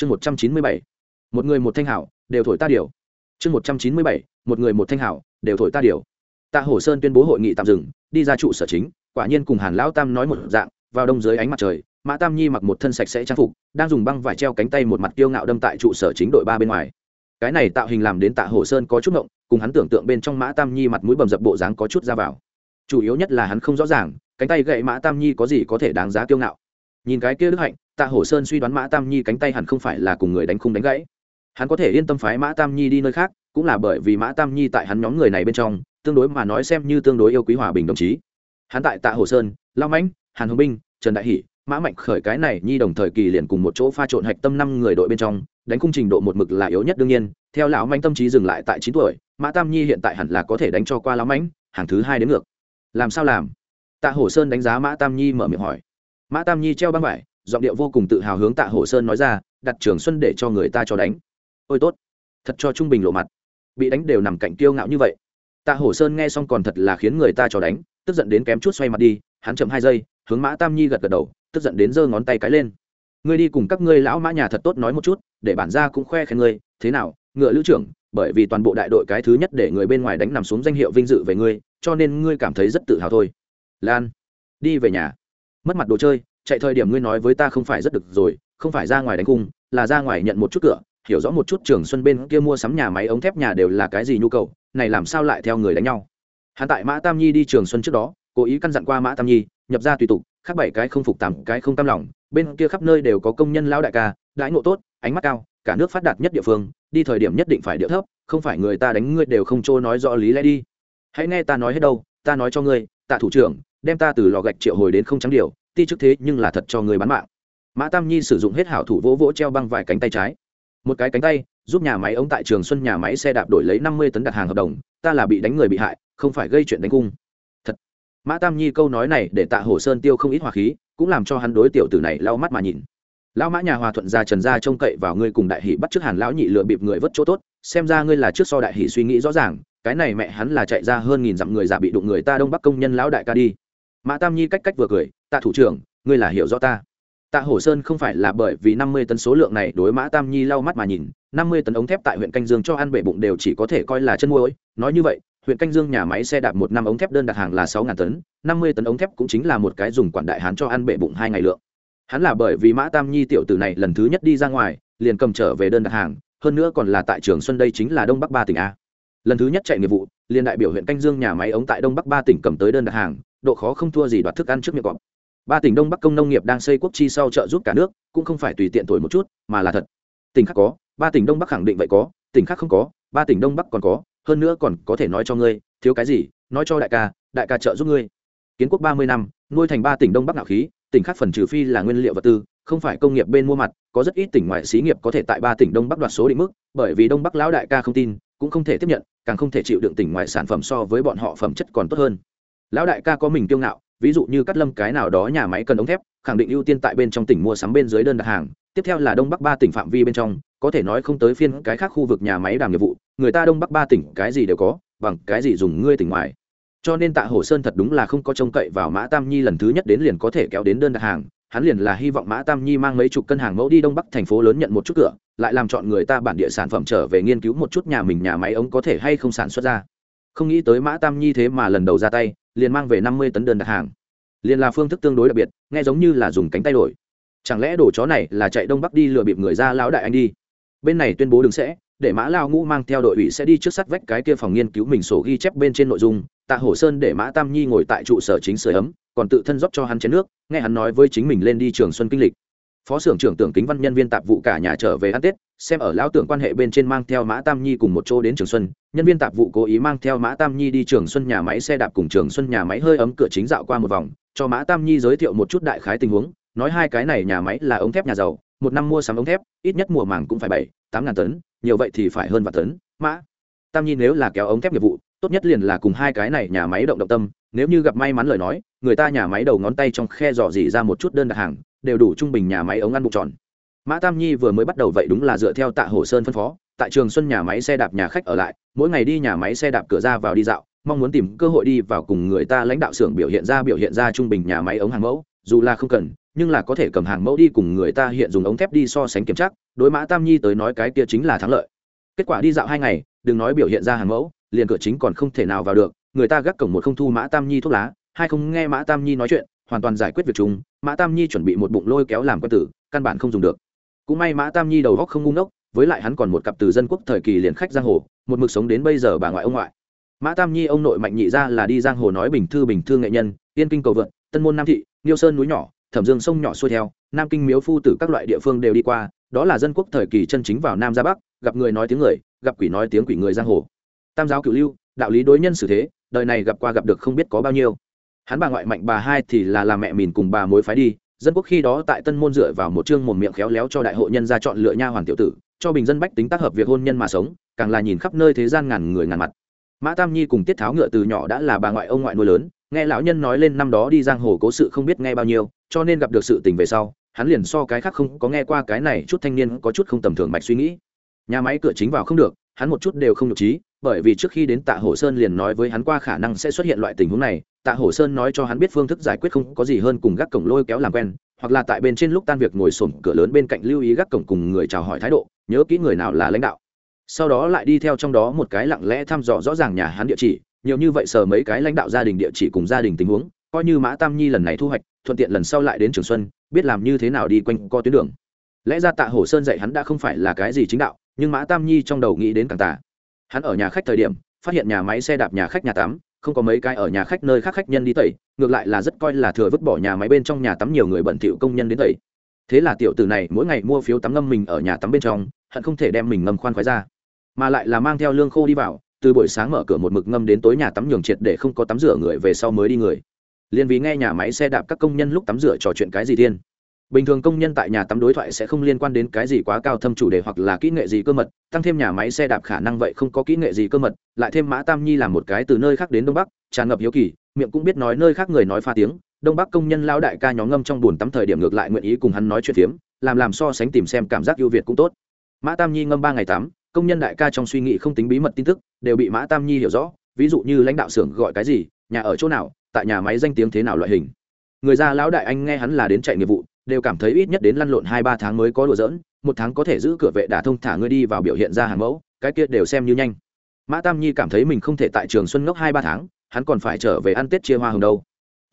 chương một trăm chín mươi bảy, một người một thanh hảo, đều thổi ta điều. Chương một trăm chín mươi bảy, một người một thanh hảo, đều thổi ta điều. Tạ hổ sơn tuyên bố hội nghị tạm dừng, đi ra trụ sở chính, quả nhiên cùng hàn lão tam nói một dạng, vào đông dưới ánh mặt trời, mã tam nhi mặc một thân sạch sẽ trang phục, đang dùng băng vải treo cánh tay một mặt kiêu ngạo đâm tại trụ sở chính đội ba bên ngoài. Cái này tạo hình làm đến tạ hổ sơn có chút ngộng, cùng hắn tưởng tượng bên trong mã tam nhi mặt mũi bầm dập bộ dáng có chút ra vào. Chủ yếu nhất là hắn không rõ ràng, cánh tay gậy mã tam nhi có gì có thể đáng giá kiêu ngạo. Nhìn cái kia đức hạnh tạ hổ sơn suy đoán mã tam nhi cánh tay hẳn không phải là cùng người đánh khung đánh gãy. Hắn có thể yên tâm phái mã tam nhi đi nơi khác, cũng là bởi vì mã tam nhi tại hắn nhóm người này bên trong, tương đối mà nói xem như tương đối yêu quý hòa bình đồng chí. Hắn tại tạ hồ sơn, lao mãnh, hàn hồng binh, trần đại hỷ, mã mạnh khởi cái này nhi đồng thời kỳ liền cùng một chỗ pha trộn hạch tâm năm người đội bên trong, đánh khung trình độ một mực là yếu nhất đương nhiên. Theo lão Mạnh tâm trí dừng lại tại chín tuổi, mã tam nhi hiện tại hẳn là có thể đánh cho qua lão mãnh, hàng thứ hai đến ngược. Làm sao làm? Tạ hổ sơn đánh giá mã tam nhi mở miệng hỏi. Mã tam nhi treo băng vải giọng điệu vô cùng tự hào hướng tạ hổ sơn nói ra, đặt trường xuân để cho người ta cho đánh. Ôi tốt, thật cho trung bình lộ mặt. Bị đánh đều nằm cạnh kiêu ngạo như vậy. Tạ hổ sơn nghe xong còn thật là khiến người ta cho đánh, tức giận đến kém chút xoay mặt đi, hắn chậm hai giây, hướng mã tam nhi gật gật đầu, tức giận đến giơ ngón tay cái lên. Ngươi đi cùng các ngươi lão mã nhà thật tốt nói một chút, để bản gia cũng khoe khen ngươi, thế nào, ngựa lữ trưởng, bởi vì toàn bộ đại đội cái thứ nhất để người bên ngoài đánh nằm xuống danh hiệu vinh dự về ngươi, cho nên ngươi cảm thấy rất tự hào thôi. Lan, đi về nhà. Mất mặt đồ chơi chạy thời điểm ngươi nói với ta không phải rất được rồi, không phải ra ngoài đánh cung là ra ngoài nhận một chút cửa, hiểu rõ một chút trường xuân bên kia mua sắm nhà máy ống thép nhà đều là cái gì nhu cầu, này làm sao lại theo người đánh nhau. Hắn tại mã tam nhi đi trường xuân trước đó, cố ý căn dặn qua mã tam nhi, nhập ra tùy tục khác bảy cái không phục tạm, cái không tam lòng, bên kia khắp nơi đều có công nhân lao đại ca, đãi ngộ tốt, ánh mắt cao, cả nước phát đạt nhất địa phương, đi thời điểm nhất định phải điệu thấp, không phải người ta đánh ngươi đều không trôi nói rõ lý lẽ đi. Hãy nghe ta nói hết đâu, ta nói cho ngươi, tạ thủ trưởng, đem ta từ lò gạch triệu hồi đến không trắng điều ti trước thế nhưng là thật cho người bán mạng. Mã tam nhi sử dụng hết hảo thủ vỗ vỗ treo băng vài cánh tay trái. Một cái cánh tay, giúp nhà máy ống tại trường xuân nhà máy xe đạp đổi lấy năm mươi tấn đặt hàng hợp đồng, ta là bị đánh người bị hại, không phải gây chuyện đánh cung. Thật. Mã tam nhi câu nói này để tạ hồ sơn tiêu không ít hòa khí, cũng làm cho hắn đối tiểu tử này lau mắt mà nhìn. Lão mã nhà hòa thuận gia trần gia trông cậy vào ngươi cùng đại hỷ bắt trước hàn lão nhị lựa bịp người vất chỗ tốt, xem ra ngươi là trước so đại hỷ suy nghĩ rõ ràng, cái này mẹ hắn là chạy ra hơn nghìn dặm người giả bị đụng người ta đông bắc công nhân lão đại ca đi. Mã tam nhi cách cách vừa cười tạ thủ trưởng, ngươi là hiểu rõ ta. Tạ hổ sơn không phải là bởi vì năm mươi tấn số lượng này đối mã tam nhi lau mắt mà nhìn, năm mươi tấn ống thép tại huyện canh dương cho ăn bể bụng đều chỉ có thể coi là chân môi nói như vậy, huyện canh dương nhà máy xe đạp một năm ống thép đơn đặt hàng là sáu ngàn tấn, năm mươi tấn ống thép cũng chính là một cái dùng quản đại hán cho ăn bể bụng hai ngày lượng. Hắn là bởi vì mã tam nhi tiểu tử này lần thứ nhất đi ra ngoài, liền cầm trở về đơn đặt hàng, hơn nữa còn là tại trường xuân đây chính là đông bắc ba tỉnh a. Lần thứ nhất chạy nghiệp vụ, liền đại biểu huyện canh dương nhà máy ống tại đông bắc ba tỉnh cầm tới đơn đặt hàng, độ khó không thua gì đoạt thức ăn trước miệng cọp ba tỉnh đông bắc công nông nghiệp đang xây quốc chi sau trợ giúp cả nước, cũng không phải tùy tiện thổi một chút, mà là thật. Tỉnh khác có, ba tỉnh đông bắc khẳng định vậy có, tỉnh khác không có, ba tỉnh đông bắc còn có, hơn nữa còn có thể nói cho ngươi, thiếu cái gì, nói cho đại ca đại ca trợ giúp ngươi. Kiến quốc ba mươi năm, nuôi thành ba tỉnh đông bắc nạo khí, tỉnh khác phần trừ phi là nguyên liệu vật tư, không phải công nghiệp bên mua mặt, có rất ít tỉnh ngoại xí nghiệp có thể tại ba tỉnh đông bắc đoạt số định mức, bởi vì đông bắc lão đại ca không tin, cũng không thể tiếp nhận, càng không thể chịu đựng tỉnh ngoại sản phẩm so với bọn họ phẩm chất còn tốt hơn. Lão đại ca có mình kiêu ngạo ví dụ như cắt lâm cái nào đó nhà máy cần ống thép, khẳng định ưu tiên tại bên trong tỉnh mua sắm bên dưới đơn đặt hàng. Tiếp theo là đông bắc ba tỉnh phạm vi bên trong, có thể nói không tới phiên cái khác khu vực nhà máy đàm nghiệp vụ, người ta đông bắc ba tỉnh cái gì đều có, bằng cái gì dùng ngươi tỉnh ngoài. Cho nên tạ hồ sơn thật đúng là không có trông cậy vào mã tam nhi lần thứ nhất đến liền có thể kéo đến đơn đặt hàng. Hắn liền là hy vọng mã tam nhi mang mấy chục cân hàng mẫu đi đông bắc thành phố lớn nhận một chút cửa, lại làm chọn người ta bản địa sản phẩm trở về nghiên cứu một chút nhà mình nhà máy ống có thể hay không sản xuất ra. Không nghĩ tới mã tam nhi thế mà lần đầu ra tay liền mang về năm mươi tấn đơn đặt hàng. Liền là phương thức tương đối đặc biệt, nghe giống như là dùng cánh tay đổi. Chẳng lẽ đồ chó này là chạy đông bắc đi lừa bịp người ra lão đại anh đi? Bên này tuyên bố đừng sẽ, để mã lao ngũ mang theo đội ủy sẽ đi trước sắt vách cái kia phòng nghiên cứu mình sổ ghi chép bên trên nội dung. Tạ hổ sơn để mã tam nhi ngồi tại trụ sở chính sửa ấm, còn tự thân dốc cho hắn chén nước, nghe hắn nói với chính mình lên đi trường xuân kinh lịch phó xưởng trưởng tưởng kính văn nhân viên tạp vụ cả nhà trở về ăn tết, xem ở lão tưởng quan hệ bên trên mang theo mã tam nhi cùng một chỗ đến trường xuân. Nhân viên tạp vụ cố ý mang theo mã tam nhi đi trường xuân nhà máy xe đạp cùng trường xuân nhà máy hơi ấm cửa chính dạo qua một vòng, cho mã tam nhi giới thiệu một chút đại khái tình huống, nói hai cái này nhà máy là ống thép nhà giàu, một năm mua sắm ống thép, ít nhất mùa màng cũng phải bảy, tám ngàn tấn, nhiều vậy thì phải hơn vạn tấn. Mã tam nhi nếu là kéo ống thép nghiệp vụ, tốt nhất liền là cùng hai cái này nhà máy động động tâm, nếu như gặp may mắn lời nói, người ta nhà máy đầu ngón tay trong khe dò dỉ ra một chút đơn đặt hàng đều đủ trung bình nhà máy ống ăn bụng tròn. Mã tam nhi vừa mới bắt đầu vậy đúng là dựa theo tạ hồ sơn phân phó, tại trường xuân nhà máy xe đạp nhà khách ở lại, mỗi ngày đi nhà máy xe đạp cửa ra vào đi dạo, mong muốn tìm cơ hội đi vào cùng người ta lãnh đạo xưởng biểu hiện ra biểu hiện ra trung bình nhà máy ống hàng mẫu, dù là không cần, nhưng là có thể cầm hàng mẫu đi cùng người ta hiện dùng ống thép đi so sánh kiểm tra, đối mã tam nhi tới nói cái kia chính là thắng lợi. Kết quả đi dạo hai ngày, đừng nói biểu hiện ra hàng mẫu, liền cửa chính còn không thể nào vào được, người ta gác cổng một không thu mã tam nhi thuốc lá, hai không nghe mã tam nhi nói chuyện hoàn toàn giải quyết việc chúng, mã tam nhi chuẩn bị một bụng lôi kéo làm quân tử, căn bản không dùng được. Cũng may mã tam nhi đầu góc không ngu ngốc, với lại hắn còn một cặp từ dân quốc thời kỳ liền khách giang hồ, một mực sống đến bây giờ bà ngoại ông ngoại. Mã tam nhi ông nội mạnh nhị ra là đi giang hồ nói bình thư bình thư nghệ nhân, yên kinh cầu vượn, tân môn nam thị, niêu sơn núi nhỏ, thẩm dương sông nhỏ xuôi theo, nam kinh miếu phu từ các loại địa phương đều đi qua, đó là dân quốc thời kỳ chân chính vào nam ra bắc, gặp người nói tiếng người, gặp quỷ nói tiếng quỷ người giang hồ. Tam giáo cửu lưu, đạo lý đối nhân xử thế, đời này gặp qua gặp được không biết có bao nhiêu hắn bà ngoại mạnh bà hai thì là làm mẹ mìn cùng bà mối phái đi, dân quốc khi đó tại tân môn dựa vào một chương mồm miệng khéo léo cho đại hội nhân ra chọn lựa nha hoàn tiểu tử, cho bình dân bách tính tác hợp việc hôn nhân mà sống, càng là nhìn khắp nơi thế gian ngàn người ngàn mặt. Mã tam nhi cùng tiết tháo ngựa từ nhỏ đã là bà ngoại ông ngoại nuôi lớn, nghe lão nhân nói lên năm đó đi giang hồ cố sự không biết nghe bao nhiêu, cho nên gặp được sự tình về sau, hắn liền so cái khác không có nghe qua cái này chút thanh niên có chút không tầm thường mạch suy nghĩ. Nhà máy cửa chính vào không được, hắn một chút đều không nhục trí, bởi vì trước khi đến tạ hồ sơn liền nói với hắn qua khả năng sẽ xuất hiện loại tình huống này tạ Hổ sơn nói cho hắn biết phương thức giải quyết không có gì hơn cùng gác cổng lôi kéo làm quen, hoặc là tại bên trên lúc tan việc ngồi sổm cửa lớn bên cạnh lưu ý gác cổng cùng người chào hỏi thái độ, nhớ kỹ người nào là lãnh đạo. Sau đó lại đi theo trong đó một cái lặng lẽ thăm dò rõ ràng nhà hắn địa chỉ, nhiều như vậy sờ mấy cái lãnh đạo gia đình địa chỉ cùng gia đình tình huống, coi như mã tam nhi lần này thu hoạch, thuận tiện lần sau lại đến trường xuân, biết làm như thế nào đi quanh co tuyến đường. Lẽ ra tạ Hổ sơn dạy hắn đã không phải là cái gì chính đạo, nhưng mã tam nhi trong đầu nghĩ đến càng tà. Hắn ở nhà khách thời điểm, phát hiện nhà máy xe đạp nhà khách nhà tắm không có mấy cái ở nhà khách nơi khác khách nhân đi tẩy, ngược lại là rất coi là thừa vứt bỏ nhà máy bên trong nhà tắm nhiều người bẩn thỉu công nhân đến tẩy. Thế là tiểu tử này mỗi ngày mua phiếu tắm ngâm mình ở nhà tắm bên trong, hận không thể đem mình ngâm khoan khoái ra. Mà lại là mang theo lương khô đi vào, từ buổi sáng mở cửa một mực ngâm đến tối nhà tắm nhường triệt để không có tắm rửa người về sau mới đi người. Liền vì nghe nhà máy xe đạp các công nhân lúc tắm rửa trò chuyện cái gì thiên? Bình thường công nhân tại nhà tắm đối thoại sẽ không liên quan đến cái gì quá cao thâm chủ đề hoặc là kỹ nghệ gì cơ mật, tăng thêm nhà máy xe đạp khả năng vậy không có kỹ nghệ gì cơ mật, lại thêm mã tam nhi là một cái từ nơi khác đến đông bắc, tràn ngập hiếu kỳ, miệng cũng biết nói nơi khác người nói pha tiếng, đông bắc công nhân lao đại ca nhóm ngâm trong bùn tắm thời điểm ngược lại nguyện ý cùng hắn nói chuyện phiếm, làm làm so sánh tìm xem cảm giác ưu việt cũng tốt. Mã tam nhi ngâm ba ngày tắm, công nhân đại ca trong suy nghĩ không tính bí mật tin tức, đều bị mã tam nhi hiểu rõ, ví dụ như lãnh đạo xưởng gọi cái gì, nhà ở chỗ nào, tại nhà máy danh tiếng thế nào loại hình. Người già lão đại anh nghe hắn là đến chạy nghiệp vụ đều cảm thấy ít nhất đến lăn lộn hai ba tháng mới có đùa dỡn một tháng có thể giữ cửa vệ đả thông thả ngươi đi vào biểu hiện ra hàng mẫu, cái kia đều xem như nhanh. Mã tam nhi cảm thấy mình không thể tại trường xuân ngốc hai ba tháng, hắn còn phải trở về ăn tết chia hoa hồng đâu.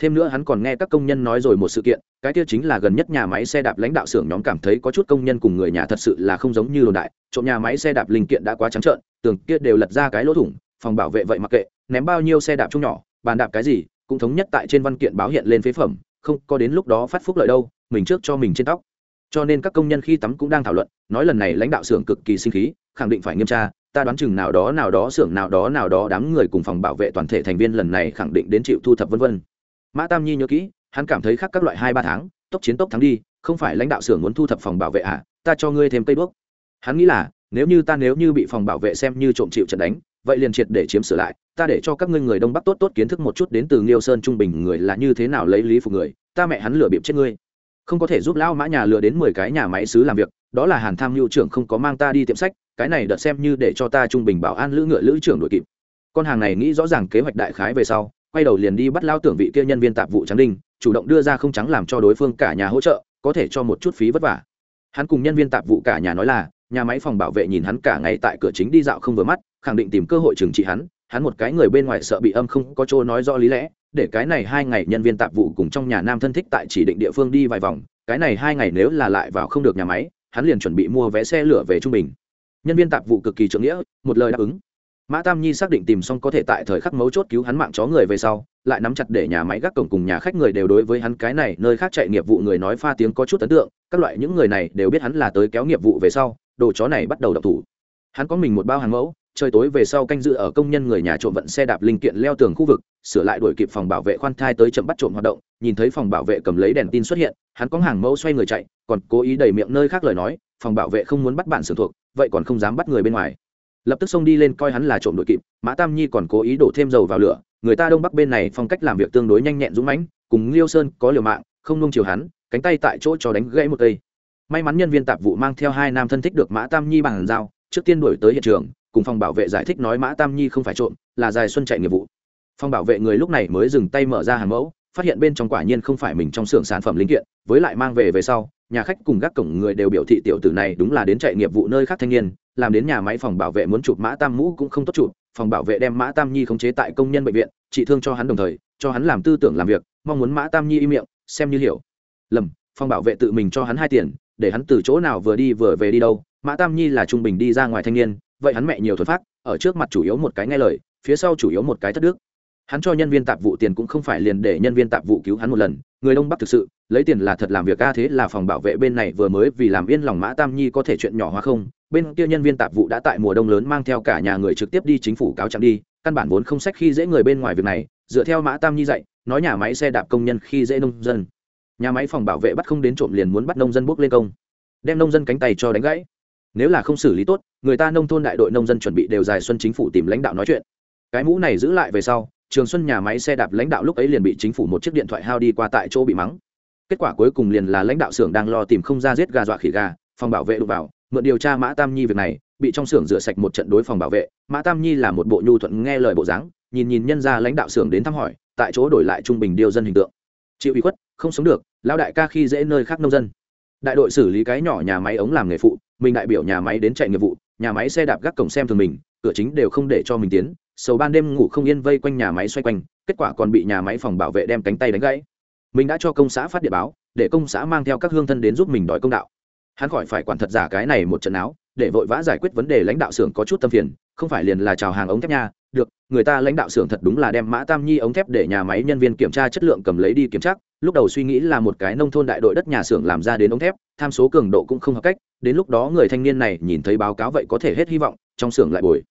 Thêm nữa hắn còn nghe các công nhân nói rồi một sự kiện, cái kia chính là gần nhất nhà máy xe đạp lãnh đạo xưởng nhóm cảm thấy có chút công nhân cùng người nhà thật sự là không giống như đồn đại, trộm nhà máy xe đạp linh kiện đã quá trắng trợn, tường kia đều lật ra cái lỗ thủng, phòng bảo vệ vậy mặc kệ, ném bao nhiêu xe đạp chung nhỏ, bàn đạp cái gì, cũng thống nhất tại trên văn kiện báo hiện lên phế phẩm, không có đến lúc đó phát phúc lợi đâu mình trước cho mình trên tóc. Cho nên các công nhân khi tắm cũng đang thảo luận, nói lần này lãnh đạo xưởng cực kỳ sinh khí, khẳng định phải nghiêm tra, ta đoán chừng nào đó nào đó xưởng, nào đó nào đó đám người cùng phòng bảo vệ toàn thể thành viên lần này khẳng định đến chịu thu thập vân vân. Mã tam nhi nhớ kỹ, hắn cảm thấy khác các loại hai ba tháng, tốc chiến tốc thắng đi, không phải lãnh đạo xưởng muốn thu thập phòng bảo vệ à ta cho ngươi thêm cây đuốc. Hắn nghĩ là, nếu như ta nếu như bị phòng bảo vệ xem như trộm chịu trận đánh, vậy liền triệt để chiếm sửa lại, ta để cho các ngươi người đông bắc tốt tốt kiến thức một chút đến từ nghiêu sơn trung bình người là như thế nào lấy lý phục người, ta mẹ hắn lừa bịp chết ngươi không có thể giúp lão mã nhà lừa đến mười cái nhà máy xứ làm việc, đó là hàn tham mưu trưởng không có mang ta đi tiệm sách, cái này đợt xem như để cho ta trung bình bảo an lữ ngựa lữ trưởng đội kịp. Con hàng này nghĩ rõ ràng kế hoạch đại khái về sau, quay đầu liền đi bắt lao tưởng vị kia nhân viên tạp vụ trắng đinh, chủ động đưa ra không trắng làm cho đối phương cả nhà hỗ trợ, có thể cho một chút phí vất vả. Hắn cùng nhân viên tạp vụ cả nhà nói là, nhà máy phòng bảo vệ nhìn hắn cả ngày tại cửa chính đi dạo không vừa mắt, khẳng định tìm cơ hội trừng trị hắn hắn một cái người bên ngoài sợ bị âm không có chỗ nói rõ lý lẽ để cái này hai ngày nhân viên tạp vụ cùng trong nhà nam thân thích tại chỉ định địa phương đi vài vòng, cái này hai ngày nếu là lại vào không được nhà máy, hắn liền chuẩn bị mua vé xe lửa về trung bình. Nhân viên tạp vụ cực kỳ trưởng nghĩa, một lời đáp ứng. Mã tam nhi xác định tìm xong có thể tại thời khắc mấu chốt cứu hắn mạng chó người về sau, lại nắm chặt để nhà máy gác cổng cùng nhà khách người đều đối với hắn cái này, nơi khác chạy nghiệp vụ người nói pha tiếng có chút ấn tượng, các loại những người này đều biết hắn là tới kéo nghiệp vụ về sau, đồ chó này bắt đầu đập thủ. Hắn có mình một bao hàng mẫu, trời tối về sau canh dự ở công nhân người nhà trộm vận xe đạp linh kiện leo tường khu vực sửa lại đuổi kịp phòng bảo vệ khoan thai tới chậm bắt trộm hoạt động, nhìn thấy phòng bảo vệ cầm lấy đèn tin xuất hiện, hắn có hàng mẫu xoay người chạy, còn cố ý đầy miệng nơi khác lời nói, phòng bảo vệ không muốn bắt bạn sưởng thuộc, vậy còn không dám bắt người bên ngoài. Lập tức xông đi lên coi hắn là trộm đuổi kịp, mã tam nhi còn cố ý đổ thêm dầu vào lửa, người ta đông bắc bên này phong cách làm việc tương đối nhanh nhẹn dũng mãnh, cùng liêu sơn có liều mạng, không nung chiều hắn, cánh tay tại chỗ cho đánh gãy một cây. May mắn nhân viên tạp vụ mang theo hai nam thân thích được mã tam nhi bằng dao, trước tiên đuổi tới hiện trường, cùng phòng bảo vệ giải thích nói mã tam nhi không phải trộm, là dài xuân chạy nghiệp vụ phòng bảo vệ người lúc này mới dừng tay mở ra hàng mẫu, phát hiện bên trong quả nhiên không phải mình trong xưởng sản phẩm linh kiện, với lại mang về về sau, nhà khách cùng gác cổng người đều biểu thị tiểu tử này đúng là đến chạy nghiệp vụ nơi khác thanh niên, làm đến nhà máy phòng bảo vệ muốn chụp mã tam mũ cũng không tốt chụp, phòng bảo vệ đem mã tam nhi khống chế tại công nhân bệnh viện trị thương cho hắn đồng thời, cho hắn làm tư tưởng làm việc, mong muốn mã tam nhi im miệng, xem như hiểu. Lầm, phòng bảo vệ tự mình cho hắn hai tiền, để hắn từ chỗ nào vừa đi vừa về đi đâu, mã tam nhi là trung bình đi ra ngoài thanh niên, vậy hắn mẹ nhiều thuật phát ở trước mặt chủ yếu một cái nghe lời, phía sau chủ yếu một cái thất đức hắn cho nhân viên tạp vụ tiền cũng không phải liền để nhân viên tạp vụ cứu hắn một lần, người đông bắc thực sự, lấy tiền là thật làm việc ca thế là phòng bảo vệ bên này vừa mới vì làm yên lòng mã tam nhi có thể chuyện nhỏ hóa không, bên kia nhân viên tạp vụ đã tại mùa đông lớn mang theo cả nhà người trực tiếp đi chính phủ cáo trạng đi, căn bản vốn không sách khi dễ người bên ngoài việc này, dựa theo mã tam nhi dạy, nói nhà máy xe đạp công nhân khi dễ nông dân. Nhà máy phòng bảo vệ bắt không đến trộm liền muốn bắt nông dân bước lên công, đem nông dân cánh tay cho đánh gãy. Nếu là không xử lý tốt, người ta nông thôn đại đội nông dân chuẩn bị đều dài xuân chính phủ tìm lãnh đạo nói chuyện. Cái mũ này giữ lại về sau trường xuân nhà máy xe đạp lãnh đạo lúc ấy liền bị chính phủ một chiếc điện thoại hao đi qua tại chỗ bị mắng. Kết quả cuối cùng liền là lãnh đạo xưởng đang lo tìm không ra giết gà dọa khỉ gà, phòng bảo vệ đụng vào, mượn điều tra mã tam nhi việc này, bị trong xưởng rửa sạch một trận đối phòng bảo vệ. Mã tam nhi là một bộ nhu thuận nghe lời bộ dáng, nhìn nhìn nhân ra lãnh đạo xưởng đến thăm hỏi, tại chỗ đổi lại trung bình điều dân hình tượng. Chịu ủy khuất, không sống được, lão đại ca khi dễ nơi khác nông dân. Đại đội xử lý cái nhỏ nhà máy ống làm nghề phụ, mình đại biểu nhà máy đến chạy nghiệp vụ, nhà máy xe đạp gác cổng xem thường mình, cửa chính đều không để cho mình tiến sầu ban đêm ngủ không yên vây quanh nhà máy xoay quanh, kết quả còn bị nhà máy phòng bảo vệ đem cánh tay đánh gãy. Mình đã cho công xã phát điện báo, để công xã mang theo các hương thân đến giúp mình đòi công đạo. Hắn khỏi phải quản thật giả cái này một trận áo, để vội vã giải quyết vấn đề lãnh đạo xưởng có chút tâm phiền, không phải liền là chào hàng ống thép nha, được, người ta lãnh đạo xưởng thật đúng là đem mã tam nhi ống thép để nhà máy nhân viên kiểm tra chất lượng cầm lấy đi kiểm tra, lúc đầu suy nghĩ là một cái nông thôn đại đội đất nhà xưởng làm ra đến ống thép, tham số cường độ cũng không hợp cách, đến lúc đó người thanh niên này nhìn thấy báo cáo vậy có thể hết hy vọng, trong xưởng lại bồi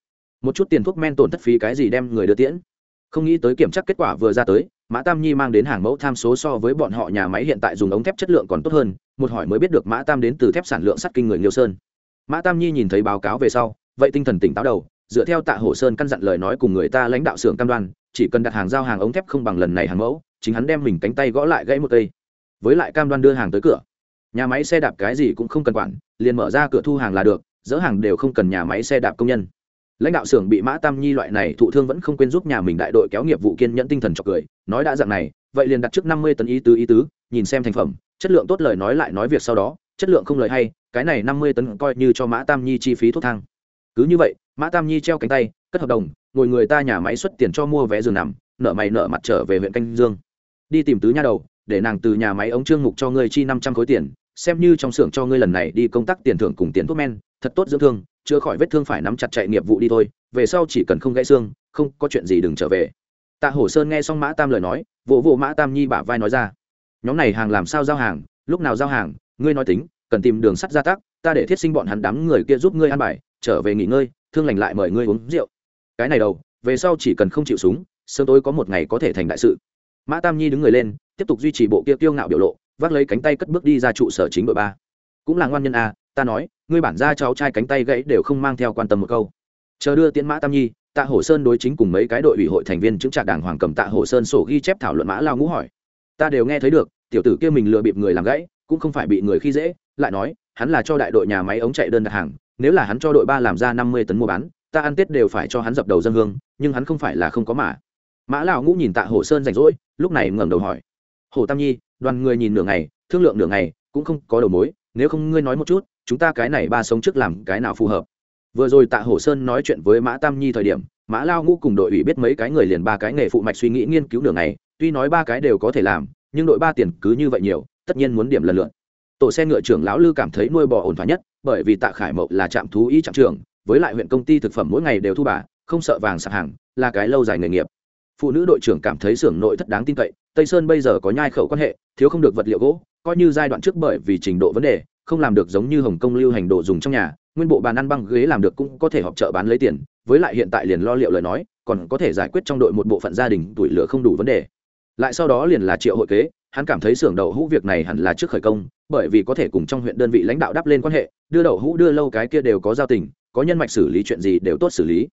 một chút tiền thuốc men tổn thất phí cái gì đem người đưa tiễn. Không nghĩ tới kiểm tra kết quả vừa ra tới, mã tam nhi mang đến hàng mẫu tham số so với bọn họ nhà máy hiện tại dùng ống thép chất lượng còn tốt hơn, một hỏi mới biết được mã tam đến từ thép sản lượng sắt kinh người liêu sơn. Mã tam nhi nhìn thấy báo cáo về sau, vậy tinh thần tỉnh táo đầu, dựa theo tạ hổ sơn căn dặn lời nói cùng người ta lãnh đạo xưởng cam đoan, chỉ cần đặt hàng giao hàng ống thép không bằng lần này hàng mẫu, chính hắn đem mình cánh tay gõ lại gãy một cây. Với lại cam đoan đưa hàng tới cửa. Nhà máy xe đạp cái gì cũng không cần quản, liền mở ra cửa thu hàng là được, dỡ hàng đều không cần nhà máy xe đạp công nhân lãnh đạo xưởng bị mã tam nhi loại này thụ thương vẫn không quên giúp nhà mình đại đội kéo nghiệp vụ kiên nhẫn tinh thần cho cười, nói đã dạng này, vậy liền đặt trước năm mươi tấn ý tứ ý tứ, nhìn xem thành phẩm, chất lượng tốt lời nói lại nói việc sau đó, chất lượng không lời hay, cái này năm mươi tấn coi như cho mã tam nhi chi phí thuốc thang. Cứ như vậy, mã tam nhi treo cánh tay, cất hợp đồng, ngồi người ta nhà máy xuất tiền cho mua vé giường nằm nợ mày nợ mặt trở về huyện canh dương. Đi tìm tứ nha đầu, để nàng từ nhà máy ống trương mục cho ngươi chi năm trăm khối tiền, xem như trong xưởng cho ngươi lần này đi công tác tiền thưởng cùng tiền thuốc men, thật tốt dưỡng thương chưa khỏi vết thương phải nắm chặt chạy nghiệp vụ đi thôi, về sau chỉ cần không gãy xương, không có chuyện gì đừng trở về. Tạ hổ sơn nghe xong mã tam lời nói, vỗ vỗ mã tam nhi bả vai nói ra, nhóm này hàng làm sao giao hàng, lúc nào giao hàng, ngươi nói tính, cần tìm đường sắt gia tắc, ta để thiết sinh bọn hắn đám người kia giúp ngươi ăn bài, trở về nghỉ ngơi, thương lành lại mời ngươi uống rượu. Cái này đầu, về sau chỉ cần không chịu súng, sớm tối có một ngày có thể thành đại sự. Mã tam nhi đứng người lên, tiếp tục duy trì bộ kia tiêu ngạo biểu lộ, vác lấy cánh tay cất bước đi ra trụ sở chính đội ba. Cũng là ngoan nhân a ta nói, ngươi bản ra cháu trai cánh tay gãy đều không mang theo quan tâm một câu. Chờ đưa tiễn mã tam nhi, tạ hổ sơn đối chính cùng mấy cái đội ủy hội thành viên chứng trạc đảng hoàng cầm tạ hổ sơn sổ ghi chép thảo luận mã lao ngũ hỏi. Ta đều nghe thấy được, tiểu tử kia mình lừa bịp người làm gãy, cũng không phải bị người khi dễ, lại nói, hắn là cho đại đội nhà máy ống chạy đơn đặt hàng, nếu là hắn cho đội ba làm ra năm mươi tấn mua bán, ta ăn tết đều phải cho hắn dập đầu dân hương, nhưng hắn không phải là không có mà. Mã lão ngũ nhìn tạ hổ sơn rảnh rỗi, lúc này ngẩng đầu hỏi. Hồ tam nhi, đoàn người nhìn nửa ngày, thương lượng nửa ngày, cũng không có đầu mối, nếu không ngươi nói một chút chúng ta cái này ba sống trước làm cái nào phù hợp? Vừa rồi tạ hổ sơn nói chuyện với mã tam nhi thời điểm, mã lao ngũ cùng đội ủy biết mấy cái người liền ba cái nghề phụ mạch suy nghĩ nghiên cứu nửa này tuy nói ba cái đều có thể làm, nhưng đội ba tiền cứ như vậy nhiều, tất nhiên muốn điểm lần lượt. Tổ xe ngựa trưởng lão lư cảm thấy nuôi bò ổn thỏa nhất, bởi vì tạ khải mậu là trạm thú y trạm trưởng, với lại huyện công ty thực phẩm mỗi ngày đều thu bà, không sợ vàng sạp hàng, là cái lâu dài nghề nghiệp. Phụ nữ đội trưởng cảm thấy xưởng nội thất đáng tin cậy, tây sơn bây giờ có nhai khẩu quan hệ, thiếu không được vật liệu gỗ, coi như giai đoạn trước bởi vì trình độ vấn đề không làm được giống như hồng kông lưu hành đồ dùng trong nhà, nguyên bộ bàn ăn băng ghế làm được cũng có thể họp chợ bán lấy tiền, với lại hiện tại liền lo liệu lời nói, còn có thể giải quyết trong đội một bộ phận gia đình tuổi lửa không đủ vấn đề. Lại sau đó liền là triệu hội kế, hắn cảm thấy xưởng đậu hũ việc này hẳn là trước khởi công, bởi vì có thể cùng trong huyện đơn vị lãnh đạo đắp lên quan hệ, đưa đậu hũ đưa lâu cái kia đều có giao tình, có nhân mạch xử lý chuyện gì đều tốt xử lý.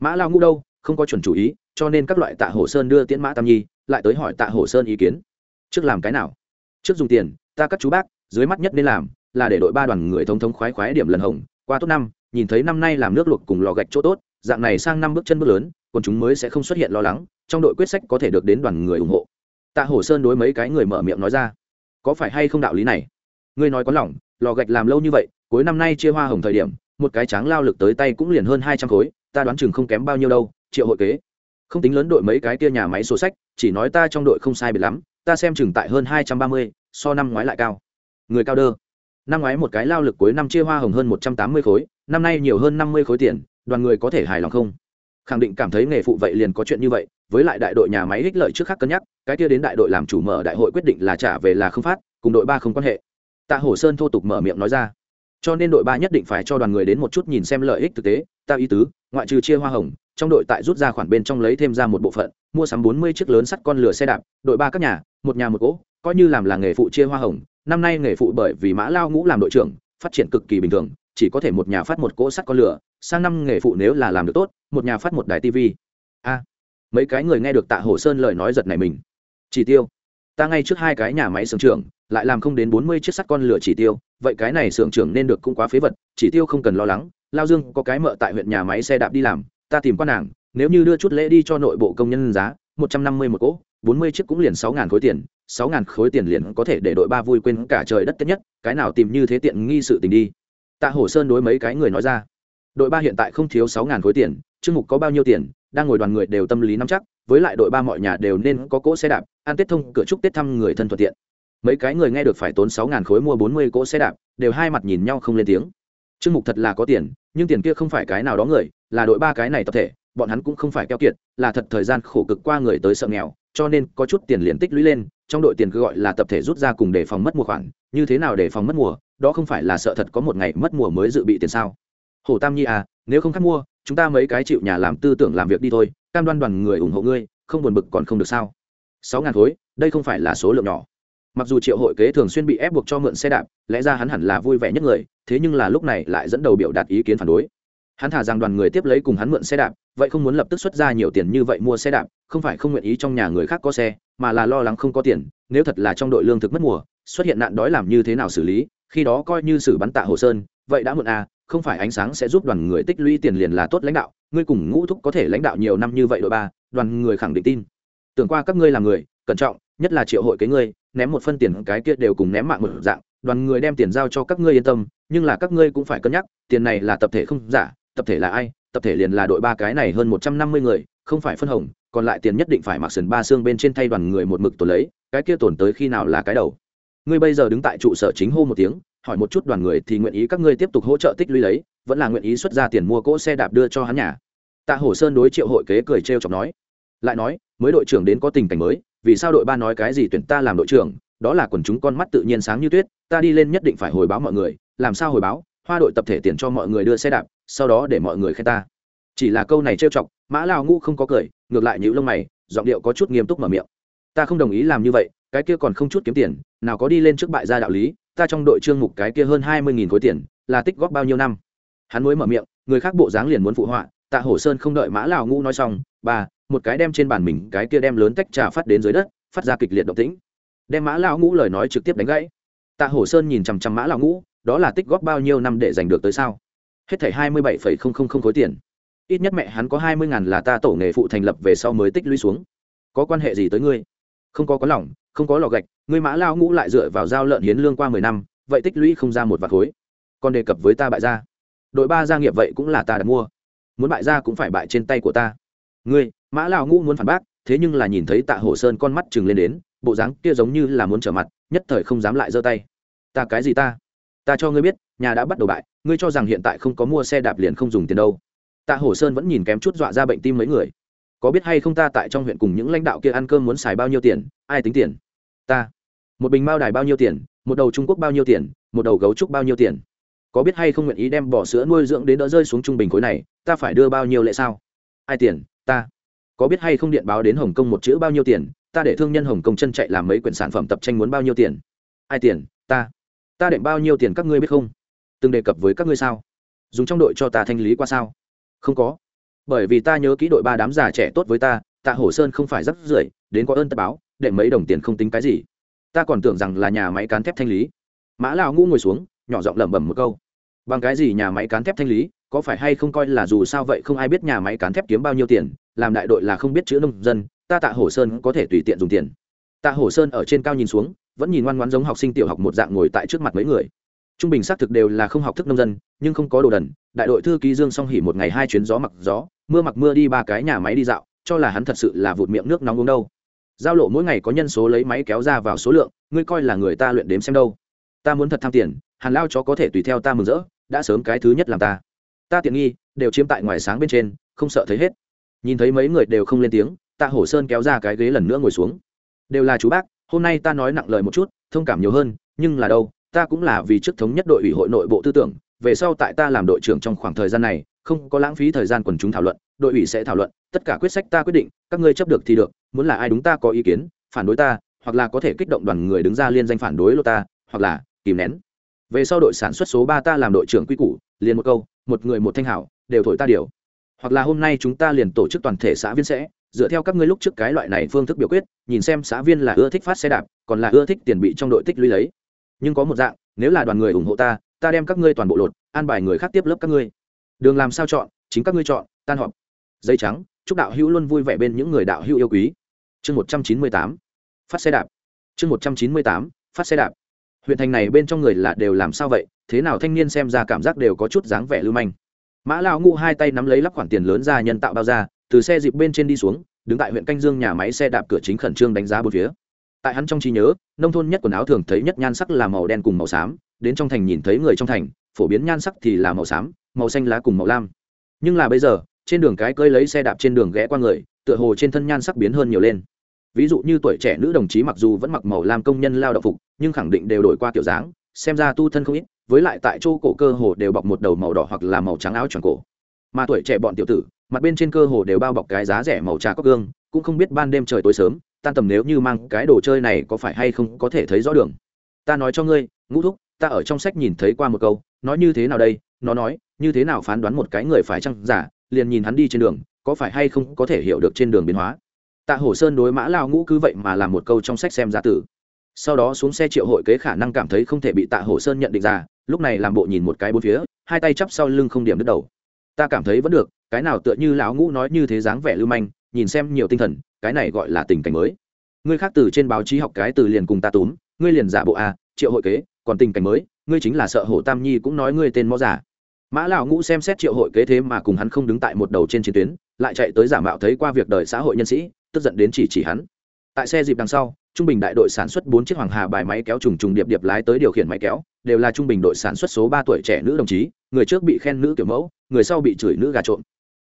Mã lao ngũ đâu, không có chuẩn chủ ý, cho nên các loại tạ hồ sơn đưa tiễn mã tam nhi, lại tới hỏi tạ hồ sơn ý kiến. Trước làm cái nào? Trước dùng tiền, ta các chú bác, dưới mắt nhất nên làm là để đội ba đoàn người thống thống khoái khoái điểm lần hồng, qua tốt năm, nhìn thấy năm nay làm nước luộc cùng lò gạch chỗ tốt, dạng này sang năm bước chân bước lớn còn chúng mới sẽ không xuất hiện lo lắng, trong đội quyết sách có thể được đến đoàn người ủng hộ. Tạ hổ sơn đối mấy cái người mở miệng nói ra, có phải hay không đạo lý này? Ngươi nói có lòng, lò gạch làm lâu như vậy, cuối năm nay chia hoa hồng thời điểm, một cái tráng lao lực tới tay cũng liền hơn hai trăm khối, ta đoán chừng không kém bao nhiêu đâu, triệu hội kế. Không tính lớn đội mấy cái kia nhà máy sổ sách, chỉ nói ta trong đội không sai biệt lắm, ta xem chừng tại hơn hai trăm ba mươi, so năm ngoái lại cao. Người cao đơ năm ngoái một cái lao lực cuối năm chia hoa hồng hơn một trăm tám mươi khối, năm nay nhiều hơn năm mươi khối tiền, đoàn người có thể hài lòng không? Khẳng định cảm thấy nghề phụ vậy liền có chuyện như vậy, với lại đại đội nhà máy ích lợi trước khác cân nhắc, cái kia đến đại đội làm chủ mở đại hội quyết định là trả về là không phát, cùng đội ba không quan hệ. Tạ hổ sơn thô tục mở miệng nói ra. Cho nên đội ba nhất định phải cho đoàn người đến một chút nhìn xem lợi ích thực tế, ta ý tứ, ngoại trừ chia hoa hồng, trong đội tại rút ra khoản bên trong lấy thêm ra một bộ phận, mua sắm bốn mươi chiếc lớn sắt con lửa xe đạp, đội ba các nhà, một nhà một cỗ coi như làm là nghề phụ chia hoa hồng năm nay nghề phụ bởi vì mã lao ngũ làm đội trưởng, phát triển cực kỳ bình thường, chỉ có thể một nhà phát một cỗ sắt con lửa, sang năm nghề phụ nếu là làm được tốt, một nhà phát một đài tv a, mấy cái người nghe được tạ hồ sơn lời nói giật này mình. Chỉ tiêu, ta ngay trước hai cái nhà máy xưởng trưởng, lại làm không đến bốn mươi chiếc sắt con lửa chỉ tiêu, vậy cái này xưởng trưởng nên được cũng quá phế vật, chỉ tiêu không cần lo lắng, lao dương có cái mợ tại huyện nhà máy xe đạp đi làm, ta tìm quan nàng, nếu như đưa chút lễ đi cho nội bộ công nhân giá, một trăm năm mươi một cỗ, bốn mươi chiếc cũng liền sáu ngàn khối tiền sáu ngàn khối tiền liền có thể để đội ba vui quên cả trời đất tết nhất, cái nào tìm như thế tiện nghi sự tình đi. Tạ hổ sơn đối mấy cái người nói ra, đội ba hiện tại không thiếu sáu ngàn khối tiền chương mục có bao nhiêu tiền, đang ngồi đoàn người đều tâm lý nắm chắc, với lại đội ba mọi nhà đều nên có cỗ xe đạp, ăn tết thông, cửa chúc tết thăm người thân thuận tiện. Mấy cái người nghe được phải tốn sáu ngàn khối mua bốn mươi cỗ xe đạp, đều hai mặt nhìn nhau không lên tiếng. Chương mục thật là có tiền, nhưng tiền kia không phải cái nào đó người, là đội ba cái này tập thể, bọn hắn cũng không phải keo kiệt, là thật thời gian khổ cực qua người tới sợ nghèo cho nên có chút tiền liền tích lũy lên, trong đội tiền cứ gọi là tập thể rút ra cùng để phòng mất mùa khoản. Như thế nào để phòng mất mùa, đó không phải là sợ thật có một ngày mất mùa mới dự bị tiền sao? Hồ tam nhi à nếu không khắc mua, chúng ta mấy cái chịu nhà làm tư tưởng làm việc đi thôi, cam đoan đoàn người ủng hộ ngươi, không buồn bực còn không được sao? Sáu ngàn khối, đây không phải là số lượng nhỏ. Mặc dù triệu hội kế thường xuyên bị ép buộc cho mượn xe đạp, lẽ ra hắn hẳn là vui vẻ nhất người, thế nhưng là lúc này lại dẫn đầu biểu đạt ý kiến phản đối. Hắn thả rằng đoàn người tiếp lấy cùng hắn mượn xe đạp vậy không muốn lập tức xuất ra nhiều tiền như vậy mua xe đạp, không phải không nguyện ý trong nhà người khác có xe, mà là lo lắng không có tiền, nếu thật là trong đội lương thực mất mùa, xuất hiện nạn đói làm như thế nào xử lý, khi đó coi như xử bắn tạ hồ sơn, vậy đã mượn à không phải ánh sáng sẽ giúp đoàn người tích lũy tiền liền là tốt lãnh đạo, ngươi cùng ngũ thúc có thể lãnh đạo nhiều năm như vậy đội ba, đoàn người khẳng định tin. Tưởng qua các ngươi là người, cẩn trọng, nhất là triệu hội cái ngươi, ném một phân tiền cái kia đều cùng ném mạng một dạng, đoàn người đem tiền giao cho các ngươi yên tâm, nhưng là các ngươi cũng phải cân nhắc, tiền này là tập thể không giả, tập thể là ai tập thể liền là đội ba cái này hơn một trăm năm mươi người, không phải phân hồng, còn lại tiền nhất định phải mặc sườn ba xương bên trên thay đoàn người một mực tổn lấy, cái kia tổn tới khi nào là cái đầu? Ngươi bây giờ đứng tại trụ sở chính hô một tiếng, hỏi một chút đoàn người thì nguyện ý các ngươi tiếp tục hỗ trợ tích lũy lấy, vẫn là nguyện ý xuất ra tiền mua cỗ xe đạp đưa cho hắn nhà. Tạ hổ sơn đối triệu hội kế cười trêu chọc nói. Lại nói, mới đội trưởng đến có tình cảnh mới, vì sao đội ba nói cái gì tuyển ta làm đội trưởng, đó là quần chúng con mắt tự nhiên sáng như tuyết, ta đi lên nhất định phải hồi báo mọi người, làm sao hồi báo? Hoa đội tập thể tiền cho mọi người đưa xe đạp, sau đó để mọi người khen ta. Chỉ là câu này trêu chọc, mã lao ngũ không có cười, ngược lại nhữ lông mày, giọng điệu có chút nghiêm túc mở miệng. Ta không đồng ý làm như vậy, cái kia còn không chút kiếm tiền, nào có đi lên trước bại gia đạo lý, ta trong đội trương mục cái kia hơn hai mươi nghìn khối tiền, là tích góp bao nhiêu năm? Hắn mới mở miệng, người khác bộ dáng liền muốn phụ họa, tạ hổ sơn không đợi mã lào ngũ nói xong, ba, một cái đem trên bàn mình, cái kia đem lớn tách trà phát đến dưới đất, phát ra kịch liệt động tĩnh. Đem mã lao ngũ lời nói trực tiếp đánh gãy. Tạ hổ sơn nhìn chằm chằm mã lao ngũ đó là tích góp bao nhiêu năm để giành được tới sao? Hết thảy hai mươi bảy phẩy không không không khối tiền. Ít nhất mẹ hắn có hai mươi ngàn là ta tổ nghề phụ thành lập về sau mới tích lũy xuống. Có quan hệ gì tới ngươi? Không có có lòng không có lò gạch, ngươi mã lao ngũ lại dựa vào giao lợn hiến lương qua mười năm, vậy tích lũy không ra một vạt khối. Còn đề cập với ta bại gia. Đội ba gia nghiệp vậy cũng là ta đã mua. Muốn bại gia cũng phải bại trên tay của ta. Ngươi, mã lao ngũ muốn phản bác, thế nhưng là nhìn thấy tạ hổ sơn con mắt chừng lên đến, bộ dáng kia giống như là muốn trở mặt, nhất thời không dám lại giơ tay. Ta cái gì ta? Ta cho ngươi biết, nhà đã bắt đầu bại, ngươi cho rằng hiện tại không có mua xe đạp liền không dùng tiền đâu. Tạ hổ sơn vẫn nhìn kém chút dọa ra bệnh tim mấy người. Có biết hay không ta tại trong huyện cùng những lãnh đạo kia ăn cơm muốn xài bao nhiêu tiền, ai tính tiền? Ta. Một bình mao đài bao nhiêu tiền, một đầu trung quốc bao nhiêu tiền, một đầu gấu trúc bao nhiêu tiền. Có biết hay không nguyện ý đem bỏ sữa nuôi dưỡng đến đỡ rơi xuống trung bình khối này, ta phải đưa bao nhiêu lệ sao? Ai tiền? Ta. Có biết hay không điện báo đến hồng kông một chữ bao nhiêu tiền, ta để thương nhân hồng kông chân chạy làm mấy quyển sản phẩm tập tranh muốn bao nhiêu tiền? Ai tiền? Ta ta định bao nhiêu tiền các ngươi biết không? Từng đề cập với các ngươi sao? Dùng trong đội cho ta thanh lý qua sao? Không có. Bởi vì ta nhớ kỹ đội ba đám già trẻ tốt với ta, tạ hổ sơn không phải rất rưởi đến có ơn tất báo để mấy đồng tiền không tính cái gì. Ta còn tưởng rằng là nhà máy cán thép thanh lý. Mã lao ngũ ngồi xuống, nhỏ giọng lẩm bẩm một câu. Bằng cái gì nhà máy cán thép thanh lý, có phải hay không coi là dù sao vậy không ai biết nhà máy cán thép kiếm bao nhiêu tiền, làm đại đội là không biết chữ nông dân, ta tạ hổ sơn có thể tùy tiện dùng tiền. Tạ hổ sơn ở trên cao nhìn xuống vẫn nhìn ngoan ngoãn giống học sinh tiểu học một dạng ngồi tại trước mặt mấy người. Trung bình xác thực đều là không học thức nông dân, nhưng không có đồ đần. Đại đội thư ký dương song hỉ một ngày hai chuyến gió mặc gió, mưa mặc mưa đi ba cái nhà máy đi dạo, cho là hắn thật sự là vụt miệng nước nóng uống đâu. Giao lộ mỗi ngày có nhân số lấy máy kéo ra vào số lượng, ngươi coi là người ta luyện đếm xem đâu. Ta muốn thật tham tiền, hàn lao chó có thể tùy theo ta mừng rỡ, đã sớm cái thứ nhất làm ta. Ta tiện nghi, đều chiếm tại ngoài sáng bên trên, không sợ thấy hết. Nhìn thấy mấy người đều không lên tiếng tạ hổ sơn kéo ra cái ghế lần nữa ngồi xuống. Đều là chú bác hôm nay ta nói nặng lời một chút, thông cảm nhiều hơn, nhưng là đâu, ta cũng là vì trước thống nhất đội ủy hội nội bộ tư tưởng, về sau tại ta làm đội trưởng trong khoảng thời gian này, không có lãng phí thời gian quần chúng thảo luận, đội ủy sẽ thảo luận, tất cả quyết sách ta quyết định, các ngươi chấp được thì được, muốn là ai đúng ta có ý kiến, phản đối ta, hoặc là có thể kích động đoàn người đứng ra liên danh phản đối lô ta, hoặc là kìm nén. Về sau đội sản xuất số ba ta làm đội trưởng quy củ, liền một câu, một người một thanh hảo, đều thổi ta điều. Hoặc là hôm nay chúng ta liền tổ chức toàn thể xã viên sẽ dựa theo các ngươi lúc trước cái loại này phương thức biểu quyết, nhìn xem xã viên là ưa thích phát xe đạp, còn là ưa thích tiền bị trong đội tích lũy lấy. Nhưng có một dạng, nếu là đoàn người ủng hộ ta ta đem các ngươi toàn bộ lột, an bài người khác tiếp lớp các ngươi. Đường làm sao chọn, chính các ngươi chọn, tan họp. Dây trắng, chúc đạo hữu luôn vui vẻ bên những người đạo hữu yêu quý. Chương một trăm chín mươi tám, phát xe đạp. Chương một trăm chín mươi tám, phát xe đạp. Huyện thành này bên trong người là đều làm sao vậy, thế nào thanh niên xem ra cảm giác đều có chút dáng vẻ lưu manh mã lao ngụ hai tay nắm lấy lắp khoản tiền lớn ra nhân tạo bao ra, từ xe dịp bên trên đi xuống, đứng tại huyện canh dương nhà máy xe đạp cửa chính khẩn trương đánh giá bốn phía. Tại hắn trong trí nhớ, nông thôn nhất quần áo thường thấy nhất nhan sắc là màu đen cùng màu xám, đến trong thành nhìn thấy người trong thành, phổ biến nhan sắc thì là màu xám, màu xanh lá cùng màu lam. Nhưng là bây giờ, trên đường cái cơi lấy xe đạp trên đường ghé qua người, tựa hồ trên thân nhan sắc biến hơn nhiều lên. Ví dụ như tuổi trẻ nữ đồng chí mặc dù vẫn mặc màu lam công nhân lao động phục, nhưng khẳng định đều đổi qua kiểu dáng, xem ra tu thân không ít với lại tại chỗ cổ cơ hồ đều bọc một đầu màu đỏ hoặc là màu trắng áo tròn cổ. Mà tuổi trẻ bọn tiểu tử, mặt bên trên cơ hồ đều bao bọc cái giá rẻ màu trà cốc gương, cũng không biết ban đêm trời tối sớm, tan tầm nếu như mang cái đồ chơi này có phải hay không có thể thấy rõ đường. Ta nói cho ngươi, ngũ thúc, ta ở trong sách nhìn thấy qua một câu, nói như thế nào đây? Nó nói, như thế nào phán đoán một cái người phải chăng? Giả, liền nhìn hắn đi trên đường, có phải hay không có thể hiểu được trên đường biến hóa? Tạ hổ sơn đối mã lao ngũ cứ vậy mà làm một câu trong sách xem ra tử. Sau đó xuống xe triệu hội kế khả năng cảm thấy không thể bị tạ hổ sơn nhận định ra lúc này làm bộ nhìn một cái bốn phía hai tay chắp sau lưng không điểm đứt đầu. Ta cảm thấy vẫn được cái nào tựa như lão ngũ nói như thế dáng vẻ lưu manh nhìn xem nhiều tinh thần cái này gọi là tình cảnh mới. Ngươi khác từ trên báo chí học cái từ liền cùng ta túm ngươi liền giả bộ a à, triệu hội kế còn tình cảnh mới ngươi chính là sợ hổ tam nhi cũng nói ngươi tên mõ giả. Mã lão ngũ xem xét triệu hội kế thế mà cùng hắn không đứng tại một đầu trên chiến tuyến lại chạy tới giả mạo thấy qua việc đời xã hội nhân sĩ tức giận đến chỉ chỉ hắn. Tại xe dịp đằng sau trung bình đại đội sản xuất bốn chiếc hoàng hà bài máy kéo trùng trùng điệp điệp lái tới điều khiển máy kéo đều là trung bình đội sản xuất số ba tuổi trẻ nữ đồng chí, người trước bị khen nữ kiểu mẫu, người sau bị chửi nữ gà trộm.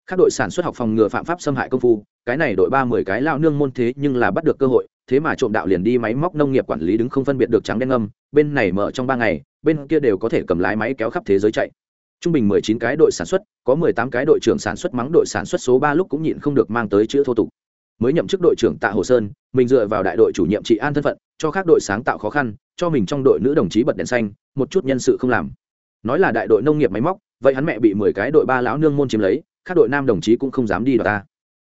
Các đội sản xuất học phòng ngừa phạm pháp xâm hại công phu, cái này đội ba mươi cái lao nương môn thế nhưng là bắt được cơ hội, thế mà trộm đạo liền đi máy móc nông nghiệp quản lý đứng không phân biệt được trắng đen âm bên này mở trong ba ngày, bên kia đều có thể cầm lái máy kéo khắp thế giới chạy. Trung bình mười chín cái đội sản xuất, có mười tám cái đội trưởng sản xuất mắng đội sản xuất số ba lúc cũng nhịn không được mang tới chữ thô tục mới nhậm chức đội trưởng tạ hồ sơn, mình dựa vào đại đội chủ nhiệm trị an thân phận, cho các đội sáng tạo khó khăn, cho mình trong đội nữ đồng chí bật đèn xanh, một chút nhân sự không làm. Nói là đại đội nông nghiệp máy móc, vậy hắn mẹ bị mười cái đội ba lão nương môn chiếm lấy, các đội nam đồng chí cũng không dám đi đ ta.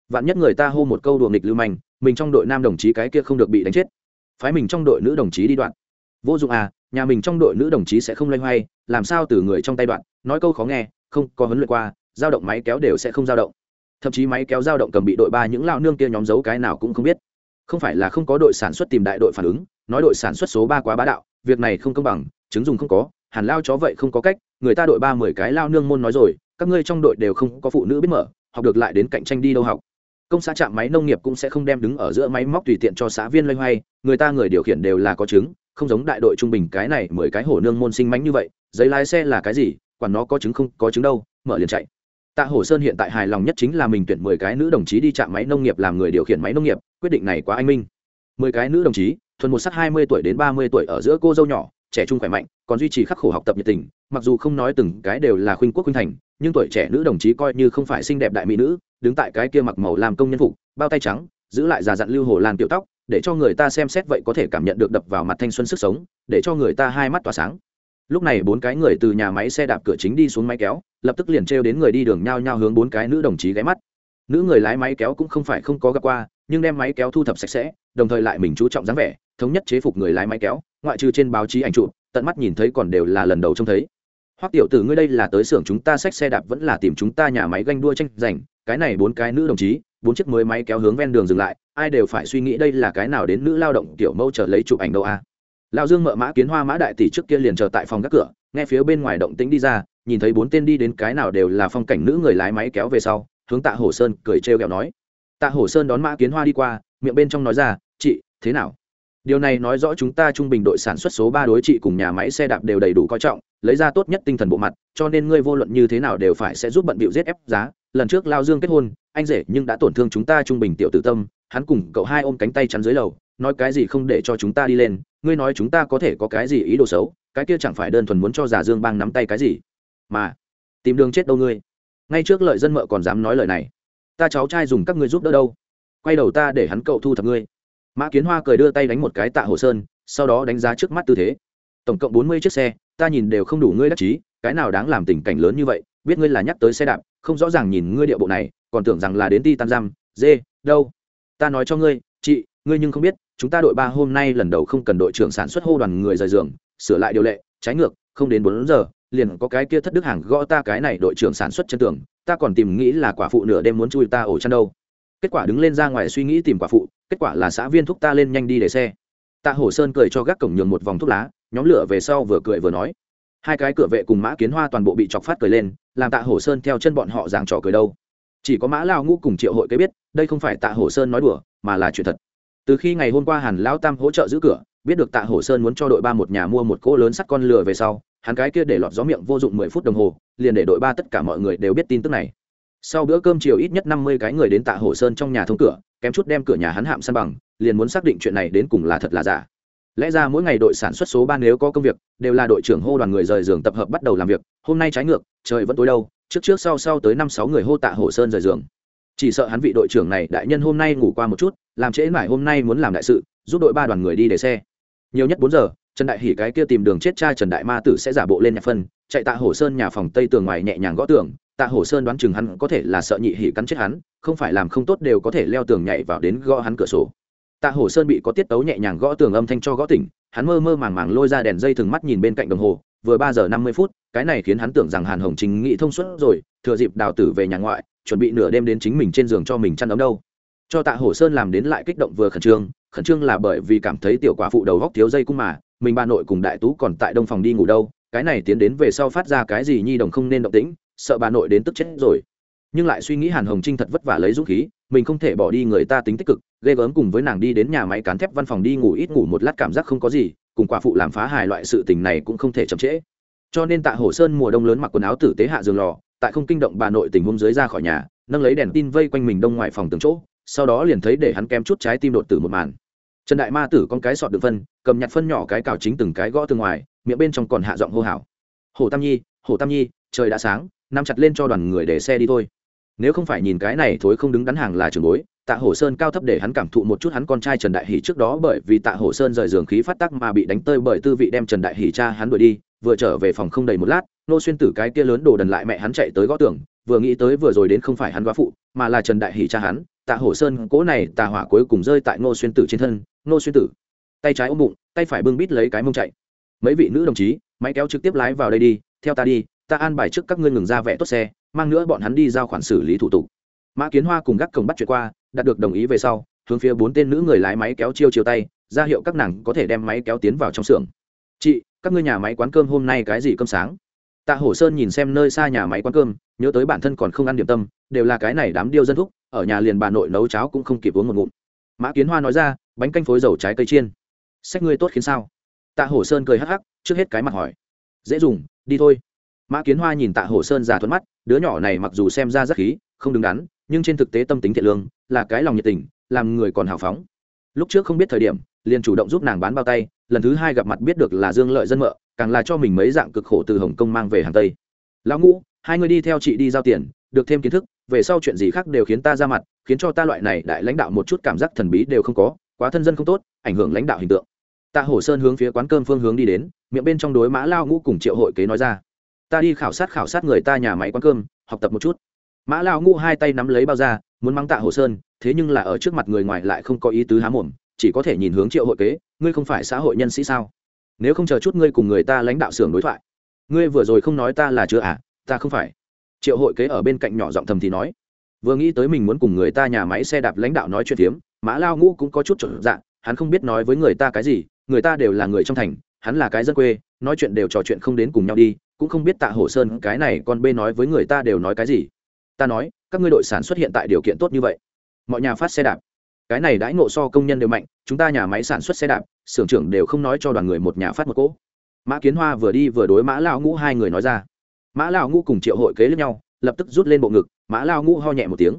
Vạn nhất người ta hô một câu đùa nghịch lưu manh, mình trong đội nam đồng chí cái kia không được bị đánh chết. Phái mình trong đội nữ đồng chí đi đoạn vô dụng à nhà mình trong đội nữ đồng chí sẽ không loay hoay, làm sao từ người trong tay đoạn nói câu khó nghe, không có huấn luyện qua dao động máy kéo đều sẽ không dao động thậm chí máy kéo dao động cầm bị đội ba những lao nương kia nhóm giấu cái nào cũng không biết. Không phải là không có đội sản xuất tìm đại đội phản ứng, nói đội sản xuất số ba quá bá đạo, việc này không công bằng, chứng dùng không có hàn lao chó vậy không có cách, người ta đội ba mười cái lao nương môn nói rồi, các ngươi trong đội đều không có phụ nữ biết mở, học được lại đến cạnh tranh đi đâu học. Công xã trạm máy nông nghiệp cũng sẽ không đem đứng ở giữa máy móc tùy tiện cho xã viên loay hoay, người ta người điều khiển đều là có chứng, không giống đại đội trung bình cái này mười cái hổ nương môn sinh mánh như vậy, giấy lái xe là cái gì, quản nó có chứng không có chứng đâu, mở liền chạy tạ hổ sơn hiện tại hài lòng nhất chính là mình tuyển mười cái nữ đồng chí đi chạm máy nông nghiệp làm người điều khiển máy nông nghiệp, quyết định này quá anh minh. Mười cái nữ đồng chí, thuần một sắc hai mươi tuổi đến ba mươi tuổi ở giữa cô dâu nhỏ, trẻ trung khỏe mạnh, còn duy trì khắc khổ học tập nhiệt tình, mặc dù không nói từng cái đều là khuynh quốc khuynh thành, nhưng tuổi trẻ nữ đồng chí coi như không phải xinh đẹp đại mỹ nữ, đứng tại cái kia mặc màu làm công nhân phục, bao tay trắng, giữ lại già dặn lưu hồ lan tiểu tóc, để cho người ta xem xét vậy có thể cảm nhận được đập vào mặt thanh xuân sức sống, để cho người ta hai mắt tỏa sáng. Lúc này bốn cái người từ nhà máy xe đạp cửa chính đi xuống máy kéo lập tức liền trêu đến người đi đường nhao nhao hướng bốn cái nữ đồng chí ghé mắt nữ người lái máy kéo cũng không phải không có gặp qua, nhưng đem máy kéo thu thập sạch sẽ, đồng thời lại mình chú trọng dáng vẻ, thống nhất chế phục người lái máy kéo, ngoại trừ trên báo chí ảnh chụp, tận mắt nhìn thấy còn đều là lần đầu trông thấy hoắc tiểu tử ngươi đây là tới xưởng chúng ta xách xe đạp vẫn là tìm chúng ta nhà máy ganh đua tranh giành, cái này bốn cái nữ đồng chí, bốn chiếc mới máy kéo hướng ven đường dừng lại, ai đều phải suy nghĩ đây là cái nào đến nữ lao động tiểu mâu chờ lấy chụp ảnh đâu a à. lão dương mợ mã kiến hoa mã đại tỷ trước kia liền chờ tại phòng các cửa, nghe phía bên ngoài động tĩnh đi ra nhìn thấy bốn tên đi đến cái nào đều là phong cảnh nữ người lái máy kéo về sau, hướng tạ hổ sơn cười trêu ghẹo nói. Tạ hổ sơn đón mã kiến hoa đi qua, miệng bên trong nói ra, chị, thế nào? Điều này nói rõ chúng ta trung bình đội sản xuất số ba đối trị cùng nhà máy xe đạp đều đầy đủ coi trọng, lấy ra tốt nhất tinh thần bộ mặt, cho nên ngươi vô luận như thế nào đều phải sẽ giúp bận bịu giết ép giá. Lần trước lao dương kết hôn, anh rể nhưng đã tổn thương chúng ta trung bình tiểu tử tâm, hắn cùng cậu hai ôm cánh tay chắn dưới lầu, nói cái gì không để cho chúng ta đi lên, ngươi nói chúng ta có thể có cái gì ý đồ xấu, cái kia chẳng phải đơn thuần muốn cho giả dương bang nắm tay cái gì? Mà tìm đường chết đâu ngươi? Ngay trước lợi dân mợ còn dám nói lời này. Ta cháu trai dùng các ngươi giúp đỡ đâu? Quay đầu ta để hắn cậu thu thập ngươi. Mã kiến hoa cười đưa tay đánh một cái tạ hồ sơn, sau đó đánh giá trước mắt tư thế. Tổng cộng bốn mươi chiếc xe, ta nhìn đều không đủ ngươi đắc chí, cái nào đáng làm tình cảnh lớn như vậy, biết ngươi là nhắc tới xe đạp, không rõ ràng nhìn ngươi địa bộ này, còn tưởng rằng là đến ti tam giam dê đâu? Ta nói cho ngươi, chị, ngươi nhưng không biết, chúng ta đội ba hôm nay lần đầu không cần đội trưởng sản xuất hô đoàn người rời giường, sửa lại điều lệ, trái ngược, không đến bốn giờ liền có cái kia thất đức hàng gõ ta cái này đội trưởng sản xuất chân tường, ta còn tìm nghĩ là quả phụ nửa đêm muốn chui ta ổ chăn đâu. Kết quả đứng lên ra ngoài suy nghĩ tìm quả phụ, kết quả là xã viên thúc ta lên nhanh đi để xe. Tạ hổ sơn cười cho gác cổng nhường một vòng thuốc lá, nhóm lửa về sau vừa cười vừa nói. Hai cái cửa vệ cùng mã kiến hoa toàn bộ bị chọc phát cười lên, làm tạ hổ sơn theo chân bọn họ giảng trò cười đâu. Chỉ có mã lao ngũ cùng triệu hội cái biết, đây không phải tạ hổ sơn nói đùa, mà là chuyện thật. Từ khi ngày hôm qua hàn lão tam hỗ trợ giữ cửa, biết được tạ hổ sơn muốn cho đội ba một nhà mua một cỗ lớn sắt con lừa về sau hắn cái kia để lọt gió miệng vô dụng mười phút đồng hồ, liền để đội ba tất cả mọi người đều biết tin tức này. Sau bữa cơm chiều ít nhất năm mươi cái người đến tạ hổ sơn trong nhà thông cửa, kém chút đem cửa nhà hắn hạm san bằng, liền muốn xác định chuyện này đến cùng là thật là giả. Lẽ ra mỗi ngày đội sản xuất số ba nếu có công việc, đều là đội trưởng hô đoàn người rời giường tập hợp bắt đầu làm việc, hôm nay trái ngược, trời vẫn tối đâu, trước trước sau sau tới năm sáu người hô tạ hổ sơn rời giường. Chỉ sợ hắn vị đội trưởng này đại nhân hôm nay ngủ qua một chút, làm trễ mãi hôm nay muốn làm đại sự, giúp đội ba đoàn người đi để xe. Nhiều nhất bốn giờ trần đại hỉ cái kia tìm đường chết cha trần đại ma tử sẽ giả bộ lên nhà phân, chạy tạ hổ sơn nhà phòng tây tường ngoài nhẹ nhàng gõ tường, tạ hổ sơn đoán chừng hắn có thể là sợ nhị hỉ cắn chết hắn, không phải làm không tốt đều có thể leo tường nhảy vào đến gõ hắn cửa sổ. Tạ hổ sơn bị có tiết tấu nhẹ nhàng gõ tường âm thanh cho gõ tỉnh, hắn mơ mơ màng màng lôi ra đèn dây thừng mắt nhìn bên cạnh đồng hồ, vừa ba giờ năm mươi phút, cái này khiến hắn tưởng rằng hàn hồng chính nghĩ thông suốt rồi, thừa dịp đào tử về nhà ngoại, chuẩn bị nửa đêm đến chính mình trên giường cho mình chăn ấm đâu. Cho tạ hổ sơn làm đến lại kích động vừa khẩn trương khẩn trương là bởi vì cảm thấy tiểu quả phụ đầu góc thiếu dây cung mà, mình bà nội cùng đại tú còn tại đông phòng đi ngủ đâu, cái này tiến đến về sau phát ra cái gì nhi đồng không nên động tĩnh, sợ bà nội đến tức chết rồi. Nhưng lại suy nghĩ hàn hồng trinh thật vất vả lấy dũng khí, mình không thể bỏ đi người ta tính tích cực, ghê gớm cùng với nàng đi đến nhà máy cán thép văn phòng đi ngủ ít ngủ một lát cảm giác không có gì, cùng quả phụ làm phá hài loại sự tình này cũng không thể chậm trễ. Cho nên tạ hổ sơn mùa đông lớn mặc quần áo tử tế hạ giường lò, tại không kinh động bà nội tình hôm dưới ra khỏi nhà, nâng lấy đèn tin vây quanh mình đông ngoài phòng từng chỗ, sau đó liền thấy để hắn kém chút trái tim đột tử một màn trần đại ma tử con cái sọt đựng phân, cầm nhặt phân nhỏ cái cào chính từng cái gõ từ ngoài, miệng bên trong còn hạ giọng hô hào. Hồ tam nhi, hồ tam nhi, trời đã sáng, nắm chặt lên cho đoàn người để xe đi thôi. Nếu không phải nhìn cái này thối không đứng đắn hàng là trường bối, tạ hổ sơn cao thấp để hắn cảm thụ một chút hắn con trai trần đại hỷ trước đó bởi vì tạ hổ sơn rời giường khí phát tắc mà bị đánh tơi bởi tư vị đem trần đại hỷ cha hắn đuổi đi, vừa trở về phòng không đầy một lát, nô xuyên tử cái kia lớn đồ đần lại mẹ hắn chạy tới gõ tường, vừa nghĩ tới vừa rồi đến không phải hắn góa phụ, mà là trần đại hỷ cha hắn tạ hổ sơn cố này tà hỏa cuối cùng rơi tại ngô xuyên tử trên thân, ngô xuyên tử. Tay trái ôm bụng, tay phải bưng bít lấy cái mông chạy. Mấy vị nữ đồng chí, máy kéo trực tiếp lái vào đây đi, theo ta đi, ta an bài trước các ngươi ngừng ra vẽ tốt xe, mang nữa bọn hắn đi giao khoản xử lý thủ tục. Mã kiến hoa cùng gác cổng bắt chuyện qua, đạt được đồng ý về sau, hướng phía bốn tên nữ người lái máy kéo chiêu chiều tay, ra hiệu các nàng có thể đem máy kéo tiến vào trong xưởng. Chị, các ngươi nhà máy quán cơm hôm nay cái gì cơm sáng? Tạ hổ sơn nhìn xem nơi xa nhà máy quán cơm, nhớ tới bản thân còn không ăn điểm tâm, đều là cái này đám điêu dân thúc ở nhà liền bà nội nấu cháo cũng không kịp uống một ngụm. Mã kiến hoa nói ra, bánh canh phối dầu trái cây chiên. Sách ngươi tốt khiến sao? Tạ hổ sơn cười hắc hắc, trước hết cái mặt hỏi. Dễ dùng, đi thôi. Mã kiến hoa nhìn tạ hổ sơn già thuận mắt, đứa nhỏ này mặc dù xem ra rất khí, không đứng đắn, nhưng trên thực tế tâm tính thiện lương, là cái lòng nhiệt tình, làm người còn hào phóng. Lúc trước không biết thời điểm, liền chủ động giúp nàng bán bao tay, lần thứ hai gặp mặt biết được là dương lợi dân mợ, càng là cho mình mấy dạng cực khổ từ hồng kông mang về hàng tây. Lão ngũ, hai người đi theo chị đi giao tiền, được thêm kiến thức về sau chuyện gì khác đều khiến ta ra mặt, khiến cho ta loại này đại lãnh đạo một chút cảm giác thần bí đều không có, quá thân dân không tốt, ảnh hưởng lãnh đạo hình tượng. Tạ hổ sơn hướng phía quán cơm phương hướng đi đến, miệng bên trong đối mã lao ngũ cùng triệu hội kế nói ra. Ta đi khảo sát khảo sát người ta nhà máy quán cơm, học tập một chút. Mã lao ngũ hai tay nắm lấy bao ra muốn mắng tạ hổ sơn, thế nhưng là ở trước mặt người ngoài lại không có ý tứ há mồm, chỉ có thể nhìn hướng triệu hội kế, ngươi không phải xã hội nhân sĩ sao? Nếu không chờ chút ngươi cùng người ta lãnh đạo xưởng đối thoại. Ngươi vừa rồi không nói ta là chưa à ta không phải triệu hội kế ở bên cạnh nhỏ giọng thầm thì nói, vừa nghĩ tới mình muốn cùng người ta nhà máy xe đạp lãnh đạo nói chuyện phiếm, mã lao ngũ cũng có chút trở dạng hắn không biết nói với người ta cái gì, người ta đều là người trong thành, hắn là cái dân quê, nói chuyện đều trò chuyện không đến cùng nhau đi, cũng không biết tạ hổ sơn cái này con bê nói với người ta đều nói cái gì. Ta nói, các ngươi đội sản xuất hiện tại điều kiện tốt như vậy, mọi nhà phát xe đạp. Cái này đãi ngộ so công nhân đều mạnh, chúng ta nhà máy sản xuất xe đạp, xưởng trưởng đều không nói cho đoàn người một nhà phát một cỗ. Mã kiến hoa vừa đi vừa đối mã lao ngũ hai người nói ra mã lao ngũ cùng triệu hội kế lẫn nhau, lập tức rút lên bộ ngực, mã lao ngũ ho nhẹ một tiếng.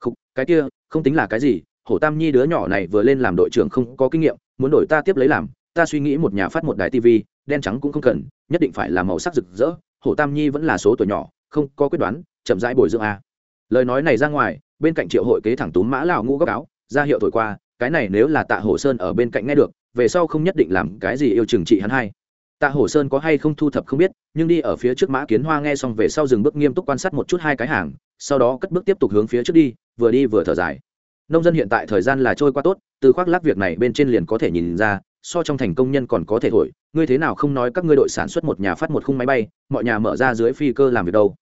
Không cái kia, không tính là cái gì, hổ tam nhi đứa nhỏ này vừa lên làm đội trưởng không có kinh nghiệm, muốn đổi ta tiếp lấy làm, ta suy nghĩ một nhà phát một đài tv đen trắng cũng không cần, nhất định phải là màu sắc rực rỡ, hổ tam nhi vẫn là số tuổi nhỏ, không có quyết đoán, chậm rãi bồi dưỡng a. Lời nói này ra ngoài, bên cạnh triệu hội kế thẳng túm mã lão ngũ góc áo, ra hiệu thổi qua, cái này nếu là tạ hổ sơn ở bên cạnh nghe được, về sau không nhất định làm cái gì yêu trừng trị hắn hay tạ hổ sơn có hay không thu thập không biết, nhưng đi ở phía trước mã kiến hoa nghe xong về sau dừng bước nghiêm túc quan sát một chút hai cái hàng, sau đó cất bước tiếp tục hướng phía trước đi, vừa đi vừa thở dài. Nông dân hiện tại thời gian là trôi qua tốt, từ khoác lác việc này bên trên liền có thể nhìn ra, so trong thành công nhân còn có thể thổi, ngươi thế nào không nói các ngươi đội sản xuất một nhà phát một khung máy bay, mọi nhà mở ra dưới phi cơ làm việc đâu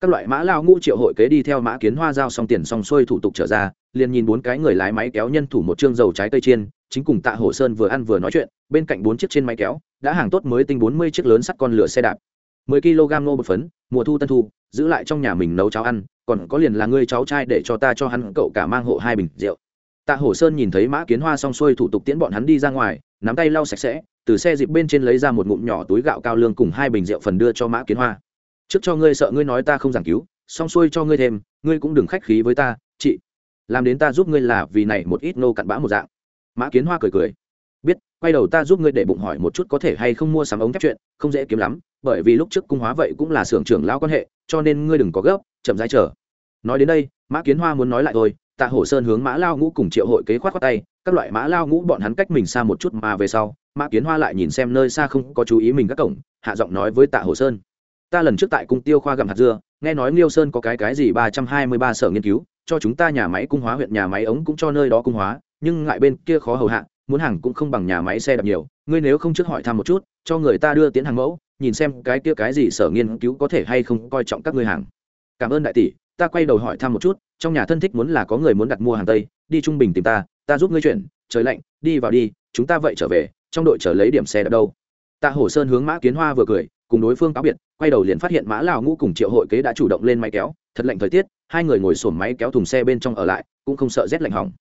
các loại mã lao ngũ triệu hội kế đi theo mã kiến hoa giao xong tiền xong xuôi thủ tục trở ra, liền nhìn bốn cái người lái máy kéo nhân thủ một chương dầu trái cây chiên, chính cùng tạ hổ sơn vừa ăn vừa nói chuyện, bên cạnh bốn chiếc trên máy kéo, đã hàng tốt mới tinh bốn mươi chiếc lớn sắt con lửa xe đạp. mười kg ngô bột phấn, mùa thu tân thu, giữ lại trong nhà mình nấu cháo ăn, còn có liền là ngươi cháu trai để cho ta cho hắn, cậu cả mang hộ hai bình rượu. Tạ hổ sơn nhìn thấy mã kiến hoa xong xuôi thủ tục tiễn bọn hắn đi ra ngoài, nắm tay lau sạch sẽ, từ xe dịp bên trên lấy ra một ngụm nhỏ túi gạo cao lương cùng hai bình rượu phần đưa cho mã kiến hoa trước cho ngươi sợ ngươi nói ta không giảng cứu, xong xuôi cho ngươi thêm, ngươi cũng đừng khách khí với ta, chị. Làm đến ta giúp ngươi là vì này một ít nô cặn bã một dạng. Mã kiến hoa cười cười. Biết, quay đầu ta giúp ngươi để bụng hỏi một chút có thể hay không mua sắm ống thép chuyện, không dễ kiếm lắm, bởi vì lúc trước cung hóa vậy cũng là xưởng trưởng lao quan hệ, cho nên ngươi đừng có gấp, chậm rãi chờ. Nói đến đây, mã kiến hoa muốn nói lại thôi, tạ hổ sơn hướng mã lao ngũ cùng triệu hội kế khoát khoát tay, các loại mã lao ngũ bọn hắn cách mình xa một chút mà về sau, mã kiến hoa lại nhìn xem nơi xa không có chú ý mình các cổng, hạ giọng nói với tạ hổ sơn ta lần trước tại cung tiêu khoa gặm hạt dưa, nghe nói liêu sơn có cái cái gì ba trăm hai mươi ba sở nghiên cứu, cho chúng ta nhà máy cung hóa huyện nhà máy ống cũng cho nơi đó cung hóa, nhưng ngại bên kia khó hầu hạ, muốn hàng cũng không bằng nhà máy xe đạp nhiều, ngươi nếu không trước hỏi thăm một chút, cho người ta đưa tiến hàng mẫu, nhìn xem cái kia cái gì sở nghiên cứu có thể hay không coi trọng các ngươi hàng. Cảm ơn đại tỷ, ta quay đầu hỏi thăm một chút, trong nhà thân thích muốn là có người muốn đặt mua hàng tây, đi trung bình tìm ta ta giúp ngươi chuyển, trời lạnh, đi vào đi, chúng ta vậy trở về, trong đội chờ lấy điểm xe đạp đâu. Tạ hổ sơn hướng mã kiến hoa vừa cười cùng đối phương cáo biệt, quay đầu liền phát hiện mã lào ngũ cùng triệu hội kế đã chủ động lên máy kéo, thật lạnh thời tiết, hai người ngồi sổm máy kéo thùng xe bên trong ở lại, cũng không sợ rét lạnh hỏng.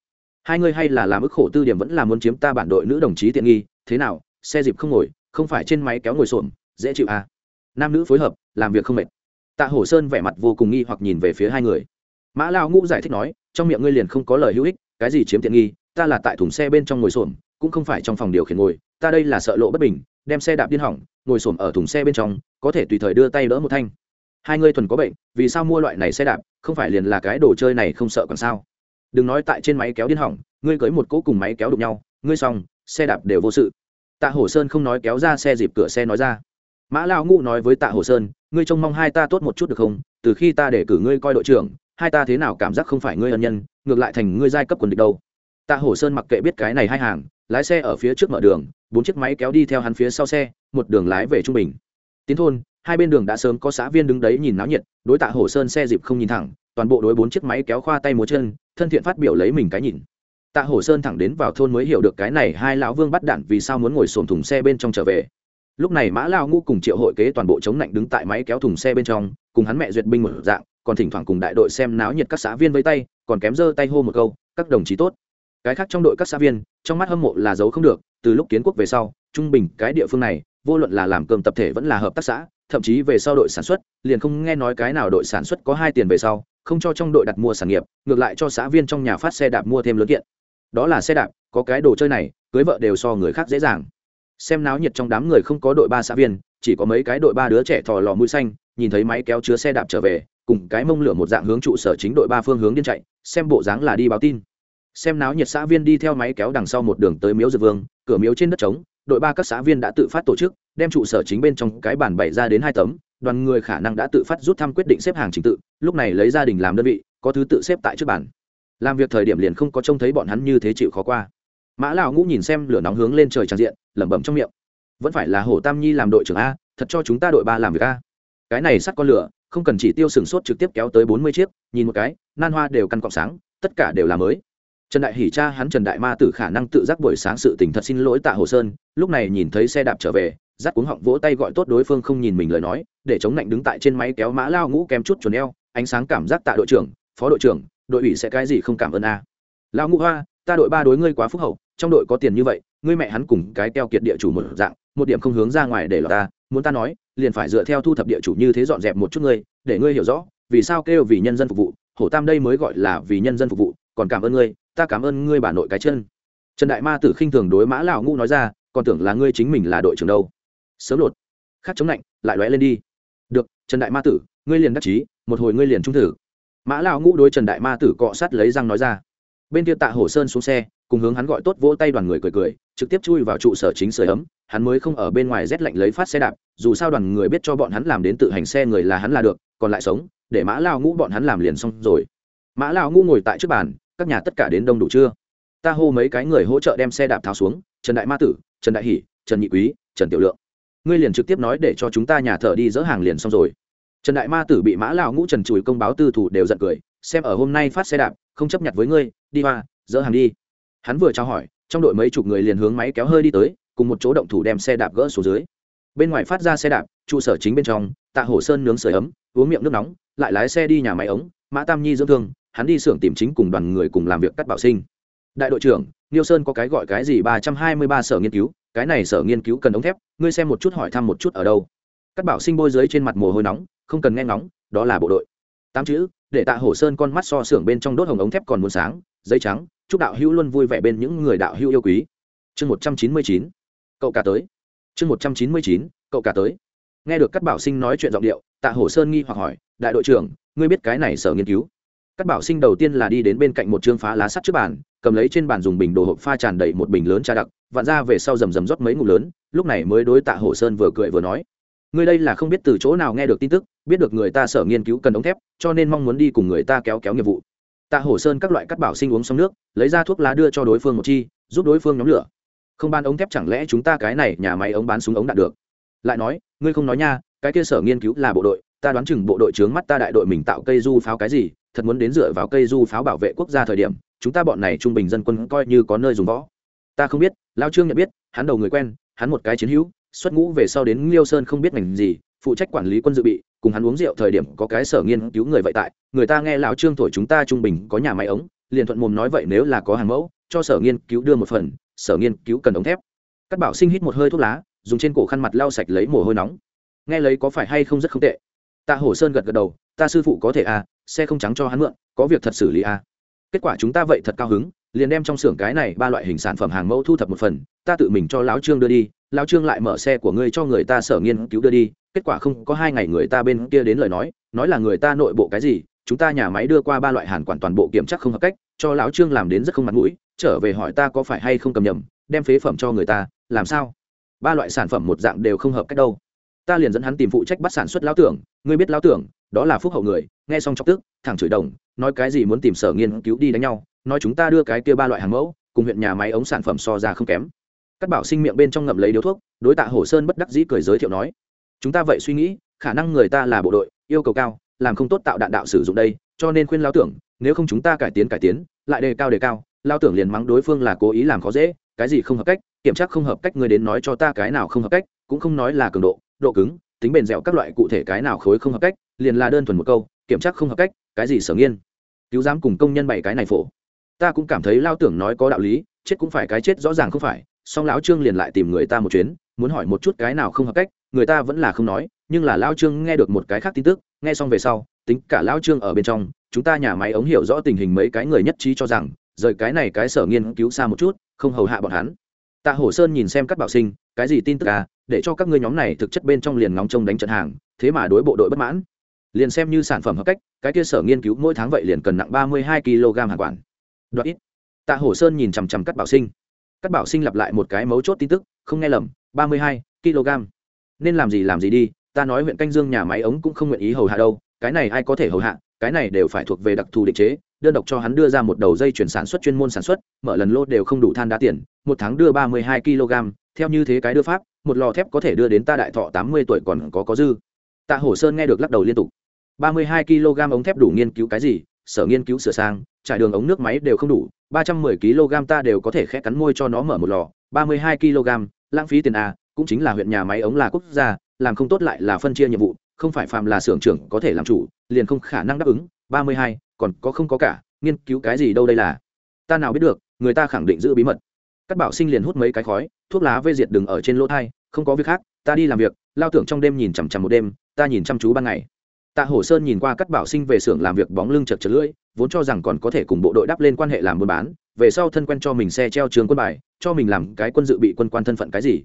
Hai người hay là làm ức khổ tư điểm vẫn là muốn chiếm ta bản đội nữ đồng chí tiện nghi, thế nào, xe dịp không ngồi, không phải trên máy kéo ngồi sổm dễ chịu à? Nam nữ phối hợp, làm việc không mệt. Tạ hổ sơn vẻ mặt vô cùng nghi hoặc nhìn về phía hai người. Mã lao ngũ giải thích nói, trong miệng ngươi liền không có lời hữu ích, cái gì chiếm tiện nghi, ta là tại thùng xe bên trong ngồi xổm, cũng không phải trong phòng điều khiển ngồi, ta đây là sợ lộ bất bình đem xe đạp điên hỏng, ngồi xổm ở thùng xe bên trong, có thể tùy thời đưa tay đỡ một thanh. Hai ngươi thuần có bệnh, vì sao mua loại này xe đạp, không phải liền là cái đồ chơi này không sợ còn sao? Đừng nói tại trên máy kéo điên hỏng, ngươi cưới một cỗ cùng máy kéo đụng nhau, ngươi xong, xe đạp đều vô sự. Tạ hổ sơn không nói kéo ra xe dịp cửa xe nói ra. Mã lao ngụ nói với tạ hổ sơn, ngươi trông mong hai ta tốt một chút được không? Từ khi ta để cử ngươi coi đội trưởng, hai ta thế nào cảm giác không phải ngươi ân nhân, ngược lại thành ngươi giai cấp quần địch đâu. Tạ hổ sơn mặc kệ biết cái này hai hàng, lái xe ở phía trước mở đường bốn chiếc máy kéo đi theo hắn phía sau xe, một đường lái về trung bình. Tiến thôn, hai bên đường đã sớm có xã viên đứng đấy nhìn náo nhiệt, đối tạ hổ sơn xe dịp không nhìn thẳng, toàn bộ đối bốn chiếc máy kéo khoa tay múa chân, thân thiện phát biểu lấy mình cái nhìn. Tạ hổ sơn thẳng đến vào thôn mới hiểu được cái này hai lão vương bắt đạn vì sao muốn ngồi xổm thùng xe bên trong trở về. Lúc này mã lao Ngũ cùng triệu hội kế toàn bộ chống lạnh đứng tại máy kéo thùng xe bên trong, cùng hắn mẹ duyệt binh một dạng, còn thỉnh thoảng cùng đại đội xem náo nhiệt các xã viên với tay, còn kém giơ tay hô một câu, các đồng chí tốt cái khác trong đội các xã viên, trong mắt hâm mộ là giấu không được, từ lúc kiến quốc về sau, trung bình cái địa phương này, vô luận là làm cơm tập thể vẫn là hợp tác xã, thậm chí về sau đội sản xuất, liền không nghe nói cái nào đội sản xuất có hai tiền về sau, không cho trong đội đặt mua sản nghiệp, ngược lại cho xã viên trong nhà phát xe đạp mua thêm lớn kiện. Đó là xe đạp, có cái đồ chơi này, cưới vợ đều so người khác dễ dàng. Xem náo nhiệt trong đám người không có đội ba xã viên, chỉ có mấy cái đội ba đứa trẻ thò lò mũi xanh, nhìn thấy máy kéo chứa xe đạp trở về, cùng cái mông lửa một dạng hướng trụ sở chính đội ba phương hướng điên chạy, xem bộ dáng là đi báo tin xem náo nhiệt xã viên đi theo máy kéo đằng sau một đường tới miếu dược vương, cửa miếu trên đất trống, đội ba các xã viên đã tự phát tổ chức, đem trụ sở chính bên trong cái bản bày ra đến hai tấm, đoàn người khả năng đã tự phát rút thăm quyết định xếp hàng trình tự, lúc này lấy gia đình làm đơn vị, có thứ tự xếp tại trước bản làm việc thời điểm liền không có trông thấy bọn hắn như thế chịu khó qua. Mã lão ngũ nhìn xem lửa nóng hướng lên trời tràn diện, lẩm bẩm trong miệng. Vẫn phải là hổ tam nhi làm đội trưởng a, thật cho chúng ta đội ba làm việc a. Cái này sắt con lửa, không cần chỉ tiêu sừng sốt trực tiếp kéo tới bốn mươi chiếc, nhìn một cái, nan hoa đều căn cọng sáng, tất cả đều là mới trần đại hỉ cha hắn trần đại ma tử khả năng tự giác buổi sáng sự tỉnh thật xin lỗi tạ hồ sơn, lúc này nhìn thấy xe đạp trở về dắt cuống họng vỗ tay gọi tốt đối phương không nhìn mình lời nói, để chống lạnh đứng tại trên máy kéo mã lao ngũ kém chút chuồn eo, ánh sáng cảm giác tạ đội trưởng, phó đội trưởng, đội ủy sẽ cái gì không cảm ơn a à. lao ngũ hoa, ta đội ba đối ngươi quá phúc hậu, trong đội có tiền như vậy, ngươi mẹ hắn cùng cái keo kiệt địa chủ một dạng, một điểm không hướng ra ngoài để lọt ta, muốn ta nói, liền phải dựa theo thu thập địa chủ như thế dọn dẹp một chút ngươi, để ngươi hiểu rõ, vì sao kêu vì nhân dân phục vụ hổ tam đây mới gọi là vì nhân dân phục vụ, còn cảm ơn ngươi ta cảm ơn ngươi bà nội cái chân. Trần đại ma tử khinh thường đối mã lão ngũ nói ra, còn tưởng là ngươi chính mình là đội trưởng đâu. Sớm lột. Khát chống lạnh, lại lóe lên đi. Được, trần đại ma tử, ngươi liền đắc chí, một hồi ngươi liền trung thử. Mã lão ngũ đối trần đại ma tử cọ sát lấy răng nói ra. Bên kia tạ hổ sơn xuống xe, cùng hướng hắn gọi tốt vỗ tay đoàn người cười cười, trực tiếp chui vào trụ sở chính sửa ấm, hắn mới không ở bên ngoài rét lạnh lấy phát xe đạp, dù sao đoàn người biết cho bọn hắn làm đến tự hành xe người là hắn là được, còn lại sống, để mã lao ngũ bọn hắn làm liền xong rồi. Mã lao ngũ ngồi tại trước bàn các nhà tất cả đến đông đủ chưa? Ta hô mấy cái người hỗ trợ đem xe đạp tháo xuống, trần đại ma tử, trần đại hỷ, trần nhị quý, trần tiểu lượng. Ngươi liền trực tiếp nói để cho chúng ta nhà thợ đi dỡ hàng liền xong rồi. Trần đại ma tử bị mã Lão ngũ trần chùi công báo tư thủ đều giận cười, xem ở hôm nay phát xe đạp, không chấp nhận với ngươi, đi hoa, dỡ hàng đi. Hắn vừa trao hỏi, trong đội mấy chục người liền hướng máy kéo hơi đi tới, cùng một chỗ động thủ đem xe đạp gỡ xuống dưới. Bên ngoài phát ra xe đạp, trụ sở chính bên trong, tạ hổ sơn nướng sửa ấm, uống miệng nước nóng, lại lái xe đi nhà máy ống, mã tam nhi dưỡng thương hắn đi xưởng tìm chính cùng đoàn người cùng làm việc cắt bảo sinh. Đại đội trưởng, niêu sơn có cái gọi cái gì ba trăm hai mươi ba sở nghiên cứu, cái này sở nghiên cứu cần ống thép, ngươi xem một chút hỏi thăm một chút ở đâu. Cắt bảo sinh bôi dưới trên mặt mồ hôi nóng, không cần nghe nóng đó là bộ đội. Tám chữ, để tạ hổ sơn con mắt so xưởng bên trong đốt hồng ống thép còn muốn sáng, giấy trắng, chúc đạo hữu luôn vui vẻ bên những người đạo hữu yêu quý. Chương một trăm chín mươi chín, cậu cả tới. Chương một trăm chín mươi chín, cậu cả tới. Nghe được các bảo sinh nói chuyện giọng điệu, tạ hổ sơn nghi hoặc hỏi, đại đội trưởng, ngươi biết cái này sở nghiên cứu? Cát bảo sinh đầu tiên là đi đến bên cạnh một chương phá lá sắt trước bàn, cầm lấy trên bàn dùng bình đồ hộp pha tràn đầy một bình lớn trà đặc, vặn ra về sau rầm rầm rót mấy ngụm lớn, lúc này mới đối tạ hổ sơn vừa cười vừa nói, ngươi đây là không biết từ chỗ nào nghe được tin tức, biết được người ta sở nghiên cứu cần ống thép, cho nên mong muốn đi cùng người ta kéo kéo nghiệp vụ. Tạ hổ sơn các loại cắt bảo sinh uống xong nước, lấy ra thuốc lá đưa cho đối phương một chi, giúp đối phương nhóm lửa. Không ban ống thép chẳng lẽ chúng ta cái này nhà máy ống bán súng ống đạt được? Lại nói, ngươi không nói nha, cái kia sở nghiên cứu là bộ đội ta đoán chừng bộ đội trướng mắt ta đại đội mình tạo cây du pháo cái gì, thật muốn đến dựa vào cây du pháo bảo vệ quốc gia thời điểm, chúng ta bọn này trung bình dân quân coi như có nơi dùng võ. Ta không biết, lao trương nhận biết, hắn đầu người quen, hắn một cái chiến hữu, xuất ngũ về sau đến liêu sơn không biết ngành gì, phụ trách quản lý quân dự bị, cùng hắn uống rượu thời điểm có cái sở nghiên cứu người vậy tại, người ta nghe lão trương thổi chúng ta trung bình có nhà máy ống, liền thuận mồm nói vậy nếu là có hàng mẫu, cho sở nghiên cứu đưa một phần, sở nghiên cứu cần ống thép. Các bảo sinh hít một hơi thuốc lá, dùng trên cổ khăn mặt lau sạch lấy mồ hôi nóng. Nghe lấy có phải hay không rất không tệ tạ hổ sơn gật gật đầu, ta sư phụ có thể à xe không trắng cho hắn mượn, có việc thật xử lý à. Kết quả chúng ta vậy thật cao hứng, liền đem trong xưởng cái này ba loại hình sản phẩm hàng mẫu thu thập một phần, ta tự mình cho lão trương đưa đi, lão trương lại mở xe của ngươi cho người ta sở nghiên cứu đưa đi, kết quả không có hai ngày người ta bên kia đến lời nói nói là người ta nội bộ cái gì, chúng ta nhà máy đưa qua ba loại hàn quản toàn bộ kiểm tra không hợp cách, cho lão trương làm đến rất không mặt mũi, trở về hỏi ta có phải hay không cầm nhầm, đem phế phẩm cho người ta, làm sao? Ba loại sản phẩm một dạng đều không hợp cách đâu ta liền dẫn hắn tìm phụ trách bắt sản xuất lão tưởng, ngươi biết lão tưởng, đó là phúc hậu người, nghe xong chọc tức, thẳng chửi đồng, nói cái gì muốn tìm sở nghiên cứu đi đánh nhau, nói chúng ta đưa cái kia ba loại hàng mẫu, cùng huyện nhà máy ống sản phẩm so ra không kém. Các bảo sinh miệng bên trong ngậm lấy điếu thuốc, đối tạ hồ sơn bất đắc dĩ cười giới thiệu nói, chúng ta vậy suy nghĩ, khả năng người ta là bộ đội, yêu cầu cao, làm không tốt tạo đạn đạo sử dụng đây, cho nên khuyên lao tưởng, nếu không chúng ta cải tiến cải tiến, lại đề cao đề cao lao tưởng liền mắng đối phương là cố ý làm khó dễ, cái gì không hợp cách, kiểm tra không hợp cách người đến nói cho ta cái nào không hợp cách, cũng không nói là cường độ độ cứng, tính bền dẻo các loại cụ thể cái nào khối không hợp cách, liền là đơn thuần một câu, kiểm tra không hợp cách, cái gì sở nghiên? Cứu giám cùng công nhân bảy cái này phổ. Ta cũng cảm thấy lao tưởng nói có đạo lý, chết cũng phải cái chết rõ ràng không phải, song lão trương liền lại tìm người ta một chuyến, muốn hỏi một chút cái nào không hợp cách, người ta vẫn là không nói, nhưng là lao trương nghe được một cái khác tin tức, nghe xong về sau, tính cả lao trương ở bên trong, chúng ta nhà máy ống hiểu rõ tình hình mấy cái người nhất trí cho rằng, rời cái này cái sở nghiên cứu xa một chút, không hầu hạ bọn hắn tạ hổ sơn nhìn xem các bảo sinh, cái gì tin tức à để cho các ngươi nhóm này thực chất bên trong liền ngóng trông đánh trận hàng, thế mà đối bộ đội bất mãn. Liền xem như sản phẩm hợp cách, cái kia sở nghiên cứu mỗi tháng vậy liền cần nặng ba mươi hai kg hàng quản. Đoạt ít. Tạ hổ sơn nhìn chằm chằm các bảo sinh. Các bảo sinh lặp lại một cái mấu chốt tin tức, không nghe lầm, ba mươi hai kg. Nên làm gì làm gì đi, ta nói huyện canh dương nhà máy ống cũng không nguyện ý hầu hạ đâu, cái này ai có thể hầu hạ, cái này đều phải thuộc về đặc thù định chế, đơn độc cho hắn đưa ra một đầu dây chuyển sản xuất chuyên môn sản xuất, mở lần lô đều không đủ than đá tiền một tháng đưa ba mươi hai kg, theo như thế cái đưa pháp, một lò thép có thể đưa đến ta đại thọ tám mươi tuổi còn có có dư. Tạ hổ sơn nghe được lắc đầu liên tục. ba mươi hai kg ống thép đủ nghiên cứu cái gì? Sở nghiên cứu sửa sang, trải đường ống nước máy đều không đủ, ba trăm mười kg ta đều có thể khẽ cắn môi cho nó mở một lò. ba mươi hai kg, lãng phí tiền a cũng chính là huyện nhà máy ống là quốc gia, làm không tốt lại là phân chia nhiệm vụ, không phải phàm là xưởng trưởng có thể làm chủ, liền không khả năng đáp ứng. ba mươi hai, còn có không có cả, nghiên cứu cái gì đâu đây là? Ta nào biết được, người ta khẳng định giữ bí mật cắt bảo sinh liền hút mấy cái khói, thuốc lá vây diệt đừng ở trên lỗ thai, không có việc khác, ta đi làm việc, lao tưởng trong đêm nhìn chằm chằm một đêm, ta nhìn chăm chú ban ngày. Tạ hổ sơn nhìn qua cắt bảo sinh về xưởng làm việc bóng lưng chật chật lưỡi, vốn cho rằng còn có thể cùng bộ đội đắp lên quan hệ làm buôn bán, về sau thân quen cho mình xe treo trường quân bài, cho mình làm cái quân dự bị quân quan thân phận cái gì.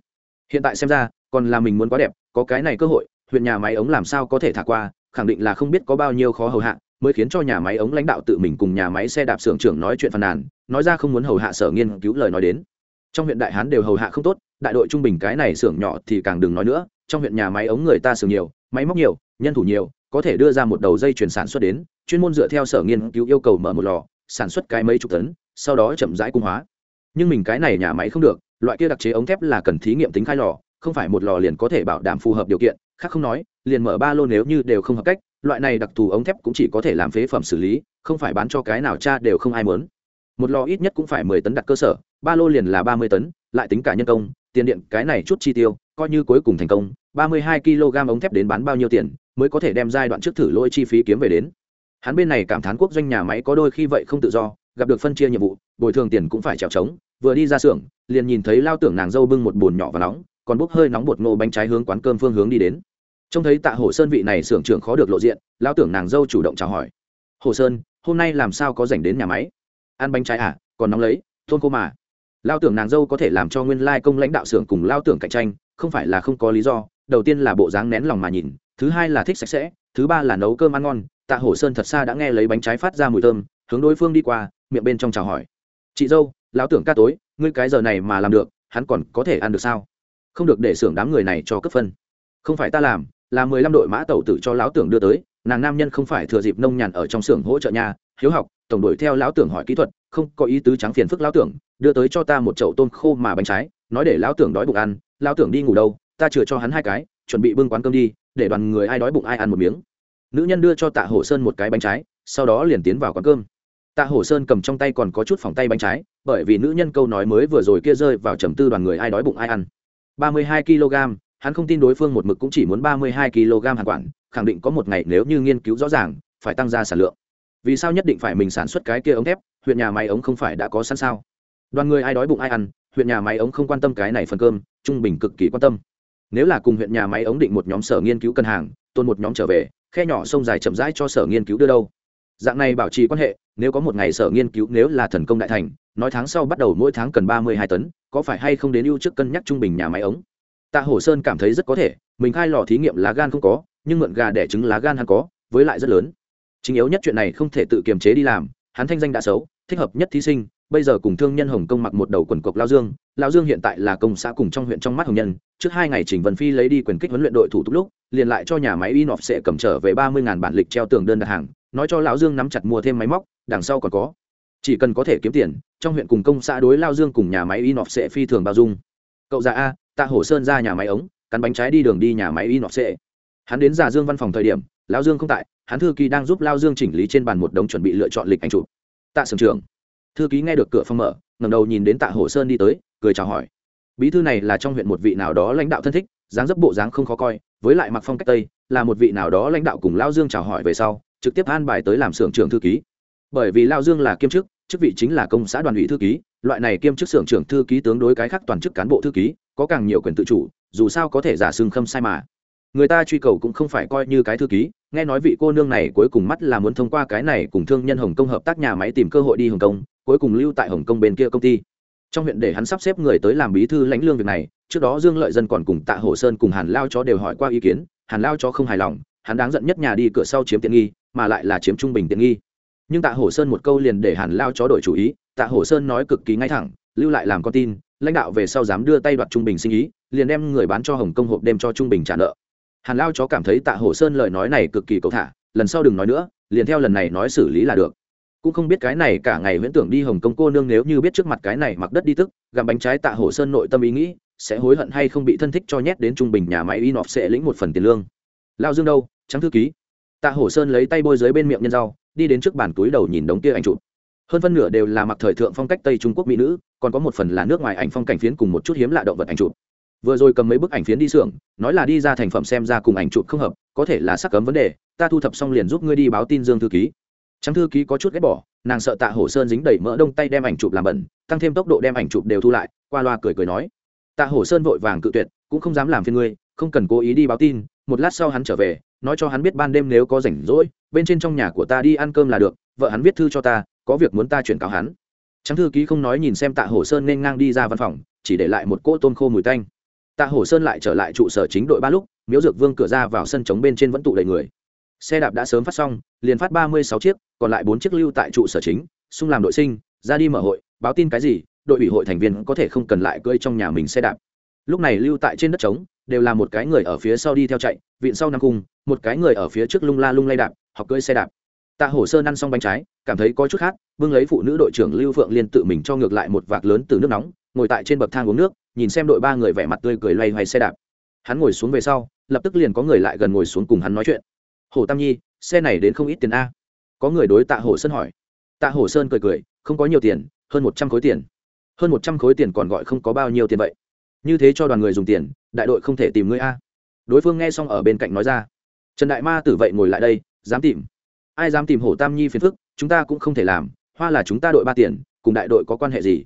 Hiện tại xem ra, còn là mình muốn quá đẹp, có cái này cơ hội, huyện nhà máy ống làm sao có thể thả qua khẳng định là không biết có bao nhiêu khó hầu hạ, mới khiến cho nhà máy ống lãnh đạo tự mình cùng nhà máy xe đạp xưởng trưởng nói chuyện phàn nàn, nói ra không muốn hầu hạ sở nghiên cứu lời nói đến. Trong huyện đại hán đều hầu hạ không tốt, đại đội trung bình cái này xưởng nhỏ thì càng đừng nói nữa, trong huyện nhà máy ống người ta xưởng nhiều, máy móc nhiều, nhân thủ nhiều, có thể đưa ra một đầu dây chuyển sản xuất đến, chuyên môn dựa theo sở nghiên cứu yêu cầu mở một lò, sản xuất cái mấy chục tấn, sau đó chậm rãi cung hóa. Nhưng mình cái này nhà máy không được, loại kia đặc chế ống thép là cần thí nghiệm tính khai lò, không phải một lò liền có thể bảo đảm phù hợp điều kiện khác không nói, liền mở ba lô nếu như đều không hợp cách, loại này đặc thù ống thép cũng chỉ có thể làm phế phẩm xử lý, không phải bán cho cái nào cha đều không ai muốn. Một lò ít nhất cũng phải mười tấn đặt cơ sở, ba lô liền là ba mươi tấn, lại tính cả nhân công, tiền điện cái này chút chi tiêu, coi như cuối cùng thành công, ba mươi hai kg ống thép đến bán bao nhiêu tiền, mới có thể đem giai đoạn trước thử lôi chi phí kiếm về đến. Hắn bên này cảm thán quốc doanh nhà máy có đôi khi vậy không tự do, gặp được phân chia nhiệm vụ, bồi thường tiền cũng phải trèo trống, vừa đi ra xưởng, liền nhìn thấy lao tưởng nàng dâu bưng một bồn nhỏ và nóng, còn bốc hơi nóng bột ngô bánh trái hướng quán cơm phương hướng đi đến trông thấy tạ hồ sơn vị này xưởng trưởng khó được lộ diện lao tưởng nàng dâu chủ động chào hỏi. Hồ sơn, hôm nay làm sao có dành đến nhà máy? Ăn bánh trái à còn nóng lấy, thôn cô mà. Lao tưởng nàng dâu có thể làm cho nguyên lai công lãnh đạo xưởng cùng lao tưởng cạnh tranh, không phải là không có lý do, đầu tiên là bộ dáng nén lòng mà nhìn, thứ hai là thích sạch sẽ, thứ ba là nấu cơm ăn ngon. Tạ hổ sơn thật xa đã nghe lấy bánh trái phát ra mùi thơm, hướng đối phương đi qua, miệng bên trong chào hỏi. Chị dâu, lão tưởng ca tối, ngươi cái giờ này mà làm được, hắn còn có thể ăn được sao? Không được để xưởng đám người này cho cấp phân. Không phải ta làm là mười lăm đội mã tàu tử cho lão tưởng đưa tới, nàng nam nhân không phải thừa dịp nông nhàn ở trong xưởng hỗ trợ nhà, hiếu học, tổng đuổi theo lão tưởng hỏi kỹ thuật, không có ý tứ trắng phiền phức lão tưởng, đưa tới cho ta một chậu tôm khô mà bánh trái, nói để lão tưởng đói bụng ăn, lão tưởng đi ngủ đâu, ta chừa cho hắn hai cái, chuẩn bị bưng quán cơm đi, để đoàn người ai đói bụng ai ăn một miếng. Nữ nhân đưa cho tạ hổ sơn một cái bánh trái, sau đó liền tiến vào quán cơm. Tạ hổ sơn cầm trong tay còn có chút phòng tay bánh trái, bởi vì nữ nhân câu nói mới vừa rồi kia rơi vào trầm tư đoàn người ai đói bụng ai ăn. ba mươi hai kg hắn không tin đối phương một mực cũng chỉ muốn ba mươi hai kg hàn quản, khẳng định có một ngày nếu như nghiên cứu rõ ràng, phải tăng ra sản lượng. Vì sao nhất định phải mình sản xuất cái kia ống thép, huyện nhà máy ống không phải đã có sẵn sao? Đoàn người ai đói bụng ai ăn, huyện nhà máy ống không quan tâm cái này phần cơm, trung bình cực kỳ quan tâm. Nếu là cùng huyện nhà máy ống định một nhóm sở nghiên cứu cân hàng, tôn một nhóm trở về, khe nhỏ sông dài chậm rãi cho sở nghiên cứu đưa đâu. Dạng này bảo trì quan hệ, nếu có một ngày sở nghiên cứu nếu là thần công đại thành, nói tháng sau bắt đầu mỗi tháng cần ba mươi hai tấn, có phải hay không đến ưu trước cân nhắc trung bình nhà máy ống? Tạ hổ sơn cảm thấy rất có thể, mình khai lò thí nghiệm lá gan không có, nhưng mượn gà đẻ trứng lá gan hắn có, với lại rất lớn. Chính yếu nhất chuyện này không thể tự kiềm chế đi làm, hắn thanh danh đã xấu, thích hợp nhất thí sinh, bây giờ cùng thương nhân hồng công mặc một đầu quần cộc lao dương lao dương hiện tại là công xã cùng trong huyện trong mắt hồng nhân, trước hai ngày trình vân phi lấy đi quyền kích huấn luyện đội thủ tục lúc, liền lại cho nhà máy inop sẽ cầm trở về ba mươi bản lịch treo tường đơn đặt hàng, nói cho lão dương nắm chặt mua thêm máy móc, đằng sau còn có. Chỉ cần có thể kiếm tiền, trong huyện cùng công xã đối lao dương cùng nhà máy inop sẽ phi thường bao dung cậu già a, tạ hổ sơn ra nhà máy ống, cắn bánh trái đi đường đi nhà máy inop xệ hắn đến già dương văn phòng thời điểm, lão dương không tại, hắn thư ký đang giúp lao dương chỉnh lý trên bàn một đống chuẩn bị lựa chọn lịch anh chụp. Tạ sưởng trưởng. Thư ký nghe được cửa phòng mở ngầm đầu nhìn đến tạ hổ sơn đi tới, cười chào hỏi. Bí thư này là trong huyện một vị nào đó lãnh đạo thân thích, dáng dấp bộ dáng không khó coi, với lại mặc phong cách tây, là một vị nào đó lãnh đạo cùng lao dương chào hỏi về sau, trực tiếp an bài tới làm xưởng trưởng thư ký. Bởi vì lao dương là kiêm chức chức vị chính là công xã đoàn ủy thư ký, loại này kiêm chức xưởng trưởng thư ký tướng đối cái khác toàn chức cán bộ thư ký, có càng nhiều quyền tự chủ, dù sao có thể giả xưng khâm sai mà. Người ta truy cầu cũng không phải coi như cái thư ký, nghe nói vị cô nương này cuối cùng mắt là muốn thông qua cái này cùng thương nhân hồng kông hợp tác nhà máy tìm cơ hội đi hồng kông, cuối cùng lưu tại hồng kông bên kia công ty. Trong huyện để hắn sắp xếp người tới làm bí thư lãnh lương việc này, trước đó dương lợi dân còn cùng tạ hồ sơn cùng hàn lao chó đều hỏi qua ý kiến, hàn lao chó không hài lòng, hắn đáng giận nhất nhà đi cửa sau chiếm tiện nghi, mà lại là chiếm trung bình tiện nghi nhưng tạ Hổ sơn một câu liền để hàn lao chó đổi chủ ý, tạ Hổ sơn nói cực kỳ ngay thẳng, lưu lại làm con tin, lãnh đạo về sau dám đưa tay đoạt trung bình sinh ý, liền đem người bán cho hồng kông hộp đem cho trung bình trả nợ. Hàn lao chó cảm thấy tạ Hổ sơn lời nói này cực kỳ cầu thả, lần sau đừng nói nữa, liền theo lần này nói xử lý là được. Cũng không biết cái này cả ngày viễn tưởng đi hồng kông cô nương nếu như biết trước mặt cái này mặc đất đi tức, gặm bánh trái tạ Hổ sơn nội tâm ý nghĩ, sẽ hối hận hay không bị thân thích cho nhét đến trung bình nhà máy y sẽ lĩnh một phần tiền lương. Lao dương đâu? Trắng thư ký. Tạ Hổ sơn lấy tay bôi dưới bên miệng nhân rau đi đến trước bàn túi đầu nhìn đống kia ảnh chụp. Hơn phân nửa đều là mặc thời thượng phong cách tây trung quốc mỹ nữ, còn có một phần là nước ngoài ảnh phong cảnh phiến cùng một chút hiếm lạ động vật ảnh chụp. Vừa rồi cầm mấy bức ảnh phiến đi xưởng, nói là đi ra thành phẩm xem ra cùng ảnh chụp không hợp, có thể là sắc cấm vấn đề, ta thu thập xong liền giúp ngươi đi báo tin dương thư ký. Trắng thư ký có chút ghét bỏ, nàng sợ tạ hổ sơn dính đầy mỡ đông tay đem ảnh chụp làm bẩn, tăng thêm tốc độ đem ảnh chụp đều thu lại, qua loa cười cười nói. Tạ hổ sơn vội vàng cự tuyệt, cũng không dám làm phiền ngươi, không cần cố ý đi báo tin một lát sau hắn trở về, nói cho hắn biết ban đêm nếu có rảnh rỗi, bên trên trong nhà của ta đi ăn cơm là được, vợ hắn viết thư cho ta, có việc muốn ta chuyển cáo hắn. Trắng thư ký không nói nhìn xem tạ hổ sơn nên ngang đi ra văn phòng, chỉ để lại một cỗ tôm khô mùi tanh. Tạ hổ sơn lại trở lại trụ sở chính đội ba lúc, miếu dược vương cửa ra vào sân trống bên trên vẫn tụ đầy người. Xe đạp đã sớm phát xong, liền phát ba mươi sáu chiếc, còn lại bốn chiếc lưu tại trụ sở chính, xung làm đội sinh, ra đi mở hội, báo tin cái gì, đội ủy hội thành viên có thể không cần lại cưỡi trong nhà mình xe đạp. Lúc này lưu tại trên đất trống đều là một cái người ở phía sau đi theo chạy viện sau năm cung một cái người ở phía trước lung la lung lay đạp, học cưỡi xe đạp. Tạ hổ sơn ăn xong bánh trái, cảm thấy có chút khác bưng lấy phụ nữ đội trưởng lưu phượng liên tự mình cho ngược lại một vạc lớn từ nước nóng, ngồi tại trên bậc thang uống nước, nhìn xem đội ba người vẻ mặt tươi cười loay hoay xe đạp. Hắn ngồi xuống về sau, lập tức liền có người lại gần ngồi xuống cùng hắn nói chuyện. Hồ tam nhi, xe này đến không ít tiền a. Có người đối tạ Hổ sơn hỏi. Tạ Hổ sơn cười cười, không có nhiều tiền, hơn một trăm khối tiền. Hơn một trăm khối tiền còn gọi không có bao nhiêu tiền vậy? Như thế cho đoàn người dùng tiền, đại đội không thể tìm ngươi a. Đối phương nghe xong ở bên cạnh nói ra. Trần đại ma tử vậy ngồi lại đây, dám tìm. Ai dám tìm hổ tam nhi phiền phức, chúng ta cũng không thể làm, hoa là chúng ta đội ba tiền, cùng đại đội có quan hệ gì?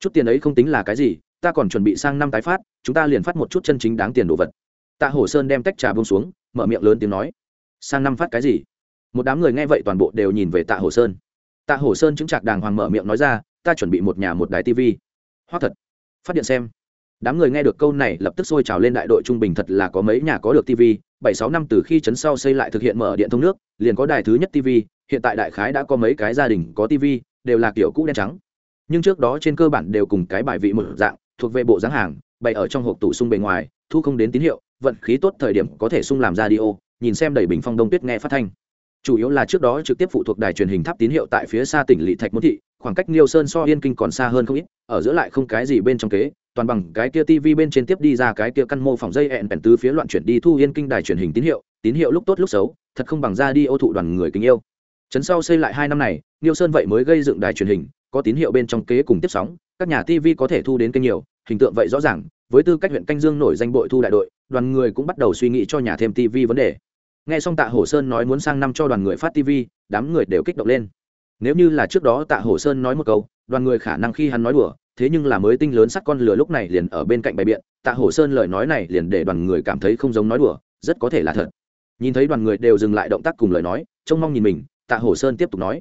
Chút tiền ấy không tính là cái gì, ta còn chuẩn bị sang năm tái phát, chúng ta liền phát một chút chân chính đáng tiền đồ vật. Tạ hổ sơn đem tách trà bông xuống, mở miệng lớn tiếng nói. Sang năm phát cái gì? Một đám người nghe vậy toàn bộ đều nhìn về tạ hổ sơn. Tạ hổ sơn chứng chặt đàng hoàng mở miệng nói ra, ta chuẩn bị một nhà một đài tv hoa thật, phát điện xem đám người nghe được câu này lập tức sôi trào lên đại đội trung bình thật là có mấy nhà có được tv bảy, sáu năm từ khi trấn sau xây lại thực hiện mở điện thông nước, liền có đài thứ nhất tv hiện tại đại khái đã có mấy cái gia đình có tv đều là kiểu cũ đen trắng. Nhưng trước đó trên cơ bản đều cùng cái bài vị một dạng, thuộc về bộ dáng hàng, bày ở trong hộp tủ sung bề ngoài, thu không đến tín hiệu, vận khí tốt thời điểm có thể sung làm ra đi ô, nhìn xem đầy bình phong đông tuyết nghe phát thanh. Chủ yếu là trước đó trực tiếp phụ thuộc đài truyền hình tháp tín hiệu tại phía xa tỉnh lỵ thạch môn thị khoảng cách Niêu Sơn so Yên Kinh còn xa hơn không ít, ở giữa lại không cái gì bên trong kế, toàn bằng cái kia TV bên trên tiếp đi ra cái kia căn mô phòng dây ẹn bèn tứ phía loạn chuyển đi thu Yên Kinh đài truyền hình tín hiệu, tín hiệu lúc tốt lúc xấu, thật không bằng ra đi ô thụ đoàn người kính yêu. Trấn sau xây lại hai năm này, Niêu Sơn vậy mới gây dựng đài truyền hình, có tín hiệu bên trong kế cùng tiếp sóng, các nhà TV có thể thu đến kênh nhiều, hình tượng vậy rõ ràng, với tư cách huyện canh dương nổi danh bội thu đại đội, đoàn người cũng bắt đầu suy nghĩ cho nhà thêm TV vấn đề. Nghe xong Tạ Hổ Sơn nói muốn sang năm cho đoàn người phát TV, đám người đều kích động lên nếu như là trước đó tạ hổ sơn nói một câu, đoàn người khả năng khi hắn nói đùa, thế nhưng là mới tinh lớn sắt con lửa lúc này liền ở bên cạnh bày biện, tạ hổ sơn lời nói này liền để đoàn người cảm thấy không giống nói đùa, rất có thể là thật. Nhìn thấy đoàn người đều dừng lại động tác cùng lời nói, trông mong nhìn mình, tạ hổ sơn tiếp tục nói,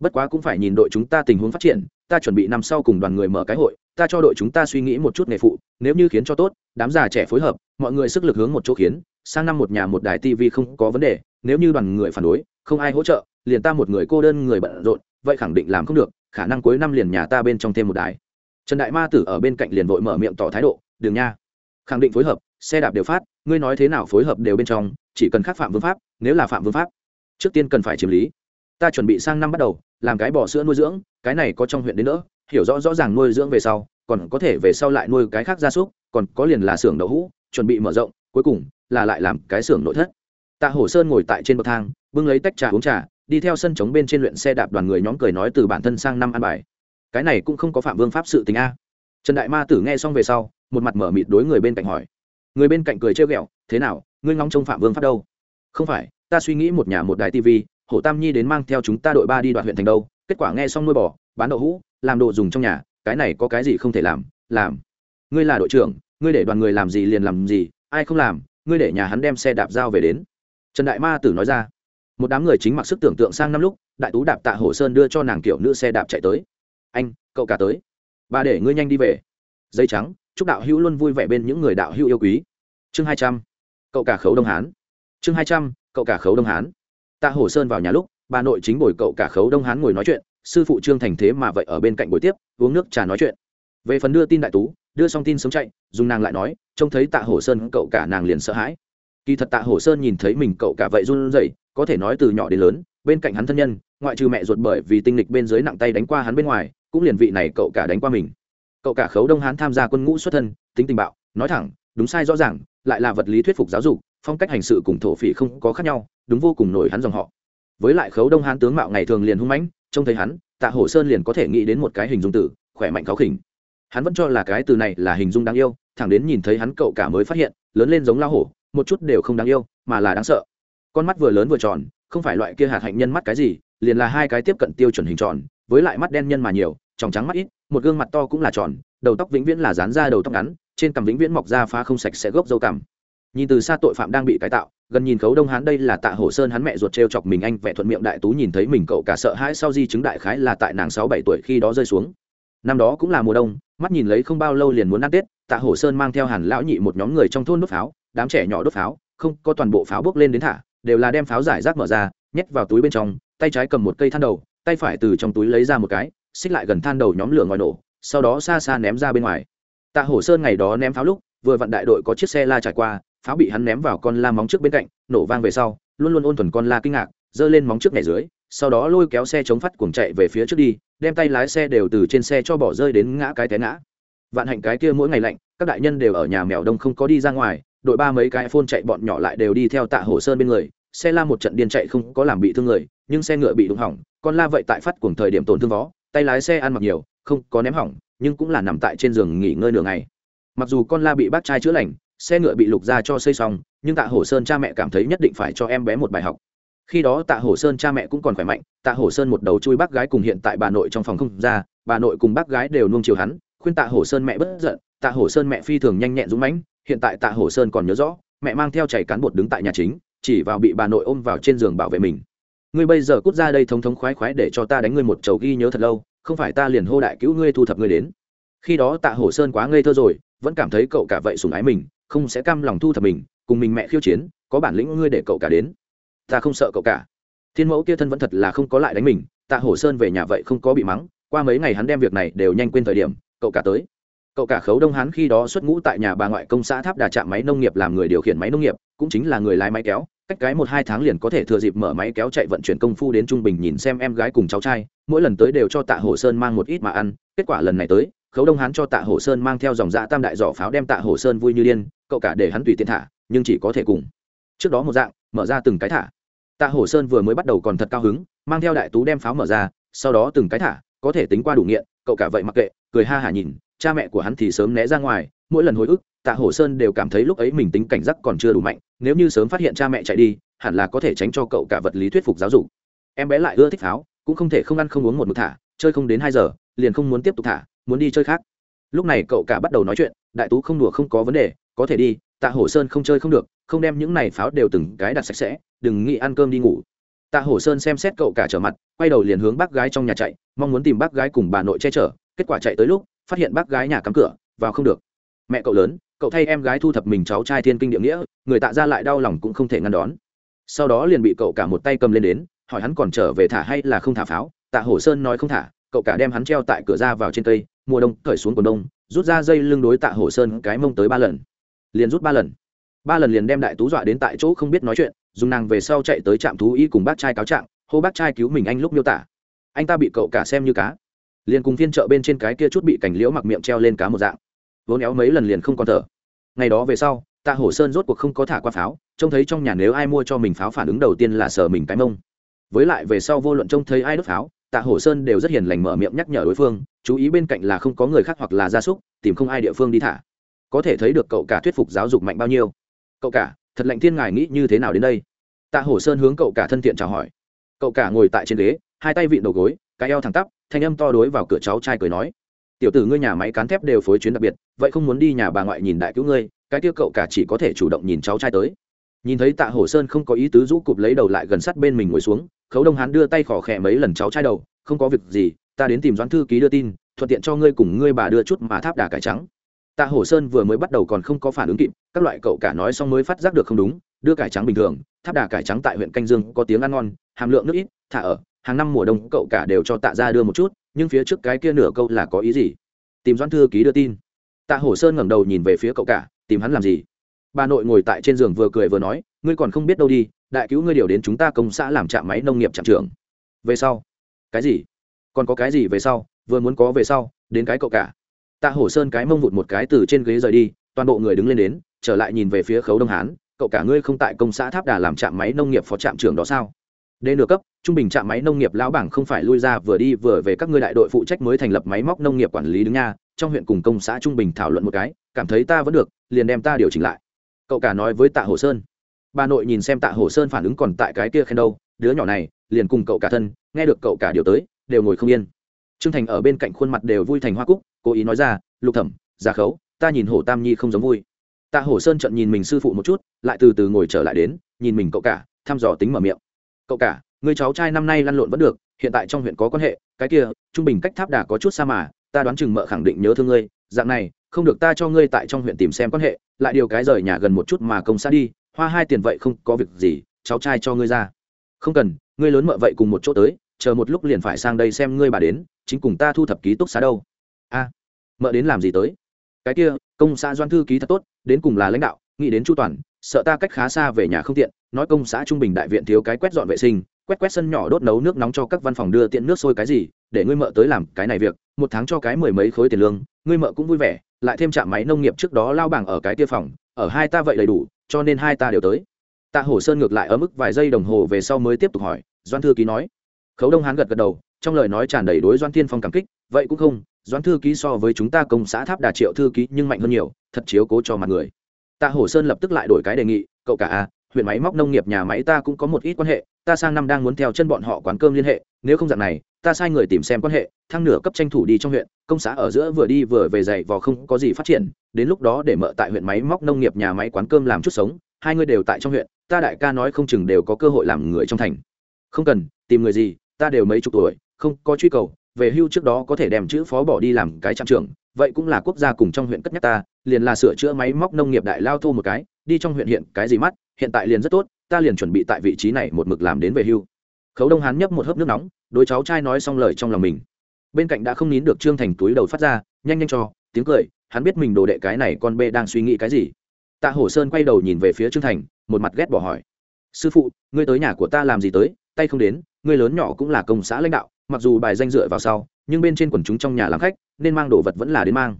bất quá cũng phải nhìn đội chúng ta tình huống phát triển, ta chuẩn bị năm sau cùng đoàn người mở cái hội, ta cho đội chúng ta suy nghĩ một chút nghề phụ, nếu như khiến cho tốt, đám già trẻ phối hợp, mọi người sức lực hướng một chỗ khiến, sang năm một nhà một đài tv không có vấn đề, nếu như đoàn người phản đối, không ai hỗ trợ liền ta một người cô đơn người bận rộn, vậy khẳng định làm không được, khả năng cuối năm liền nhà ta bên trong thêm một đài. Trần đại ma tử ở bên cạnh liền vội mở miệng tỏ thái độ đường nha. Khẳng định phối hợp, xe đạp đều phát, ngươi nói thế nào phối hợp đều bên trong, chỉ cần khắc phạm vương pháp, nếu là phạm vương pháp, trước tiên cần phải chiếm lý. Ta chuẩn bị sang năm bắt đầu, làm cái bò sữa nuôi dưỡng, cái này có trong huyện đến nữa hiểu rõ rõ ràng nuôi dưỡng về sau, còn có thể về sau lại nuôi cái khác gia súc, còn có liền là xưởng đậu hũ, chuẩn bị mở rộng, cuối cùng là lại làm cái xưởng nội thất. Tạ hổ sơn ngồi tại trên bậc thang, bưng lấy tách trà uống trà đi theo sân chống bên trên luyện xe đạp đoàn người nhóm cười nói từ bản thân sang năm ăn bài. Cái này cũng không có phạm vương pháp sự tình a. Trần đại ma tử nghe xong về sau, một mặt mở mịt đối người bên cạnh hỏi. Người bên cạnh cười trêu ghẹo, thế nào, ngươi ngóng trông phạm vương pháp đâu? Không phải, ta suy nghĩ một nhà một đài tv hổ tam nhi đến mang theo chúng ta đội ba đi đoạn huyện thành đâu, kết quả nghe xong nuôi bò, bán đậu hũ, làm đồ dùng trong nhà, cái này có cái gì không thể làm làm. Ngươi là đội trưởng, ngươi để đoàn người làm gì liền làm gì, ai không làm, ngươi để nhà hắn đem xe đạp giao về đến. Trần đại ma tử nói ra một đám người chính mặc sức tưởng tượng sang năm lúc, đại tú đạp tạ hồ sơn đưa cho nàng kiểu nữ xe đạp chạy tới. Anh, cậu cả tới. Bà để ngươi nhanh đi về. Dây trắng, chúc đạo hữu luôn vui vẻ bên những người đạo hữu yêu quý. Chương hai trăm, cậu cả khấu đông hán. Chương hai trăm, cậu cả khấu đông hán. Tạ hồ sơn vào nhà lúc, bà nội chính bồi cậu cả khấu đông hán ngồi nói chuyện, sư phụ trương thành thế mà vậy ở bên cạnh buổi tiếp, uống nước trà nói chuyện. Về phần đưa tin đại tú, đưa xong tin sớm chạy, dùng nàng lại nói, trông thấy tạ hồ sơn, cậu cả nàng liền sợ hãi kỳ thật tạ Hổ sơn nhìn thấy mình cậu cả vậy run rẩy, có thể nói từ nhỏ đến lớn, bên cạnh hắn thân nhân, ngoại trừ mẹ ruột bởi vì tinh lịch bên dưới nặng tay đánh qua hắn bên ngoài, cũng liền vị này cậu cả đánh qua mình. Cậu cả khấu đông hắn tham gia quân ngũ xuất thân, tính tình bạo, nói thẳng, đúng sai rõ ràng, lại là vật lý thuyết phục giáo dục, phong cách hành sự cùng thổ phỉ không có khác nhau, đúng vô cùng nổi hắn dòng họ. Với lại khấu đông hán tướng mạo ngày thường liền hung mãnh, trông thấy hắn, tạ hổ sơn liền có thể nghĩ đến một cái hình dung tử, khỏe mạnh cáo khỉnh. Hắn vẫn cho là cái từ này là hình dung đáng yêu, thẳng đến nhìn thấy hắn cậu cả mới phát hiện, lớn lên giống lao hổ một chút đều không đáng yêu, mà là đáng sợ. Con mắt vừa lớn vừa tròn, không phải loại kia hạt hạnh nhân mắt cái gì, liền là hai cái tiếp cận tiêu chuẩn hình tròn, với lại mắt đen nhân mà nhiều, tròng trắng mắt ít, một gương mặt to cũng là tròn, đầu tóc vĩnh viễn là dán ra đầu tóc ngắn, trên cằm vĩnh viễn mọc ra phá không sạch sẽ gốc dâu cằm. Nhìn từ xa tội phạm đang bị cải tạo, gần nhìn khấu đông hán đây là tạ hổ sơn hắn mẹ ruột t r e o chọc mình anh vẽ thuận miệng đại tú nhìn thấy mình cậu cả sợ hãi sau di chứng đại khái là tại nàng sáu bảy tuổi khi đó rơi xuống. Năm đó cũng là mùa đông, mắt nhìn lấy không bao lâu liền muốn ăn tết, tạ hổ sơn mang theo hàn lão nhị một nhóm người trong thôn đốt pháo đám trẻ nhỏ đốt pháo, không, có toàn bộ pháo bốc lên đến thả, đều là đem pháo giải rác mở ra, nhét vào túi bên trong, tay trái cầm một cây than đầu, tay phải từ trong túi lấy ra một cái, xích lại gần than đầu nhóm lửa ngòi nổ, sau đó xa xa ném ra bên ngoài. Tạ hổ sơn ngày đó ném pháo lúc, vừa vặn đại đội có chiếc xe la trải qua, pháo bị hắn ném vào con la móng trước bên cạnh, nổ vang về sau, luôn luôn ôn thuần con la kinh ngạc, giơ lên móng trước ngày dưới, sau đó lôi kéo xe chống phát cuồng chạy về phía trước đi, đem tay lái xe đều từ trên xe cho bỏ rơi đến ngã cái té ngã. Vạn hạnh cái kia mỗi ngày lạnh, các đại nhân đều ở nhà mèo đông không có đi ra ngoài đội ba mấy cái phôn chạy bọn nhỏ lại đều đi theo tạ hổ sơn bên người. Xe la một trận điên chạy không có làm bị thương người, nhưng xe ngựa bị đụng hỏng. Con la vậy tại phát cuồng thời điểm tổn thương vó, tay lái xe ăn mặc nhiều, không có ném hỏng, nhưng cũng là nằm tại trên giường nghỉ ngơi nửa ngày. Mặc dù con la bị bác trai chữa lành, xe ngựa bị lục ra cho xây xong, nhưng tạ hổ sơn cha mẹ cảm thấy nhất định phải cho em bé một bài học. Khi đó tạ hổ sơn cha mẹ cũng còn khỏe mạnh, tạ hổ sơn một đầu chui bác gái cùng hiện tại bà nội trong phòng không ra, bà nội cùng bác gái đều nuông chiều hắn, khuyên tạ hổ sơn mẹ bất giận tạ hổ sơn mẹ phi thường nhanh nhẹn dũng mãnh, hiện tại tạ hổ sơn còn nhớ rõ, mẹ mang theo chảy cán bột đứng tại nhà chính, chỉ vào bị bà nội ôm vào trên giường bảo vệ mình. Ngươi bây giờ cút ra đây thống thống khoái khoái để cho ta đánh ngươi một chầu ghi nhớ thật lâu, không phải ta liền hô đại cứu ngươi thu thập ngươi đến. Khi đó tạ hổ sơn quá ngây thơ rồi, vẫn cảm thấy cậu cả vậy sùng ái mình, không sẽ cam lòng thu thập mình, cùng mình mẹ khiêu chiến, có bản lĩnh ngươi để cậu cả đến. Ta không sợ cậu cả. Thiên mẫu kia thân vẫn thật là không có lại đánh mình, tạ hổ sơn về nhà vậy không có bị mắng, qua mấy ngày hắn đem việc này đều nhanh quên thời điểm, cậu cả tới cậu cả khấu đông hán khi đó xuất ngũ tại nhà bà ngoại công xã tháp đà trạm máy nông nghiệp làm người điều khiển máy nông nghiệp, cũng chính là người lái máy kéo, cách cái một hai tháng liền có thể thừa dịp mở máy kéo chạy vận chuyển công phu đến trung bình nhìn xem em gái cùng cháu trai, mỗi lần tới đều cho tạ hồ sơn mang một ít mà ăn, kết quả lần này tới, khấu đông hán cho tạ hồ sơn mang theo dòng dạ tam đại giỏ pháo đem tạ hồ sơn vui như điên, cậu cả để hắn tùy tiện thả, nhưng chỉ có thể cùng. Trước đó một dạng, mở ra từng cái thả. Tạ hồ sơn vừa mới bắt đầu còn thật cao hứng, mang theo đại tú đem pháo mở ra, sau đó từng cái thả, có thể tính qua đủ nghiện, cậu cả vậy mặc kệ, cười ha hả nhìn cha mẹ của hắn thì sớm né ra ngoài, mỗi lần hồi ức, tạ hổ sơn đều cảm thấy lúc ấy mình tính cảnh giác còn chưa đủ mạnh, nếu như sớm phát hiện cha mẹ chạy đi, hẳn là có thể tránh cho cậu cả vật lý thuyết phục giáo dục. Em bé lại ưa thích pháo, cũng không thể không ăn không uống một mực thả, chơi không đến hai giờ, liền không muốn tiếp tục thả, muốn đi chơi khác. Lúc này cậu cả bắt đầu nói chuyện, đại tú không đùa không có vấn đề, có thể đi, tạ hổ sơn không chơi không được, không đem những này pháo đều từng cái đặt sạch sẽ, đừng nghĩ ăn cơm đi ngủ. Tạ hổ sơn xem xét cậu cả trở mặt, quay đầu liền hướng bác gái trong nhà chạy, mong muốn tìm bác gái cùng bà nội che chở, kết quả chạy tới lúc phát hiện bác gái nhà cắm cửa, vào không được. Mẹ cậu lớn, cậu thay em gái thu thập mình cháu trai thiên kinh địa nghĩa, người tạ ra lại đau lòng cũng không thể ngăn đón. Sau đó liền bị cậu cả một tay cầm lên đến, hỏi hắn còn trở về thả hay là không thả pháo. Tạ hổ sơn nói không thả, cậu cả đem hắn treo tại cửa ra vào trên cây, mùa đông cởi xuống quần đông, rút ra dây lưng đối tạ hổ sơn cái mông tới ba lần. Liền rút ba lần. Ba lần liền đem đại tú dọa đến tại chỗ không biết nói chuyện, dùng nàng về sau chạy tới trạm thú y cùng bác trai cáo trạng, hô bác trai cứu mình anh lúc miêu tả. Anh ta bị cậu cả xem như cá liền cùng phiên chợ bên trên cái kia chút bị cảnh liễu mặc miệng treo lên cá một dạng. Vốn éo mấy lần liền không còn thở. Ngày đó về sau, tạ hổ sơn rốt cuộc không có thả qua pháo, trông thấy trong nhà nếu ai mua cho mình pháo phản ứng đầu tiên là sờ mình cái mông. Với lại về sau vô luận trông thấy ai đốt pháo, tạ hổ sơn đều rất hiền lành mở miệng nhắc nhở đối phương, chú ý bên cạnh là không có người khác hoặc là gia súc, tìm không ai địa phương đi thả. Có thể thấy được cậu cả thuyết phục giáo dục mạnh bao nhiêu. Cậu cả, thật lạnh thiên ngài nghĩ như thế nào đến đây? Tạ hổ sơn hướng cậu cả thân thiện chào hỏi. Cậu cả ngồi tại trên ghế, hai tay vịn đầu gối, cái eo thẳng tắp thanh âm to đối vào cửa cháu trai cười nói, tiểu tử ngươi nhà máy cán thép đều phối chuyến đặc biệt, vậy không muốn đi nhà bà ngoại nhìn đại cứu ngươi, cái tiêu cậu cả chỉ có thể chủ động nhìn cháu trai tới. Nhìn thấy tạ hổ sơn không có ý tứ rũ cụp lấy đầu lại gần sát bên mình ngồi xuống, khấu đông hán đưa tay khỏ khẽ mấy lần cháu trai đầu, không có việc gì, ta đến tìm doãn thư ký đưa tin, thuận tiện cho ngươi cùng ngươi bà đưa chút mà tháp đà cải trắng. Tạ hổ sơn vừa mới bắt đầu còn không có phản ứng kịp, các loại cậu cả nói xong mới phát giác được không đúng, đưa cải trắng bình thường, tháp đà cải trắng tại huyện canh dương có tiếng ăn ngon, hàm lượng nước ít, thả ở hàng năm mùa đông cậu cả đều cho tạ ra đưa một chút, nhưng phía trước cái kia nửa câu là có ý gì? Tìm doãn thư ký đưa tin. Tạ hổ sơn ngẩng đầu nhìn về phía cậu cả, tìm hắn làm gì? Bà nội ngồi tại trên giường vừa cười vừa nói, ngươi còn không biết đâu đi, đại cứu ngươi điều đến chúng ta công xã làm trạm máy nông nghiệp trạm trưởng. Về sau. Cái gì? Còn có cái gì về sau? Vừa muốn có về sau, đến cái cậu cả. Tạ hổ sơn cái mông vụt một cái từ trên ghế rời đi, toàn bộ người đứng lên đến, trở lại nhìn về phía khấu đông hán, cậu cả ngươi không tại công xã tháp đà làm trạm máy nông nghiệp phó trạm trưởng đó sao? Đề nửa cấp, trung bình trạm máy nông nghiệp lão bảng không phải lui ra vừa đi vừa về các ngươi đại đội phụ trách mới thành lập máy móc nông nghiệp quản lý đứng nha, trong huyện cùng công xã trung bình thảo luận một cái, cảm thấy ta vẫn được, liền đem ta điều chỉnh lại. Cậu cả nói với Tạ Hồ Sơn. Bà nội nhìn xem Tạ Hồ Sơn phản ứng còn tại cái kia khen đâu, đứa nhỏ này, liền cùng cậu cả thân, nghe được cậu cả điều tới, đều ngồi không yên. Trương Thành ở bên cạnh khuôn mặt đều vui thành hoa cúc, cố ý nói ra, "Lục Thẩm, Gia Khấu, ta nhìn Hổ Tam Nhi không giống vui." Tạ Hổ Sơn trợn nhìn mình sư phụ một chút, lại từ từ ngồi trở lại đến, nhìn mình cậu cả, thăm dò tính mở miệng. "Cậu cả, người cháu trai năm nay lăn lộn vẫn được hiện tại trong huyện có quan hệ cái kia trung bình cách tháp đà có chút xa mà ta đoán chừng mợ khẳng định nhớ thương ngươi dạng này không được ta cho ngươi tại trong huyện tìm xem quan hệ lại điều cái rời nhà gần một chút mà công xã đi hoa hai tiền vậy không có việc gì cháu trai cho ngươi ra. Không cần ngươi lớn mợ vậy cùng một chỗ tới chờ một lúc liền phải sang đây xem ngươi bà đến chính cùng ta thu thập ký túc xá đâu. A mợ đến làm gì tới? Cái kia công xã doan thư ký thật tốt đến cùng là lãnh đạo nghĩ đến chu toàn sợ ta cách khá xa về nhà không tiện, nói công xã trung bình đại viện thiếu cái quét dọn vệ sinh, quét quét sân nhỏ đốt nấu nước nóng cho các văn phòng đưa tiện nước sôi cái gì, để ngươi mợ tới làm cái này việc, một tháng cho cái mười mấy khối tiền lương, ngươi mợ cũng vui vẻ, lại thêm trạm máy nông nghiệp trước đó lao bảng ở cái tia phòng, ở hai ta vậy đầy đủ, cho nên hai ta đều tới. Tạ hổ sơn ngược lại ở mức vài giây đồng hồ về sau mới tiếp tục hỏi doan thư ký nói. Khấu đông hán gật gật đầu, trong lời nói tràn đầy đối doan tiên phong cảm kích, vậy cũng không doan thư ký so với chúng ta công xã tháp đà triệu thư ký nhưng mạnh hơn nhiều, thật chiếu cố cho mặt người tạ hổ sơn lập tức lại đổi cái đề nghị, cậu cả à huyện máy móc nông nghiệp nhà máy ta cũng có một ít quan hệ, ta sang năm đang muốn theo chân bọn họ quán cơm liên hệ, nếu không dạng này, ta sai người tìm xem quan hệ, thăng nửa cấp tranh thủ đi trong huyện, công xã ở giữa vừa đi vừa về dày vò không có gì phát triển, đến lúc đó để mợ tại huyện máy móc nông nghiệp nhà máy quán cơm làm chút sống, hai người đều tại trong huyện, ta đại ca nói không chừng đều có cơ hội làm người trong thành. Không cần, tìm người gì, ta đều mấy chục tuổi, không có truy cầu, về hưu trước đó có thể đem chữ phó bỏ đi làm cái trạm trưởng, vậy cũng là quốc gia cùng trong huyện cất nhắc ta liền là sửa chữa máy móc nông nghiệp đại lao thô một cái, đi trong huyện hiện cái gì mắt, hiện tại liền rất tốt, ta liền chuẩn bị tại vị trí này một mực làm đến về hưu. Khấu đông hán nhấp một hớp nước nóng đôi cháu trai nói xong lời trong lòng mình. Bên cạnh đã không nín được trương thành túi đầu phát ra, nhanh nhanh cho, tiếng cười, hắn biết mình đồ đệ cái này con bê đang suy nghĩ cái gì. Tạ hổ sơn quay đầu nhìn về phía trương thành, một mặt ghét bỏ hỏi. Sư phụ, ngươi tới nhà của ta làm gì tới, tay không đến, ngươi lớn nhỏ cũng là công xã lãnh đạo, mặc dù bài danh dựa vào sau, nhưng bên trên quần chúng trong nhà làm khách, nên mang đồ vật vẫn là đến mang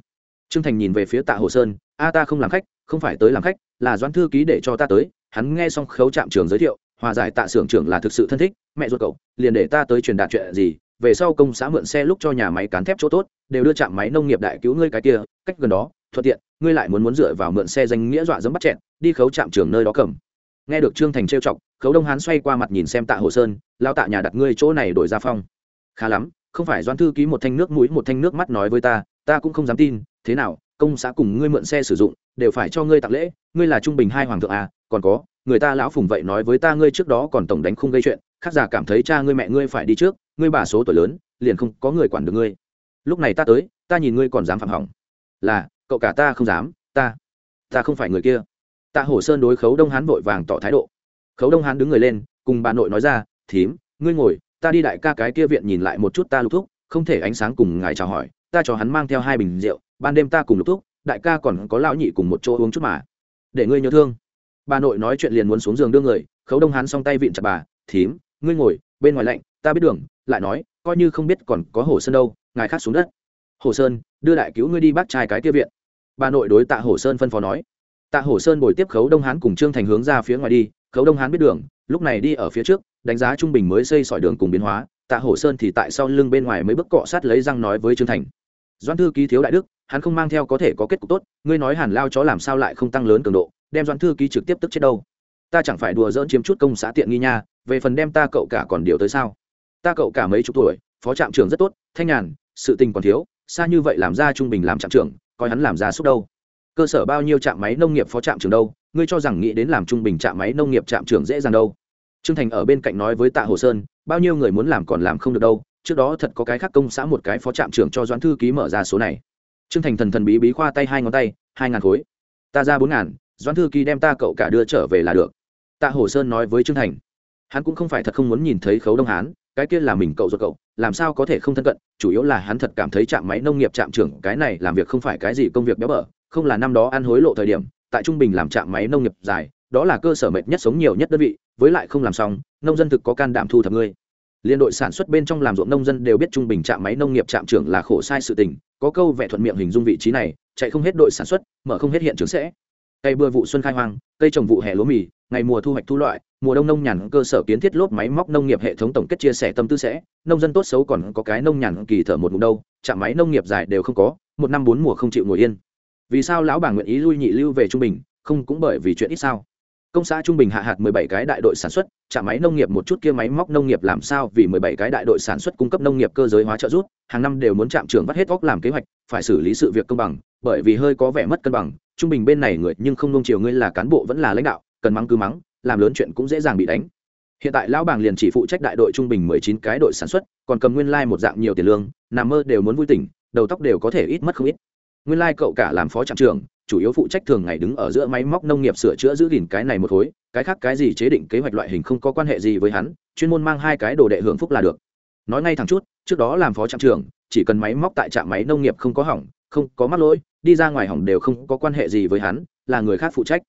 trương thành nhìn về phía tạ hồ sơn, a, ta không làm khách, không phải tới làm khách, là doãn thư ký để cho ta tới. Hắn nghe xong khấu trạm trường giới thiệu, hòa giải tạ xưởng trưởng là thực sự thân thích, mẹ ruột cậu, liền để ta tới truyền đạt chuyện gì, về sau công xã mượn xe lúc cho nhà máy cán thép chỗ tốt, đều đưa trạm máy nông nghiệp đại cứu ngươi cái kia, cách gần đó, thuận tiện, ngươi lại muốn muốn dựa vào mượn xe danh nghĩa dọa dẫm bắt chẹn, đi khấu trạm trường nơi đó cầm. Nghe được trương thành trêu chọc, khấu đông hán xoay qua mặt nhìn xem tạ hồ sơn lao tạ nhà đặt ngươi chỗ này đổi ra phong. Khá lắm, không phải doan thư ký một thanh nước mũi một thanh nước mắt nói với ta ta cũng không dám tin thế nào, công xã cùng ngươi mượn xe sử dụng, đều phải cho ngươi tặng lễ, ngươi là trung bình hai hoàng thượng à còn có, người ta lão phùng vậy nói với ta ngươi trước đó còn tổng đánh không gây chuyện, khác giả cảm thấy cha ngươi mẹ ngươi phải đi trước, ngươi bà số tuổi lớn, liền không có người quản được ngươi. Lúc này ta tới, ta nhìn ngươi còn dám phạm hỏng. Là, cậu cả ta không dám, ta ta không phải người kia. Tạ hổ sơn đối khấu đông hán vội vàng tỏ thái độ. Khấu đông hán đứng người lên, cùng bà nội nói ra, thím, ngươi ngồi, ta đi đại ca cái kia viện nhìn lại một chút ta lục thúc, không thể ánh sáng cùng ngài chào hỏi, ta cho hắn mang theo hai bình rượu ban đêm ta cùng lục thúc, đại ca còn có lão nhị cùng một chỗ uống chút mà. Để ngươi nhớ thương. Bà nội nói chuyện liền muốn xuống giường đưa người, khấu đông hán xong tay vịn chặt bà, thím, ngươi ngồi, bên ngoài lạnh, ta biết đường. Lại nói, coi như không biết còn có hồ sơn đâu, ngài khác xuống đất. Hồ sơn, đưa đại cứu ngươi đi bắt trai cái kia viện. Bà nội đối tạ hồ sơn phân phó nói. Tạ hồ sơn bồi tiếp khấu đông hán cùng trương thành hướng ra phía ngoài đi. Khấu đông hán biết đường, lúc này đi ở phía trước, đánh giá trung bình mới xây sỏi đường cùng biến hóa. Tạ hồ sơn thì tại sau lưng bên ngoài mới bước cọ sát lấy răng nói với trương thành. Doan thư ký thiếu đại đức hắn không mang theo có thể có kết cục tốt, ngươi nói hàn lao chó làm sao lại không tăng lớn cường độ, đem Doãn thư ký trực tiếp tức chết đâu? Ta chẳng phải đùa dỡn chiếm chút công xã tiện nghi nha, về phần đem ta cậu cả còn điều tới sao? Ta cậu cả mấy chục tuổi, phó trạm trưởng rất tốt, thanh nhàn, sự tình còn thiếu, xa như vậy làm ra trung bình làm trạm trưởng, coi hắn làm ra xúc đâu? Cơ sở bao nhiêu trạm máy nông nghiệp phó trạm trưởng đâu? Ngươi cho rằng nghĩ đến làm trung bình trạm máy nông nghiệp trạm trưởng dễ dàng đâu? Trương thành ở bên cạnh nói với tạ hồ sơn, bao nhiêu người muốn làm còn làm không được đâu, trước đó thật có cái khác công xã một cái phó trạm trưởng cho doãn thư ký mở ra số này trương thành thần thần bí bí khoa tay hai ngón tay, hai ngàn khối. Ta ra bốn ngàn, doãn thư ký đem ta cậu cả đưa trở về là được. Tạ hồ sơn nói với trương thành. Hắn cũng không phải thật không muốn nhìn thấy khấu đông hán, cái kia là mình cậu ruột cậu, làm sao có thể không thân cận, chủ yếu là hắn thật cảm thấy trạm máy nông nghiệp trạm trưởng cái này làm việc không phải cái gì công việc béo bở, không là năm đó ăn hối lộ thời điểm, tại trung bình làm trạm máy nông nghiệp dài, đó là cơ sở mệt nhất sống nhiều nhất đơn vị, với lại không làm xong, nông dân thực có can đảm thu thập ngươi liên đội sản xuất bên trong làm ruộng nông dân đều biết trung bình trạm máy nông nghiệp trạm trưởng là khổ sai sự tình, có câu vẽ thuận miệng hình dung vị trí này, chạy không hết đội sản xuất, mở không hết hiện trường sẽ. Cây bưa vụ xuân khai hoang, cây trồng vụ hè lúa mì, ngày mùa thu hoạch thu loại, mùa đông nông nhàn cơ sở kiến thiết lốp máy móc nông nghiệp hệ thống tổng kết chia sẻ tâm tư sẽ. Nông dân tốt xấu còn có cái nông nhàn kỳ thở một mùa đâu, trạm máy nông nghiệp dài đều không có, một năm bốn mùa không chịu ngồi yên. Vì sao lão bà nguyện ý lui nhị lưu về trung bình, không cũng bởi vì chuyện ít sao? Công xã trung bình hạ hạt 17 cái đại đội sản xuất trả máy nông nghiệp một chút kia máy móc nông nghiệp làm sao vì 17 cái đại đội sản xuất cung cấp nông nghiệp cơ giới hóa trợ giúp, hàng năm đều muốn chạm trưởng vắt hết óc làm kế hoạch, phải xử lý sự việc công bằng, bởi vì hơi có vẻ mất cân bằng, trung bình bên này người nhưng không nông chiều ngươi là cán bộ vẫn là lãnh đạo, cần mắng cứ mắng, làm lớn chuyện cũng dễ dàng bị đánh. Hiện tại lão bàng liền chỉ phụ trách đại đội trung bình 19 cái đội sản xuất, còn cầm nguyên lai like một dạng nhiều tiền lương, nằm mơ đều muốn vui tỉnh, đầu tóc đều có thể ít mất không ít nguyên lai like cậu cả làm phó trạm trưởng, chủ yếu phụ trách thường ngày đứng ở giữa máy móc nông nghiệp sửa chữa giữ gìn cái này một khối, cái khác cái gì chế định kế hoạch loại hình không có quan hệ gì với hắn, chuyên môn mang hai cái đồ đệ hưởng phúc là được. Nói ngay thẳng chút, trước đó làm phó trạm trưởng, chỉ cần máy móc tại trạm máy nông nghiệp không có hỏng, không có mắc lỗi, đi ra ngoài hỏng đều không có quan hệ gì với hắn, là người khác phụ trách.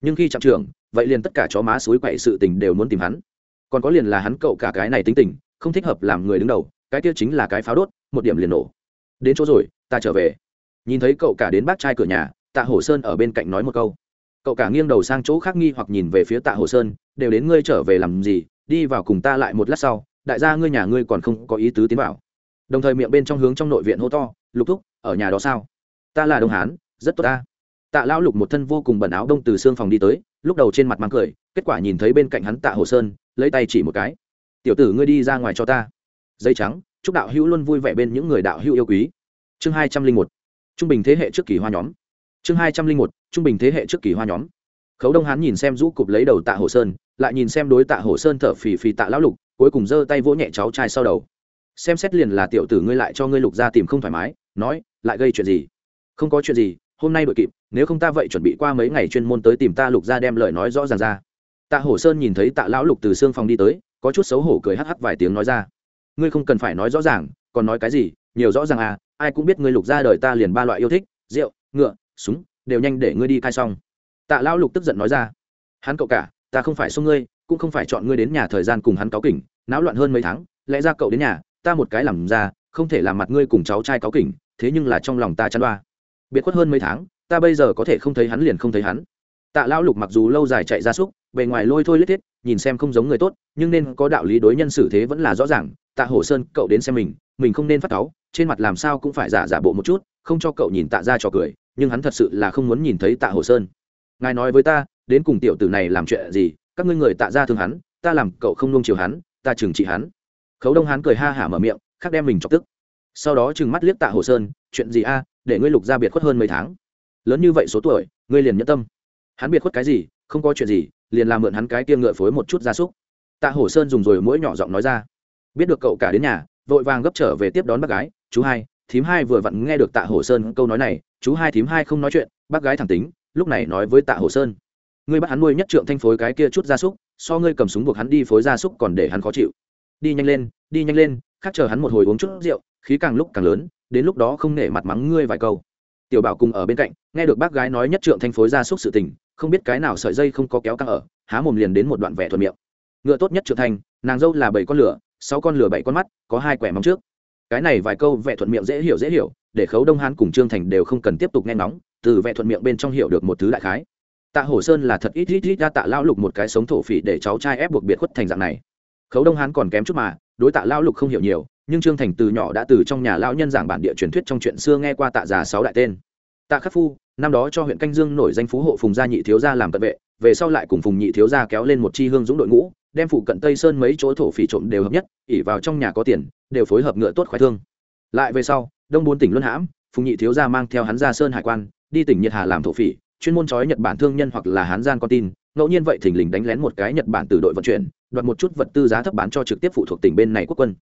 Nhưng khi trạm trưởng, vậy liền tất cả chó má suối quậy sự tình đều muốn tìm hắn. Còn có liền là hắn cậu cả cái này tính tình, không thích hợp làm người đứng đầu, cái kia chính là cái pháo đốt, một điểm liền nổ. Đến chỗ rồi, ta trở về nhìn thấy cậu cả đến bác trai cửa nhà, tạ hổ sơn ở bên cạnh nói một câu. Cậu cả nghiêng đầu sang chỗ khác nghi hoặc nhìn về phía tạ hổ sơn, đều đến ngươi trở về làm gì? Đi vào cùng ta lại một lát sau, đại gia ngươi nhà ngươi còn không có ý tứ tiến vào. Đồng thời miệng bên trong hướng trong nội viện hô to, lục thúc, ở nhà đó sao? Ta là đông hán, rất tốt ta. Tạ lão lục một thân vô cùng bẩn áo đông từ xương phòng đi tới, lúc đầu trên mặt mang cười, kết quả nhìn thấy bên cạnh hắn tạ hồ sơn, lấy tay chỉ một cái. Tiểu tử ngươi đi ra ngoài cho ta. Dây trắng, chúc đạo hữu luôn vui vẻ bên những người đạo hữu yêu quý. Chương hai trăm linh một trung bình thế hệ trước kỳ hoa nhóm. Chương hai trăm linh một, trung bình thế hệ trước kỳ hoa nhóm. Khấu đông hán nhìn xem rũ cụp lấy đầu tạ hồ sơn, lại nhìn xem đối tạ hồ sơn thở phì phì tạ lão lục, cuối cùng giơ tay vỗ nhẹ cháu trai sau đầu. Xem xét liền là tiểu tử ngươi lại cho ngươi lục ra tìm không thoải mái, nói, lại gây chuyện gì? Không có chuyện gì, hôm nay đội kịp, nếu không ta vậy chuẩn bị qua mấy ngày chuyên môn tới tìm ta lục ra đem lời nói rõ ràng ra. Tạ hổ sơn nhìn thấy tạ lão lục từ xương phòng đi tới, có chút xấu hổ cười hắc hắc vài tiếng nói ra, ngươi không cần phải nói rõ ràng, còn nói cái gì, nhiều rõ ràng à ai cũng biết ngươi lục ra đời ta liền ba loại yêu thích, rượu, ngựa, súng, đều nhanh để ngươi đi cai xong. Tạ lão lục tức giận nói ra. Hắn cậu cả, ta không phải xông ngươi, cũng không phải chọn ngươi đến nhà thời gian cùng hắn cáo kỉnh, náo loạn hơn mấy tháng, lẽ ra cậu đến nhà, ta một cái làm ra, không thể làm mặt ngươi cùng cháu trai cáo kỉnh, thế nhưng là trong lòng ta chăn đoa. Biệt khuất hơn mấy tháng, ta bây giờ có thể không thấy hắn liền không thấy hắn. Tạ lão lục mặc dù lâu dài chạy ra súc, bề ngoài lôi thôi lết thiết, nhìn xem không giống người tốt, nhưng nên có đạo lý đối nhân xử thế vẫn là rõ ràng. Tạ hổ sơn, cậu đến xem mình mình không nên phát cáu trên mặt làm sao cũng phải giả giả bộ một chút, không cho cậu nhìn tạ ra cho cười, nhưng hắn thật sự là không muốn nhìn thấy tạ hồ sơn. Ngài nói với ta, đến cùng tiểu tử này làm chuyện gì, các ngươi người tạ ra thương hắn, ta làm cậu không nung chiều hắn, ta trừng trị hắn. Khấu đông hắn cười ha hả mở miệng, khắc đem mình chọc tức. Sau đó trừng mắt liếc tạ hồ sơn, chuyện gì a, để ngươi lục ra biệt khuất hơn mấy tháng. Lớn như vậy số tuổi, ngươi liền nhẫn tâm. Hắn biệt khuất cái gì, không có chuyện gì, liền làm mượn hắn cái tiêm ngựa phối một chút gia súc. Tạ hồ sơn dùng rồi mũi nhỏ giọng nói ra. Biết được cậu cả đến nhà, vội vàng gấp trở về tiếp đón bác gái chú hai, thím hai vừa vặn nghe được tạ hổ sơn câu nói này, chú hai thím hai không nói chuyện, bác gái thẳng tính, lúc này nói với tạ hổ sơn. Ngươi bắt hắn nuôi nhất trượng thanh phối cái kia chút gia súc, so ngươi cầm súng buộc hắn đi phối gia súc còn để hắn khó chịu. Đi nhanh lên, đi nhanh lên, khác chờ hắn một hồi uống chút rượu, khí càng lúc càng lớn, đến lúc đó không nể mặt mắng ngươi vài câu. Tiểu bảo cùng ở bên cạnh, nghe được bác gái nói nhất trượng thanh phối gia súc sự tình, không biết cái nào sợi dây không có kéo căng ở, há mồm liền đến một đoạn vẻ thuận miệng. Ngựa tốt nhất trượng thanh, nàng dâu là bảy con lửa, sáu con lửa bảy con mắt, có hai quẻ móng trước cái này vài câu vẽ thuận miệng dễ hiểu dễ hiểu, để khấu đông hán cùng trương thành đều không cần tiếp tục nghe nóng từ vẽ thuận miệng bên trong hiểu được một thứ đại khái. Tạ hổ sơn là thật ít ít ít ra tạ lao lục một cái sống thổ phỉ để cháu trai ép buộc biệt khuất thành dạng này. Khấu đông hán còn kém chút mà, đối tạ lao lục không hiểu nhiều, nhưng trương thành từ nhỏ đã từ trong nhà lão nhân giảng bản địa truyền thuyết trong chuyện xưa nghe qua tạ già sáu đại tên. Tạ khắc phu, năm đó cho huyện canh dương nổi danh phú hộ phùng gia nhị thiếu gia làm cận vệ, về sau lại cùng phùng nhị thiếu gia kéo lên một chi hương dũng đội ngũ đem phụ cận tây sơn mấy chỗ thổ phỉ trộm đều hợp nhất, ỉ vào trong nhà có tiền, đều phối hợp ngựa tốt khoái thương. Lại về sau, đông bốn tỉnh luân hãm, phùng nhị thiếu gia mang theo hắn ra sơn hải quan, đi tỉnh nhiệt hà làm thổ phỉ, chuyên môn trói nhật bản thương nhân hoặc là hán gian con tin, ngẫu nhiên vậy thình lình đánh lén một cái nhật bản từ đội vận chuyển, đoạt một chút vật tư giá thấp bán cho trực tiếp phụ thuộc tỉnh bên này quốc quân.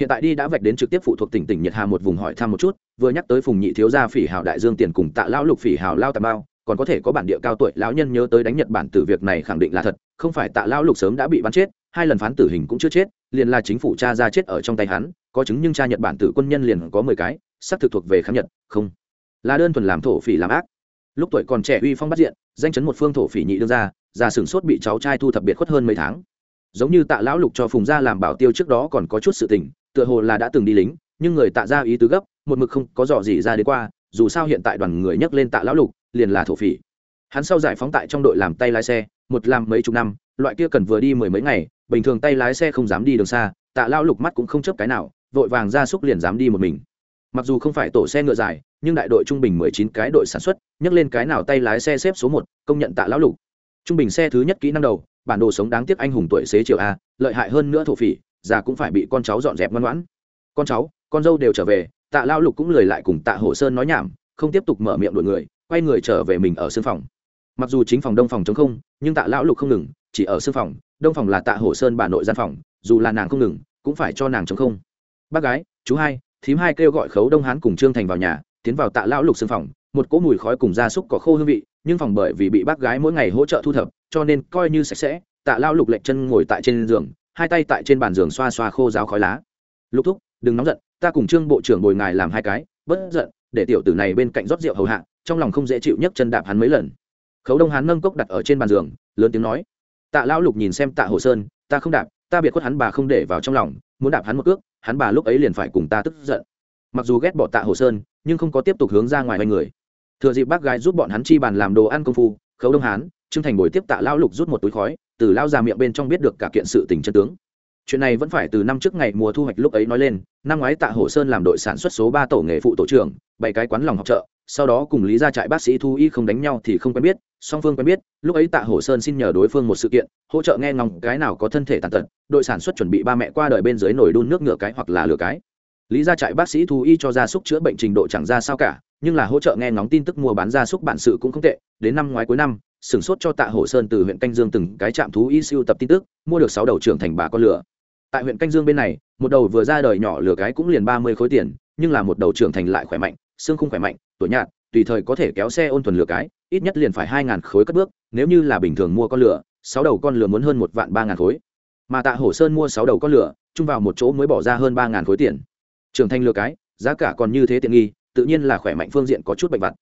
Hiện tại đi đã vạch đến trực tiếp phụ thuộc tỉnh tỉnh nhiệt hà một vùng hỏi thăm một chút, vừa nhắc tới phùng nhị thiếu gia phỉ hào đại dương tiền cùng tạ lão lục phỉ hào lao tà bao còn có thể có bản địa cao tuổi lão nhân nhớ tới đánh nhật bản từ việc này khẳng định là thật, không phải tạ lão lục sớm đã bị bắn chết, hai lần phán tử hình cũng chưa chết, liền là chính phủ cha ra chết ở trong tay hắn, có chứng nhưng cha nhật bản tử quân nhân liền có mười cái, xác thực thuộc về khám nhật, không. Là đơn thuần làm thổ phỉ làm ác. Lúc tuổi còn trẻ uy phong bắt diện, danh chấn một phương thổ phỉ nhị đương ra già sửng sốt bị cháu trai thu thập biệt khuất hơn mấy tháng. Giống như tạ lão lục cho phùng gia làm bảo tiêu trước đó còn có chút sự tình, tựa hồ là đã từng đi lính, nhưng người tạ ra ý tứ gấp, một mực không có dò gì ra đến qua, dù sao hiện tại đoàn người nhắc lên tạ lão lục liền là thổ phỉ. Hắn sau giải phóng tại trong đội làm tay lái xe, một làm mấy chục năm, loại kia cần vừa đi mười mấy ngày, bình thường tay lái xe không dám đi đường xa, tạ lao lục mắt cũng không chấp cái nào, vội vàng ra súc liền dám đi một mình. Mặc dù không phải tổ xe ngựa dài, nhưng đại đội trung bình mười chín cái đội sản xuất nhắc lên cái nào tay lái xe xếp số một, công nhận tạ lão lục. Trung bình xe thứ nhất kỹ năng đầu, bản đồ sống đáng tiếc anh hùng tuổi xế chiều a, lợi hại hơn nữa thổ phỉ, già cũng phải bị con cháu dọn dẹp ngoan ngoãn. Con cháu, con dâu đều trở về, tạ lao lục cũng lười lại cùng tạ hồ sơn nói nhảm, không tiếp tục mở miệng đuổi người quay người trở về mình ở sương phòng. Mặc dù chính phòng đông phòng chống không, nhưng tạ lão lục không ngừng, chỉ ở sương phòng, đông phòng là tạ hồ sơn bà nội gian phòng, dù là nàng không ngừng, cũng phải cho nàng chống không. Bác gái, chú hai, thím hai kêu gọi khấu đông hán cùng trương thành vào nhà, tiến vào tạ lão lục sương phòng, một cỗ mùi khói cùng gia súc có khô hương vị, nhưng phòng bởi vì bị bác gái mỗi ngày hỗ trợ thu thập, cho nên coi như sạch sẽ, tạ lao lục lệnh chân ngồi tại trên giường, hai tay tại trên bàn giường xoa xoa khô ráo khói lá. Lục thúc, đừng nóng giận, ta cùng trương bộ trưởng bồi ngài làm hai cái bất giận, để tiểu tử này bên cạnh rót rượu hầu hạ trong lòng không dễ chịu nhấc chân đạp hắn mấy lần. Khấu đông hắn nâng cốc đặt ở trên bàn giường, lớn tiếng nói, tạ lão lục nhìn xem tạ hồ sơn, ta không đạp, ta biệt khuất hắn bà không để vào trong lòng, muốn đạp hắn một cước, hắn bà lúc ấy liền phải cùng ta tức giận. Mặc dù ghét bỏ tạ hồ sơn, nhưng không có tiếp tục hướng ra ngoài hai người. Thừa dịp bác gái giúp bọn hắn chi bàn làm đồ ăn công phu, khấu đông hán, trương thành bồi tiếp tạ lão lục rút một túi khói, từ lao ra miệng bên trong biết được cả kiện sự tình chân tướng. Chuyện này vẫn phải từ năm trước ngày mùa thu hoạch lúc ấy nói lên, năm ngoái tạ hồ sơn làm đội sản xuất số ba tổ nghề phụ tổ trưởng, bảy cái quán lòng học trợ sau đó cùng lý ra trại bác sĩ thu y không đánh nhau thì không quen biết, song phương quen biết, lúc ấy tạ Hổ sơn xin nhờ đối phương một sự kiện, hỗ trợ nghe ngóng cái nào có thân thể tàn tật, đội sản xuất chuẩn bị ba mẹ qua đời bên dưới nồi đun nước ngựa cái hoặc là lửa cái. Lý ra trại bác sĩ thu y cho gia súc chữa bệnh trình độ chẳng ra sao cả, nhưng là hỗ trợ nghe ngóng tin tức mua bán gia súc bản sự cũng không tệ, đến năm ngoái cuối năm, sửng sốt cho tạ Hổ sơn từ huyện canh dương từng cái trạm thú y siêu tập tin tức, mua được sáu đầu trưởng thành bà con lửa. Tại huyện canh dương bên này, một đầu vừa ra đời nhỏ lửa cái cũng liền ba mươi khối tiền nhưng là một đầu trưởng thành lại khỏe mạnh, xương không khỏe mạnh, tuổi nhạt, tùy thời có thể kéo xe ôn thuần lửa cái, ít nhất liền phải hai ngàn khối cất bước, nếu như là bình thường mua con lửa, sáu đầu con lửa muốn hơn một vạn ba ngàn khối. Mà tạ hổ sơn mua sáu đầu con lửa, chung vào một chỗ mới bỏ ra hơn ba ngàn khối tiền. Trưởng thành lửa cái, giá cả còn như thế tiện nghi, tự nhiên là khỏe mạnh phương diện có chút bệnh vặt.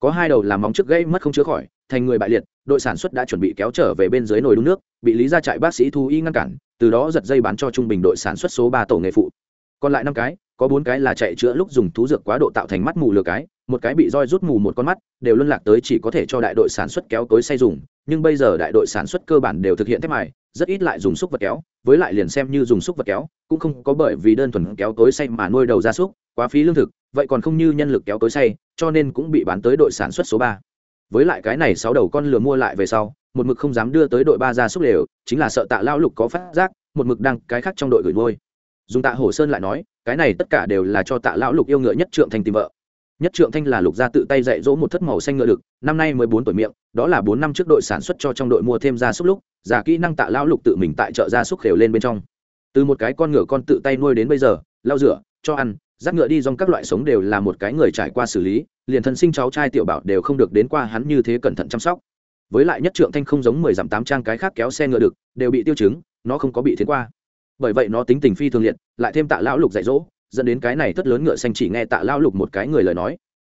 Có hai đầu làm móng trước gãy mất không chữa khỏi, thành người bại liệt, đội sản xuất đã chuẩn bị kéo trở về bên dưới nồi đun nước, bị lý ra trại bác sĩ thu y ngăn cản, từ đó giật dây bán cho trung bình đội sản xuất số ba tổ nghề phụ. Còn lại năm cái có bốn cái là chạy chữa lúc dùng thú dược quá độ tạo thành mắt mù lừa cái, một cái bị roi rút mù một con mắt, đều luân lạc tới chỉ có thể cho đại đội sản xuất kéo tối say dùng, nhưng bây giờ đại đội sản xuất cơ bản đều thực hiện thép mài rất ít lại dùng xúc vật kéo, với lại liền xem như dùng xúc vật kéo, cũng không có bởi vì đơn thuần kéo tối say mà nuôi đầu gia súc quá phí lương thực, vậy còn không như nhân lực kéo tối say, cho nên cũng bị bán tới đội sản xuất số ba. Với lại cái này sáu đầu con lừa mua lại về sau, một mực không dám đưa tới đội ba gia súc đều chính là sợ tạ lao lục có phát giác, một mực đăng cái khác trong đội gửi nuôi. Dùng tạ hồ sơn lại nói cái này tất cả đều là cho tạ lão lục yêu ngựa nhất trượng thanh tìm vợ. Nhất trượng thanh là lục gia tự tay dạy dỗ một thất màu xanh ngựa lực năm nay mới bốn tuổi miệng, đó là bốn năm trước đội sản xuất cho trong đội mua thêm gia súc lúc, giả kỹ năng tạ lão lục tự mình tại chợ gia súc khều lên bên trong. Từ một cái con ngựa con tự tay nuôi đến bây giờ, lau rửa, cho ăn dắt ngựa đi dòng các loại sống đều là một cái người trải qua xử lý, liền thân sinh cháu trai tiểu bảo đều không được đến qua hắn như thế cẩn thận chăm sóc. Với lại nhất trượng thanh không giống mười dặm tám trang cái khác kéo xe ngựa được, đều bị tiêu chứng, nó không có bị thiến qua bởi vậy nó tính tình phi thường liệt, lại thêm tạ lão lục dạy dỗ, dẫn đến cái này thất lớn ngựa xanh chỉ nghe tạ lão lục một cái người lời nói.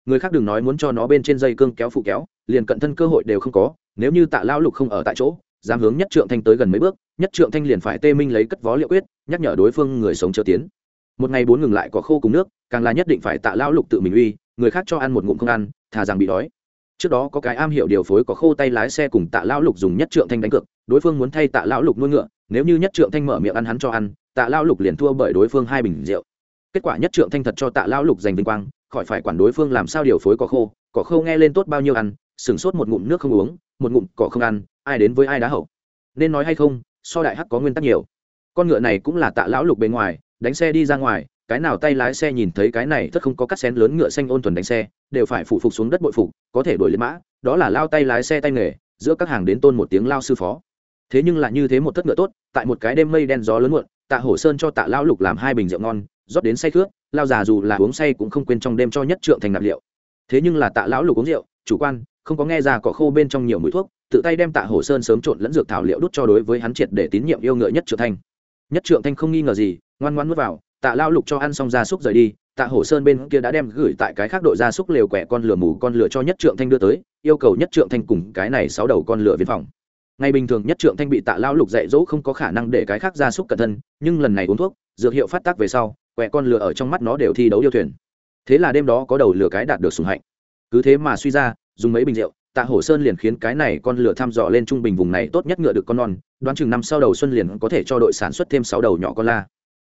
Người khác đừng nói muốn cho nó bên trên dây cương kéo phụ kéo, liền cận thân cơ hội đều không có, nếu như tạ lão lục không ở tại chỗ, dám hướng nhất trượng thanh tới gần mấy bước, nhất trượng thanh liền phải tê minh lấy cất vó liệu quyết, nhắc nhở đối phương người sống chờ tiến. Một ngày bốn ngừng lại có khô cùng nước, càng là nhất định phải tạ lão lục tự mình uy, người khác cho ăn một ngụm không ăn, thà rằng bị đói. Trước đó có cái am hiểu điều phối có khô tay lái xe cùng tạ lão lục dùng nhất trượng thanh đánh cược, đối phương muốn thay tạ lão lục nuôi ngựa nếu như nhất trượng thanh mở miệng ăn hắn cho ăn, tạ lão lục liền thua bởi đối phương hai bình rượu. Kết quả nhất trượng thanh thật cho tạ lão lục giành vinh quang, khỏi phải quản đối phương làm sao điều phối cỏ khô cỏ khô nghe lên tốt bao nhiêu ăn sửng sốt một ngụm nước không uống, một ngụm cỏ không ăn, ai đến với ai đá hậu. Nên nói hay không, so đại hắc có nguyên tắc nhiều. Con ngựa này cũng là tạ lão lục bên ngoài, đánh xe đi ra ngoài, cái nào tay lái xe nhìn thấy cái này thất không có cắt xén lớn ngựa xanh ôn thuần đánh xe, đều phải phụ phục xuống đất bội phục, có thể đổi lên mã, đó là lao tay lái xe tay nghề, giữa các hàng đến tôn một tiếng lao sư phó thế nhưng là như thế một thất ngựa tốt, tại một cái đêm mây đen gió lớn muộn, tạ hổ sơn cho tạ lao lục làm hai bình rượu ngon, rót đến say khước, lao già dù là uống say cũng không quên trong đêm cho nhất trượng thành nạp liệu. Thế nhưng là tạ lão lục uống rượu, chủ quan, không có nghe ra cỏ khô bên trong nhiều mũi thuốc, tự tay đem tạ hổ sơn sớm trộn lẫn dược thảo liệu đút cho đối với hắn triệt để tín nhiệm yêu ngựa nhất trượng thanh. Nhất trượng thanh không nghi ngờ gì, ngoan ngoan nuốt vào, tạ lao lục cho ăn xong gia súc rời đi, tạ hổ sơn bên kia đã đem gửi tại cái khác đội gia súc lều quẻ con lửa mù con lửa cho nhất trượng thanh đưa tới, yêu cầu nhất trượng thanh cùng cái này sáu đầu con lửa viên phòng ngày bình thường nhất trượng thanh bị tạ lao lục dạy dỗ không có khả năng để cái khác ra súc cẩn thân, nhưng lần này uống thuốc, dược hiệu phát tác về sau, quẹ con lửa ở trong mắt nó đều thi đấu yêu thuyền. Thế là đêm đó có đầu lửa cái đạt được sùng hạnh. Cứ thế mà suy ra, dùng mấy bình rượu, tạ hổ sơn liền khiến cái này con lửa thăm dò lên trung bình vùng này tốt nhất ngựa được con non, đoán chừng năm sau đầu xuân liền có thể cho đội sản xuất thêm sáu đầu nhỏ con la.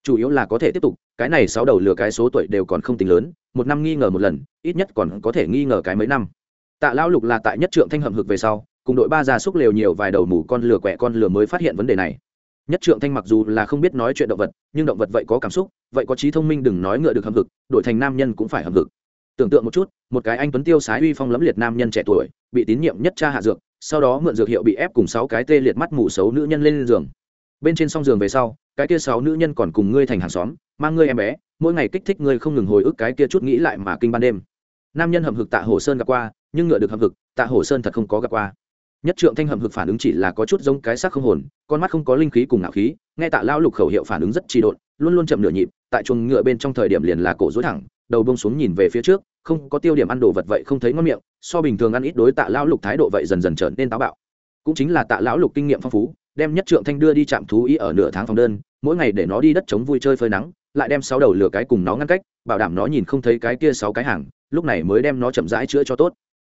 Chủ yếu là có thể tiếp tục, cái này sáu đầu lừa cái số tuổi đều còn không tính lớn, một năm nghi ngờ một lần, ít nhất còn có thể nghi ngờ cái mấy năm. Tạ lão lục là tại nhất trượng thanh hậm hực về sau cùng đội ba gia súc lều nhiều vài đầu mủ con lừa quẹ con lừa mới phát hiện vấn đề này. Nhất trượng thanh mặc dù là không biết nói chuyện động vật, nhưng động vật vậy có cảm xúc, vậy có trí thông minh đừng nói ngựa được hầm hực, đổi thành nam nhân cũng phải hầm hực. Tưởng tượng một chút, một cái anh tuấn tiêu sái uy phong lẫm liệt nam nhân trẻ tuổi, bị tín nhiệm nhất cha hạ dược, sau đó mượn dược hiệu bị ép cùng sáu cái tê liệt mắt mù xấu nữ nhân lên giường. Bên trên s giường về sau, cái kia sáu nữ nhân còn cùng ngươi thành hàng xóm, mang ngươi em bé, mỗi ngày kích thích ngươi không ngừng hồi ức cái kia chút nghĩ lại mà kinh ban đêm. Nam nhân hầm hực tạ hồ sơn gặp qua, nhưng ngựa được hầm hực, tạ hồ sơn thật không có gặp qua nhất trượng thanh hầm hực phản ứng chỉ là có chút giống cái xác không hồn, con mắt không có linh khí cùng ngạo khí, nghe tạ lão lục khẩu hiệu phản ứng rất trì độn, luôn luôn chậm nửa nhịp, tại chuồng ngựa bên trong thời điểm liền là cổ dối thẳng, đầu bông xuống nhìn về phía trước, không có tiêu điểm ăn đồ vật vậy không thấy ngon miệng, so bình thường ăn ít đối tạ lão lục thái độ vậy dần dần trở nên táo bạo. Cũng chính là tạ lão lục kinh nghiệm phong phú, đem nhất trượng thanh đưa đi trạm thú y ở nửa tháng phòng đơn, mỗi ngày để nó đi đất chống vui chơi phơi nắng, lại đem sáu đầu lửa cái cùng nó ngăn cách, bảo đảm nó nhìn không thấy cái kia sáu cái hàng, lúc này mới đem nó chậm rãi chữa cho tốt.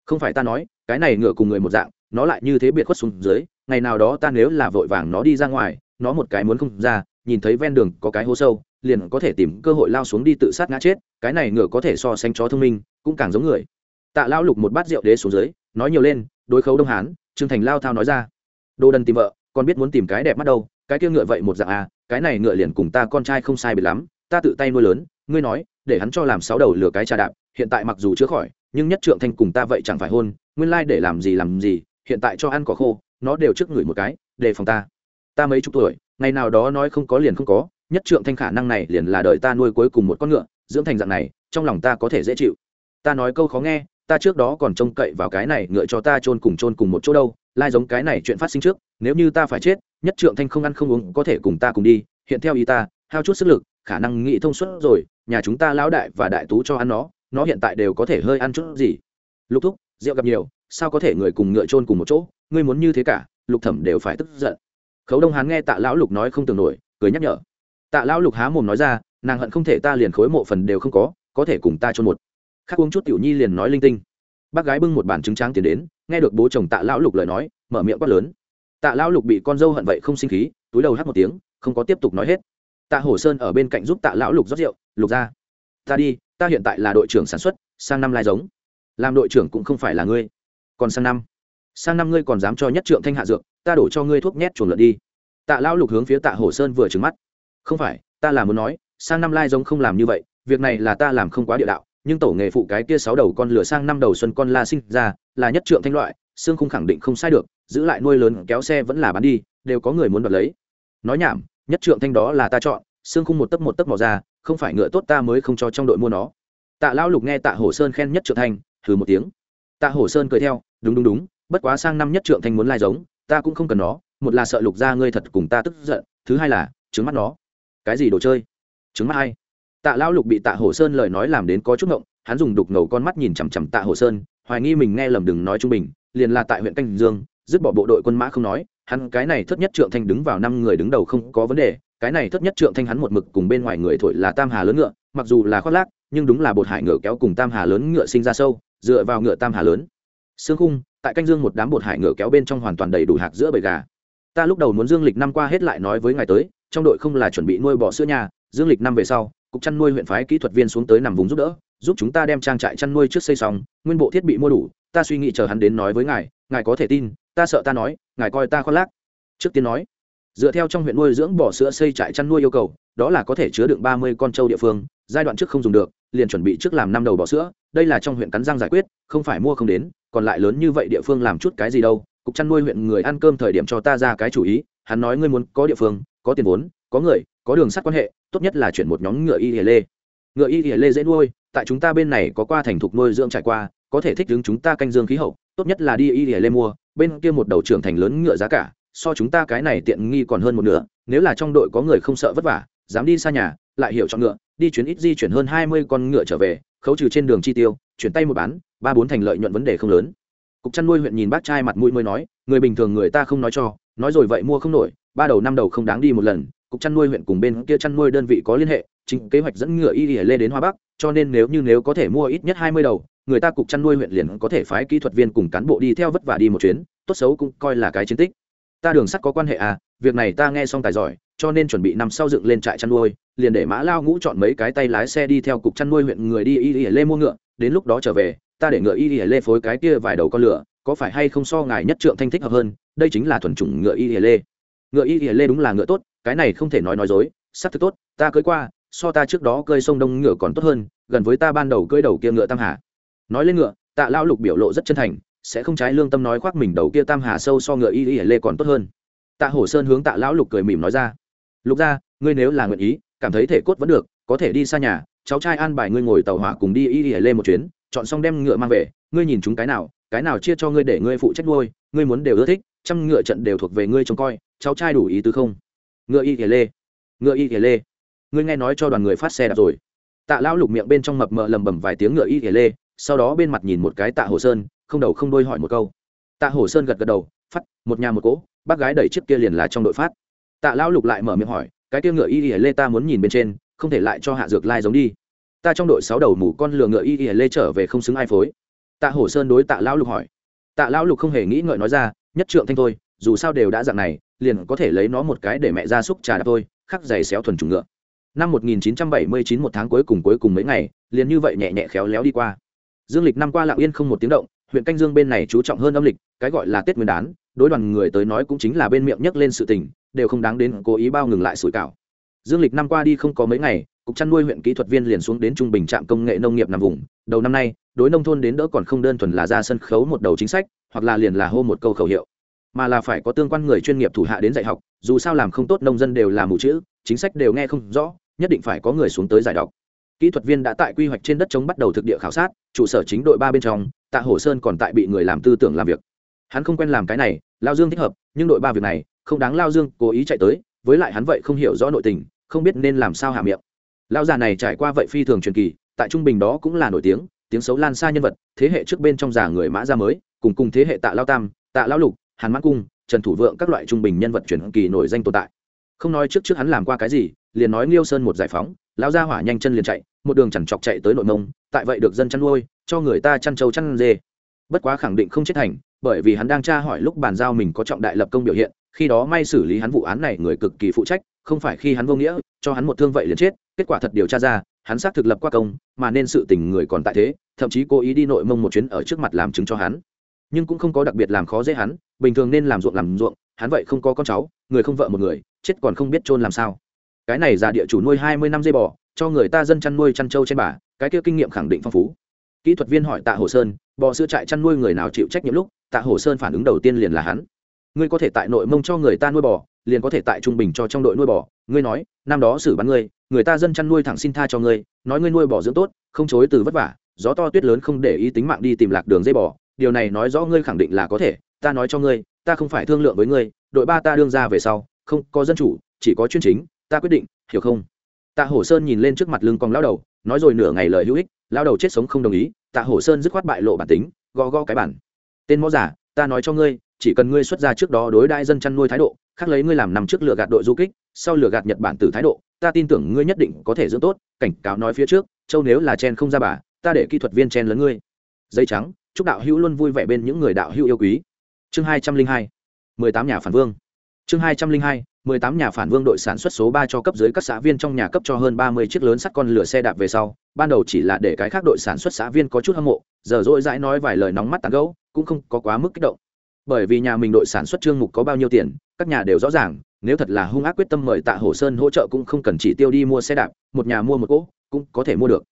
Không phải ta nói, cái này ngựa cùng người một dạng nó lại như thế biệt khuất xuống dưới, ngày nào đó ta nếu là vội vàng nó đi ra ngoài, nó một cái muốn không ra, nhìn thấy ven đường có cái hố sâu, liền có thể tìm cơ hội lao xuống đi tự sát ngã chết, cái này ngựa có thể so sánh chó thông minh, cũng càng giống người. Tạ lao lục một bát rượu đế xuống dưới, nói nhiều lên, đối khấu đông hán, trương thành lao thao nói ra, đồ đần tìm vợ còn biết muốn tìm cái đẹp mắt đâu, cái kia ngựa vậy một dạng à cái này ngựa liền cùng ta con trai không sai biệt lắm, ta tự tay nuôi lớn, ngươi nói, để hắn cho làm sáu đầu lửa cái trà đạp, hiện tại mặc dù chữa khỏi, nhưng nhất trượng thanh cùng ta vậy chẳng phải hôn, nguyên lai để làm gì làm gì hiện tại cho ăn cỏ khô, nó đều trước người một cái, đề phòng ta. Ta mấy chục tuổi, ngày nào đó nói không có liền không có, nhất trượng thanh khả năng này liền là đợi ta nuôi cuối cùng một con ngựa, dưỡng thành dạng này, trong lòng ta có thể dễ chịu. Ta nói câu khó nghe, ta trước đó còn trông cậy vào cái này ngựa cho ta chôn cùng chôn cùng một chỗ đâu, lai giống cái này chuyện phát sinh trước, nếu như ta phải chết, nhất trượng thanh không ăn không uống có thể cùng ta cùng đi, hiện theo ý ta, hao chút sức lực, khả năng nghĩ thông suốt rồi, nhà chúng ta lão đại và đại tú cho ăn nó nó hiện tại đều có thể hơi ăn chút gì. Lục thúc, rượu gặp nhiều sao có thể người cùng ngựa trôn cùng một chỗ, ngươi muốn như thế cả, lục thẩm đều phải tức giận. Khấu đông hán nghe tạ lão lục nói không tưởng nổi, cười nhắc nhở. Tạ lão lục há mồm nói ra, nàng hận không thể ta liền khối mộ phần đều không có có thể cùng ta trôn một. Khác uống chút tiểu nhi liền nói linh tinh. Bác gái bưng một bản trứng tráng tiến đến, nghe được bố chồng tạ lão lục lời nói, mở miệng quát lớn. Tạ lão lục bị con dâu hận vậy không sinh khí, túi đầu hát một tiếng, không có tiếp tục nói hết. Tạ hổ sơn ở bên cạnh giúp tạ lão lục rót rượu, lục ra, ta đi, ta hiện tại là đội trưởng sản xuất, sang năm lai giống. Làm đội trưởng cũng không phải là ngươi còn sang năm. Sang năm ngươi còn dám cho nhất trượng thanh hạ dược, ta đổ cho ngươi thuốc nhét chuồn lợn đi. Tạ lão lục hướng phía tạ hổ sơn vừa trừng mắt. Không phải, ta là muốn nói, sang năm lai giống không làm như vậy, việc này là ta làm không quá địa đạo, nhưng tổ nghề phụ cái kia sáu đầu con lửa sang năm đầu xuân con la sinh ra, là nhất trượng thanh loại, xương khung khẳng định không sai được, giữ lại nuôi lớn kéo xe vẫn là bán đi, đều có người muốn đoạt lấy. Nói nhảm, nhất trượng thanh đó là ta chọn, xương khung một tấc một tấc mò ra, không phải ngựa tốt ta mới không cho trong đội mua nó. Tạ lão lục nghe tạ hổ sơn khen nhất trượng thanh thử một tiếng. Tạ hổ sơn cười theo đúng đúng đúng, bất quá sang năm nhất trượng thanh muốn lai giống, ta cũng không cần nó, một là sợ lục ra ngươi thật cùng ta tức giận, thứ hai là trứng mắt nó. Cái gì đồ chơi? Trứng mắt ai? tạ lão lục bị tạ hổ sơn lời nói làm đến có chút ngộng, hắn dùng đục ngầu con mắt nhìn chằm chằm tạ hổ sơn, hoài nghi mình nghe lầm đừng nói trung bình, liền là tại huyện canh dương, dứt bỏ bộ đội quân mã không nói, hắn cái này thất nhất trượng thanh đứng vào năm người đứng đầu không có vấn đề, cái này thất nhất trượng thanh hắn một mực cùng bên ngoài người thổi là tam hà lớn ngựa, mặc dù là khoác lác, nhưng đúng là bột hải ngựa kéo cùng tam hà lớn ngựa sinh ra sâu, dựa vào ngựa tam hà lớn xương khung, tại canh dương một đám bột hải ngựa kéo bên trong hoàn toàn đầy đủ hạt giữa bầy gà. Ta lúc đầu muốn dương lịch năm qua hết lại nói với ngài tới, trong đội không là chuẩn bị nuôi bò sữa nhà, dương lịch năm về sau, cục chăn nuôi huyện phái kỹ thuật viên xuống tới nằm vùng giúp đỡ, giúp chúng ta đem trang trại chăn nuôi trước xây xong, nguyên bộ thiết bị mua đủ, ta suy nghĩ chờ hắn đến nói với ngài ngài có thể tin, ta sợ ta nói, ngài coi ta khoác lác. Trước tiên nói, dựa theo trong huyện nuôi dưỡng bò sữa xây trại chăn nuôi yêu cầu, đó là có thể chứa đựng ba mươi con trâu địa phương, giai đoạn trước không dùng được liền chuẩn bị trước làm năm đầu bò sữa, đây là trong huyện cắn răng giải quyết, không phải mua không đến, còn lại lớn như vậy địa phương làm chút cái gì đâu. Cục chăn nuôi huyện người ăn cơm thời điểm cho ta ra cái chủ ý, hắn nói ngươi muốn có địa phương, có tiền vốn, có người, có đường sắt quan hệ, tốt nhất là chuyển một nhóm ngựa y hề lê. Ngựa y hề lê dễ nuôi, tại chúng ta bên này có qua thành thục nuôi dưỡng trải qua, có thể thích ứng chúng ta canh dương khí hậu, tốt nhất là đi y hề lê mua, bên kia một đầu trưởng thành lớn ngựa giá cả, so chúng ta cái này tiện nghi còn hơn một nửa, nếu là trong đội có người không sợ vất vả, dám đi xa nhà lại hiểu chọn ngựa, đi chuyến ít di chuyển hơn hai mươi con ngựa trở về, khấu trừ trên đường chi tiêu, chuyển tay một bán, ba bốn thành lợi nhuận vấn đề không lớn. Cục chăn nuôi huyện nhìn bác trai mặt mũi mới nói, người bình thường người ta không nói cho, nói rồi vậy mua không nổi, ba đầu năm đầu không đáng đi một lần, cục chăn nuôi huyện cùng bên kia chăn nuôi đơn vị có liên hệ, chính kế hoạch dẫn ngựa y ỉa lê đến hoa bắc, cho nên nếu như nếu có thể mua ít nhất hai mươi đầu, người ta cục chăn nuôi huyện liền có thể phái kỹ thuật viên cùng cán bộ đi theo vất vả đi một chuyến, tốt xấu cũng coi là cái chiến tích. Ta đường sắt có quan hệ à việc này ta nghe xong tài giỏi, cho nên chuẩn bị năm sau dựng lên trại chăn nuôi liền để mã lao ngũ chọn mấy cái tay lái xe đi theo cục chăn nuôi huyện người đi y y lê mua ngựa, đến lúc đó trở về, ta để ngựa y y lê phối cái kia vài đầu con lửa, có phải hay không so ngài nhất trượng thanh thích hợp hơn, đây chính là thuần chủng ngựa y y lê. Ngựa y y lê đúng là ngựa tốt, cái này không thể nói nói dối, sắc thực tốt, ta cưới qua, so ta trước đó cơi sông đông ngựa còn tốt hơn, gần với ta ban đầu cưới đầu kia ngựa tam hà. Nói lên ngựa, tạ lão lục biểu lộ rất chân thành, sẽ không trái lương tâm nói khoác mình đầu kia tam hà sâu so ngựa y y lê còn tốt hơn. Tạ hổ sơn hướng tạ lão lục cười mỉm nói ra, lục ra ngươi nếu là nguyện ý cảm thấy thể cốt vẫn được, có thể đi xa nhà, cháu trai an bài ngươi ngồi tàu hỏa cùng đi y y lê một chuyến, chọn xong đem ngựa mang về, ngươi nhìn chúng cái nào cái nào chia cho ngươi để ngươi phụ trách nuôi, ngươi muốn đều ưa thích, trăm ngựa trận đều thuộc về ngươi trông coi, cháu trai đủ ý tứ không? Ngựa y y lê, ngựa y y lê. Ngươi nghe nói cho đoàn người phát xe đạp rồi. Tạ lão lục miệng bên trong mập mờ lầm bầm vài tiếng ngựa y y lê, sau đó bên mặt nhìn một cái tạ hồ sơn, không đầu không đôi hỏi một câu. Tạ hồ sơn gật gật đầu phát một nhà một cỗ, bác gái đẩy chiếc kia liền là trong đội phát. Tạ lão lục lại mở miệng hỏi cái kia ngựa y y lê ta muốn nhìn bên trên, không thể lại cho hạ dược lai giống đi. Ta trong đội sáu đầu mù con lừa ngựa y y lê trở về không xứng ai phối. Tạ hổ sơn đối tạ lão lục hỏi. Tạ lão lục không hề nghĩ ngợi nói ra, nhất trượng thanh thôi, dù sao đều đã dạng này, liền có thể lấy nó một cái để mẹ ra xúc trà đạp thôi, khắc giày xéo thuần trùng ngựa. Năm 1979 một tháng cuối cùng cuối cùng mấy ngày, liền như vậy nhẹ nhẹ khéo léo đi qua. Dương lịch năm qua lặng yên không một tiếng động, huyện canh dương bên này chú trọng hơn âm lịch, cái gọi là tết nguyên đán, đối đoàn người tới nói cũng chính là bên miệng nhắc lên sự tình đều không đáng đến cố ý bao ngừng lại sủi cảo. Dương lịch năm qua đi không có mấy ngày, cục chăn nuôi huyện kỹ thuật viên liền xuống đến trung bình trạm công nghệ nông nghiệp nằm vùng. Đầu năm nay, đối nông thôn đến đỡ còn không đơn thuần là ra sân khấu một đầu chính sách, hoặc là liền là hô một câu khẩu hiệu, mà là phải có tương quan người chuyên nghiệp thủ hạ đến dạy học, dù sao làm không tốt nông dân đều là mù chữ, chính sách đều nghe không rõ, nhất định phải có người xuống tới giải đọc. Kỹ thuật viên đã tại quy hoạch trên đất chống bắt đầu thực địa khảo sát, trụ sở chính đội ba bên trong, tạ hồ sơn còn tại bị người làm tư tưởng làm việc. Hắn không quen làm cái này, lao dương thích hợp, nhưng đội ba việc này không đáng lao dương cố ý chạy tới, với lại hắn vậy không hiểu rõ nội tình, không biết nên làm sao hạ miệng. Lao già này trải qua vậy phi thường truyền kỳ, tại trung bình đó cũng là nổi tiếng tiếng xấu lan xa nhân vật, thế hệ trước bên trong già người mã gia mới, cùng cùng thế hệ tạ lao tam, tạ lao lục, hàn mã cung, trần thủ vượng các loại trung bình nhân vật truyền kỳ nổi danh tồn tại. Không nói trước trước hắn làm qua cái gì, liền nói liêu sơn một giải phóng lao ra hỏa nhanh chân liền chạy, một đường chẳng chọc chạy tới nội mông, tại vậy được dân chăn nuôi, cho người ta chăn trâu chăn dê. Bất quá khẳng định không chết thành, bởi vì hắn đang tra hỏi lúc bàn giao mình có trọng đại lập công biểu hiện khi đó may xử lý hắn vụ án này người cực kỳ phụ trách, không phải khi hắn vô nghĩa, cho hắn một thương vậy liền chết, kết quả thật điều tra ra, hắn xác thực lập qua công, mà nên sự tình người còn tại thế, thậm chí cố ý đi nội mông một chuyến ở trước mặt làm chứng cho hắn. Nhưng cũng không có đặc biệt làm khó dễ hắn, bình thường nên làm ruộng làm ruộng, hắn vậy không có con cháu, người không vợ một người, chết còn không biết chôn làm sao. Cái này già địa chủ nuôi hai mươi năm dây bò, cho người ta dân chăn nuôi chăn trâu trên bà cái kia kinh nghiệm khẳng định phong phú. Kỹ thuật viên hỏi tạ hồ sơn, bò sữa trại chăn nuôi người nào chịu trách nhiệm lúc, tạ hồ sơn phản ứng đầu tiên liền là hắn ngươi có thể tại nội mông cho người ta nuôi bò, liền có thể tại trung bình cho trong đội nuôi bò. Ngươi nói, năm đó xử bắn ngươi, người ta dân chăn nuôi thẳng xin tha cho ngươi, nói ngươi nuôi bò dưỡng tốt, không chối từ vất vả, gió to tuyết lớn không để ý tính mạng đi tìm lạc đường dây bò. Điều này nói rõ ngươi khẳng định là có thể, ta nói cho ngươi, ta không phải thương lượng với ngươi, đội ba ta đương ra về sau, không có dân chủ, chỉ có chuyên chính, ta quyết định, hiểu không? Tạ hổ sơn nhìn lên trước mặt lưng cong lao đầu, nói rồi nửa ngày lời hữu ích lao đầu chết sống không đồng ý, tạ hổ sơn dứt khoát bại lộ bản tính, gõ gõ cái bản. Tên mõ giả ta nói cho ngươi, chỉ cần ngươi xuất ra trước đó đối đại dân chăn nuôi thái độ, khác lấy ngươi làm nằm trước lừa gạt đội du kích, sau lừa gạt nhật bản từ thái độ, ta tin tưởng ngươi nhất định có thể dưỡng tốt, cảnh cáo nói phía trước, châu nếu là chen không ra bà, ta để kỹ thuật viên chen lớn ngươi. Dây trắng, chúc đạo hữu luôn vui vẻ bên những người đạo hữu yêu quý. Chương hai trăm linh hai, mười tám nhà phản vương. Chương hai trăm linh hai, mười tám nhà phản vương đội sản xuất số ba cho cấp dưới các xã viên trong nhà cấp cho hơn ba mươi chiếc lớn sắt con lửa xe đạp về sau, ban đầu chỉ là để cái khác đội sản xuất xã viên có chút hâm mộ, giờ dỗi dãi nói vài lời nóng mắt tàn gấu cũng không có quá mức kích động. Bởi vì nhà mình đội sản xuất chương mục có bao nhiêu tiền, các nhà đều rõ ràng, nếu thật là hung ác quyết tâm mời tạ hổ sơn hỗ trợ cũng không cần chỉ tiêu đi mua xe đạp, một nhà mua một cỗ, cũng có thể mua được.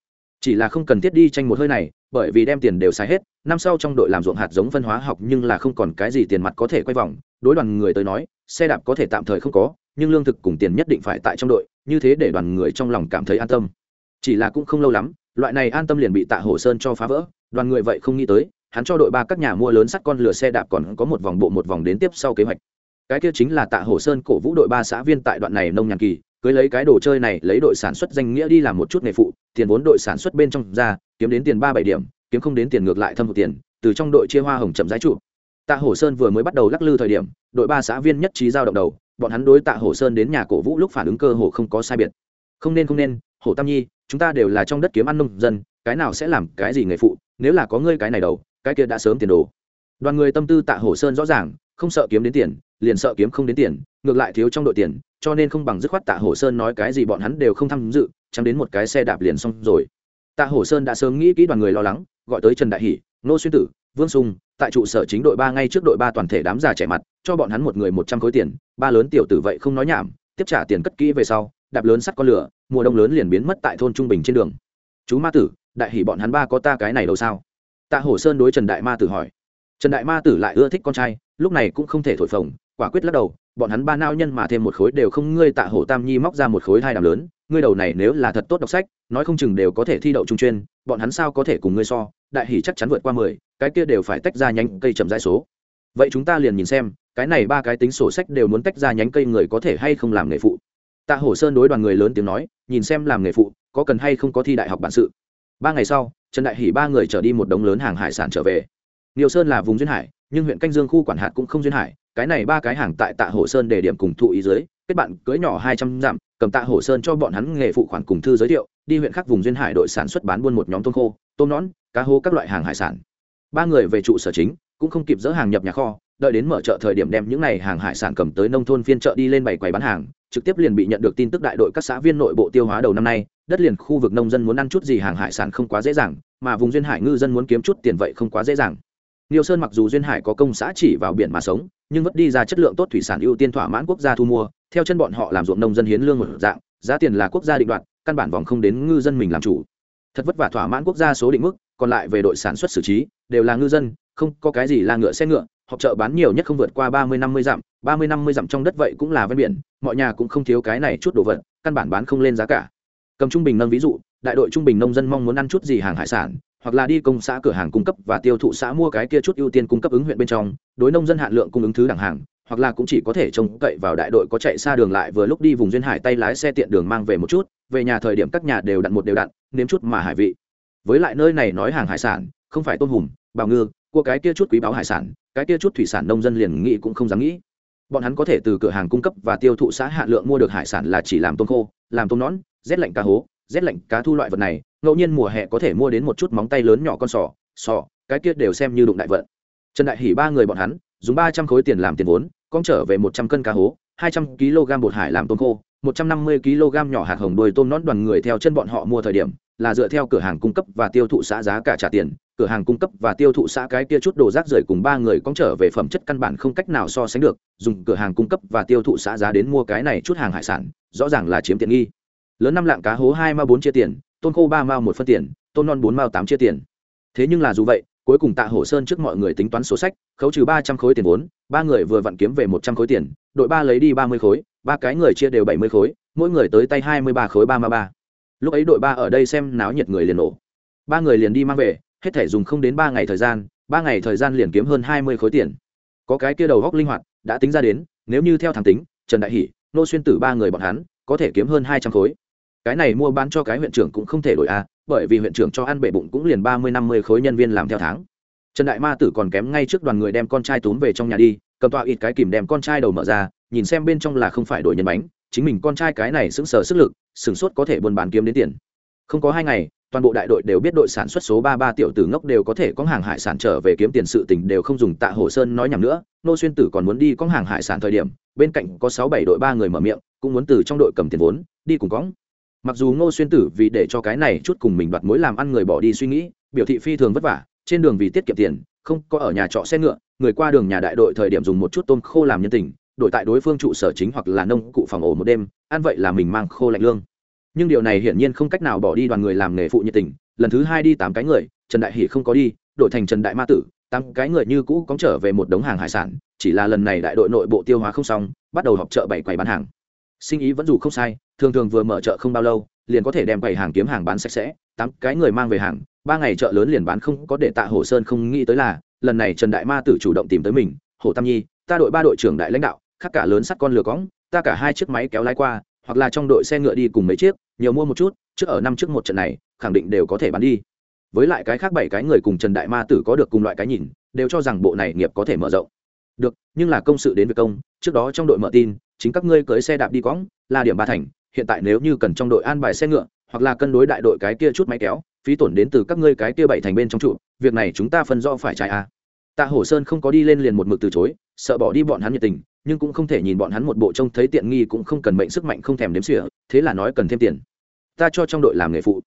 Chỉ là không cần thiết đi tranh một hơi này, bởi vì đem tiền đều xài hết, năm sau trong đội làm ruộng hạt giống phân hóa học nhưng là không còn cái gì tiền mặt có thể quay vòng, đối đoàn người tới nói, xe đạp có thể tạm thời không có, nhưng lương thực cùng tiền nhất định phải tại trong đội, như thế để đoàn người trong lòng cảm thấy an tâm. Chỉ là cũng không lâu lắm, loại này an tâm liền bị tạ hồ sơn cho phá vỡ, đoàn người vậy không nghĩ tới hắn cho đội ba các nhà mua lớn sắt con lửa xe đạp còn có một vòng bộ một vòng đến tiếp sau kế hoạch. Cái kia chính là tạ hồ sơn cổ vũ đội ba xã viên tại đoạn này nông nhàn kỳ, cưới lấy cái đồ chơi này lấy đội sản xuất danh nghĩa đi làm một chút nghề phụ, tiền vốn đội sản xuất bên trong ra, kiếm đến tiền ba bảy điểm, kiếm không đến tiền ngược lại thâm hụt tiền, từ trong đội chia hoa hồng chậm giá trụ. Tạ hồ sơn vừa mới bắt đầu lắc lư thời điểm, đội ba xã viên nhất trí giao động đầu, bọn hắn đối tạ hồ sơn đến nhà cổ vũ lúc phản ứng cơ hồ không có sai biệt. Không nên không nên hồ tam nhi, chúng ta đều là trong đất kiếm ăn nông dân, cái nào sẽ làm cái gì nghề phụ, nếu là có ngươi cái này đầu cái kia đã sớm tiền đồ. Đoàn người tâm tư tạ hồ sơn rõ ràng, không sợ kiếm đến tiền, liền sợ kiếm không đến tiền, ngược lại thiếu trong đội tiền, cho nên không bằng dứt khoát tạ hồ sơn nói cái gì bọn hắn đều không tham dự chẳng đến một cái xe đạp liền xong rồi. Tạ hồ sơn đã sớm nghĩ kỹ đoàn người lo lắng, gọi tới trần đại hỷ nô xuyên tử, vương sung, tại trụ sở chính đội ba ngay trước đội ba toàn thể đám già trẻ mặt, cho bọn hắn một người một trăm khối tiền, ba lớn tiểu tử vậy không nói nhảm, tiếp trả tiền cất kỹ về sau, đạp lớn sắt con lửa, mùa đông lớn liền biến mất tại thôn trung bình trên đường. Chú ma tử, đại hỷ bọn hắn ba có ta cái này đâu sao? Tạ hổ sơn đối trần đại ma tử hỏi. Trần đại ma tử lại ưa thích con trai, lúc này cũng không thể thổi phồng, quả quyết lắc đầu, bọn hắn ba nao nhân mà thêm một khối đều không, ngươi tạ hổ tam nhi móc ra một khối hai đàm lớn, ngươi đầu này nếu là thật tốt đọc sách, nói không chừng đều có thể thi đậu trung chuyên, bọn hắn sao có thể cùng ngươi so, đại hỷ chắc chắn vượt qua mười, cái kia đều phải tách ra nhánh cây chậm rãi số. Vậy chúng ta liền nhìn xem, cái này ba cái tính sổ sách đều muốn tách ra nhánh cây người có thể hay không làm nghề phụ. Tạ hổ sơn đối đoàn người lớn tiếng nói, nhìn xem làm nghề phụ, có cần hay không có thi đại học bản sự. Ba ngày sau trần đại hỷ ba người trở đi một đống lớn hàng hải sản trở về. Nhiều sơn là vùng duyên hải, nhưng huyện canh dương khu quản hạt cũng không duyên hải, cái này ba cái hàng tại tạ hồ sơn để điểm cùng thụ ý dưới, kết bạn cưỡi nhỏ hai trăm dặm, cầm tạ hồ sơn cho bọn hắn nghề phụ khoản cùng thư giới thiệu, đi huyện khác vùng duyên hải đội sản xuất bán buôn một nhóm tôm khô, tôm nón cá hô các loại hàng hải sản. Ba người về trụ sở chính, cũng không kịp dỡ hàng nhập nhà kho, đợi đến mở chợ thời điểm đem những này hàng hải sản cầm tới nông thôn phiên chợ đi lên bày quầy bán hàng, trực tiếp liền bị nhận được tin tức đại đội các xã viên nội bộ tiêu hóa đầu năm nay, đất liền khu vực nông dân muốn ăn chút gì hàng hải sản không quá dễ dàng mà vùng duyên hải ngư dân muốn kiếm chút tiền vậy không quá dễ dàng Niêu Sơn mặc dù duyên hải có công xã chỉ vào biển mà sống, nhưng vẫn đi ra chất lượng tốt thủy sản ưu tiên thỏa mãn quốc gia thu mua, theo chân bọn họ làm ruộng nông dân hiến lương một dạng, giá tiền là quốc gia định đoạt, căn bản vòng không đến ngư dân mình làm chủ. Thật vất vả thỏa mãn quốc gia số định mức, còn lại về đội sản xuất xử trí, đều là ngư dân, không có cái gì là ngựa xe ngựa, họp chợ bán nhiều nhất không vượt qua ba mươi năm mươi dặm, ba mươi năm mươi dặm trong đất vậy cũng là ven biển, mọi nhà cũng không thiếu cái này chút đồ vật, căn bản bán không lên giá cả. Cầm trung bình nâng ví dụ, đại đội trung bình nông dân mong muốn ăn chút gì hàng hải sản, hoặc là đi công xã cửa hàng cung cấp và tiêu thụ xã mua cái kia chút ưu tiên cung cấp ứng huyện bên trong đối nông dân hạn lượng cung ứng thứ đẳng hàng hoặc là cũng chỉ có thể trông cậy vào đại đội có chạy xa đường lại vừa lúc đi vùng duyên hải tay lái xe tiện đường mang về một chút về nhà thời điểm các nhà đều đặn một đều đặn nếm chút mà hải vị. Với lại nơi này nói hàng hải sản không phải tôm hùm bào ngư của cái kia chút quý báo hải sản cái kia chút thủy sản nông dân liền nghĩ cũng không dám nghĩ. Bọn hắn có thể từ cửa hàng cung cấp và tiêu thụ xã hạ lượng mua được hải sản là chỉ làm tôm khô làm tôm nón rét lạnh cá hố rét lạnh cá thu loại vật này, ngẫu nhiên mùa hè có thể mua đến một chút móng tay lớn nhỏ con sò sò, cái kia đều xem như đụng đại vận. Trần đại hỉ ba người bọn hắn, dùng ba trăm khối tiền làm tiền vốn, con trở về một trăm cân cá hố, hai trăm kg bột hải làm tôm khô, một trăm năm mươi kg nhỏ hạt hồng đuôi tôm nón đoàn người theo chân bọn họ mua thời điểm, là dựa theo cửa hàng cung cấp và tiêu thụ xã giá cả trả tiền, cửa hàng cung cấp và tiêu thụ xã cái kia chút đồ rác rưởi cùng ba người con trở về phẩm chất căn bản không cách nào so sánh được, dùng cửa hàng cung cấp và tiêu thụ xã giá đến mua cái này chút hàng hải sản, rõ ràng là chiếm tiện nghi lớn năm lạng cá hố hai ma bốn chia tiền tôn khô ba mao một phân tiền tôn non bốn mao tám chia tiền. Thế nhưng là dù vậy, cuối cùng tạ hổ sơn trước mọi người tính toán số sách, khấu trừ ba trăm khối tiền vốn, ba người vừa vặn kiếm về một trăm khối tiền, đội ba lấy đi ba mươi khối, ba cái người chia đều bảy mươi khối, mỗi người tới tay hai mươi ba khối ba ma ba. Lúc ấy đội ba ở đây xem náo nhiệt người liền nổ. Ba người liền đi mang về, hết thể dùng không đến ba ngày thời gian, ba ngày thời gian liền kiếm hơn hai mươi khối tiền. Có cái kia đầu góc linh hoạt, đã tính ra đến, nếu như theo thằng tính, trần đại hỷ, nô xuyên tử ba người bọn hắn, có thể kiếm hơn hai trăm khối cái này mua bán cho cái huyện trưởng cũng không thể đổi a à, bởi vì huyện trưởng cho ăn bể bụng cũng liền ba mươi năm mươi khối nhân viên làm theo tháng. Trần đại ma tử còn kém ngay trước đoàn người đem con trai túm về trong nhà đi cầm tọa ít cái kìm đem con trai đầu mở ra nhìn xem bên trong là không phải đổi nhân bánh chính mình con trai cái này sững sờ sức lực sửng sốt có thể buôn bán kiếm đến tiền. Không có hai ngày toàn bộ đại đội đều biết đội sản xuất số ba ba tiểu tử ngốc đều có thể có hàng hải sản trở về kiếm tiền sự tình đều không dùng tạ hồ sơn nói nhầm nữa nô xuyên tử còn muốn đi có hàng hải sản thời điểm bên cạnh có sáu bảy đội ba người mở miệng cũng muốn từ trong đội cầm tiền vốn đi cùng cõng mặc dù ngô xuyên tử vì để cho cái này chút cùng mình đoạt mối làm ăn người bỏ đi suy nghĩ, biểu thị phi thường vất vả, trên đường vì tiết kiệm tiền, không có ở nhà trọ xe ngựa, người qua đường nhà đại đội thời điểm dùng một chút tôm khô làm nhân tình, đổi tại đối phương trụ sở chính hoặc là nông cụ phòng ổ một đêm, ăn vậy là mình mang khô lạnh lương. Nhưng điều này hiển nhiên không cách nào bỏ đi đoàn người làm nghề phụ nhiệt tình, lần thứ hai đi tám cái người, trần đại hỷ không có đi, đổi thành trần đại ma tử, tám cái người như cũ cóng trở về một đống hàng hải sản, chỉ là lần này đại đội nội bộ tiêu hóa không xong, bắt đầu họp chợ bảy quầy bán hàng. Sinh ý vẫn dù không sai thường thường vừa mở chợ không bao lâu, liền có thể đem quầy hàng kiếm hàng bán sạch sẽ. Tám cái người mang về hàng, ba ngày chợ lớn liền bán không có để tạ hồ sơn không nghĩ tới là, lần này trần đại ma tử chủ động tìm tới mình, hồ tam nhi, ta đội ba đội trưởng đại lãnh đạo khắc cả lớn sắt con lừa cõng, ta cả hai chiếc máy kéo lái qua, hoặc là trong đội xe ngựa đi cùng mấy chiếc, nhiều mua một chút, trước ở năm trước một trận này, khẳng định đều có thể bán đi. Với lại cái khác bảy cái người cùng trần đại ma tử có được cùng loại cái nhìn, đều cho rằng bộ này nghiệp có thể mở rộng. Được, nhưng là công sự đến việc công, trước đó trong đội mở tin, chính các ngươi cưới xe đạp đi cõng, là điểm ba thành hiện tại nếu như cần trong đội an bài xe ngựa, hoặc là cân đối đại đội cái kia chút máy kéo, phí tổn đến từ các ngươi cái kia bảy thành bên trong trụ việc này chúng ta phân do phải trái à. tạ hổ sơn không có đi lên liền một mực từ chối, sợ bỏ đi bọn hắn nhiệt tình, nhưng cũng không thể nhìn bọn hắn một bộ trông thấy tiện nghi cũng không cần mệnh sức mạnh không thèm đếm xỉa, thế là nói cần thêm tiền. Ta cho trong đội làm nghề phụ.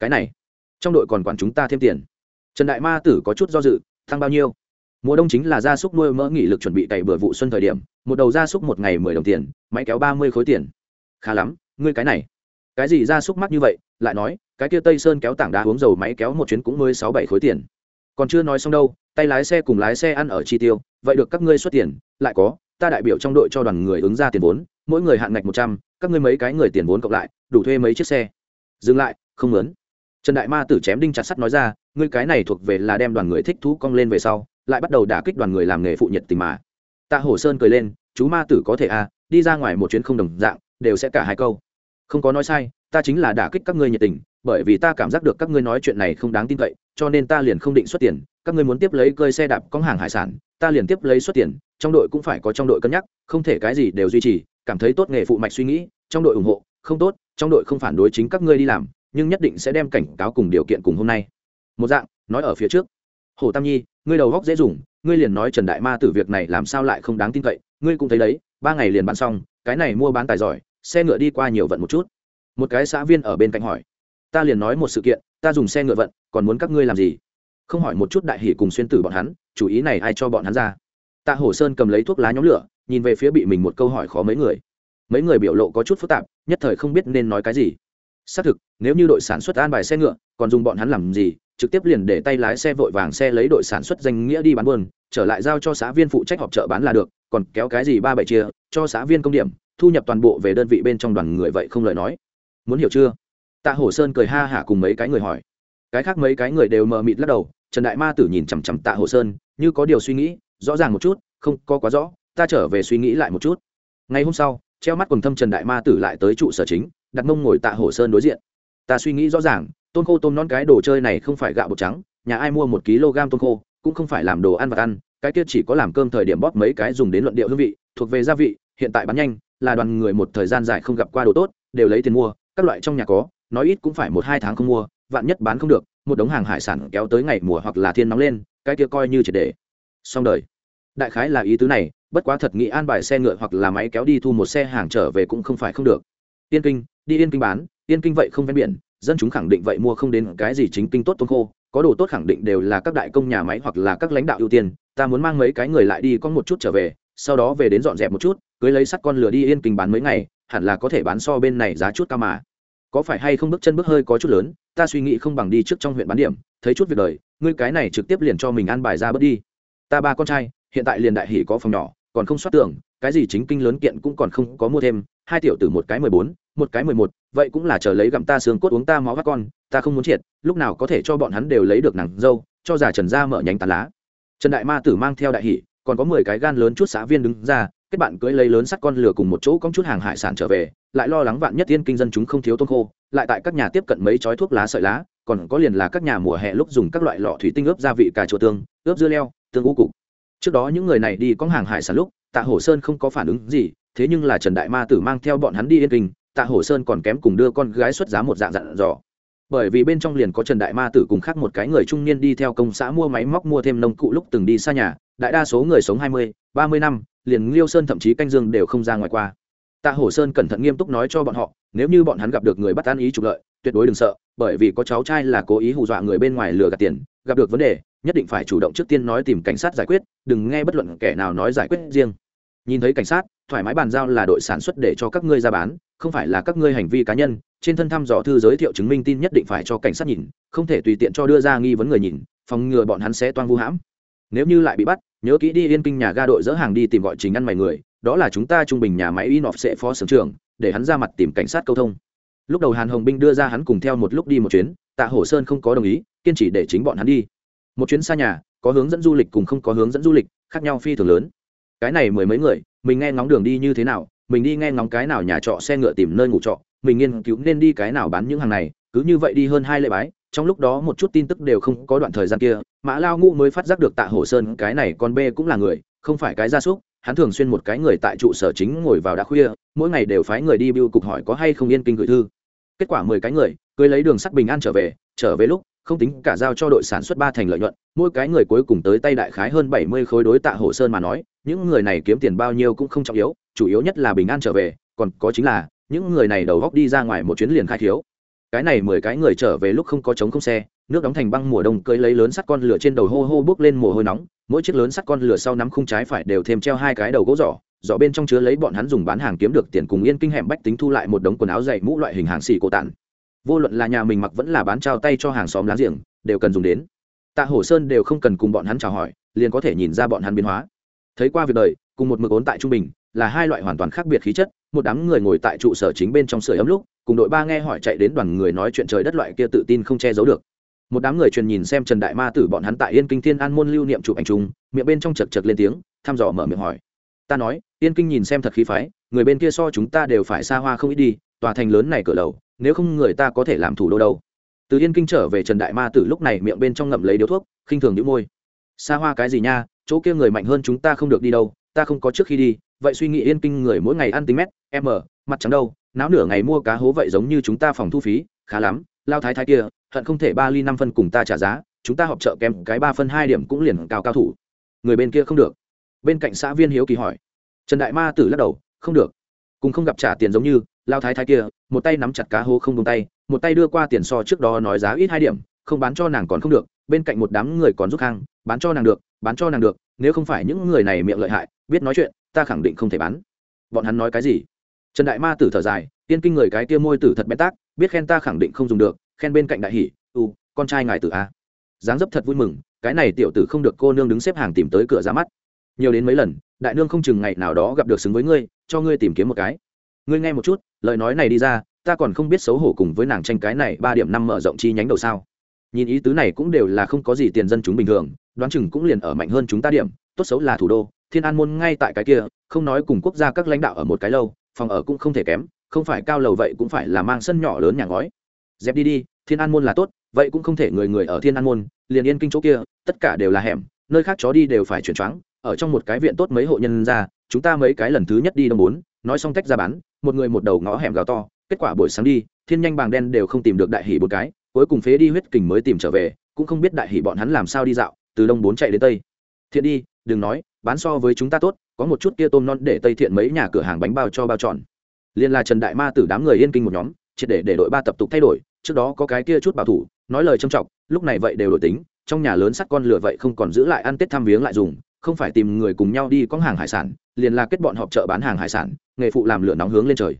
Cái này, trong đội còn quản chúng ta thêm tiền. Trần đại ma tử có chút do dự tăng bao nhiêu? Mùa đông chính là gia súc nuôi mỡ nghỉ lực chuẩn bị cày bừa vụ xuân thời điểm, một đầu gia súc một ngày mười đồng tiền, máy kéo ba mươi khối tiền. Khá lắm ngươi cái này. Cái gì ra súc mắc như vậy, lại nói, cái kia tây sơn kéo tảng đá uống dầu máy kéo một chuyến cũng mới sáu bảy khối tiền. Còn chưa nói xong đâu, tay lái xe cùng lái xe ăn ở chi tiêu, vậy được các ngươi xuất tiền, lại có, ta đại biểu trong đội cho đoàn người ứng ra tiền vốn, mỗi người hạn ngạch một trăm, các ngươi mấy cái người tiền vốn cộng lại, đủ thuê mấy chiếc xe. Dừng lại, không lớn. trần đại ma tử chém đinh chặt sắt nói ra, ngươi cái này thuộc về là đem đoàn người thích thú cong lên về sau, lại bắt đầu đả kích đoàn người làm nghề phụ nhiệt tình mà. Tạ hổ sơn cười lên, chú ma tử có thể à đi ra ngoài một chuyến không đồng dạng đều sẽ cả hai câu. Không có nói sai, ta chính là đả kích các ngươi nhiệt tình, bởi vì ta cảm giác được các ngươi nói chuyện này không đáng tin cậy, cho nên ta liền không định xuất tiền. Các ngươi muốn tiếp lấy cơi xe đạp có hàng hải sản, ta liền tiếp lấy xuất tiền, trong đội cũng phải có trong đội cân nhắc, không thể cái gì đều duy trì, cảm thấy tốt nghề phụ mạch suy nghĩ, trong đội ủng hộ, không tốt, trong đội không phản đối chính các ngươi đi làm, nhưng nhất định sẽ đem cảnh cáo cùng điều kiện cùng hôm nay. Một dạng, nói ở phía trước. Hồ tam nhi, ngươi đầu góc dễ dùng, ngươi liền nói trần đại ma tử việc này làm sao lại không đáng tin cậy, ngươi cũng thấy đấy, ba ngày liền bán xong cái này mua bán tài giỏi, xe ngựa đi qua nhiều vận một chút. Một cái xã viên ở bên cạnh hỏi, ta liền nói một sự kiện, ta dùng xe ngựa vận, còn muốn các ngươi làm gì? Không hỏi một chút đại hỷ cùng xuyên tử bọn hắn, chủ ý này ai cho bọn hắn ra. Tạ hổ sơn cầm lấy thuốc lá nhóm lửa, nhìn về phía bị mình một câu hỏi khó mấy người. Mấy người biểu lộ có chút phức tạp, nhất thời không biết nên nói cái gì. Xác thực, nếu như đội sản xuất an bài xe ngựa, còn dùng bọn hắn làm gì trực tiếp liền để tay lái xe vội vàng xe lấy đội sản xuất danh nghĩa đi bán buôn, trở lại giao cho xã viên phụ trách họp chợ bán là được, còn kéo cái gì ba bảy chia, cho xã viên công điểm, thu nhập toàn bộ về đơn vị bên trong đoàn người vậy không lời nói. Muốn hiểu chưa? Tạ hổ sơn cười ha hả cùng mấy cái người hỏi. Cái khác mấy cái người đều mờ mịt lắc đầu, trần đại ma tử nhìn chằm chằm tạ hổ sơn, như có điều suy nghĩ, rõ ràng một chút, không có quá rõ, ta trở về suy nghĩ lại một chút. Ngày hôm sau, treo mắt quần thâm trần đại ma tử lại tới trụ sở chính, đặt mông ngồi tạ hổ sơn đối diện. Ta suy nghĩ rõ ràng tôm khô tôm non cái đồ chơi này không phải gạo bột trắng, nhà ai mua một kg tôm khô, cũng không phải làm đồ ăn và ăn, cái kia chỉ có làm cơm thời điểm bóp mấy cái dùng đến luận điệu hương vị, thuộc về gia vị, hiện tại bán nhanh, là đoàn người một thời gian dài không gặp qua đồ tốt, đều lấy tiền mua, các loại trong nhà có, nói ít cũng phải một hai tháng không mua, vạn nhất bán không được, một đống hàng hải sản kéo tới ngày mùa hoặc là thiên nóng lên, cái kia coi như triệt để. Xong đời. Đại khái là ý tứ này, bất quá thật nghĩ an bài xe ngựa hoặc là máy kéo đi thu một xe hàng trở về cũng không phải không được. Yên kinh, đi yên kinh bán, yên kinh vậy không ven biển dân chúng khẳng định vậy mua không đến cái gì chính kinh tốt tôm khô, có đồ tốt khẳng định đều là các đại công nhà máy hoặc là các lãnh đạo ưu tiên, ta muốn mang mấy cái người lại đi có một chút trở về, sau đó về đến dọn dẹp một chút, cưới lấy sắt con lửa đi yên kinh bán mấy ngày, hẳn là có thể bán so bên này giá chút cao mà. Có phải hay không bước chân bước hơi có chút lớn, ta suy nghĩ không bằng đi trước trong huyện bán điểm, thấy chút việc đời, ngươi cái này trực tiếp liền cho mình ăn bài ra bớt đi. Ta ba con trai, hiện tại liền đại hỉ có phòng nhỏ, còn không soát tưởng cái gì chính kinh lớn kiện cũng còn không có mua thêm, hai tiểu tử một cái mười bốn, một cái mười một vậy cũng là chờ lấy gặm ta xương cốt uống ta máu các con, ta không muốn triệt, lúc nào có thể cho bọn hắn đều lấy được nàng dâu, cho giả trần ra mở nhánh tàn lá. Trần đại ma tử mang theo đại hỷ còn có mười cái gan lớn chút xã viên đứng ra, kết bạn cưới lấy lớn sắt con lửa cùng một chỗ có chút hàng hải sản trở về, lại lo lắng vạn nhất tiên kinh dân chúng không thiếu tôm khô, lại tại các nhà tiếp cận mấy chói thuốc lá sợi lá, còn có liền là các nhà mùa hè lúc dùng các loại lọ thủy tinh ướp gia vị cà chua tương, ướp dưa leo, tương ngũ cục. Trước đó những người này đi có hàng hải sản lúc, tạ hổ sơn không có phản ứng gì, thế nhưng là trần đại ma tử mang theo bọn hắn đi yên kinh tạ hổ sơn còn kém cùng đưa con gái xuất giá một dạng dặn dò. Bởi vì bên trong liền có trần đại ma tử cùng khác một cái người trung niên đi theo công xã mua máy móc mua thêm nông cụ lúc từng đi xa nhà, đại đa số người sống hai mươi, ba mươi năm, liền liêu sơn thậm chí canh dương đều không ra ngoài qua. Tạ hổ sơn cẩn thận nghiêm túc nói cho bọn họ, nếu như bọn hắn gặp được người bắt an ý trục lợi, tuyệt đối đừng sợ, bởi vì có cháu trai là cố ý hù dọa người bên ngoài lừa gạt tiền, gặp được vấn đề, nhất định phải chủ động trước tiên nói tìm cảnh sát giải quyết, đừng nghe bất luận kẻ nào nói giải quyết riêng. Nhìn thấy cảnh sát, thoải mái bàn giao là đội sản xuất để cho các ngươi ra bán không phải là các ngươi hành vi cá nhân, trên thân thăm dò thư giới thiệu chứng minh tin nhất định phải cho cảnh sát nhìn, không thể tùy tiện cho đưa ra nghi vấn người nhìn, phòng ngừa bọn hắn sẽ toan vu hãm. Nếu như lại bị bắt, nhớ kỹ đi, yên kinh nhà ga đội dỡ hàng đi tìm gọi chính ăn mày người, đó là chúng ta trung bình nhà máy inop sẽ phó sưởng trưởng, để hắn ra mặt tìm cảnh sát câu thông. Lúc đầu hàn hồng binh đưa ra hắn cùng theo một lúc đi một chuyến, tạ hổ sơn không có đồng ý, kiên trì để chính bọn hắn đi. Một chuyến xa nhà, có hướng dẫn du lịch cùng không có hướng dẫn du lịch, khác nhau phi thường lớn. Cái này mười mấy người, mình nghe ngóng đường đi như thế nào mình đi nghe ngóng cái nào nhà trọ xe ngựa tìm nơi ngủ trọ, mình nghiên cứu nên đi cái nào bán những hàng này, cứ như vậy đi hơn hai lễ bái, trong lúc đó một chút tin tức đều không có đoạn thời gian kia, mã lao ngũ mới phát giác được tạ hổ sơn, cái này con bê cũng là người, không phải cái gia súc, hắn thường xuyên một cái người tại trụ sở chính ngồi vào đã khuya, mỗi ngày đều phái người đi biêu cục hỏi có hay không yên kinh gửi thư. Kết quả mười cái người, cưới lấy đường sắt bình an trở về trở về lúc, không tính cả giao cho đội sản xuất ba thành lợi nhuận, mỗi cái người cuối cùng tới tay đại khái hơn bảy mươi khối đối tạ hồ sơn mà nói, những người này kiếm tiền bao nhiêu cũng không trọng yếu chủ yếu nhất là bình an trở về, còn có chính là, những người này đầu góc đi ra ngoài một chuyến liền khai thiếu. Cái này mười cái người trở về lúc không có chống không xe, nước đóng thành băng mùa đông cưới lấy lớn sắt con lửa trên đầu hô hô bước lên mồ hôi nóng, mỗi chiếc lớn sắt con lửa sau nắm khung trái phải đều thêm treo hai cái đầu gỗ giỏ giỏ bên trong chứa lấy bọn hắn dùng bán hàng kiếm được tiền cùng yên kinh hẻm bách tính thu lại một đống quần áo dày mũ loại hình hàng xì cổ tản. Vô luận là nhà mình mặc vẫn là bán trao tay cho hàng xóm láng giềng, đều cần dùng đến. Tạ hổ sơn đều không cần cùng bọn hắn chào hỏi, liền có thể nhìn ra bọn hắn biến hóa. Thấy qua việc đời, cùng một mực ốn tại trung bình là hai loại hoàn toàn khác biệt khí chất, một đám người ngồi tại trụ sở chính bên trong sưởi ấm lúc, cùng đội ba nghe hỏi chạy đến đoàn người nói chuyện trời đất loại kia tự tin không che giấu được. Một đám người truyền nhìn xem trần đại ma tử bọn hắn tại yên kinh thiên an môn lưu niệm chụp ảnh chung, miệng bên trong chật chật lên tiếng, thăm dò mở miệng hỏi. Ta nói, yên kinh nhìn xem thật khí phái, người bên kia so chúng ta đều phải xa hoa không ít đi, tòa thành lớn này cửa đầu nếu không người ta có thể làm thủ đô đâu. Từ yên kinh trở về trần đại ma tử lúc này miệng bên trong ngậm lấy điếu thuốc, khinh thường những môi. Xa hoa cái gì nha, chỗ kia người mạnh hơn chúng ta không được đi đâu, ta không có trước khi đi vậy suy nghĩ yên kinh người mỗi ngày ăn tính mét m mặt trắng đâu, náo nửa ngày mua cá hố vậy giống như chúng ta phòng thu phí, khá lắm, lao thái thái kia, hận không thể ba ly năm phân cùng ta trả giá, chúng ta họp chợ kèm cái ba phân hai điểm cũng liền cao cao thủ. Người bên kia không được. Bên cạnh xã viên hiếu kỳ hỏi. Trần đại ma tử lắc đầu, không được. Cùng không gặp trả tiền giống như, lao thái thái kia, một tay nắm chặt cá hố không tung tay, một tay đưa qua tiền so trước đó nói giá ít hai điểm, không bán cho nàng còn không được, bên cạnh một đám người còn giúp hàng bán cho nàng được, bán cho nàng được, nếu không phải những người này miệng lợi hại biết nói chuyện, ta khẳng định không thể bán. Bọn hắn nói cái gì? Trần đại ma tử thở dài, tiên kinh người cái kia môi tử thật bé tác, biết khen ta khẳng định không dùng được, khen bên cạnh đại hỷ u, con trai ngài tử a. Dáng dấp thật vui mừng, cái này tiểu tử không được cô nương đứng xếp hàng tìm tới cửa ra mắt. Nhiều đến mấy lần, đại nương không chừng ngày nào đó gặp được xứng với ngươi, cho ngươi tìm kiếm một cái. Ngươi nghe một chút, lời nói này đi ra, ta còn không biết xấu hổ cùng với nàng tranh cái này ba điểm năm mở rộng chi nhánh đầu sao. Nhìn ý tứ này cũng đều là không có gì tiền dân chúng bình thường, đoán chừng cũng liền ở mạnh hơn chúng ta điểm, tốt xấu là thủ đô thiên an môn ngay tại cái kia, không nói cùng quốc gia các lãnh đạo ở một cái lâu, phòng ở cũng không thể kém, không phải cao lầu vậy cũng phải là mang sân nhỏ lớn nhà ngói. Dẹp đi đi, thiên an môn là tốt, vậy cũng không thể người người ở thiên an môn, liền yên kinh chỗ kia, tất cả đều là hẻm, nơi khác chó đi đều phải chuyển choáng, ở trong một cái viện tốt mấy hộ nhân ra, chúng ta mấy cái lần thứ nhất đi đông bốn, nói xong tách ra bán, một người một đầu ngõ hẻm gào to, kết quả buổi sáng đi, thiên nhanh bàng đen đều không tìm được đại hỷ một cái, cuối cùng phế đi huyết kình mới tìm trở về, cũng không biết đại hỷ bọn hắn làm sao đi dạo, từ đông bốn chạy đến tây. Thiện đi, đừng nói bán so với chúng ta tốt, có một chút kia tôm non để tây thiện mấy nhà cửa hàng bánh bao cho bao tròn liên là trần đại ma tử đám người yên kinh một nhóm, triệt để để đội ba tập tục thay đổi, trước đó có cái kia chút bảo thủ, nói lời trầm trọng, lúc này vậy đều đổi tính, trong nhà lớn sắt con lửa vậy không còn giữ lại ăn tết thăm viếng lại dùng, không phải tìm người cùng nhau đi có hàng hải sản, liền là kết bọn họp chợ bán hàng hải sản, nghề phụ làm lửa nóng hướng lên trời.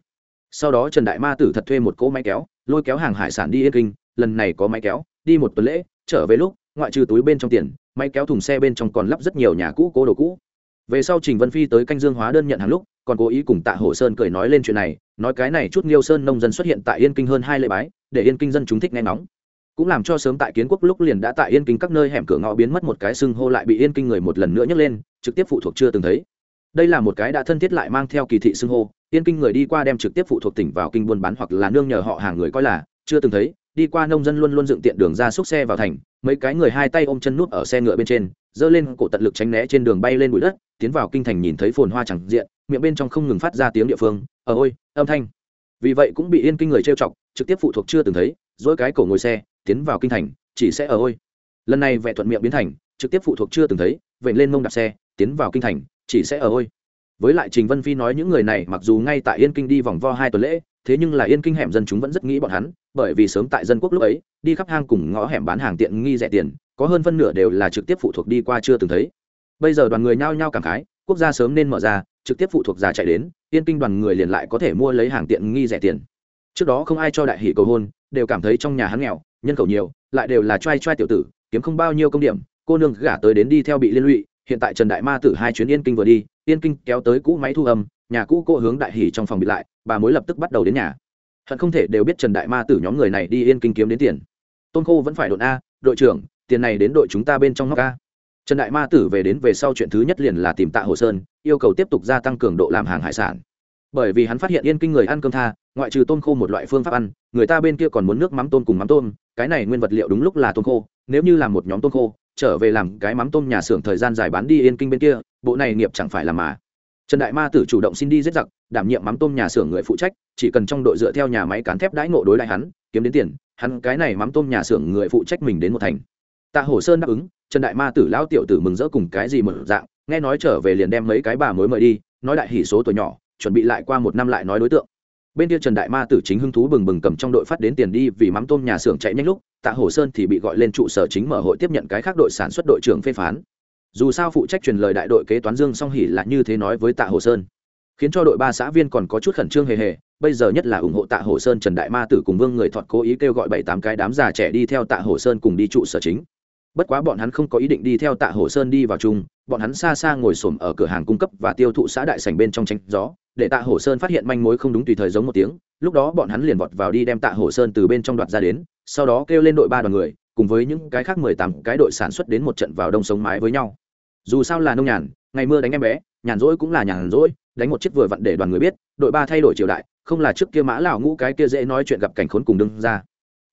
Sau đó trần đại ma tử thật thuê một cỗ máy kéo, lôi kéo hàng hải sản đi yên kinh, lần này có máy kéo, đi một tuần lễ, trở về lúc, ngoại trừ túi bên trong tiền máy kéo thùng xe bên trong còn lắp rất nhiều nhà cũ cố đồ cũ. Về sau trình vân phi tới canh dương hóa đơn nhận hàng lúc, còn cố ý cùng tạ hồ sơn cười nói lên chuyện này, nói cái này chút nghiêu sơn nông dân xuất hiện tại yên kinh hơn hai lễ bái, để yên kinh dân chúng thích nghe ngóng. Cũng làm cho sớm tại kiến quốc lúc liền đã tại yên kinh các nơi hẻm cửa ngõ biến mất một cái xưng hô lại bị yên kinh người một lần nữa nhấc lên, trực tiếp phụ thuộc chưa từng thấy. Đây là một cái đã thân thiết lại mang theo kỳ thị xưng hô, yên kinh người đi qua đem trực tiếp phụ thuộc tỉnh vào kinh buôn bán hoặc là nương nhờ họ hàng người coi là, chưa từng thấy đi qua nông dân luôn luôn dựng tiện đường ra xúc xe vào thành, mấy cái người hai tay ôm chân nút ở xe ngựa bên trên, giơ lên cổ tận lực tránh né trên đường bay lên bụi đất, tiến vào kinh thành nhìn thấy phồn hoa chẳng diện, miệng bên trong không ngừng phát ra tiếng địa phương ở ôi, âm thanh. Vì vậy cũng bị yên kinh người trêu chọc, trực tiếp phụ thuộc chưa từng thấy, dỗi cái cổ ngồi xe, tiến vào kinh thành, chỉ sẽ ở ôi. Lần này vẽ thuận miệng biến thành, trực tiếp phụ thuộc chưa từng thấy vậy lên mông đạp xe, tiến vào kinh thành, chỉ sẽ ở ôi. Với lại trình vân phi nói những người này mặc dù ngay tại yên kinh đi vòng vo hai tuần lễ thế nhưng là yên kinh hẻm dân chúng vẫn rất nghĩ bọn hắn, bởi vì sớm tại dân quốc lúc ấy, đi khắp hang cùng ngõ hẻm bán hàng tiện nghi rẻ tiền, có hơn phân nửa đều là trực tiếp phụ thuộc đi qua chưa từng thấy. Bây giờ đoàn người nhao nhao cảm khái, quốc gia sớm nên mở ra, trực tiếp phụ thuộc già chạy đến, yên kinh đoàn người liền lại có thể mua lấy hàng tiện nghi rẻ tiền. Trước đó không ai cho đại hỷ cầu hôn, đều cảm thấy trong nhà hắn nghèo, nhân khẩu nhiều, lại đều là trai trai tiểu tử, kiếm không bao nhiêu công điểm, cô nương gả tới đến đi theo bị liên lụy hiện tại trần đại ma tử hai chuyến yên kinh vừa đi, yên kinh kéo tới cũ máy thu âm, nhà cũ cô hướng đại hỉ trong phòng bị lại, bà mối lập tức bắt đầu đến nhà. Hận không thể đều biết trần đại ma tử nhóm người này đi yên kinh kiếm đến tiền. Tôn khô vẫn phải đột a, đội trưởng, tiền này đến đội chúng ta bên trong nóc a. Trần đại ma tử về đến về sau chuyện thứ nhất liền là tìm tạ hồ sơn, yêu cầu tiếp tục gia tăng cường độ làm hàng hải sản. Bởi vì hắn phát hiện yên kinh người ăn cơm tha, ngoại trừ tôm khô một loại phương pháp ăn, người ta bên kia còn muốn nước mắm tôm cùng mắm tôm, cái này nguyên vật liệu đúng lúc là tôm khô, nếu như là một nhóm tôm khô trở về làm cái mắm tôm nhà xưởng thời gian dài bán đi yên kinh bên kia, bộ này nghiệp chẳng phải là mà. Trần đại ma tử chủ động xin đi giết giặc, đảm nhiệm mắm tôm nhà xưởng người phụ trách, chỉ cần trong đội dựa theo nhà máy cán thép đãi ngộ đối lại hắn, kiếm đến tiền, hắn cái này mắm tôm nhà xưởng người phụ trách mình đến một thành. Tạ hổ sơn đáp ứng, trần đại ma tử lão tiểu tử mừng rỡ cùng cái gì mở dạng, nghe nói trở về liền đem mấy cái bà mới mời đi, nói đại hỉ số tuổi nhỏ, chuẩn bị lại qua một năm lại nói đối tượng. Bên kia trần đại ma tử chính hưng thú bừng bừng cầm trong đội phát đến tiền đi vì mắm tôm nhà xưởng chạy nhanh lúc tạ hổ sơn thì bị gọi lên trụ sở chính mở hội tiếp nhận cái khác đội sản xuất đội trưởng phê phán. Dù sao phụ trách truyền lời đại đội kế toán dương song hỉ là như thế nói với tạ Hổ sơn. Khiến cho đội ba xã viên còn có chút khẩn trương hề hề, bây giờ nhất là ủng hộ tạ Hổ sơn trần đại ma tử cùng vương người thọt cố ý kêu gọi bảy tám cái đám già trẻ đi theo tạ Hổ sơn cùng đi trụ sở chính. Bất quá bọn hắn không có ý định đi theo tạ Hổ sơn đi vào chung bọn hắn xa xa ngồi xổm ở cửa hàng cung cấp và tiêu thụ xã đại sảnh bên trong tranh gió, để tạ Hổ sơn phát hiện manh mối không đúng tùy thời giống một tiếng, lúc đó bọn hắn liền vọt vào đi đem tạ Hổ sơn từ bên trong đoạt ra đến, sau đó kêu lên đội ba đoàn người, cùng với những cái khác mười tám cái đội sản xuất đến một trận vào đông sống mái với nhau. Dù sao là nông nhàn, ngày mưa đánh em bé, nhàn rỗi cũng là nhàn rỗi, đánh một chiếc vừa vặn để đoàn người biết, đội ba thay đổi triều đại, không là trước kia mã lão ngũ cái kia dễ nói chuyện gặp cảnh khốn cùng đương ra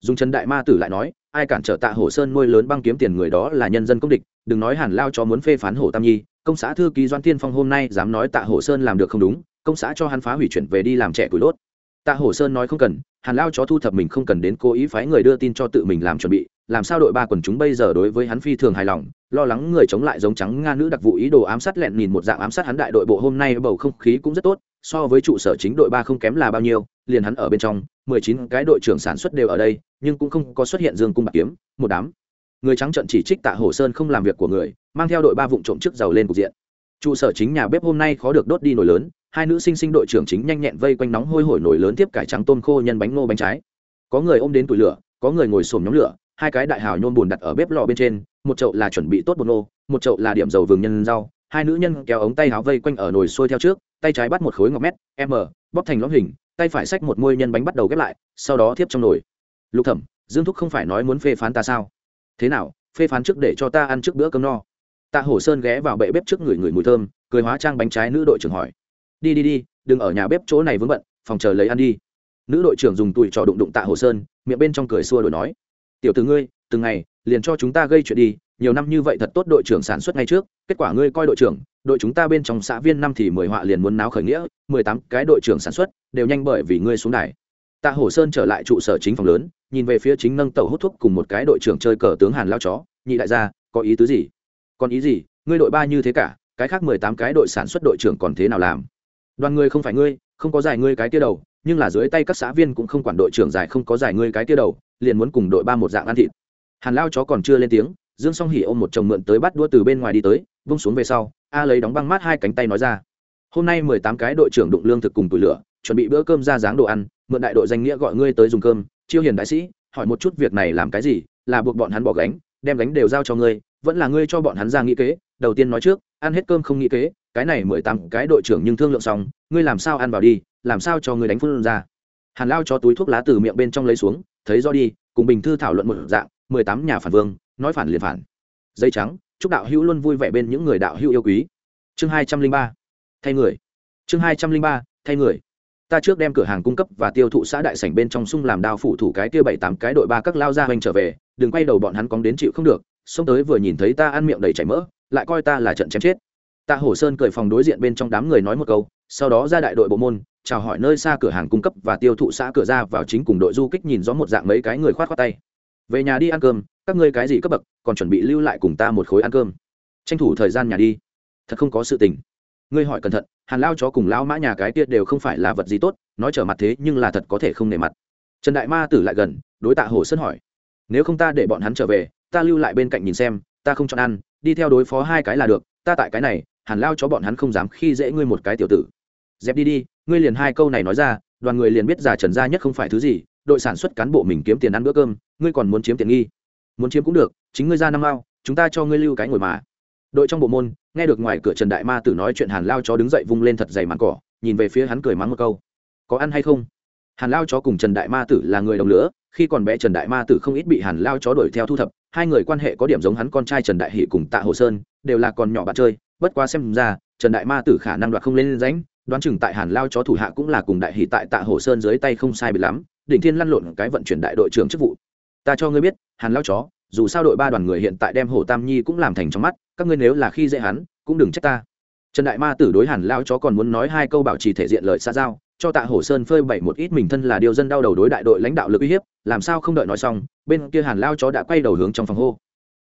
dùng trần đại ma tử lại nói, ai cản trở tạ Hổ sơn nuôi lớn băng kiếm tiền người đó là nhân dân công địch, đừng nói hàn lao cho muốn phê phán Hổ tam nhi, công xã thư ký doan tiên phong hôm nay dám nói tạ Hổ sơn làm được không đúng, công xã cho hắn phá hủy chuyển về đi làm trẻ củi đốt. Tạ Hổ sơn nói không cần, hàn lao chó thu thập mình không cần đến cố ý phái người đưa tin cho tự mình làm chuẩn bị, làm sao đội ba quần chúng bây giờ đối với hắn phi thường hài lòng, lo lắng người chống lại giống trắng nga nữ đặc vụ ý đồ ám sát lẹn nhìn một dạng ám sát hắn đại đội bộ hôm nay bầu không khí cũng rất tốt, so với trụ sở chính đội ba không kém là bao nhiêu, liền hắn ở bên trong mười chín cái đội trưởng sản xuất đều ở đây, nhưng cũng không có xuất hiện dương cung bạc kiếm, một đám. Người trắng trận chỉ trích tạ hồ sơn không làm việc của người, mang theo đội ba vụ trộm trước giàu lên cục diện. Trụ sở chính nhà bếp hôm nay khó được đốt đi nồi lớn, hai nữ sinh sinh đội trưởng chính nhanh nhẹn vây quanh nóng hôi hổi nồi lớn tiếp cải trắng tôm khô nhân bánh ngô bánh trái. Có người ôm đến tủi lửa, có người ngồi xổm nhóm lửa, hai cái đại hào nhôm bùn đặt ở bếp lò bên trên, một chậu là chuẩn bị tốt bột nô, một chậu là điểm dầu vừng nhân rau. Hai nữ nhân kéo ống tay áo vây quanh ở nồi sôi theo trước, tay trái bắt một khối ngọc mét, m, bóp thành lõm hình tay phải xách một môi nhân bánh bắt đầu ghép lại, sau đó thiếp trong nồi. Lục thẩm, dương thúc không phải nói muốn phê phán ta sao? Thế nào, phê phán trước để cho ta ăn trước bữa cơm no. Tạ hổ sơn ghé vào bệ bếp trước người người mùi thơm, cười hóa trang bánh trái nữ đội trưởng hỏi. Đi đi đi, đừng ở nhà bếp chỗ này vướng bận, phòng chờ lấy ăn đi. Nữ đội trưởng dùng tùi trò đụng đụng tạ hổ sơn, miệng bên trong cười xua đổi nói. Tiểu từ ngươi, từng ngày, liền cho chúng ta gây chuyện đi nhiều năm như vậy thật tốt đội trưởng sản xuất ngay trước, kết quả ngươi coi đội trưởng, đội chúng ta bên trong xã viên năm thì mười họa liền muốn náo khởi nghĩa, mười tám cái đội trưởng sản xuất đều nhanh bởi vì ngươi xuống đài. Tạ hồ sơn trở lại trụ sở chính phòng lớn, nhìn về phía chính nâng tàu hút thuốc cùng một cái đội trưởng chơi cờ tướng hàn lao chó, nhị đại gia, có ý tứ gì? Còn ý gì? Ngươi đội ba như thế cả, cái khác mười tám cái đội sản xuất đội trưởng còn thế nào làm? Đoàn ngươi không phải ngươi, không có giải ngươi cái tia đầu, nhưng là dưới tay các xã viên cũng không quản đội trưởng giải không có giải ngươi cái tia đầu, liền muốn cùng đội ba một dạng ăn thịt. Hàn lao chó còn chưa lên tiếng dương song hỉ ôm một chồng mượn tới bắt đua từ bên ngoài đi tới, vung xuống về sau, a lấy đóng băng mát hai cánh tay nói ra. Hôm nay mười tám cái đội trưởng đụng lương thực cùng tủi lửa, chuẩn bị bữa cơm ra dáng đồ ăn, mượn đại đội danh nghĩa gọi ngươi tới dùng cơm, chiêu hiền đại sĩ, hỏi một chút việc này làm cái gì, là buộc bọn hắn bỏ gánh, đem gánh đều giao cho ngươi, vẫn là ngươi cho bọn hắn ra nghĩ kế, đầu tiên nói trước, ăn hết cơm không nghĩ kế, cái này mười tám cái đội trưởng nhưng thương lượng xong, ngươi làm sao ăn vào đi, làm sao cho ngươi đánh phân ra. Hàn lao cho túi thuốc lá từ miệng bên trong lấy xuống, thấy do đi, cùng bình thư thảo luận một dạng, mười tám nhà phản vương nói phản liền phản. Dây trắng, chúc đạo hữu luôn vui vẻ bên những người đạo hữu yêu quý. Chương hai trăm linh ba, thay người. Chương hai trăm linh ba, thay người. Ta trước đem cửa hàng cung cấp và tiêu thụ xã đại sảnh bên trong sung làm đao phủ thủ cái kia bảy tám cái đội ba các lao ra hoành trở về. Đừng quay đầu bọn hắn cóng đến chịu không được. Xông tới vừa nhìn thấy ta ăn miệng đầy chảy mỡ, lại coi ta là trận chém chết. Ta hổ sơn cười phòng đối diện bên trong đám người nói một câu, sau đó ra đại đội bộ môn, chào hỏi nơi xa cửa hàng cung cấp và tiêu thụ xã cửa ra vào chính cùng đội du kích nhìn rõ một dạng mấy cái người khoát khoát tay về nhà đi ăn cơm, các ngươi cái gì cấp bậc, còn chuẩn bị lưu lại cùng ta một khối ăn cơm. Tranh thủ thời gian nhà đi. Thật không có sự tình. Ngươi hỏi cẩn thận, hàn lao chó cùng lao mã nhà cái kia đều không phải là vật gì tốt, nói trở mặt thế nhưng là thật có thể không nề mặt. Trần đại ma tử lại gần, đối tạ hồ sơn hỏi, nếu không ta để bọn hắn trở về, ta lưu lại bên cạnh nhìn xem, ta không chọn ăn, đi theo đối phó hai cái là được, ta tại cái này, hàn lao chó bọn hắn không dám khi dễ ngươi một cái tiểu tử. Dẹp đi đi, ngươi liền hai câu này nói ra, đoàn người liền biết già trần gia nhất không phải thứ gì, đội sản xuất cán bộ mình kiếm tiền ăn bữa cơm ngươi còn muốn chiếm tiền nghi. Muốn chiếm cũng được chính ngươi ra năm ao, chúng ta cho ngươi lưu cái ngồi mà. Đội trong bộ môn nghe được ngoài cửa trần đại ma tử nói chuyện hàn lao chó đứng dậy vung lên thật dày màn cỏ nhìn về phía hắn cười mắng một câu. Có ăn hay không? Hàn lao chó cùng trần đại ma tử là người đồng lửa khi còn bé trần đại ma tử không ít bị hàn lao chó đuổi theo thu thập hai người quan hệ có điểm giống hắn con trai trần đại hỷ cùng tạ hồ sơn đều là còn nhỏ bạn chơi bất quá xem ra trần đại ma tử khả năng đoạt không lên ránh đoán chừng tại hàn lao chó thủ hạ cũng là cùng đại hỷ tại tạ hồ sơn dưới tay không sai bị lắm đỉnh thiên lăn lộn cái vận chuyển đại đội trưởng chức vụ ta cho ngươi biết, hàn lao chó, dù sao đội ba đoàn người hiện tại đem hồ tam nhi cũng làm thành trong mắt, các ngươi nếu là khi dễ hắn, cũng đừng trách ta. Trần đại ma tử đối hàn lao chó còn muốn nói hai câu bảo trì thể diện lời xa giao, cho tạ hổ sơn phơi bày một ít mình thân là điều dân đau đầu đối đại đội lãnh đạo lực uy hiếp, làm sao không đợi nói xong, bên kia hàn lao chó đã quay đầu hướng trong phòng hô.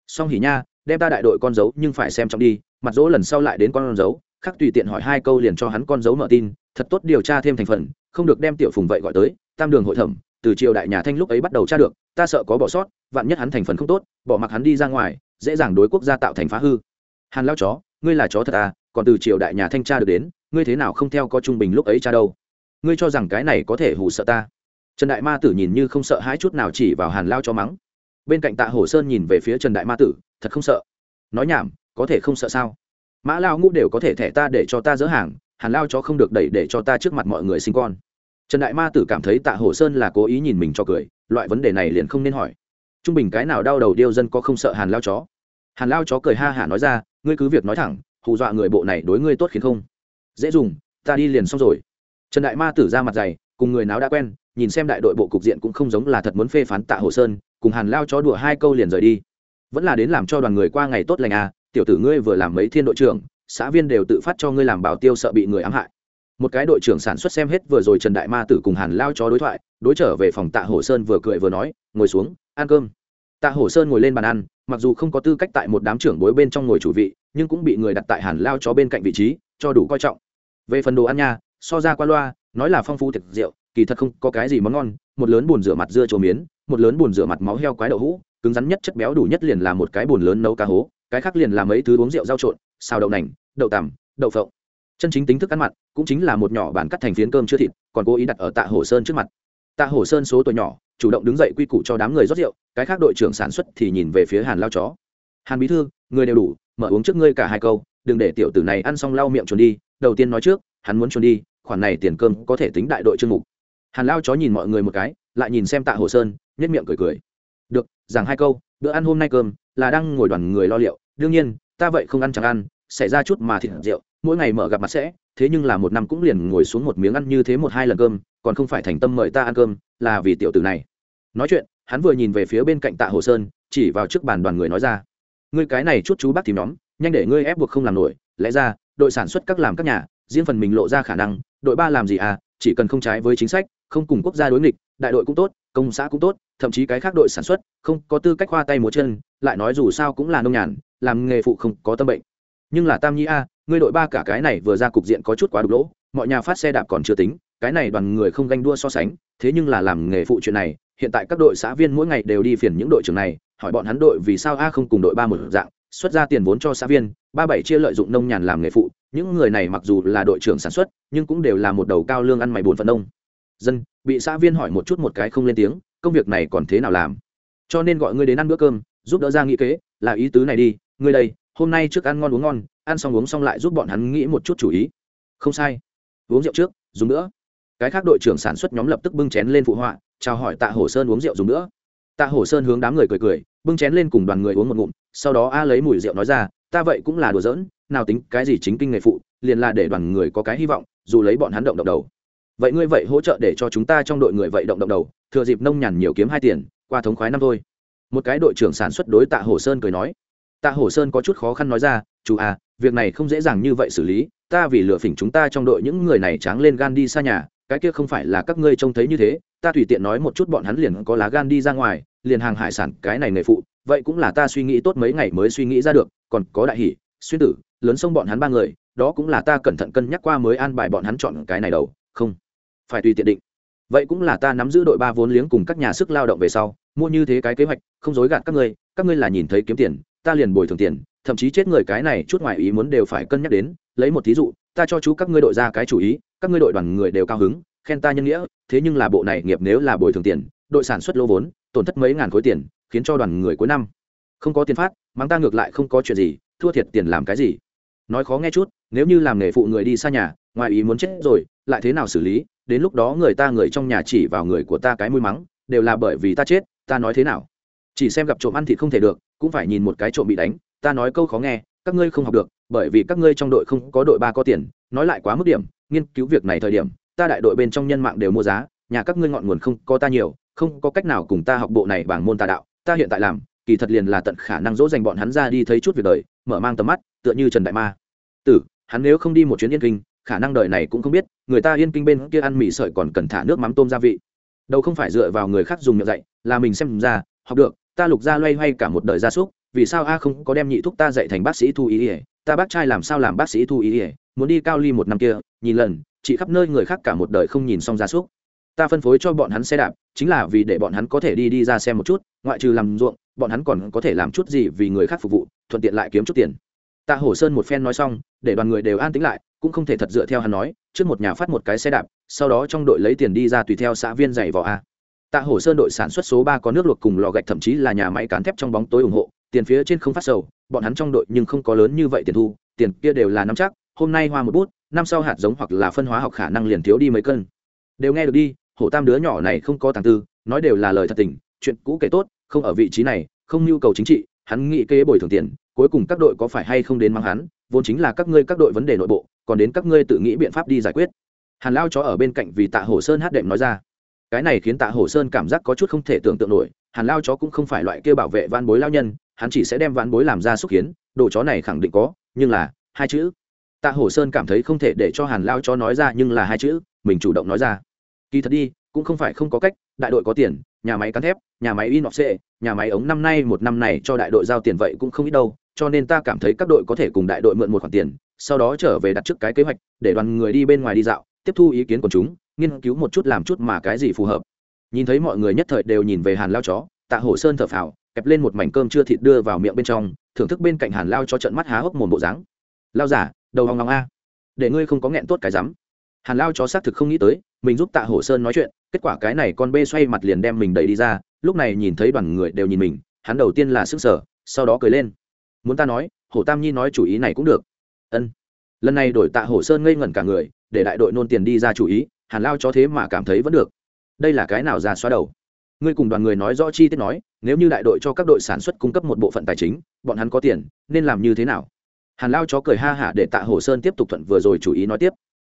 Song hỉ nha, đem ta đại đội con dấu nhưng phải xem trọng đi, mặt dỗ lần sau lại đến con dấu, khắc tùy tiện hỏi hai câu liền cho hắn con dấu mở tin, thật tốt điều tra thêm thành phần, không được đem tiểu phùng vậy gọi tới, tam đường hội thẩm, từ triều đại nhà thanh lúc ấy bắt đầu tra được ta sợ có bỏ sót, vạn nhất hắn thành phần không tốt, bỏ mặc hắn đi ra ngoài, dễ dàng đối quốc gia tạo thành phá hư. Hàn lao chó, ngươi là chó thật à còn từ triều đại nhà thanh tra được đến, ngươi thế nào không theo có trung bình lúc ấy cha đâu? Ngươi cho rằng cái này có thể hù sợ ta? Trần đại ma tử nhìn như không sợ hãi chút nào chỉ vào hàn lao cho mắng. Bên cạnh tạ hổ sơn nhìn về phía trần đại ma tử, thật không sợ. Nói nhảm, có thể không sợ sao? Mã lao ngũ đều có thể thẻ ta để cho ta dỡ hàng, hàn lao cho không được đẩy để cho ta trước mặt mọi người sinh con. Trần đại ma tử cảm thấy tạ hổ sơn là cố ý nhìn mình cho cười loại vấn đề này liền không nên hỏi. Trung bình cái nào đau đầu điêu dân có không sợ hàn lao chó? Hàn lao chó cười ha hả nói ra, ngươi cứ việc nói thẳng, hù dọa người bộ này đối ngươi tốt khiến không. Dễ dùng, ta đi liền xong rồi. Trần đại ma tử ra mặt dày, cùng người nào đã quen, nhìn xem đại đội bộ cục diện cũng không giống là thật muốn phê phán tạ hồ sơn, cùng hàn lao chó đùa hai câu liền rời đi. Vẫn là đến làm cho đoàn người qua ngày tốt lành à tiểu tử ngươi vừa làm mấy thiên đội trưởng, xã viên đều tự phát cho ngươi làm bảo tiêu sợ bị người ám hại. Một cái đội trưởng sản xuất xem hết vừa rồi trần đại ma tử cùng hàn lao chó đối thoại đối trở về phòng tạ Hổ sơn vừa cười vừa nói, ngồi xuống, ăn cơm. Tạ Hổ sơn ngồi lên bàn ăn, mặc dù không có tư cách tại một đám trưởng bối bên trong ngồi chủ vị, nhưng cũng bị người đặt tại hàn lao chó bên cạnh vị trí, cho đủ coi trọng. Về phần đồ ăn nha, so ra qua loa, nói là phong phú thực rượu, kỳ thật không có cái gì món ngon, một lớn bùn rửa mặt dưa trồ miến, một lớn bùn rửa mặt máu heo quái đậu hũ, cứng rắn nhất chất béo đủ nhất liền là một cái bùn lớn nấu cá hố, cái khác liền là mấy thứ uống rượu rau trộn, xào đậu nành, đậu tằm, đậu phộng. Chân chính tính thức ăn mặn, cũng chính là một nhỏ bản cắt thành phiến cơm chưa thịt, còn cố ý đặt ở tạ hồ sơn trước mặt tạ hồ sơn số tuổi nhỏ, chủ động đứng dậy quy củ cho đám người rót rượu, cái khác đội trưởng sản xuất thì nhìn về phía hàn lao chó. Hàn bí thư, người đều đủ, mở uống trước ngươi cả hai câu, đừng để tiểu tử này ăn xong lau miệng trốn đi, đầu tiên nói trước, hắn muốn trốn đi, khoản này tiền cơm có thể tính đại đội chương mục. Hàn lao chó nhìn mọi người một cái, lại nhìn xem tạ hồ sơn nhất miệng cười cười. Được rằng hai câu, bữa ăn hôm nay cơm, là đang ngồi đoàn người lo liệu, đương nhiên, ta vậy không ăn chẳng ăn, xảy ra chút mà thịt rượu, mỗi ngày mở gặp mặt sẽ, thế nhưng là một năm cũng liền ngồi xuống một miếng ăn như thế một hai lần cơm còn không phải thành tâm mời ta ăn cơm, là vì tiểu tử này. Nói chuyện, hắn vừa nhìn về phía bên cạnh tạ hồ sơn, chỉ vào trước bàn đoàn người nói ra. Ngươi cái này chút chú bác tìm nhóm, nhanh để ngươi ép buộc không làm nổi. Lẽ ra, đội sản xuất các làm các nhà, riêng phần mình lộ ra khả năng, đội ba làm gì à chỉ cần không trái với chính sách, không cùng quốc gia đối nghịch, đại đội cũng tốt, công xã cũng tốt, thậm chí cái khác đội sản xuất, không có tư cách khoa tay múa chân, lại nói dù sao cũng là nông nhàn, làm nghề phụ không có tâm bệnh. Nhưng là tam nhi a, ngươi đội ba cả cái này vừa ra cục diện có chút quá đục lỗ, mọi nhà phát xe đạp còn chưa tính cái này đoàn người không ganh đua so sánh, thế nhưng là làm nghề phụ chuyện này, hiện tại các đội xã viên mỗi ngày đều đi phiền những đội trưởng này, hỏi bọn hắn đội vì sao a không cùng đội ba một dạng, xuất ra tiền vốn cho xã viên, ba bảy chia lợi dụng nông nhàn làm nghề phụ, những người này mặc dù là đội trưởng sản xuất, nhưng cũng đều là một đầu cao lương ăn mày bồn phận nông. Dân, bị xã viên hỏi một chút một cái không lên tiếng, công việc này còn thế nào làm? Cho nên gọi ngươi đến ăn bữa cơm, giúp đỡ ra nghĩ kế, là ý tứ này đi, ngươi đây, hôm nay trước ăn ngon uống ngon, ăn xong uống xong lại giúp bọn hắn nghĩ một chút chủ ý. Không sai. Uống rượu trước, dùng nữa cái khác đội trưởng sản xuất nhóm lập tức bưng chén lên phụ họa, chào hỏi tạ hổ sơn uống rượu dùng nữa. Tạ hổ sơn hướng đám người cười cười, bưng chén lên cùng đoàn người uống một ngụm, sau đó a lấy mùi rượu nói ra, ta vậy cũng là đùa giỡn, nào tính cái gì chính kinh nghề phụ, liền là để đoàn người có cái hy vọng, dù lấy bọn hắn động động đầu. Vậy ngươi vậy hỗ trợ để cho chúng ta trong đội người vậy động động đầu, thừa dịp nông nhàn nhiều kiếm hai tiền, qua thống khoái năm thôi. Một cái đội trưởng sản xuất đối tạ hồ sơn cười nói. Tạ hồ sơn có chút khó khăn nói ra, chú à việc này không dễ dàng như vậy xử lý, ta vì lựa phỉnh chúng ta trong đội những người này tráng lên gan đi xa nhà cái kia không phải là các ngươi trông thấy như thế, ta tùy tiện nói một chút bọn hắn liền có lá gan đi ra ngoài, liền hàng hải sản cái này nghề phụ, vậy cũng là ta suy nghĩ tốt mấy ngày mới suy nghĩ ra được, còn có đại hỷ xuyên tử, lớn sông bọn hắn ba người, đó cũng là ta cẩn thận cân nhắc qua mới an bài bọn hắn chọn cái này đầu, không phải tùy tiện định. Vậy cũng là ta nắm giữ đội ba vốn liếng cùng các nhà sức lao động về sau, mua như thế cái kế hoạch, không dối gạt các ngươi các ngươi là nhìn thấy kiếm tiền, ta liền bồi thường tiền, thậm chí chết người cái này chút ngoài ý muốn đều phải cân nhắc đến, lấy một thí dụ ta cho chú các ngươi đội ra cái chủ ý, các ngươi đội đoàn người đều cao hứng, khen ta nhân nghĩa, thế nhưng là bộ này nghiệp nếu là bồi thường tiền, đội sản xuất lô vốn, tổn thất mấy ngàn khối tiền, khiến cho đoàn người cuối năm không có tiền phát mang ta ngược lại không có chuyện gì, thua thiệt tiền làm cái gì. Nói khó nghe chút, nếu như làm nghề phụ người đi xa nhà, ngoài ý muốn chết rồi, lại thế nào xử lý, đến lúc đó người ta người trong nhà chỉ vào người của ta cái mũi mắng, đều là bởi vì ta chết, ta nói thế nào? Chỉ xem gặp trộm ăn thịt không thể được cũng phải nhìn một cái trộm bị đánh, ta nói câu khó nghe, các ngươi không học được, bởi vì các ngươi trong đội không có đội ba có tiền, nói lại quá mức điểm, nghiên cứu việc này thời điểm, ta đại đội bên trong nhân mạng đều mua giá, nhà các ngươi ngọn nguồn không có ta nhiều, không có cách nào cùng ta học bộ này bằng môn tà đạo, ta hiện tại làm, kỳ thật liền là tận khả năng dỗ dành bọn hắn ra đi thấy chút việc đời, mở mang tầm mắt, tựa như trần đại ma. Tử, hắn nếu không đi một chuyến yên kinh, khả năng đời này cũng không biết, người ta yên kinh bên kia ăn mì sợi còn cần thả nước mắm tôm gia vị. Đâu không phải dựa vào người khác dùng miệng dạy, là mình xem ra, học được ta lục ra loay hoay cả một đời gia súc, vì sao a không có đem nhị thúc ta dạy thành bác sĩ thu ý ỉa ta bác trai làm sao làm bác sĩ thu ý ỉa muốn đi cao ly một năm kia, nhìn lần, chị khắp nơi người khác cả một đời không nhìn xong gia súc. Ta phân phối cho bọn hắn xe đạp, chính là vì để bọn hắn có thể đi đi ra xem một chút, ngoại trừ làm ruộng, bọn hắn còn có thể làm chút gì vì người khác phục vụ, thuận tiện lại kiếm chút tiền. Tạ hổ sơn một phen nói xong, để đoàn người đều an tĩnh lại, cũng không thể thật dựa theo hắn nói, trước một nhà phát một cái xe đạp, sau đó trong đội lấy tiền đi ra tùy theo xã viên giày vò a tạ hổ sơn đội sản xuất số ba có nước luộc cùng lò gạch, thậm chí là nhà máy cán thép trong bóng tối ủng hộ. Tiền phía trên không phát sầu, bọn hắn trong đội nhưng không có lớn như vậy tiền thu, tiền kia đều là năm chắc, hôm nay hoa một bút, năm sau hạt giống hoặc là phân hóa học khả năng liền thiếu đi mấy cân. Đều nghe được đi, hổ tam đứa nhỏ này không có tàng tư, nói đều là lời thật tình, chuyện cũ kể tốt, không ở vị trí này, không nhu cầu chính trị, hắn nghĩ kế bồi thường tiền, cuối cùng các đội có phải hay không đến mang hắn, vốn chính là các ngươi các đội vấn đề nội bộ, còn đến các ngươi tự nghĩ biện pháp đi giải quyết. Hàn lao chó ở bên cạnh vì tạ hổ sơn hát đệm nói ra cái này khiến tạ hổ sơn cảm giác có chút không thể tưởng tượng nổi, hàn lao chó cũng không phải loại kia bảo vệ van bối lao nhân, hắn chỉ sẽ đem van bối làm ra xúc kiến đồ chó này khẳng định có, nhưng là, hai chữ. Tạ hổ sơn cảm thấy không thể để cho hàn lao chó nói ra, nhưng là hai chữ, mình chủ động nói ra. Kỳ thật đi, cũng không phải không có cách, đại đội có tiền, nhà máy cán thép, nhà máy in xệ nhà máy ống năm nay, một năm này cho đại đội giao tiền vậy cũng không ít đâu, cho nên ta cảm thấy các đội có thể cùng đại đội mượn một khoản tiền, sau đó trở về đặt trước cái kế hoạch, để đoàn người đi bên ngoài đi dạo, tiếp thu ý kiến của chúng nghiên cứu một chút làm chút mà cái gì phù hợp. Nhìn thấy mọi người nhất thời đều nhìn về hàn lao chó, tạ hổ sơn thở phào, kẹp lên một mảnh cơm chưa thịt đưa vào miệng bên trong, thưởng thức bên cạnh hàn lao cho trận mắt há hốc mồm bộ dáng. Lao giả đầu hòng ngóng a. Để ngươi không có nghẹn tốt cái rắm. Hàn lao chó xác thực không nghĩ tới, mình giúp tạ hổ sơn nói chuyện, kết quả cái này con bê xoay mặt liền đem mình đẩy đi ra, lúc này nhìn thấy đoàn người đều nhìn mình, hắn đầu tiên là sức sở sau đó cười lên. Muốn ta nói, hổ tam nhi nói chủ ý này cũng được. Ân. Lần này đổi tạ hổ sơn ngây ngẩn cả người để đại đội nôn tiền đi ra chủ ý, hàn lao cho thế mà cảm thấy vẫn được. Đây là cái nào ra xóa đầu? Ngươi cùng đoàn người nói rõ chi tiết nói, nếu như đại đội cho các đội sản xuất cung cấp một bộ phận tài chính, bọn hắn có tiền, nên làm như thế nào? Hàn lao chó cười ha hả để tạ hồ sơn tiếp tục thuận vừa rồi chủ ý nói tiếp.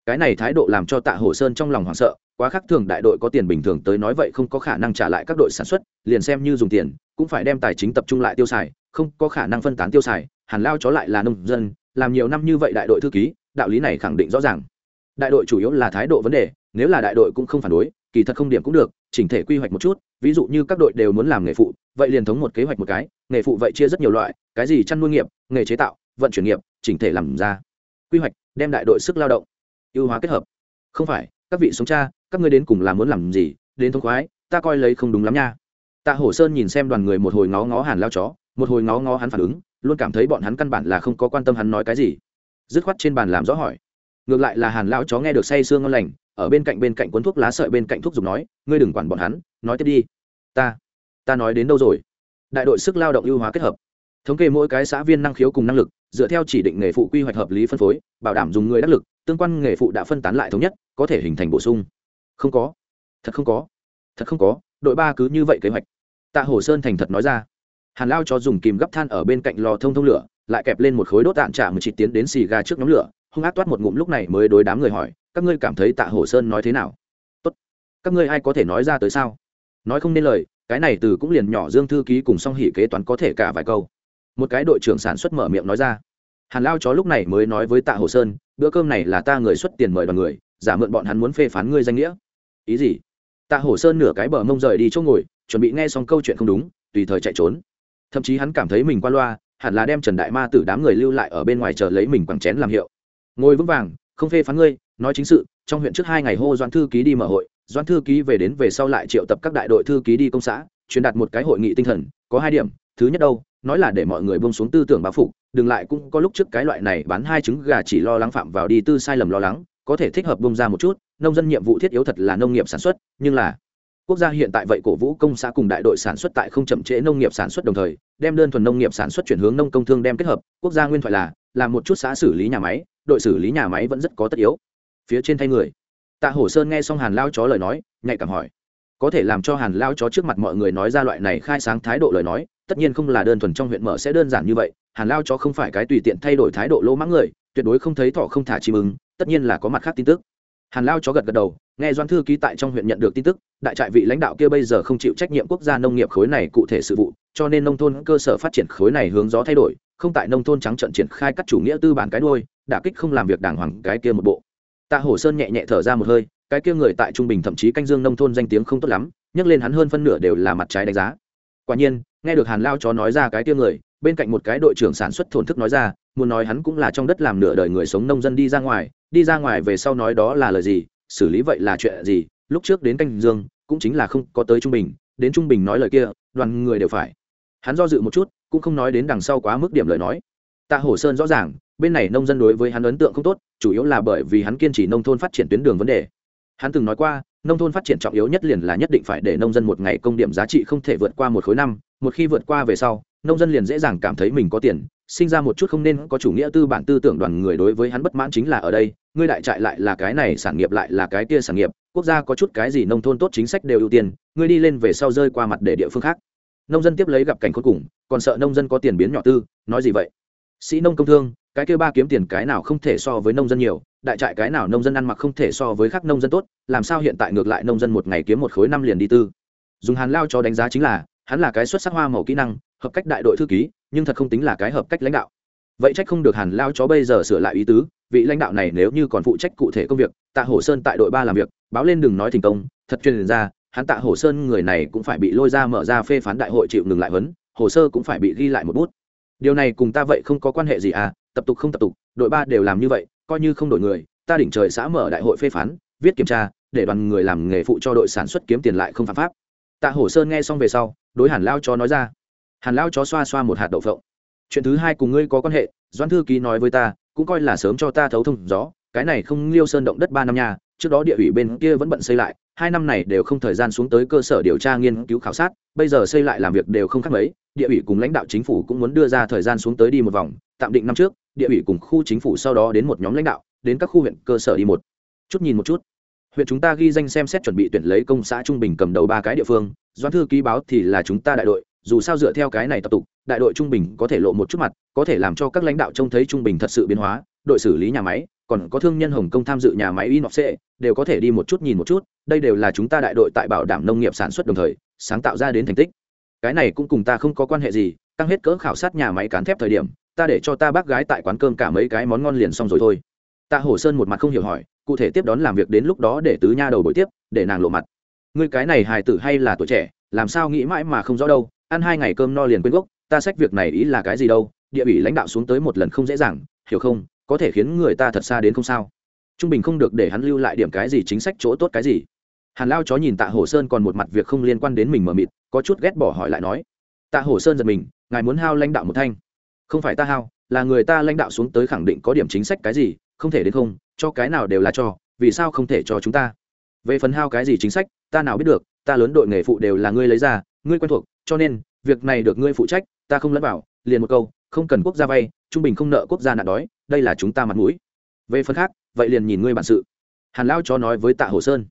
Cái này thái độ làm cho tạ hồ sơn trong lòng hoảng sợ, quá khác thường đại đội có tiền bình thường tới nói vậy không có khả năng trả lại các đội sản xuất, liền xem như dùng tiền, cũng phải đem tài chính tập trung lại tiêu xài, không có khả năng phân tán tiêu xài, hàn lao chó lại là nông dân, làm nhiều năm như vậy đại đội thư ký, đạo lý này khẳng định rõ ràng đại đội chủ yếu là thái độ vấn đề, nếu là đại đội cũng không phản đối, kỳ thật không điểm cũng được, chỉnh thể quy hoạch một chút, ví dụ như các đội đều muốn làm nghề phụ, vậy liền thống một kế hoạch một cái, nghề phụ vậy chia rất nhiều loại, cái gì chăn nuôi nghiệp, nghề chế tạo, vận chuyển nghiệp, chỉnh thể làm ra. Quy hoạch, đem đại đội sức lao động, ưu hóa kết hợp. Không phải, các vị sống cha, các ngươi đến cùng là muốn làm gì, đến thông khoái, ta coi lấy không đúng lắm nha. Tạ hổ sơn nhìn xem đoàn người một hồi ngó ngó hàn lao chó, một hồi ngó ngó hắn phản ứng, luôn cảm thấy bọn hắn căn bản là không có quan tâm hắn nói cái gì. Dứt khoát trên bàn làm rõ hỏi ngược lại là hàn Lão chó nghe được say sương ngon lành, ở bên cạnh bên cạnh cuốn thuốc lá sợi bên cạnh thuốc dùng nói, ngươi đừng quản bọn hắn, nói tiếp đi. Ta ta nói đến đâu rồi? Đại đội sức lao động ưu hóa kết hợp. Thống kê mỗi cái xã viên năng khiếu cùng năng lực, dựa theo chỉ định nghề phụ quy hoạch hợp lý phân phối, bảo đảm dùng người đắc lực, tương quan nghề phụ đã phân tán lại thống nhất, có thể hình thành bổ sung. Không có, thật không có, thật không có, đội ba cứ như vậy kế hoạch. Tạ hồ sơn thành thật nói ra. Hàn lao cho dùng kìm gấp than ở bên cạnh lò thông thông lửa, lại kẹp lên một khối đốt tạm trả một chỉ tiến đến xì gà trước nhóm lửa hung ác toát một ngụm lúc này mới đối đám người hỏi, các ngươi cảm thấy tạ Hổ sơn nói thế nào? Tốt. Các ngươi ai có thể nói ra tới sao? Nói không nên lời, cái này từ cũng liền nhỏ dương thư ký cùng song hỉ kế toán có thể cả vài câu. Một cái đội trưởng sản xuất mở miệng nói ra. Hàn lao chó lúc này mới nói với tạ hồ sơn, bữa cơm này là ta người xuất tiền mời đoàn người, giả mượn bọn hắn muốn phê phán ngươi danh nghĩa. Ý gì? Tạ hồ sơn nửa cái bờ mông rời đi chỗ ngồi, chuẩn bị nghe xong câu chuyện không đúng, tùy thời chạy trốn. Thậm chí hắn cảm thấy mình qua loa, hẳn là đem trần đại ma tử đám người lưu lại ở bên ngoài chờ lấy mình quẳng chén làm hiệu ngồi vững vàng, không phê phán ngươi, nói chính sự, trong huyện trước hai ngày hô doãn thư ký đi mở hội, doãn thư ký về đến về sau lại triệu tập các đại đội thư ký đi công xã, truyền đạt một cái hội nghị tinh thần, có hai điểm, thứ nhất đâu, nói là để mọi người bông xuống tư tưởng báo phục, đừng lại cũng có lúc trước cái loại này bán hai trứng gà chỉ lo lắng phạm vào đi tư sai lầm lo lắng, có thể thích hợp bông ra một chút, nông dân nhiệm vụ thiết yếu thật là nông nghiệp sản xuất, nhưng là quốc gia hiện tại vậy cổ vũ công xã cùng đại đội sản xuất tại không chậm trễ nông nghiệp sản xuất đồng thời, đem đơn thuần nông nghiệp sản xuất chuyển hướng nông công thương đem kết hợp, quốc gia nguyên thoại là làm một chút xã xử lý nhà máy đội xử lý nhà máy vẫn rất có tất yếu. Phía trên thay người. Tạ hổ sơn nghe xong hàn lao chó lời nói, nhạy cảm hỏi. Có thể làm cho hàn lao chó trước mặt mọi người nói ra loại này khai sáng thái độ lời nói, tất nhiên không là đơn thuần trong huyện mở sẽ đơn giản như vậy. Hàn lao chó không phải cái tùy tiện thay đổi thái độ lỗ mãng người, tuyệt đối không thấy thọ không thả chim ứng tất nhiên là có mặt khác tin tức. Hàn lao chó gật gật đầu, nghe doan thư ký tại trong huyện nhận được tin tức, đại trại vị lãnh đạo kia bây giờ không chịu trách nhiệm quốc gia nông nghiệp khối này cụ thể sự vụ cho nên nông thôn cơ sở phát triển khối này hướng gió thay đổi, không tại nông thôn trắng trận triển khai các chủ nghĩa tư bản cái đôi đả kích không làm việc đàng hoàng cái kia một bộ. Tạ hổ sơn nhẹ nhẹ thở ra một hơi, cái kia người tại trung bình thậm chí canh dương nông thôn danh tiếng không tốt lắm, nhắc lên hắn hơn phân nửa đều là mặt trái đánh giá. Quả nhiên, nghe được hàn lao chó nói ra cái kia người, bên cạnh một cái đội trưởng sản xuất thổn thức nói ra, muốn nói hắn cũng là trong đất làm nửa đời người sống nông dân đi ra ngoài, đi ra ngoài về sau nói đó là lời gì, xử lý vậy là chuyện gì, lúc trước đến canh dương, cũng chính là không có tới trung bình, đến trung bình nói lời kia, đoàn người đều phải hắn do dự một chút, cũng không nói đến đằng sau quá mức điểm lời nói. Tạ hổ sơn rõ ràng, bên này nông dân đối với hắn ấn tượng không tốt, chủ yếu là bởi vì hắn kiên trì nông thôn phát triển tuyến đường vấn đề. Hắn từng nói qua, nông thôn phát triển trọng yếu nhất liền là nhất định phải để nông dân một ngày công điểm giá trị không thể vượt qua một khối năm, một khi vượt qua về sau, nông dân liền dễ dàng cảm thấy mình có tiền, sinh ra một chút không nên có chủ nghĩa tư bản tư tưởng đoàn người đối với hắn bất mãn chính là ở đây, ngươi đại trại lại là cái này, sản nghiệp lại là cái kia sản nghiệp, quốc gia có chút cái gì nông thôn tốt chính sách đều ưu tiên, ngươi đi lên về sau rơi qua mặt để địa phương khác nông dân tiếp lấy gặp cảnh cuối cùng, còn sợ nông dân có tiền biến nhỏ tư, nói gì vậy? Sĩ nông công thương, cái kia ba kiếm tiền cái nào không thể so với nông dân nhiều, đại trại cái nào nông dân ăn mặc không thể so với khác nông dân tốt, làm sao hiện tại ngược lại nông dân một ngày kiếm một khối năm liền đi tư? Dùng hàn lao cho đánh giá chính là, hắn là cái xuất sắc hoa màu kỹ năng, hợp cách đại đội thư ký, nhưng thật không tính là cái hợp cách lãnh đạo. Vậy trách không được hàn lao chó bây giờ sửa lại ý tứ, vị lãnh đạo này nếu như còn phụ trách cụ thể công việc, tạ hổ sơn tại đội ba làm việc, báo lên đừng nói thành công, thật truyền ra hắn tạ hổ sơn người này cũng phải bị lôi ra mở ra phê phán đại hội chịu ngừng lại huấn, hồ sơ cũng phải bị ghi lại một bút. Điều này cùng ta vậy không có quan hệ gì à tập tục không tập tục đội ba đều làm như vậy coi như không đổi người ta đỉnh trời xã mở đại hội phê phán viết kiểm tra để đoàn người làm nghề phụ cho đội sản xuất kiếm tiền lại không phạm pháp. Tạ hổ sơn nghe xong về sau đối hàn lao chó nói ra. Hàn lao chó xoa xoa một hạt đậu phộng. Chuyện thứ hai cùng ngươi có quan hệ doãn thư ký nói với ta cũng coi là sớm cho ta thấu thông gió cái này không liêu sơn động đất ba năm nhà trước đó địa ủy bên kia vẫn bận xây lại, hai năm này đều không thời gian xuống tới cơ sở điều tra nghiên cứu khảo sát, bây giờ xây lại làm việc đều không khác mấy, địa ủy cùng lãnh đạo chính phủ cũng muốn đưa ra thời gian xuống tới đi một vòng, tạm định năm trước, địa ủy cùng khu chính phủ sau đó đến một nhóm lãnh đạo, đến các khu huyện, cơ sở đi một. Chút nhìn một chút. Huyện chúng ta ghi danh xem xét chuẩn bị tuyển lấy công xã trung bình cầm đầu ba cái địa phương, doãn thư ký báo thì là chúng ta đại đội, dù sao dựa theo cái này tập tục, đại đội trung bình có thể lộ một chút mặt, có thể làm cho các lãnh đạo trông thấy trung bình thật sự biến hóa, đội xử lý nhà máy còn có thương nhân hồng công tham dự nhà máy inox đều có thể đi một chút nhìn một chút, đây đều là chúng ta đại đội tại bảo đảm nông nghiệp sản xuất đồng thời, sáng tạo ra đến thành tích. Cái này cũng cùng ta không có quan hệ gì tăng hết cỡ khảo sát nhà máy cán thép thời điểm, ta để cho ta bác gái tại quán cơm cả mấy cái món ngon liền xong rồi thôi. Ta hổ sơn một mặt không hiểu hỏi, cụ thể tiếp đón làm việc đến lúc đó để tứ nha đầu buổi tiếp, để nàng lộ mặt. Người cái này hài tử hay là tuổi trẻ, làm sao nghĩ mãi mà không rõ đâu, ăn hai ngày cơm no liền quên gốc, ta xách việc này ý là cái gì đâu, địa ủy lãnh đạo xuống tới một lần không dễ dàng, hiểu không? Có thể khiến người ta thật xa đến không sao. Trung bình không được để hắn lưu lại điểm cái gì chính sách chỗ tốt cái gì. Hàn lao chó nhìn tạ hổ sơn còn một mặt việc không liên quan đến mình mờ mịt, có chút ghét bỏ hỏi lại nói, tạ hổ sơn giật mình, ngài muốn hao lãnh đạo một thanh? Không phải ta hao, là người ta lãnh đạo xuống tới khẳng định có điểm chính sách cái gì, không thể đến không, cho cái nào đều là cho, vì sao không thể cho chúng ta? Về phần hao cái gì chính sách, ta nào biết được, ta lớn đội nghề phụ đều là ngươi lấy ra, ngươi quen thuộc, cho nên, việc này được ngươi phụ trách, ta không lẫn vào, liền một câu không cần quốc gia vay, trung bình không nợ quốc gia nạn đói, đây là chúng ta mặt mũi. Về phần khác, vậy liền nhìn ngươi bản sự. Hàn lão cho nói với tạ hồ sơn.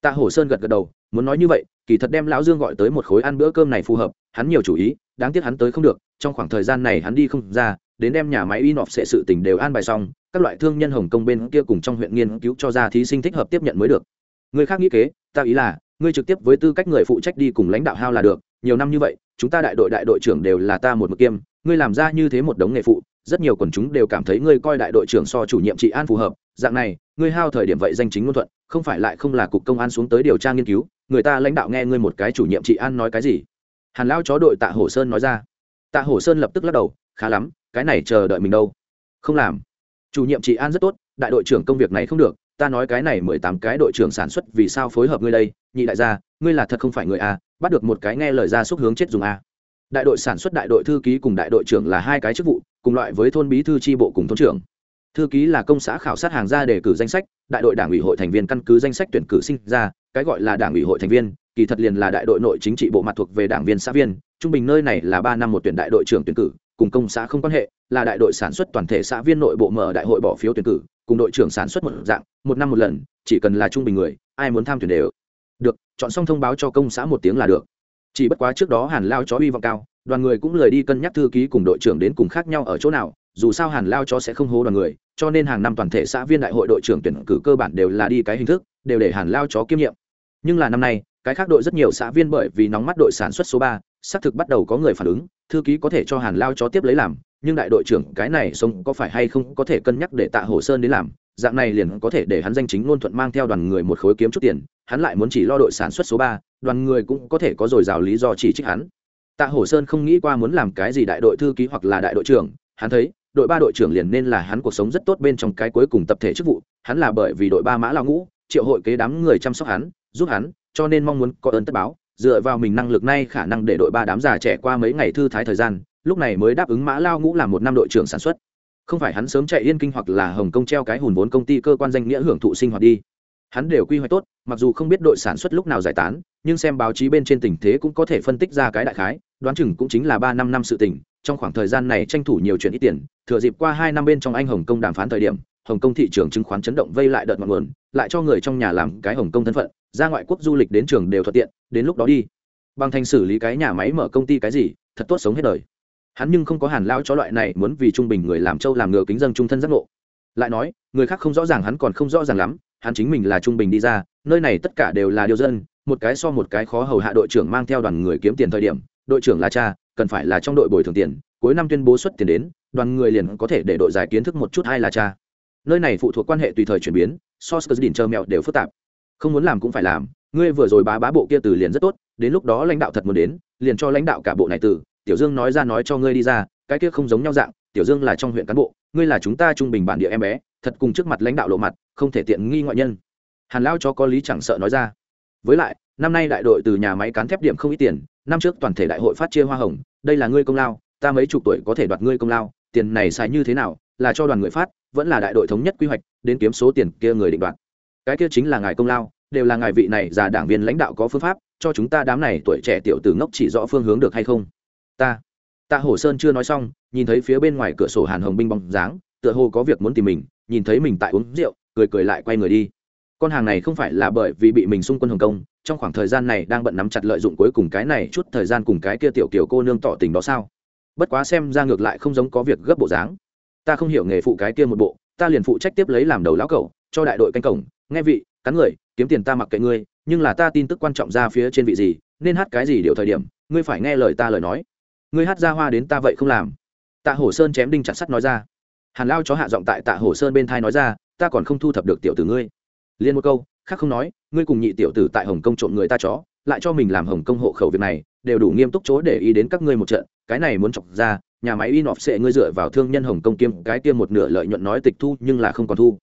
Tạ hồ sơn gật gật đầu, muốn nói như vậy, kỳ thật đem lão dương gọi tới một khối ăn bữa cơm này phù hợp, hắn nhiều chủ ý, đáng tiếc hắn tới không được, trong khoảng thời gian này hắn đi không ra, đến đem nhà máy inox sẽ sự tình đều an bài xong, các loại thương nhân hồng công bên kia cùng trong huyện nghiên cứu cho ra thí sinh thích hợp tiếp nhận mới được. Người khác nghĩ kế, ta ý là, ngươi trực tiếp với tư cách người phụ trách đi cùng lãnh đạo hao là được nhiều năm như vậy, chúng ta đại đội đại đội trưởng đều là ta một mực kiêm, ngươi làm ra như thế một đống nghề phụ, rất nhiều quần chúng đều cảm thấy ngươi coi đại đội trưởng so chủ nhiệm trị an phù hợp, dạng này, ngươi hao thời điểm vậy danh chính ngôn thuận, không phải lại không là cục công an xuống tới điều tra nghiên cứu, người ta lãnh đạo nghe ngươi một cái chủ nhiệm trị an nói cái gì? Hàn lao chó đội tạ hổ sơn nói ra. Tạ hổ sơn lập tức lắc đầu, khá lắm, cái này chờ đợi mình đâu? Không làm. Chủ nhiệm trị an rất tốt, đại đội trưởng công việc này không được, ta nói cái này mười tám cái đội trưởng sản xuất vì sao phối hợp ngươi đây, nhị đại gia ngươi là thật không phải người a, bắt được một cái nghe lời ra xúc hướng chết dùng a. Đại đội sản xuất đại đội thư ký cùng đại đội trưởng là hai cái chức vụ, cùng loại với thôn bí thư tri bộ cùng thôn trưởng. Thư ký là công xã khảo sát hàng ra để cử danh sách, đại đội đảng ủy hội thành viên căn cứ danh sách tuyển cử sinh ra, cái gọi là đảng ủy hội thành viên, kỳ thật liền là đại đội nội chính trị bộ mặt thuộc về đảng viên xã viên, trung bình nơi này là ba năm một tuyển đại đội trưởng tuyển cử, cùng công xã không quan hệ, là đại đội sản xuất toàn thể xã viên nội bộ mở đại hội bỏ phiếu tuyển cử, cùng đội trưởng sản xuất một dạng, một năm một lần, chỉ cần là trung bình người, ai muốn tham tuyển đều được, chọn xong thông báo cho công xã một tiếng là được. Chỉ bất quá trước đó hàn lao chó hy vọng cao, đoàn người cũng lời đi cân nhắc thư ký cùng đội trưởng đến cùng khác nhau ở chỗ nào, dù sao hàn lao chó sẽ không hố đoàn người, cho nên hàng năm toàn thể xã viên đại hội đội trưởng tuyển cử cơ bản đều là đi cái hình thức, đều để hàn lao chó kiêm nhiệm. Nhưng là năm nay, cái khác đội rất nhiều xã viên bởi vì nóng mắt đội sản xuất số ba, xác thực bắt đầu có người phản ứng, thư ký có thể cho hàn lao chó tiếp lấy làm, nhưng đại đội trưởng cái này sống có phải hay không có thể cân nhắc để tạ hồ sơn đến làm dạng này liền có thể để hắn danh chính ngôn thuận mang theo đoàn người một khối kiếm chút tiền, hắn lại muốn chỉ lo đội sản xuất số ba, đoàn người cũng có thể có dồi dào lý do chỉ trích hắn. Tạ hổ sơn không nghĩ qua muốn làm cái gì đại đội thư ký hoặc là đại đội trưởng, hắn thấy, đội ba đội trưởng liền nên là hắn cuộc sống rất tốt bên trong cái cuối cùng tập thể chức vụ, hắn là bởi vì đội ba mã lao ngũ, triệu hội kế đám người chăm sóc hắn, giúp hắn, cho nên mong muốn có ơn tất báo, dựa vào mình năng lực nay khả năng để đội ba đám già trẻ qua mấy ngày thư thái thời gian, lúc này mới đáp ứng mã lao ngũ làm một năm đội trưởng sản xuất không phải hắn sớm chạy yên kinh hoặc là hồng kông treo cái hùn vốn công ty cơ quan danh nghĩa hưởng thụ sinh hoạt đi. Hắn đều quy hoạch tốt, mặc dù không biết đội sản xuất lúc nào giải tán, nhưng xem báo chí bên trên tình thế cũng có thể phân tích ra cái đại khái, đoán chừng cũng chính là ba năm năm sự tình, trong khoảng thời gian này tranh thủ nhiều chuyện ít tiền, thừa dịp qua hai năm bên trong anh hồng kông đàm phán thời điểm, hồng kông thị trường chứng khoán chấn động vây lại đợt ngọn nguồn, lại cho người trong nhà làm cái hồng kông thân phận, ra ngoại quốc du lịch đến trường đều thuận tiện, đến lúc đó đi. Bằng thành xử lý cái nhà máy mở công ty cái gì, thật tốt sống hết đời hắn nhưng không có hàn lao cho loại này muốn vì trung bình người làm trâu làm ngựa kính dân trung thân giác ngộ. Lại nói, người khác không rõ ràng hắn còn không rõ ràng lắm, hắn chính mình là trung bình đi ra, nơi này tất cả đều là điều dân, một cái so một cái khó hầu hạ đội trưởng mang theo đoàn người kiếm tiền thời điểm, đội trưởng là cha, cần phải là trong đội bồi thường tiền, cuối năm tuyên bố xuất tiền đến, đoàn người liền có thể để đội giải kiến thức một chút hay là cha. Nơi này phụ thuộc quan hệ tùy thời chuyển biến so sờ đỉnh chờ mẹo đều phức tạp. Không muốn làm cũng phải làm, ngươi vừa rồi bá bá bộ kia từ liền rất tốt, đến lúc đó lãnh đạo thật muốn đến, liền cho lãnh đạo cả bộ này từ tiểu dương nói ra nói cho ngươi đi ra, cái kia không giống nhau dạng, tiểu dương là trong huyện cán bộ, ngươi là chúng ta trung bình bản địa em bé, thật cùng trước mặt lãnh đạo lộ mặt, không thể tiện nghi ngoại nhân. Hàn lao cho có lý chẳng sợ nói ra. Với lại, năm nay đại đội từ nhà máy cán thép điểm không ít tiền, năm trước toàn thể đại hội phát chia hoa hồng, đây là ngươi công lao, ta mấy chục tuổi có thể đoạt ngươi công lao, tiền này xài như thế nào, là cho đoàn người phát, vẫn là đại đội thống nhất quy hoạch, đến kiếm số tiền kia người định đoạt. Cái kia chính là ngài công lao, đều là ngài vị này già đảng viên lãnh đạo có phương pháp, cho chúng ta đám này tuổi trẻ tiểu tử ngốc chỉ rõ phương hướng được hay không ta. Tạ hổ sơn chưa nói xong, nhìn thấy phía bên ngoài cửa sổ hàn hồng binh bóng dáng, tựa hồ có việc muốn tìm mình, nhìn thấy mình tại uống rượu, cười cười lại quay người đi. Con hàng này không phải là bởi vì bị mình xung quân hồng công trong khoảng thời gian này đang bận nắm chặt lợi dụng cuối cùng cái này chút thời gian cùng cái kia tiểu kiểu cô nương tỏ tình đó sao? Bất quá xem ra ngược lại không giống có việc gấp bộ dáng. Ta không hiểu nghề phụ cái kia một bộ, ta liền phụ trách tiếp lấy làm đầu lão cẩu, cho đại đội canh cổng. Nghe vị, cắn người, kiếm tiền ta mặc kệ ngươi, nhưng là ta tin tức quan trọng ra phía trên vị gì, nên hát cái gì điều thời điểm, ngươi phải nghe lời ta lời nói ngươi hát ra hoa đến ta vậy không làm. Tạ hổ sơn chém đinh chặt sắt nói ra. Hàn lao chó hạ giọng tại tạ hổ sơn bên thai nói ra, ta còn không thu thập được tiểu tử ngươi. Liên một câu, khác không nói, ngươi cùng nhị tiểu tử tại hồng kông trộm người ta chó, lại cho mình làm hồng kông hộ khẩu việc này, đều đủ nghiêm túc chỗ để ý đến các ngươi một trận, cái này muốn chọc ra, nhà máy in off sẽ ngươi dựa vào thương nhân hồng kông kiêm cái kia một nửa lợi nhuận nói tịch thu, nhưng là không còn thu.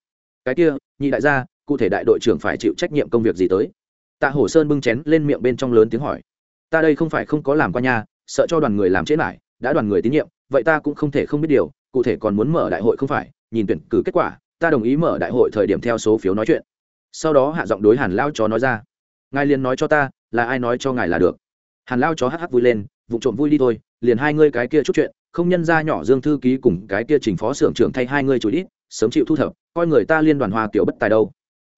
Cái kia, nhị đại gia, cụ thể đại đội trưởng phải chịu trách nhiệm công việc gì tới? Tạ hổ sơn bưng chén lên miệng bên trong lớn tiếng hỏi. Ta đây không phải không có làm qua nhà sợ cho đoàn người làm chết lại, đã đoàn người tín nhiệm, vậy ta cũng không thể không biết điều, cụ thể còn muốn mở đại hội không phải? Nhìn tuyển cử kết quả, ta đồng ý mở đại hội thời điểm theo số phiếu nói chuyện. Sau đó hạ giọng đối hàn lao chó nói ra. Ngài liền nói cho ta, là ai nói cho ngài là được. Hàn lao chó hắc hắc vui lên vụ trộm vui đi thôi, liền hai ngươi cái kia chút chuyện, không nhân ra nhỏ dương thư ký cùng cái kia trình phó xưởng trưởng thay hai ngươi chủ ít sớm chịu thu thập, coi người ta liên đoàn hoa kiểu bất tài đâu.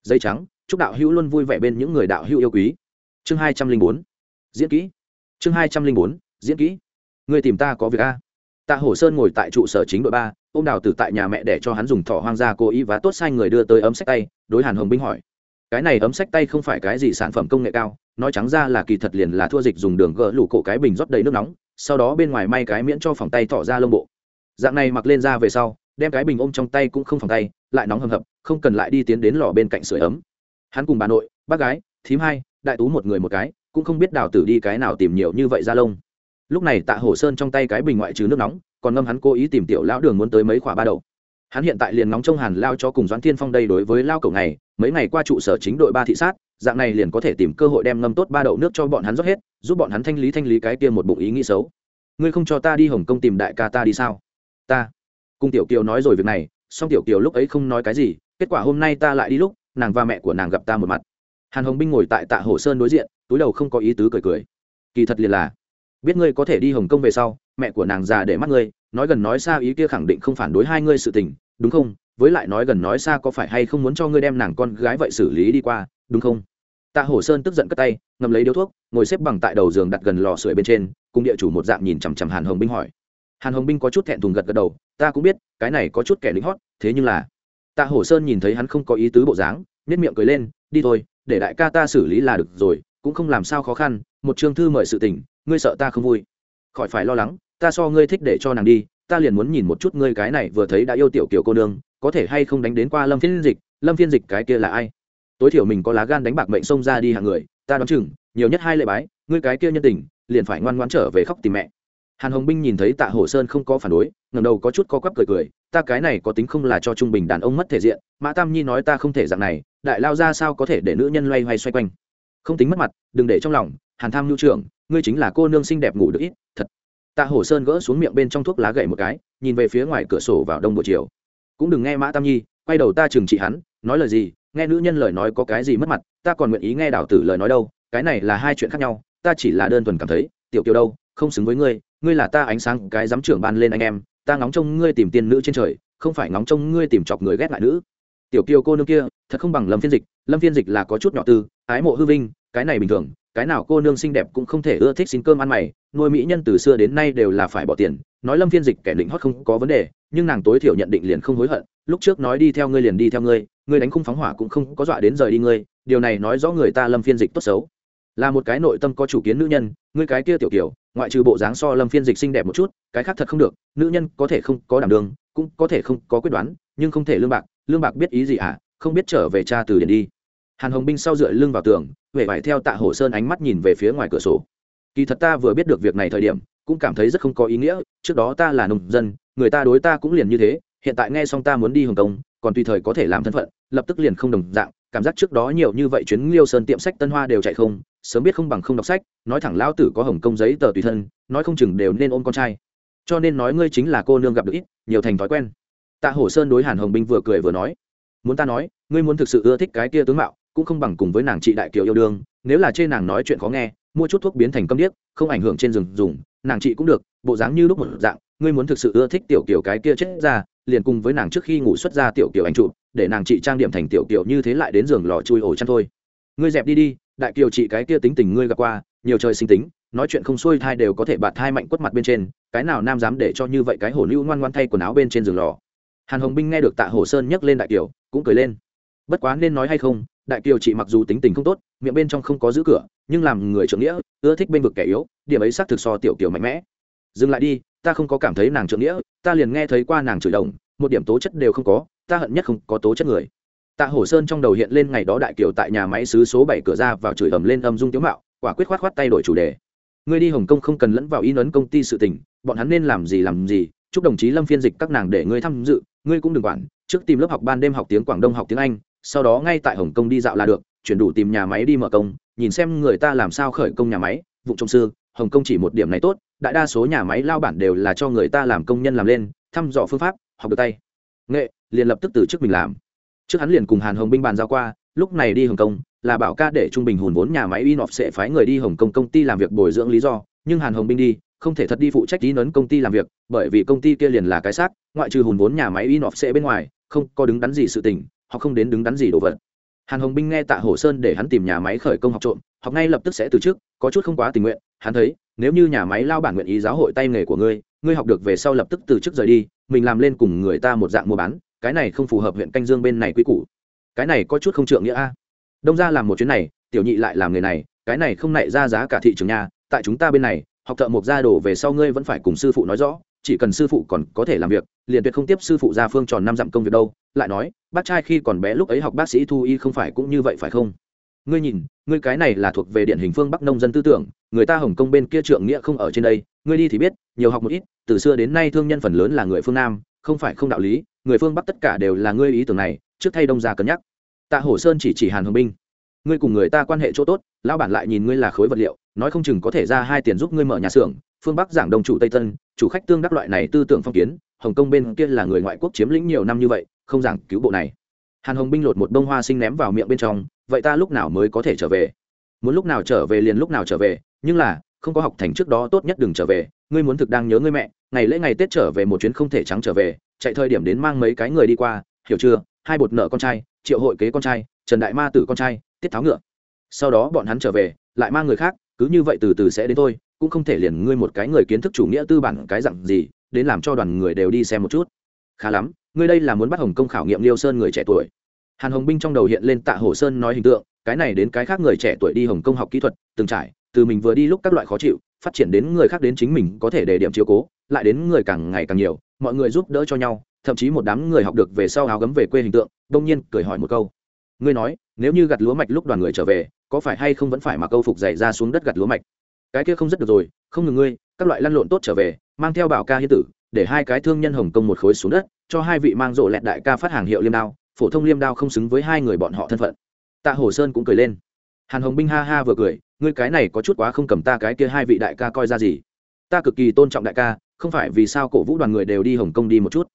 Dây trắng, chúc đạo hữu luôn vui vẻ bên những người đạo hữu yêu quý. Chương hai trăm linh bốn. Diễn kỹ. Chương hai trăm linh bốn diễn kỹ. Người tìm ta có việc a. Tạ hổ sơn ngồi tại trụ sở chính đội ba ô m đào tử tại nhà mẹ để cho hắn dùng thỏ hoang gia cố ý và tốt sai người đưa tới ấm sách tay, đối hàn hồng binh hỏi. Cái này ấm sách tay không phải cái gì sản phẩm công nghệ cao, nói trắng ra là kỳ thật liền là thua dịch dùng đường gỡ lủ cổ cái bình rót đầy nước nóng, sau đó bên ngoài may cái miễn cho phòng tay tỏ ra lông bộ. Dạng này mặc lên ra về sau, đem cái bình ôm trong tay cũng không phòng tay, lại nóng hầm hập, không cần lại đi tiến đến lò bên cạnh sửa ấm. Hắn cùng bà nội, bác gái, thím hai, đại tú một người một cái, cũng không biết đào tử đi cái nào tìm nhiều như vậy ra lông lúc này tạ hổ sơn trong tay cái bình ngoại trừ nước nóng, còn ngâm hắn cố ý tìm tiểu lão đường muốn tới mấy khỏa ba đầu. Hắn hiện tại liền nóng trong hàn lao cho cùng doãn thiên phong đây đối với lao cầu này mấy ngày qua trụ sở chính đội ba thị sát, dạng này liền có thể tìm cơ hội đem ngâm tốt ba đậu nước cho bọn hắn rót hết, giúp bọn hắn thanh lý thanh lý cái kia một bụng ý nghĩ xấu. Ngươi không cho ta đi hồng kông tìm đại ca ta đi sao? Ta. Cùng tiểu kiều nói rồi việc này, song tiểu kiều lúc ấy không nói cái gì, kết quả hôm nay ta lại đi lúc, nàng và mẹ của nàng gặp ta một mặt. Hàn hồng binh ngồi tại tạ hồ sơn đối diện, túi đầu không có ý tứ cười cười. Kỳ thật liền là biết ngươi có thể đi hồng kông về sau, mẹ của nàng già để mắt ngươi, nói gần nói xa ý kia khẳng định không phản đối hai ngươi sự tình, đúng không? Với lại nói gần nói xa có phải hay không muốn cho ngươi đem nàng con gái vậy xử lý đi qua, đúng không? Tạ hổ sơn tức giận cất tay ngầm lấy điếu thuốc, ngồi xếp bằng tại đầu giường đặt gần lò sưởi bên trên, cùng địa chủ một dạng nhìn chằm chằm hàn hồng binh hỏi. Hàn hồng binh có chút thẹn thùng gật gật đầu, ta cũng biết, cái này có chút kẻ lính hót, thế nhưng là tạ hổ sơn nhìn thấy hắn không có ý tứ bộ dáng nếp miệng cười lên, đi thôi, để đại ca ta xử lý là được rồi, cũng không làm sao khó khăn một chương thư mời sự tình, ngươi sợ ta không vui. Khỏi phải lo lắng, ta so ngươi thích để cho nàng đi, ta liền muốn nhìn một chút ngươi cái này vừa thấy đã yêu tiểu kiều cô nương, có thể hay không đánh đến qua lâm phiên dịch, lâm phiên dịch cái kia là ai? Tối thiểu mình có lá gan đánh bạc mệnh xông ra đi hàng người, ta đoán chừng, nhiều nhất hai lệ bái, ngươi cái kia nhân tình, liền phải ngoan ngoãn trở về khóc tìm mẹ. Hàn hồng binh nhìn thấy tạ hồ sơn không có phản đối ngầm đầu có chút co quắp cười cười, ta cái này có tính không là cho trung bình đàn ông mất thể diện, mã tam nhi nói ta không thể dạng này, đại lao ra sao có thể để nữ nhân loay hoay xoay quanh. Không tính mất mặt, đừng để trong lòng hàn tham nhu trưởng, ngươi chính là cô nương xinh đẹp ngủ được ít, thật. Tạ hổ sơn gỡ xuống miệng bên trong thuốc lá gậy một cái, nhìn về phía ngoài cửa sổ vào đông buổi chiều. Cũng đừng nghe mã tam nhi, quay đầu ta trừng trị hắn, nói lời gì, nghe nữ nhân lời nói có cái gì mất mặt, ta còn nguyện ý nghe đảo tử lời nói đâu, cái này là hai chuyện khác nhau, ta chỉ là đơn thuần cảm thấy, tiểu kiều đâu, không xứng với ngươi ngươi là ta ánh sáng cái giám trưởng ban lên anh em, ta ngóng trông ngươi tìm tiên nữ trên trời, không phải ngóng trông ngươi tìm chọc người ghét lại nữ. Tiểu kiều cô nương kia, thật không bằng lâm phiên dịch, lâm phiên dịch là có chút nhỏ tư, ái mộ hư vinh cái này bình thường, cái nào cô nương xinh đẹp cũng không thể ưa thích xin cơm ăn mày, nuôi mỹ nhân từ xưa đến nay đều là phải bỏ tiền. Nói lâm phiên dịch kẻ định hót không có vấn đề, nhưng nàng tối thiểu nhận định liền không hối hận. Lúc trước nói đi theo ngươi liền đi theo ngươi ngươi đánh khung phóng hỏa cũng không có dọa đến rời đi ngươi, điều này nói rõ người ta lâm phiên dịch tốt xấu. Là một cái nội tâm có chủ kiến nữ nhân, ngươi cái kia tiểu kiểu, ngoại trừ bộ dáng so lâm phiên dịch xinh đẹp một chút, cái khác thật không được, nữ nhân có thể không có đảm đường cũng có thể không có quyết đoán, nhưng không thể lương bạc lương bạc biết ý gì à? Không biết trở về cha từ điển đi hàn hồng binh sau dựa lưng vào tường huệ vải theo tạ Hổ sơn ánh mắt nhìn về phía ngoài cửa sổ. Kỳ thật ta vừa biết được việc này thời điểm, cũng cảm thấy rất không có ý nghĩa, trước đó ta là nông dân, người ta đối ta cũng liền như thế, hiện tại nghe xong ta muốn đi hồng kông, còn tùy thời có thể làm thân phận, lập tức liền không đồng dạng, cảm giác trước đó nhiều như vậy chuyến liêu sơn tiệm sách tân hoa đều chạy không, sớm biết không bằng không đọc sách, nói thẳng lão tử có hồng kông giấy tờ tùy thân, nói không chừng đều nên ôm con trai. Cho nên nói ngươi chính là cô nương gặp được ít, nhiều thành thói quen. Tạ hổ sơn đối hàn hồng binh vừa cười vừa nói, muốn ta nói, ngươi muốn thực sự ưa thích cái kia tướng mạo cũng không bằng cùng với nàng chị đại kiều yêu đương, nếu là chê nàng nói chuyện khó nghe, mua chút thuốc biến thành câm điếc, không ảnh hưởng trên rừng dùng, nàng chị cũng được, bộ dáng như lúc một dạng, ngươi muốn thực sự ưa thích tiểu kiều cái kia chết ra, liền cùng với nàng trước khi ngủ xuất ra tiểu kiều anh trụ để nàng chị trang điểm thành tiểu kiều như thế lại đến giường lò chui ổ chăn thôi. Ngươi dẹp đi đi, đại kiều chị cái kia tính tình ngươi gặp qua, nhiều trời sinh tính, nói chuyện không xuôi thai đều có thể bạt thai mạnh quất mặt bên trên, cái nào nam dám để cho như vậy cái hổ lưu ngoan ngoan thay quần áo bên trên giường lò. Hàn hồng binh nghe được tạ hồ sơn nhấc lên đại kiều, cũng cười lên. Bất quá nên nói hay không đại kiều chị mặc dù tính tình không tốt, miệng bên trong không có giữ cửa, nhưng làm người trưởng nghĩa, ưa thích bên vực kẻ yếu, điểm ấy xác thực so tiểu kiều mạnh mẽ. Dừng lại đi, ta không có cảm thấy nàng trưởng nghĩa, ta liền nghe thấy qua nàng chửi đồng, một điểm tố chất đều không có, ta hận nhất không có tố chất người. Tạ hổ sơn trong đầu hiện lên ngày đó đại kiều tại nhà máy xứ số bảy cửa ra vào chửi ầm lên âm dung tiếu mạo, quả quyết khoát khoát tay đổi chủ đề. Ngươi đi hồng kông không cần lẫn vào in ấn công ty sự tình, bọn hắn nên làm gì làm gì, chúc đồng chí lâm phiên dịch các nàng để ngươi tham dự, ngươi cũng đừng quản, trước tìm lớp học ban đêm học tiếng quảng đông học tiếng anh sau đó ngay tại hồng kông đi dạo là được, chuyển đủ tìm nhà máy đi mở công, nhìn xem người ta làm sao khởi công nhà máy, vụ trông sư, hồng kông chỉ một điểm này tốt, đại đa số nhà máy lao bản đều là cho người ta làm công nhân làm lên, thăm dò phương pháp, học được tay. Nghệ, liền lập tức từ trước mình làm. Trước hắn liền cùng hàn hồng binh bàn giao qua, lúc này đi hồng kông, là bảo ca để trung bình hùn vốn nhà máy inof sẽ phái người đi hồng kông công ty làm việc bồi dưỡng lý do, nhưng hàn hồng binh đi, không thể thật đi phụ trách tí nấn công ty làm việc, bởi vì công ty kia liền là cái xác, ngoại trừ hùn vốn nhà máy inof sẽ bên ngoài, không có đứng đắn gì sự tình họ không đến đứng đắn gì đồ vật. Hàn hồng binh nghe tạ hồ sơn để hắn tìm nhà máy khởi công học trộm, học ngay lập tức sẽ từ chức, có chút không quá tình nguyện. Hắn thấy, nếu như nhà máy lao bản nguyện ý giáo hội tay nghề của ngươi ngươi học được về sau lập tức từ chức rời đi, mình làm lên cùng người ta một dạng mua bán, cái này không phù hợp huyện canh dương bên này quy củ. Cái này có chút không trượng nghĩa a. Đông ra làm một chuyến này, tiểu nhị lại làm người này, cái này không nại ra giá cả thị trường nhà, tại chúng ta bên này, học thợ mộc gia đồ về sau ngươi vẫn phải cùng sư phụ nói rõ chỉ cần sư phụ còn có thể làm việc, liền tuyệt không tiếp sư phụ ra phương tròn năm dặm công việc đâu. Lại nói, bác trai khi còn bé lúc ấy học bác sĩ thu y không phải cũng như vậy phải không? Ngươi nhìn, ngươi cái này là thuộc về điển hình phương bắc nông dân tư tưởng, người ta hồng kông bên kia trượng nghĩa không ở trên đây, ngươi đi thì biết, nhiều học một ít, từ xưa đến nay thương nhân phần lớn là người phương nam, không phải không đạo lý, người phương bắc tất cả đều là ngươi ý tưởng này, trước thay đông ra cân nhắc. Tạ hổ sơn chỉ chỉ hàn hồng binh ngươi cùng người ta quan hệ chỗ tốt, lão bản lại nhìn ngươi là khối vật liệu, nói không chừng có thể ra hai tiền giúp ngươi mở nhà xưởng phương bắc giảng đông chủ tây tân chủ khách tương đắc loại này tư tưởng phong kiến hồng kông bên kia là người ngoại quốc chiếm lĩnh nhiều năm như vậy không giảng cứu bộ này hàn hồng binh lột một bông hoa sinh ném vào miệng bên trong vậy ta lúc nào mới có thể trở về muốn lúc nào trở về liền lúc nào trở về nhưng là không có học thành trước đó tốt nhất đừng trở về ngươi muốn thực đang nhớ ngươi mẹ ngày lễ ngày tết trở về một chuyến không thể trắng trở về chạy thời điểm đến mang mấy cái người đi qua hiểu chưa hai bột nợ con trai triệu hội kế con trai trần đại ma tử con trai tiết tháo ngựa sau đó bọn hắn trở về lại mang người khác cứ như vậy từ từ sẽ đến thôi cũng không thể liền ngươi một cái người kiến thức chủ nghĩa tư bản cái dặn gì, đến làm cho đoàn người đều đi xem một chút. Khá lắm, ngươi đây là muốn bắt hồng công khảo nghiệm liêu sơn người trẻ tuổi. Hàn hồng binh trong đầu hiện lên tạ hồ sơn nói hình tượng, cái này đến cái khác người trẻ tuổi đi hồng công học kỹ thuật, từng trải, từ mình vừa đi lúc các loại khó chịu, phát triển đến người khác đến chính mình có thể để điểm chiếu cố, lại đến người càng ngày càng nhiều, mọi người giúp đỡ cho nhau, thậm chí một đám người học được về sau áo gấm về quê hình tượng, đông nhiên cười hỏi một câu. Ngươi nói, nếu như gặt lúa mạch lúc đoàn người trở về, có phải hay không vẫn phải mặc câu phục dày ra xuống đất gặt lúa mạch? Cái kia không rất được rồi, không ngừng ngươi, các loại lăn lộn tốt trở về, mang theo bảo ca hiên tử, để hai cái thương nhân hồng công một khối xuống đất, cho hai vị mang rộ lẹt đại ca phát hàng hiệu liêm đao, phổ thông liêm đao không xứng với hai người bọn họ thân phận. Tạ hồ sơn cũng cười lên. Hàn hồng binh ha ha vừa cười, ngươi cái này có chút quá không cầm ta cái kia hai vị đại ca coi ra gì. Ta cực kỳ tôn trọng đại ca, không phải vì sao cổ vũ đoàn người đều đi hồng kông đi một chút.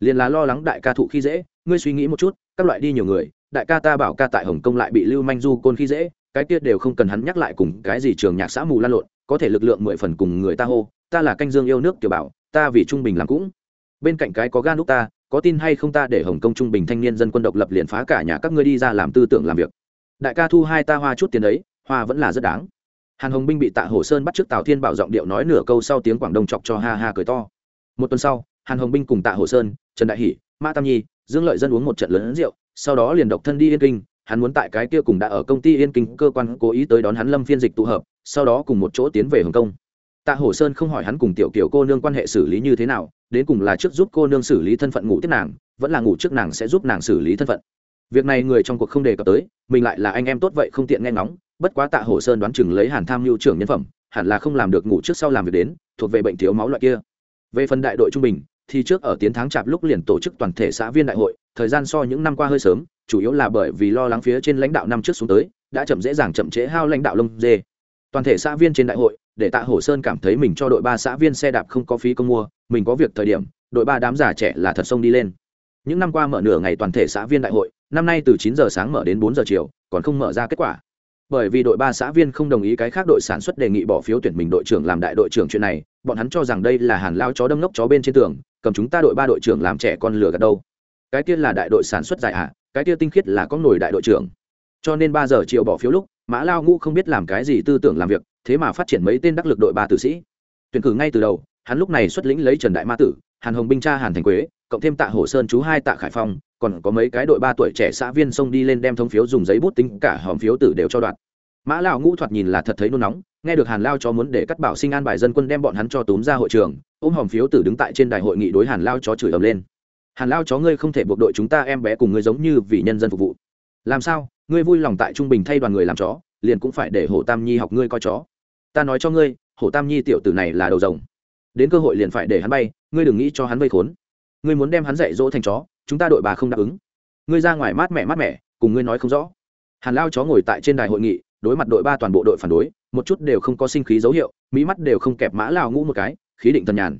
Liền là lo lắng đại ca thụ khi dễ, ngươi suy nghĩ một chút, các loại đi nhiều người, đại ca ta bảo ca tại hồng kông lại bị lưu manh du côn khi dễ cái kia đều không cần hắn nhắc lại cùng cái gì trường nhạc xã mù lan lộn, có thể lực lượng mười phần cùng người ta hô, ta là canh dương yêu nước kiểu bảo, ta vì trung bình làm cũng. Bên cạnh cái có gan lúc ta, có tin hay không ta để hồng kông trung bình thanh niên dân quân độc lập liền phá cả nhà các ngươi đi ra làm tư tưởng làm việc. Đại ca thu hai ta hoa chút tiền đấy, hoa vẫn là rất đáng. Hàn hồng binh bị tạ hồ sơn bắt trước tào thiên bảo giọng điệu nói nửa câu sau tiếng quảng đông chọc cho ha ha cười to. Một tuần sau, hàn hồng binh cùng tạ hồ sơn, trần đại hỷ Ma tam nhi, dương lợi dân uống một trận lớn rượu, sau đó liền độc thân đi yên kinh hắn muốn tại cái kia cùng đã ở công ty yên kinh cơ quan cố ý tới đón hắn lâm phiên dịch tụ hợp, sau đó cùng một chỗ tiến về hồng kông. Tạ hồ sơn không hỏi hắn cùng tiểu kiểu cô nương quan hệ xử lý như thế nào, đến cùng là trước giúp cô nương xử lý thân phận ngủ tiếp nàng, vẫn là ngủ trước nàng sẽ giúp nàng xử lý thân phận. Việc này người trong cuộc không đề cập tới, mình lại là anh em tốt vậy không tiện nghe ngóng, bất quá tạ hồ sơn đoán chừng lấy hàn tham mưu trưởng nhân phẩm, hẳn là không làm được ngủ trước sau làm việc đến, thuộc về bệnh thiếu máu loại kia. Về phần đại đội trung bình, thì trước ở tiến tháng chạp lúc liền tổ chức toàn thể xã viên đại hội, thời gian so những năm qua hơi sớm chủ yếu là bởi vì lo lắng phía trên lãnh đạo năm trước xuống tới, đã chậm dễ dàng chậm trễ hao lãnh đạo lông dê. Toàn thể xã viên trên đại hội, để tạ hổ sơn cảm thấy mình cho đội ba xã viên xe đạp không có phí công mua, mình có việc thời điểm, đội ba đám già trẻ là thật sông đi lên. Những năm qua mở nửa ngày toàn thể xã viên đại hội, năm nay từ chín giờ sáng mở đến bốn giờ chiều, còn không mở ra kết quả. Bởi vì đội ba xã viên không đồng ý cái khác đội sản xuất đề nghị bỏ phiếu tuyển mình đội trưởng làm đại đội trưởng chuyện này, bọn hắn cho rằng đây là hàn lao chó đâm ngốc chó bên trên tường, cầm chúng ta đội ba đội trưởng làm trẻ con lừa gạt đâu. Cái tiên là đại đội sản xuất dài ạ cái kia tinh khiết là có nổi đại đội trưởng. Cho nên ba giờ chiều bỏ phiếu lúc, mã lao ngũ không biết làm cái gì tư tưởng làm việc, thế mà phát triển mấy tên đắc lực đội ba tử sĩ. Tuyển cử ngay từ đầu, hắn lúc này xuất lĩnh lấy trần đại ma tử, hàn hồng binh cha hàn thành quế, cộng thêm tạ hổ sơn chú hai tạ khải phong, còn có mấy cái đội ba tuổi trẻ xã viên xông đi lên đem thông phiếu dùng giấy bút tính cả hòm phiếu tử đều cho đoạt. Mã lão ngũ thoạt nhìn là thật thấy nôn nóng, nghe được hàn lao cho muốn để cắt bảo sinh an bài dân quân đem bọn hắn cho túm ra hội trường, ôm hòm phiếu tử đứng tại trên đài hội nghị đối hàn lao chó chửi ầm lên hàn lao chó ngươi không thể buộc đội chúng ta em bé cùng ngươi giống như vì nhân dân phục vụ. Làm sao? Ngươi vui lòng tại trung bình thay đoàn người làm chó, liền cũng phải để hồ tam nhi học ngươi coi chó. Ta nói cho ngươi, hồ tam nhi tiểu tử này là đầu rồng. Đến cơ hội liền phải để hắn bay, ngươi đừng nghĩ cho hắn vây khốn. Ngươi muốn đem hắn dạy dỗ thành chó, chúng ta đội bà không đáp ứng. Ngươi ra ngoài mát mẻ mát mẻ, cùng ngươi nói không rõ. Hàn lao chó ngồi tại trên đài hội nghị, đối mặt đội ba toàn bộ đội phản đối, một chút đều không có sinh khí dấu hiệu mỹ mắt đều không kẹp mã lao ngũ một cái, khí định thần nhàn.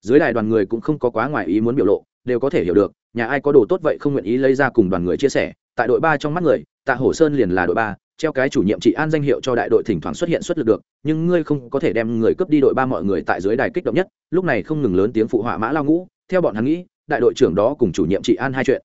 Dưới đài đoàn người cũng không có quá ngoài ý muốn biểu lộ đều có thể hiểu được, nhà ai có đồ tốt vậy không nguyện ý lấy ra cùng đoàn người chia sẻ. Tại đội ba trong mắt người, tạ hổ sơn liền là đội ba, treo cái chủ nhiệm trị an danh hiệu cho đại đội thỉnh thoảng xuất hiện xuất lực được, nhưng ngươi không có thể đem người cướp đi đội ba mọi người tại dưới đài kích động nhất, lúc này không ngừng lớn tiếng phụ họa mã lao ngũ, theo bọn hắn nghĩ, đại đội trưởng đó cùng chủ nhiệm trị an hai chuyện.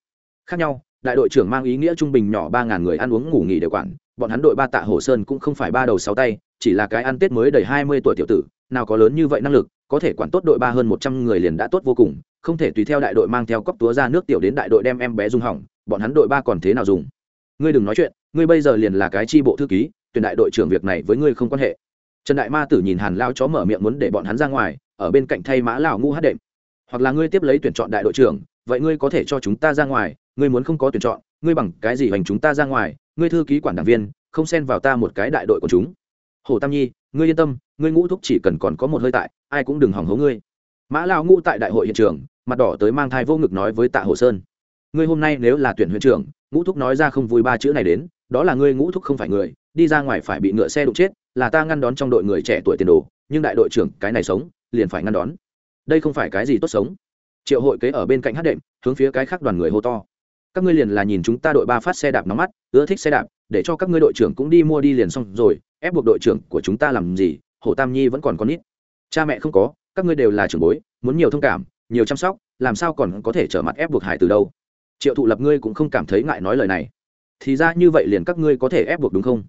Khác nhau, đại đội trưởng mang ý nghĩa trung bình nhỏ ba ngàn người ăn uống ngủ nghỉ đều quản, bọn hắn đội ba tạ hồ sơn cũng không phải ba đầu sáu tay, chỉ là cái ăn tết mới đầy hai mươi tuổi tiểu tử, nào có lớn như vậy năng lực có thể quản tốt đội ba hơn một trăm người liền đã tốt vô cùng, không thể tùy theo đại đội mang theo cóc túa ra nước tiểu đến đại đội đem em bé dùng hỏng, bọn hắn đội ba còn thế nào dùng? Ngươi đừng nói chuyện, ngươi bây giờ liền là cái tri bộ thư ký, tuyển đại đội trưởng việc này với ngươi không quan hệ. Trần đại ma tử nhìn hàn lao chó mở miệng muốn để bọn hắn ra ngoài, ở bên cạnh thay mã lão ngũ hát đệm. Hoặc là ngươi tiếp lấy tuyển chọn đại đội trưởng, vậy ngươi có thể cho chúng ta ra ngoài, ngươi muốn không có tuyển chọn, ngươi bằng cái gì hành chúng ta ra ngoài, ngươi thư ký quản đảng viên, không xen vào ta một cái đại đội của chúng. Hồ tam nhi, ngươi yên tâm ngươi ngũ thúc chỉ cần còn có một hơi tại, ai cũng đừng hỏng hố ngươi. Mã lao ngũ tại đại hội hiện trường, mặt đỏ tới mang thai vô ngực nói với tạ hồ sơn. Ngươi hôm nay nếu là tuyển huyện trưởng, ngũ thúc nói ra không vui ba chữ này đến, đó là ngươi ngũ thúc không phải người, đi ra ngoài phải bị ngựa xe đụng chết, là ta ngăn đón trong đội người trẻ tuổi tiền đồ, nhưng đại đội trưởng cái này sống, liền phải ngăn đón. Đây không phải cái gì tốt sống. Triệu hội kế ở bên cạnh hát đệm, hướng phía cái khác đoàn người hô to. Các ngươi liền là nhìn chúng ta đội ba phát xe đạp nóng mắt, ưa thích xe đạp, để cho các ngươi đội trưởng cũng đi mua đi liền xong rồi, ép buộc đội trưởng của chúng ta làm gì hồ tam nhi vẫn còn con nít. Cha mẹ không có, các ngươi đều là trưởng bối, muốn nhiều thông cảm, nhiều chăm sóc, làm sao còn có thể trở mặt ép buộc hải từ đâu? Triệu thụ lập ngươi cũng không cảm thấy ngại nói lời này. Thì ra như vậy liền các ngươi có thể ép buộc đúng không?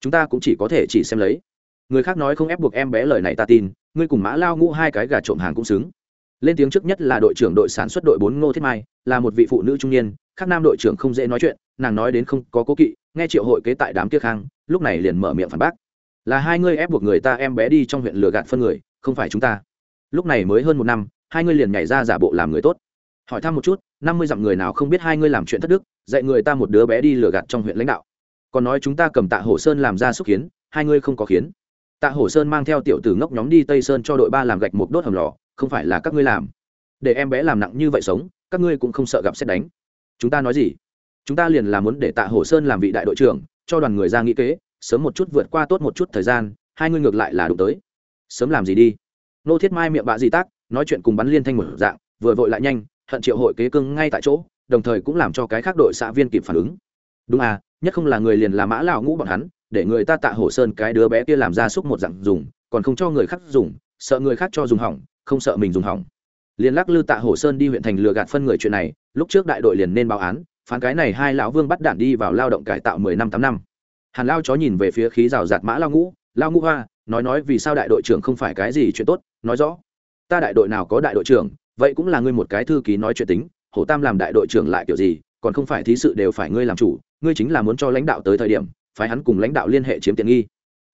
Chúng ta cũng chỉ có thể chỉ xem lấy. Người khác nói không ép buộc em bé lời này ta tin, ngươi cùng mã lao ngũ hai cái gà trộm hàng cũng xứng. Lên tiếng trước nhất là đội trưởng đội sản xuất đội bốn ngô thiết mai, là một vị phụ nữ trung niên, khác nam đội trưởng không dễ nói chuyện, nàng nói đến không có cố kỵ, nghe triệu hội kế tại đám kia khang, lúc này liền mở miệng phản bác là hai ngươi ép buộc người ta em bé đi trong huyện lừa gạt phân người, không phải chúng ta. Lúc này mới hơn một năm, hai ngươi liền nhảy ra giả bộ làm người tốt. Hỏi thăm một chút, năm mươi dặm người nào không biết hai ngươi làm chuyện thất đức, dạy người ta một đứa bé đi lừa gạt trong huyện lãnh đạo. Còn nói chúng ta cầm tạ hổ sơn làm ra xúc kiến, hai ngươi không có khiến tạ hổ sơn mang theo tiểu tử ngốc nhóm đi tây sơn cho đội ba làm gạch một đốt hầm lò, không phải là các ngươi làm. Để em bé làm nặng như vậy sống, các ngươi cũng không sợ gặp xét đánh. Chúng ta nói gì? Chúng ta liền là muốn để tạ hổ sơn làm vị đại đội trưởng, cho đoàn người ra nghĩ kế sớm một chút vượt qua tốt một chút thời gian, hai ngươi ngược lại là đủ tới. Sớm làm gì đi? Nô thiết mai miệng bạ gì tác, nói chuyện cùng bắn liên thanh một dạng, vừa vội lại nhanh, hận triệu hội kế cưng ngay tại chỗ, đồng thời cũng làm cho cái khác đội xã viên kịp phản ứng. Đúng à nhất không là người liền là mã lão ngũ bọn hắn, để người ta tạ hổ sơn cái đứa bé kia làm ra xúc một dạng dùng, còn không cho người khác dùng, sợ người khác cho dùng hỏng, không sợ mình dùng hỏng. Liền lắc lư tạ hổ sơn đi huyện thành lừa gạt phân người chuyện này, lúc trước đại đội liền nên báo án, phán cái này hai lão vương bắt đạn đi vào lao động cải tạo mười năm tám năm hàn lao chó nhìn về phía khí rào rạt mã lao ngũ lao ngũ hoa, nói nói vì sao đại đội trưởng không phải cái gì chuyện tốt, nói rõ. Ta đại đội nào có đại đội trưởng, vậy cũng là ngươi một cái thư ký nói chuyện tính hổ tam làm đại đội trưởng lại kiểu gì, còn không phải thí sự đều phải ngươi làm chủ, ngươi chính là muốn cho lãnh đạo tới thời điểm phải hắn cùng lãnh đạo liên hệ chiếm tiện nghi.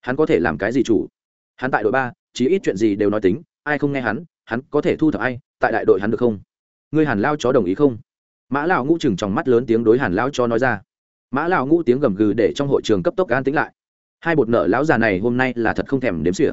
Hắn có thể làm cái gì chủ? Hắn tại đội ba, chí ít chuyện gì đều nói tính, ai không nghe hắn hắn có thể thu thập ai, tại đại đội hắn được không? Ngươi hàn lao chó đồng ý không? Mã lão ngũ chừng trong mắt lớn tiếng đối hàn lao cho nói ra mã lão ngũ tiếng gầm gừ để trong hội trường cấp tốc an tĩnh lại. Hai bột nợ lão già này hôm nay là thật không thèm đếm xỉa.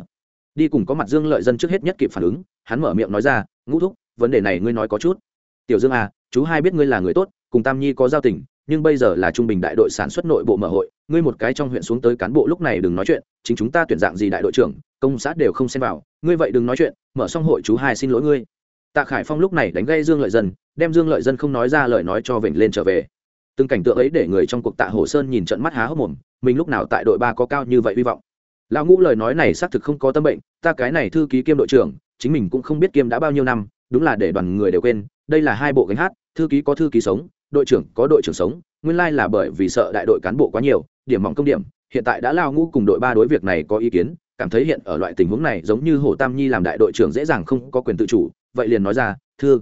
Đi cùng có mặt dương lợi dân trước hết nhất kịp phản ứng, hắn mở miệng nói ra, ngũ thúc, vấn đề này ngươi nói có chút. Tiểu dương à chú hai biết ngươi là người tốt, cùng tam nhi có giao tình, nhưng bây giờ là trung bình đại đội sản xuất nội bộ mở hội, ngươi một cái trong huyện xuống tới cán bộ lúc này đừng nói chuyện, chính chúng ta tuyển dạng gì đại đội trưởng, công xã đều không xem vào, ngươi vậy đừng nói chuyện, mở xong hội chú hai xin lỗi ngươi. Tạ khải phong lúc này đánh gây dương lợi dân, đem dương lợi dân không nói ra lời nói cho vểnh lên trở về từng cảnh tượng ấy để người trong cuộc tạ hồ sơn nhìn trận mắt há hốc mồm, mình lúc nào tại đội ba có cao như vậy hy vọng. Lão ngũ lời nói này xác thực không có tâm bệnh, ta cái này thư ký kiêm đội trưởng, chính mình cũng không biết kiêm đã bao nhiêu năm, đúng là để đoàn người đều quên, đây là hai bộ gánh hát, thư ký có thư ký sống, đội trưởng có đội trưởng sống, nguyên lai là bởi vì sợ đại đội cán bộ quá nhiều, điểm mỏng công điểm, hiện tại đã lao ngũ cùng đội ba đối việc này có ý kiến, cảm thấy hiện ở loại tình huống này giống như hồ tam nhi làm đại đội trưởng dễ dàng không có quyền tự chủ, vậy liền nói ra thưa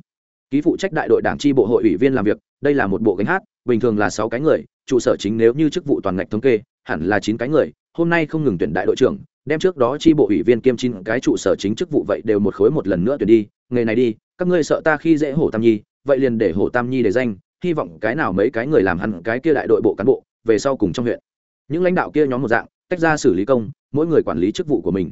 ký phụ trách đại đội đảng tri bộ hội ủy viên làm việc, đây là một bộ gánh hát bình thường là sáu cái người, trụ sở chính nếu như chức vụ toàn ngạch thống kê, hẳn là chín cái người, hôm nay không ngừng tuyển đại đội trưởng, đem trước đó tri bộ ủy viên kiêm chín cái trụ sở chính chức vụ vậy đều một khối một lần nữa tuyển đi, nghề này đi, các ngươi sợ ta khi dễ hổ tam nhi, vậy liền để hổ tam nhi để danh, hy vọng cái nào mấy cái người làm hẳn cái kia đại đội bộ cán bộ, về sau cùng trong huyện. Những lãnh đạo kia nhóm một dạng, tách ra xử lý công, mỗi người quản lý chức vụ của mình.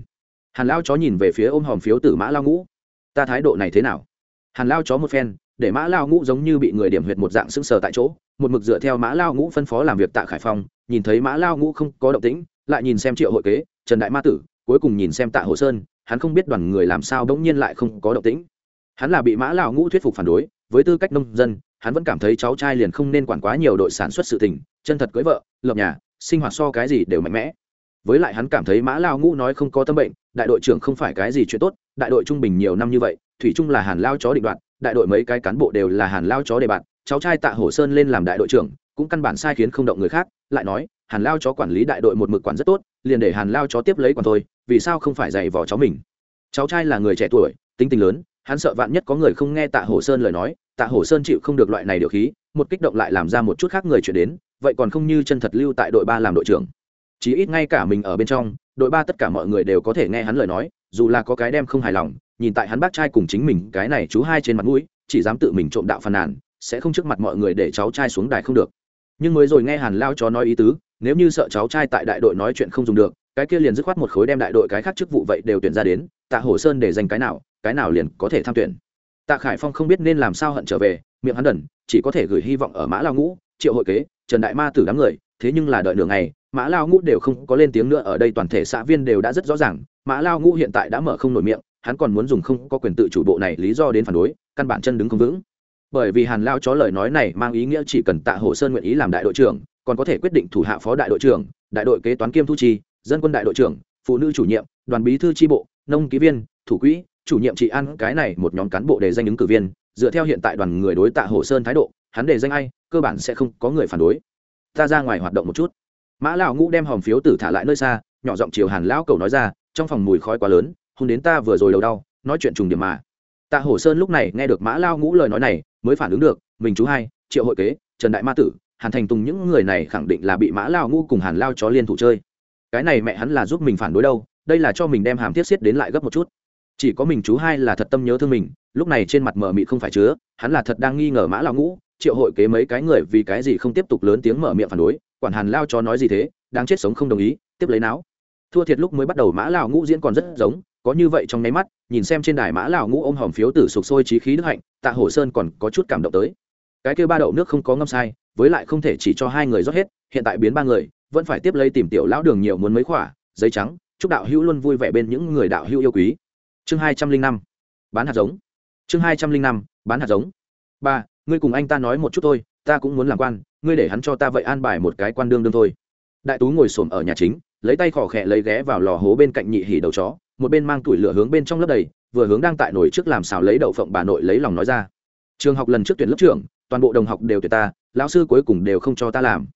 Hàn lao chó nhìn về phía ôm hòm phiếu tử mã lao ngũ. Ta thái độ này thế nào? Hàn lao chó một phen để mã lao ngũ giống như bị người điểm huyệt một dạng sững sờ tại chỗ, một mực dựa theo mã lao ngũ phân phó làm việc tại khải phong, nhìn thấy mã lao ngũ không có động tĩnh, lại nhìn xem triệu hội kế, trần đại ma tử, cuối cùng nhìn xem tạ hồ sơn, hắn không biết đoàn người làm sao bỗng nhiên lại không có động tĩnh. Hắn là bị mã lao ngũ thuyết phục phản đối, với tư cách nông dân, hắn vẫn cảm thấy cháu trai liền không nên quản quá nhiều đội sản xuất sự tình, chân thật cưới vợ, lập nhà, sinh hoạt so cái gì đều mạnh mẽ. Với lại hắn cảm thấy mã lao ngũ nói không có tâm bệnh, đại đội trưởng không phải cái gì chuyện tốt, đại đội trung bình nhiều năm như vậy, thủy trung là hàn lao chó định đoạn đại đội mấy cái cán bộ đều là hàn lao chó đề bạn, cháu trai tạ hổ sơn lên làm đại đội trưởng, cũng căn bản sai khiến không động người khác, lại nói, hàn lao chó quản lý đại đội một mực quản rất tốt, liền để hàn lao chó tiếp lấy quản thôi, vì sao không phải dạy vỏ cháu mình? Cháu trai là người trẻ tuổi, tính tình lớn, hắn sợ vạn nhất có người không nghe tạ hổ sơn lời nói, tạ hổ sơn chịu không được loại này điều khí, một kích động lại làm ra một chút khác người chuyển đến, vậy còn không như chân thật lưu tại đội ba làm đội trưởng. Chí ít ngay cả mình ở bên trong, đội ba tất cả mọi người đều có thể nghe hắn lời nói, dù là có cái đem không hài lòng nhìn tại hắn bác trai cùng chính mình, cái này chú hai trên mặt mũi, chỉ dám tự mình trộm đạo phàn nàn, sẽ không trước mặt mọi người để cháu trai xuống đài không được. Nhưng mới rồi nghe hàn lao chó nói ý tứ, nếu như sợ cháu trai tại đại đội nói chuyện không dùng được, cái kia liền dứt khoát một khối đem đại đội cái khác chức vụ vậy đều tuyển ra đến, tạ hồ sơn để dành cái nào cái nào liền có thể tham tuyển. Tạ khải phong không biết nên làm sao hận trở về, miệng hắn đần, chỉ có thể gửi hy vọng ở mã lao ngũ, triệu hội kế, trần đại ma tử đám người, thế nhưng là đợi nửa ngày, mã lao ngũ đều không có lên tiếng nữa, ở đây toàn thể xã viên đều đã rất rõ ràng, mã lao ngũ hiện tại đã mở không nổi miệng hắn còn muốn dùng không có quyền tự chủ bộ này lý do đến phản đối, căn bản chân đứng không vững. Bởi vì hàn lao chó lời nói này mang ý nghĩa chỉ cần tạ hồ sơn nguyện ý làm đại đội trưởng, còn có thể quyết định thủ hạ phó đại đội trưởng, đại đội kế toán kiêm thu chi, dân quân đại đội trưởng, phụ nữ chủ nhiệm, đoàn bí thư tri bộ, nông ký viên, thủ quỹ, chủ nhiệm trị ăn cái này một nhóm cán bộ để danh ứng cử viên, dựa theo hiện tại đoàn người đối tạ hồ sơn thái độ, hắn để danh ai, cơ bản sẽ không có người phản đối. Ta ra ngoài hoạt động một chút. Mã lão ngũ đem hòm phiếu tử thả lại nơi xa, nhỏ giọng chiều hàn lão cầu nói ra, trong phòng mùi khói quá lớn hôn đến ta vừa rồi đầu đau, nói chuyện trùng điểm mà. Tạ hổ sơn lúc này nghe được mã lao ngũ lời nói này, mới phản ứng được, mình chú hai, triệu hội kế, trần đại ma tử, hàn thành tùng những người này khẳng định là bị mã lao ngũ cùng hàn lao chó liên thủ chơi. Cái này mẹ hắn là giúp mình phản đối đâu, đây là cho mình đem hàm thiết xiết đến lại gấp một chút. Chỉ có mình chú hai là thật tâm nhớ thương mình, lúc này trên mặt mở mị không phải chứa, hắn là thật đang nghi ngờ mã lao ngũ, triệu hội kế mấy cái người vì cái gì không tiếp tục lớn tiếng mở miệng phản đối, quản hàn lao Chó nói gì thế đang chết sống không đồng ý, tiếp lấy não. Thua thiệt lúc mới bắt đầu mã lao ngũ diễn còn rất giống có như vậy trong nháy mắt, nhìn xem trên đài mã lão ngũ ôm hòm phiếu tử sục sôi trí khí đức hạnh, tạ hổ sơn còn có chút cảm động tới. Cái kêu ba đậu nước không có ngâm sai, với lại không thể chỉ cho hai người rót hết, hiện tại biến ba người, vẫn phải tiếp lấy tìm tiểu lão đường nhiều muốn mấy khỏa, giấy trắng, chúc đạo hữu luôn vui vẻ bên những người đạo hữu yêu quý. Chương hai trăm linh năm, bán hạt giống. Chương hai trăm linh năm, bán hạt giống. Ba, ngươi cùng anh ta nói một chút thôi, ta cũng muốn làm quan, ngươi để hắn cho ta vậy an bài một cái quan đương đương thôi. Đại tú ngồi xổm ở nhà chính lấy tay khỏ khẽ lấy ghé vào lò hố bên cạnh nhị hỉ đầu chó, một bên mang tủi lửa hướng bên trong lớp đầy, vừa hướng đang tại nồi trước làm xào lấy đậu phộng bà nội lấy lòng nói ra. Trường học lần trước tuyển lớp trưởng, toàn bộ đồng học đều tuyệt ta, lão sư cuối cùng đều không cho ta làm.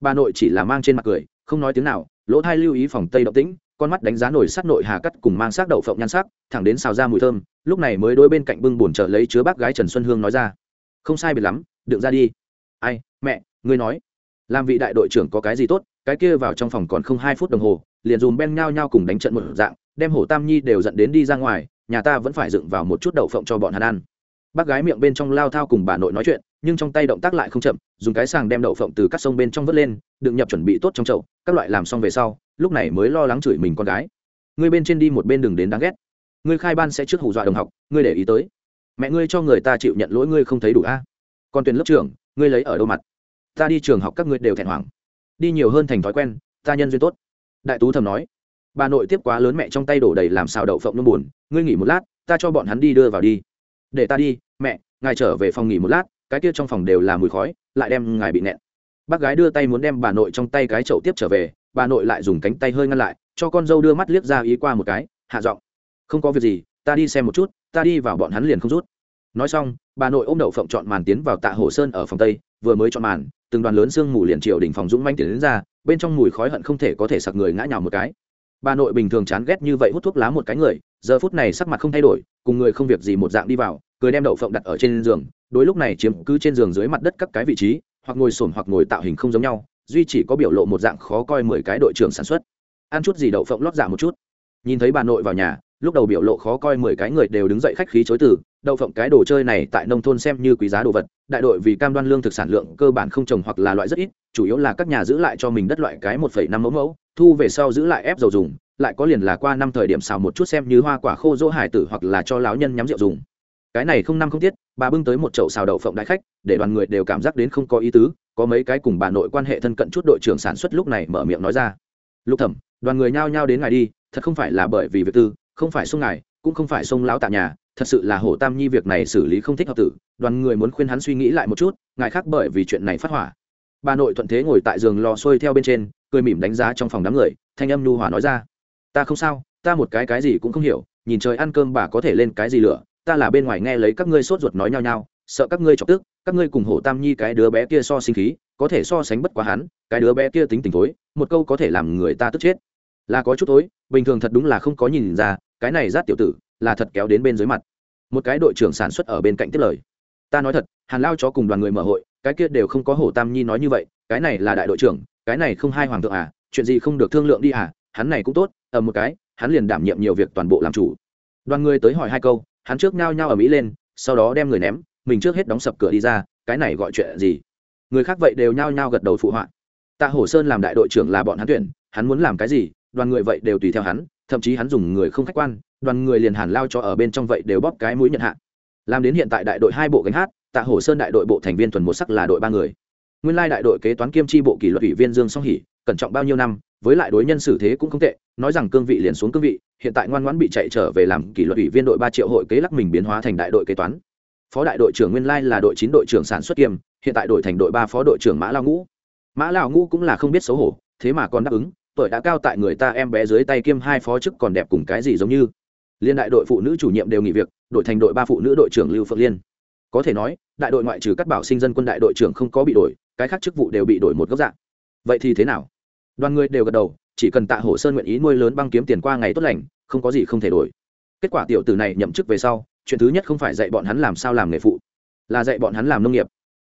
Bà nội chỉ là mang trên mặt cười, không nói tiếng nào, lỗ thai lưu ý phòng tây động tĩnh, con mắt đánh giá nổi sắt nội hà cắt cùng mang xác đậu phộng nhan sắc, thẳng đến xào ra mùi thơm, lúc này mới đôi bên cạnh bưng bùn trợ lấy chứa bác gái trần xuân hương nói ra. Không sai biệt lắm, đựng ra đi. Ai, mẹ, ngươi nói, làm vị đại đội trưởng có cái gì tốt? Cái kia vào trong phòng còn không hai phút đồng hồ, liền dùm ben nhao nhao cùng đánh trận một dạng, đem hổ tam nhi đều dẫn đến đi ra ngoài, nhà ta vẫn phải dựng vào một chút đậu phộng cho bọn hắn ăn. Bác gái miệng bên trong lao thao cùng bà nội nói chuyện, nhưng trong tay động tác lại không chậm, dùng cái sàng đem đậu phộng từ các sông bên trong vớt lên, đựng nhập chuẩn bị tốt trong chậu, các loại làm xong về sau, lúc này mới lo lắng chửi mình con gái. Ngươi bên trên đi một bên đường đến đáng ghét. Ngươi khai ban sẽ trước hù dọa đồng học ngươi để ý tới. Mẹ ngươi cho người ta chịu nhận lỗi ngươi không thấy đủ a. À? còn tuyển lớp trưởng, ngươi lấy ở đâu mặt? Ta đi trường học các ngươi đều thẹn hoảng đi nhiều hơn thành thói quen, ta nhân duyên tốt. Đại tú thầm nói. Bà nội tiếp quá lớn mẹ trong tay đổ đầy làm xào đậu phộng nông buồn, ngươi nghỉ một lát, ta cho bọn hắn đi đưa vào đi. Để ta đi, mẹ, ngài trở về phòng nghỉ một lát, cái kia trong phòng đều là mùi khói, lại đem ngài bị nẹn. Bác gái đưa tay muốn đem bà nội trong tay cái chậu tiếp trở về, bà nội lại dùng cánh tay hơi ngăn lại, cho con dâu đưa mắt liếc ra ý qua một cái, hạ giọng, không có việc gì, ta đi xem một chút, ta đi vào bọn hắn liền không rút. Nói xong, bà nội ôm đậu phộng chọn màn tiến vào tạ hồ sơn ở phòng tây, vừa mới chọn màn từng đoàn lớn xương mù liền triều đỉnh phòng dũng manh tiến đến ra, bên trong mùi khói hận không thể có thể sặc người ngã nhào một cái. Bà nội bình thường chán ghét như vậy hút thuốc lá một cái người, giờ phút này sắc mặt không thay đổi, cùng người không việc gì một dạng đi vào, cười đem đậu phộng đặt ở trên giường, đối lúc này chiếm cứ trên giường dưới mặt đất các cái vị trí, hoặc ngồi sồn hoặc ngồi tạo hình không giống nhau, duy chỉ có biểu lộ một dạng khó coi mười cái đội trưởng sản xuất. Ăn chút gì đậu phộng lót dạ một chút. Nhìn thấy bà nội vào nhà, lúc đầu biểu lộ khó coi mười cái người đều đứng dậy khách khí chối từ đậu phộng cái đồ chơi này tại nông thôn xem như quý giá đồ vật, đại đội vì cam đoan lương thực sản lượng cơ bản không trồng hoặc là loại rất ít, chủ yếu là các nhà giữ lại cho mình đất loại cái một phẩy năm mẫu mẫu, thu về sau giữ lại ép dầu dùng, lại có liền là qua năm thời điểm xào một chút xem như hoa quả khô dỗ hải tử hoặc là cho lão nhân nhắm rượu dùng. Cái này không năm không tiết, bà bưng tới một chậu xào đậu phộng đại khách, để đoàn người đều cảm giác đến không có ý tứ, có mấy cái cùng bà nội quan hệ thân cận chút đội trưởng sản xuất lúc này mở miệng nói ra. Lúc thẩm, đoàn người nhao nhao đến ngài đi, thật không phải là bởi vì việc tư, không phải xông ngài, cũng không phải xông lão tạ nhà thật sự là hổ tam nhi việc này xử lý không thích hợp tử, đoàn người muốn khuyên hắn suy nghĩ lại một chút, ngài khác bởi vì chuyện này phát hỏa. Bà nội thuận thế ngồi tại giường lò xuôi theo bên trên, cười mỉm đánh giá trong phòng đám người, thanh âm nhu hòa nói ra. Ta không sao, ta một cái cái gì cũng không hiểu, nhìn trời ăn cơm bà có thể lên cái gì lửa, ta là bên ngoài nghe lấy các ngươi sốt ruột nói nhau nhau, sợ các ngươi chọc tức, các ngươi cùng hổ tam nhi cái đứa bé kia so sinh khí, có thể so sánh bất quá hắn, cái đứa bé kia tính tình thối, một câu có thể làm người ta tức chết. Là có chút thối, bình thường thật đúng là không có nhìn ra, cái này rát tiểu tử là thật kéo đến bên dưới mặt. Một cái đội trưởng sản xuất ở bên cạnh tiếp lời. Ta nói thật, hàn lao chó cùng đoàn người mở hội, cái kia đều không có hổ tam nhi nói như vậy, cái này là đại đội trưởng, cái này không hai hoàng thượng à chuyện gì không được thương lượng đi à hắn này cũng tốt ở một cái, hắn liền đảm nhiệm nhiều việc toàn bộ làm chủ. Đoàn người tới hỏi hai câu, hắn trước nao nhao ở mỹ lên, sau đó đem người ném, mình trước hết đóng sập cửa đi ra, cái này gọi chuyện gì? Người khác vậy đều nhao nhao gật đầu phụ họa. Tạ hổ sơn làm đại đội trưởng là bọn hắn tuyển, hắn muốn làm cái gì, đoàn người vậy đều tùy theo hắn, thậm chí hắn dùng người không khách quan đoàn người liền hàn lao cho ở bên trong vậy đều bóp cái mũi nhận hạ. Làm đến hiện tại đại đội hai bộ gánh hát, tạ hổ sơn đại đội bộ thành viên thuần một sắc là đội ba người. Nguyên lai đại đội kế toán kiêm tri bộ kỷ luật ủy viên dương song hỉ cẩn trọng bao nhiêu năm, với lại đối nhân xử thế cũng không tệ, nói rằng cương vị liền xuống cương vị, hiện tại ngoan ngoãn bị chạy trở về làm kỷ luật ủy viên đội ba triệu hội kế lắc mình biến hóa thành đại đội kế toán. Phó đại đội trưởng nguyên lai là đội chín đội trưởng sản xuất kiêm, hiện tại đổi thành đội ba phó đội trưởng mã lao ngũ. Mã lao ngũ cũng là không biết xấu hổ, thế mà còn đáp ứng, tuổi đã cao tại người ta em bé dưới tay kiêm hai phó chức còn đẹp cùng cái gì giống như liên đại đội phụ nữ chủ nhiệm đều nghỉ việc, đổi thành đội ba phụ nữ đội trưởng lưu phượng liên. Có thể nói, đại đội ngoại trừ các bảo sinh dân quân đại đội trưởng không có bị đổi, cái khác chức vụ đều bị đổi một góc dạng. Vậy thì thế nào? Đoàn người đều gật đầu, chỉ cần tạ hổ sơn nguyện ý nuôi lớn băng kiếm tiền qua ngày tốt lành, không có gì không thể đổi. Kết quả tiểu tử này nhậm chức về sau, chuyện thứ nhất không phải dạy bọn hắn làm sao làm nghề phụ, là dạy bọn hắn làm nông nghiệp.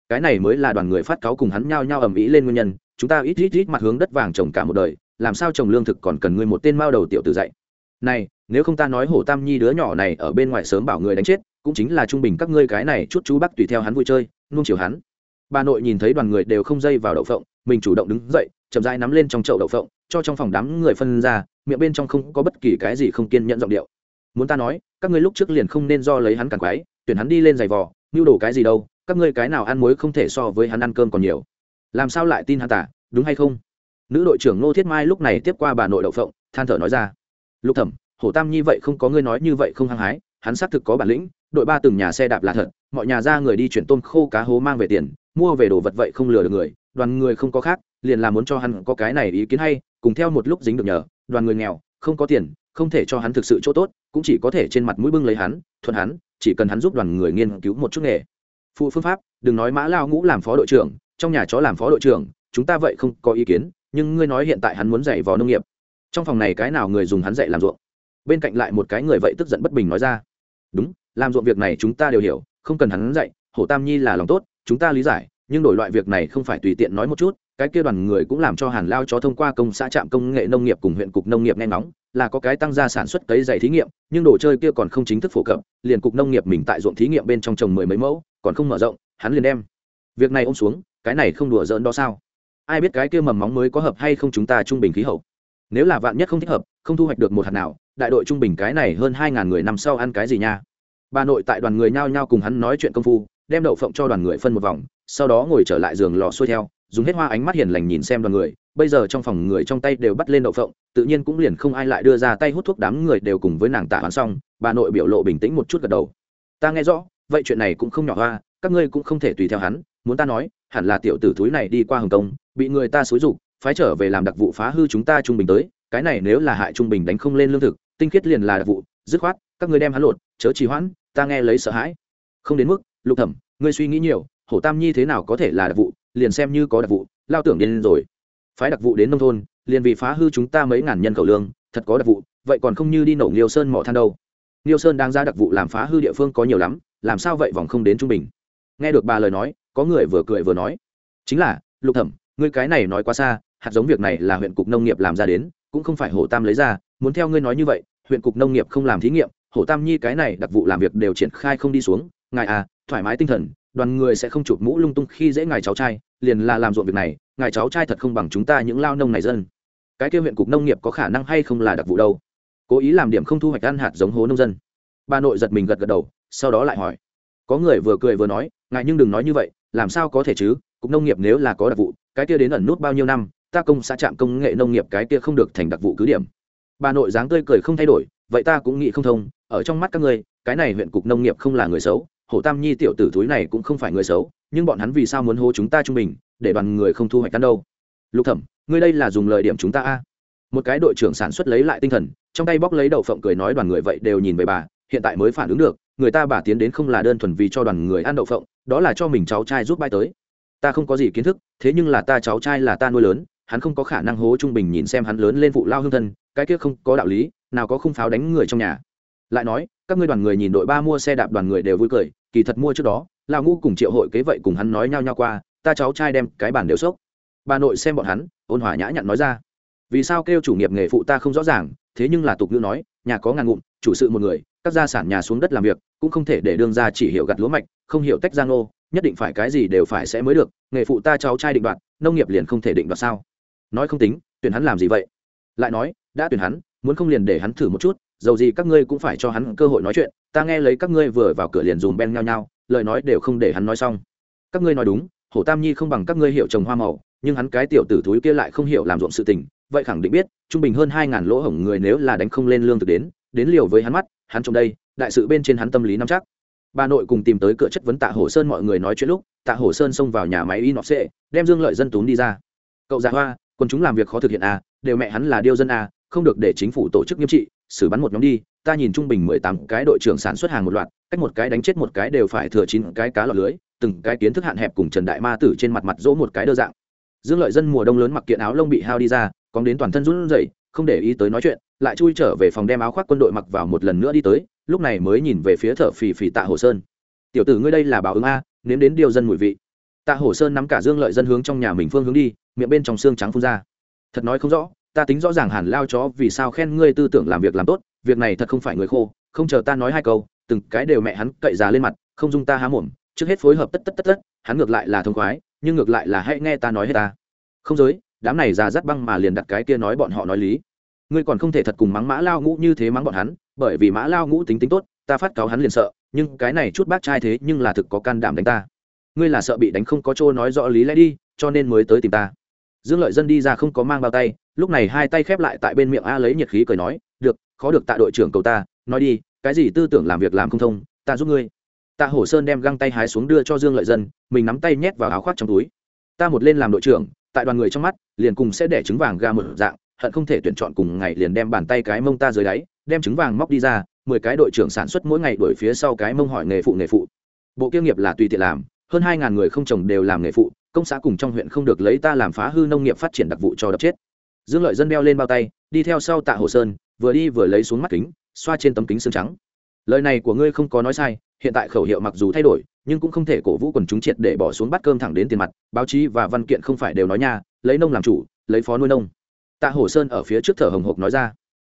Cái này mới là đoàn người phát cáo cùng hắn nhao nhao ầm ĩ lên nguyên nhân, chúng ta ít ít ít mặt hướng đất vàng trồng cả một đời, làm sao trồng lương thực còn cần ngươi một tên mao đầu tiểu tử dạy. Này nếu không ta nói hổ tam nhi đứa nhỏ này ở bên ngoài sớm bảo người đánh chết, cũng chính là trung bình các ngươi cái này chút chú bác tùy theo hắn vui chơi nung chiều hắn. Bà nội nhìn thấy đoàn người đều không dây vào đậu phộng, mình chủ động đứng dậy, chậm rãi nắm lên trong chậu đậu phộng, cho trong phòng đám người phân ra, miệng bên trong không có bất kỳ cái gì không kiên nhận giọng điệu. Muốn ta nói, các ngươi lúc trước liền không nên do lấy hắn càng quái, tuyển hắn đi lên giày vò, mưu đồ cái gì đâu, các ngươi cái nào ăn muối không thể so với hắn ăn cơm còn nhiều. Làm sao lại tin hắn tả đúng hay không? Nữ đội trưởng ngô thiết mai lúc này tiếp qua bà nội đậu phộng, than thở nói ra. Lục thẩm hổ tam nhi vậy không có ngươi nói như vậy không hăng hái, hắn xác thực có bản lĩnh, đội ba từng nhà xe đạp là thật, mọi nhà ra người đi chuyển tôm khô cá hố mang về tiền, mua về đồ vật vậy không lừa được người, đoàn người không có khác, liền là muốn cho hắn có cái này ý kiến hay, cùng theo một lúc dính được nhờ, đoàn người nghèo, không có tiền, không thể cho hắn thực sự chỗ tốt, cũng chỉ có thể trên mặt mũi bưng lấy hắn, thuận hắn, chỉ cần hắn giúp đoàn người nghiên cứu một chút nghề. Phụ phương pháp, đừng nói mã lao ngũ làm phó đội trưởng, trong nhà chó làm phó đội trưởng, chúng ta vậy không có ý kiến, nhưng ngươi nói hiện tại hắn muốn dạy vào nông nghiệp. Trong phòng này cái nào người dùng hắn dạy làm ruộng? Bên cạnh lại một cái người vậy tức giận bất bình nói ra. Đúng, làm ruộng việc này chúng ta đều hiểu, không cần hắn dạy, hổ tam nhi là lòng tốt, chúng ta lý giải, nhưng đổi loại việc này không phải tùy tiện nói một chút, cái kia đoàn người cũng làm cho hàn lao chó thông qua công xã trạm công nghệ nông nghiệp cùng huyện cục nông nghiệp nghe ngóng, là có cái tăng gia sản xuất cấy dày thí nghiệm, nhưng đồ chơi kia còn không chính thức phổ cập, liền cục nông nghiệp mình tại ruộng thí nghiệm bên trong trồng mười mấy mẫu, còn không mở rộng, hắn liền đem việc này ôm xuống, cái này không đùa giỡn đó sao? Ai biết cái kia mầm móng mới có hợp hay không chúng ta trung bình khí hậu? Nếu là vạn nhất không thích hợp, không thu hoạch được một hạt nào, đại đội trung bình cái này hơn hai ngàn người năm sau ăn cái gì nha? Bà nội tại đoàn người nhao nhao cùng hắn nói chuyện công phu, đem đậu phộng cho đoàn người phân một vòng, sau đó ngồi trở lại giường lò xuôi theo, dùng hết hoa ánh mắt hiền lành nhìn xem đoàn người, bây giờ trong phòng người trong tay đều bắt lên đậu phộng, tự nhiên cũng liền không ai lại đưa ra tay hút thuốc đám người đều cùng với nàng tạ hoán xong, bà nội biểu lộ bình tĩnh một chút gật đầu. Ta nghe rõ, vậy chuyện này cũng không nhỏ hoa, các ngươi cũng không thể tùy theo hắn, muốn ta nói, hẳn là tiểu tử thúi này đi qua hồng kông, bị người ta xúi rục phái trở về làm đặc vụ phá hư chúng ta trung bình tới, cái này nếu là hại trung bình đánh không lên lương thực, tinh khiết liền là đặc vụ, dứt khoát, các ngươi đem hắn lột, chớ trì hoãn, ta nghe lấy sợ hãi. Không đến mức, lục thẩm, ngươi suy nghĩ nhiều, hổ tam nhi thế nào có thể là đặc vụ, liền xem như có đặc vụ, lao tưởng điên rồi. Phái đặc vụ đến nông thôn, liền vì phá hư chúng ta mấy ngàn nhân khẩu lương, thật có đặc vụ, vậy còn không như đi nổ nghiêu sơn mỏ than đâu. Nghiêu sơn đang ra đặc vụ làm phá hư địa phương có nhiều lắm, làm sao vậy vòng không đến trung bình? Nghe được bà lời nói, có người vừa cười vừa nói. Chính là, lục thẩm, ngươi cái này nói quá xa hạt giống việc này là huyện cục nông nghiệp làm ra đến, cũng không phải hồ tam lấy ra. Muốn theo ngươi nói như vậy, huyện cục nông nghiệp không làm thí nghiệm, hồ tam nhi cái này đặc vụ làm việc đều triển khai không đi xuống. Ngài à thoải mái tinh thần, đoàn người sẽ không chụp mũ lung tung khi dễ ngài cháu trai, liền là làm ruộng việc này, ngài cháu trai thật không bằng chúng ta những lao nông này dân. Cái kêu huyện cục nông nghiệp có khả năng hay không là đặc vụ đâu? Cố ý làm điểm không thu hoạch ăn hạt giống hố nông dân. Bà nội giật mình gật gật đầu, sau đó lại hỏi. Có người vừa cười vừa nói, ngài nhưng đừng nói như vậy, làm sao có thể chứ? Cục nông nghiệp nếu là có đặc vụ, cái kia đến ẩn nút bao nhiêu năm ta công xã trạm công nghệ nông nghiệp cái kia không được thành đặc vụ cứ điểm. Bà nội dáng tươi cười không thay đổi, vậy ta cũng nghĩ không thông, ở trong mắt các ngươi, cái này huyện cục nông nghiệp không là người xấu hổ tam nhi tiểu tử túi này cũng không phải người xấu, nhưng bọn hắn vì sao muốn hô chúng ta trung bình, để đoàn người không thu hoạch ăn đâu? Lục thẩm, ngươi đây là dùng lời điểm chúng ta a. Một cái đội trưởng sản xuất lấy lại tinh thần, trong tay bóc lấy đậu phộng cười nói đoàn người vậy đều nhìn về bà, hiện tại mới phản ứng được, người ta bà tiến đến không là đơn thuần vì cho đoàn người ăn đậu phộng, đó là cho mình cháu trai giúp bay tới. Ta không có gì kiến thức, thế nhưng là ta cháu trai là ta nuôi lớn hắn không có khả năng hố trung bình nhìn xem hắn lớn lên vụ lao hương thân, cái kia không có đạo lý, nào có khung pháo đánh người trong nhà. Lại nói, các ngươi đoàn người nhìn đội ba mua xe đạp đoàn người đều vui cười, kỳ thật mua trước đó là ngu cùng triệu hội kế vậy cùng hắn nói nhau nhau qua, ta cháu trai đem cái bản đều sốc bà nội xem bọn hắn, ôn hòa nhã nhặn nói ra. Vì sao kêu chủ nghiệp nghề phụ ta không rõ ràng, thế nhưng là tục ngữ nói, nhà có ngàn ngụm, chủ sự một người, các gia sản nhà xuống đất làm việc, cũng không thể để đương ra chỉ hiểu gặt lúa mạch, không hiểu tách giang nô nhất định phải cái gì đều phải sẽ mới được, nghề phụ ta cháu trai định đoạt, nông nghiệp liền không thể định đoạt sao? Nói không tính, tuyển hắn làm gì vậy? Lại nói, đã tuyển hắn, muốn không liền để hắn thử một chút, dầu gì các ngươi cũng phải cho hắn cơ hội nói chuyện, ta nghe lấy các ngươi vừa vào cửa liền dùm ben nhau nhau lời nói đều không để hắn nói xong. Các ngươi nói đúng, hổ tam nhi không bằng các ngươi hiểu trồng hoa màu, nhưng hắn cái tiểu tử thúi kia lại không hiểu làm ruộng sự tình, vậy khẳng định biết, trung bình hơn hai ngàn lỗ hổng người nếu là đánh không lên lương thực đến đến liều với hắn mắt, hắn trồng đây, đại sự bên trên hắn tâm lý nắm chắc. Bà nội cùng tìm tới cửa chất vấn tạ hổ sơn mọi người nói chuyện lúc, tạ hổ sơn xông vào nhà máy in nọ xệ, đem dương lợi dân túm đi ra. Cậu già hoa quân chúng làm việc khó thực hiện à đều mẹ hắn là điêu dân à không được để chính phủ tổ chức nghiêm trị, xử bắn một nhóm đi, ta nhìn trung bình mười tám cái đội trưởng sản xuất hàng một loạt, cách một cái đánh chết một cái đều phải thừa chín cái cá lọt lưới, từng cái kiến thức hạn hẹp cùng trần đại ma tử trên mặt mặt dỗ một cái đơ dạng. Dương lợi dân mùa đông lớn mặc kiện áo lông bị hao đi ra còn đến toàn thân run rẩy, không để ý tới nói chuyện, lại chui trở về phòng đem áo khoác quân đội mặc vào một lần nữa đi tới, lúc này mới nhìn về phía thợ phì phì tạ hồ sơn. Tiểu tử ngươi đây là báo ứng a, nếm đến điều dân mùi vị. Tạ hồ sơn nắm cả dương lợi dân hướng trong nhà mình phương hướng đi miệng bên trong xương trắng phun ra. Thật nói không rõ, ta tính rõ ràng hàn lao chó vì sao khen ngươi tư tưởng làm việc làm tốt, việc này thật không phải người khô, không chờ ta nói hai câu, từng cái đều mẹ hắn cậy già lên mặt, không dung ta há mồm, trước hết phối hợp tất tất tất tất, hắn ngược lại là thông khoái, nhưng ngược lại là hãy nghe ta nói hết ta. Không giới, đám này già dắt băng mà liền đặt cái kia nói bọn họ nói lý. Ngươi còn không thể thật cùng mắng mã lao ngũ như thế mắng bọn hắn, bởi vì mã lao ngũ tính tính tốt, ta phát cáo hắn liền sợ, nhưng cái này chút bác trai thế nhưng là thực có can đảm đánh ta. Ngươi là sợ bị đánh không có chỗ nói rõ lý lẽ đi, cho nên mới tới tìm ta dương lợi dân đi ra không có mang bao tay, lúc này hai tay khép lại tại bên miệng a lấy nhiệt khí cười nói, được, khó được tạ đội trưởng cầu ta, nói đi, cái gì tư tưởng làm việc làm không thông, ta giúp ngươi. Tạ hổ sơn đem găng tay hái xuống đưa cho dương lợi dân, mình nắm tay nhét vào áo khoác trong túi. Ta một lên làm đội trưởng, tại đoàn người trong mắt, liền cùng sẽ để trứng vàng ga một dạng, hận không thể tuyển chọn cùng ngày liền đem bàn tay cái mông ta dưới đáy, đem trứng vàng móc đi ra, mười cái đội trưởng sản xuất mỗi ngày đổi phía sau cái mông hỏi nghề phụ nghề phụ. Bộ kiêm nghiệp là tùy tiện làm, hơn hai ngàn người không chồng đều làm nghề phụ công xã cùng trong huyện không được lấy ta làm phá hư nông nghiệp phát triển đặc vụ cho đập chết. Dương lợi dân đeo lên bao tay, đi theo sau tạ hồ sơn, vừa đi vừa lấy xuống mắt kính, xoa trên tấm kính xương trắng. Lời này của ngươi không có nói sai, hiện tại khẩu hiệu mặc dù thay đổi, nhưng cũng không thể cổ vũ quần chúng triệt để bỏ xuống bát cơm thẳng đến tiền mặt, báo chí và văn kiện không phải đều nói nha, lấy nông làm chủ, lấy phó nuôi nông. Tạ hổ sơn ở phía trước thở hồng hộc nói ra.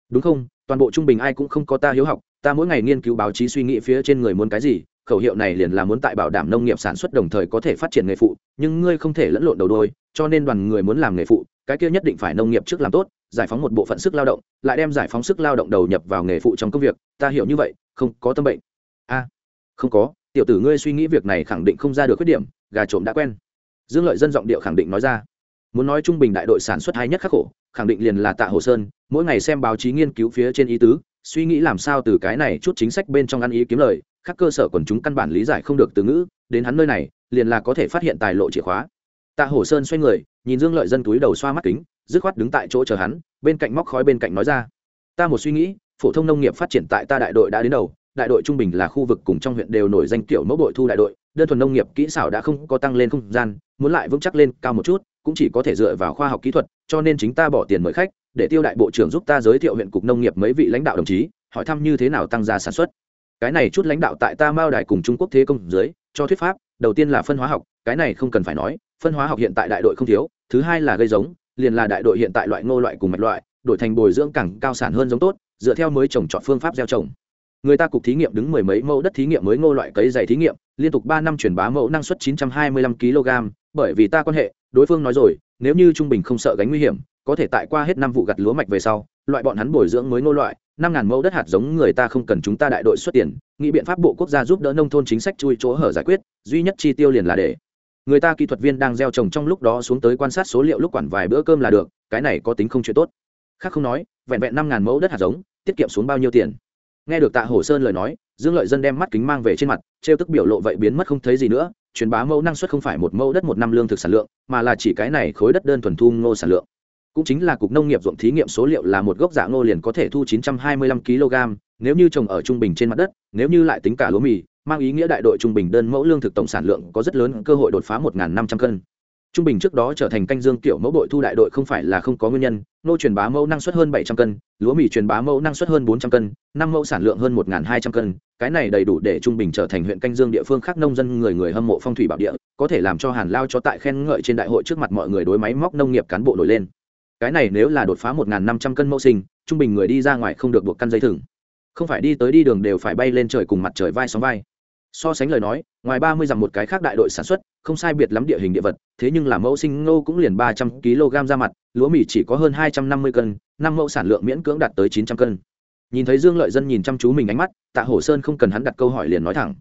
Đúng không, toàn bộ trung bình ai cũng không có ta hiếu học, ta mỗi ngày nghiên cứu báo chí suy nghĩ phía trên người muốn cái gì khẩu hiệu này liền là muốn tại bảo đảm nông nghiệp sản xuất đồng thời có thể phát triển nghề phụ, nhưng ngươi không thể lẫn lộn đầu đôi, cho nên đoàn người muốn làm nghề phụ, cái kia nhất định phải nông nghiệp trước làm tốt, giải phóng một bộ phận sức lao động, lại đem giải phóng sức lao động đầu nhập vào nghề phụ trong công việc, ta hiểu như vậy, không có tâm bệnh. A, không có, tiểu tử ngươi suy nghĩ việc này khẳng định không ra được khuyết điểm, gà trộm đã quen. Dương lợi dân giọng điệu khẳng định nói ra. Muốn nói trung bình đại đội sản xuất hay nhất khắc khổ, khẳng định liền là tạ hồ sơn, mỗi ngày xem báo chí nghiên cứu phía trên ý tứ, suy nghĩ làm sao từ cái này chút chính sách bên trong ăn ý kiếm lời các cơ sở quần chúng căn bản lý giải không được từ ngữ, đến hắn nơi này, liền là có thể phát hiện tài lộ chìa khóa. Tạ hồ sơn xoay người, nhìn dương lợi dân túi đầu xoa mắt kính, dứt khoát đứng tại chỗ chờ hắn, bên cạnh móc khói bên cạnh nói ra, ta một suy nghĩ, phổ thông nông nghiệp phát triển tại ta đại đội đã đến đầu, đại đội trung bình là khu vực cùng trong huyện đều nổi danh kiểu mẫu đội thu đại đội, đơn thuần nông nghiệp kỹ xảo đã không có tăng lên không gian, muốn lại vững chắc lên cao một chút, cũng chỉ có thể dựa vào khoa học kỹ thuật, cho nên chính ta bỏ tiền mời khách, để tiêu đại bộ trưởng giúp ta giới thiệu huyện cục nông nghiệp mấy vị lãnh đạo đồng chí, hỏi thăm như thế nào tăng gia sản xuất cái này chút lãnh đạo tại ta mao đài cùng trung quốc thế công dưới, cho thuyết pháp, đầu tiên là phân hóa học, cái này không cần phải nói, phân hóa học hiện tại đại đội không thiếu, thứ hai là gây giống, liền là đại đội hiện tại loại ngô loại cùng mạch loại, đổi thành bồi dưỡng càng cao sản hơn giống tốt, dựa theo mới trồng chọn phương pháp gieo trồng. Người ta cục thí nghiệm đứng mười mấy mẫu đất thí nghiệm mới ngô loại cấy dày thí nghiệm, liên tục ba năm chuyển bá mẫu năng suất chín trăm hai mươi lăm kg, bởi vì ta quan hệ, đối phương nói rồi, nếu như trung bình không sợ gánh nguy hiểm, có thể tại qua hết năm vụ gặt lúa mạch về sau, loại bọn hắn bồi dưỡng mới ngô loại năm ngàn mẫu đất hạt giống người ta không cần chúng ta đại đội xuất tiền, nghĩ biện pháp bộ quốc gia giúp đỡ nông thôn chính sách chui chỗ hở giải quyết, duy nhất chi tiêu liền là để người ta kỹ thuật viên đang gieo trồng trong lúc đó xuống tới quan sát số liệu lúc quản vài bữa cơm là được, cái này có tính không chuyện tốt. Khác không nói, vẹn vẹn năm ngàn mẫu đất hạt giống, tiết kiệm xuống bao nhiêu tiền. Nghe được tạ hổ sơn lời nói, dương lợi dân đem mắt kính mang về trên mặt, trêu tức biểu lộ vậy biến mất không thấy gì nữa, truyền bá mẫu năng suất không phải một mẫu đất một năm lương thực sản lượng, mà là chỉ cái này khối đất đơn thuần thu ngô sản lượng cũng chính là cục nông nghiệp ruộng thí nghiệm số liệu là một gốc giả ngô liền có thể thu 925 kg, nếu như trồng ở trung bình trên mặt đất, nếu như lại tính cả lúa mì, mang ý nghĩa đại đội trung bình đơn mẫu lương thực tổng sản lượng có rất lớn cơ hội đột phá 1.500 cân. Trung bình trước đó trở thành canh dương kiểu mẫu đội thu đại đội không phải là không có nguyên nhân nô truyền bá mẫu năng suất hơn 700 cân, lúa mì truyền bá mẫu năng suất hơn 400 cân, năm mẫu sản lượng hơn 1.200 cân, cái này đầy đủ để trung bình trở thành huyện canh dương địa phương khác nông dân người người hâm mộ phong thủy bảo địa, có thể làm cho hàn lao cho tại khen ngợi trên đại hội trước mặt mọi người đối máy móc nông nghiệp cán bộ nổi lên cái này nếu là đột phá 1.500 cân mẫu sinh, trung bình người đi ra ngoài không được buộc căn dây thừng. Không phải đi tới đi đường đều phải bay lên trời cùng mặt trời vai sóng vai. So sánh lời nói, ngoài ba mươi dặm một cái khác đại đội sản xuất, không sai biệt lắm địa hình địa vật, thế nhưng là mẫu sinh ngô cũng liền ba trăm kg ra mặt, lúa mì chỉ có hơn hai trăm năm mươi cân, năm mẫu sản lượng miễn cưỡng đạt tới chín trăm cân. Nhìn thấy dương lợi dân nhìn chăm chú mình ánh mắt, tạ hổ sơn không cần hắn đặt câu hỏi liền nói thẳng.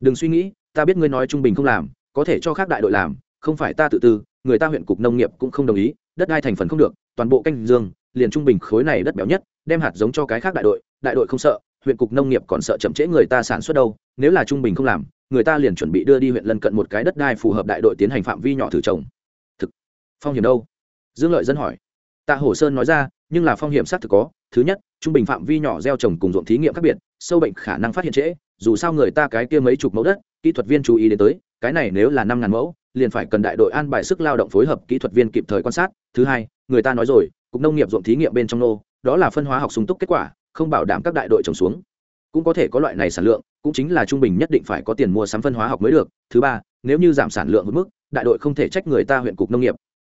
Đừng suy nghĩ, ta biết ngươi nói trung bình không làm, có thể cho khác đại đội làm, không phải ta tự tư, người ta huyện cục nông nghiệp cũng không đồng ý đất đai thành phần không được, toàn bộ canh dương, liền trung bình khối này đất béo nhất, đem hạt giống cho cái khác đại đội đại đội không sợ, huyện cục nông nghiệp còn sợ chậm trễ người ta sản xuất đâu, nếu là trung bình không làm, người ta liền chuẩn bị đưa đi huyện lân cận một cái đất đai phù hợp đại đội tiến hành phạm vi nhỏ thử trồng. Thực, phong hiểm đâu? Dương lợi dân hỏi. Tạ hổ sơn nói ra, nhưng là phong hiểm xác thực có, thứ nhất, trung bình phạm vi nhỏ gieo trồng cùng ruộng thí nghiệm khác biệt, sâu bệnh khả năng phát hiện trễ, dù sao người ta cái kia mấy chục mẫu đất, kỹ thuật viên chú ý đến tới, cái này nếu là năm ngàn mẫu liền phải cần đại đội an bài sức lao động phối hợp kỹ thuật viên kịp thời quan sát. Thứ hai, người ta nói rồi, cục nông nghiệp ruộng thí nghiệm bên trong nô, đó là phân hóa học sung túc kết quả, không bảo đảm các đại đội trồng xuống. Cũng có thể có loại này sản lượng, cũng chính là trung bình nhất định phải có tiền mua sắm phân hóa học mới được. Thứ ba, nếu như giảm sản lượng một mức, đại đội không thể trách người ta huyện cục nông nghiệp.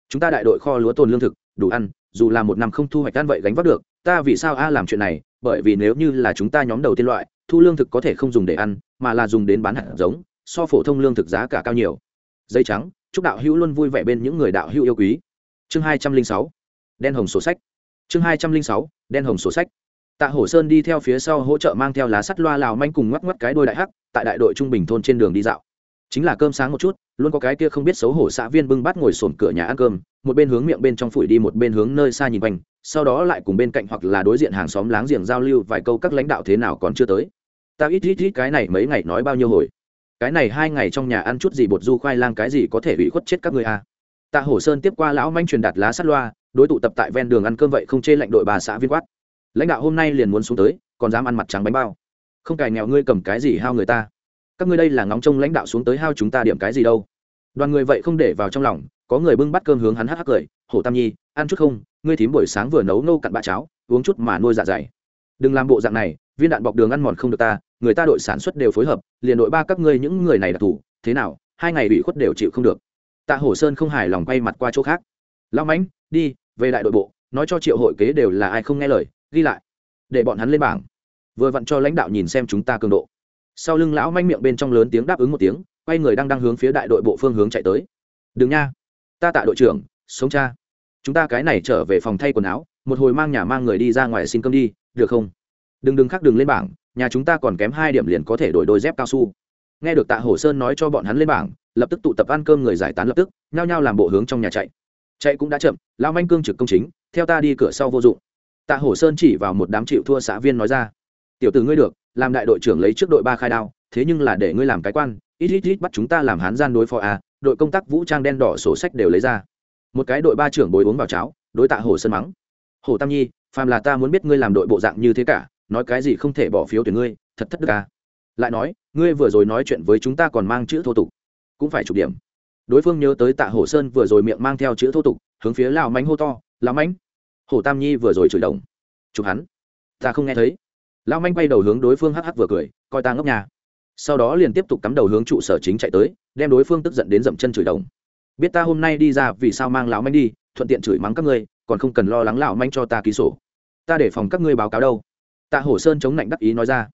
Chúng ta đại đội kho lúa tồn lương thực, đủ ăn, dù là một năm không thu hoạch ăn vậy gánh vác được, ta vì sao a làm chuyện này? Bởi vì nếu như là chúng ta nhóm đầu tiên loại, thu lương thực có thể không dùng để ăn, mà là dùng đến bán hạt giống, so phổ thông lương thực giá cả cao nhiều dây trắng, chúc đạo hữu luôn vui vẻ bên những người đạo hữu yêu quý. Chương hai trăm linh sáu, đen hồng sổ sách. Chương hai trăm linh sáu, đen hồng sổ sách. Tạ hổ sơn đi theo phía sau hỗ trợ mang theo lá sắt loa lào manh cùng ngoắc ngoắc cái đôi đại hắc, tại đại đội trung bình thôn trên đường đi dạo. Chính là cơm sáng một chút, luôn có cái kia không biết xấu hổ xã viên bưng bát ngồi sồn cửa nhà ăn cơm, một bên hướng miệng bên trong phủi đi một bên hướng nơi xa nhìn quanh, sau đó lại cùng bên cạnh hoặc là đối diện hàng xóm láng giềng giao lưu vài câu các lãnh đạo thế nào còn chưa tới. Ta ít ít ít cái này mấy ngày nói bao nhiêu hồi cái này hai ngày trong nhà ăn chút gì bột du khoai lang cái gì có thể bị khuất chết các người à. tạ hổ sơn tiếp qua lão manh truyền đạt lá sắt loa, đối tụ tập tại ven đường ăn cơm vậy không chê lệnh đội bà xã viên quát. Lãnh đạo hôm nay liền muốn xuống tới, còn dám ăn mặt trắng bánh bao. Không cài nghèo ngươi cầm cái gì hao người ta? Các ngươi đây là ngóng trông lãnh đạo xuống tới hao chúng ta điểm cái gì đâu? Đoàn người vậy không để vào trong lòng, có người bưng bắt cơm hướng hắn hắc hắc cười, hổ tam nhi, ăn chút không? Ngươi thím buổi sáng vừa nấu nâu cặn bã cháo, uống chút mà nuôi dạ dày. Đừng làm bộ dạng này, viên đạn bọc đường ăn mòn không được ta người ta đội sản xuất đều phối hợp, liền đội ba các ngươi những người này đặc thù thế nào, hai ngày bị khuất đều chịu không được. Tạ hổ sơn không hài lòng quay mặt qua chỗ khác. Lão mãnh, đi, về đại đội bộ, nói cho triệu hội kế đều là ai không nghe lời, ghi lại. Để bọn hắn lên bảng. Vừa vặn cho lãnh đạo nhìn xem chúng ta cường độ. Sau lưng lão manh miệng bên trong lớn tiếng đáp ứng một tiếng, quay người đang đang hướng phía đại đội bộ phương hướng chạy tới. Đừng nha. Ta tạ đội trưởng, sống cha. Chúng ta cái này trở về phòng thay quần áo, một hồi mang nhà mang người đi ra ngoài xin cơm đi, được không? Đừng đừng khác đừng lên bảng nhà chúng ta còn kém hai điểm liền có thể đổi đôi dép cao su. Nghe được tạ hổ sơn nói cho bọn hắn lên bảng, lập tức tụ tập ăn cơm người giải tán lập tức, nhao nhao làm bộ hướng trong nhà chạy. Chạy cũng đã chậm lao manh cương trực công chính, theo ta đi cửa sau vô dụng. Tạ hổ sơn chỉ vào một đám chịu thua xã viên nói ra, tiểu tử ngươi được, làm đại đội trưởng lấy trước đội ba khai đao, thế nhưng là để ngươi làm cái quan, ít ít ít bắt chúng ta làm hán gian đối phó à đội công tác vũ trang đen đỏ sổ sách đều lấy ra. Một cái đội ba trưởng bồi uống vào cháo, đối tạ Hổ sơn mắng, Hổ tam nhi, phàm là ta muốn biết ngươi làm đội bộ dạng như thế cả nói cái gì không thể bỏ phiếu tuyển ngươi, thật thất đức à. lại nói, ngươi vừa rồi nói chuyện với chúng ta còn mang chữ thô tục. Cũng phải chụp điểm. Đối phương nhớ tới tạ Hổ sơn vừa rồi miệng mang theo chữ thô tục, hướng phía lào mánh hô to lào mánh Hổ tam nhi vừa rồi chửi đồng chụp hắn. Ta không nghe thấy. Lão manh bay đầu hướng đối phương hh vừa cười, coi ta ngốc nhà sau đó liền tiếp tục cắm đầu hướng trụ sở chính chạy tới, đem đối phương tức giận đến dậm chân chửi đồng biết ta hôm nay đi ra, vì sao mang lão manh đi, thuận tiện chửi mắng các ngươi, còn không cần lo lắng lão manh cho ta ký sổ. Ta để phòng các ngươi báo cáo đâu tạ hổ sơn chống lạnh đắc ý nói ra.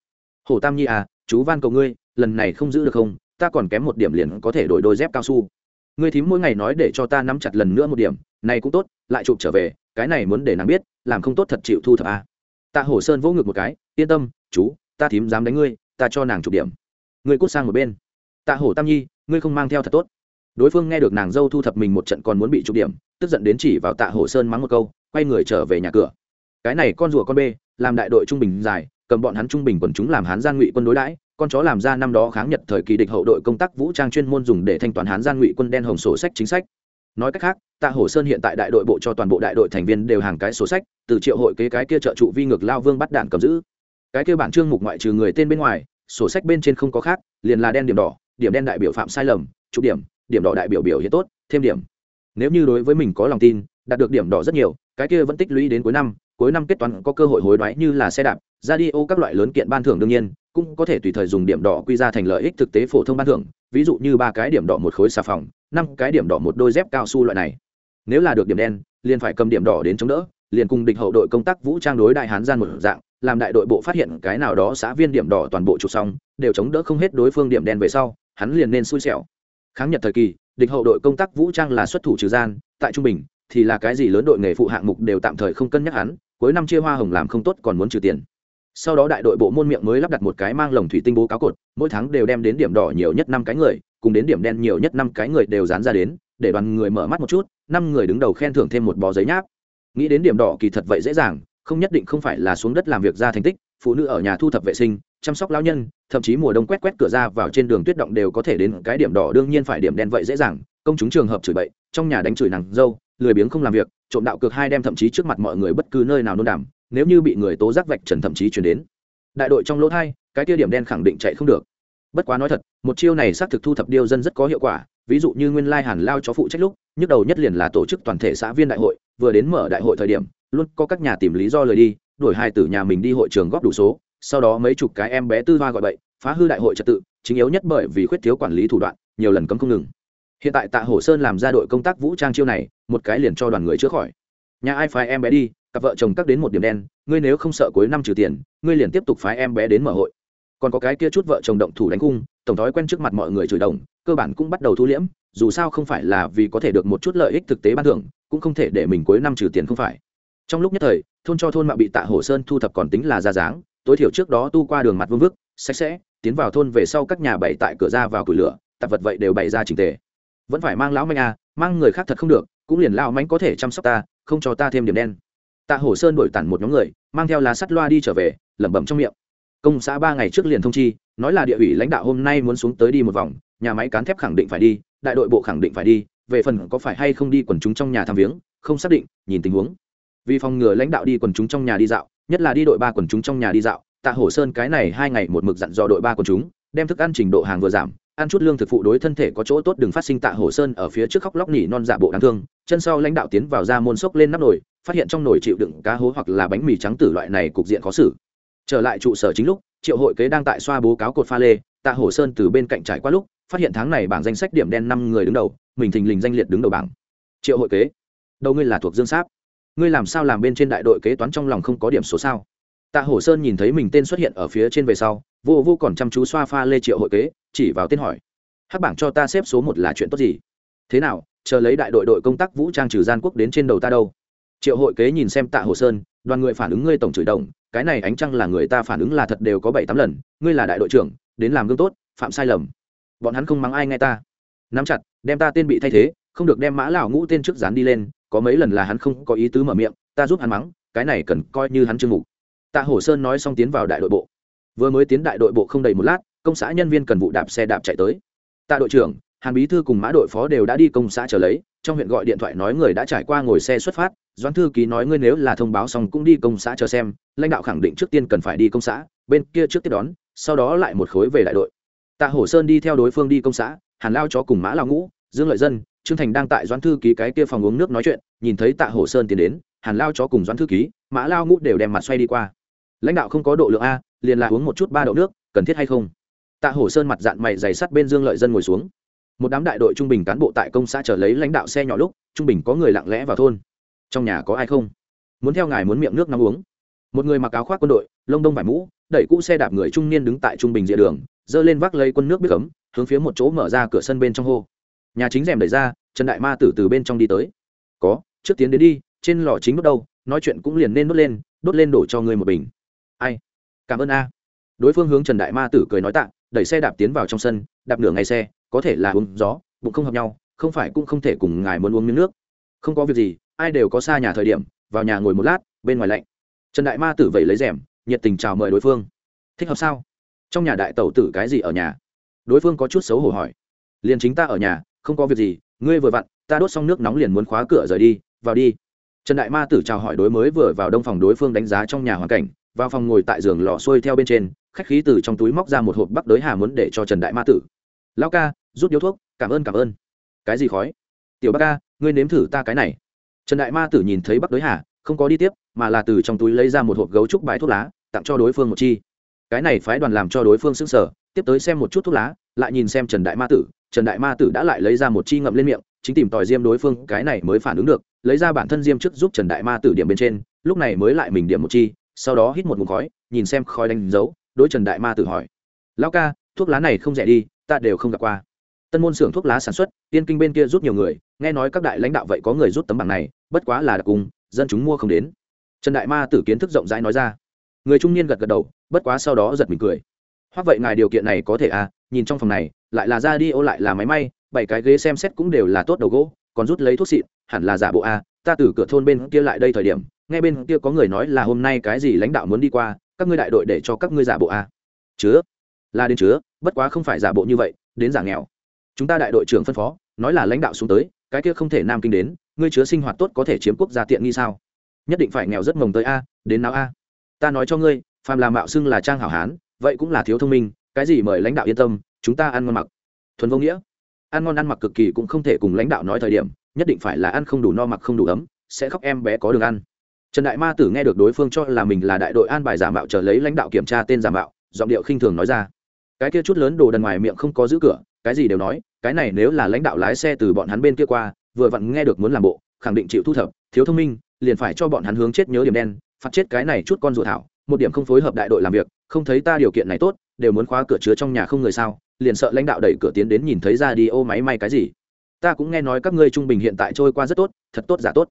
Hổ tam nhi à chú van cầu ngươi, lần này không giữ được không, ta còn kém một điểm liền có thể đổi đôi dép cao su. Ngươi thím mỗi ngày nói để cho ta nắm chặt lần nữa một điểm, này cũng tốt, lại chụp trở về, cái này muốn để nàng biết, làm không tốt thật chịu thu thập à. Tạ hổ sơn vỗ ngực một cái, yên tâm, chú, ta thím dám đánh ngươi, ta cho nàng chụp điểm. Ngươi cút sang một bên. Tạ hổ tam nhi, ngươi không mang theo thật tốt. Đối phương nghe được nàng dâu thu thập mình một trận còn muốn bị chụp điểm, tức giận đến chỉ vào tạ hổ sơn mắng một câu, quay người trở về nhà cửa cái này con rùa con bê, làm đại đội trung bình dài, cầm bọn hắn trung bình quần chúng làm hán gian ngụy quân đối đãi, con chó làm ra năm đó kháng nhật thời kỳ địch hậu đội công tác vũ trang chuyên môn dùng để thanh toán hán gian ngụy quân đen hồng sổ sách chính sách. Nói cách khác, tạ hổ sơn hiện tại đại đội bộ cho toàn bộ đại đội thành viên đều hàng cái sổ sách, từ triệu hội kế cái kia trợ trụ vi ngược lao vương bắt đạn cầm giữ. Cái kia bản trương mục ngoại trừ người tên bên ngoài, sổ sách bên trên không có khác, liền là đen điểm đỏ, điểm đen đại biểu phạm sai lầm trụ điểm điểm đỏ đại biểu biểu hiện tốt, thêm điểm. Nếu như đối với mình có lòng tin, đạt được điểm đỏ rất nhiều cái kia vẫn tích lũy đến cuối năm cuối năm kết toán có cơ hội hối đoái như là xe đạp, ra đi ô các loại lớn kiện ban thưởng đương nhiên, cũng có thể tùy thời dùng điểm đỏ quy ra thành lợi ích thực tế phổ thông ban thưởng, ví dụ như ba cái điểm đỏ một khối xà phòng, năm cái điểm đỏ một đôi dép cao su loại này. Nếu là được điểm đen, liền phải cầm điểm đỏ đến chống đỡ, liền cùng địch hậu đội công tác vũ trang đối đại hán gian một dạng, làm đại đội bộ phát hiện cái nào đó xã viên điểm đỏ toàn bộ chụp xong, đều chống đỡ không hết đối phương điểm đen về sau, hắn liền nên xui xẻo. Kháng nhật thời kỳ, địch hậu đội công tác vũ trang là xuất thủ trừ gian, tại trung bình thì là cái gì lớn đội nghề phụ hạng mục đều tạm thời không cân nhắc hắn, cuối năm chia hoa hồng làm không tốt còn muốn trừ tiền. Sau đó đại đội bộ môn miệng mới lắp đặt một cái mang lồng thủy tinh bố cáo cột, mỗi tháng đều đem đến điểm đỏ nhiều nhất năm cái người, cùng đến điểm đen nhiều nhất năm cái người đều dán ra đến, để đoàn người mở mắt một chút, năm người đứng đầu khen thưởng thêm một bó giấy nháp. Nghĩ đến điểm đỏ kỳ thật vậy dễ dàng, không nhất định không phải là xuống đất làm việc ra thành tích, phụ nữ ở nhà thu thập vệ sinh, chăm sóc lao nhân, thậm chí mùa đông quét quét cửa ra vào trên đường tuyết động đều có thể đến cái điểm đỏ đương nhiên phải điểm đen vậy dễ dàng, công chúng trường hợp chửi bậy, trong nhà đánh chửi nàng dâu lười biếng không làm việc, trộm đạo cược hai đem thậm chí trước mặt mọi người bất cứ nơi nào nôn đảm nếu như bị người tố giác vạch trần thậm chí chuyển đến. Đại đội trong lỗ thai cái tia điểm đen khẳng định chạy không được. Bất quá nói thật, một chiêu này xác thực thu thập điêu dân rất có hiệu quả, ví dụ như nguyên lai hàn lao cho phụ trách lúc, nhức đầu nhất liền là tổ chức toàn thể xã viên đại hội, vừa đến mở đại hội thời điểm, luôn có các nhà tìm lý do lời đi, đuổi hai tử nhà mình đi hội trường góp đủ số, sau đó mấy chục cái em bé tư hoa gọi bậy, phá hư đại hội trật tự, chính yếu nhất bởi vì khuyết thiếu quản lý thủ đoạn, nhiều lần cấm không ngừng hiện tại tạ hồ sơn làm ra đội công tác vũ trang chiêu này, một cái liền cho đoàn người chữa khỏi. Nhà ai phải em bé đi, cặp vợ chồng các đến một điểm đen, ngươi nếu không sợ cuối năm trừ tiền, ngươi liền tiếp tục phái em bé đến mở hội. Còn có cái kia chút vợ chồng động thủ đánh cung, tổng thói quen trước mặt mọi người chửi đồng, cơ bản cũng bắt đầu thu liễm, dù sao không phải là vì có thể được một chút lợi ích thực tế ban thưởng, cũng không thể để mình cuối năm trừ tiền không phải. Trong lúc nhất thời, thôn cho thôn mạo bị tạ hồ sơn thu thập còn tính là ra dáng, tối thiểu trước đó tu qua đường mặt vương vức, sạch sẽ, tiến vào thôn về sau các nhà bày tại cửa ra vào cửa lửa, tạp vật vậy đều bày ra trình tề vẫn phải mang lão manh à mang người khác thật không được, cũng liền lão manh có thể chăm sóc ta, không cho ta thêm điểm đen. Tạ hồ sơn đổi tản một nhóm người, mang theo lá sắt loa đi trở về, lẩm bẩm trong miệng. Công xã ba ngày trước liền thông chi, nói là địa ủy lãnh đạo hôm nay muốn xuống tới đi một vòng, nhà máy cán thép khẳng định phải đi, đại đội bộ khẳng định phải đi, về phần có phải hay không đi quần chúng trong nhà thăm viếng, không xác định, nhìn tình huống. Vì phòng ngừa lãnh đạo đi quần chúng trong nhà đi dạo, nhất là đi đội ba quần chúng trong nhà đi dạo, tạ hổ sơn cái này hai ngày một mực dặn dò đội ba quần chúng, đem thức ăn trình độ hàng vừa giảm ăn chút lương thực phụ đối thân thể có chỗ tốt đừng phát sinh tạ hổ sơn ở phía trước khóc lóc nỉ non giả bộ đáng thương. Chân sau lãnh đạo tiến vào ra môn sốc lên nắp nồi, phát hiện trong nồi chịu đựng cá hố hoặc là bánh mì trắng tử loại này cục diện khó xử. Trở lại trụ sở chính lúc, triệu hội kế đang tại xoa bố cáo cột pha lê, tạ hổ sơn từ bên cạnh trải qua lúc, phát hiện tháng này bảng danh sách điểm đen năm người đứng đầu, mình thình lình danh liệt đứng đầu bảng. Triệu hội kế đâu ngươi là thuộc dương sáp. Ngươi làm sao làm bên trên đại đội kế toán trong lòng không có điểm số sao? Tạ hổ sơn nhìn thấy mình tên xuất hiện ở phía trên về sau vô vô còn chăm chú xoa pha lê triệu hội kế, chỉ vào tên hỏi. Hắc bảng cho ta xếp số một là chuyện tốt gì? Thế nào, chờ lấy đại đội đội công tác vũ trang trừ gian quốc đến trên đầu ta đâu? Triệu hội kế nhìn xem tạ hồ sơn, đoàn người phản ứng ngươi tổng chửi đồng, cái này ánh trăng là người ta phản ứng là thật đều có bảy tám lần, ngươi là đại đội trưởng, đến làm gương tốt, phạm sai lầm. Bọn hắn không mắng ai nghe ta. Nắm chặt, đem ta tên bị thay thế, không được đem mã lão ngũ tên trước dán đi lên, có mấy lần là hắn không có ý tứ mở miệng, ta giúp hắn mắng, cái này cần coi như hắn chương mục. Tạ hổ sơn nói xong tiến vào đại đội bộ vừa mới tiến đại đội bộ không đầy một lát, công xã nhân viên cần vụ đạp xe đạp chạy tới. Tạ đội trưởng, hàn bí thư cùng mã đội phó đều đã đi công xã trở lấy, trong huyện gọi điện thoại nói người đã trải qua ngồi xe xuất phát, doãn thư ký nói ngươi nếu là thông báo xong cũng đi công xã chờ xem, lãnh đạo khẳng định trước tiên cần phải đi công xã, bên kia trước tiếp đón, sau đó lại một khối về đại đội. Tạ hổ sơn đi theo đối phương đi công xã, hàn lao chó cùng mã lao ngũ, dương lợi dân, trương thành đang tại doãn thư ký cái kia phòng uống nước nói chuyện, nhìn thấy tạ hổ sơn tiến đến, hàn lao chó cùng doãn thư ký, mã lao ngũ đều đem mặt xoay đi qua. Lãnh đạo không có độ lượng a liền là uống một chút ba đậu nước, cần thiết hay không? Tạ hổ sơn mặt dạng mày dày sắt bên dương lợi dân ngồi xuống. Một đám đại đội trung bình cán bộ tại công xã chờ lấy lãnh đạo xe nhỏ lúc, trung bình có người lặng lẽ vào thôn. Trong nhà có ai không? Muốn theo ngài muốn miệng nước nóng uống. Một người mặc áo khoác quân đội, lông đông vải mũ, đẩy cũ xe đạp người trung niên đứng tại trung bình rìa đường, giơ lên vác lấy quân nước biết cấm, hướng phía một chỗ mở ra cửa sân bên trong hô. Nhà chính rèm đẩy ra, trần đại ma tử từ bên trong đi tới. Có, trước tiến đến đi, trên lò chính đốt đâu, nói chuyện cũng liền nên đốt lên đốt lên đổ cho người một bình. Ai? Cảm ơn a. Đối phương hướng trần đại ma tử cười nói tạ, đẩy xe đạp tiến vào trong sân, đạp nửa ngày xe, có thể là uống gió, bụng không hợp nhau, không phải cũng không thể cùng ngài muốn uống miếng nước. Không có việc gì, ai đều có xa nhà thời điểm, vào nhà ngồi một lát, bên ngoài lạnh. Trần đại ma tử vẩy lấy rèm, nhiệt tình chào mời đối phương. Thích hợp sao? Trong nhà đại tẩu tử cái gì ở nhà? Đối phương có chút xấu hổ hỏi. Liền chính ta ở nhà, không có việc gì, ngươi vừa vặn, ta đốt xong nước nóng liền muốn khóa cửa rời đi, vào đi. Trần đại ma tử chào hỏi đối mới vừa vào đông phòng đối phương đánh giá trong nhà hoàn cảnh vào phòng ngồi tại giường lò xuôi theo bên trên, khách khí từ trong túi móc ra một hộp bắc đới hà muốn để cho trần đại ma tử. Lao ca, rút điếu thuốc, cảm ơn cảm ơn. Cái gì khói? Tiểu bác ca, ngươi nếm thử ta cái này. Trần đại ma tử nhìn thấy bắc đới hà, không có đi tiếp, mà là từ trong túi lấy ra một hộp gấu trúc bài thuốc lá, tặng cho đối phương một chi. Cái này phái đoàn làm cho đối phương s n g sở tiếp tới xem một chút thuốc lá, lại nhìn xem trần đại ma tử. Trần đại ma tử đã lại lấy ra một chi ngậm lên miệng, chính tìm tòi diêm đối phương, cái này mới phản ứng được, lấy ra bản thân diêm trước giúp trần đại ma tử điểm bên trên, lúc này mới lại mình điểm một chi sau đó hít một mụn khói, nhìn xem khói đánh dấu, đối trần đại ma tử hỏi, lão ca, thuốc lá này không rẻ đi, ta đều không gặp qua. Tân môn xưởng thuốc lá sản xuất, tiên kinh bên kia rút nhiều người, nghe nói các đại lãnh đạo vậy có người rút tấm bảng này, bất quá là đặc cung, dân chúng mua không đến. Trần đại ma tử kiến thức rộng rãi nói ra. Người trung niên gật gật đầu, bất quá sau đó giật mình cười. Hoặc vậy ngài điều kiện này có thể à nhìn trong phòng này, lại là ra đi ô lại là máy may, bảy cái ghế xem xét cũng đều là tốt đầu gỗ, còn rút lấy thuốc xịn, hẳn là giả bộ à. ta từ cửa thôn bên kia lại đây thời điểm nghe bên kia có người nói là hôm nay cái gì lãnh đạo muốn đi qua, các ngươi đại đội để cho các ngươi giả bộ a à? chứa. Là đến chứa, bất quá không phải giả bộ như vậy, đến giả nghèo. Chúng ta đại đội trưởng phân phó, nói là lãnh đạo xuống tới, cái kia không thể nam kinh đến, ngươi chứa sinh hoạt tốt có thể chiếm quốc gia tiện nghi sao? Nhất định phải nghèo rất mồng tới a, đến nào a? Ta nói cho ngươi, phàm làm mạo xưng là trang hảo hán, vậy cũng là thiếu thông minh, cái gì mời lãnh đạo yên tâm, chúng ta ăn ngon mặc. Thuần vô nghĩa. Ăn ngon ăn mặc cực kỳ cũng không thể cùng lãnh đạo nói thời điểm, nhất định phải là ăn không đủ no mặc không đủ ấm, sẽ khóc em bé có đường ăn trần đại ma tử nghe được đối phương cho là mình là đại đội an bài giả mạo chờ lấy lãnh đạo kiểm tra tên giả mạo, giọng điệu khinh thường nói ra. Cái kia chút lớn đồ đần ngoài miệng không có giữ cửa, cái gì đều nói, cái này nếu là lãnh đạo lái xe từ bọn hắn bên kia qua, vừa vặn nghe được muốn làm bộ, khẳng định chịu thu thập, thiếu thông minh, liền phải cho bọn hắn hướng chết nhớ điểm đen, phạt chết cái này chút con rùa thảo, một điểm không phối hợp đại đội làm việc, không thấy ta điều kiện này tốt, đều muốn khóa cửa chứa trong nhà không người sao, liền sợ lãnh đạo đẩy cửa tiến đến nhìn thấy ra đi ô máy may cái gì. Ta cũng nghe nói các ngươi trung bình hiện tại trôi qua rất tốt, thật tốt giả tốt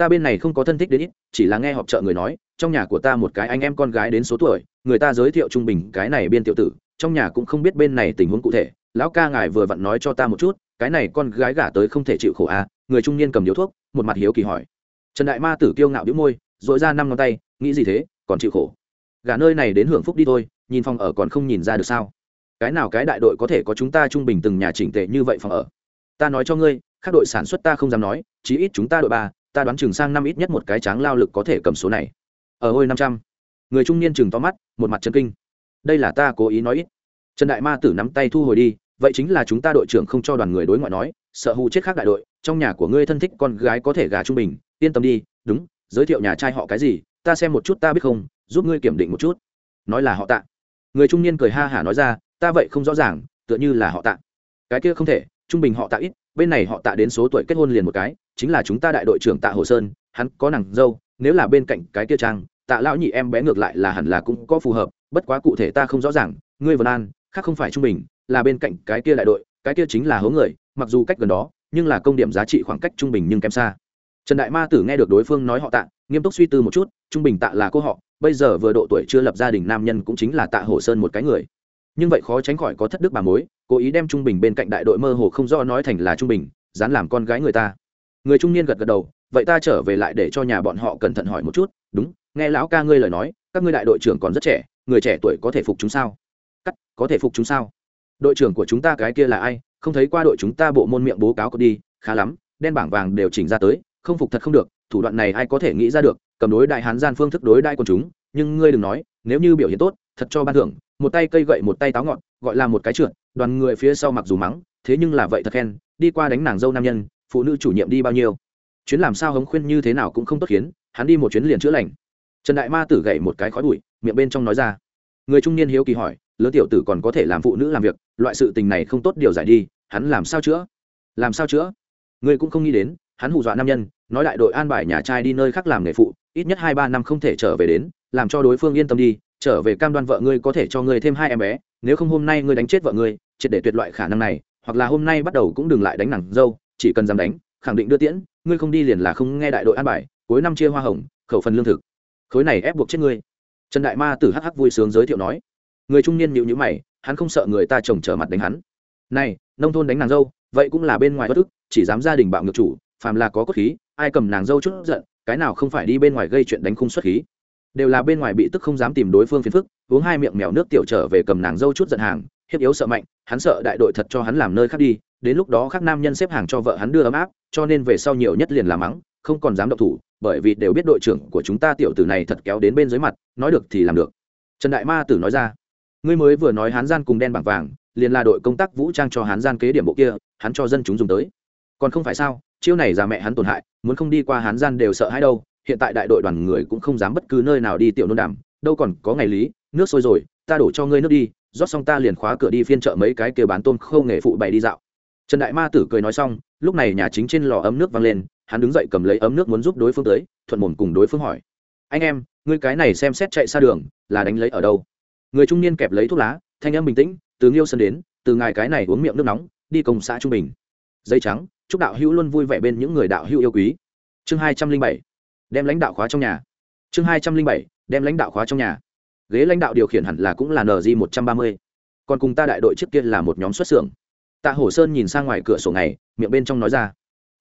ta bên này không có thân thích đến ít, chỉ là nghe họp chợ người nói, trong nhà của ta một cái anh em con gái đến số tuổi, người ta giới thiệu trung bình cái này biên tiểu tử, trong nhà cũng không biết bên này tình huống cụ thể. Lão ca ngài vừa vặn nói cho ta một chút, cái này con gái gả tới không thể chịu khổ à người trung niên cầm điếu thuốc, một mặt hiếu kỳ hỏi. Trần đại ma tử kiêu ngạo đĩu môi dội ra năm ngón tay, nghĩ gì thế, còn chịu khổ. Gả nơi này đến hưởng phúc đi thôi, nhìn phòng ở còn không nhìn ra được sao. Cái nào cái đại đội có thể có chúng ta trung bình từng nhà chỉnh tệ như vậy phòng ở? Ta nói cho ngươi các đội sản xuất ta không dám nói, chí ít chúng ta đội ba ta đoán chừng sang năm ít nhất một cái tráng lao lực có thể cầm số này. Ở ôi, năm trăm. Người trung niên chừng to mắt, một mặt chân kinh. Đây là ta cố ý nói ít. Trần đại ma tử nắm tay thu hồi đi, vậy chính là chúng ta đội trưởng không cho đoàn người đối ngoại nói, sợ hù chết khác đại đội, trong nhà của ngươi thân thích con gái có thể gà trung bình, yên tâm đi, đúng, giới thiệu nhà trai họ cái gì, ta xem một chút ta biết không, giúp ngươi kiểm định một chút. Nói là họ tạ. Người trung niên cười ha hả nói ra, ta vậy không rõ ràng, tựa như là họ tạ. Cái kia không thể, trung bình họ tạ ít bên này họ tạ đến số tuổi kết hôn liền một cái, chính là chúng ta đại đội trưởng tạ hồ sơn, hắn có nàng dâu, nếu là bên cạnh cái kia trang, tạ lão nhị em bé ngược lại là hẳn là cũng có phù hợp, bất quá cụ thể ta không rõ ràng, ngươi vân an, khác không phải trung bình, là bên cạnh cái kia đại đội, cái kia chính là hố người, mặc dù cách gần đó, nhưng là công điểm giá trị khoảng cách trung bình nhưng kém xa. Trần đại ma tử nghe được đối phương nói họ tạ, nghiêm túc suy tư một chút, trung bình tạ là cô họ, bây giờ vừa độ tuổi chưa lập gia đình nam nhân cũng chính là tạ hồ sơn một cái người nhưng vậy khó tránh khỏi có thất đức bà mối, cố ý đem trung bình bên cạnh đại đội mơ hồ không do nói thành là trung bình, dán làm con gái người ta. Người trung niên gật gật đầu, vậy ta trở về lại để cho nhà bọn họ cẩn thận hỏi một chút, đúng, nghe lão ca ngươi lời nói, các ngươi đại đội trưởng còn rất trẻ, người trẻ tuổi có thể phục chúng sao? Cắt, có thể phục chúng sao? Đội trưởng của chúng ta cái kia là ai? Không thấy qua đội chúng ta bộ môn miệng bố cáo có đi, khá lắm, đen bảng vàng đều chỉnh ra tới, không phục thật không được, thủ đoạn này ai có thể nghĩ ra được, cầm đối đại hán gian phương thức đối đại quần chúng, nhưng ngươi đừng nói, nếu như biểu hiện tốt, thật cho ban thưởng một tay cây gậy một tay táo ngọn, gọi là một cái trượt, đoàn người phía sau mặc dù mắng, thế nhưng là vậy thật khen, đi qua đánh nàng dâu nam nhân, phụ nữ chủ nhiệm đi bao nhiêu. Chuyến làm sao hống khuyên như thế nào cũng không tốt khiến, hắn đi một chuyến liền chữa lành. Trần đại ma tử gậy một cái khói bụi, miệng bên trong nói ra. Người trung niên hiếu kỳ hỏi, lớn tiểu tử còn có thể làm phụ nữ làm việc, loại sự tình này không tốt điều giải đi, hắn làm sao chữa? Làm sao chữa? Người cũng không nghĩ đến, hắn hù dọa nam nhân, nói đại đội an bài nhà trai đi nơi khác làm nghề phụ, ít nhất hai ba năm không thể trở về đến, làm cho đối phương yên tâm đi trở về cam đoan vợ ngươi có thể cho ngươi thêm hai em bé, nếu không hôm nay ngươi đánh chết vợ ngươi, triệt để tuyệt loại khả năng này, hoặc là hôm nay bắt đầu cũng đừng lại đánh nàng dâu, chỉ cần dám đánh, khẳng định đưa tiễn, ngươi không đi liền là không nghe đại đội an bài, cuối năm chia hoa hồng, khẩu phần lương thực. Khối này ép buộc chết ngươi. Trần đại ma tử hắc hắc vui sướng giới thiệu nói. Người trung niên nhịu nhữ mày, hắn không sợ người ta chồng trở mặt đánh hắn. Này, nông thôn đánh nàng dâu, vậy cũng là bên ngoài bất ức, chỉ dám gia đình bạo ngược chủ, phàm là có cốt khí, ai cầm nàng dâu chút giận, cái nào không phải đi bên ngoài gây chuyện đánh khung xuất khí? Đều là bên ngoài bị tức không dám tìm đối phương phiền phức, uống hai miệng mèo nước tiểu trở về cầm nàng dâu chút giận hàng, hiếp yếu sợ mạnh, hắn sợ đại đội thật cho hắn làm nơi khác đi, đến lúc đó các nam nhân xếp hàng cho vợ hắn đưa ấm áp, cho nên về sau nhiều nhất liền làm mắng, không còn dám động thủ, bởi vì đều biết đội trưởng của chúng ta tiểu tử này thật kéo đến bên dưới mặt, nói được thì làm được. Trần đại ma tử nói ra, ngươi mới vừa nói hán gian cùng đen bảng vàng, liền là đội công tác vũ trang cho hán gian kế điểm bộ kia, hắn cho dân chúng dùng tới. Còn không phải sao, chiêu này già mẹ hắn tổn hại, muốn không đi qua hán gian đều sợ hãi đâu hiện tại đại đội đoàn người cũng không dám bất cứ nơi nào đi tiểu nôn đàm, đâu còn có ngày lý, nước sôi rồi, ta đổ cho ngươi nước đi, rót xong ta liền khóa cửa đi phiên chợ mấy cái kia bán tôm khâu nghề phụ bày đi dạo. Trần đại ma tử cười nói xong, lúc này nhà chính trên lò ấm nước văng lên, hắn đứng dậy cầm lấy ấm nước muốn giúp đối phương tới, thuận mồm cùng đối phương hỏi. Anh em, ngươi cái này xem xét chạy xa đường, là đánh lấy ở đâu? Người trung niên kẹp lấy thuốc lá, thanh âm bình tĩnh, từ nghiêu sân đến, từ ngài cái này uống miệng nước nóng, đi công xã trung bình. Dây trắng, chúc đạo hữu luôn vui vẻ bên những người đạo hữu yêu quý. Chương hai trăm linh bảy đem lãnh đạo khóa trong nhà. Chương hai trăm linh bảy, đem lãnh đạo khóa trong nhà. Ghế lãnh đạo điều khiển hẳn là cũng là nz một trăm ba mươi. Còn cùng ta đại đội trước kia là một nhóm xuất xưởng. Tạ hổ sơn nhìn sang ngoài cửa sổ này miệng bên trong nói ra.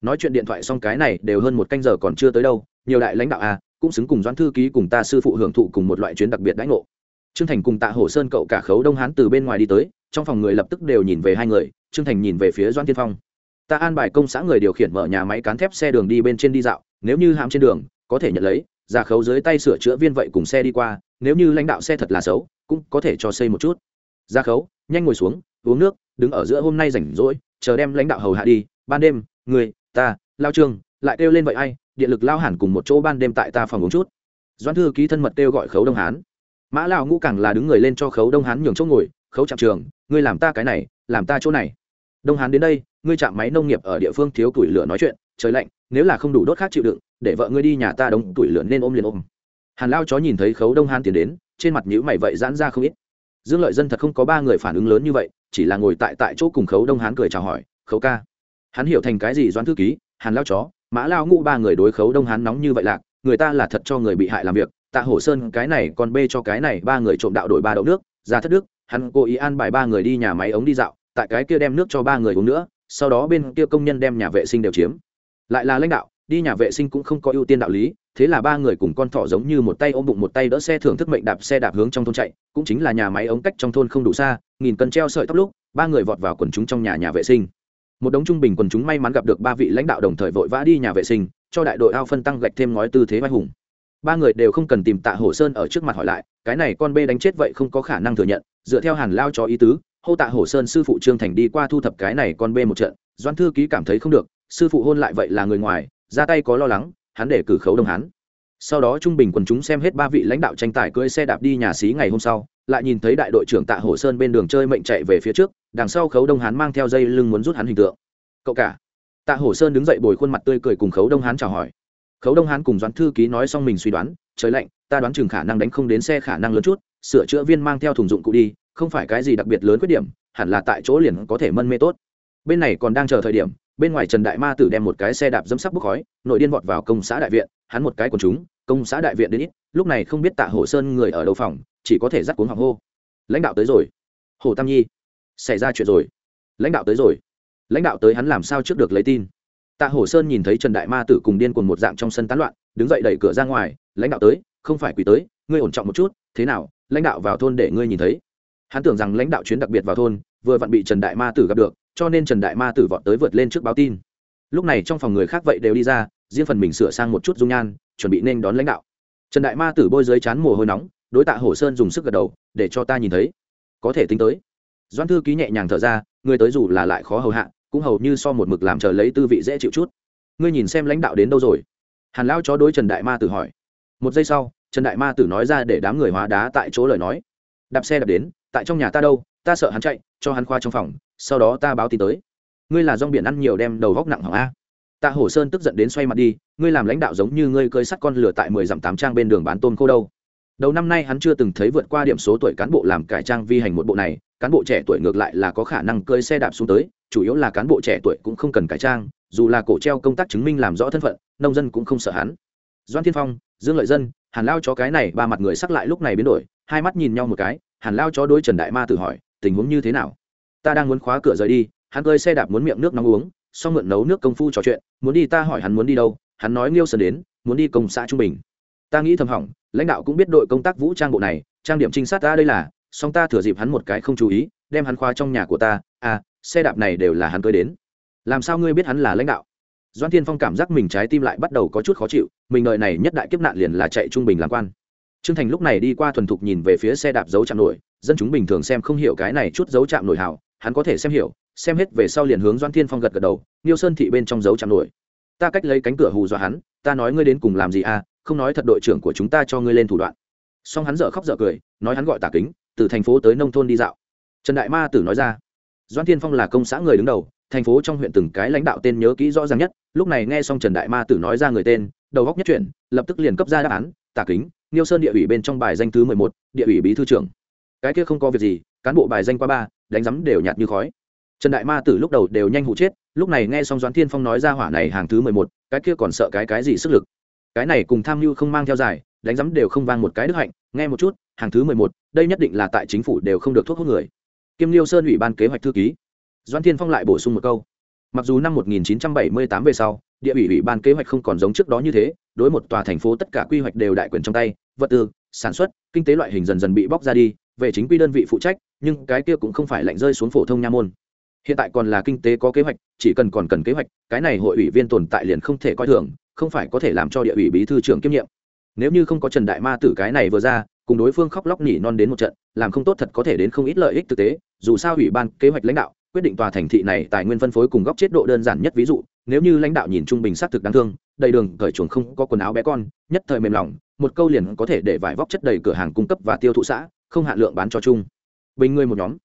Nói chuyện điện thoại xong cái này đều hơn một canh giờ còn chưa tới đâu, nhiều đại lãnh đạo a cũng xứng cùng doãn thư ký cùng ta sư phụ hưởng thụ cùng một loại chuyến đặc biệt đãi ngộ. Trương thành cùng tạ hổ sơn cậu cả khấu đông hán từ bên ngoài đi tới, trong phòng người lập tức đều nhìn về hai người, trương thành nhìn về phía doãn tiên phong. Ta an bài công xã người điều khiển mở nhà máy cán thép xe đường đi bên trên đi dạo, nếu như hãm trên đường có thể nhận lấy giả khấu dưới tay sửa chữa viên vậy cùng xe đi qua, nếu như lãnh đạo xe thật là xấu, cũng có thể cho xây một chút. Giả khấu, nhanh ngồi xuống, uống nước, đứng ở giữa hôm nay rảnh rỗi, chờ đem lãnh đạo hầu hạ đi, ban đêm, người, ta, lao trương, lại kêu lên vậy ai, điện lực lao hẳn cùng một chỗ ban đêm tại ta phòng uống chút. Doãn thư ký thân mật kêu gọi khấu đông hán. Mã lao ngũ càng là đứng người lên cho khấu đông hán nhường chỗ ngồi, khấu chạm trường, ngươi làm ta cái này, làm ta chỗ này. Đông hán đến đây, ngươi chạm máy nông nghiệp ở địa phương thiếu củi lửa nói chuyện, trời lạnh nếu là không đủ đốt khác chịu đựng, để vợ ngươi đi nhà ta đống tuổi lượn nên ôm liền ôm. Hàn lao chó nhìn thấy khấu đông hán tiến đến, trên mặt nhữ mày vậy giãn ra không ít. Dương lợi dân thật không có ba người phản ứng lớn như vậy, chỉ là ngồi tại tại chỗ cùng khấu đông hán cười chào hỏi, khấu ca. Hắn hiểu thành cái gì doãn thư ký, hàn lao chó, mã lao ngũ ba người đối khấu đông hán nóng như vậy lạc, người ta là thật cho người bị hại làm việc, tạ hổ sơn cái này còn bê cho cái này ba người trộm đạo đổi ba đậu nước, ra thất đức, hắn cố ý an bài ba người đi nhà máy ống đi dạo, tại cái kia đem nước cho ba người uống nữa, sau đó bên kia công nhân đem nhà vệ sinh đều chiếm lại là lãnh đạo, đi nhà vệ sinh cũng không có ưu tiên đạo lý, thế là ba người cùng con thỏ giống như một tay ôm bụng một tay đỡ xe thưởng thức mệnh đạp xe đạp hướng trong thôn chạy, cũng chính là nhà máy ống cách trong thôn không đủ xa, nghìn cân treo sợi tóc lúc, ba người vọt vào quần chúng trong nhà nhà vệ sinh. Một đống trung bình quần chúng may mắn gặp được ba vị lãnh đạo đồng thời vội vã đi nhà vệ sinh, cho đại đội ao phân tăng gạch thêm ngói tư thế vai hùng. Ba người đều không cần tìm tạ hổ sơn ở trước mặt hỏi lại, cái này con bê đánh chết vậy không có khả năng thừa nhận, dựa theo hàn lao cho ý tứ, hô tạ hổ sơn sư phụ trương thành đi qua thu thập cái này con bê một trận doan thư ký cảm thấy không được, sư phụ hôn lại vậy là người ngoài, ra tay có lo lắng, hắn để cử khấu đông hán. Sau đó trung bình quần chúng xem hết ba vị lãnh đạo tranh tài cưỡi xe đạp đi nhà xí ngày hôm sau, lại nhìn thấy đại đội trưởng tạ hổ sơn bên đường chơi mệnh chạy về phía trước, đằng sau khấu đông hán mang theo dây lưng muốn rút hắn hình tượng. Cậu cả. Tạ hổ sơn đứng dậy bồi khuôn mặt tươi cười cùng khấu đông hán chào hỏi. Khấu đông hán cùng doãn thư ký nói xong mình suy đoán, trời lạnh, ta đoán chừng khả năng đánh không đến xe khả năng lớn chút, sửa chữa viên mang theo thùng dụng cụ đi, không phải cái gì đặc biệt lớn khuyết điểm, hẳn là tại chỗ liền có thể mân mê tốt bên này còn đang chờ thời điểm, bên ngoài trần đại ma tử đem một cái xe đạp dẫm sắc bốc khói nội điên vọt vào công xã đại viện, hắn một cái quần chúng, công xã đại viện đến ít, lúc này không biết tạ hổ sơn người ở đầu phòng, chỉ có thể dắt cuốn hoàng hô. Lãnh đạo tới rồi. Hồ tam nhi, xảy ra chuyện rồi. Lãnh đạo tới rồi. Lãnh đạo tới hắn làm sao trước được lấy tin? Tạ hổ sơn nhìn thấy trần đại ma tử cùng điên cuồng một dạng trong sân tán loạn, đứng dậy đẩy cửa ra ngoài, lãnh đạo tới, không phải quỳ tới, ngươi ổn trọng một chút, thế nào, lãnh đạo vào thôn để ngươi nhìn thấy. Hắn tưởng rằng lãnh đạo chuyến đặc biệt vào thôn, vừa vặn bị trần đại ma tử gặp được cho nên trần đại ma tử vọt tới vượt lên trước báo tin. Lúc này trong phòng người khác vậy đều đi ra, riêng phần mình sửa sang một chút dung nhan, chuẩn bị nên đón lãnh đạo. Trần đại ma tử bôi dưới chán mồ hôi nóng, đối tạ hổ sơn dùng sức gật đầu, để cho ta nhìn thấy. Có thể tính tới. Doan thư ký nhẹ nhàng thở ra, người tới dù là lại khó hầu hạ, cũng hầu như so một mực làm chờ lấy tư vị dễ chịu chút. Ngươi nhìn xem lãnh đạo đến đâu rồi? Hàn lao chó đối trần đại ma tử hỏi. Một giây sau, trần đại ma tử nói ra để đám người hóa đá tại chỗ lời nói. Đạp xe đạp đến, tại trong nhà ta đâu? Ta sợ hắn chạy, cho hắn khoa trong phòng, sau đó ta báo tin tới. Ngươi là rong biển ăn nhiều đem đầu góc nặng hỏng a. Tạ hổ sơn tức giận đến xoay mặt đi, ngươi làm lãnh đạo giống như ngươi cơi sắt con lửa tại mười dặm tám trang bên đường bán tôm khô đâu. Đầu năm nay hắn chưa từng thấy vượt qua điểm số tuổi cán bộ làm cải trang vi hành một bộ này, cán bộ trẻ tuổi ngược lại là có khả năng cơi xe đạp xuống tới, chủ yếu là cán bộ trẻ tuổi cũng không cần cải trang, dù là cổ treo công tác chứng minh làm rõ thân phận, nông dân cũng không sợ hắn. Doan thiên phong, dương lợi dân, hàn lao cho cái này ba mặt người sắc lại lúc này biến đổi, hai mắt nhìn nhau một cái, hàn lao cho đôi trần đại ma tự hỏi tình huống như thế nào? Ta đang muốn khóa cửa rời đi, hắn cơi xe đạp muốn miệng nước nóng uống, xong mượn nấu nước công phu trò chuyện, muốn đi ta hỏi hắn muốn đi đâu, hắn nói nghiêu sơn đến, muốn đi công xã trung bình. Ta nghĩ thầm hỏng, lãnh đạo cũng biết đội công tác vũ trang bộ này, trang điểm trinh sát ta đây là song ta thừa dịp hắn một cái không chú ý, đem hắn khoa trong nhà của ta à xe đạp này đều là hắn tới đến. Làm sao ngươi biết hắn là lãnh đạo? Doan thiên phong cảm giác mình trái tim lại bắt đầu có chút khó chịu, mình đợi này nhất đại kiếp nạn liền là chạy trung bình làm quan. Trương thành lúc này đi qua thuần thục nhìn về phía xe đạp dấu chạm nổi dân chúng bình thường xem không hiểu cái này chút dấu chạm nổi hào, hắn có thể xem hiểu, xem hết về sau liền hướng doan thiên phong gật gật đầu niêu sơn thị bên trong dấu chạm nổi. Ta cách lấy cánh cửa hù dọa hắn, ta nói ngươi đến cùng làm gì à không nói thật đội trưởng của chúng ta cho ngươi lên thủ đoạn. Song hắn dở khóc dở cười, nói hắn gọi tả kính, từ thành phố tới nông thôn đi dạo. Trần đại ma tử nói ra doan thiên phong là công xã người đứng đầu, thành phố trong huyện từng cái lãnh đạo tên nhớ kỹ rõ ràng nhất, lúc này nghe xong trần đại ma tử nói ra người tên, đầu góc nhất chuyển, lập tức liền cấp ra đáp án, tả kính niêu sơn địa ủy bên trong bài danh thứ mười một, địa ủy bí thư trưởng cái kia không có việc gì, cán bộ bài danh qua ba, đánh rắm đều nhạt như khói. Trần đại ma tử lúc đầu đều nhanh hụ chết, lúc này nghe xong doãn thiên phong nói ra hỏa này hàng thứ mười một, cái kia còn sợ cái cái gì sức lực. Cái này cùng tham mưu không mang theo dài, đánh rắm đều không vang một cái đức hạnh, nghe một chút, hàng thứ mười một, đây nhất định là tại chính phủ đều không được thuốc hút người. Kim liêu sơn ủy ban kế hoạch thư ký. Doãn thiên phong lại bổ sung một câu. Mặc dù năm 1978 về sau, địa ủy ủy ban kế hoạch không còn giống trước đó như thế, đối một tòa thành phố tất cả quy hoạch đều đại quyền trong tay, vật tư, sản xuất, kinh tế loại hình dần dần bị bóc ra đi về chính quy đơn vị phụ trách, nhưng cái kia cũng không phải lạnh rơi xuống phổ thông nha môn. Hiện tại còn là kinh tế có kế hoạch, chỉ cần còn cần kế hoạch, cái này hội ủy viên tồn tại liền không thể coi thường, không phải có thể làm cho địa ủy bí thư trưởng kiêm nhiệm. Nếu như không có trần đại ma tử cái này vừa ra, cùng đối phương khóc lóc nỉ non đến một trận, làm không tốt thật có thể đến không ít lợi ích thực tế, dù sao ủy ban kế hoạch lãnh đạo, quyết định tòa thành thị này tài nguyên phân phối cùng góc chết độ đơn giản nhất ví dụ, nếu như lãnh đạo nhìn trung bình xác thực đáng thương, đầy đường cởi chuồng không có quần áo bé con, nhất thời mềm lòng, một câu liền có thể để vải vóc chất đầy cửa hàng cung cấp và tiêu thụ xã không hạn lượng bán cho chung. Bình ngươi một nhóm.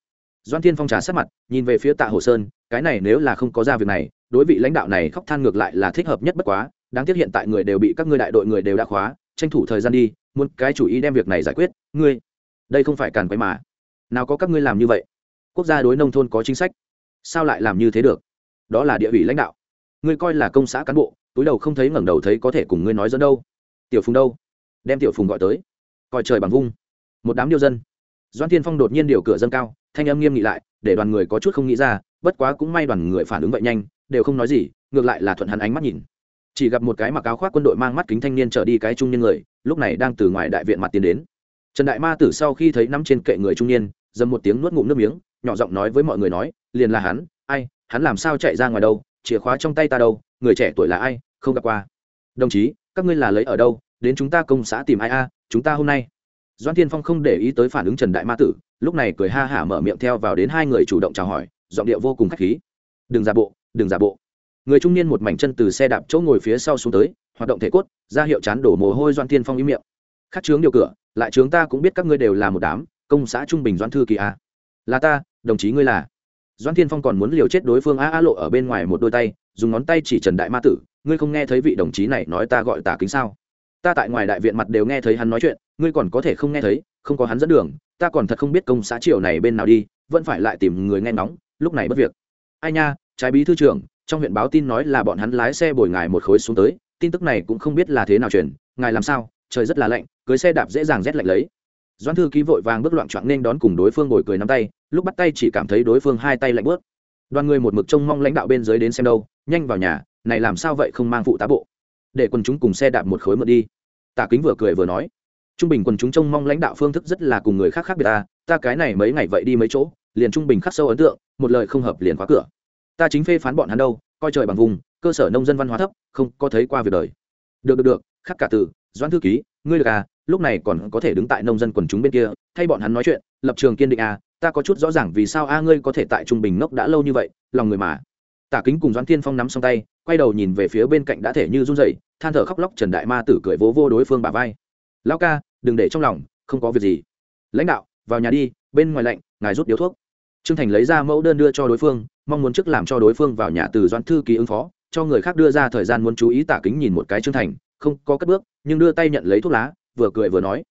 Doan thiên phong trà sát mặt, nhìn về phía tạ hồ sơn, cái này nếu là không có ra việc này, đối vị lãnh đạo này khóc than ngược lại là thích hợp nhất bất quá, đáng tiếc hiện tại người đều bị các ngươi đại đội người đều đã khóa, tranh thủ thời gian đi, muốn cái chủ ý đem việc này giải quyết, ngươi. Đây không phải càn quấy mà. Nào có các ngươi làm như vậy? Quốc gia đối nông thôn có chính sách. Sao lại làm như thế được? Đó là địa ủy lãnh đạo. Ngươi coi là công xã cán bộ, túi đầu không thấy ngẩng đầu thấy có thể cùng ngươi nói dẫn đâu. Tiểu phùng đâu? Đem tiểu phùng gọi tới. Coi trời bằng vung một đám điêu dân. Doan thiên phong đột nhiên điều cửa dâng cao, thanh âm nghiêm nghị lại, để đoàn người có chút không nghĩ ra, bất quá cũng may đoàn người phản ứng vậy nhanh, đều không nói gì, ngược lại là thuận hắn ánh mắt nhìn. Chỉ gặp một cái mặc áo khoác quân đội mang mắt kính thanh niên trở đi cái trung niên người, lúc này đang từ ngoài đại viện mặt tiến đến. Trần đại ma tử sau khi thấy nắm trên kệ người trung niên, dầm một tiếng nuốt ngụm nước miếng, nhỏ giọng nói với mọi người nói, liền là hắn, ai, hắn làm sao chạy ra ngoài đâu, chìa khóa trong tay ta đâu, người trẻ tuổi là ai, không gặp qua. Đồng chí, các ngươi là lấy ở đâu, đến chúng ta công xã tìm ai a, chúng ta hôm nay doan thiên phong không để ý tới phản ứng trần đại ma tử, lúc này cười ha hả mở miệng theo vào đến hai người chủ động chào hỏi, giọng điệu vô cùng khách khí. Đừng giả bộ, đừng giả bộ. Người trung niên một mảnh chân từ xe đạp chỗ ngồi phía sau xuống tới, hoạt động thể cốt, ra hiệu chán đổ mồ hôi doan thiên phong ý miệng. Khắc chướng điều cửa, lại chướng ta cũng biết các ngươi đều là một đám, công xã trung bình doan thư kỳ a là ta, đồng chí ngươi là. Doan thiên phong còn muốn liều chết đối phương a a lộ ở bên ngoài một đôi tay, dùng ngón tay chỉ trần đại ma tử, ngươi không nghe thấy vị đồng chí này nói ta gọi tả kính sao? Ta tại ngoài đại viện mặt đều nghe thấy hắn nói chuyện ngươi còn có thể không nghe thấy, không có hắn dẫn đường, ta còn thật không biết công xã triều này bên nào đi, vẫn phải lại tìm người nghe ngóng, lúc này bất việc. Ai nha, trái bí thư trưởng, trong huyện báo tin nói là bọn hắn lái xe bồi ngài một khối xuống tới, tin tức này cũng không biết là thế nào truyền, ngài làm sao, trời rất là lạnh, cưới xe đạp dễ dàng rét lạnh lấy. Doan thư ký vội vàng bước loạn choạng nên đón cùng đối phương ngồi cười nắm tay, lúc bắt tay chỉ cảm thấy đối phương hai tay lạnh bớt đoàn người một mực trông mong lãnh đạo bên dưới đến xem đâu, nhanh vào nhà, này làm sao vậy không mang phụ tá bộ. Để quần chúng cùng xe đạp một khối mượn đi. Tả kính vừa cười vừa nói trung bình quần chúng trông mong lãnh đạo phương thức rất là cùng người khác khác biệt ta ta cái này mấy ngày vậy đi mấy chỗ, liền trung bình khắc sâu ấn tượng, một lời không hợp liền khóa cửa. Ta chính phê phán bọn hắn đâu, coi trời bằng vùng, cơ sở nông dân văn hóa thấp, không có thấy qua việc đời. Được được được, khắc cả từ, doãn thư ký, ngươi được à lúc này còn có thể đứng tại nông dân quần chúng bên kia, thay bọn hắn nói chuyện, lập trường kiên định à ta có chút rõ ràng vì sao a ngươi có thể tại trung bình ngốc đã lâu như vậy, lòng người mà. Tả kính cùng doãn thiên phong nắm xong tay, quay đầu nhìn về phía bên cạnh đã thể như run rẩy, than thở khóc lóc trần đại ma tử cười vỗ vô đối phương bà vai lão ca, đừng để trong lòng, không có việc gì. Lãnh đạo, vào nhà đi, bên ngoài lạnh, ngài rút điếu thuốc. Trương thành lấy ra mẫu đơn đưa cho đối phương, mong muốn trước làm cho đối phương vào nhà từ doãn thư ký ứng phó, cho người khác đưa ra thời gian muốn chú ý tả kính nhìn một cái trương thành, không có cất bước, nhưng đưa tay nhận lấy thuốc lá, vừa cười vừa nói,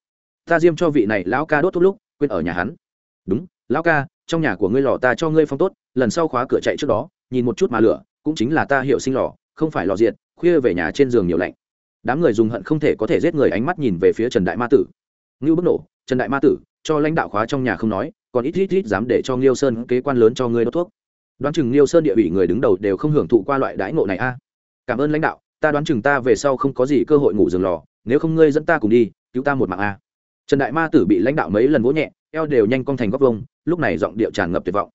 ta diêm cho vị này lão ca đốt thuốc lúc, quên ở nhà hắn. Đúng, lão ca, trong nhà của ngươi lò ta cho ngươi phong tốt, lần sau khóa cửa chạy trước đó, nhìn một chút mà lửa, cũng chính là ta hiệu sinh lò, không phải lò diệt, khuya về nhà trên giường nhiều lạnh đám người dùng hận không thể có thể giết người ánh mắt nhìn về phía trần đại ma tử. Ngưu bức nổ, trần đại ma tử, cho lãnh đạo khóa trong nhà không nói, còn ít ít ít dám để cho nghiêu sơn kế quan lớn cho ngươi đốt thuốc. Đoán chừng nghiêu sơn địa ủy người đứng đầu đều không hưởng thụ qua loại đãi ngộ này a. Cảm ơn lãnh đạo, ta đoán chừng ta về sau không có gì cơ hội ngủ giường lò, nếu không ngươi dẫn ta cùng đi, cứu ta một mạng a. Trần đại ma tử bị lãnh đạo mấy lần vỗ nhẹ, eo đều nhanh cong thành góc vông lúc này giọng điệu tràn ngập tuyệt vọng.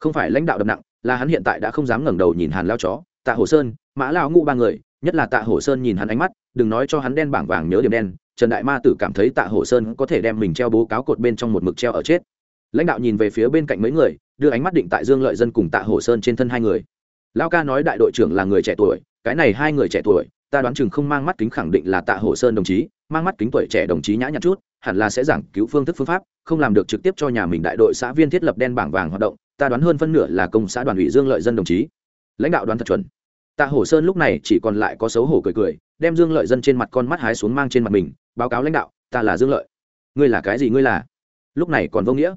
Không phải lãnh đạo đập nặng, là hắn hiện tại đã không dám ngẩng đầu nhìn hàn lao chó, tạ hồ sơn, mã lao ngũ ba người, nhất là tạ hồ sơn nhìn hắn ánh mắt đừng nói cho hắn đen bảng vàng nhớ điểm đen, trần đại ma tử cảm thấy tạ Hổ sơn có thể đem mình treo bố cáo cột bên trong một mực treo ở chết. Lãnh đạo nhìn về phía bên cạnh mấy người, đưa ánh mắt định tại dương lợi dân cùng tạ Hổ sơn trên thân hai người. Lao ca nói đại đội trưởng là người trẻ tuổi, cái này hai người trẻ tuổi, ta đoán chừng không mang mắt kính khẳng định là tạ Hổ sơn đồng chí, mang mắt kính tuổi trẻ đồng chí nhã nhặn chút, hẳn là sẽ giảng cứu phương thức phương pháp, không làm được trực tiếp cho nhà mình đại đội xã viên thiết lập đen bảng vàng hoạt động, ta đoán hơn phân nửa là công xã đoàn ủy dương lợi dân đồng chí. Lãnh đạo đoán thật chuẩn. Tạ hổ sơn lúc này chỉ còn lại có xấu hổ cười cười đem dương lợi dân trên mặt con mắt hái xuống mang trên mặt mình, báo cáo lãnh đạo, ta là dương lợi. Ngươi là cái gì ngươi là? Lúc này còn vô nghĩa.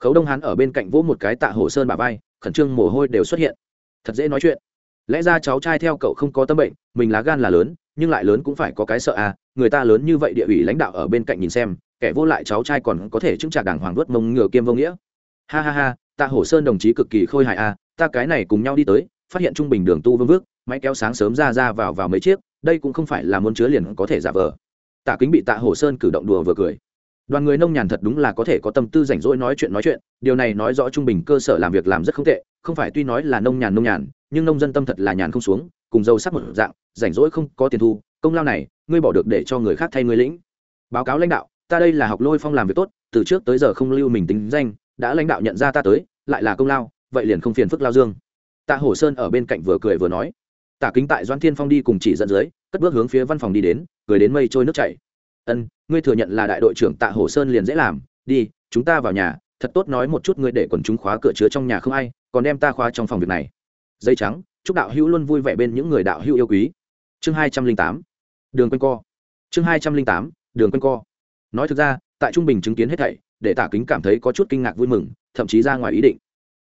Khấu đông hán ở bên cạnh vỗ một cái tạ hổ sơn bà vai, khẩn trương mồ hôi đều xuất hiện. Thật dễ nói chuyện. Lẽ ra cháu trai theo cậu không có tâm bệnh, mình lá gan là lớn, nhưng lại lớn cũng phải có cái sợ à người ta lớn như vậy địa ủy lãnh đạo ở bên cạnh nhìn xem, kẻ vô lại cháu trai còn có thể chứng trả đảng hoàng vớt mông ngừa kiêm vô nghĩa. Ha ha ha, tạ hổ sơn đồng chí cực kỳ khôi hài à ta cái này cùng nhau đi tới, phát hiện trung bình đường tu vương vước, máy kéo sáng sớm ra ra vào vào mấy chiếc đây cũng không phải là muốn chứa liền có thể giả vờ. Tạ kính bị tạ hổ sơn cử động đùa vừa cười. Đoàn người nông nhàn thật đúng là có thể có tâm tư rảnh rỗi nói chuyện nói chuyện, điều này nói rõ trung bình cơ sở làm việc làm rất không tệ, không phải tuy nói là nông nhàn nông nhàn, nhưng nông dân tâm thật là nhàn không xuống, cùng dâu sắc một dạng, rảnh rỗi không có tiền thu, công lao này, ngươi bỏ được để cho người khác thay ngươi lĩnh. Báo cáo lãnh đạo, ta đây là học lôi phong làm việc tốt, từ trước tới giờ không lưu mình tính danh, đã lãnh đạo nhận ra ta tới, lại là công lao, vậy liền không phiền phức lao dương. Tạ hổ sơn ở bên cạnh vừa cười vừa nói tạ kính tại doan thiên phong đi cùng chỉ dẫn dưới, cất bước hướng phía văn phòng đi đến, cười đến mây trôi nước chảy. Ân, ngươi thừa nhận là đại đội trưởng tạ Hồ sơn liền dễ làm, đi, chúng ta vào nhà, thật tốt nói một chút ngươi để quần chúng khóa cửa chứa trong nhà không ai, còn đem ta khóa trong phòng việc này. Dây trắng, chúc đạo hữu luôn vui vẻ bên những người đạo hữu yêu quý. Chương hai trăm linh tám, đường quanh co. Chương hai trăm linh tám, đường quanh co. Nói thực ra, tại trung bình chứng kiến hết thảy, để tả kính cảm thấy có chút kinh ngạc vui mừng, thậm chí ra ngoài ý định.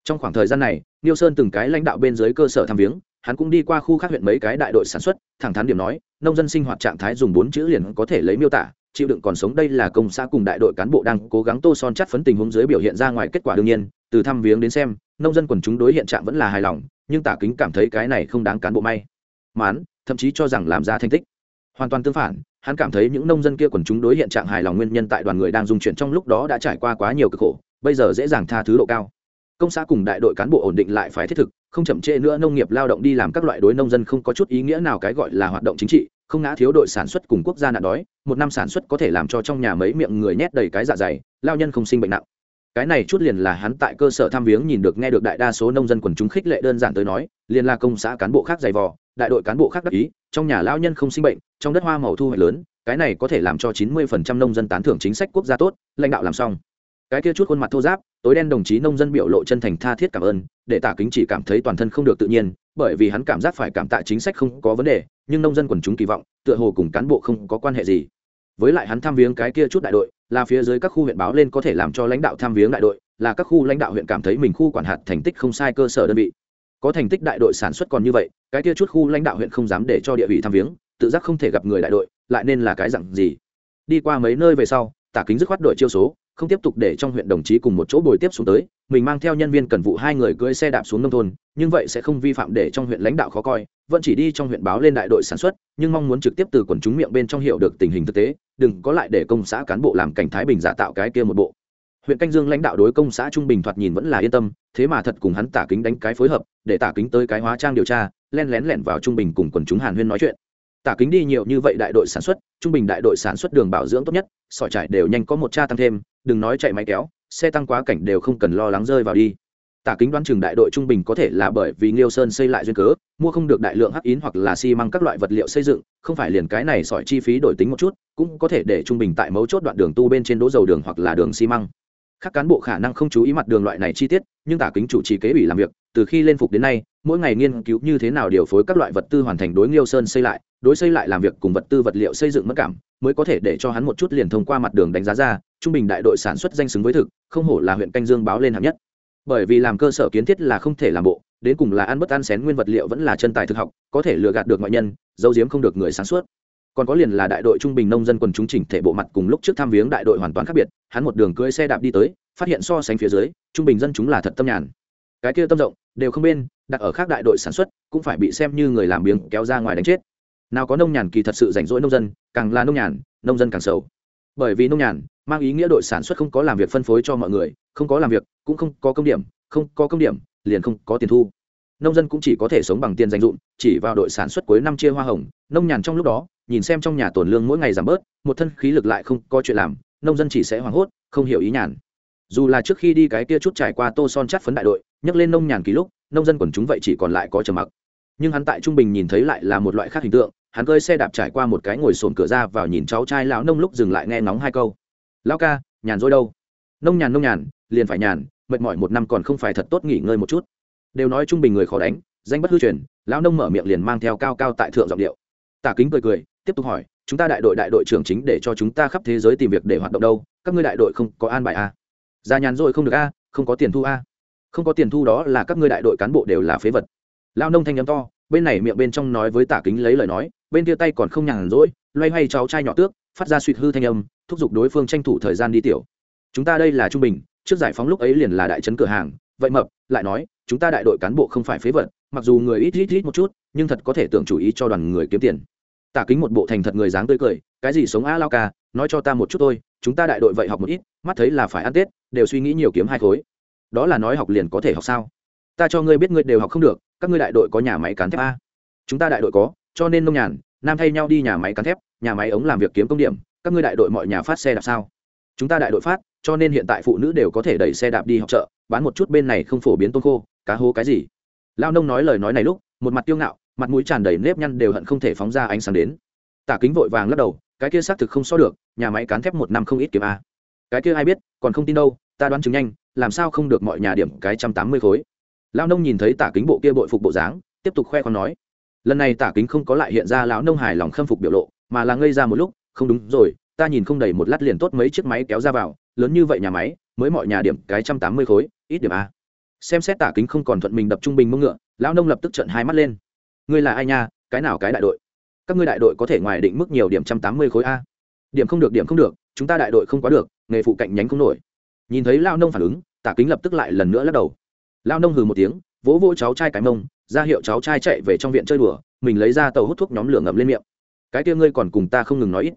Trong khoảng thời gian này, niêu sơn từng cái lãnh đạo bên dưới cơ sở thăm viếng hắn cũng đi qua khu khác huyện mấy cái đại đội sản xuất, thẳng thắn điểm nói, nông dân sinh hoạt trạng thái dùng bốn chữ liền có thể lấy miêu tả, chịu đựng còn sống đây là công xã cùng đại đội cán bộ đang cố gắng tô son chắt phấn tình huống dưới biểu hiện ra ngoài kết quả đương nhiên, từ thăm viếng đến xem, nông dân quần chúng đối hiện trạng vẫn là hài lòng, nhưng tả kính cảm thấy cái này không đáng cán bộ may. Mắn thậm chí cho rằng làm ra thành tích. Hoàn toàn tương phản, hắn cảm thấy những nông dân kia quần chúng đối hiện trạng hài lòng nguyên nhân tại đoàn người đang dùng chuyển trong lúc đó đã trải qua quá nhiều cực khổ, bây giờ dễ dàng tha thứ độ cao công xã cùng đại đội cán bộ ổn định lại phải thiết thực, không chậm trễ nữa nông nghiệp lao động đi làm các loại đối nông dân không có chút ý nghĩa nào cái gọi là hoạt động chính trị, không ngã thiếu đội sản xuất cùng quốc gia nạn đói, một năm sản xuất có thể làm cho trong nhà mấy miệng người nhét đầy cái dạ dày, lao nhân không sinh bệnh nặng. Cái này chút liền là hắn tại cơ sở tham viếng nhìn được nghe được đại đa số nông dân quần chúng khích lệ đơn giản tới nói, liền là công xã cán bộ khác dày vò, đại đội cán bộ khác đắc ý, trong nhà lao nhân không sinh bệnh, trong đất hoa màu thu hoạch lớn, cái này có thể làm cho chín mươi phần trăm nông dân tán thưởng chính sách quốc gia tốt, lãnh đạo làm xong cái kia chút khuôn mặt thô giáp, tối đen đồng chí nông dân biểu lộ chân thành tha thiết cảm ơn, để tả kính chỉ cảm thấy toàn thân không được tự nhiên, bởi vì hắn cảm giác phải cảm tạ chính sách không có vấn đề, nhưng nông dân quần chúng kỳ vọng, tựa hồ cùng cán bộ không có quan hệ gì. Với lại hắn tham viếng cái kia chút đại đội, là phía dưới các khu huyện báo lên có thể làm cho lãnh đạo tham viếng đại đội, là các khu lãnh đạo huyện cảm thấy mình khu quản hạt thành tích không sai cơ sở đơn vị. Có thành tích đại đội sản xuất còn như vậy, cái kia chút khu lãnh đạo huyện không dám để cho địa vị tham viếng, tự giác không thể gặp người đại đội, lại nên là cái dặn gì? Đi qua mấy nơi về sau, tả kính dứt khoát đội chiêu số không tiếp tục để trong huyện đồng chí cùng một chỗ bồi tiếp xuống tới, mình mang theo nhân viên cần vụ hai người cưỡi xe đạp xuống nông thôn, nhưng vậy sẽ không vi phạm để trong huyện lãnh đạo khó coi, vẫn chỉ đi trong huyện báo lên đại đội sản xuất, nhưng mong muốn trực tiếp từ quần chúng miệng bên trong hiểu được tình hình thực tế, đừng có lại để công xã cán bộ làm cảnh thái bình giả tạo cái kia một bộ. Huyện canh dương lãnh đạo đối công xã trung bình thoạt nhìn vẫn là yên tâm, thế mà thật cùng hắn tả kính đánh cái phối hợp, để tả kính tới cái hóa trang điều tra, len lén lẻn vào trung bình cùng quần chúng hàn huyên nói chuyện tả kính đi nhiều như vậy đại đội sản xuất trung bình đại đội sản xuất đường bảo dưỡng tốt nhất sỏi trải đều nhanh có một cha tăng thêm đừng nói chạy máy kéo xe tăng quá cảnh đều không cần lo lắng rơi vào đi tả kính đoán chừng đại đội trung bình có thể là bởi vì Liêu Sơn xây lại duyên cớ, mua không được đại lượng hắc yến hoặc là xi măng các loại vật liệu xây dựng, không phải liền cái này sỏi chi phí đổi tính một chút, cũng có thể để trung bình tại mấu chốt đoạn đường tu bên trên đỗ dầu đường hoặc là đường xi măng. Các cán bộ khả năng không chú ý mặt đường loại này chi tiết, nhưng tả kính chủ trì kế ủy làm việc, từ khi lên phục đến nay, mỗi ngày nghiên cứu như thế nào điều phối các loại vật tư hoàn thành đối Liêu Sơn xây lại, đối xây lại làm việc cùng vật tư vật liệu xây dựng mất cảm, mới có thể để cho hắn một chút liền thông qua mặt đường đánh giá ra, trung bình đại đội sản xuất danh xứng với thực, không hổ là huyện canh dương báo lên hạng nhất. Bởi vì làm cơ sở kiến thiết là không thể làm bộ đến cùng là ăn bất ăn xén nguyên vật liệu vẫn là chân tài thực học có thể lừa gạt được ngoại nhân dấu diếm không được người sáng suốt. Còn có liền là đại đội trung bình nông dân quần chúng chỉnh thể bộ mặt cùng lúc trước tham viếng đại đội hoàn toàn khác biệt hắn một đường cưỡi xe đạp đi tới phát hiện so sánh phía dưới trung bình dân chúng là thật tâm nhàn. Cái kia tâm rộng đều không bên đặt ở khác đại đội sản xuất cũng phải bị xem như người làm biếng kéo ra ngoài đánh chết nào có nông nhàn kỳ thật sự rảnh rỗi nông dân, càng là nông nhàn, nông dân càng xấu bởi vì nông nhàn mang ý nghĩa đội sản xuất không có làm việc phân phối cho mọi người, không có làm việc, cũng không có công điểm, không có công điểm, liền không có tiền thu. Nông dân cũng chỉ có thể sống bằng tiền dành dụm chỉ vào đội sản xuất cuối năm chia hoa hồng, nông nhàn trong lúc đó, nhìn xem trong nhà tổn lương mỗi ngày giảm bớt, một thân khí lực lại không có chuyện làm, nông dân chỉ sẽ hoảng hốt, không hiểu ý nhàn. Dù là trước khi đi cái kia chút trải qua tô son chắt phấn đại đội, nhắc lên nông nhàn ký lúc, nông dân quần chúng vậy chỉ còn lại có trầm mặc nhưng hắn tại trung bình nhìn thấy lại là một loại khác hình tượng, hắn cơi xe đạp trải qua một cái ngồi sồn cửa ra vào nhìn cháu trai lão nông lúc dừng lại nghe ngóng hai câu. Lão ca, nhàn rồi đâu? Nông nhàn nông nhàn, liền phải nhàn, mệt mỏi một năm còn không phải thật tốt nghỉ ngơi một chút. Đều nói trung bình người khó đánh, danh bất hư truyền, lão nông mở miệng liền mang theo cao cao tại thượng giọng điệu. Tả kính cười cười, tiếp tục hỏi, chúng ta đại đội đại đội trưởng chính để cho chúng ta khắp thế giới tìm việc để hoạt động đâu? Các ngươi đại đội không có an bài a ra nhàn rồi không được a không có tiền thu a không có tiền thu đó là các ngươi đại đội cán bộ đều là phế vật lao nông thanh nhắm to, bên này miệng bên trong nói với tả kính lấy lời nói, bên kia tay còn không nhàn rỗi, loay hoay cháu trai nhỏ tước, phát ra suỵt hư thanh âm, thúc giục đối phương tranh thủ thời gian đi tiểu. Chúng ta đây là trung bình, trước giải phóng lúc ấy liền là đại trấn cửa hàng, vậy mập, lại nói, chúng ta đại đội cán bộ không phải phế vật, mặc dù người ít ít ít một chút, nhưng thật có thể tưởng chủ ý cho đoàn người kiếm tiền. Tả kính một bộ thành thật người dáng tươi cười, cái gì sống a lao ca, nói cho ta một chút thôi, chúng ta đại đội vậy học một ít, mắt thấy là phải ăn tết, đều suy nghĩ nhiều kiếm hai khối. Đó là nói học liền có thể học sao? Ta cho ngươi biết ngươi đều học không được các ngươi đại đội có nhà máy cán thép a? Chúng ta đại đội có, cho nên nông nhàn, nam thay nhau đi nhà máy cán thép, nhà máy ống làm việc kiếm công điểm, các ngươi đại đội mọi nhà phát xe đạp sao? Chúng ta đại đội phát, cho nên hiện tại phụ nữ đều có thể đẩy xe đạp đi học chợ, bán một chút bên này không phổ biến tôm khô, cá hô cái gì? Lao nông nói lời nói này lúc, một mặt tiêu ngạo, mặt mũi tràn đầy nếp nhăn đều hận không thể phóng ra ánh sáng đến. Tả kính vội vàng lắc đầu, cái kia xác thực không so được, nhà máy cán thép một năm không ít kiếm a. Cái kia ai biết, còn không tin đâu, ta đoán chứng nhanh, làm sao không được mọi nhà điểm cái trăm tám mươi khối. Lão nông nhìn thấy tả kính bộ kia bội phục bộ dáng, tiếp tục khoe con nói, lần này tả kính không có lại hiện ra lão nông hài lòng khâm phục biểu lộ, mà là ngây ra một lúc, không đúng rồi, ta nhìn không đầy một lát liền tốt mấy chiếc máy kéo ra vào, lớn như vậy nhà máy, mới mọi nhà điểm cái trăm tám mươi khối, ít điểm a. Xem xét tả kính không còn thuận mình đập trung bình mông ngựa, lão nông lập tức trận hai mắt lên. Ngươi là ai nha? Cái nào cái đại đội? Các ngươi đại đội có thể ngoài định mức nhiều điểm trăm tám mươi khối a? Điểm không được, điểm không được, chúng ta đại đội không quá được, nghề phụ cạnh nhánh không nổi. Nhìn thấy lao nông phản ứng, tả kính lập tức lại lần nữa lắc đầu lao nông hừ một tiếng, vỗ vỗ cháu trai cái mông, ra hiệu cháu trai chạy về trong viện chơi đùa, mình lấy ra tàu hút thuốc nhóm lửa ngậm lên miệng. Cái kia ngươi còn cùng ta không ngừng nói ít.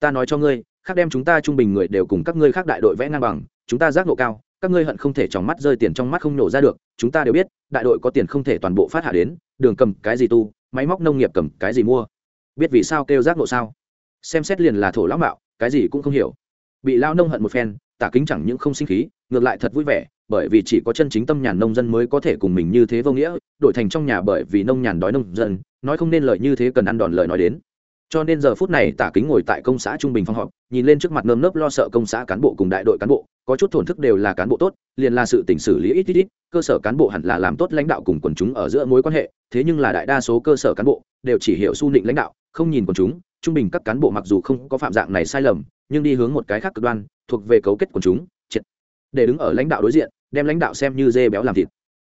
Ta nói cho ngươi, khác đem chúng ta trung bình người đều cùng các ngươi khác đại đội vẽ ngang bằng, chúng ta giác ngộ cao, các ngươi hận không thể trong mắt rơi tiền trong mắt không nổ ra được, chúng ta đều biết, đại đội có tiền không thể toàn bộ phát hạ đến, đường cầm cái gì tu, máy móc nông nghiệp cầm cái gì mua. Biết vì sao kêu giác nộ sao? Xem xét liền là thổ lão mạo, cái gì cũng không hiểu. Bị lao nông hận một phen, tả kính chẳng những không sinh khí, ngược lại thật vui vẻ bởi vì chỉ có chân chính tâm nhàn nông dân mới có thể cùng mình như thế vô nghĩa, đổi thành trong nhà bởi vì nông nhàn đói nông dân, nói không nên lời như thế cần ăn đòn lời nói đến. Cho nên giờ phút này tả kính ngồi tại công xã trung bình phòng họp, nhìn lên trước mặt nơm nớp lo sợ công xã cán bộ cùng đại đội cán bộ, có chút thổn thức đều là cán bộ tốt, liền là sự tỉnh xử lý ít ít ít, cơ sở cán bộ hẳn là làm tốt lãnh đạo cùng quần chúng ở giữa mối quan hệ, thế nhưng là đại đa số cơ sở cán bộ đều chỉ hiểu su nịnh lãnh đạo, không nhìn quần chúng, trung bình các cán bộ mặc dù không có phạm dạng này sai lầm, nhưng đi hướng một cái khác cực đoan, thuộc về cấu kết quần chúng, triệt. Để đứng ở lãnh đạo đối diện đem lãnh đạo xem như dê béo làm thịt.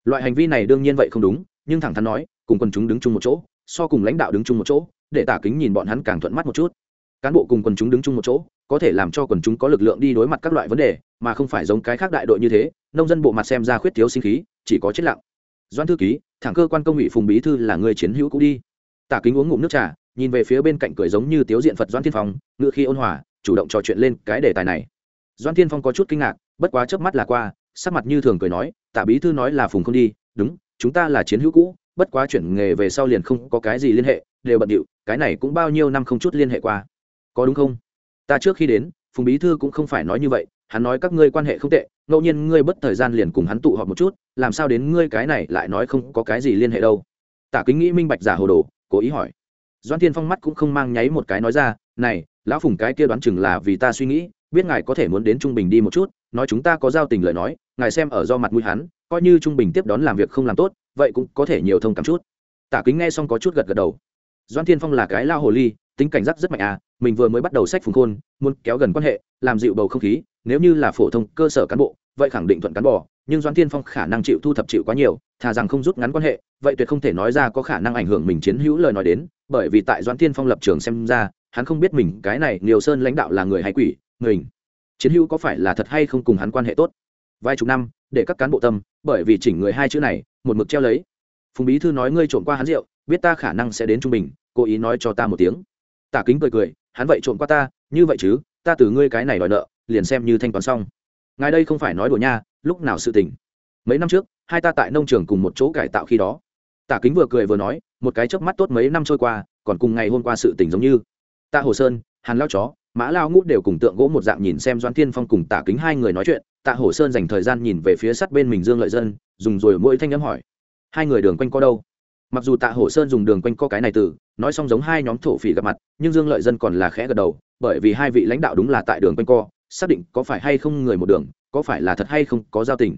Loại hành vi này đương nhiên vậy không đúng, nhưng thẳng thắn nói, cùng quần chúng đứng chung một chỗ, so cùng lãnh đạo đứng chung một chỗ, để tả kính nhìn bọn hắn càng thuận mắt một chút. Cán bộ cùng quần chúng đứng chung một chỗ, có thể làm cho quần chúng có lực lượng đi đối mặt các loại vấn đề, mà không phải giống cái khác đại đội như thế, nông dân bộ mặt xem ra khuyết thiếu sinh khí, chỉ có chết lặng. Doan thư ký, thẳng cơ quan công ủy phùng bí thư là người chiến hữu cũ đi. Tả kính uống ngụm nước trà, nhìn về phía bên cạnh cười giống như tiếu diện phật doan thiên phong, ngựa khi ôn hòa, chủ động trò chuyện lên cái đề tài này. Doan thiên phong có chút kinh ngạc, bất quá chớp mắt là qua sắc mặt như thường cười nói, Tạ bí thư nói là phùng không đi, đúng, chúng ta là chiến hữu cũ, bất quá chuyển nghề về sau liền không có cái gì liên hệ, đều bận điệu, cái này cũng bao nhiêu năm không chút liên hệ qua. Có đúng không? Ta trước khi đến, phùng bí thư cũng không phải nói như vậy, hắn nói các ngươi quan hệ không tệ, ngẫu nhiên ngươi bất thời gian liền cùng hắn tụ họp một chút, làm sao đến ngươi cái này lại nói không có cái gì liên hệ đâu? Tả kính nghĩ minh bạch giả hồ đồ, cố ý hỏi. Doan thiên phong mắt cũng không mang nháy một cái nói ra, này, lão phùng cái kia đoán chừng là vì ta suy nghĩ, biết ngài có thể muốn đến trung bình đi một chút nói chúng ta có giao tình lời nói, ngài xem ở do mặt mũi hắn, coi như trung bình tiếp đón làm việc không làm tốt, vậy cũng có thể nhiều thông cảm chút tả kính nghe xong có chút gật gật đầu doan thiên phong là cái lao hồ ly, tính cảnh giác rất mạnh à mình vừa mới bắt đầu sách phùng khôn, muốn kéo gần quan hệ, làm dịu bầu không khí, nếu như là phổ thông cơ sở cán bộ, vậy khẳng định thuận cán bộ. nhưng doan thiên phong khả năng chịu thu thập chịu quá nhiều, thà rằng không rút ngắn quan hệ, vậy tuyệt không thể nói ra có khả năng ảnh hưởng mình chiến hữu lời nói đến, bởi vì tại doan thiên phong lập trường xem ra, hắn không biết mình cái này nhiều sơn lãnh đạo là người hay quỷ mình chiến hữu có phải là thật hay không cùng hắn quan hệ tốt? Vài chục năm, để các cán bộ tâm, bởi vì chỉnh người hai chữ này, một mực treo lấy. Phùng bí thư nói ngươi trộm qua hắn rượu, biết ta khả năng sẽ đến trung bình, cố ý nói cho ta một tiếng. Tả kính cười cười, hắn vậy trộm qua ta, như vậy chứ, ta từ ngươi cái này đòi nợ, liền xem như thanh toán xong. Ngài đây không phải nói đùa nha, lúc nào sự tình? Mấy năm trước, hai ta tại nông trường cùng một chỗ cải tạo khi đó. Tả kính vừa cười vừa nói, một cái chớp mắt tốt mấy năm trôi qua, còn cùng ngày hôm qua sự tình giống như. Tạ hồ sơn, hàn lao chó mã lao Ngũ đều cùng tượng gỗ một dạng nhìn xem doan thiên phong cùng tả kính hai người nói chuyện, tạ Hổ sơn dành thời gian nhìn về phía sát bên mình dương lợi dân, dùng rồi mỗi thanh n hỏi, hai người đường quanh co đâu? Mặc dù tạ hổ sơn dùng đường quanh co cái này từ, nói xong giống hai nhóm thổ phỉ gặp mặt, nhưng dương lợi dân còn là khẽ gật đầu, bởi vì hai vị lãnh đạo đúng là tại đường quanh co, xác định có phải hay không người một đường, có phải là thật hay không có giao tình.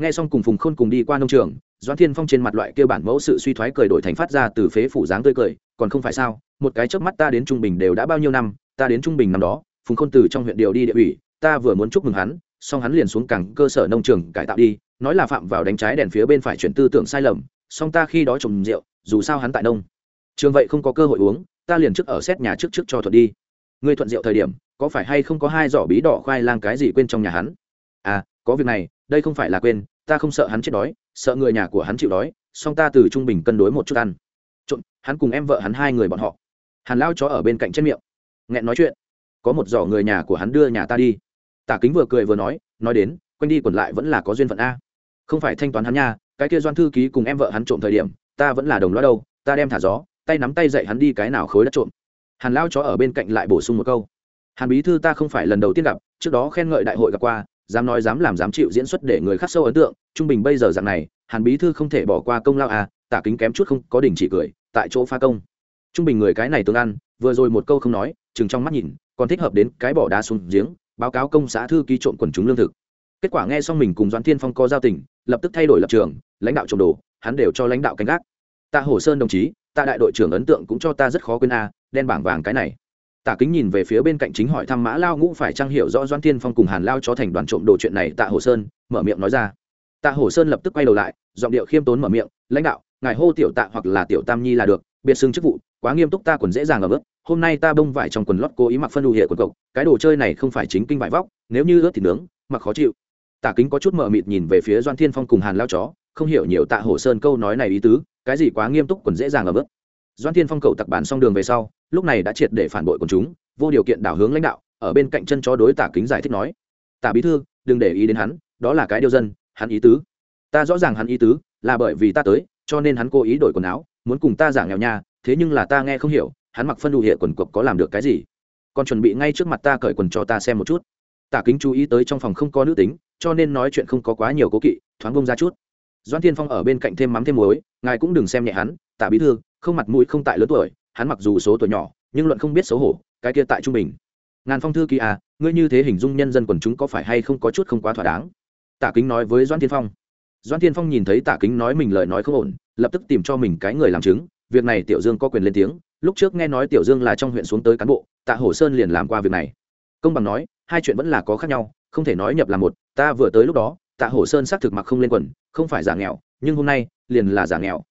Nghe xong cùng phùng khôn cùng đi qua nông trường, doãn thiên phong trên mặt loại kia bản mẫu sự suy thoái cười đổi thành phát ra từ phế phủ dáng tươi cười, còn không phải sao, một cái chớp mắt ta đến trung bình đều đã bao nhiêu năm ta đến trung bình năm đó, phùng khôn từ trong huyện điều đi địa ủy, ta vừa muốn chúc mừng hắn song hắn liền xuống cảng cơ sở nông trường cải tạo đi, nói là phạm vào đánh trái đèn phía bên phải chuyển tư tưởng sai lầm song ta khi đó trồng rượu, dù sao hắn tại nông. Trường vậy không có cơ hội uống, ta liền trước ở xét nhà trước trước cho thuận đi. Ngươi thuận rượu thời điểm, có phải hay không có hai giỏ bí đỏ khoai lang cái gì quên trong nhà hắn? À có việc này, đây không phải là quên, ta không sợ hắn chết đói, sợ người nhà của hắn chịu đói song ta từ trung bình cân đối một chút ăn. Trộn hắn cùng em vợ hắn hai người bọn họ. Hàn lao chó ở bên cạnh trên miệng nghẹn nói chuyện. Có một giỏ người nhà của hắn đưa nhà ta đi. Tả kính vừa cười vừa nói nói đến, quanh đi quẩn lại vẫn là có duyên phận a. Không phải thanh toán hắn nha, cái kia doan thư ký cùng em vợ hắn trộm thời điểm, ta vẫn là đồng loa đâu, ta đem thả gió, tay nắm tay dậy hắn đi cái nào khối đất trộm. Hàn lao chó ở bên cạnh lại bổ sung một câu. Hàn bí thư ta không phải lần đầu tiên gặp, trước đó khen ngợi đại hội gặp qua, dám nói dám làm dám chịu diễn xuất để người khắc sâu ấn tượng, trung bình bây giờ dạng này, hàn bí thư không thể bỏ qua công lao à tả kính kém chút không có đình chỉ cười, tại chỗ pha công trung bình người cái này tương ăn, vừa rồi một câu không nói, chừng trong mắt nhìn, còn thích hợp đến cái bỏ đá xuống giếng, báo cáo công xã thư ký trộm quần chúng lương thực. Kết quả nghe xong mình cùng doãn thiên phong có giao tình, lập tức thay đổi lập trường, lãnh đạo trộm đồ, hắn đều cho lãnh đạo canh gác. Tạ Hồ sơn đồng chí, tạ đại đội trưởng ấn tượng cũng cho ta rất khó quên a, đen bảng vàng cái này. Tạ kính nhìn về phía bên cạnh chính hỏi thăm mã lao ngũ phải trang hiểu rõ doan Thiên phong cùng hàn lao cho thành đoàn trộm đồ chuyện này, tạ hồ sơn mở miệng nói ra. Tạ hồ sơn lập tức quay đầu lại, giọng điệu khiêm tốn mở miệng, lãnh đạo, ngài hô tiểu tạ hoặc là tiểu tam nhi là được, biệt xưng chức vụ quá nghiêm túc ta còn dễ dàng ở bước hôm nay ta bông vải trong quần lót cố ý mặc phân đủ hệ quần cộc, cái đồ chơi này không phải chính kinh vải vóc, nếu như ướt thì nướng, mặc khó chịu. Tạ kính có chút mờ mịt nhìn về phía doan thiên phong cùng hàn lao chó, không hiểu nhiều tạ hồ sơn câu nói này ý tứ, cái gì quá nghiêm túc còn dễ dàng ở bước doan thiên phong cầu tặc bản xong đường về sau, lúc này đã triệt để phản bội quần chúng, vô điều kiện đảo hướng lãnh đạo, ở bên cạnh chân chó đối tả kính giải thích nói, tả bí thư, đừng để ý đến hắn, đó là cái điều dân, hắn ý tứ. Ta rõ ràng hắn ý tứ, là bởi vì ta tới, cho nên hắn cố ý đổi quần áo, muốn cùng ta giả nghèo nha thế nhưng là ta nghe không hiểu, hắn mặc phân đủ hệ quần cộc có làm được cái gì? Còn chuẩn bị ngay trước mặt ta cởi quần cho ta xem một chút. Tả kính chú ý tới trong phòng không có nữ tính, cho nên nói chuyện không có quá nhiều cố kỵ, thoáng bông ra chút. Doan tiên phong ở bên cạnh thêm mắm thêm muối, ngài cũng đừng xem nhẹ hắn, tả bí thư, không mặt mũi không tại lớn tuổi, hắn mặc dù số tuổi nhỏ, nhưng luận không biết xấu hổ, cái kia tại trung bình. Ngàn phong thư ký à ngươi như thế hình dung nhân dân quần chúng có phải hay không có chút không quá thỏa đáng? Tả kính nói với doan tiên phong. Doan tiên phong nhìn thấy tả kính nói mình lời nói không ổn, lập tức tìm cho mình cái người làm chứng việc này tiểu dương có quyền lên tiếng, lúc trước nghe nói tiểu dương là trong huyện xuống tới cán bộ, tạ hổ sơn liền làm qua việc này. Công bằng nói, hai chuyện vẫn là có khác nhau, không thể nói nhập là một, ta vừa tới lúc đó, tạ hổ sơn xác thực mặc không lên quần, không phải giả nghèo, nhưng hôm nay, liền là giả nghèo.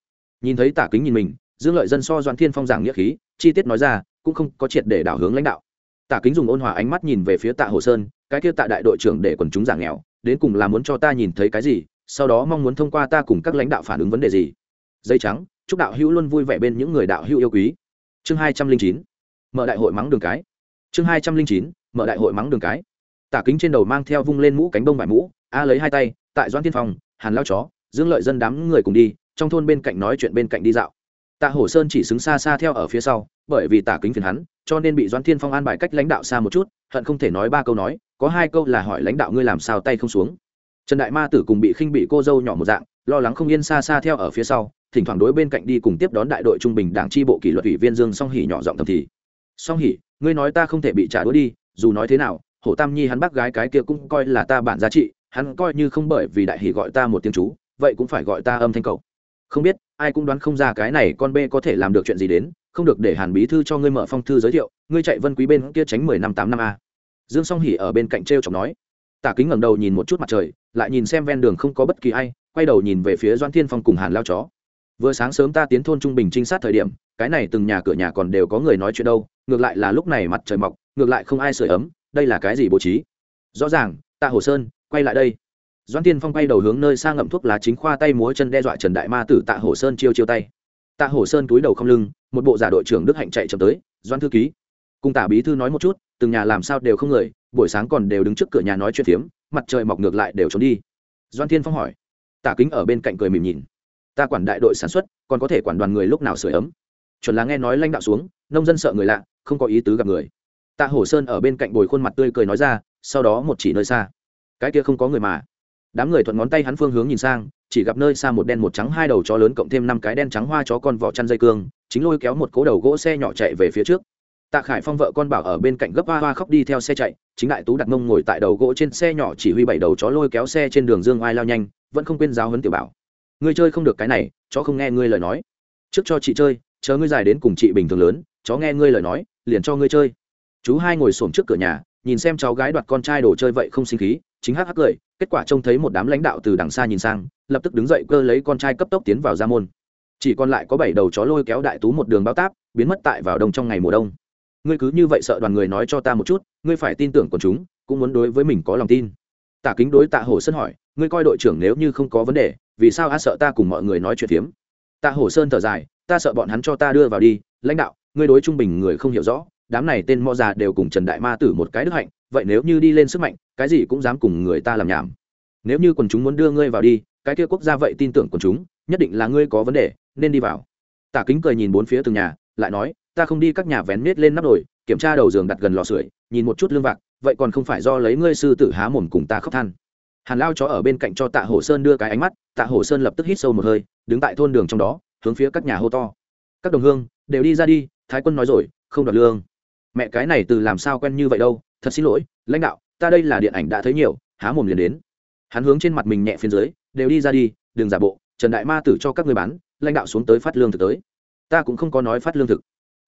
Nhìn thấy tạ kính nhìn mình, dương lợi dân so doan thiên phong giảng nghĩa khí, chi tiết nói ra, cũng không có triệt để đảo hướng lãnh đạo. Tạ kính dùng ôn hòa ánh mắt nhìn về phía tạ hồ sơn, cái kia tạ đại đội trưởng để quần chúng giả nghèo, đến cùng là muốn cho ta nhìn thấy cái gì, sau đó mong muốn thông qua ta cùng các lãnh đạo phản ứng vấn đề gì. Dây trắng chúc đạo hữu luôn vui vẻ bên những người đạo hữu yêu quý. Chương hai trăm linh chín, mở đại hội mắng đường cái. Chương hai trăm linh chín, mở đại hội mắng đường cái. Tả kính trên đầu mang theo vung lên mũ cánh bông vải mũ, a lấy hai tay, tại doan tiên phong, hàn lao chó, dương lợi dân đám người cùng đi, trong thôn bên cạnh nói chuyện bên cạnh đi dạo. Tạ hổ sơn chỉ xứng xa xa theo ở phía sau, bởi vì tả kính phiền hắn, cho nên bị doan thiên phong an bài cách lãnh đạo xa một chút, hận không thể nói ba câu nói, có hai câu là hỏi lãnh đạo ngươi làm sao tay không xuống. Trần đại ma tử cùng bị khinh bị cô dâu nhỏ một dạng lo lắng không yên xa xa theo ở phía sau, thỉnh thoảng đối bên cạnh đi cùng tiếp đón đại đội trung bình đảng tri bộ kỷ luật ủy viên dương song hỉ nhỏ giọng thầm thì. Song hỉ, ngươi nói ta không thể bị trả đũa đi, dù nói thế nào hổ tam nhi hắn bác gái cái kia cũng coi là ta bản giá trị, hắn coi như không bởi vì đại hỷ gọi ta một tiếng chú, vậy cũng phải gọi ta âm thanh cầu. Không biết, ai cũng đoán không ra cái này con b có thể làm được chuyện gì đến, không được để hàn bí thư cho ngươi mở phong thư giới thiệu, ngươi chạy vân quý bên kia tránh mười năm tám năm a. Dương song hỉ ở bên cạnh t r e o chọc nói. Tả kính ngẩng đầu nhìn một chút mặt trời, lại nhìn xem ven đường không có bất kỳ ai quay đầu nhìn về phía doan thiên phong cùng hàn lao chó. Vừa sáng sớm ta tiến thôn trung bình trinh sát thời điểm, cái này từng nhà cửa nhà còn đều có người nói chuyện đâu, ngược lại là lúc này mặt trời mọc, ngược lại không ai sửa ấm, đây là cái gì bố trí? Rõ ràng tạ hồ sơn, quay lại đây. Doan tiên phong quay đầu hướng nơi sang ngậm thuốc lá chính khoa tay múa chân đe dọa trần đại ma tử tạ hồ sơn chiêu chiêu tay. Tạ hồ sơn túi đầu không lưng, một bộ giả đội trưởng đức hạnh chạy chậm tới doan thư ký. Cùng tả bí thư nói một chút, từng nhà làm sao đều không người, buổi sáng còn đều đứng trước cửa nhà nói chuyện phiếm, mặt trời mọc ngược lại đều trốn đi. Doan thiên phong hỏi tả kính ở bên cạnh cười mỉm nhìn. Ta quản đại đội sản xuất, còn có thể quản đoàn người lúc nào sửa ấm. Chuẩn là nghe nói lãnh đạo xuống, nông dân sợ người lạ, không có ý tứ gặp người. Tạ hổ sơn ở bên cạnh bồi khuôn mặt tươi cười nói ra, sau đó một chỉ nơi xa. Cái kia không có người mà. Đám người thuận ngón tay hắn phương hướng nhìn sang, chỉ gặp nơi xa một đen một trắng hai đầu chó lớn cộng thêm năm cái đen trắng hoa chó con vỏ chăn dây cương, chính lôi kéo một cố đầu gỗ xe nhỏ chạy về phía trước tạ khải phong vợ con bảo ở bên cạnh gấp hoa hoa khóc đi theo xe chạy, chính đại tú đặt mông ngồi tại đầu gỗ trên xe nhỏ chỉ huy bảy đầu chó lôi kéo xe trên đường dương oai lao nhanh, vẫn không quên giáo hấn tiểu bảo. Ngươi chơi không được cái này, chó không nghe ngươi lời nói. Trước cho chị chơi, chờ ngươi dài đến cùng chị bình thường lớn, chó nghe ngươi lời nói, liền cho ngươi chơi. Chú hai ngồi xổm trước cửa nhà, nhìn xem cháu gái đoạt con trai đồ chơi vậy không sinh khí, chính hắc hắc cười, kết quả trông thấy một đám lãnh đạo từ đằng xa nhìn sang, lập tức đứng dậy cơ lấy con trai cấp tốc tiến vào ra môn. Chỉ còn lại có bảy đầu chó lôi kéo đại tú một đường bao táp, biến mất tại vào đông trong ngày mùa đông ngươi cứ như vậy sợ đoàn người nói cho ta một chút, ngươi phải tin tưởng quần chúng, cũng muốn đối với mình có lòng tin. Tạ kính đối tạ hổ sơn hỏi, ngươi coi đội trưởng nếu như không có vấn đề, vì sao a sợ ta cùng mọi người nói chuyện phiếm? Tạ hổ sơn thở dài, ta sợ bọn hắn cho ta đưa vào đi, lãnh đạo, ngươi đối trung bình người không hiểu rõ, đám này tên mò già đều cùng trần đại ma tử một cái đức hạnh, vậy nếu như đi lên sức mạnh, cái gì cũng dám cùng người ta làm nhảm. Nếu như quần chúng muốn đưa ngươi vào đi, cái kia quốc gia vậy tin tưởng quần chúng, nhất định là ngươi có vấn đề, nên đi vào. Tả kính cười nhìn bốn phía từng nhà, lại nói ta không đi các nhà vén nết lên nắp nồi kiểm tra đầu giường đặt gần lò sưởi, nhìn một chút lương vạc, vậy còn không phải do lấy ngươi sư tử há mồm cùng ta khóc than. Hàn lao chó ở bên cạnh cho tạ hồ sơn đưa cái ánh mắt, tạ hồ sơn lập tức hít sâu một hơi, đứng tại thôn đường trong đó, hướng phía các nhà hô to. Các đồng hương, đều đi ra đi, thái quân nói rồi, không đoạt lương. Mẹ cái này từ làm sao quen như vậy đâu, thật xin lỗi, lãnh đạo, ta đây là điện ảnh đã thấy nhiều, há mồm liền đến. Hắn hướng trên mặt mình nhẹ phiến dưới, đều đi ra đi, đừng giả bộ, trần đại ma tử cho các người bán, lãnh đạo xuống tới phát lương thực tới. Ta cũng không có nói phát lương thực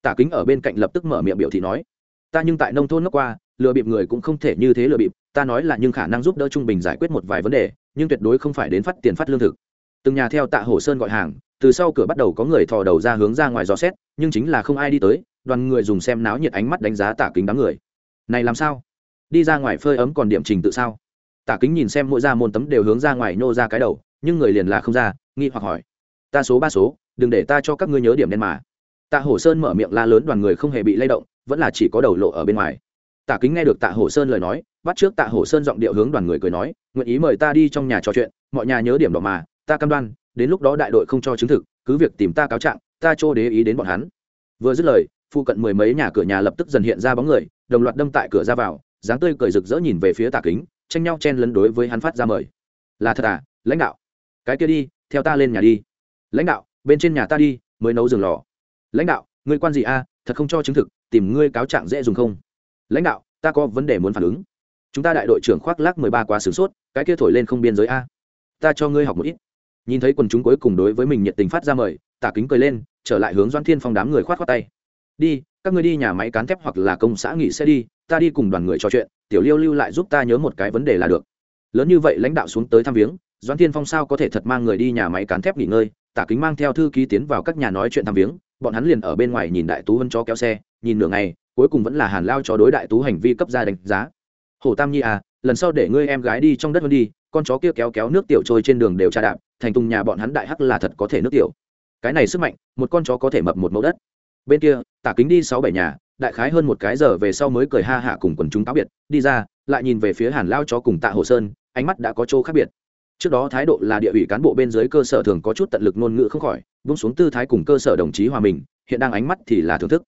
tả kính ở bên cạnh lập tức mở miệng biểu thị nói, ta nhưng tại nông thôn nước qua, lừa bịp người cũng không thể như thế lừa bịp. Ta nói là nhưng khả năng giúp đỡ trung bình giải quyết một vài vấn đề, nhưng tuyệt đối không phải đến phát tiền phát lương thực. Từng nhà theo tạ hồ sơn gọi hàng, từ sau cửa bắt đầu có người thò đầu ra hướng ra ngoài dò xét, nhưng chính là không ai đi tới, đoàn người dùng xem náo nhiệt ánh mắt đánh giá tả kính đám người. Này làm sao? Đi ra ngoài phơi ấm còn điểm trình tự sao? Tả kính nhìn xem mỗi ra môn tấm đều hướng ra ngoài nhô ra cái đầu, nhưng người liền là không ra, nghi hoặc hỏi, ta số ba số, đừng để ta cho các ngươi nhớ điểm đen mà tạ hổ sơn mở miệng la lớn đoàn người không hề bị lay động, vẫn là chỉ có đầu lộ ở bên ngoài. Tạ kính nghe được tạ hổ sơn lời nói, bắt trước tạ hổ sơn giọng điệu hướng đoàn người cười nói, nguyện ý mời ta đi trong nhà trò chuyện, mọi nhà nhớ điểm đỏ mà, ta cam đoan, đến lúc đó đại đội không cho chứng thực, cứ việc tìm ta cáo trạng, ta cho đế ý đến bọn hắn. Vừa dứt lời, phụ cận mười mấy nhà cửa nhà lập tức dần hiện ra bóng người, đồng loạt đâm tại cửa ra vào, dáng tươi cười rực rỡ nhìn về phía Tạ kính, tranh nhau chen lấn đối với hắn phát ra mời. Là thật à lãnh đạo, cái kia đi, theo ta lên nhà đi. Lãnh đạo, bên trên nhà ta đi, mới nấu giường lò lãnh đạo, ngươi quan gì a? Thật không cho chứng thực, tìm ngươi cáo trạng dễ dùng không? Lãnh đạo, ta có vấn đề muốn phản ứng. Chúng ta đại đội trưởng khoác lác mười ba quá sửng sốt, cái kia thổi lên không biên giới a. Ta cho ngươi học một ít. Nhìn thấy quần chúng cuối cùng đối với mình nhiệt tình phát ra mời, tả kính cười lên, trở lại hướng doan thiên phong đám người khoát khoát tay. Đi, các ngươi đi nhà máy cán thép hoặc là công xã nghỉ xe đi, ta đi cùng đoàn người trò chuyện, tiểu liêu lưu lại giúp ta nhớ một cái vấn đề là được. Lớn như vậy lãnh đạo xuống tới thăm viếng doan thiên phong sao có thể thật mang người đi nhà máy cán thép nghỉ ngơi? Tả kính mang theo thư ký tiến vào các nhà nói chuyện thăm viếng bọn hắn liền ở bên ngoài nhìn đại tú vân cho kéo xe, nhìn nửa ngày, cuối cùng vẫn là hàn lao cho đối đại tú hành vi cấp ra đánh giá. Hồ tam nhi à lần sau để ngươi em gái đi trong đất hơn đi, con chó kia kéo kéo nước tiểu trôi trên đường đều trà đạp, thành tùng nhà bọn hắn đại hắc là thật có thể nước tiểu. Cái này sức mạnh, một con chó có thể mập một mẫu đất. Bên kia, tả kính đi sáu bảy nhà, đại khái hơn một cái giờ về sau mới cười ha hạ cùng quần chúng táo biệt, đi ra, lại nhìn về phía hàn lao chó cùng tạ hồ sơn, ánh mắt đã có chỗ khác biệt trước đó thái độ là địa ủy cán bộ bên dưới cơ sở thường có chút tận lực ngôn ngữ không khỏi, vung xuống tư thái cùng cơ sở đồng chí hòa mình, hiện đang ánh mắt thì là thưởng thức.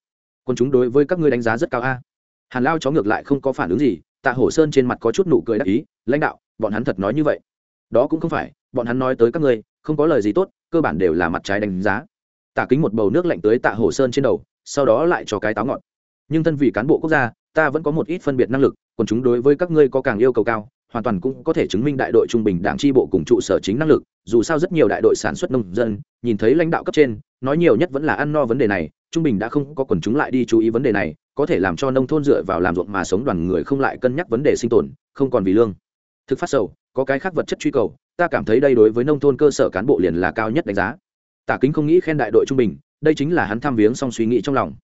Quân chúng đối với các ngươi đánh giá rất cao a. Hàn lao chó ngược lại không có phản ứng gì, tạ hổ sơn trên mặt có chút nụ cười đắc ý, lãnh đạo, bọn hắn thật nói như vậy. Đó cũng không phải, bọn hắn nói tới các ngươi, không có lời gì tốt, cơ bản đều là mặt trái đánh giá. Tạ kính một bầu nước lạnh tới tạ hổ sơn trên đầu, sau đó lại cho cái táo ngọt. Nhưng thân vì cán bộ quốc gia, ta vẫn có một ít phân biệt năng lực còn chúng đối với các ngươi có càng yêu cầu cao hoàn toàn cũng có thể chứng minh đại đội trung bình đảng tri bộ cùng trụ sở chính năng lực dù sao rất nhiều đại đội sản xuất nông dân nhìn thấy lãnh đạo cấp trên nói nhiều nhất vẫn là ăn no vấn đề này trung bình đã không có quần chúng lại đi chú ý vấn đề này có thể làm cho nông thôn dựa vào làm ruộng mà sống đoàn người không lại cân nhắc vấn đề sinh tồn không còn vì lương. Thực phát sầu có cái khác vật chất truy cầu ta cảm thấy đây đối với nông thôn cơ sở cán bộ liền là cao nhất đánh giá. Tả kính không nghĩ khen đại đội trung bình đây chính là hắn tham viếng song suy nghĩ trong lòng.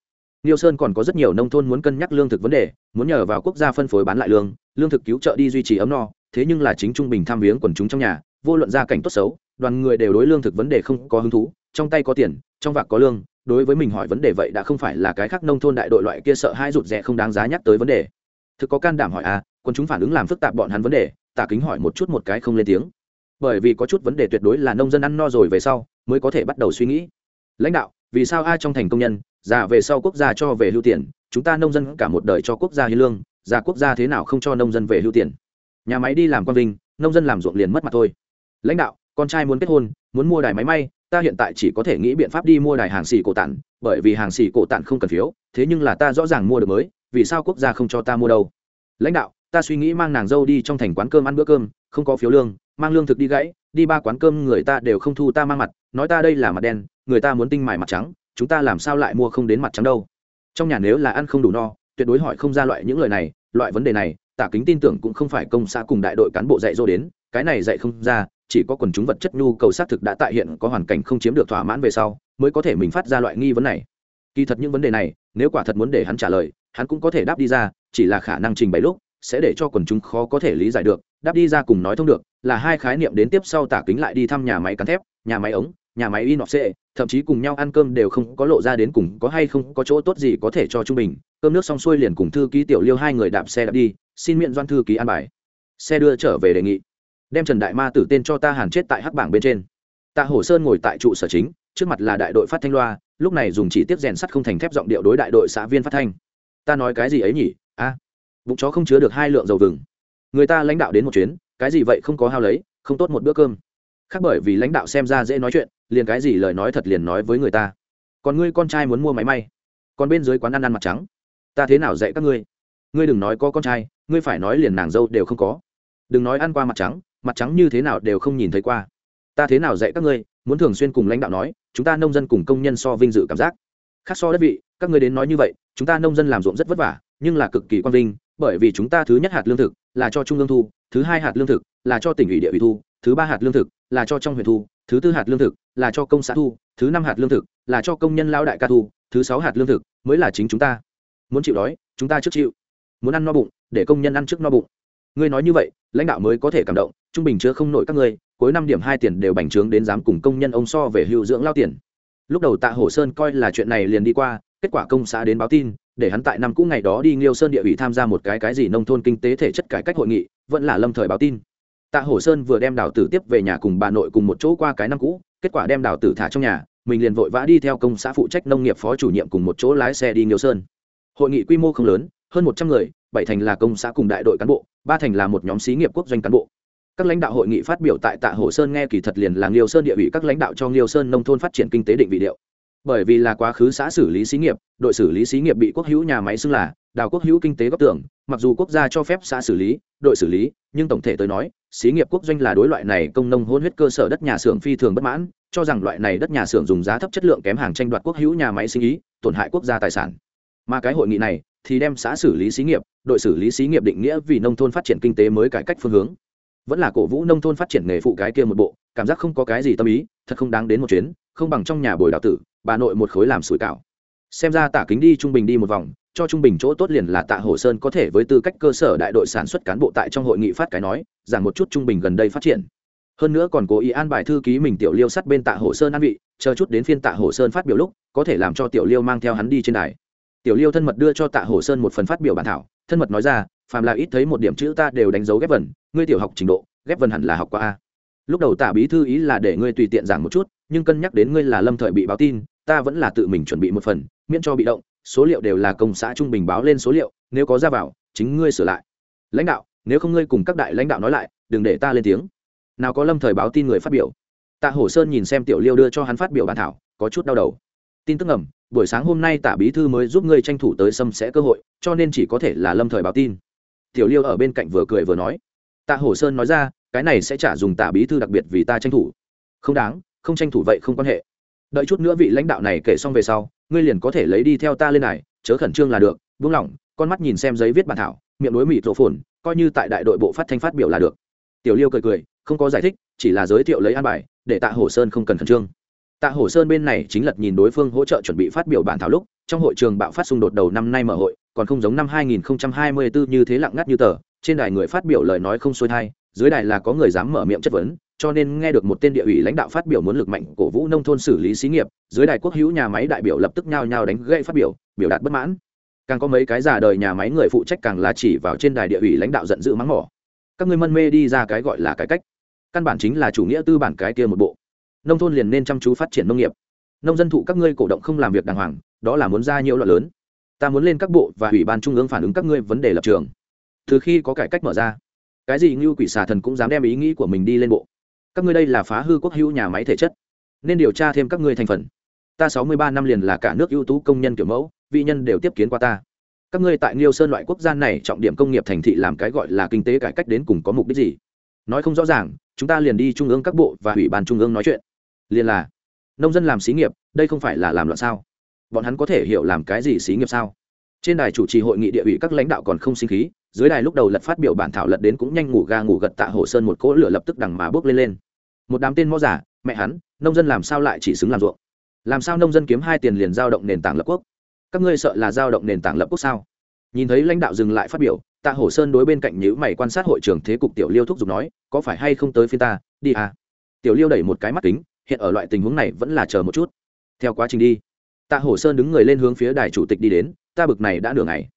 Niêu Sơn còn có rất nhiều nông thôn muốn cân nhắc lương thực vấn đề, muốn nhờ vào quốc gia phân phối bán lại lương, lương thực cứu trợ đi duy trì ấm no, thế nhưng là chính trung bình tham viếng quần chúng trong nhà, vô luận gia cảnh tốt xấu, đoàn người đều đối lương thực vấn đề không có hứng thú, trong tay có tiền, trong vạc có lương, đối với mình hỏi vấn đề vậy đã không phải là cái khác nông thôn đại đội loại kia sợ hai rụt rè không đáng giá nhắc tới vấn đề. Thực có can đảm hỏi à, quần chúng phản ứng làm phức tạp bọn hắn vấn đề, Tả Kính hỏi một chút một cái không lên tiếng. Bởi vì có chút vấn đề tuyệt đối là nông dân ăn no rồi về sau, mới có thể bắt đầu suy nghĩ. Lãnh đạo, vì sao ai trong thành công nhân, già về sau quốc gia cho về hưu tiền chúng ta nông dân cả một đời cho quốc gia hiến lương già quốc gia thế nào không cho nông dân về hưu tiền. Nhà máy đi làm quan vinh, nông dân làm ruộng liền mất mặt thôi. Lãnh đạo, con trai muốn kết hôn, muốn mua đài máy may, ta hiện tại chỉ có thể nghĩ biện pháp đi mua đài hàng xì cổ tản, bởi vì hàng xì cổ tản không cần phiếu, thế nhưng là ta rõ ràng mua được mới, vì sao quốc gia không cho ta mua đâu? Lãnh đạo, ta suy nghĩ mang nàng dâu đi trong thành quán cơm ăn bữa cơm, không có phiếu lương, mang lương thực đi gãy, đi ba quán cơm người ta đều không thu ta mang mặt, nói ta đây là mặt đen, người ta muốn tinh mài mặt trắng, chúng ta làm sao lại mua không đến mặt trắng đâu? Trong nhà nếu là ăn không đủ no tuyệt đối hỏi không ra loại những lời này, loại vấn đề này, tả kính tin tưởng cũng không phải công xã cùng đại đội cán bộ dạy dỗ đến, cái này dạy không ra, chỉ có quần chúng vật chất nhu cầu xác thực đã tại hiện có hoàn cảnh không chiếm được thỏa mãn về sau, mới có thể mình phát ra loại nghi vấn này. Kỳ thật những vấn đề này, nếu quả thật muốn để hắn trả lời, hắn cũng có thể đáp đi ra, chỉ là khả năng trình bày lúc, sẽ để cho quần chúng khó có thể lý giải được, đáp đi ra cùng nói thông được, là hai khái niệm đến tiếp sau tả kính lại đi thăm nhà máy cắn thép, nhà máy ống, nhà máy in thậm chí cùng nhau ăn cơm đều không có lộ ra đến cùng có hay không có chỗ tốt gì có thể cho trung bình cơm nước xong xuôi liền cùng thư ký tiểu liêu hai người đạp xe đạp đi xin miệng doan thư ký an bài. Xe đưa trở về đề nghị. Đem trần đại ma tử tên cho ta hàn chết tại hắc bảng bên trên. Tạ hổ sơn ngồi tại trụ sở chính trước mặt là đại đội phát thanh loa lúc này dùng chỉ tiếp rèn sắt không thành thép giọng điệu đối đại đội xã viên phát thanh. Ta nói cái gì ấy nhỉ? A à, bụng chó không chứa được hai lượng dầu vừng. Người ta lãnh đạo đến một chuyến cái gì vậy không có hao lấy không tốt một bữa cơm. Khác bởi vì lãnh đạo xem ra dễ nói chuyện liền cái gì lời nói thật liền nói với người ta. Còn ngươi con trai muốn mua máy may. Còn bên dưới quán ăn ăn mặt trắng ta thế nào dạy các ngươi? Ngươi đừng nói có con trai, ngươi phải nói liền nàng dâu đều không có. Đừng nói ăn qua mặt trắng mặt trắng như thế nào đều không nhìn thấy qua. Ta thế nào dạy các ngươi, muốn thường xuyên cùng lãnh đạo nói, chúng ta nông dân cùng công nhân so vinh dự cảm giác. Khác so đất vị, các ngươi đến nói như vậy, chúng ta nông dân làm ruộng rất vất vả, nhưng là cực kỳ quan vinh, bởi vì chúng ta thứ nhất hạt lương thực là cho trung ương thu, thứ hai hạt lương thực là cho tỉnh ủy địa ủy thu, thứ ba hạt lương thực là cho trong huyện thu, thứ tư hạt lương thực là cho công xã thu, thứ năm hạt lương thực là cho công nhân lao đại ca thu, thứ sáu hạt lương thực mới là chính chúng ta muốn chịu đói, chúng ta trước chịu. Muốn ăn no bụng, để công nhân ăn trước no bụng. Ngươi nói như vậy, lãnh đạo mới có thể cảm động, trung bình chứa không nổi các ngươi, cuối năm điểm hai tiền đều bành trướng đến dám cùng công nhân ông so về hưu dưỡng lao tiền. Lúc đầu tạ hổ sơn coi là chuyện này liền đi qua, kết quả công xã đến báo tin, để hắn tại năm cũ ngày đó đi nghiêu sơn địa ủy tham gia một cái cái gì nông thôn kinh tế thể chất cải cách hội nghị, vẫn là lâm thời báo tin. Tạ hổ sơn vừa đem đào tử tiếp về nhà cùng bà nội cùng một chỗ qua cái năm cũ, kết quả đem đào tử thả trong nhà, mình liền vội vã đi theo công xã phụ trách nông nghiệp phó chủ nhiệm cùng một chỗ lái xe đi nghiêu sơn hội nghị quy mô không lớn, hơn một trăm người, bảy thành là công xã cùng đại đội cán bộ, ba thành là một nhóm xí nghiệp quốc doanh cán bộ. Các lãnh đạo hội nghị phát biểu tại tạ hồ sơn nghe kỳ thật liền là nghiêu sơn địa ủy các lãnh đạo cho nghiêu sơn nông thôn phát triển kinh tế định vị điệu. Bởi vì là quá khứ xã xử lý xí nghiệp, đội xử lý xí nghiệp bị quốc hữu nhà máy xưng là đào quốc hữu kinh tế góp tưởng mặc dù quốc gia cho phép xã xử lý, đội xử lý, nhưng tổng thể tới nói, xí nghiệp quốc doanh là đối loại này công nông hôn huyết cơ sở đất nhà xưởng phi thường bất mãn, cho rằng loại này đất nhà xưởng dùng giá thấp chất lượng kém hàng tranh đoạt quốc hữu nhà máy sinh ý, tổn hại quốc gia tài sản mà cái hội nghị này thì đem xã xử lý xí nghiệp, đội xử lý xí nghiệp định nghĩa vì nông thôn phát triển kinh tế mới cải cách phương hướng. Vẫn là cổ vũ nông thôn phát triển nghề phụ cái kia một bộ, cảm giác không có cái gì tâm ý, thật không đáng đến một chuyến, không bằng trong nhà bồi đào tử, bà nội một khối làm sủi cảo. Xem ra tạ kính đi trung bình đi một vòng, cho trung bình chỗ tốt liền là tạ hồ sơn có thể với tư cách cơ sở đại đội sản xuất cán bộ tại trong hội nghị phát cái nói giảm một chút trung bình gần đây phát triển. Hơn nữa còn cố ý an bài thư ký mình tiểu liêu sắt bên tạ hồ sơn an vị, chờ chút đến phiên tạ hồ sơn phát biểu lúc, có thể làm cho tiểu liêu mang theo hắn đi trên đài tiểu liêu thân mật đưa cho tạ hồ sơn một phần phát biểu bản thảo, thân mật nói ra, phàm là ít thấy một điểm chữ ta đều đánh dấu ghép vần, ngươi tiểu học trình độ, ghép vần hẳn là học qua a. Lúc đầu tạ bí thư ý là để ngươi tùy tiện giảng một chút, nhưng cân nhắc đến ngươi là lâm thời bị báo tin, ta vẫn là tự mình chuẩn bị một phần, miễn cho bị động, số liệu đều là công xã trung bình báo lên số liệu, nếu có ra vào, chính ngươi sửa lại. Lãnh đạo, nếu không ngươi cùng các đại lãnh đạo nói lại, đừng để ta lên tiếng. Nào có lâm thời báo tin người phát biểu. Tạ hổ sơn nhìn xem tiểu liêu đưa cho hắn phát biểu bản thảo, có chút đau đầu. Tin tức ngầm buổi sáng hôm nay tạ bí thư mới giúp ngươi tranh thủ tới xâm sẽ cơ hội, cho nên chỉ có thể là lâm thời báo tin. Tiểu liêu ở bên cạnh vừa cười vừa nói. Tạ hổ sơn nói ra, cái này sẽ trả dùng tạ bí thư đặc biệt vì ta tranh thủ. Không đáng, không tranh thủ vậy không quan hệ. Đợi chút nữa vị lãnh đạo này kể xong về sau, ngươi liền có thể lấy đi theo ta lên này, chớ khẩn trương là được, buông lỏng, con mắt nhìn xem giấy viết bản thảo, miệng đối mịt rộ phồn, coi như tại đại đội bộ phát thanh phát biểu là được. Tiểu liêu cười cười, không có giải thích, chỉ là giới thiệu lấy an bài, để tạ hổ sơn không cần khẩn trương tạ hổ sơn bên này chính lật nhìn đối phương hỗ trợ chuẩn bị phát biểu bản thảo lúc, trong hội trường bạo phát xung đột đầu năm nay mở hội, còn không giống năm 2024 như thế lặng ngắt như tờ, trên đài người phát biểu lời nói không xuôi thai, dưới đài là có người dám mở miệng chất vấn, cho nên nghe được một tên địa ủy lãnh đạo phát biểu muốn lực mạnh cổ vũ nông thôn xử lý xí nghiệp, dưới đài quốc hữu nhà máy đại biểu lập tức nhao nhao đánh gậy phát biểu biểu đạt bất mãn. Càng có mấy cái già đời nhà máy người phụ trách càng là chỉ vào trên đài địa ủy lãnh đạo giận dữ mắng mỏ. Các ngươi mân mê đi ra cái gọi là cải cách. Căn bản chính là chủ nghĩa tư bản cái kia một bộ nông thôn liền nên chăm chú phát triển nông nghiệp. Nông dân thụ các ngươi cổ động không làm việc đàng hoàng đó là muốn ra nhiều loại lớn. Ta muốn lên các bộ và ủy ban trung ương phản ứng các ngươi vấn đề lập trường. Từ khi có cải cách mở ra cái gì như quỷ xà thần cũng dám đem ý nghĩ của mình đi lên bộ. Các ngươi đây là phá hư quốc hữu nhà máy thể chất nên điều tra thêm các ngươi thành phần. Ta sáu mươi ba năm liền là cả nước ưu tú công nhân kiểu mẫu vị nhân đều tiếp kiến qua ta. Các ngươi tại Niêu Sơn loại quốc gia này trọng điểm công nghiệp thành thị làm cái gọi là kinh tế cải cách đến cùng có mục đích gì? Nói không rõ ràng, chúng ta liền đi trung ương các bộ và ủy ban trung ương nói chuyện. Liền là nông dân làm xí nghiệp, đây không phải là làm loạn sao? Bọn hắn có thể hiểu làm cái gì xí nghiệp sao? Trên đài chủ trì hội nghị địa ủy các lãnh đạo còn không sinh khí, dưới đài lúc đầu lật phát biểu bản thảo lật đến cũng nhanh ngủ ga ngủ gật tạ hồ sơn một cỗ lửa lập tức đằng mà bước lên lên. Một đám tên mõ giả mẹ hắn nông dân làm sao lại chỉ xứng làm ruộng? Làm sao nông dân kiếm hai tiền liền giao động nền tảng lập quốc? Các ngươi sợ là giao động nền tảng lập quốc sao? Nhìn thấy lãnh đạo dừng lại phát biểu tạ hổ sơn đối bên cạnh nhữ mày quan sát hội trưởng thế cục tiểu liêu thúc giục nói có phải hay không tới phiên ta? Đi à. Tiểu liêu đẩy một cái mắt kính hiện ở loại tình huống này vẫn là chờ một chút. Theo quá trình đi, tạ hổ sơn đứng người lên hướng phía đài chủ tịch đi đến, ta bực này đã nửa ngày.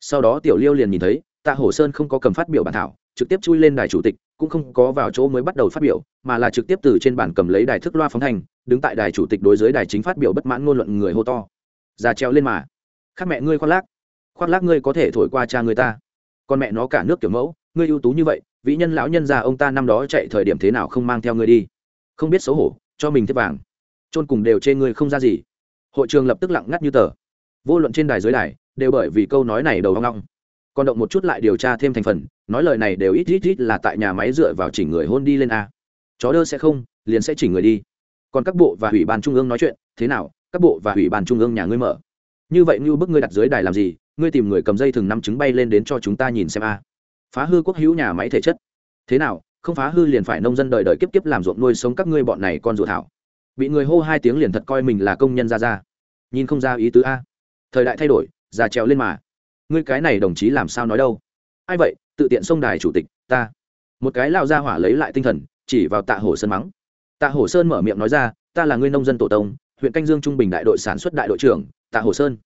Sau đó tiểu liêu liền nhìn thấy, tạ hổ sơn không có cầm phát biểu bản thảo, trực tiếp chui lên đài chủ tịch, cũng không có vào chỗ mới bắt đầu phát biểu, mà là trực tiếp từ trên bản cầm lấy đài thức loa phóng thanh, đứng tại đài chủ tịch đối với đài chính phát biểu bất mãn ngôn luận người hô to. Ra treo lên mà. Khác mẹ ngươi khoác lác. Khoác lác ngươi có thể thổi qua cha người ta. Con mẹ nó cả nước kiểu mẫu, ngươi ưu tú như vậy, vĩ nhân lão nhân già ông ta năm đó chạy thời điểm thế nào không mang theo ngươi đi. Không biết xấu hổ cho mình thiết vàng. Trôn cùng đều trên ngươi không ra gì. Hội trường lập tức lặng ngắt như tờ. Vô luận trên đài dưới đài, đều bởi vì câu nói này đầu hoang long còn động một chút lại điều tra thêm thành phần, nói lời này đều ít ít ít là tại nhà máy dựa vào chỉnh người hôn đi lên a. Chó đơ sẽ không, liền sẽ chỉnh người đi. Còn các bộ và ủy ban trung ương nói chuyện, thế nào, các bộ và ủy ban trung ương nhà ngươi mở? Như vậy như bức ngươi đặt dưới đài làm gì, ngươi tìm người cầm dây thừng năm trứng bay lên đến cho chúng ta nhìn xem a. Phá hư quốc hữu nhà máy thể chất. Thế nào không phá hư liền phải nông dân đời đời kiếp kiếp làm ruộng nuôi sống các ngươi bọn này con ruột thảo. Bị người hô hai tiếng liền thật coi mình là công nhân ra ra. Nhìn không ra ý tứ a. Thời đại thay đổi, già trèo lên mà. Ngươi cái này đồng chí làm sao nói đâu? Ai vậy? Tự tiện xông đài chủ tịch, ta. Một cái lao ra hỏa lấy lại tinh thần, chỉ vào tạ hồ sơn mắng. Tạ hồ sơn mở miệng nói ra, ta là ngươi nông dân tổ tông, huyện canh dương trung bình đại đội sản xuất đại đội trưởng, tạ hồ sơn.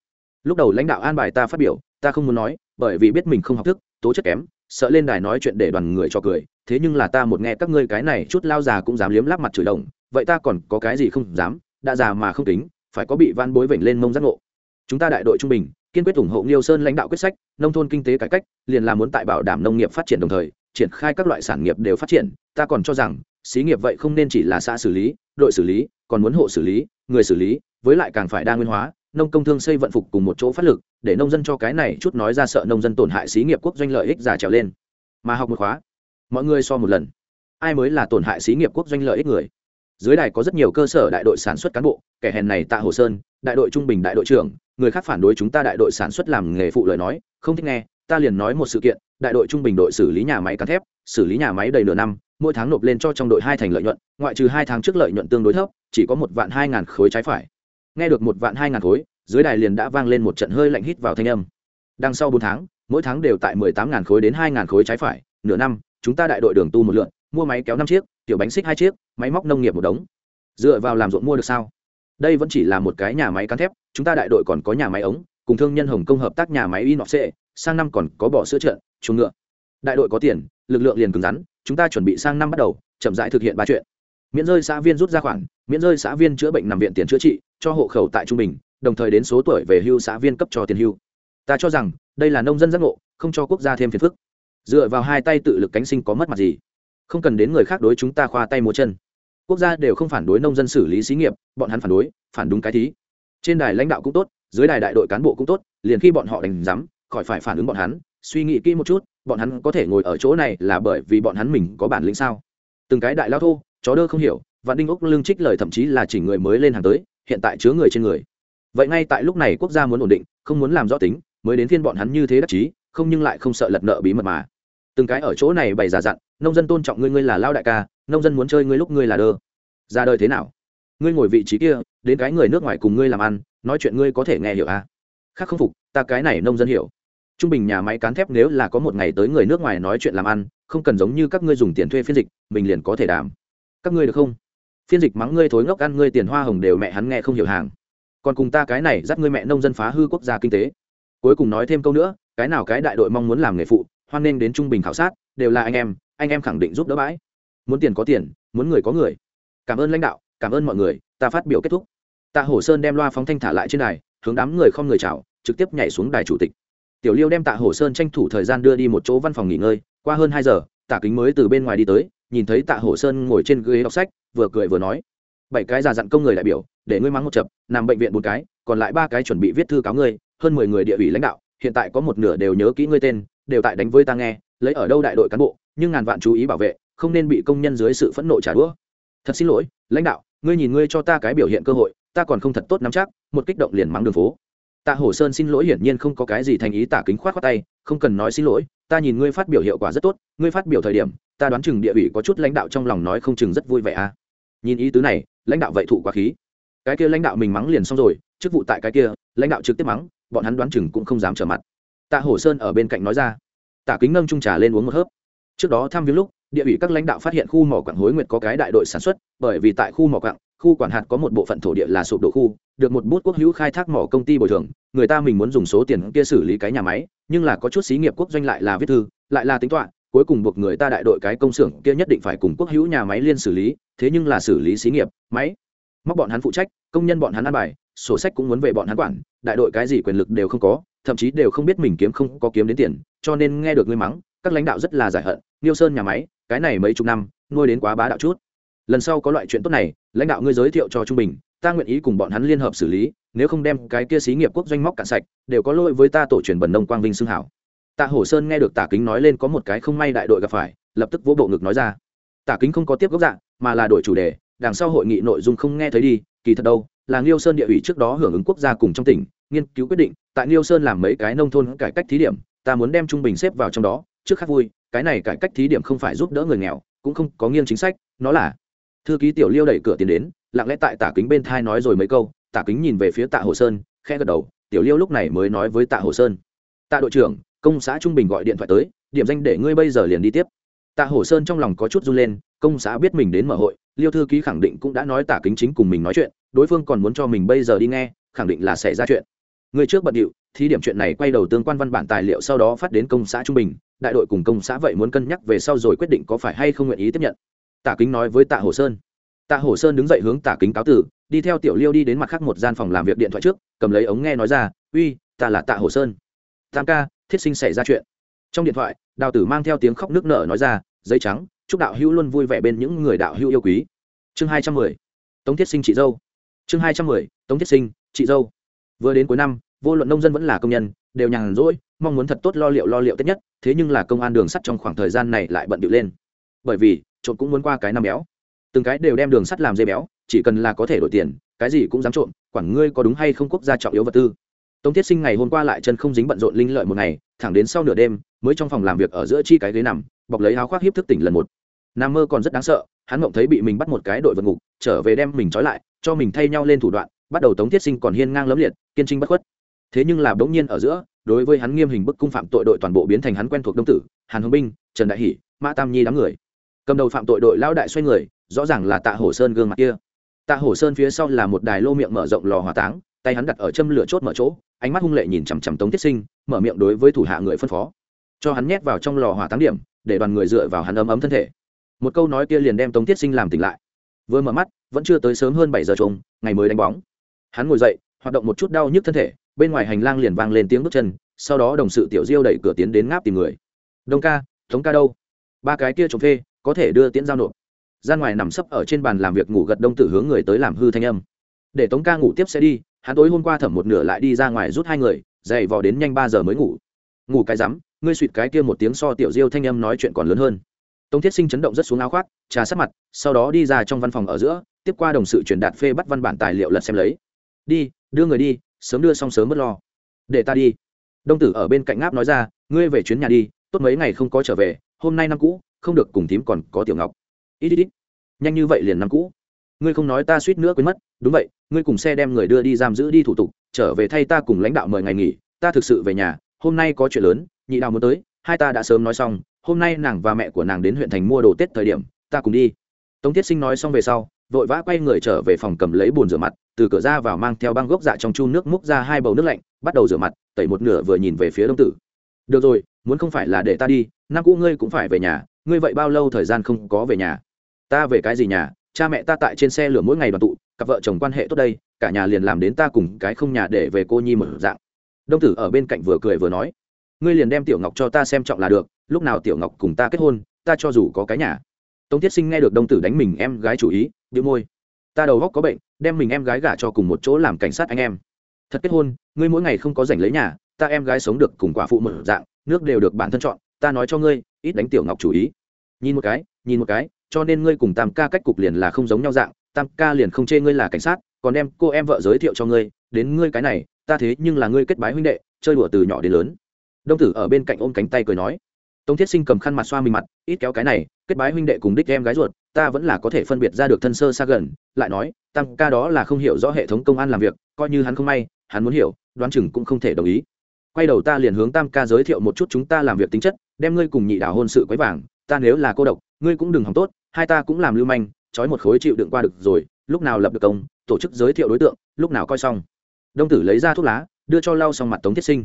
Lúc đầu lãnh đạo an bài ta phát biểu, ta không muốn nói, bởi vì biết mình không học thức, tố chất kém sợ lên đài nói chuyện để đoàn người cho cười thế nhưng là ta một nghe các ngươi cái này chút lao già cũng dám liếm láp mặt chửi đồng vậy ta còn có cái gì không dám đã già mà không tính phải có bị van bối vểnh lên mông giác ngộ. Chúng ta đại đội trung bình kiên quyết ủng hộ Nghiêu Sơn lãnh đạo quyết sách, nông thôn kinh tế cải cách, liền là muốn tại bảo đảm nông nghiệp phát triển đồng thời, triển khai các loại sản nghiệp đều phát triển, ta còn cho rằng, xí nghiệp vậy không nên chỉ là xã xử lý, đội xử lý, còn muốn hộ xử lý, người xử lý, với lại càng phải đa nguyên hóa, nông công thương xây vận phục cùng một chỗ phát lực, để nông dân cho cái này chút nói ra sợ nông dân tổn hại xí nghiệp quốc doanh lợi ích giả trèo lên. Mà học một khóa, mọi người so một lần, ai mới là tổn hại xí nghiệp quốc doanh lợi ích người. Dưới đài có rất nhiều cơ sở đại đội sản xuất cán bộ, kẻ hèn này Tạ Hồ Sơn, đại đội trung bình đại đội trưởng, người khác phản đối chúng ta đại đội sản xuất làm nghề phụ lời nói không thích nghe ta liền nói một sự kiện đại đội trung bình đội xử lý nhà máy cán thép xử lý nhà máy đầy nửa năm mỗi tháng nộp lên cho trong đội hai thành lợi nhuận ngoại trừ hai tháng trước lợi nhuận tương đối thấp chỉ có một vạn hai ngàn khối trái phải nghe được một vạn hai ngàn khối, dưới đài liền đã vang lên một trận hơi lạnh hít vào thanh âm. Đằng sau bốn tháng, mỗi tháng đều tại mười tám ngàn khối đến hai ngàn khối trái phải, nửa năm, chúng ta đại đội đường tu một lượn, mua máy kéo năm chiếc, tiểu bánh xích hai chiếc, máy móc nông nghiệp một đống. Dựa vào làm ruộng mua được sao? Đây vẫn chỉ là một cái nhà máy cán thép, chúng ta đại đội còn có nhà máy ống, cùng thương nhân hồng công hợp tác nhà máy inox sang năm còn có bỏ sữa trận chuồng ngựa. Đại đội có tiền, lực lượng liền cứng rắn, chúng ta chuẩn bị sang năm bắt đầu, chậm rãi thực hiện ba chuyện miễn rơi xã viên rút ra khoản, miễn rơi xã viên chữa bệnh nằm viện tiền chữa trị, cho hộ khẩu tại trung bình, đồng thời đến số tuổi về hưu xã viên cấp cho tiền hưu. Ta cho rằng, đây là nông dân giác ngộ, không cho quốc gia thêm phiền phức. Dựa vào hai tay tự lực cánh sinh có mất mặt gì? Không cần đến người khác đối chúng ta khoa tay múa chân. Quốc gia đều không phản đối nông dân xử lý xí nghiệp, bọn hắn phản đối, phản đúng cái thí. Trên đài lãnh đạo cũng tốt, dưới đài đại đội cán bộ cũng tốt, liền khi bọn họ đánh giám, khỏi phải phản ứng bọn hắn, suy nghĩ kỹ một chút, bọn hắn có thể ngồi ở chỗ này là bởi vì bọn hắn mình có bản lĩnh sao? Từng cái đại lao thô chó đơ không hiểu, vạn đinh úc lương trích lời thậm chí là chỉ người mới lên hàng tới, hiện tại chứa người trên người. Vậy ngay tại lúc này quốc gia muốn ổn định, không muốn làm rõ tính, mới đến phiên bọn hắn như thế đắc chí, không nhưng lại không sợ lật nợ bí mật mà. Từng cái ở chỗ này bày giả dặn, nông dân tôn trọng ngươi ngươi là lao đại ca, nông dân muốn chơi ngươi lúc ngươi là đơ. Ra đời thế nào? Ngươi ngồi vị trí kia, đến cái người nước ngoài cùng ngươi làm ăn, nói chuyện ngươi có thể nghe hiểu à? Khác không phục, ta cái này nông dân hiểu. Trung bình nhà máy cán thép nếu là có một ngày tới người nước ngoài nói chuyện làm ăn, không cần giống như các ngươi dùng tiền thuê phiên dịch, mình liền có thể đảm các ngươi được không? Phiên dịch mắng ngươi thối ngốc ăn ngươi tiền hoa hồng đều mẹ hắn nghe không hiểu hàng. Còn cùng ta cái này dắt ngươi mẹ nông dân phá hư quốc gia kinh tế. Cuối cùng nói thêm câu nữa, cái nào cái đại đội mong muốn làm nghề phụ, hoan nghênh đến trung bình khảo sát, đều là anh em anh em khẳng định giúp đỡ bãi. Muốn tiền có tiền, muốn người có người. Cảm ơn lãnh đạo, cảm ơn mọi người, ta phát biểu kết thúc. Tạ hổ sơn đem loa phóng thanh thả lại trên đài, hướng đám người không người chào, trực tiếp nhảy xuống đài chủ tịch. Tiểu liêu đem tạ hổ sơn tranh thủ thời gian đưa đi một chỗ văn phòng nghỉ ngơi, qua hơn hai giờ, tạ kính mới từ bên ngoài đi tới nhìn thấy tạ hổ sơn ngồi trên ghế đọc sách, vừa cười vừa nói, bảy cái già dặn công người đại biểu, để ngươi mắng một chập, nằm bệnh viện một cái, còn lại ba cái chuẩn bị viết thư cáo ngươi, hơn mười người địa ủy lãnh đạo, hiện tại có một nửa đều nhớ kỹ ngươi tên, đều tại đánh với ta nghe, lấy ở đâu đại đội cán bộ, nhưng ngàn vạn chú ý bảo vệ, không nên bị công nhân dưới sự phẫn nộ trả đũa. Thật xin lỗi, lãnh đạo, ngươi nhìn ngươi cho ta cái biểu hiện cơ hội, ta còn không thật tốt nắm chắc, một kích động liền mắng đường phố. Tạ hổ sơn xin lỗi hiển nhiên không có cái gì thành ý tả kính khoát khoát tay, không cần nói xin lỗi, ta nhìn ngươi phát biểu hiệu quả rất tốt, ngươi phát biểu thời điểm ta đoán chừng địa ủy có chút lãnh đạo trong lòng nói không chừng rất vui vẻ à. Nhìn ý tứ này, lãnh đạo vậy thụ quá khí. Cái kia lãnh đạo mình mắng liền xong rồi, chức vụ tại cái kia, lãnh đạo trực tiếp mắng, bọn hắn đoán chừng cũng không dám trở mặt. Tạ hổ sơn ở bên cạnh nói ra. Tạ kính nâng trung trà lên uống một hớp. Trước đó thăm viếng lúc, địa ủy các lãnh đạo phát hiện khu mỏ quảng hối nguyệt có cái đại đội sản xuất, bởi vì tại khu mỏ quảng khu quản hạt có một bộ phận thổ địa là sụp đổ khu, được một bút quốc hữu khai thác mỏ công ty bồi thường, người ta mình muốn dùng số tiền kia xử lý cái nhà máy, nhưng là có chút xí nghiệp quốc doanh lại là viết thư, lại là tính toán cuối cùng buộc người ta đại đội cái công xưởng kia nhất định phải cùng quốc hữu nhà máy liên xử lý, thế nhưng là xử lý xí nghiệp, máy. Móc bọn hắn phụ trách, công nhân bọn hắn ăn bài, sổ sách cũng muốn về bọn hắn quản, đại đội cái gì quyền lực đều không có, thậm chí đều không biết mình kiếm không có kiếm đến tiền, cho nên nghe được ngươi mắng, các lãnh đạo rất là giải hận, niêu sơn nhà máy, cái này mấy chục năm, nuôi đến quá bá đạo chút. Lần sau có loại chuyện tốt này, lãnh đạo ngươi giới thiệu cho trung bình, ta nguyện ý cùng bọn hắn liên hợp xử lý, nếu không đem cái kia xí nghiệp quốc doanh móc cạn sạch, đều có lỗi với ta tổ truyền bần nông quang vinh xương hảo tạ hổ sơn nghe được tả kính nói lên có một cái không may đại đội gặp phải, lập tức vỗ bộ ngực nói ra. Tả kính không có tiếp gốc dạng mà là đổi chủ đề, đằng sau hội nghị nội dung không nghe thấy đi, kỳ thật đâu, là nghiêu sơn địa ủy trước đó hưởng ứng quốc gia cùng trong tỉnh, nghiên cứu quyết định, tại nghiêu sơn làm mấy cái nông thôn cải cách thí điểm, ta muốn đem trung bình xếp vào trong đó, trước khác vui, cái này cải cách thí điểm không phải giúp đỡ người nghèo, cũng không có nghiêng chính sách, nó là thư ký tiểu liêu đẩy cửa tiến đến, lặng lẽ tại tả kính bên thai nói rồi mấy câu, tả kính nhìn về phía tạ hồ sơn khe gật đầu, tiểu liêu lúc này mới nói với tạ hồ sơn. Tạ đội trưởng công xã trung bình gọi điện thoại tới, điểm danh để ngươi bây giờ liền đi tiếp. Tạ hổ sơn trong lòng có chút run lên, công xã biết mình đến mở hội, liêu thư ký khẳng định cũng đã nói tả kính chính cùng mình nói chuyện, đối phương còn muốn cho mình bây giờ đi nghe, khẳng định là xảy ra chuyện. Người trước bận điệu, thí điểm chuyện này quay đầu tương quan văn bản tài liệu sau đó phát đến công xã trung bình, đại đội cùng công xã vậy muốn cân nhắc về sau rồi quyết định có phải hay không nguyện ý tiếp nhận. Tả kính nói với tạ hồ sơn. Tạ hồ sơn đứng dậy hướng tả kính cáo tử đi theo tiểu liêu đi đến mặt khác một gian phòng làm việc điện thoại trước, cầm lấy ống nghe nói ra, uy, ta là tạ hồ sơn. Tam ca thiết sinh xảy ra chuyện. Trong điện thoại, đào tử mang theo tiếng khóc nước nở nói ra, giấy trắng, chúc đạo hữu luôn vui vẻ bên những người đạo hữu yêu quý. Chương hai trăm mười, tống thiết sinh chị dâu. Chương hai trăm mười, tống thiết sinh chị dâu. Vừa đến cuối năm, vô luận nông dân vẫn là công nhân, đều nhàn rỗi, mong muốn thật tốt lo liệu lo liệu tết nhất, thế nhưng là công an đường sắt trong khoảng thời gian này lại bận điệu lên. Bởi vì, trộm cũng muốn qua cái năm béo. Từng cái đều đem đường sắt làm dây béo, chỉ cần là có thể đổi tiền, cái gì cũng dám trộm, quản ngươi có đúng hay không quốc gia trọng yếu vật tư tống thiết sinh ngày hôm qua lại chân không dính bận rộn linh lợi một ngày, thẳng đến sau nửa đêm, mới trong phòng làm việc ở giữa chi cái ghế nằm, bọc lấy áo khoác hiếp thức tỉnh lần một. Nam mơ còn rất đáng sợ, hắn mộng thấy bị mình bắt một cái đội vật ngục, trở về đem mình trói lại, cho mình thay nhau lên thủ đoạn, bắt đầu tống thiết sinh còn hiên ngang lấm liệt, kiên trinh bất khuất. Thế nhưng là bỗng nhiên ở giữa, đối với hắn nghiêm hình bức cung phạm tội đội toàn bộ biến thành hắn quen thuộc đông tử, hàn hồng binh, trần đại hỷ, mã tam nhi đám người. Cầm đầu phạm tội đội lao đại xoay người, rõ ràng là tạ hổ sơn gương mặt kia. Tạ hổ sơn phía sau là một đài lô miệng mở rộng lò hỏa táng tay hắn đặt ở châm lửa chốt mở chỗ, ánh mắt hung lệ nhìn chằm chằm tống tiết sinh, mở miệng đối với thủ hạ người phân phó. Cho hắn nhét vào trong lò hỏa táng điểm, để đoàn người dựa vào hắn ấm ấm thân thể. Một câu nói kia liền đem tống tiết sinh làm tỉnh lại. Vừa mở mắt, vẫn chưa tới sớm hơn bảy giờ trùng, ngày mới đánh bóng. Hắn ngồi dậy, hoạt động một chút đau nhức thân thể, bên ngoài hành lang liền vang lên tiếng bước chân, sau đó đồng sự tiểu diêu đẩy cửa tiến đến ngáp tìm người. Đông ca, tống ca đâu? Ba cái kia trồng phê, có thể đưa tiễn giao nộp. Ra ngoài nằm sấp ở trên bàn làm việc ngủ gật đông tử hướng người tới làm hư thanh âm. Để tống ca ngủ tiếp sẽ đi hắn tối hôm qua thẩm một nửa lại đi ra ngoài rút hai người dày vò đến nhanh ba giờ mới ngủ. Ngủ cái rắm, ngươi suỵt cái kia một tiếng so tiểu diêu thanh âm nói chuyện còn lớn hơn. Tống thiết sinh chấn động rất xuống áo khoác, trà sát mặt, sau đó đi ra trong văn phòng ở giữa, tiếp qua đồng sự truyền đạt phê bắt văn bản tài liệu lật xem lấy. Đi, đưa người đi, sớm đưa xong sớm mất lo. Để ta đi. Đông tử ở bên cạnh ngáp nói ra, ngươi về chuyến nhà đi, tốt mấy ngày không có trở về, hôm nay năm cũ, không được cùng thím còn có tiểu ngọc. Ít ít ít. Nhanh như vậy liền năm cũ ngươi không nói ta suýt nữa quên mất, đúng vậy, ngươi cùng xe đem người đưa đi giam giữ đi thủ tục, trở về thay ta cùng lãnh đạo mời ngày nghỉ, ta thực sự về nhà, hôm nay có chuyện lớn, nhị đào muốn tới, hai ta đã sớm nói xong, hôm nay nàng và mẹ của nàng đến huyện thành mua đồ tết thời điểm, ta cùng đi. Tống thiết sinh nói xong về sau, vội vã quay người trở về phòng cầm lấy bồn rửa mặt, từ cửa ra vào mang theo băng gốc dạ trong chu nước múc ra hai bầu nước lạnh, bắt đầu rửa mặt, tẩy một nửa vừa nhìn về phía đông tử. Được rồi, muốn không phải là để ta đi, năm cũ ngươi cũng phải về nhà, ngươi vậy bao lâu thời gian không có về nhà? Ta về cái gì nhà? Cha mẹ ta tại trên xe lửa mỗi ngày đoàn tụ, cặp vợ chồng quan hệ tốt đây, cả nhà liền làm đến ta cùng cái không nhà để về cô nhi mở dạng. Đông tử ở bên cạnh vừa cười vừa nói, ngươi liền đem tiểu ngọc cho ta xem trọng là được, lúc nào tiểu ngọc cùng ta kết hôn, ta cho dù có cái nhà. Tống thiết sinh nghe được đông tử đánh mình em gái chủ ý bị môi. Ta đầu góc có bệnh, đem mình em gái gả cho cùng một chỗ làm cảnh sát anh em. Thật kết hôn, ngươi mỗi ngày không có rảnh lấy nhà, ta em gái sống được cùng quả phụ mở dạng, nước đều được bản thân chọn, ta nói cho ngươi, ít đánh tiểu ngọc chủ ý. Nhìn một cái, nhìn một cái cho nên ngươi cùng tam ca cách cục liền là không giống nhau dạng, tam ca liền không chê ngươi là cảnh sát, còn đem cô em vợ giới thiệu cho ngươi, đến ngươi cái này, ta thế nhưng là ngươi kết bái huynh đệ, chơi đùa từ nhỏ đến lớn. Đông tử ở bên cạnh ôm cánh tay cười nói. Tống thiết sinh cầm khăn mặt xoa mình mặt, ít kéo cái này, kết bái huynh đệ cùng đích em gái ruột, ta vẫn là có thể phân biệt ra được thân sơ xa gần. Lại nói, tam ca đó là không hiểu rõ hệ thống công an làm việc, coi như hắn không may, hắn muốn hiểu, đoán chừng cũng không thể đồng ý. Quay đầu ta liền hướng tam ca giới thiệu một chút chúng ta làm việc tính chất, đem ngươi cùng nhị đảo hôn sự quấy vàng ta nếu là cô độc, ngươi cũng đừng hòng tốt, hai ta cũng làm lưu manh, trói một khối chịu đựng qua được rồi, lúc nào lập được công, tổ chức giới thiệu đối tượng, lúc nào coi xong. Đông tử lấy ra thuốc lá, đưa cho lau xong mặt tống thiết sinh.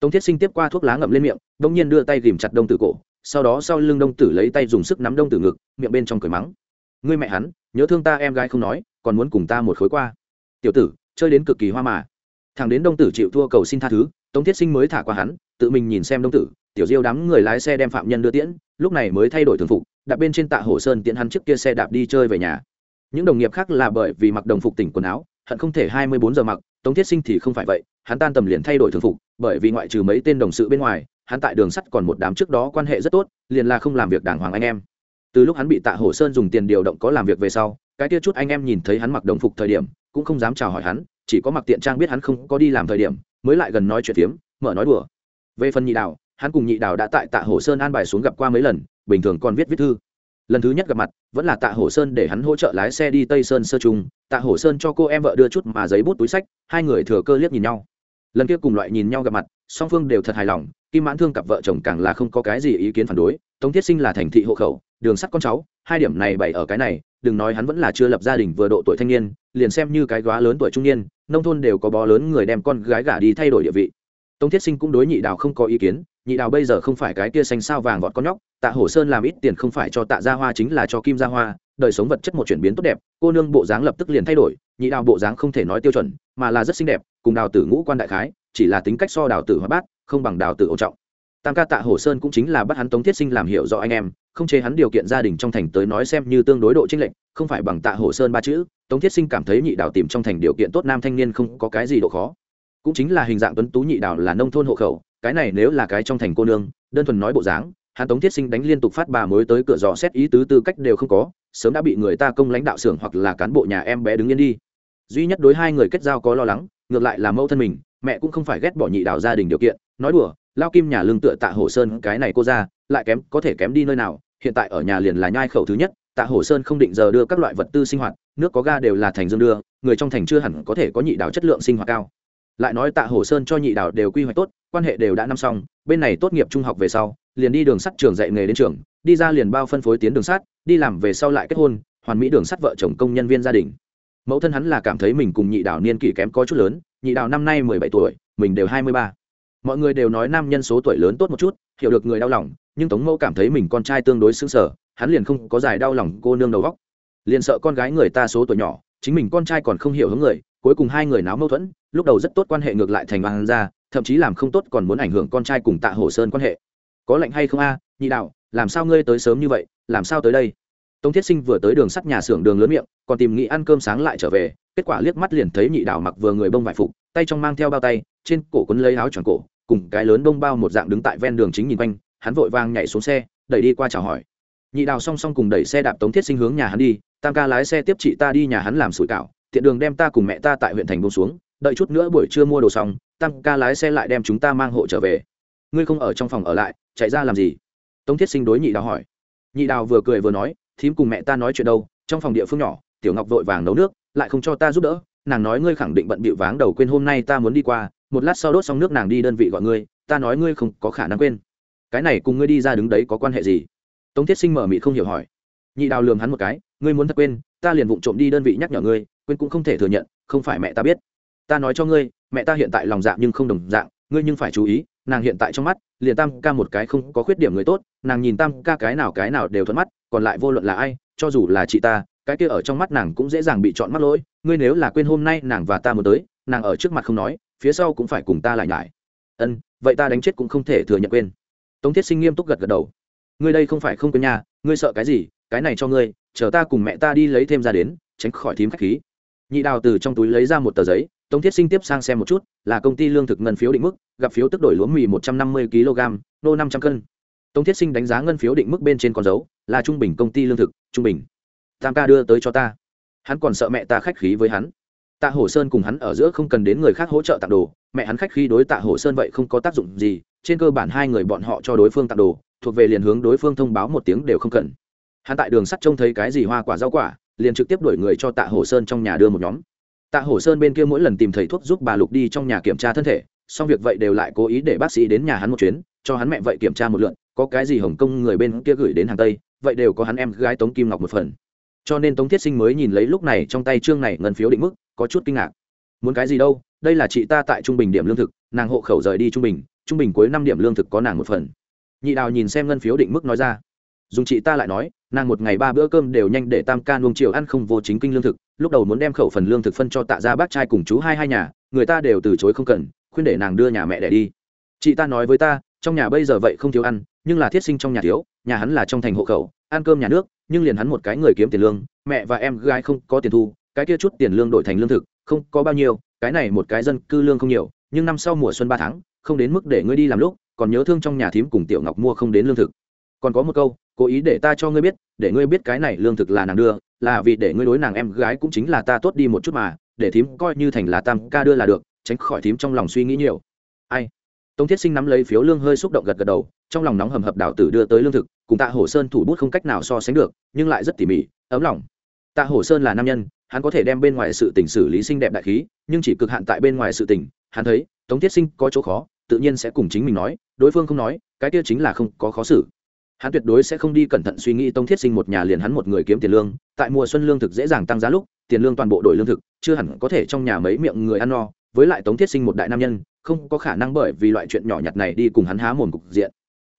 Tống thiết sinh tiếp qua thuốc lá ngậm lên miệng đ ỗ n g nhiên đưa tay ghìm chặt đông tử cổ, sau đó sau lưng đông tử lấy tay dùng sức nắm đông tử ngực, miệng bên trong cười mắng. Ngươi mẹ hắn, nhớ thương ta em gái không nói, còn muốn cùng ta một khối qua. Tiểu tử, chơi đến cực kỳ hoa mà. Thằng đến đông tử chịu thua cầu xin tha thứ, tống thiết sinh mới thả qua hắn, tự mình nhìn xem đông tử tiểu diêu đám người lái xe đem phạm nhân đưa tiễn, lúc này mới thay đổi thường phục đạp bên trên tạ hồ sơn tiễn hắn trước kia xe đạp đi chơi về nhà những đồng nghiệp khác là bởi vì mặc đồng phục tỉnh quần áo, hận không thể hai mươi bốn giờ mặc, tống thiết sinh thì không phải vậy, hắn tan tầm liền thay đổi thường phục, bởi vì ngoại trừ mấy tên đồng sự bên ngoài, hắn tại đường sắt còn một đám trước đó quan hệ rất tốt, liền là không làm việc đàng hoàng anh em từ lúc hắn bị tạ hồ sơn dùng tiền điều động có làm việc về sau, cái kia chút anh em nhìn thấy hắn mặc đồng phục thời điểm, cũng không dám chào hỏi hắn, chỉ có mặc tiện trang biết hắn không có đi làm thời điểm, mới lại gần nói chuyện phiếm, mở nói đùa về phần nhị đạo hắn cùng nhị đào đã tại tạ hồ sơn an bài xuống gặp qua mấy lần, bình thường còn viết viết thư. Lần thứ nhất gặp mặt, vẫn là tạ hồ sơn để hắn hỗ trợ lái xe đi tây sơn sơ trung. Tạ hồ sơn cho cô em vợ đưa chút mà giấy bút túi sách, hai người thừa cơ liếc nhìn nhau. Lần kia cùng loại nhìn nhau gặp mặt, song phương đều thật hài lòng, kim mãn thương cặp vợ chồng càng là không có cái gì ý kiến phản đối. Tống thiết sinh là thành thị hộ khẩu, đường sắt con cháu, hai điểm này bày ở cái này, đừng nói hắn vẫn là chưa lập gia đình vừa độ tuổi thanh niên, liền xem như cái góa lớn tuổi trung niên, nông thôn đều có bó lớn người đem con gái gả đi thay đổi địa vị. Tống thiết sinh cũng đối nhị đào không có ý kiến nhị đào bây giờ không phải cái kia xanh sao vàng vọt con nhóc, tạ hổ sơn làm ít tiền không phải cho tạ gia hoa chính là cho kim gia hoa, đời sống vật chất một chuyển biến tốt đẹp, cô nương bộ dáng lập tức liền thay đổi, nhị đào bộ dáng không thể nói tiêu chuẩn, mà là rất xinh đẹp, cùng đào tử ngũ quan đại khái, chỉ là tính cách so đào tử hóa bát, không bằng đào tử ô trọng. Tam ca tạ hổ sơn cũng chính là bắt hắn tống thiết sinh làm hiểu rõ anh em, không chế hắn điều kiện gia đình trong thành tới nói xem như tương đối độ chênh lệch, không phải bằng tạ hổ sơn ba chữ, tống thiết sinh cảm thấy nhị đào tìm trong thành điều kiện tốt nam thanh niên không có cái gì độ khó. Cũng chính là hình dạng tuấn tú nhị đào là nông thôn hộ khẩu cái này nếu là cái trong thành cô nương, đơn thuần nói bộ dáng, hắn tống thiết sinh đánh liên tục phát bà mới tới cửa dò xét ý tứ tư cách đều không có, sớm đã bị người ta công lãnh đạo xưởng hoặc là cán bộ nhà em bé đứng yên đi. Duy nhất đối hai người kết giao có lo lắng, ngược lại là mẫu thân mình, mẹ cũng không phải ghét bỏ nhị đào gia đình điều kiện, nói đùa, lao kim nhà lương tựa tạ hổ sơn cái này cô ra, lại kém, có thể kém đi nơi nào, hiện tại ở nhà liền là nhai khẩu thứ nhất, tạ hổ sơn không định giờ đưa các loại vật tư sinh hoạt, nước có ga đều là thành dương đưa, người trong thành chưa hẳn có thể có nhị đào chất lượng sinh hoạt cao lại nói tạ hổ sơn cho nhị đào đều quy hoạch tốt, quan hệ đều đã năm xong, bên này tốt nghiệp trung học về sau, liền đi đường sắt trường dạy nghề đến trường, đi ra liền bao phân phối tiến đường sắt, đi làm về sau lại kết hôn, hoàn mỹ đường sắt vợ chồng công nhân viên gia đình. Mẫu thân hắn là cảm thấy mình cùng nhị đào niên kỷ kém có chút lớn, nhị đào năm nay mười bảy tuổi, mình đều hai mươi ba. Mọi người đều nói nam nhân số tuổi lớn tốt một chút, hiểu được người đau lòng, nhưng tống mẫu cảm thấy mình con trai tương đối xứng sở, hắn liền không có giải đau lòng cô nương đầu góc liền sợ con gái người ta số tuổi nhỏ, chính mình con trai còn không hiểu hướng người cuối cùng hai người náo mâu thuẫn, lúc đầu rất tốt quan hệ ngược lại thành vang ra thậm chí làm không tốt còn muốn ảnh hưởng con trai cùng tạ hồ sơn quan hệ. Có lệnh hay không a, nhị đạo, làm sao ngươi tới sớm như vậy, làm sao tới đây? Tống thiết sinh vừa tới đường sắt nhà xưởng đường lớn miệng, còn tìm nghĩ ăn cơm sáng lại trở về, kết quả liếc mắt liền thấy nhị đạo mặc vừa người bông vải phục, tay trong mang theo bao tay, trên cổ quấn lấy áo tròn cổ, cùng cái lớn bông bao một dạng đứng tại ven đường chính nhìn quanh, hắn vội vang nhảy xuống xe, đẩy đi qua chào hỏi. Nhị đào song song cùng đẩy xe đạp tống thiết sinh hướng nhà hắn đi, tam ca lái xe tiếp chị ta đi nhà hắn làm sủi cảo tiện đường đem ta cùng mẹ ta tại huyện thành bông xuống, đợi chút nữa buổi trưa mua đồ xong, tam ca lái xe lại đem chúng ta mang hộ trở về. Ngươi không ở trong phòng ở lại, chạy ra làm gì? Tống thiết sinh đối nhị đào hỏi. Nhị đào vừa cười vừa nói, thím cùng mẹ ta nói chuyện đâu, trong phòng địa phương nhỏ, tiểu ngọc vội vàng nấu nước, lại không cho ta giúp đỡ, nàng nói ngươi khẳng định bận bịu váng đầu quên hôm nay ta muốn đi qua, một lát sau đốt xong nước nàng đi đơn vị gọi ngươi, ta nói ngươi không có khả năng quên. Cái này cùng ngươi đi ra đứng đấy có quan hệ gì? Tống thiết sinh mở mị không hiểu hỏi. Nhị đào lường hắn một cái, ngươi muốn thật quên ta liền vụng trộm đi đơn vị nhắc nhở ngươi, quên cũng không thể thừa nhận, không phải mẹ ta biết. Ta nói cho ngươi, mẹ ta hiện tại lòng dạ nhưng không đồng dạng, ngươi nhưng phải chú ý, nàng hiện tại trong mắt, liền tam ca một cái không có khuyết điểm người tốt, nàng nhìn tam ca cái nào cái nào đều thuận mắt, còn lại vô luận là ai, cho dù là chị ta, cái kia ở trong mắt nàng cũng dễ dàng bị chọn mắt lỗi, ngươi nếu là quên hôm nay nàng và ta muốn tới, nàng ở trước mặt không nói, phía sau cũng phải cùng ta lại nhải. Ân, vậy ta đánh chết cũng không thể thừa nhận quên. Tống thiết sinh nghiêm túc gật gật đầu. Ngươi đây không phải không quên nhà, ngươi sợ cái gì? Cái này cho ngươi, chờ ta cùng mẹ ta đi lấy thêm ra đến, tránh khỏi thím khách khí. Nhị đào từ trong túi lấy ra một tờ giấy, tống thiết sinh tiếp sang xem một chút, là công ty lương thực ngân phiếu định mức, gặp phiếu tức đổi lúa mì một trăm năm mươi kg, nô năm trăm cân. Tống thiết sinh đánh giá ngân phiếu định mức bên trên con dấu, là trung bình công ty lương thực, trung bình. Tam ca đưa tới cho ta. Hắn còn sợ mẹ ta khách khí với hắn. Tạ hổ sơn cùng hắn ở giữa không cần đến người khác hỗ trợ tặng đồ, mẹ hắn khách khí đối tạ hổ sơn vậy không có tác dụng gì, trên cơ bản hai người bọn họ cho đối phương tặng đồ, thuộc về liền hướng đối phương thông báo một tiếng đều không cần hắn tại đường sắt trông thấy cái gì hoa quả rau quả, liền trực tiếp đuổi người cho tạ hổ sơn trong nhà đưa một nhóm. Tạ hổ sơn bên kia mỗi lần tìm thầy thuốc giúp bà lục đi trong nhà kiểm tra thân thể, xong việc vậy đều lại cố ý để bác sĩ đến nhà hắn một chuyến, cho hắn mẹ vậy kiểm tra một lượn có cái gì hồng kông người bên kia gửi đến hàng tây, vậy đều có hắn em gái tống kim ngọc một phần. Cho nên tống thiết sinh mới nhìn lấy lúc này trong tay trương này ngân phiếu định mức, có chút kinh ngạc. Muốn cái gì đâu, đây là chị ta tại trung bình điểm lương thực, nàng hộ khẩu rời đi trung bình trung bình cuối năm điểm lương thực có nàng một phần. Nhị đào nhìn xem ngân phiếu định mức nói ra. Dùng chị ta lại nói nàng một ngày ba bữa cơm đều nhanh để tam ca nuông chiều ăn không vô chính kinh lương thực, lúc đầu muốn đem khẩu phần lương thực phân cho tạ ra bác trai cùng chú hai hai nhà, người ta đều từ chối không cần, khuyên để nàng đưa nhà mẹ đẻ đi. Chị ta nói với ta, trong nhà bây giờ vậy không thiếu ăn, nhưng là thiết sinh trong nhà thiếu, nhà hắn là trong thành hộ khẩu, ăn cơm nhà nước, nhưng liền hắn một cái người kiếm tiền lương, mẹ và em gái không có tiền thu, cái kia chút tiền lương đổi thành lương thực, không có bao nhiêu, cái này một cái dân cư lương không nhiều, nhưng năm sau mùa xuân ba tháng, không đến mức để ngươi đi làm lúc, còn nhớ thương trong nhà thím cùng tiểu ngọc mua không đến lương thực. Còn có một câu cố ý để ta cho ngươi biết, để ngươi biết cái này lương thực là nàng đưa, là vì để ngươi đối nàng em gái cũng chính là ta tốt đi một chút mà, để thím coi như thành là tam ca đưa là được, tránh khỏi thím trong lòng suy nghĩ nhiều. Ai? Tống thiết sinh nắm lấy phiếu lương hơi xúc động gật gật đầu, trong lòng nóng hầm hập đảo tử đưa tới lương thực, cùng tạ hổ sơn thủ bút không cách nào so sánh được, nhưng lại rất tỉ mỉ, ấm lòng. Tạ hổ sơn là nam nhân, hắn có thể đem bên ngoài sự tình xử lý xinh đẹp đại khí, nhưng chỉ cực hạn tại bên ngoài sự tình, hắn thấy, tống thiết sinh có chỗ khó, tự nhiên sẽ cùng chính mình nói, đối phương không nói, cái kia chính là không có khó xử hắn tuyệt đối sẽ không đi cẩn thận suy nghĩ tống thiết sinh một nhà liền hắn một người kiếm tiền lương, tại mùa xuân lương thực dễ dàng tăng giá lúc, tiền lương toàn bộ đổi lương thực, chưa hẳn có thể trong nhà mấy miệng người ăn no, với lại tống thiết sinh một đại nam nhân, không có khả năng bởi vì loại chuyện nhỏ nhặt này đi cùng hắn há mồm cục diện.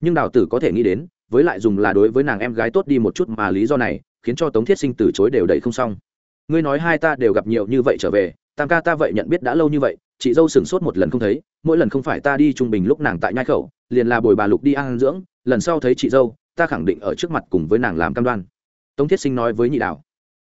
Nhưng đào tử có thể nghĩ đến, với lại dùng là đối với nàng em gái tốt đi một chút mà lý do này, khiến cho tống thiết sinh từ chối đều đẩy không xong. Ngươi nói hai ta đều gặp nhiều như vậy trở về, tam ca ta vậy nhận biết đã lâu như vậy, chị dâu sửng sốt một lần không thấy, mỗi lần không phải ta đi trung bình lúc nàng tại nhai khẩu, liền là bồi bà lục đi ăn dưỡng lần sau thấy chị dâu ta khẳng định ở trước mặt cùng với nàng làm cam đoan. Tống thiết sinh nói với nhị đào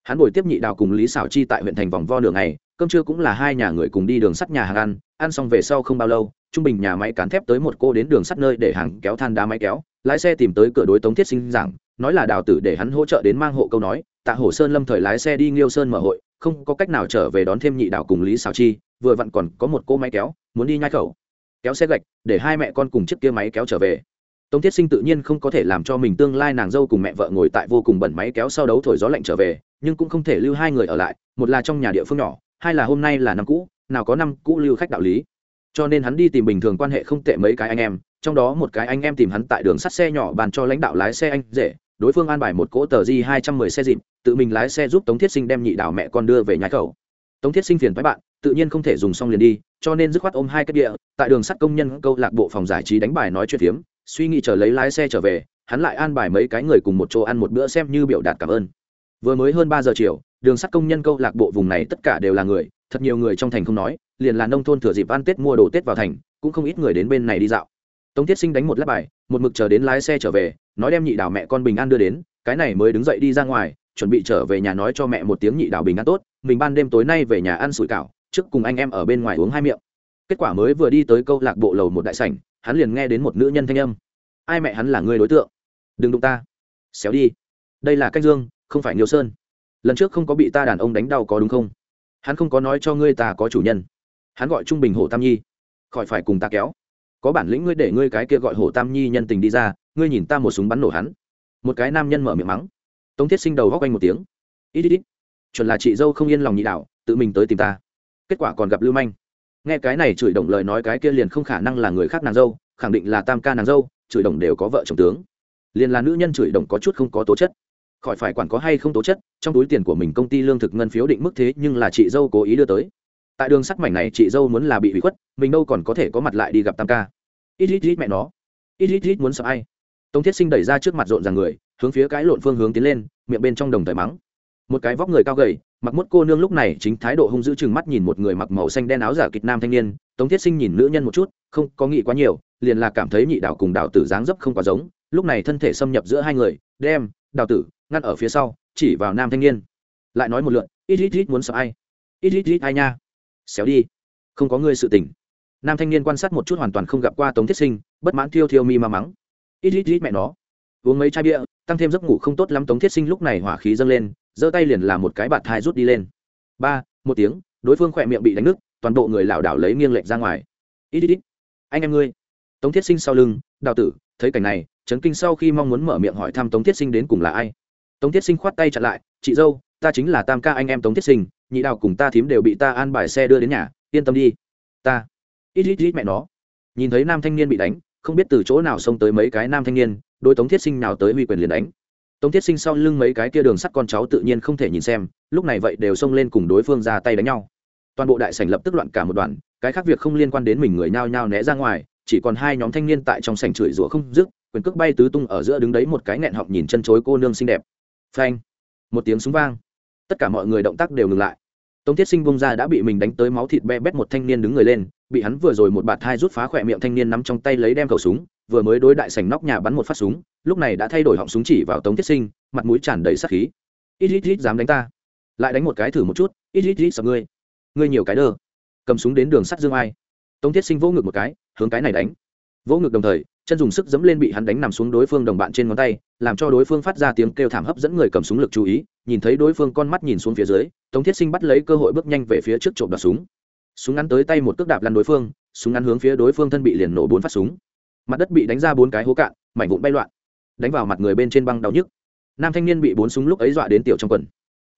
hắn buổi tiếp nhị đào cùng lý xảo chi tại huyện thành vòng vo đường này cơm trưa cũng là hai nhà người cùng đi đường sắt nhà hàng ăn ăn xong về sau không bao lâu trung bình nhà máy cán thép tới một cô đến đường sắt nơi để hàng kéo than đá máy kéo lái xe tìm tới cửa đối tống thiết sinh rằng, nói là đào tử để hắn hỗ trợ đến mang hộ câu nói tạ hổ sơn lâm thời lái xe đi nghiêu sơn mở hội không có cách nào trở về đón thêm nhị đào cùng lý xảo chi vừa vặn còn có một cô máy kéo muốn đi nhai khẩu. Kéo xe gạch để hai mẹ con cùng chiếc kia máy kéo trở về tống thiết sinh tự nhiên không có thể làm cho mình tương lai nàng dâu cùng mẹ vợ ngồi tại vô cùng bẩn máy kéo sau đấu thổi gió lạnh trở về, nhưng cũng không thể lưu hai người ở lại, một là trong nhà địa phương nhỏ, hai là hôm nay là năm cũ, nào có năm cũ lưu khách đạo lý. Cho nên hắn đi tìm bình thường quan hệ không tệ mấy cái anh em, trong đó một cái anh em tìm hắn tại đường sắt xe nhỏ bàn cho lãnh đạo lái xe anh rể, đối phương an bài một cỗ tờ di hai trăm mười xe dịp, tự mình lái xe giúp tống thiết sinh đem nhị đảo mẹ con đưa về nhà khẩu. Tống thiết sinh phiền với bạn, tự nhiên không thể dùng xong liền đi, cho nên dứt khoát ôm hai cái địa, tại đường sắt công nhân câu lạc bộ phòng giải trí đánh bài nói chuyện phiếm suy nghĩ chờ lấy lái xe trở về, hắn lại an bài mấy cái người cùng một chỗ ăn một bữa xem như biểu đạt cảm ơn. Vừa mới hơn ba giờ chiều, đường sắt công nhân câu lạc bộ vùng này tất cả đều là người, thật nhiều người trong thành không nói, liền là nông thôn thừa dịp ăn tết mua đồ tết vào thành, cũng không ít người đến bên này đi dạo. Tống tiết sinh đánh một lát bài, một mực chờ đến lái xe trở về, nói đem nhị đào mẹ con bình an đưa đến, cái này mới đứng dậy đi ra ngoài, chuẩn bị trở về nhà nói cho mẹ một tiếng nhị đào bình an tốt, mình ban đêm tối nay về nhà ăn sủi cảo, trước cùng anh em ở bên ngoài uống hai miệng. Kết quả mới vừa đi tới câu lạc bộ lầu một đại sảnh hắn liền nghe đến một nữ nhân thanh âm. Ai mẹ hắn là người đối tượng? Đừng đụng ta. Xéo đi. Đây là cách dương, không phải nhiều sơn. Lần trước không có bị ta đàn ông đánh đau có đúng không? Hắn không có nói cho ngươi ta có chủ nhân. Hắn gọi trung bình hổ tam nhi. Khỏi phải cùng ta kéo. Có bản lĩnh ngươi để ngươi cái kia gọi hổ tam nhi nhân tình đi ra, ngươi nhìn ta một súng bắn nổ hắn. Một cái nam nhân mở miệng mắng. Tống thiết sinh đầu góc anh một tiếng. Ít ít ít. Chuẩn là chị dâu không yên lòng nhị đạo, tự mình tới tìm ta. Kết quả còn gặp lưu manh nghe cái này chửi đồng lời nói cái kia liền không khả năng là người khác nàng dâu, khẳng định là tam ca nàng dâu, chửi đồng đều có vợ chồng tướng. Liền là nữ nhân chửi đồng có chút không có tố chất. Khỏi phải quản có hay không tố chất, trong túi tiền của mình công ty lương thực ngân phiếu định mức thế nhưng là chị dâu cố ý đưa tới. Tại đường sắt mảnh này chị dâu muốn là bị hủy khuất, mình đâu còn có thể có mặt lại đi gặp tam ca. Ít ít ít mẹ nó. Ít ít ít muốn sợ ai. Tống thiết sinh đẩy ra trước mặt rộn ràng người, hướng phía cái lộn phương hướng tiến lên, miệng bên trong đồng thời mắng. Một cái vóc người cao gầy mặc mốt cô nương lúc này chính thái độ hung dữ chừng mắt nhìn một người mặc màu xanh đen áo giả kịch nam thanh niên, tống thiết sinh nhìn nữ nhân một chút, không có nghĩ quá nhiều, liền là cảm thấy nhị đạo cùng đạo tử dáng dấp không quá giống, lúc này thân thể xâm nhập giữa hai người, đem đạo tử ngăn ở phía sau, chỉ vào nam thanh niên. Lại nói một lượn, ít ít ít, muốn sợ ai? Ít ít ít ai nha? Xéo đi, không có ngươi sự tình. Nam thanh niên quan sát một chút hoàn toàn không gặp qua tống thiết sinh, bất mãn thiêu thiêu mi ma mắng, ít ít ít, mẹ nó, uống mấy chai bia, tăng thêm giấc ngủ không tốt lắm. Tống thiết sinh lúc này hỏa khí dâng lên giơ tay liền làm một cái bạt thai rút đi lên. Ba, một tiếng, đối phương khỏe miệng bị đánh nứt, toàn bộ người lảo đảo lấy nghiêng lệch ra ngoài. Ít ít ít. Anh em ngươi. Tống thiết sinh sau lưng, đào tử, thấy cảnh này trấn kinh sau khi mong muốn mở miệng hỏi thăm tống thiết sinh đến cùng là ai? Tống thiết sinh khoát tay chặn lại, chị dâu, ta chính là tam ca anh em tống thiết sinh, nhị đào cùng ta thím đều bị ta an bài xe đưa đến nhà, yên tâm đi. Ta. Ít ít ít, mẹ nó. Nhìn thấy nam thanh niên bị đánh, không biết từ chỗ nào xông tới mấy cái nam thanh niên đôi tống thiết sinh nào tới huy quyền liền đánh tống thiết sinh sau lưng mấy cái kia đường sắt con cháu tự nhiên không thể nhìn xem, lúc này vậy đều xông lên cùng đối phương ra tay đánh nhau. Toàn bộ đại sảnh lập tức loạn cả một đoạn cái khác việc không liên quan đến mình người nhao nhao né ra ngoài, chỉ còn hai nhóm thanh niên tại trong sảnh chửi rủa không dứt, quyền cước bay tứ tung ở giữa đứng đấy một cái nghẹn họng nhìn chân chối cô nương xinh đẹp. Phanh, một tiếng súng vang. Tất cả mọi người động tác đều ngừng lại. Tống thiết sinh bông ra đã bị mình đánh tới máu thịt be bét một thanh niên đứng người lên, bị hắn vừa rồi một bạt thai rút phá khỏe miệng thanh niên nắm trong tay lấy đem khẩu súng vừa mới đối đại sảnh nóc nhà bắn một phát súng, lúc này đã thay đổi họng súng chỉ vào tống thiết sinh, mặt mũi tràn đầy sắc khí. Ít ít ít, dám đánh ta. Lại đánh một cái thử một chút, ít ít ít, sợ ngươi. Ngươi nhiều cái đơ. Cầm súng đến đường sắt dương ai. Tống thiết sinh vỗ ngực một cái, hướng cái này đánh. Vỗ ngực đồng thời, chân dùng sức dẫm lên bị hắn đánh nằm xuống đối phương đồng bạn trên ngón tay, làm cho đối phương phát ra tiếng kêu thảm hấp dẫn người cầm súng lực chú ý, nhìn thấy đối phương con mắt nhìn xuống phía dưới, tống thiết sinh bắt lấy cơ hội bước nhanh về phía trước trộm đoạt súng. Súng ngắn tới tay một cước đạp lăn đối phương, súng ngắn hướng phía đối phương thân bị liền nổ bốn phát súng mặt đất bị đánh ra bốn cái hố cạn, mảnh vụn bay loạn. Đánh vào mặt người bên trên băng đau nhức. Nam thanh niên bị bốn súng lúc ấy dọa đến tiểu trong quần.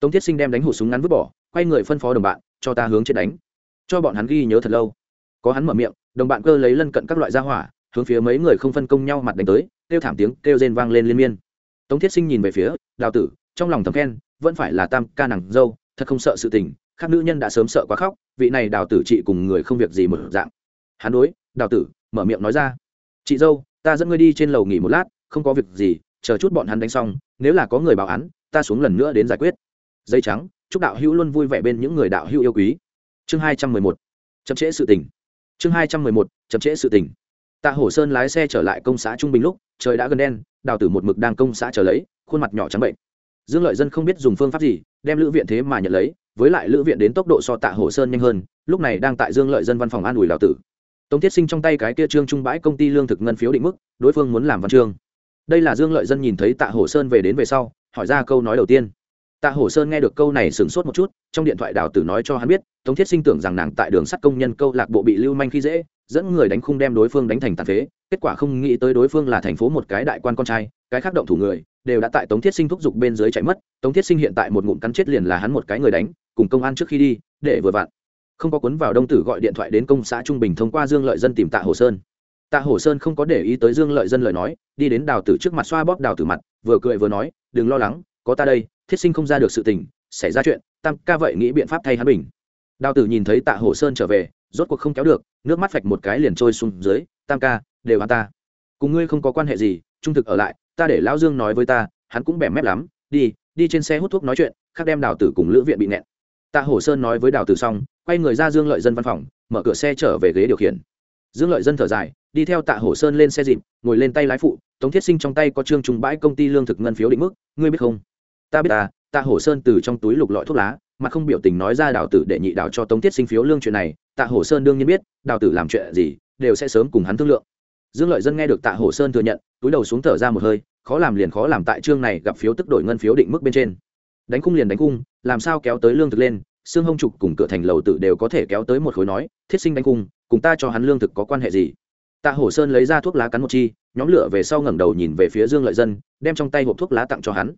Tống thiết sinh đem đánh hụt súng ngắn vứt bỏ, quay người phân phó đồng bạn, cho ta hướng trên đánh. Cho bọn hắn ghi nhớ thật lâu. Có hắn mở miệng, đồng bạn cơ lấy lân cận các loại gia hỏa, hướng phía mấy người không phân công nhau mặt đánh tới, kêu thảm tiếng, kêu rên vang lên liên miên. Tống thiết sinh nhìn về phía, đào tử, trong lòng thầm khen, vẫn phải là tam ca nàng dâu, thật không sợ sự tình, khác nữ nhân đã sớm sợ quá khóc, vị này đào tử chị cùng người không việc gì một dạng. Hắn đối, đào tử, mở miệng nói ra chị dâu, ta dẫn ngươi đi trên lầu nghỉ một lát, không có việc gì, chờ chút bọn hắn đánh xong, nếu là có người báo án, ta xuống lần nữa đến giải quyết. Dây trắng, chúc đạo hữu luôn vui vẻ bên những người đạo hữu yêu quý. Chương hai trăm mười một. Chậm trễ sự tình. Chương hai trăm mười một, chậm trễ sự tình. Tạ hổ sơn lái xe trở lại công xã trung bình lúc, trời đã gần đen, đào tử một mực đang công xã trở lấy, khuôn mặt nhỏ trắng bệnh. Dương lợi dân không biết dùng phương pháp gì, đem lữ viện thế mà nhận lấy, với lại lữ viện đến tốc độ so tạ hổ sơn nhanh hơn, lúc này đang tại dương lợi dân văn phòng an ủi đào tử tống thiết sinh trong tay cái kia trương trung bãi công ty lương thực ngân phiếu định mức, đối phương muốn làm văn chương. Đây là dương lợi dân nhìn thấy tạ hổ sơn về đến về sau, hỏi ra câu nói đầu tiên. Tạ hổ sơn nghe được câu này sửng sốt một chút, trong điện thoại đào tử nói cho hắn biết, tống thiết sinh tưởng rằng nàng tại đường sắt công nhân câu lạc bộ bị lưu manh khi dễ, dẫn người đánh khung đem đối phương đánh thành tàn phế, kết quả không nghĩ tới đối phương là thành phố một cái đại quan con trai, cái khác động thủ người, đều đã tại tống thiết sinh thúc giục bên dưới chạy mất, tống thiết sinh hiện tại một ngụm cắn chết liền là hắn một cái người đánh, cùng công an trước khi đi, để vừa vặn không có cuốn vào đông tử gọi điện thoại đến công xã trung bình thông qua dương lợi dân tìm tạ hồ sơn. Tạ hồ sơn không có để ý tới dương lợi dân lời nói, đi đến đào tử trước mặt xoa bóp đào tử mặt, vừa cười vừa nói, đừng lo lắng, có ta đây, thiết sinh không ra được sự tình, xảy ra chuyện, tam ca vậy nghĩ biện pháp thay hắn bình. Đào tử nhìn thấy tạ hồ sơn trở về, rốt cuộc không kéo được, nước mắt phạch một cái liền trôi xuống dưới, tam ca, đều hắn ta. Cùng ngươi không có quan hệ gì, trung thực ở lại, ta để lão dương nói với ta, hắn cũng bẻ mép lắm, đi đi trên xe hút thuốc nói chuyện, khác đem đào tử cùng lữ viện bị nẹn tạ hổ sơn nói với đào tử xong quay người ra dương lợi dân văn phòng, mở cửa xe trở về ghế điều khiển. Dương lợi dân thở dài, đi theo tạ hổ sơn lên xe dịp, ngồi lên tay lái phụ, tống thiết sinh trong tay có trương trùng bãi công ty lương thực ngân phiếu định mức, ngươi biết không? Ta biết ta tạ hổ sơn từ trong túi lục lọi thuốc lá, mà không biểu tình nói ra đào tử để nhị đào cho tống thiết sinh phiếu lương chuyện này, tạ hổ sơn đương nhiên biết, đào tử làm chuyện gì, đều sẽ sớm cùng hắn thương lượng. Dương lợi dân nghe được tạ hổ sơn thừa nhận, túi đầu xuống thở ra một hơi, khó làm liền khó làm tại chương này gặp phiếu tức đổi ngân phiếu định mức bên trên đánh cung liền đánh cung làm sao kéo tới lương thực lên, xương hông trục cùng cửa thành lầu tử đều có thể kéo tới một khối nói, thiết sinh đánh cung cùng ta cho hắn lương thực có quan hệ gì? Tạ hổ sơn lấy ra thuốc lá cắn một chi, nhóm lửa về sau ngẩng đầu nhìn về phía dương lợi dân, đem trong tay hộp thuốc lá tặng cho hắn.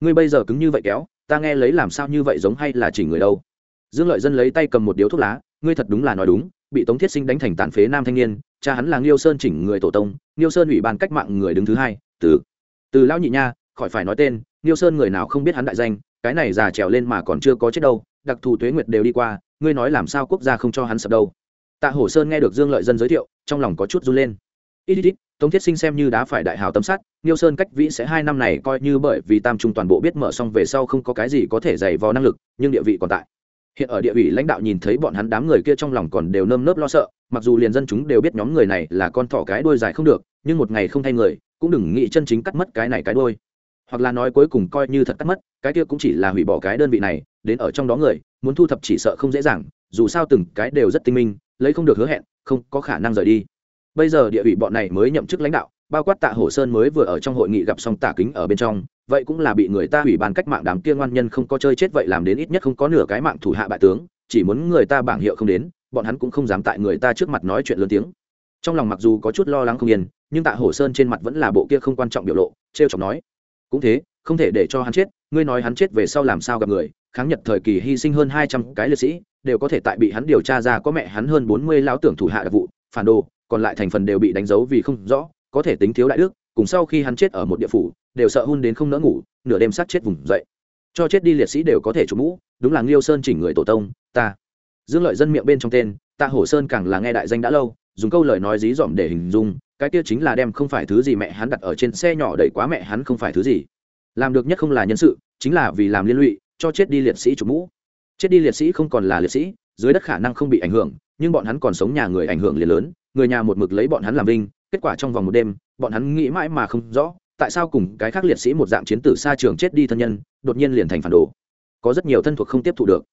Ngươi bây giờ cứng như vậy kéo, ta nghe lấy làm sao như vậy giống hay là chỉ người đâu? Dương lợi dân lấy tay cầm một điếu thuốc lá, ngươi thật đúng là nói đúng, bị tống thiết sinh đánh thành tàn phế nam thanh niên, cha hắn là nghiêu sơn chỉnh người tổ tông, nghiêu sơn ủy ban cách mạng người đứng thứ hai, từ từ lão nhị nha, khỏi phải nói tên, nghiêu sơn người nào không biết hắn đại danh cái này già trèo lên mà còn chưa có chết đâu, đặc thù tuế nguyệt đều đi qua, ngươi nói làm sao quốc gia không cho hắn sập đâu? Tạ hổ sơn nghe được dương lợi dân giới thiệu, trong lòng có chút run lên. Ít ít ít, tống thiết sinh xem như đã phải đại hào tấm sắt, nghiêu sơn cách vĩ sẽ hai năm này coi như bởi vì tam trung toàn bộ biết mở xong về sau không có cái gì có thể dày vò năng lực, nhưng địa vị còn tại. Hiện ở địa ủy lãnh đạo nhìn thấy bọn hắn đám người kia trong lòng còn đều nơm nớp lo sợ, mặc dù liền dân chúng đều biết nhóm người này là con thỏ cái đuôi dài không được, nhưng một ngày không thay người, cũng đừng nghĩ chân chính cắt mất cái này cái đuôi hoặc là nói cuối cùng coi như thật cắt mất, cái kia cũng chỉ là hủy bỏ cái đơn vị này, đến ở trong đó người, muốn thu thập chỉ sợ không dễ dàng, dù sao từng cái đều rất tinh minh, lấy không được hứa hẹn, không có khả năng rời đi. Bây giờ địa ủy bọn này mới nhậm chức lãnh đạo, bao quát tạ hổ sơn mới vừa ở trong hội nghị gặp xong tả kính ở bên trong, vậy cũng là bị người ta ủy ban cách mạng đám kia ngoan nhân không có chơi chết vậy làm đến ít nhất không có nửa cái mạng thủ hạ bại tướng, chỉ muốn người ta bảng hiệu không đến, bọn hắn cũng không dám tại người ta trước mặt nói chuyện lớn tiếng. Trong lòng mặc dù có chút lo lắng không yên, nhưng tạ hổ sơn trên mặt vẫn là bộ kia không quan trọng biểu lộ t r e o chọc nói cũng thế, không thể để cho hắn chết, ngươi nói hắn chết về sau làm sao gặp người, kháng nhật thời kỳ hy sinh hơn hai trăm cái liệt sĩ, đều có thể tại bị hắn điều tra ra có mẹ hắn hơn bốn mươi lão tưởng thủ hạ đặc vụ, phản đồ, còn lại thành phần đều bị đánh dấu vì không rõ, có thể tính thiếu đại đức, cùng sau khi hắn chết ở một địa phủ, đều sợ hun đến không nỡ ngủ, nửa đêm sát chết vùng dậy. Cho chết đi liệt sĩ đều có thể trục mũ, đúng là nghiêu sơn chỉnh người tổ tông, ta. Dương lợi dân miệng bên trong tên, tạ hổ sơn càng là nghe đại danh đã lâu, dùng câu lời nói dí dỏm để hình dung cái kia chính là đem không phải thứ gì mẹ hắn đặt ở trên xe nhỏ đẩy quá mẹ hắn không phải thứ gì. Làm được nhất không là nhân sự, chính là vì làm liên lụy, cho chết đi liệt sĩ chủ mũ. Chết đi liệt sĩ không còn là liệt sĩ, dưới đất khả năng không bị ảnh hưởng, nhưng bọn hắn còn sống nhà người ảnh hưởng liền lớn, người nhà một mực lấy bọn hắn làm vinh, kết quả trong vòng một đêm, bọn hắn nghĩ mãi mà không rõ, tại sao cùng cái khác liệt sĩ một dạng chiến tử xa trường chết đi thân nhân, đột nhiên liền thành phản đồ. Có rất nhiều thân thuộc không tiếp thu được.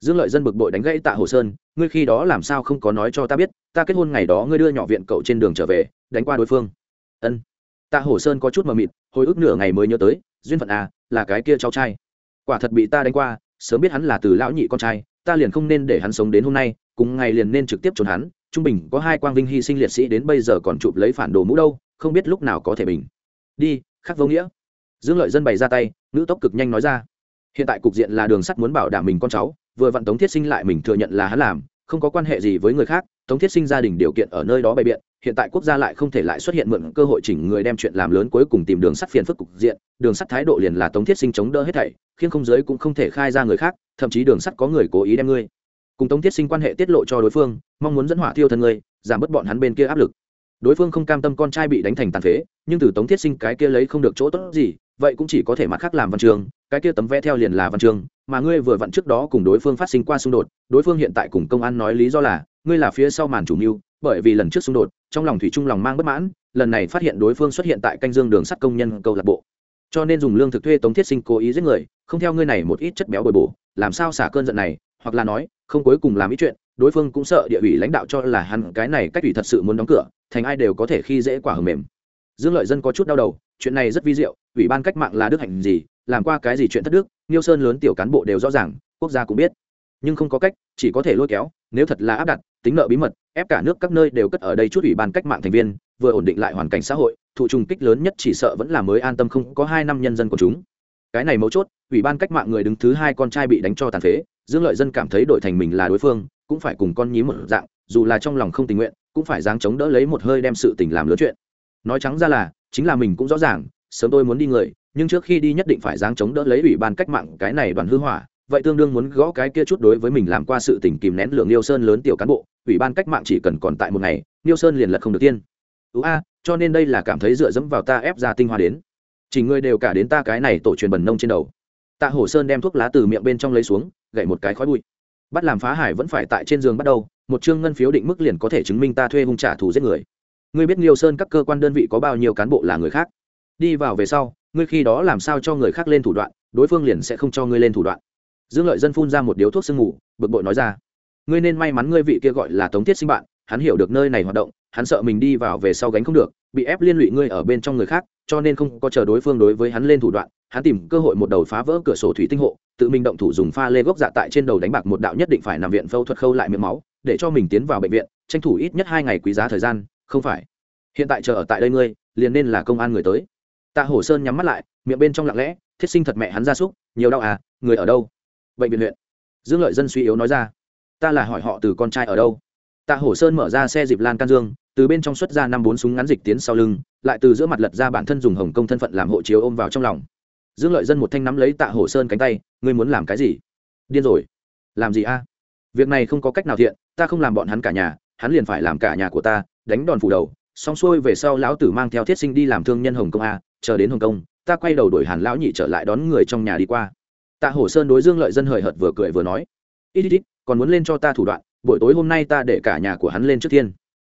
Dương lợi dân bực bội đánh gãy tạ hồ sơn, ngươi khi đó làm sao không có nói cho ta biết, ta kết hôn ngày đó ngươi đưa nhỏ viện cậu trên đường trở về đánh qua đối phương. Ân. Tạ hổ sơn có chút mờ mịt, hồi ức nửa ngày mới nhớ tới, duyên phận à là cái kia cháu trai. Quả thật bị ta đánh qua, sớm biết hắn là từ lão nhị con trai, ta liền không nên để hắn sống đến hôm nay, cùng ngày liền nên trực tiếp trốn hắn, trung bình có hai quang vinh hy sinh liệt sĩ đến bây giờ còn chụp lấy phản đồ mũ đâu, không biết lúc nào có thể bình. Đi, khắc vô nghĩa. Dương lợi dân bày ra tay nữ tốc cực nhanh nói ra. Hiện tại cục diện là đường sắt muốn bảo đảm mình con cháu, vừa vặn tống thiết sinh lại mình thừa nhận là hắn làm, không có quan hệ gì với người khác tống thiết sinh gia đình điều kiện ở nơi đó bày biện, hiện tại quốc gia lại không thể lại xuất hiện mượn cơ hội chỉnh người đem chuyện làm lớn cuối cùng tìm đường sắt phiền phức cục diện, đường sắt thái độ liền là tống thiết sinh chống đỡ hết thảy khiến không giới cũng không thể khai ra người khác, thậm chí đường sắt có người cố ý đem ngươi. Cùng tống thiết sinh quan hệ tiết lộ cho đối phương, mong muốn dẫn hỏa thiêu thân ngươi, giảm bớt bọn hắn bên kia áp lực. Đối phương không cam tâm con trai bị đánh thành tàn phế, nhưng từ tống thiết sinh cái kia lấy không được chỗ tốt gì, vậy cũng chỉ có thể mặt khác làm văn trường, cái kia tấm vẽ theo liền là văn trường, mà ngươi vừa vặn trước đó cùng đối phương phát sinh qua xung đột, đối phương hiện tại cùng công an nói lý do là ngươi là phía sau màn chủ mưu, bởi vì lần trước xung đột, trong lòng thủy trung lòng mang bất mãn, lần này phát hiện đối phương xuất hiện tại canh dương đường sắt công nhân câu lạc bộ. Cho nên dùng lương thực thuê tống thiết sinh cố ý giết người, không theo ngươi này một ít chất béo bồi bổ, làm sao xả cơn giận này, hoặc là nói, không cuối cùng làm ý chuyện, đối phương cũng sợ địa ủy lãnh đạo cho là hắn cái này cách ủy thật sự muốn đóng cửa, thành ai đều có thể khi dễ quả hầm mềm. Dương lợi dân có chút đau đầu, chuyện này rất vi diệu, ủy ban cách mạng là đức hạnh gì, làm qua cái gì chuyện thất đức niêu sơn lớn tiểu cán bộ đều rõ ràng, quốc gia cũng biết. Nhưng không có cách, chỉ có thể lôi kéo, nếu thật là áp đặt tính nợ bí mật, ép cả nước các nơi đều cất ở đây chút ủy ban cách mạng thành viên, vừa ổn định lại hoàn cảnh xã hội, thụ trùng kích lớn nhất chỉ sợ vẫn là mới an tâm không có hai năm nhân dân của chúng. Cái này mấu chốt, ủy ban cách mạng người đứng thứ hai con trai bị đánh cho tàn phế, dương lợi dân cảm thấy đội thành mình là đối phương, cũng phải cùng con nhí một dạng, dù là trong lòng không tình nguyện, cũng phải dáng chống đỡ lấy một hơi đem sự tình làm lớn chuyện. Nói trắng ra là, chính là mình cũng rõ ràng, sớm tôi muốn đi người, nhưng trước khi đi nhất định phải dáng chống đỡ lấy ủy ban cách mạng cái này đoàn hư hỏa vậy tương đương muốn gõ cái kia chút đối với mình làm qua sự tình kìm nén lượng Niêu Sơn lớn tiểu cán bộ, ủy ban cách mạng chỉ cần còn tại một ngày, Niêu Sơn liền lật không được tiên. Ú a, cho nên đây là cảm thấy dựa dẫm vào ta ép ra tinh hoa đến. Chỉ ngươi đều cả đến ta cái này tổ truyền bẩn nông trên đầu. Tạ Hổ Sơn đem thuốc lá từ miệng bên trong lấy xuống, gậy một cái khói bụi. Bắt làm phá hải vẫn phải tại trên giường bắt đầu, một chương ngân phiếu định mức liền có thể chứng minh ta thuê hung trả thù giết người. Ngươi biết Niêu Sơn các cơ quan đơn vị có bao nhiêu cán bộ là người khác? Đi vào về sau, ngươi khi đó làm sao cho người khác lên thủ đoạn, đối phương liền sẽ không cho ngươi lên thủ đoạn dương lợi dân phun ra một điếu thuốc sương mù, bực bội nói ra. Ngươi nên may mắn ngươi vị kia gọi là tống thiết sinh bạn, hắn hiểu được nơi này hoạt động, hắn sợ mình đi vào về sau gánh không được, bị ép liên lụy ngươi ở bên trong người khác, cho nên không có chờ đối phương đối với hắn lên thủ đoạn, hắn tìm cơ hội một đầu phá vỡ cửa sổ thủy tinh hộ, tự mình động thủ dùng pha lê gốc dạ tại trên đầu đánh bạc một đạo nhất định phải nằm viện phẫu thuật khâu lại miệng máu, để cho mình tiến vào bệnh viện, tranh thủ ít nhất hai ngày quý giá thời gian, không phải. Hiện tại chờ ở tại đây ngươi, liền nên là công an người tới. Tạ hổ sơn nhắm mắt lại, miệng bên trong lặng lẽ, thiết sinh thật mẹ hắn ra súc, nhiều đau à người ở đâu? Bệnh viện huyện. Dương lợi dân suy yếu nói ra, ta là hỏi họ từ con trai ở đâu? Tạ hổ sơn mở ra xe dịp lan can dương, từ bên trong xuất ra năm bốn súng ngắn dịch tiến sau lưng, lại từ giữa mặt lật ra bản thân dùng hồng công thân phận làm hộ chiếu ôm vào trong lòng. Dương lợi dân một thanh nắm lấy tạ hổ sơn cánh tay, ngươi muốn làm cái gì? Điên rồi. Làm gì a? Việc này không có cách nào thiện, ta không làm bọn hắn cả nhà, hắn liền phải làm cả nhà của ta, đánh đòn phủ đầu. Xong xuôi về sau lão tử mang theo thiết sinh đi làm thương nhân hồng công a, chờ đến hồng công, ta quay đầu đổi hàn lão nhị trở lại đón người trong nhà đi qua tạ hổ sơn đối dương lợi dân hời hợt vừa cười vừa nói, ít ít ít, còn muốn lên cho ta thủ đoạn, buổi tối hôm nay ta để cả nhà của hắn lên trước tiên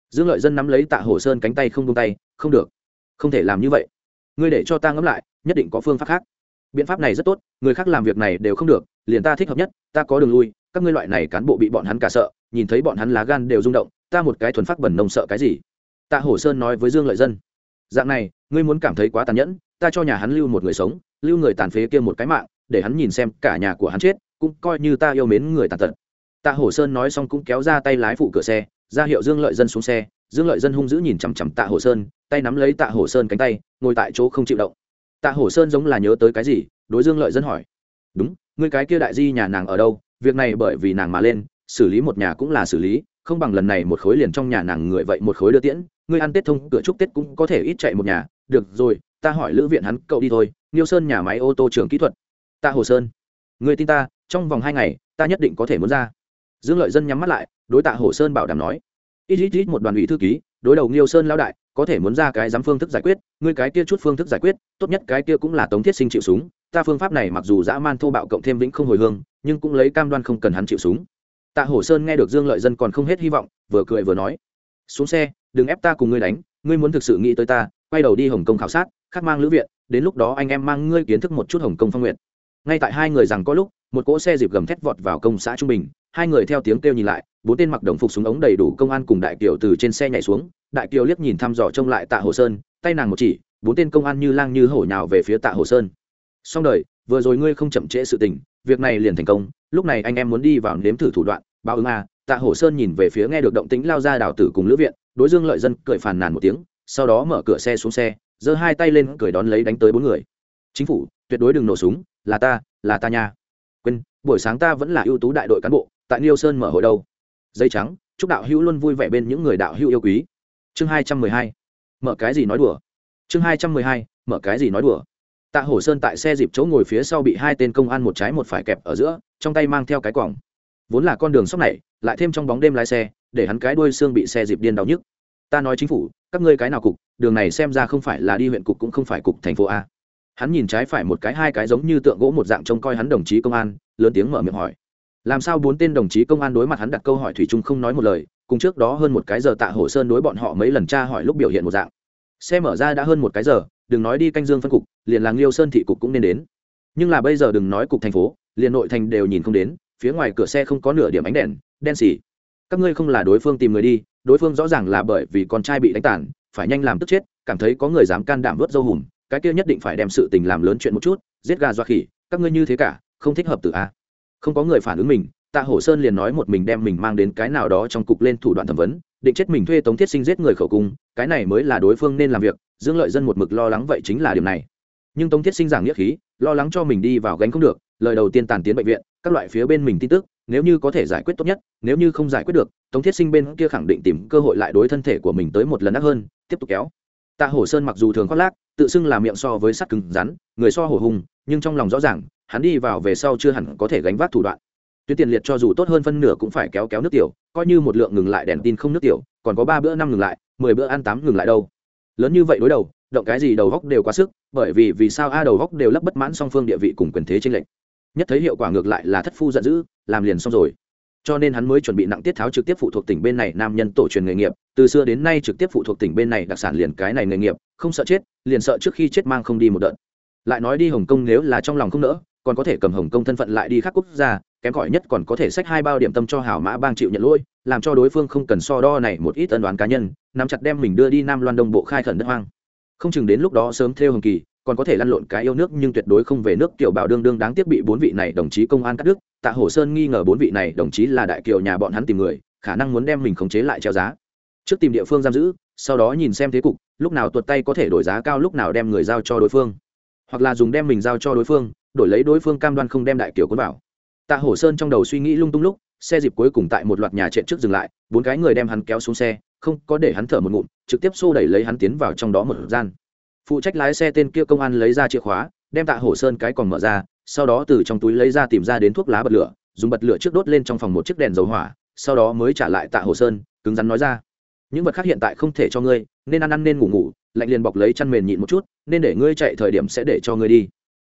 dương lợi dân nắm lấy tạ hổ sơn cánh tay không tung tay, không được, không thể làm như vậy. Ngươi để cho ta ngẫm lại, nhất định có phương pháp khác. Biện pháp này rất tốt, người khác làm việc này đều không được, liền ta thích hợp nhất, ta có đường lui, các ngươi loại này cán bộ bị bọn hắn cả sợ, nhìn thấy bọn hắn lá gan đều rung động, ta một cái thuần phát bẩn nông sợ cái gì? Tạ hổ sơn nói với dương lợi dân, dạng này, ngươi muốn cảm thấy quá tàn nhẫn, ta cho nhà hắn lưu một người sống, lưu người tàn phế kia một cái mạng để hắn nhìn xem cả nhà của hắn chết, cũng coi như ta yêu mến người tàn tật. Tạ hổ sơn nói xong cũng kéo ra tay lái phụ cửa xe, ra hiệu dương lợi dân xuống xe. Dương lợi dân hung dữ nhìn chằm chằm tạ hổ sơn, tay nắm lấy tạ hổ sơn cánh tay, ngồi tại chỗ không chịu động. Tạ hổ sơn giống là nhớ tới cái gì, đối dương lợi dân hỏi. Đúng người cái kia đại di nhà nàng ở đâu? Việc này bởi vì nàng mà lên, xử lý một nhà cũng là xử lý, không bằng lần này một khối liền trong nhà nàng người vậy một khối đưa tiễn. Ngươi ăn tết thông, cửa chúc tết cũng có thể ít chạy một nhà. Được rồi, ta hỏi lữ viện hắn, cậu đi thôi. Niêu sơn nhà máy ô tô trường kỹ thuật tạ hồ sơn, người tin ta, trong vòng hai ngày, ta nhất định có thể muốn ra. Dương lợi dân nhắm mắt lại, đối tạ hồ sơn bảo đảm nói. Ít ít ít một đoàn ủy thư ký, đối đầu nghiêu sơn Lão đại, có thể muốn ra cái dám phương thức giải quyết, ngươi cái kia chút phương thức giải quyết, tốt nhất cái kia cũng là tống thiết sinh chịu súng. Ta phương pháp này mặc dù dã man thô bạo cộng thêm vĩnh không hồi hương, nhưng cũng lấy cam đoan không cần hắn chịu súng. Tạ hổ sơn nghe được dương lợi dân còn không hết hy vọng, vừa cười vừa nói. Xuống xe, đừng ép ta cùng ngươi đánh, ngươi muốn thực sự nghĩ tới ta, quay đầu đi hồng kông khảo sát khắc mang lữ viện, đến lúc đó anh em mang ngươi kiến thức một chút hồng kông phong nguyện ngay tại hai người rằng có lúc, một cỗ xe dịp gầm thét vọt vào công xã trung bình, hai người theo tiếng kêu nhìn lại, bốn tên mặc đồng phục súng ống đầy đủ công an cùng đại kiều từ trên xe nhảy xuống, đại kiều liếc nhìn thăm dò trông lại tạ hồ sơn, tay nàng một chỉ, bốn tên công an như lang như hổ nhào về phía tạ hồ sơn. Xong đời, vừa rồi ngươi không chậm trễ sự tình, việc này liền thành công, lúc này anh em muốn đi vào nếm thử thủ đoạn, báo ứng a tạ hồ sơn nhìn về phía nghe được động tĩnh lao ra đào tử cùng lữ viện, đối dương lợi dân cười phàn nàn một tiếng, sau đó mở cửa xe xuống xe, giơ hai tay lên cười đón lấy đánh tới bốn người. Chính phủ tuyệt đối đừng nổ súng, là ta là ta nha. Quên, buổi sáng ta vẫn là ưu tú đại đội cán bộ, tại niêu sơn mở hội đâu. Dây trắng, chúc đạo hữu luôn vui vẻ bên những người đạo hữu yêu quý. Chương hai trăm mười hai, mở cái gì nói đùa? Chương hai trăm mười hai, mở cái gì nói đùa? Tạ hổ sơn tại xe dịp chỗ ngồi phía sau bị hai tên công an một trái một phải kẹp ở giữa, trong tay mang theo cái quòng. Vốn là con đường sóc này, lại thêm trong bóng đêm lái xe, để hắn cái đuôi xương bị xe dịp điên đau nhức. Ta nói chính phủ, các ngươi cái nào cục, đường này xem ra không phải là đi huyện cục cũng không phải cục thành phố a hắn nhìn trái phải một cái hai cái giống như tượng gỗ một dạng trông coi hắn đồng chí công an, lớn tiếng mở miệng hỏi. Làm sao bốn tên đồng chí công an đối mặt hắn đặt câu hỏi thủy chung không nói một lời, cùng trước đó hơn một cái giờ tạ hổ sơn đối bọn họ mấy lần tra hỏi lúc biểu hiện một dạng. Xe mở ra đã hơn một cái giờ, đừng nói đi canh dương phân cục, liền là liêu sơn thị cục cũng nên đến. Nhưng là bây giờ đừng nói cục thành phố, liền nội thành đều nhìn không đến, phía ngoài cửa xe không có nửa điểm ánh đèn, đen xỉ các ngươi không là đối phương tìm người đi, đối phương rõ ràng là bởi vì con trai bị đánh tàn, phải nhanh làm tức chết, cảm thấy có người dám can đảm vớt dâu hùm cái kia nhất định phải đem sự tình làm lớn chuyện một chút, giết gà doa khỉ, các ngươi như thế cả, không thích hợp từ a. Không có người phản ứng mình, tạ hổ sơn liền nói một mình đem mình mang đến cái nào đó trong cục lên thủ đoạn thẩm vấn, định chết mình thuê tống thiết sinh giết người khẩu cung, cái này mới là đối phương nên làm việc, dương lợi dân một mực lo lắng vậy chính là điểm này. Nhưng tống thiết sinh giảng nghĩa khí, lo lắng cho mình đi vào gánh không được, lời đầu tiên tàn tiến bệnh viện, các loại phía bên mình tin tức, nếu như có thể giải quyết tốt nhất, nếu như không giải quyết được, tống thiết sinh bên kia khẳng định tìm cơ hội lại đối thân thể của mình tới một lần ác hơn, tiếp tục kéo tạ hổ sơn mặc dù thường khoác lác, tự xưng là miệng so với sắt cứng rắn, người so hổ hùng, nhưng trong lòng rõ ràng, hắn đi vào về sau chưa hẳn có thể gánh vác thủ đoạn. Tuyến tiền liệt cho dù tốt hơn phân nửa cũng phải kéo kéo nước tiểu, coi như một lượng ngừng lại đèn tin không nước tiểu, còn có ba bữa năm ngừng lại, mười bữa ăn tám ngừng lại đâu. Lớn như vậy đối đầu, động cái gì đầu góc đều quá sức, bởi vì vì sao a đầu góc đều lấp bất mãn song phương địa vị cùng quyền thế trên lệnh nhất thấy hiệu quả ngược lại là thất phu giận dữ, làm liền xong rồi cho nên hắn mới chuẩn bị nặng tiết tháo trực tiếp phụ thuộc tỉnh bên này nam nhân tổ truyền nghề nghiệp. Từ xưa đến nay trực tiếp phụ thuộc tỉnh bên này đặc sản liền cái này nghề nghiệp, không sợ chết, liền sợ trước khi chết mang không đi một đợt. Lại nói đi hồng kông nếu là trong lòng không nỡ, còn có thể cầm hồng kông thân phận lại đi khác quốc gia, kém cỏi nhất còn có thể xách hai bao điểm tâm cho hảo mã bang chịu nhận lỗi, làm cho đối phương không cần so đo này một ít ân đoán cá nhân, nắm chặt đem mình đưa đi nam loan đông bộ khai khẩn đất hoang. Không chừng đến lúc đó sớm theo hồng kỳ còn có thể lăn lộn cái yêu nước nhưng tuyệt đối không về nước. Kiểu bảo đương đương đáng tiếc bị bốn vị này đồng chí công an cắt đứt. Tạ hổ sơn nghi ngờ bốn vị này đồng chí là đại kiều nhà bọn hắn tìm người, khả năng muốn đem mình khống chế lại treo giá. Trước tìm địa phương giam giữ, sau đó nhìn xem thế cục, lúc nào tuột tay có thể đổi giá cao, lúc nào đem người giao cho đối phương. Hoặc là dùng đem mình giao cho đối phương, đổi lấy đối phương cam đoan không đem đại kiều quân vào. Tạ hổ sơn trong đầu suy nghĩ lung tung lúc, xe dịp cuối cùng tại một loạt nhà trệ trước dừng lại, bốn cái người đem hắn kéo xuống xe, không có để hắn thở một ngụm, trực tiếp xô đẩy lấy hắn tiến vào trong đó một gian phụ trách lái xe tên kia công an lấy ra chìa khóa, đem tạ hổ sơn cái còn mở ra, sau đó từ trong túi lấy ra tìm ra đến thuốc lá bật lửa, dùng bật lửa trước đốt lên trong phòng một chiếc đèn dầu hỏa, sau đó mới trả lại tạ hồ sơn, cứng rắn nói ra, những vật khác hiện tại không thể cho ngươi, nên ăn ăn nên ngủ ngủ, lạnh liền bọc lấy chăn mền nhịn một chút, nên để ngươi chạy thời điểm sẽ để cho ngươi đi.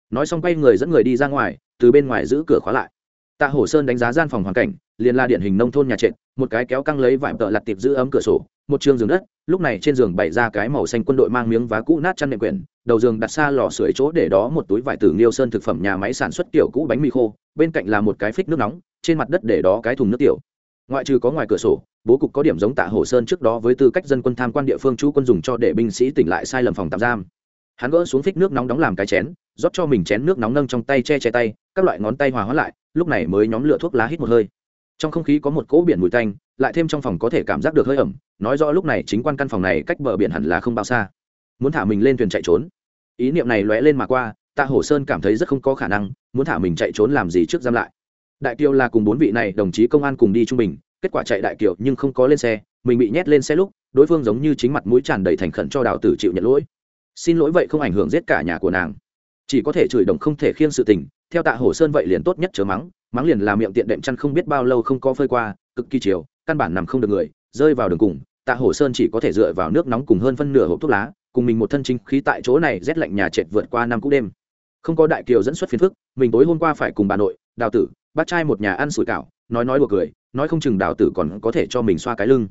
Nói xong quay người dẫn người đi ra ngoài, từ bên ngoài giữ cửa khóa lại. Tạ hổ sơn đánh giá gian phòng hoàn cảnh, liền là điển hình nông thôn nhà trệt một cái kéo căng lấy vải tợ lặt tiệp giữ ấm cửa sổ, một trường giường đất, lúc này trên giường bày ra cái màu xanh quân đội mang miếng vá cũ nát chăn nệm quyển, đầu giường đặt xa lò sưởi chỗ để đó một túi vải tử nghiêu sơn thực phẩm nhà máy sản xuất kiểu cũ bánh mì khô, bên cạnh là một cái phích nước nóng, trên mặt đất để đó cái thùng nước tiểu. Ngoại trừ có ngoài cửa sổ, bố cục có điểm giống tạ hồ sơn trước đó với tư cách dân quân tham quan địa phương chú quân dùng cho để binh sĩ tỉnh lại sai lầm phòng tạm giam. Hắn gỡ xuống phích nước nóng đóng làm cái chén, rót cho mình chén nước nóng nâng trong tay che che tay, các loại ngón tay hòa hóa lại, lúc này mới nhóm lửa thuốc lá hít một hơi trong không khí có một cỗ biển mùi tanh, lại thêm trong phòng có thể cảm giác được hơi ẩm, nói rõ lúc này chính quan căn phòng này cách bờ biển hẳn là không bao xa. Muốn thả mình lên thuyền chạy trốn. Ý niệm này lóe lên mà qua, tạ hổ sơn cảm thấy rất không có khả năng, muốn thả mình chạy trốn làm gì trước giam lại. Đại kiều là cùng bốn vị này đồng chí công an cùng đi trung bình, kết quả chạy đại kiều nhưng không có lên xe, mình bị nhét lên xe lúc, đối phương giống như chính mặt mũi tràn đầy thành khẩn cho đào tử chịu nhận lỗi. Xin lỗi vậy không ảnh hưởng giết cả nhà của nàng. Chỉ có thể chửi đồng không thể khiêng sự tình, theo tạ hổ sơn vậy liền tốt nhất chớ mắng mắng liền là miệng tiện đệm chăn không biết bao lâu không có phơi qua, cực kỳ chiều, căn bản nằm không được người, rơi vào đường cùng, tạ hổ sơn chỉ có thể dựa vào nước nóng cùng hơn phân nửa hộp thuốc lá, cùng mình một thân chính khí tại chỗ này rét lạnh nhà trệt vượt qua năm cũ đêm. Không có đại kiều dẫn xuất phiền phức, mình tối hôm qua phải cùng bà nội, đào tử bác trai một nhà ăn sủi cảo, nói nói đùa cười, nói không chừng đào tử còn có thể cho mình xoa cái lưng.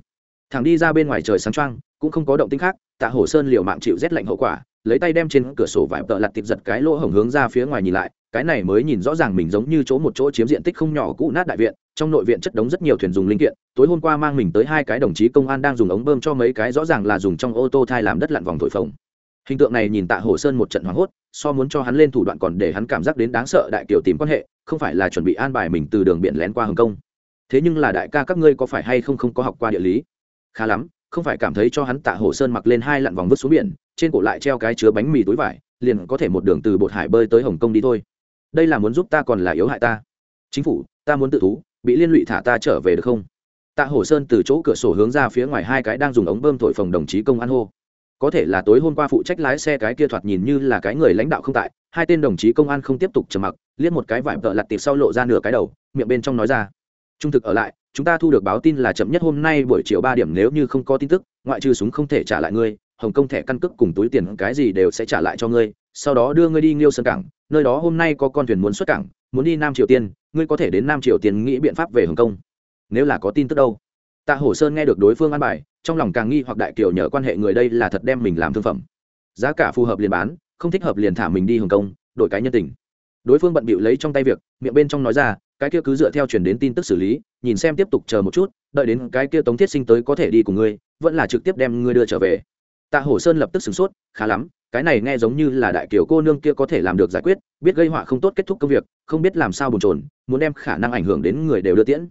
Thằng đi ra bên ngoài trời sáng trăng cũng không có động tĩnh khác, tạ hổ sơn liều mạng chịu rét lạnh hậu quả, lấy tay đem trên cửa sổ vải tợ lặt tiệp giật cái lỗ hổng hướng ra phía ngoài nhìn lại, cái này mới nhìn rõ ràng mình giống như chỗ một chỗ chiếm diện tích không nhỏ cũ nát đại viện, trong nội viện chất đống rất nhiều thuyền dùng linh kiện, tối hôm qua mang mình tới hai cái đồng chí công an đang dùng ống bơm cho mấy cái rõ ràng là dùng trong ô tô thai làm đất lặn vòng thổi phồng. Hình tượng này nhìn tạ hồ sơn một trận hoảng hốt, so muốn cho hắn lên thủ đoạn còn để hắn cảm giác đến đáng sợ đại kiều tìm quan hệ, không phải là chuẩn bị an bài mình từ đường biển lén qua hồng kông. Thế nhưng là đại ca các ngươi có phải hay không không có học qua địa lý? Khá lắm không phải cảm thấy cho hắn tạ hồ sơn mặc lên hai lặn vòng vứt xuống biển, trên cổ lại treo cái chứa bánh mì túi vải, liền có thể một đường từ bột hải bơi tới hồng kông đi thôi. Đây là muốn giúp ta còn là yếu hại ta? Chính phủ, ta muốn tự thú, bị liên lụy thả ta trở về được không? Tạ hồ sơn từ chỗ cửa sổ hướng ra phía ngoài hai cái đang dùng ống bơm thổi phồng đồng chí công an hô. Có thể là tối hôm qua phụ trách lái xe cái kia thoạt nhìn như là cái người lãnh đạo không tại, hai tên đồng chí công an không tiếp tục trầm mặc, liếc một cái vải vợ lặt tiệp sau lộ ra nửa cái đầu, miệng bên trong nói ra. Trung thực ở lại chúng ta thu được báo tin là chậm nhất hôm nay buổi chiều ba điểm nếu như không có tin tức, ngoại trừ súng không thể trả lại ngươi, hồng kông thẻ căn cước cùng túi tiền cái gì đều sẽ trả lại cho ngươi, sau đó đưa ngươi đi nghiêu sơn cảng, nơi đó hôm nay có con thuyền muốn xuất cảng, muốn đi nam triều tiên, ngươi có thể đến nam triều tiên nghĩ biện pháp về hồng kông. Nếu là có tin tức đâu? Tạ hổ sơn nghe được đối phương an bài, trong lòng càng nghi hoặc đại kiều nhờ quan hệ người đây là thật đem mình làm thương phẩm. Giá cả phù hợp liền bán, không thích hợp liền thả mình đi hồng kông, đổi cái nhân tình. Đối phương bận bịu lấy trong tay việc, miệng bên trong nói ra cái kia cứ dựa theo chuyển đến tin tức xử lý, nhìn xem tiếp tục chờ một chút, đợi đến cái kia tống thiết sinh tới có thể đi cùng ngươi, vẫn là trực tiếp đem ngươi đưa trở về. Tạ hổ sơn lập tức sửng sốt, khá lắm, cái này nghe giống như là đại kiều cô nương kia có thể làm được giải quyết, biết gây họa không tốt kết thúc công việc, không biết làm sao bồn trồn muốn đem khả năng ảnh hưởng đến người đều đưa tiễn.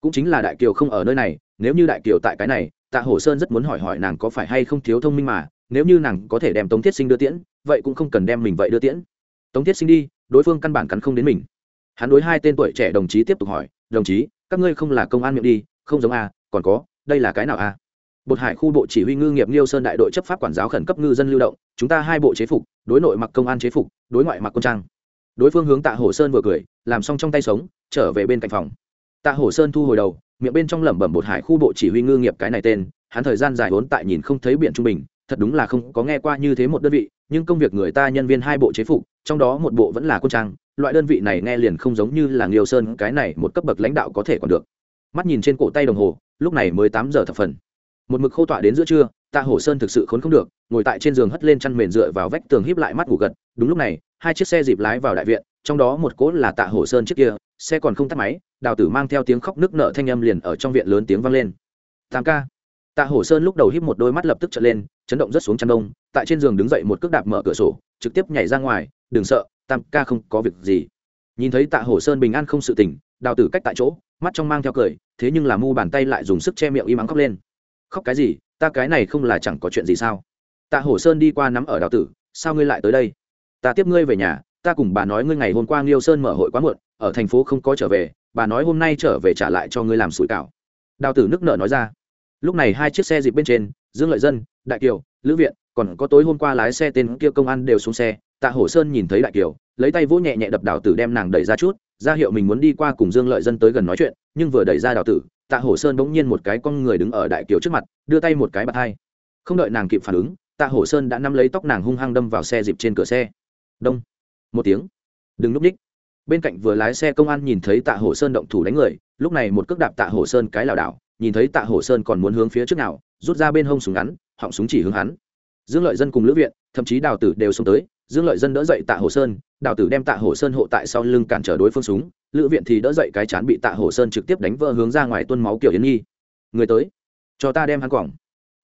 Cũng chính là đại kiều không ở nơi này, nếu như đại kiều tại cái này, tạ hổ sơn rất muốn hỏi hỏi nàng có phải hay không thiếu thông minh mà, nếu như nàng có thể đem tống thiết sinh đưa tiễn, vậy cũng không cần đem mình vậy đưa tiễn. Tống thiết sinh đi, đối phương căn bản cắn không đến mình hắn đối hai tên tuổi trẻ đồng chí tiếp tục hỏi, đồng chí, các ngươi không là công an miệng đi, không giống a, còn có, đây là cái nào a? Bột hải khu bộ chỉ huy ngư nghiệp liêu sơn đại đội chấp pháp quản giáo khẩn cấp ngư dân lưu động, chúng ta hai bộ chế phục, đối nội mặc công an chế phục, đối ngoại mặc quân trang. Đối phương hướng tạ hổ sơn vừa cười, làm xong trong tay sống, trở về bên cạnh phòng. Tạ hổ sơn thu hồi đầu, miệng bên trong lẩm bẩm bột hải khu bộ chỉ huy ngư nghiệp cái này tên, hắn thời gian dài vốn tại nhìn không thấy biển trung bình, thật đúng là không có nghe qua như thế một đơn vị, nhưng công việc người ta nhân viên hai bộ chế phục, trong đó một bộ vẫn là quân trang loại đơn vị này nghe liền không giống như là nghiêu sơn, cái này một cấp bậc lãnh đạo có thể còn được. Mắt nhìn trên cổ tay đồng hồ, lúc này mới tám giờ thập phần. Một mực khô tọa đến giữa trưa, tạ hổ sơn thực sự khốn không được, ngồi tại trên giường hất lên chăn mền dựa vào vách tường híp lại mắt ngủ gật. Đúng lúc này, hai chiếc xe dịp lái vào đại viện, trong đó một cỗ là tạ hổ sơn trước kia, xe còn không tắt máy, đào tử mang theo tiếng khóc nước nợ thanh âm liền ở trong viện lớn tiếng vang lên. Tam ca. Tạ hổ sơn lúc đầu híp một đôi mắt lập tức trở lên, chấn động rất xuống chăn đông tại trên giường đứng dậy một cước đạp mở cửa sổ, trực tiếp nhảy ra ngoài, đừng sợ tam ca không có việc gì. Nhìn thấy tạ hổ sơn bình an không sự tỉnh đào tử cách tại chỗ, mắt trong mang theo cười, thế nhưng là mu bàn tay lại dùng sức che miệng im ắng khóc lên. Khóc cái gì, ta cái này không là chẳng có chuyện gì sao? Tạ hổ sơn đi qua nắm ở đào tử, sao ngươi lại tới đây? Ta tiếp ngươi về nhà, ta cùng bà nói ngươi ngày hôm qua nghiêu sơn mở hội quá muộn, ở thành phố không có trở về, bà nói hôm nay trở về trả lại cho ngươi làm sủi cảo. Đào tử nước nợ nói ra. Lúc này hai chiếc xe dịp bên trên, dương lợi dân, đại kiều, lữ viện, còn có tối hôm qua lái xe tên kia công an đều xuống xe tạ hổ sơn nhìn thấy đại kiều, lấy tay vỗ nhẹ nhẹ đập đào tử đem nàng đẩy ra chút, ra hiệu mình muốn đi qua cùng dương lợi dân tới gần nói chuyện, nhưng vừa đẩy ra đào tử, tạ hổ sơn bỗng nhiên một cái con người đứng ở đại kiều trước mặt, đưa tay một cái bạt hai. Không đợi nàng kịp phản ứng, tạ hổ sơn đã nắm lấy tóc nàng hung hăng đâm vào xe dịp trên cửa xe. Đông. Một tiếng. Đừng núp ních bên cạnh vừa lái xe công an nhìn thấy tạ hổ sơn động thủ đánh người, lúc này một cước đạp tạ hổ sơn cái lảo đảo, nhìn thấy tạ hổ sơn còn muốn hướng phía trước nào, rút ra bên hông súng ngắn, họng súng chỉ hướng hắn. Dương lợi dân cùng lữ viện, thậm chí đào tử đều xông tới dương lợi dân đỡ dậy tạ hồ sơn đào tử đem tạ hồ sơn hộ tại sau lưng cản trở đối phương súng, lữ viện thì đỡ dậy cái chán bị tạ hồ sơn trực tiếp đánh vỡ hướng ra ngoài tuôn máu kiểu yến nhi người tới, cho ta đem hắn quỏng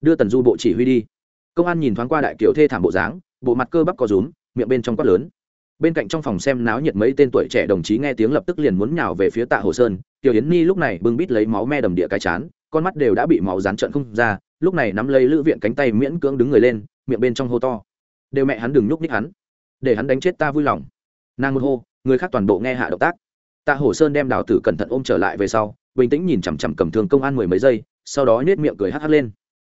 đưa tần du bộ chỉ huy đi. Công an nhìn thoáng qua đại kiểu thê thảm bộ dáng, bộ mặt cơ bắp có rúm, miệng bên trong quát lớn. Bên cạnh trong phòng xem náo nhiệt mấy tên tuổi trẻ đồng chí nghe tiếng lập tức liền muốn nhào về phía tạ hồ sơn tiểu yến nhi lúc này bưng bít lấy máu me đầm địa cái chán, con mắt đều đã bị máu rán trận không ra, lúc này nắm lấy lữ viện cánh tay miễn cưỡng đứng người lên, miệng bên trong hô to đều mẹ hắn đừng nhúc ních hắn, để hắn đánh chết ta vui lòng. Nàng một hô, người khác toàn bộ nghe hạ động tác. Tạ hổ sơn đem đào tử cẩn thận ôm trở lại về sau, bình tĩnh nhìn chằm chằm cầm thường công an mười mấy giây, sau đó nhét miệng cười hắt hắt lên.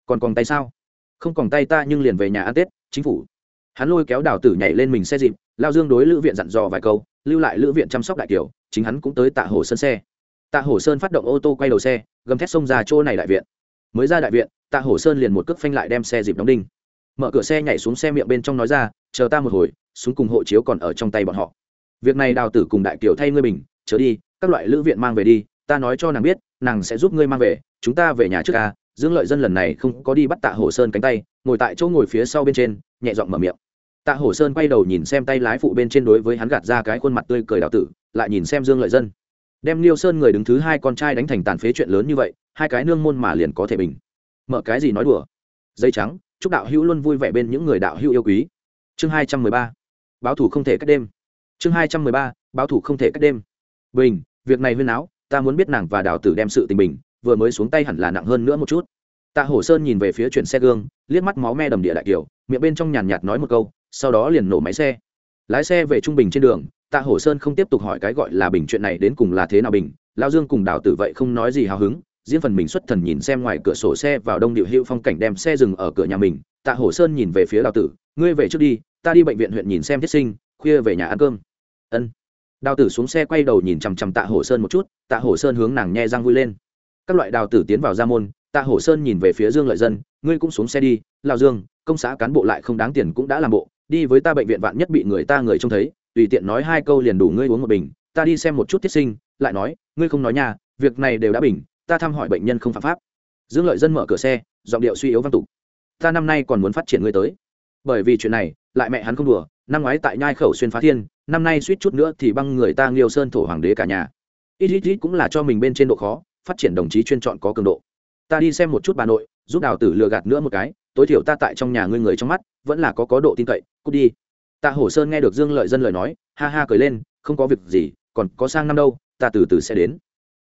Còn còn tay sao? Không còn tay ta nhưng liền về nhà ăn tết, chính phủ. Hắn lôi kéo đào tử nhảy lên mình xe dịp, lao dương đối lữ viện dặn dò vài câu, lưu lại lữ viện chăm sóc đại kiểu chính hắn cũng tới tạ hồ sơn xe. Tạ hồ sơn phát động ô tô quay đầu xe, gầm thét xông ra chỗ này đại viện. Mới ra đại viện, tạ hồ sơn liền một cước phanh lại đem xe dịp đóng đinh mở cửa xe nhảy xuống xe miệng bên trong nói ra, chờ ta một hồi, súng cùng hộ chiếu còn ở trong tay bọn họ. Việc này đào tử cùng đại kiều thay ngươi mình chớ đi, các loại lữ viện mang về đi, ta nói cho nàng biết, nàng sẽ giúp ngươi mang về, chúng ta về nhà trước ca. Dương lợi dân lần này không có đi bắt tạ hồ sơn cánh tay, ngồi tại chỗ ngồi phía sau bên trên, nhẹ giọng mở miệng. Tạ hồ sơn quay đầu nhìn xem tay lái phụ bên trên đối với hắn gạt ra cái khuôn mặt tươi cười đào tử, lại nhìn xem dương lợi dân. Đem liêu sơn người đứng thứ hai con trai đánh thành tàn phế chuyện lớn như vậy, hai cái nương môn mà liền có thể bình. Mở cái gì nói đùa? Dây trắng chúc đạo hữu luôn vui vẻ bên những người đạo hữu yêu quý. Chương hai trăm mười ba. Báo thủ không thể cách đêm. Chương hai trăm mười ba. Báo thủ không thể cách đêm. Bình, việc này huyên áo ta muốn biết nàng và đào tử đem sự tình bình, vừa mới xuống tay hẳn là nặng hơn nữa một chút. Tạ hổ sơn nhìn về phía chuyển xe gương, liếc mắt máu me đầm địa đại kiều, miệng bên trong nhàn nhạt nói một câu, sau đó liền nổ máy xe. Lái xe về trung bình trên đường, tạ hổ sơn không tiếp tục hỏi cái gọi là bình chuyện này đến cùng là thế nào bình lao dương cùng đào tử vậy không nói gì hào hứng diễn phần mình xuất thần nhìn xem ngoài cửa sổ xe vào đông điệu hữu phong cảnh đem xe dừng ở cửa nhà mình, tạ hổ sơn nhìn về phía đào tử, ngươi về trước đi, ta đi bệnh viện huyện nhìn xem thiết sinh, khuya về nhà ăn cơm. Ân. Đào tử xuống xe quay đầu nhìn chằm chằm tạ hổ sơn một chút, tạ hổ sơn hướng nàng nhe răng vui lên. Các loại đào tử tiến vào ra môn, tạ hổ sơn nhìn về phía dương lợi dân, ngươi cũng xuống xe đi lao dương, công xã cán bộ lại không đáng tiền cũng đã làm bộ, đi với ta bệnh viện vạn nhất bị người ta người trông thấy, tùy tiện nói hai câu liền đủ ngươi uống một bình, ta đi xem một chút thiết sinh. Lại nói, ngươi không nói nhà việc này đều đã bình ta thăm hỏi bệnh nhân không phạm pháp. Dương lợi dân mở cửa xe, giọng điệu suy yếu văn tục. Ta năm nay còn muốn phát triển ngươi tới. Bởi vì chuyện này, lại mẹ hắn không đùa, năm ngoái tại nhai khẩu xuyên phá thiên, năm nay suýt chút nữa thì băng người ta nghiêu sơn thổ hoàng đế cả nhà. Ít ít ít cũng là cho mình bên trên độ khó, phát triển đồng chí chuyên chọn có cường độ. Ta đi xem một chút bà nội, giúp đào tử lừa gạt nữa một cái, tối thiểu ta tại trong nhà ngươi người trong mắt, vẫn là có có độ tin cậy, cút đi. Tạ hổ sơn nghe được dương lợi dân lời nói, ha ha cười lên, không có việc gì, còn có sang năm đâu, ta từ từ sẽ đến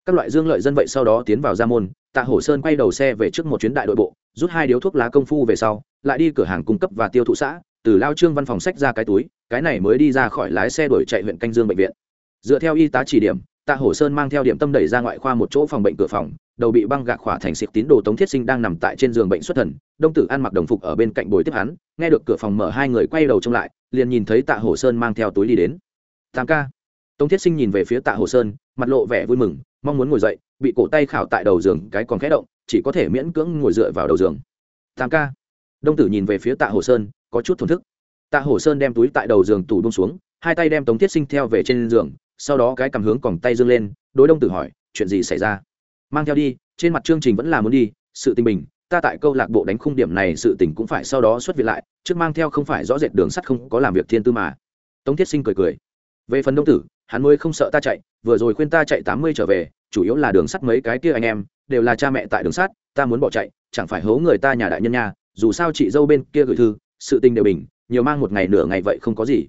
các loại dương lợi dân vậy sau đó tiến vào gia môn, tạ hổ sơn quay đầu xe về trước một chuyến đại đội bộ, rút hai điếu thuốc lá công phu về sau, lại đi cửa hàng cung cấp và tiêu thụ xã, từ lao trương văn phòng sách ra cái túi, cái này mới đi ra khỏi lái xe đổi chạy huyện canh dương bệnh viện. Dựa theo y tá chỉ điểm, tạ hổ sơn mang theo điểm tâm đẩy ra ngoại khoa một chỗ phòng bệnh cửa phòng, đầu bị băng gạc khỏa thành xịt tín đồ tống thiết sinh đang nằm tại trên giường bệnh xuất thần, đông tử ăn mặc đồng phục ở bên cạnh bồi tiếp hắn, nghe được cửa phòng mở hai người quay đầu trông lại, liền nhìn thấy tạ hổ sơn mang theo túi đi đến. Tám ca tống thiết sinh nhìn về phía tạ Hồ sơn, mặt lộ vẻ vui mừng, mong muốn ngồi dậy, bị cổ tay khảo tại đầu giường, cái còn khẽ động, chỉ có thể miễn cưỡng ngồi dựa vào đầu giường. Tám ca. Đông tử nhìn về phía tạ hồ sơn, có chút thổn thức. Tạ hồ sơn đem túi tại đầu giường tủ bông xuống, hai tay đem tống thiết sinh theo về trên giường, sau đó cái cầm hướng còng tay dương lên, đối đông tử hỏi, chuyện gì xảy ra? Mang theo đi, trên mặt chương trình vẫn là muốn đi, sự tình bình, ta tại câu lạc bộ đánh khung điểm này sự tình cũng phải sau đó xuất viện lại, trước mang theo không phải rõ rệt đường sắt không có làm việc thiên tư mà. Tống thiết sinh cười cười. Về phần đông tử hắn mới không sợ ta chạy, vừa rồi khuyên ta chạy tám mươi trở về, chủ yếu là đường sắt mấy cái kia anh em, đều là cha mẹ tại đường sắt, ta muốn bỏ chạy, chẳng phải hố người ta nhà đại nhân nhà dù sao chị dâu bên kia gửi thư, sự tình đều bình, nhiều mang một ngày nửa ngày vậy không có gì.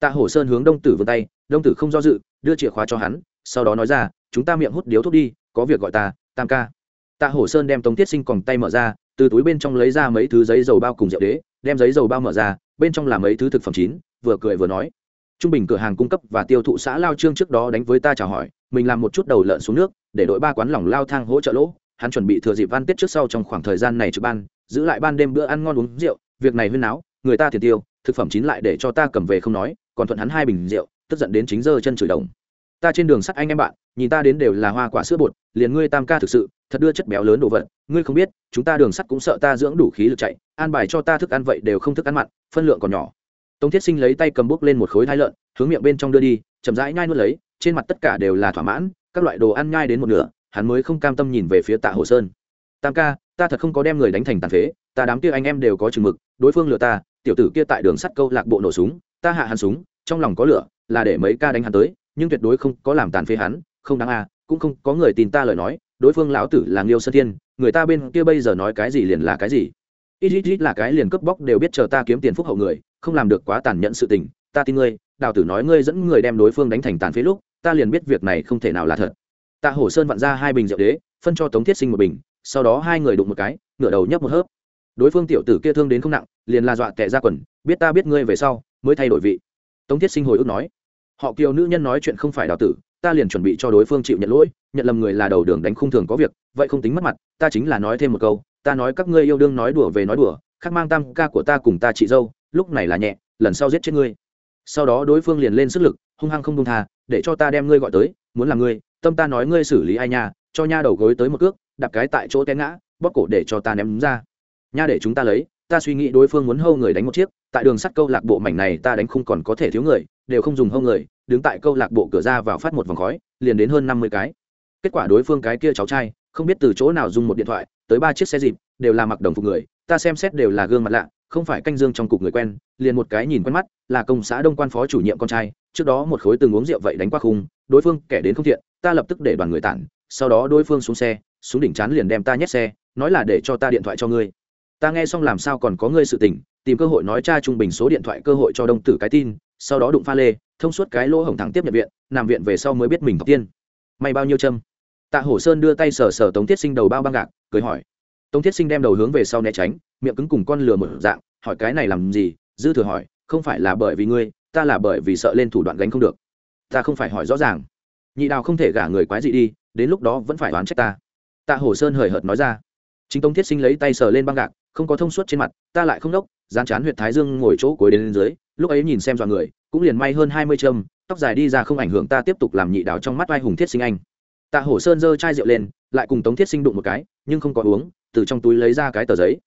Tạ hổ sơn hướng đông tử vươn tay, đông tử không do dự, đưa chìa khóa cho hắn, sau đó nói ra, chúng ta miệng hút điếu thuốc đi, có việc gọi ta, tam ca. Tạ hổ sơn đem tống tiết sinh còn tay mở ra, từ túi bên trong lấy ra mấy thứ giấy dầu bao cùng rượu đế, đem giấy dầu bao mở ra, bên trong là mấy thứ thực phẩm chín, vừa cười vừa nói trung bình cửa hàng cung cấp và tiêu thụ xã lao trương trước đó đánh với ta chào hỏi, mình làm một chút đầu lợn xuống nước, để đội ba quán lỏng lao thang hỗ trợ lỗ. Hắn chuẩn bị thừa dịp van tết trước sau trong khoảng thời gian này trực ban, giữ lại ban đêm bữa ăn ngon uống rượu. Việc này huyên náo, người ta tiền tiêu, thực phẩm chín lại để cho ta cầm về không nói, còn thuận hắn hai bình rượu, tức giận đến chính giờ chân chửi đồng. Ta trên đường sắt anh em bạn, nhìn ta đến đều là hoa quả sữa bột, liền ngươi tam ca thực sự, thật đưa chất béo lớn đồ vật, ngươi không biết, chúng ta đường sắt cũng sợ ta dưỡng đủ khí lực chạy, an bài cho ta thức ăn vậy đều không thức ăn mặn, phân lượng còn nhỏ tống thiết sinh lấy tay cầm bốc lên một khối thái lợn, hướng miệng bên trong đưa đi, chậm rãi nhai nuốt lấy, trên mặt tất cả đều là thỏa mãn, các loại đồ ăn nhai đến một nửa, hắn mới không cam tâm nhìn về phía tạ hồ sơn. Tam ca, ta thật không có đem người đánh thành tàn phế, ta đám kia anh em đều có chừng mực, đối phương lừa ta, tiểu tử kia tại đường sắt câu lạc bộ nổ súng, ta hạ hắn súng, trong lòng có lửa, là để mấy ca đánh hắn tới, nhưng tuyệt đối không có làm tàn phế hắn, không đáng à cũng không có người tin ta lời nói, đối phương lão tử là nghiêu sơn thiên, người ta bên kia bây giờ nói cái gì liền là cái gì. Ít ít ít là cái liền cướp bóc đều biết chờ ta kiếm tiền phúc hậu người không làm được quá tàn nhẫn sự tình, ta tin ngươi, đào tử nói ngươi dẫn người đem đối phương đánh thành tàn phế lúc, ta liền biết việc này không thể nào là thật. Tạ hổ sơn vặn ra hai bình rượu đế, phân cho tống thiết sinh một bình, sau đó hai người đụng một cái, ngửa đầu nhấp một hớp. Đối phương tiểu tử kia thương đến không nặng, liền là dọa tệ ra quần, biết ta biết ngươi về sau, mới thay đổi vị. Tống thiết sinh hồi ức nói, họ kiều nữ nhân nói chuyện không phải đào tử, ta liền chuẩn bị cho đối phương chịu nhận lỗi, nhận lầm người là đầu đường đánh khung thường có việc, vậy không tính mất mặt, ta chính là nói thêm một câu, ta nói các ngươi yêu đương nói đùa về nói đùa, khác mang tam ca của ta cùng ta chị dâu lúc này là nhẹ, lần sau giết chết ngươi. Sau đó đối phương liền lên sức lực, hung hăng không đông tha, để cho ta đem ngươi gọi tới, muốn làm ngươi, tâm ta nói ngươi xử lý ai nha, cho nha đầu gối tới một cước, đạp cái tại chỗ té ngã, bóp cổ để cho ta ném ra. Nha để chúng ta lấy, ta suy nghĩ đối phương muốn hâu người đánh một chiếc, tại đường sắt câu lạc bộ mảnh này ta đánh không còn có thể thiếu người, đều không dùng hâu người, đứng tại câu lạc bộ cửa ra vào phát một vòng khói, liền đến hơn năm mươi cái. Kết quả đối phương cái kia cháu trai không biết từ chỗ nào dùng một điện thoại, tới ba chiếc xe dịp, đều là mặc đồng phục người, ta xem xét đều là gương mặt lạ, không phải canh dương trong cục người quen, liền một cái nhìn quen mắt, là công xã đông quan phó chủ nhiệm con trai, trước đó một khối từng uống rượu vậy đánh qua khung, đối phương kẻ đến không thiện, ta lập tức để đoàn người tản, sau đó đối phương xuống xe, xuống đỉnh chán liền đem ta nhét xe, nói là để cho ta điện thoại cho ngươi. Ta nghe xong làm sao còn có ngươi sự tình, tìm cơ hội nói cha trung bình số điện thoại cơ hội cho đông tử cái tin, sau đó đụng pha lê, thông suốt cái lỗ hổng thẳng tiếp nhập viện, nằm viện về sau mới biết mình thọc tiên. May bao nhiêu châm? Tạ hổ sơn đưa tay sờ sờ tống thiết sinh đầu bao băng gạc, cười hỏi. Tống thiết sinh đem đầu hướng về sau né tránh, miệng cứng cùng con lừa một dạng, hỏi cái này làm gì? Dư thừa hỏi, không phải là bởi vì ngươi, ta là bởi vì sợ lên thủ đoạn gánh không được. Ta không phải hỏi rõ ràng. Nhị đào không thể gả người quái dị đi, đến lúc đó vẫn phải đoán trách ta. Tạ hổ sơn hời hợt nói ra. Chính tống thiết sinh lấy tay sờ lên băng gạc, không có thông suốt trên mặt, ta lại không đốc, dán chán huyện thái dương ngồi chỗ cuối đến dưới, lúc ấy nhìn xem dọn người, cũng liền may hơn hai mươi châm, tóc dài đi ra không ảnh hưởng ta tiếp tục làm nhị đào trong mắt vai hùng thiết sinh anh tạ hổ sơn giơ chai rượu lên, lại cùng tống thiết sinh đụng một cái, nhưng không có uống, từ trong túi lấy ra cái tờ giấy.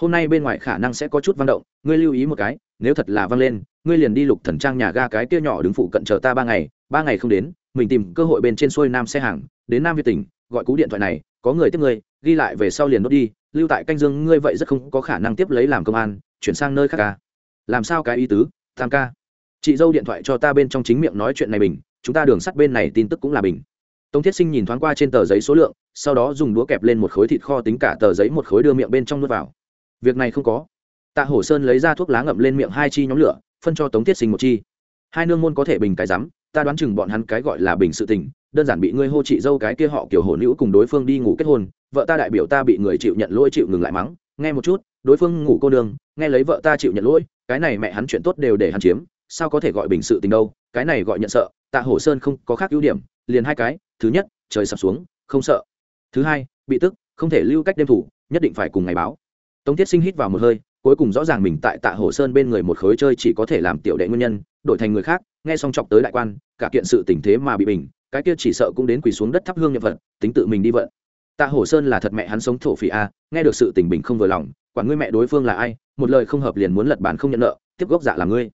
Hôm nay bên ngoài khả năng sẽ có chút vang động, ngươi lưu ý một cái, nếu thật là vang lên, ngươi liền đi lục thần trang nhà ga cái kia nhỏ đứng phụ cận chờ ta ba ngày ba ngày không đến, mình tìm cơ hội bên trên xuôi nam xe hàng, đến nam việt tỉnh, gọi cú điện thoại này, có người tiếp ngươi, ghi lại về sau liền đốt đi, lưu tại canh dương, ngươi vậy rất không có khả năng tiếp lấy làm công an, chuyển sang nơi khác ca. Làm sao cái ý tứ, tam ca? Chị dâu điện thoại cho ta bên trong chính miệng nói chuyện này bình, chúng ta đường sắt bên này tin tức cũng là bình tống thiết sinh nhìn thoáng qua trên tờ giấy số lượng, sau đó dùng đũa kẹp lên một khối thịt kho tính cả tờ giấy một khối đưa miệng bên trong nuốt vào. Việc này không có. Tạ hổ sơn lấy ra thuốc lá ngậm lên miệng hai chi nhóm lửa, phân cho tống thiết sinh một chi. Hai nương môn có thể bình cái rắm, ta đoán chừng bọn hắn cái gọi là bình sự tình, đơn giản bị ngươi hô chị dâu cái kia họ kiểu hổ nữ cùng đối phương đi ngủ kết hôn, vợ ta đại biểu ta bị người chịu nhận lỗi chịu ngừng lại mắng, nghe một chút, đối phương ngủ cô đường nghe lấy vợ ta chịu nhận lỗi, cái này mẹ hắn chuyện tốt đều để hắn chiếm, sao có thể gọi bình sự tình đâu, cái này gọi nhận sợ, tạ hổ sơn không có khác ưu điểm, liền hai cái thứ nhất, trời sập xuống, không sợ. Thứ hai, bị tức, không thể lưu cách đêm thủ, nhất định phải cùng ngày báo. Tống thiết sinh hít vào một hơi, cuối cùng rõ ràng mình tại tạ hổ sơn bên người một khối chơi chỉ có thể làm tiểu đệ nguyên nhân, đổi thành người khác, nghe xong chọc tới đại quan, cả kiện sự tình thế mà bị bình, cái kia chỉ sợ cũng đến quỳ xuống đất thắp hương nhập vật, tính tự mình đi vận. Tạ hổ sơn là thật mẹ hắn sống thổ phỉ a, nghe được sự tình bình không vừa lòng, quản ngươi mẹ đối phương là ai, một lời không hợp liền muốn lật bàn không nhận nợ, tiếp gốc dạ là ngươi.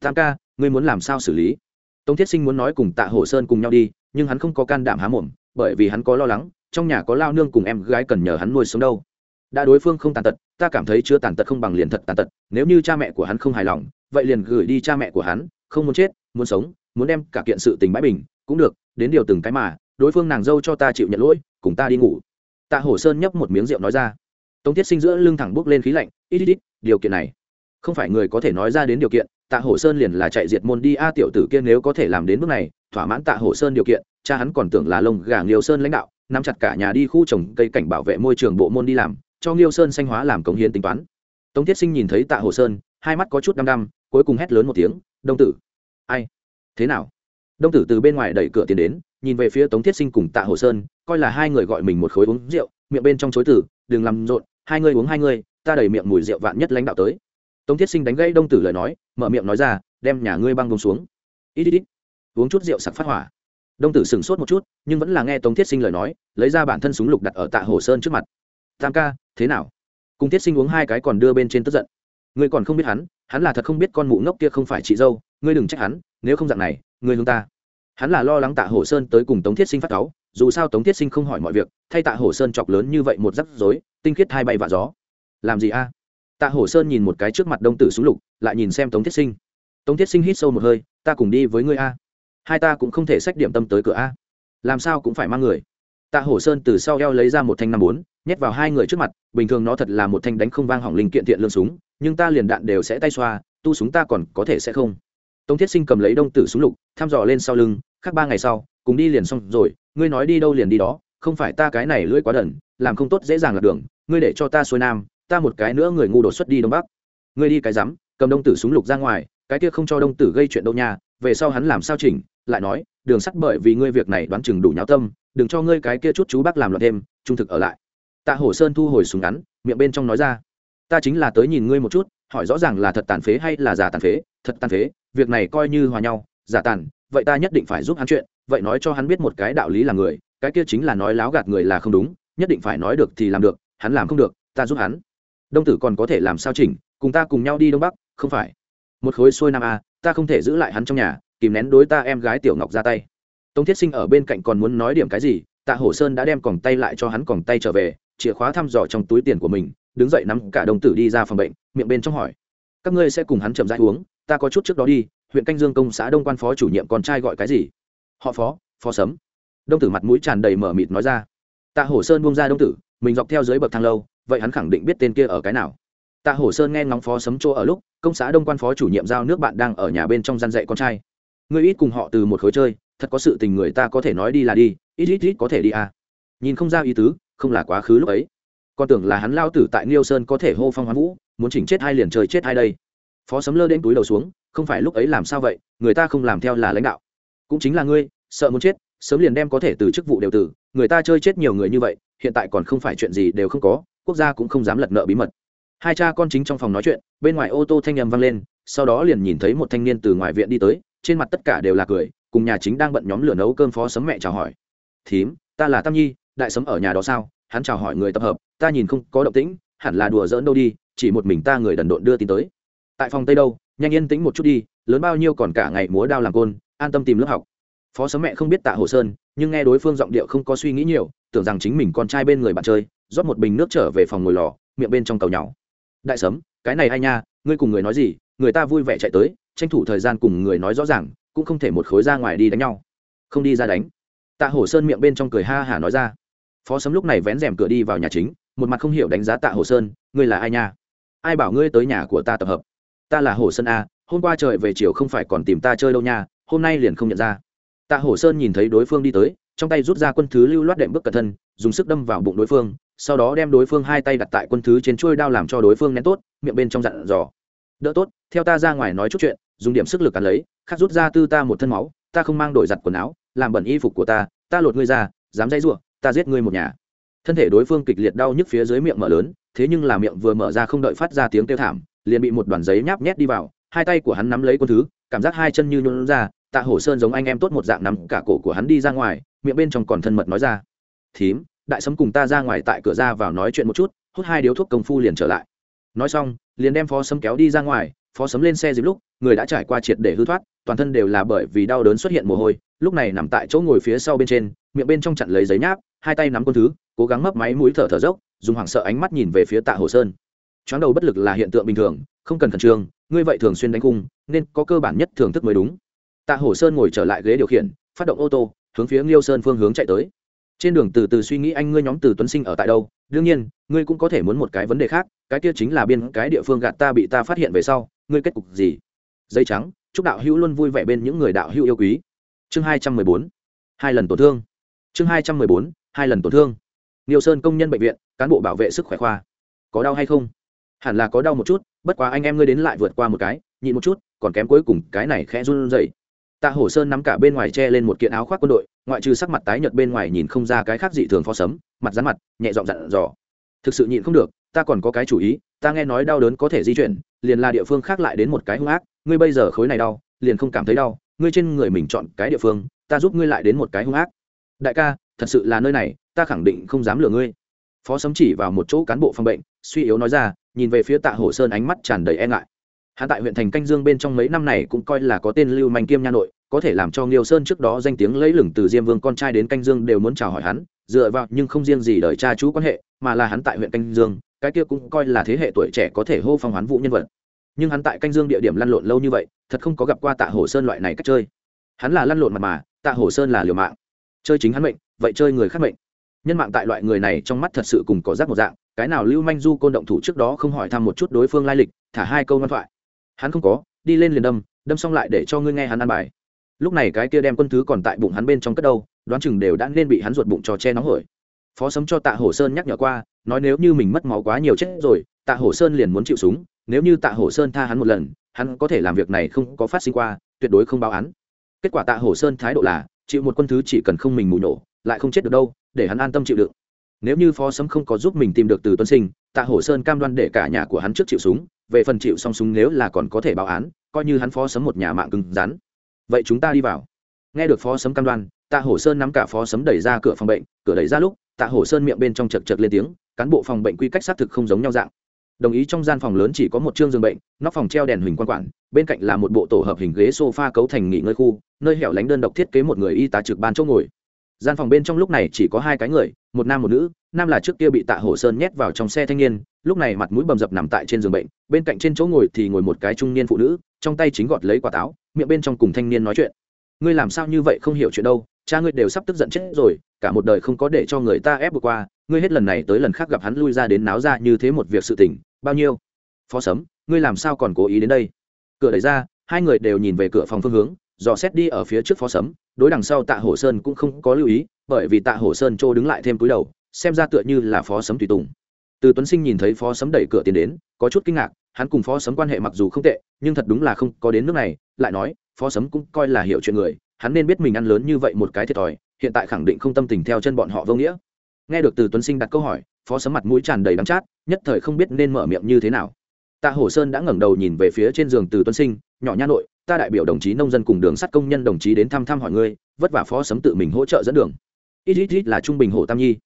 Tam ca, ngươi muốn làm sao xử lý? Tống thiết sinh muốn nói cùng tạ hổ sơn cùng nhau đi nhưng hắn không có can đảm há mồm, bởi vì hắn có lo lắng, trong nhà có lao nương cùng em gái cần nhờ hắn nuôi sống đâu. Đã đối phương không tàn tật, ta cảm thấy chưa tàn tật không bằng liền thật tàn tật, nếu như cha mẹ của hắn không hài lòng, vậy liền gửi đi cha mẹ của hắn, không muốn chết, muốn sống, muốn đem cả kiện sự tình bãi bình, cũng được, đến điều từng cái mà, đối phương nàng dâu cho ta chịu nhận lỗi, cùng ta đi ngủ. Tạ hổ sơn nhấp một miếng rượu nói ra. Tống thiết sinh giữa lưng thẳng bước lên khí lạnh, ít ít ít, điều kiện này không phải người có thể nói ra đến điều kiện tạ hổ sơn liền là chạy diệt môn đi. A tiểu tử kia nếu có thể làm đến bước này, thỏa mãn tạ hổ sơn điều kiện, cha hắn còn tưởng là lông gà nghiêu sơn lãnh đạo, nắm chặt cả nhà đi khu trồng cây cảnh bảo vệ môi trường bộ môn đi làm, cho nghiêu sơn sanh hóa làm cống hiến tính toán. Tống thiết sinh nhìn thấy tạ Hổ sơn, hai mắt có chút đăm đăm, cuối cùng hét lớn một tiếng, đông tử! Ai? Thế nào? Đông tử từ bên ngoài đẩy cửa tiến đến, nhìn về phía tống thiết sinh cùng tạ hồ sơn, coi là hai người gọi mình một khối uống rượu, miệng bên trong chối tử đừng làm rộn, hai người uống hai người, ta đẩy miệng mùi rượu vạn nhất lãnh đạo tới tống thiết sinh đánh gãy đông tử lời nói, mở miệng nói ra, đem nhà ngươi băng bông xuống. Ít ít ít uống chút rượu sặc phát hỏa. Đông tử sửng sốt một chút, nhưng vẫn là nghe tống thiết sinh lời nói, lấy ra bản thân súng lục đặt ở tạ hồ sơn trước mặt. Tam ca, thế nào? Cùng thiết sinh uống hai cái còn đưa bên trên tức giận. Ngươi còn không biết hắn hắn là thật không biết con mụ ngốc kia không phải chị dâu, ngươi đừng trách hắn, nếu không dạng này, ngươi hướng ta. Hắn là lo lắng tạ hồ sơn tới cùng tống thiết sinh phát cáu, dù sao tống thiết sinh không hỏi mọi việc, thay tạ hồ sơn chọc lớn như vậy một rắc rối, tinh khiết hai bay và gió. Làm gì a? Tạ Hổ sơn nhìn một cái trước mặt đông tử súng lục, lại nhìn xem tống thiết sinh. Tống thiết sinh hít sâu một hơi, ta cùng đi với ngươi a. Hai ta cũng không thể sách điểm tâm tới cửa a. Làm sao cũng phải mang người. Tạ hổ sơn từ sau eo lấy ra một thanh năm bốn, nhét vào hai người trước mặt, bình thường nó thật là một thanh đánh không vang hỏng linh kiện tiện lương súng, nhưng ta liền đạn đều sẽ tay xoa, tu súng ta còn có thể sẽ không. Tống thiết sinh cầm lấy đông tử súng lục, thăm dò lên sau lưng, khác ba ngày sau, cùng đi liền xong rồi, ngươi nói đi đâu liền đi đó, không phải ta cái này lưỡi quá đần, làm không tốt dễ dàng lạc đường, ngươi để cho ta xuôi nam ta một cái nữa người ngu đột xuất đi đông bắc. Ngươi đi cái rắm, cầm đông tử súng lục ra ngoài, cái kia không cho đông tử gây chuyện đâu nha, về sau hắn làm sao chỉnh, lại nói, đường sắt bởi vì ngươi việc này đoán chừng đủ nháo tâm, đừng cho ngươi cái kia chút chú bác làm loạn thêm, trung thực ở lại. Tạ hổ sơn thu hồi súng ngắn, miệng bên trong nói ra, ta chính là tới nhìn ngươi một chút, hỏi rõ ràng là thật tàn phế hay là giả tàn phế, thật tàn phế, việc này coi như hòa nhau, giả tàn, vậy ta nhất định phải giúp hắn chuyện, vậy nói cho hắn biết một cái đạo lý là người, cái kia chính là nói láo gạt người là không đúng, nhất định phải nói được thì làm được, hắn làm không được, ta giúp hắn đông tử còn có thể làm sao chỉnh, cùng ta cùng nhau đi đông bắc, không phải. Một khối xuôi nam a, ta không thể giữ lại hắn trong nhà, kìm nén đối ta em gái tiểu ngọc ra tay. Tống thiết sinh ở bên cạnh còn muốn nói điểm cái gì, tạ hổ sơn đã đem còng tay lại cho hắn còng tay trở về, chìa khóa thăm dò trong túi tiền của mình, đứng dậy nắm cả đồng tử đi ra phòng bệnh, miệng bên trong hỏi. Các ngươi sẽ cùng hắn chậm rãi uống, ta có chút trước đó đi, huyện canh dương công xã đông quan phó chủ nhiệm con trai gọi cái gì? Họ phó phó sấm. Đông tử mặt mũi tràn đầy mở mịt nói ra. Tạ hổ sơn buông ra đông tử, mình dọc theo dưới bậc thang lâu vậy hắn khẳng định biết tên kia ở cái nào. Tạ hổ sơn nghe ngóng phó sấm chỗ ở lúc, công xã đông quan phó chủ nhiệm giao nước bạn đang ở nhà bên trong gian dạy con trai. Người ít cùng họ từ một khối chơi, thật có sự tình người ta có thể nói đi là đi, ít ít ít có thể đi à. Nhìn không ra ý tứ, không là quá khứ lúc ấy. Con tưởng là hắn lao tử tại niêu sơn có thể hô phong hoán vũ, muốn chỉnh chết hai liền trời chết hai đây. Phó sấm lơ đến túi đầu xuống, không phải lúc ấy làm sao vậy, người ta không làm theo là lãnh đạo. Cũng chính là ngươi, sợ muốn chết, sớm liền đem có thể từ chức vụ đều từ, người ta chơi chết nhiều người như vậy, hiện tại còn không phải chuyện gì đều không có quốc gia cũng không dám lật nợ bí mật. Hai cha con chính trong phòng nói chuyện, bên ngoài ô tô thanh â m vang lên, sau đó liền nhìn thấy một thanh niên từ ngoài viện đi tới, trên mặt tất cả đều là cười, cùng nhà chính đang bận nhóm lửa nấu cơm phó sấm mẹ chào hỏi. Thím, ta là tam nhi, đại sấm ở nhà đó sao? Hắn chào hỏi người tập hợp, ta nhìn không có động tĩnh, hẳn là đùa dỡn đâu đi, chỉ một mình ta người đần độn đưa tin tới. Tại phòng tây đâu, nhanh yên tĩnh một chút đi, lớn bao nhiêu còn cả ngày múa đao làm côn, an tâm tìm lớp học. Phó sấm mẹ không biết tạ hồ sơn, nhưng nghe đối phương giọng điệu không có suy nghĩ nhiều, tưởng rằng chính mình con trai bên người bạn chơi rót một bình nước trở về phòng ngồi lò, miệng bên trong cầu nhỏ. Đại sấm, cái này hay nha, ngươi cùng người nói gì, người ta vui vẻ chạy tới, tranh thủ thời gian cùng người nói rõ ràng, cũng không thể một khối ra ngoài đi đánh nhau. Không đi ra đánh. Tạ hổ sơn miệng bên trong cười ha hả nói ra. Phó sấm lúc này vén rèm cửa đi vào nhà chính, một mặt không hiểu đánh giá tạ hổ sơn, ngươi là ai nha? Ai bảo ngươi tới nhà của ta tập hợp? Ta là hổ sơn a, hôm qua trời về chiều không phải còn tìm ta chơi đâu nha, hôm nay liền không nhận ra. Tạ hổ sơn nhìn thấy đối phương đi tới, trong tay rút ra quân thứ lưu loát đệm bước cẩn thân, dùng sức đâm vào bụng đối phương sau đó đem đối phương hai tay đặt tại quân thứ trên chuôi đao làm cho đối phương nén tốt, miệng bên trong dặn dò. Đỡ tốt, theo ta ra ngoài nói chút chuyện, dùng điểm sức lực cắn lấy, khắc rút ra tư ta một thân máu, ta không mang đổi giặt quần áo, làm bẩn y phục của ta ta lột ngươi ra, dám dây ruộng ta giết ngươi một nhà. Thân thể đối phương kịch liệt đau nhức phía dưới miệng mở lớn, thế nhưng là miệng vừa mở ra không đợi phát ra tiếng kêu thảm, liền bị một đoàn giấy nháp nhét đi vào, hai tay của hắn nắm lấy quân thứ, cảm giác hai chân như nhuôn ra, tạ hổ sơn giống anh em tốt một dạng nắm cả cổ của hắn đi ra ngoài, miệng bên trong còn thân mật nói ra, thím đại sấm cùng ta ra ngoài tại cửa ra vào nói chuyện một chút, hút hai điếu thuốc công phu liền trở lại. Nói xong, liền đem phó sấm kéo đi ra ngoài, phó sấm lên xe dịp lúc, người đã trải qua triệt để hư thoát, toàn thân đều là bởi vì đau đớn xuất hiện mồ hôi, lúc này nằm tại chỗ ngồi phía sau bên trên, miệng bên trong chặn lấy giấy nháp, hai tay nắm con thứ, cố gắng mấp máy mũi thở thở dốc, dùng hoảng sợ ánh mắt nhìn về phía tạ hồ sơn. Chóng đầu bất lực là hiện tượng bình thường, không cần khẩn trương, ngươi vậy thường xuyên đánh cung, nên có cơ bản nhất thưởng thức mới đúng. Tạ hồ sơn ngồi trở lại ghế điều khiển, phát động ô tô, hướng phía nghiêu sơn phương hướng chạy tới trên đường từ từ suy nghĩ anh ngươi nhóm từ tuấn sinh ở tại đâu đương nhiên ngươi cũng có thể muốn một cái vấn đề khác cái kia chính là biên cái địa phương gạt ta bị ta phát hiện về sau ngươi kết cục gì dây trắng chúc đạo hữu luôn vui vẻ bên những người đạo hữu yêu quý chương hai trăm mười bốn hai lần tổn thương chương hai trăm mười bốn hai lần tổn thương Niêu Sơn công nhân bệnh viện, cán bộ bảo vệ sức khỏe khoa. Có đau hay không? Hẳn là có đau một chút, bất quá anh em ngươi đến lại vượt qua một cái, nhịn một chút, còn kém cuối cùng cái này khẽ run rẩy. Tạ Hổ Sơn nắm cả bên ngoài che lên một kiện áo khoác quân đội, ngoại trừ sắc mặt tái nhợt bên ngoài nhìn không ra cái khác dị thường phó sấm, mặt rắn mặt, nhẹ giọng dặn dò. Thực sự nhịn không được, ta còn có cái chủ ý, ta nghe nói đau đớn có thể di chuyển, liền là địa phương khác lại đến một cái hung ác, ngươi bây giờ khối này đau, liền không cảm thấy đau, ngươi trên người mình chọn cái địa phương, ta giúp ngươi lại đến một cái hung ác. Đại ca, thật sự là nơi này, ta khẳng định không dám lừa ngươi phó sấm chỉ vào một chỗ cán bộ phòng bệnh suy yếu nói ra nhìn về phía tạ hổ sơn ánh mắt tràn đầy e ngại hạ tại huyện thành canh dương bên trong mấy năm này cũng coi là có tên lưu manh kiêm nha nội có thể làm cho nghiêu sơn trước đó danh tiếng lấy lửng từ diêm vương con trai đến canh dương đều muốn chào hỏi hắn, dựa vào nhưng không riêng gì đời cha chú quan hệ, mà là hắn tại huyện canh dương, cái kia cũng coi là thế hệ tuổi trẻ có thể hô phong hoán vũ nhân vật. Nhưng hắn tại canh dương địa điểm lăn lộn lâu như vậy, thật không có gặp qua tạ hổ sơn loại này cách chơi. Hắn là lăn lộn mặt mà, tạ hổ sơn là liều mạng. Chơi chính hắn mệnh, vậy chơi người khác mệnh. Nhân mạng tại loại người này trong mắt thật sự cùng có rác một dạng, cái nào lưu manh du côn động thủ trước đó không hỏi thăm một chút đối phương lai lịch, thả hai câu ngoan thoại. Hắn không có, đi lên liền đâm đâm xong lại để cho ngươi nghe hắn ăn bài lúc này cái kia đem quân thứ còn tại bụng hắn bên trong cất đâu, đoán chừng đều đã nên bị hắn ruột bụng cho che nóng hổi. Phó sấm cho tạ hổ sơn nhắc nhở qua, nói nếu như mình mất máu quá nhiều chết rồi, tạ hổ sơn liền muốn chịu súng, nếu như tạ hổ sơn tha hắn một lần, hắn có thể làm việc này không có phát sinh qua, tuyệt đối không báo án. Kết quả tạ hổ sơn thái độ là, chịu một quân thứ chỉ cần không mình mù nổ lại không chết được đâu, để hắn an tâm chịu đựng. Nếu như phó sấm không có giúp mình tìm được từ tuân sinh, tạ hổ sơn cam đoan để cả nhà của hắn trước chịu súng, về phần chịu xong súng nếu là còn có thể báo án, coi như hắn phó sấm một nhà mạng cứng rắn vậy chúng ta đi vào. Nghe được phó sấm cam đoan, tạ hổ sơn nắm cả phó sấm đẩy ra cửa phòng bệnh, cửa đẩy ra lúc, tạ hổ sơn miệng bên trong chật chật lên tiếng, cán bộ phòng bệnh quy cách xác thực không giống nhau dạng. Đồng ý trong gian phòng lớn chỉ có một chương giường bệnh, nóc phòng treo đèn huỳnh quan quản bên cạnh là một bộ tổ hợp hình ghế sofa cấu thành nghỉ ngơi khu, nơi hẻo lánh đơn độc thiết kế một người y tá trực ban chỗ ngồi. Gian phòng bên trong lúc này chỉ có hai cái người, một nam một nữ, nam là trước kia bị tạ hổ sơn nhét vào trong xe thanh niên, lúc này mặt mũi bầm dập nằm tại trên giường bệnh, bên cạnh trên chỗ ngồi thì ngồi một cái trung niên phụ nữ, trong tay chính gọt lấy quả táo miệng bên trong cùng thanh niên nói chuyện. Ngươi làm sao như vậy không hiểu chuyện đâu, cha ngươi đều sắp tức giận chết rồi, cả một đời không có để cho người ta ép vượt qua, ngươi hết lần này tới lần khác gặp hắn lui ra đến náo ra như thế một việc sự tình, bao nhiêu? Phó sấm, ngươi làm sao còn cố ý đến đây? Cửa đẩy ra, hai người đều nhìn về cửa phòng phương hướng, dò xét đi ở phía trước phó sấm, đối đằng sau tạ hổ sơn cũng không có lưu ý, bởi vì tạ hổ sơn trô đứng lại thêm túi đầu, xem ra tựa như là phó sấm tùy tùng. Từ tuấn sinh nhìn thấy phó sấm đẩy cửa tiến đến, có chút kinh ngạc hắn cùng phó sấm quan hệ mặc dù không tệ, nhưng thật đúng là không có đến nước này, lại nói, phó sấm cũng coi là hiểu chuyện người, hắn nên biết mình ăn lớn như vậy một cái thiệt thòi, hiện tại khẳng định không tâm tình theo chân bọn họ vô nghĩa. Nghe được từ tuấn sinh đặt câu hỏi, phó sấm mặt mũi tràn đầy đắng chát, nhất thời không biết nên mở miệng như thế nào. Tạ hổ sơn đã ngẩng đầu nhìn về phía trên giường từ tuấn sinh, nhỏ nha nội, ta đại biểu đồng chí nông dân cùng đường sắt công nhân đồng chí đến thăm thăm hỏi ngươi, vất vả phó sấm tự mình hỗ trợ dẫn đường. Ít ít ít là trung bình hồ tam nhi.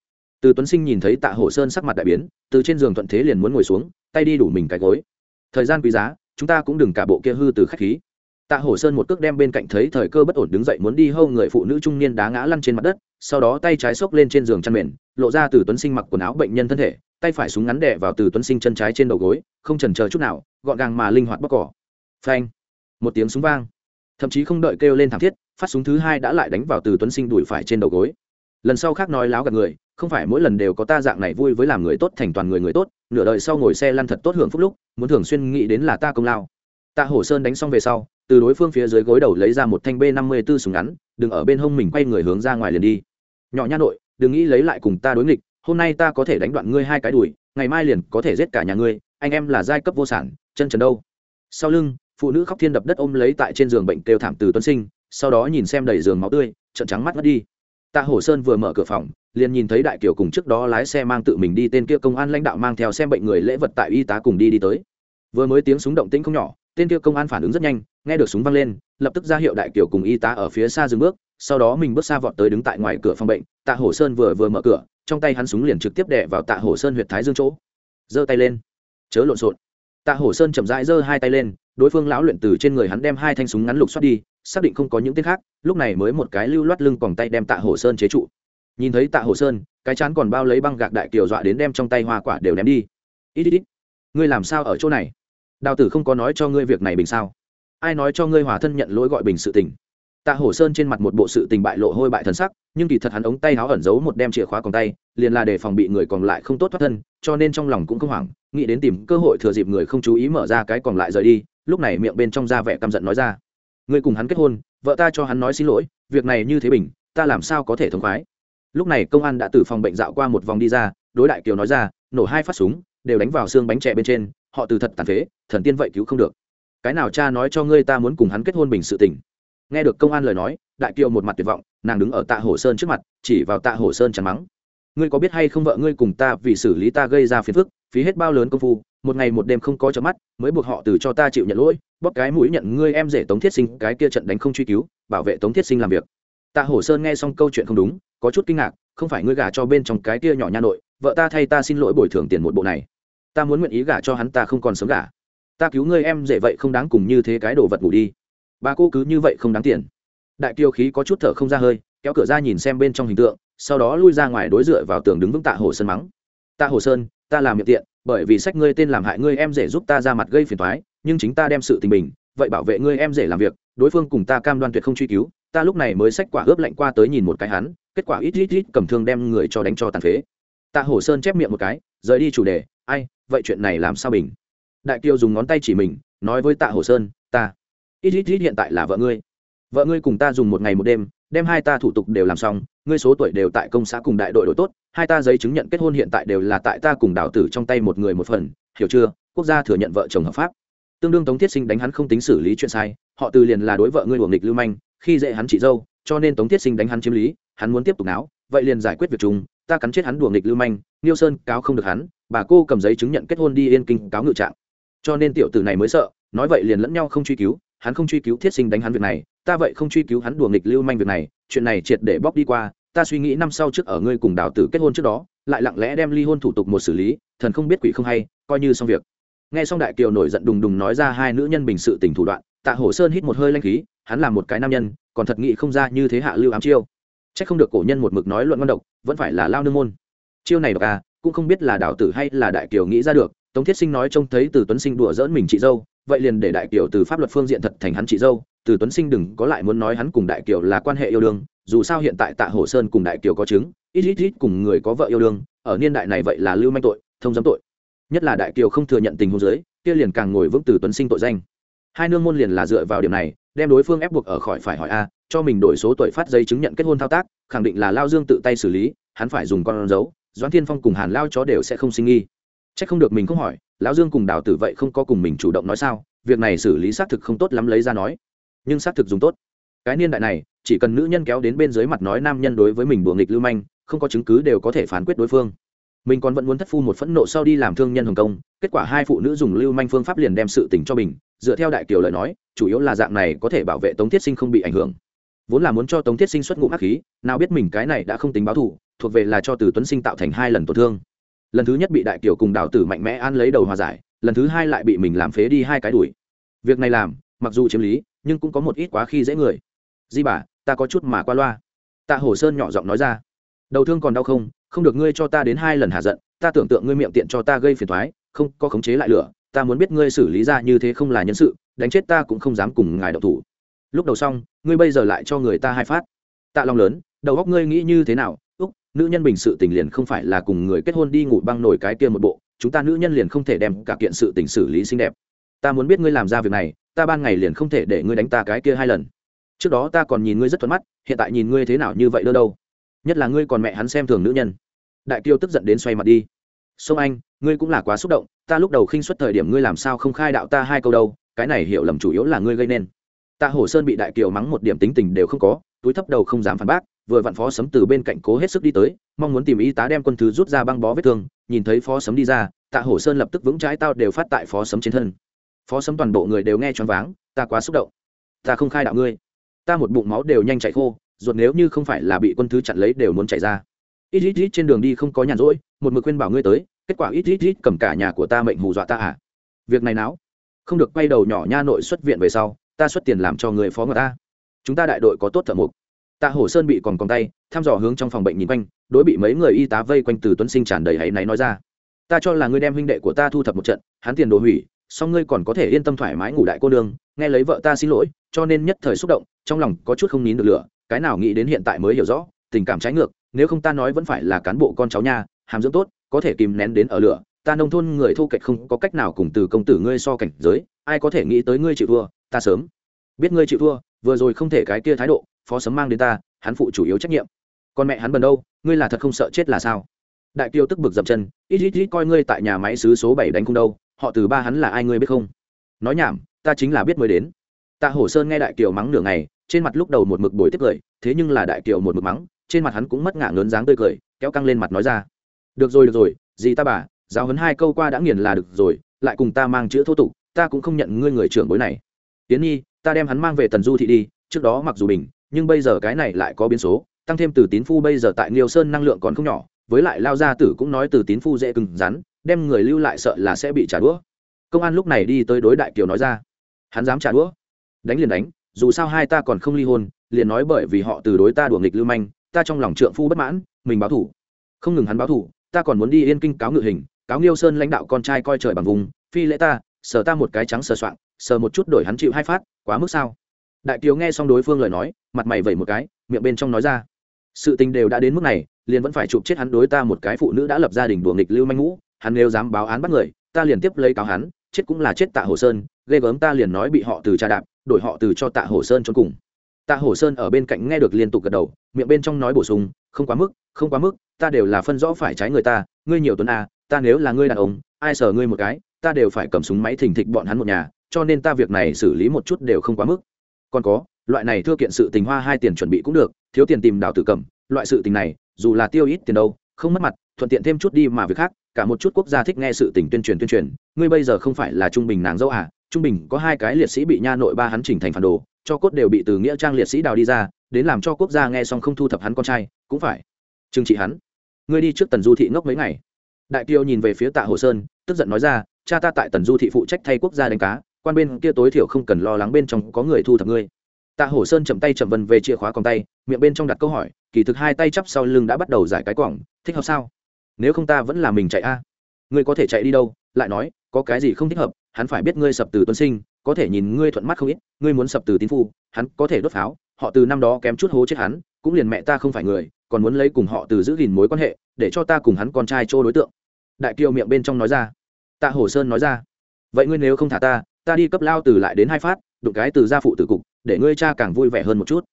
Từ tuấn sinh nhìn thấy tạ hổ sơn sắc mặt đại biến, từ trên giường thuận thế liền muốn ngồi xuống, tay đi đủ mình cái gối thời gian quý giá, chúng ta cũng đừng cả bộ kia hư từ khách khí. Tạ hổ sơn một cước đem bên cạnh thấy thời cơ bất ổn đứng dậy muốn đi hâu người phụ nữ trung niên đá ngã lăn trên mặt đất, sau đó tay trái xốc lên trên giường chăn mền, lộ ra từ tuấn sinh mặc quần áo bệnh nhân thân thể, tay phải súng ngắn đẻ vào từ tuấn sinh chân trái trên đầu gối, không trần chờ chút nào, gọn gàng mà linh hoạt bóc cỏ. Phanh! Một tiếng súng vang. Thậm chí không đợi kêu lên thảm thiết, phát súng thứ hai đã lại đánh vào từ tuấn sinh đùi phải trên đầu gối lần sau khác nói láo gặp người, không phải mỗi lần đều có ta dạng này vui với làm người tốt thành toàn người người tốt, nửa đời sau ngồi xe lăn thật tốt hưởng phúc lúc, muốn thường xuyên nghĩ đến là ta công lao. Tạ hổ sơn đánh xong về sau, từ đối phương phía dưới gối đầu lấy ra một thanh b năm mươi b ố súng ngắn, đừng ở bên hông mình quay người hướng ra ngoài liền đi. Nhỏ nha nội, đừng nghĩ lấy lại cùng ta đối nghịch, hôm nay ta có thể đánh đoạn ngươi hai cái đùi, ngày mai liền có thể giết cả nhà ngươi, anh em là giai cấp vô sản, chân trần đâu. Sau lưng, phụ nữ khóc thiên đập đất ôm lấy tại trên giường bệnh kêu thảm từ tuấn sinh, sau đó nhìn xem đầy giường máu tươi trận trắng mắt mất đi tạ hổ sơn vừa mở cửa phòng, liền nhìn thấy đại kiều cùng trước đó lái xe mang tự mình đi tên kia công an lãnh đạo mang theo xem bệnh người lễ vật tại y tá cùng đi đi tới. Vừa mới tiếng súng động tĩnh không nhỏ, tên kia công an phản ứng rất nhanh, nghe được súng vang lên, lập tức ra hiệu đại kiều cùng y tá ở phía xa dừng bước, sau đó mình bước xa vọt tới đứng tại ngoài cửa phòng bệnh, tạ hổ sơn vừa vừa mở cửa, trong tay hắn súng liền trực tiếp đè vào tạ hổ sơn huyệt thái dương chỗ. Giơ tay lên. Chớ lộn xộn. Tạ hổ sơn chậm rãi giơ hai tay lên, đối phương lão luyện từ trên người hắn đem hai thanh súng ngắn lục xoát đi xác định không có những tên khác, lúc này mới một cái lưu loát lưng còng tay đem tạ hồ sơn chế trụ. Nhìn thấy tạ hồ sơn, cái chán còn bao lấy băng gạc đại kiều dọa đến đem trong tay hoa quả đều ném đi. Ít ít ít, ngươi làm sao ở chỗ này? Đào tử không có nói cho ngươi việc này bình sao? Ai nói cho ngươi hòa thân nhận lỗi gọi bình sự tình? Tạ hổ sơn trên mặt một bộ sự tình bại lộ hôi bại thần sắc, nhưng kỳ thật hắn ống tay háo ẩn giấu một đem chìa khóa còn tay, liền là để phòng bị người còn lại không tốt thoát thân, cho nên trong lòng cũng không hoảng, nghĩ đến tìm cơ hội thừa dịp người không chú ý mở ra cái còn lại rời đi, lúc này miệng bên trong ra vẻ căm giận nói ra ngươi cùng hắn kết hôn, vợ ta cho hắn nói xin lỗi, việc này như thế bình, ta làm sao có thể thống khoái? Lúc này công an đã từ phòng bệnh dạo qua một vòng đi ra, đối đại kiều nói ra, nổ hai phát súng, đều đánh vào xương bánh trẻ bên trên, họ từ thật tàn phế, thần tiên vậy cứu không được. Cái nào cha nói cho ngươi ta muốn cùng hắn kết hôn bình sự tình? Nghe được công an lời nói, đại kiều một mặt tuyệt vọng, nàng đứng ở tạ hồ sơn trước mặt, chỉ vào tạ hồ sơn chắn mắng ngươi có biết hay không vợ ngươi cùng ta vì xử lý ta gây ra phiền phức, phí hết bao lớn công phu, một ngày một đêm không có chớp mắt, mới buộc họ từ cho ta chịu nhận lỗi, bóp cái mũi nhận ngươi em rể tống thiết sinh, cái kia trận đánh không truy cứu, bảo vệ tống thiết sinh làm việc. Tạ hổ sơn nghe xong câu chuyện không đúng, có chút kinh ngạc, không phải ngươi gả cho bên trong cái kia nhỏ nha nội, vợ ta thay ta xin lỗi bồi thường tiền một bộ này. Ta muốn nguyện ý gả cho hắn, ta không còn sớm gả. Ta cứu ngươi em dễ vậy không đáng cùng như thế cái đồ vật ngủ đi. Bà cô cứ như vậy không đáng tiền. Đại Tiêu khí có chút thở không ra hơi, kéo cửa ra nhìn xem bên trong hình tượng sau đó lui ra ngoài đối dựa vào tường đứng vững tạ hồ sơn mắng. Tạ hồ sơn, ta làm miệng tiện, bởi vì sách ngươi tên làm hại ngươi em rể giúp ta ra mặt gây phiền thoái nhưng chính ta đem sự tình bình, vậy bảo vệ ngươi em rể làm việc, đối phương cùng ta cam đoan tuyệt không truy cứu, ta lúc này mới sách quả ướp lạnh qua tới nhìn một cái hắn, kết quả ít ít ít cầm thương đem người cho đánh cho tàn phế. Tạ hổ sơn chép miệng một cái, rời đi chủ đề, ai, vậy chuyện này làm sao bình? Đại kiều dùng ngón tay chỉ mình, nói với tạ hổ sơn, ta, ít ít ít hiện tại là vợ ngươi vợ ngươi cùng ta dùng một ngày một đêm, đem hai ta thủ tục đều làm xong ngươi số tuổi đều tại công xã cùng đại đội đội tốt, hai ta giấy chứng nhận kết hôn hiện tại đều là tại ta cùng đào tử trong tay một người một phần, hiểu chưa? Quốc gia thừa nhận vợ chồng hợp pháp. Tương đương tống thiết sinh đánh hắn không tính xử lý chuyện sai, họ từ liền là đối vợ ngươi luồng nghịch lưu manh, khi dễ hắn chị dâu, cho nên tống thiết sinh đánh hắn chiếm lý, hắn muốn tiếp tục náo, vậy liền giải quyết việc chung, ta cắn chết hắn đuồng nghịch lưu manh niêu sơn cáo không được hắn, bà cô cầm giấy chứng nhận kết hôn đi yên kinh cáo ngự trạng. Cho nên tiểu tử này mới sợ, nói vậy liền lẫn nhau không truy cứu, hắn không truy cứu thiết sinh đánh hắn việc này, ta vậy không truy cứu hắn đùa nghịch lưu manh việc này, chuyện này triệt để bóc đi qua ta suy nghĩ năm sau trước ở ngươi cùng đào tử kết hôn trước đó, lại lặng lẽ đem ly hôn thủ tục một xử lý, thần không biết quỷ không hay, coi như xong việc. Nghe xong đại kiều nổi giận đùng đùng nói ra hai nữ nhân bình sự tình thủ đoạn, tạ hổ sơn hít một hơi lanh khí, hắn là một cái nam nhân, còn thật nghĩ không ra như thế hạ lưu ám chiêu. C h ắ c không được cổ nhân một mực nói luận ngon độc, vẫn phải là lao nương môn. Chiêu này độc à cũng không biết là đào tử hay là đại kiều nghĩ ra được, tống thiết sinh nói trông thấy từ tuấn sinh đùa dỡn mình chị dâu, vậy liền để đại kiều từ pháp luật phương diện thật thành hắn chị dâu từ tuấn sinh đừng có lại muốn nói hắn cùng đại kiều là quan hệ yêu đương, dù sao hiện tại tạ hồ sơn cùng đại kiều có chứng, ít ít ít cùng người có vợ yêu đương, ở niên đại này vậy là lưu manh tội, thông giám tội. Nhất là đại kiều không thừa nhận tình hôn giới kia liền càng ngồi vững từ tuấn sinh tội danh. Hai nương môn liền là dựa vào điểm này, đem đối phương ép buộc ở khỏi phải hỏi a, cho mình đổi số tuổi phát giấy chứng nhận kết hôn thao tác, khẳng định là lao dương tự tay xử lý, hắn phải dùng con dấu, doãn thiên phong cùng hàn lao chó đều sẽ không sinh nghi. C h ắ c không được mình không hỏi lão dương cùng đào tử vậy không có cùng mình chủ động nói sao, việc này xử lý xác thực không tốt lắm lấy ra nói nhưng xác thực dùng tốt. Cái niên đại này, chỉ cần nữ nhân kéo đến bên dưới mặt nói nam nhân đối với mình buồng nghịch lưu manh, không có chứng cứ đều có thể phán quyết đối phương. Mình còn vẫn muốn thất phu một phẫn nộ sau đi làm thương nhân hồng kông, kết quả hai phụ nữ dùng lưu manh phương pháp liền đem sự tình cho mình, dựa theo đại kiều lời nói, chủ yếu là dạng này có thể bảo vệ tống thiết sinh không bị ảnh hưởng. Vốn là muốn cho tống thiết sinh xuất ngũ hắc khí, nào biết mình cái này đã không tính báo thù, thuộc về là cho từ tuấn sinh tạo thành hai lần tổn thương. Lần thứ nhất bị đại kiều cùng đào tử mạnh mẽ an lấy đầu hòa giải, lần thứ hai lại bị mình làm phế đi hai cái đuổi. Việc này làm mặc dù chiếm lý, nhưng cũng có một ít quá khi dễ người. Di bà, ta có chút mà qua loa. Tạ hồ sơn nhỏ giọng nói ra. Đầu thương còn đau không? Không được ngươi cho ta đến hai lần hạ giận, ta tưởng tượng ngươi miệng tiện cho ta gây phiền thoái không, có khống chế lại lửa, ta muốn biết ngươi xử lý ra như thế không là nhân sự, đánh chết ta cũng không dám cùng ngài độc thủ. Lúc đầu xong, ngươi bây giờ lại cho người ta hai phát. Tạ Long lớn, đầu góc ngươi nghĩ như thế nào? Úc, nữ nhân bình sự tình liền không phải là cùng người kết hôn đi ngủ băng nổi cái kia một bộ, chúng ta nữ nhân liền không thể đem cả kiện sự tình xử lý xinh đẹp. Ta muốn biết ngươi làm ra việc này ta ban ngày liền không thể để ngươi đánh ta cái kia hai lần. Trước đó ta còn nhìn ngươi rất thuận mắt, hiện tại nhìn ngươi thế nào như vậy đâu đâu. Nhất là ngươi còn mẹ hắn xem thường nữ nhân. Đại kiêu tức giận đến xoay mặt đi. Sông anh, ngươi cũng là quá xúc động, ta lúc đầu khinh suất thời điểm ngươi làm sao không khai đạo ta hai câu đâu, cái này hiểu lầm chủ yếu là ngươi gây nên. Tạ hổ sơn bị đại kiều mắng một điểm tính tình đều không có, túi thấp đầu không dám phản bác, vừa vặn phó sấm từ bên cạnh cố hết sức đi tới, mong muốn tìm y tá đem quân thứ rút ra băng bó vết thương, nhìn thấy phó sấm đi ra, tạ hổ sơn lập tức vững trái tao đều phát tại phó sấm trên thân phó sấm toàn bộ người đều nghe choáng váng, ta quá xúc động. Ta không khai đạo ngươi. Ta một bụng máu đều nhanh chảy khô, ruột nếu như không phải là bị quân thứ chặn lấy đều muốn chảy ra. Ít ít ít trên đường đi không có nhàn rỗi, một mực khuyên bảo ngươi tới, kết quả ít ít ít cầm cả nhà của ta mệnh hù dọa ta à. Việc này não không được quay đầu nhỏ nha nội xuất viện về sau, ta xuất tiền làm cho người phó người ta. Chúng ta đại đội có tốt thợ mục tạ hổ sơn bị còn còn tay, thăm dò hướng trong phòng bệnh nhìn quanh, đối bị mấy người y tá vây quanh từ tuấn sinh tràn đầy hãy náy nói ra. Ta cho là ngươi đem huynh đệ của ta thu thập một trận, hắn tiền đồ hủy song ngươi còn có thể yên tâm thoải mái ngủ đại cô nương, nghe lấy vợ ta xin lỗi, cho nên nhất thời xúc động, trong lòng có chút không nín được lửa, cái nào nghĩ đến hiện tại mới hiểu rõ, tình cảm trái ngược, nếu không ta nói vẫn phải là cán bộ con cháu nha, hàm dưỡng tốt, có thể kìm nén đến ở lửa, ta nông thôn người thu kệch không có cách nào cùng từ công tử ngươi so cảnh giới, ai có thể nghĩ tới ngươi chịu thua, ta sớm biết ngươi chịu thua, vừa rồi không thể cái kia thái độ, phó sấm mang đến ta, hắn phụ chủ yếu trách nhiệm. Con mẹ hắn bần đâu, ngươi là thật không sợ chết là sao? Đại kiêu tức bực dập chân, ít ít ít, coi ngươi tại nhà máy xứ số bảy đánh không đâu họ từ ba hắn là ai ngươi biết không? Nói nhảm, ta chính là biết mới đến. Tạ hổ sơn nghe đại kiều mắng nửa ngày, trên mặt lúc đầu một mực bồi tiếp cười thế nhưng là đại kiều một mực mắng, trên mặt hắn cũng mất ngả lớn dáng tươi cười, kéo căng lên mặt nói ra. Được rồi được rồi gì ta bà, giáo hấn hai câu qua đã nghiền là được rồi, lại cùng ta mang chữ thô tục, ta cũng không nhận ngươi người trưởng bối này. Tiến nhi, ta đem hắn mang về tần du thị đi, trước đó mặc dù bình, nhưng bây giờ cái này lại có biến số, tăng thêm từ tín phu bây giờ tại liêu sơn năng lượng còn không nhỏ, với lại lao gia tử cũng nói từ tín phu dễ cứng rắn đem người lưu lại sợ là sẽ bị trả đũa. Công an lúc này đi tới đối đại kiều nói ra. Hắn dám trả đũa? Đánh liền đánh, dù sao hai ta còn không ly hôn, liền nói bởi vì họ từ đối ta đùa nghịch lưu manh, ta trong lòng trượng phu bất mãn, mình báo thủ. Không ngừng hắn báo thủ, ta còn muốn đi yên kinh cáo ngự hình, cáo nghiêu sơn lãnh đạo con trai coi trời bằng vùng, phi lễ ta, sờ ta một cái trắng sờ soạng, sờ một chút đổi hắn chịu hai phát, quá mức sao? Đại kiều nghe xong đối phương lời nói, mặt mày vẩy một cái, miệng bên trong nói ra. Sự tình đều đã đến mức này, liền vẫn phải chụp chết hắn đối ta một cái phụ nữ đã lập gia đình đùa nghịch lưu manh ngũ hắn nếu dám báo án bắt người ta liền tiếp lấy cáo hắn chết cũng là chết tạ hồ sơn ghê gớm ta liền nói bị họ từ trà đạp đổi họ từ cho tạ hồ sơn cho cùng. Tạ hồ sơn ở bên cạnh nghe được liên tục gật đầu miệng bên trong nói bổ sung không quá mức không quá mức ta đều là phân rõ phải trái người ta ngươi nhiều tuấn a à, ta nếu là ngươi đàn ông ai sờ ngươi một cái ta đều phải cầm súng máy thình thịch bọn hắn một nhà cho nên ta việc này xử lý một chút đều không quá mức. Còn có loại này thưa kiện sự tình hoa hai tiền chuẩn bị cũng được thiếu tiền tìm đào tử cầm loại sự tình này dù là tiêu ít tiền đâu không mất mặt thuận tiện thêm chút đi mà việc khác cả một chút quốc gia thích nghe sự tình tuyên truyền tuyên truyền. Ngươi bây giờ không phải là trung bình nàng dâu à? Trung bình có hai cái liệt sĩ bị nha nội ba hắn chỉnh thành phản đồ, cho cốt đều bị từ nghĩa trang liệt sĩ đào đi ra, đến làm cho quốc gia nghe xong không thu thập hắn con trai, cũng phải trừng trị hắn. Ngươi đi trước tần du thị ngốc mấy ngày. Đại kiều nhìn về phía tạ hồ sơn, tức giận nói ra, cha ta tại tần du thị phụ trách thay quốc gia đánh cá, quan bên kia tối thiểu không cần lo lắng bên trong có người thu thập ngươi. Tạ hổ sơn chậm tay chậm vần về chìa khóa còn tay, miệng bên trong đặt câu hỏi, kỳ thực hai tay chắp sau lưng đã bắt đầu giải cái quỏng thích hợp sao? Nếu không ta vẫn là mình chạy a. Ngươi có thể chạy đi đâu? Lại nói, có cái gì không thích hợp? Hắn phải biết ngươi sập từ tuấn sinh, có thể nhìn ngươi thuận mắt không ít, ngươi muốn sập từ tín phu, hắn có thể đốt pháo, họ từ năm đó kém chút hố chết hắn, cũng liền mẹ ta không phải người, còn muốn lấy cùng họ từ giữ gìn mối quan hệ, để cho ta cùng hắn con trai chỗ đối tượng. Đại kiều miệng bên trong nói ra. Tạ hổ sơn nói ra. Vậy ngươi nếu không thả ta ta đi cấp lao từ lại đến hai phát, đụng cái từ gia phụ tử cục, để ngươi cha càng vui vẻ hơn một chút.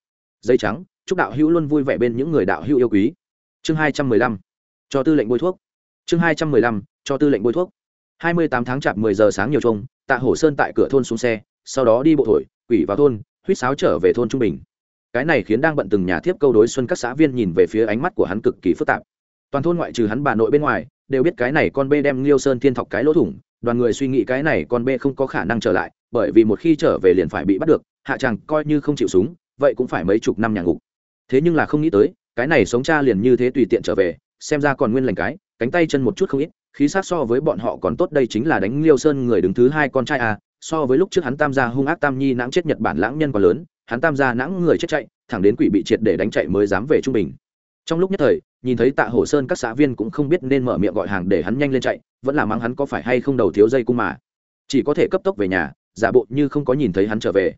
Dây trắng, chúc đạo hữu luôn vui vẻ bên những người đạo hữu yêu quý. Chương hai trăm mười lăm cho tư lệnh bôi thuốc. Chương hai trăm mười lăm, cho tư lệnh bôi thuốc. Hai mươi tám tháng chạp mười giờ sáng nhiều trông tạ hổ sơn tại cửa thôn xuống xe, sau đó đi bộ thổi, quỷ vào thôn, huýt sáo trở về thôn trung bình. Cái này khiến đang bận từng nhà thiếp câu đối xuân các xã viên nhìn về phía ánh mắt của hắn cực kỳ phức tạp. Toàn thôn ngoại trừ hắn bà nội bên ngoài, đều biết cái này con bê đem liêu sơn thiên thọc cái lỗ thủng, đoàn người suy nghĩ cái này con bê không có khả năng trở lại, bởi vì một khi trở về liền phải bị bắt được, hạ chàng coi như không chịu súng, vậy cũng phải mấy chục năm nhà ngục. Thế nhưng là không nghĩ tới, cái này sống cha liền như thế tùy tiện trở về xem ra còn nguyên lành cái, cánh tay chân một chút không ít, khí sát so với bọn họ còn tốt, đây chính là đánh liêu sơn người đứng thứ hai con trai à so với lúc trước hắn tam gia hung ác tam nhi nãng chết nhật bản lãng nhân còn lớn, hắn tam gia nãng người chết chạy, thẳng đến quỷ bị triệt để đánh chạy mới dám về trung bình. Trong lúc nhất thời, nhìn thấy tạ hổ sơn các xã viên cũng không biết nên mở miệng gọi hàng để hắn nhanh lên chạy, vẫn là mắng hắn có phải hay không đầu thiếu dây cung mà. Chỉ có thể cấp tốc về nhà, giả bộ như không có nhìn thấy hắn trở về.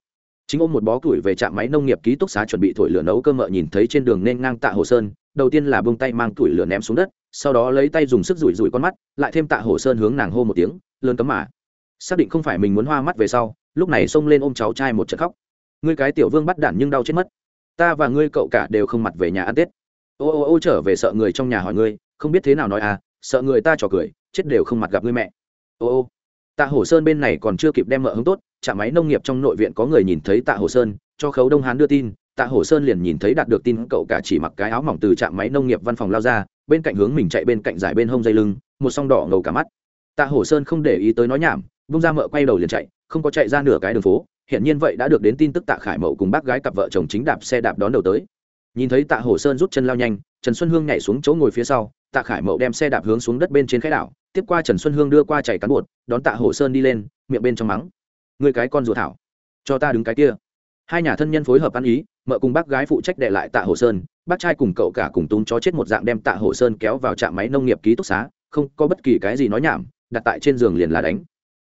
Chính ôm một bó củi về trạm máy nông nghiệp ký túc xá chuẩn bị thổi lửa nấu cơm mợ nhìn thấy trên đường nên ngang tạ hồ sơn đầu tiên là bông tay mang tuổi lửa ném xuống đất, sau đó lấy tay dùng sức rủi rủi con mắt, lại thêm tạ hồ sơn hướng nàng hô một tiếng, lớn cấm mà. Xác định không phải mình muốn hoa mắt về sau, lúc này xông lên ôm cháu trai một trận khóc. Ngươi cái tiểu vương bắt đản nhưng đau chết mất. Ta và ngươi cậu cả đều không mặt về nhà ăn tết. Ô ô ô trở về sợ người trong nhà hỏi ngươi, không biết thế nào nói à sợ người ta trò cười, chết đều không mặt gặp ngươi mẹ. Ô ô. Tạ hổ sơn bên này còn chưa kịp đem mợ hứng tốt, trạm máy nông nghiệp trong nội viện có người nhìn thấy tạ hổ sơn, cho khấu đông hán đưa tin tạ hổ sơn liền nhìn thấy đạt được tin cậu cả chỉ mặc cái áo mỏng từ trạm máy nông nghiệp văn phòng lao ra, bên cạnh hướng mình chạy bên cạnh giải bên hông dây lưng, một song đỏ ngầu cả mắt. Tạ hổ sơn không để ý tới nói nhảm bung ra mợ quay đầu liền chạy, không có chạy ra nửa cái đường phố hiện nhiên vậy đã được đến tin tức tạ khải mậu cùng bác gái cặp vợ chồng chính đạp xe đạp đón đầu tới. Nhìn thấy tạ hổ sơn rút chân lao nhanh, trần xuân hương nhảy xuống chỗ ngồi phía sau, tạ khải mậu đem xe đạp hướng xuống đất bên trên khẽ đảo, tiếp qua trần xuân hương đưa qua chảy cán bột, đón tạ hổ sơn đi lên, miệng bên trong mắng. Người cái con rùa thảo, cho ta đứng cái kia. Hai nhà thân nhân phối hợp ăn ý mợ cùng bác gái phụ trách đệ lại tạ hồ sơn, bác trai cùng cậu cả cùng túng chó chết một dạng đem tạ hồ sơn kéo vào trạm máy nông nghiệp ký túc xá, không có bất kỳ cái gì nói nhảm, đặt tại trên giường liền là đánh.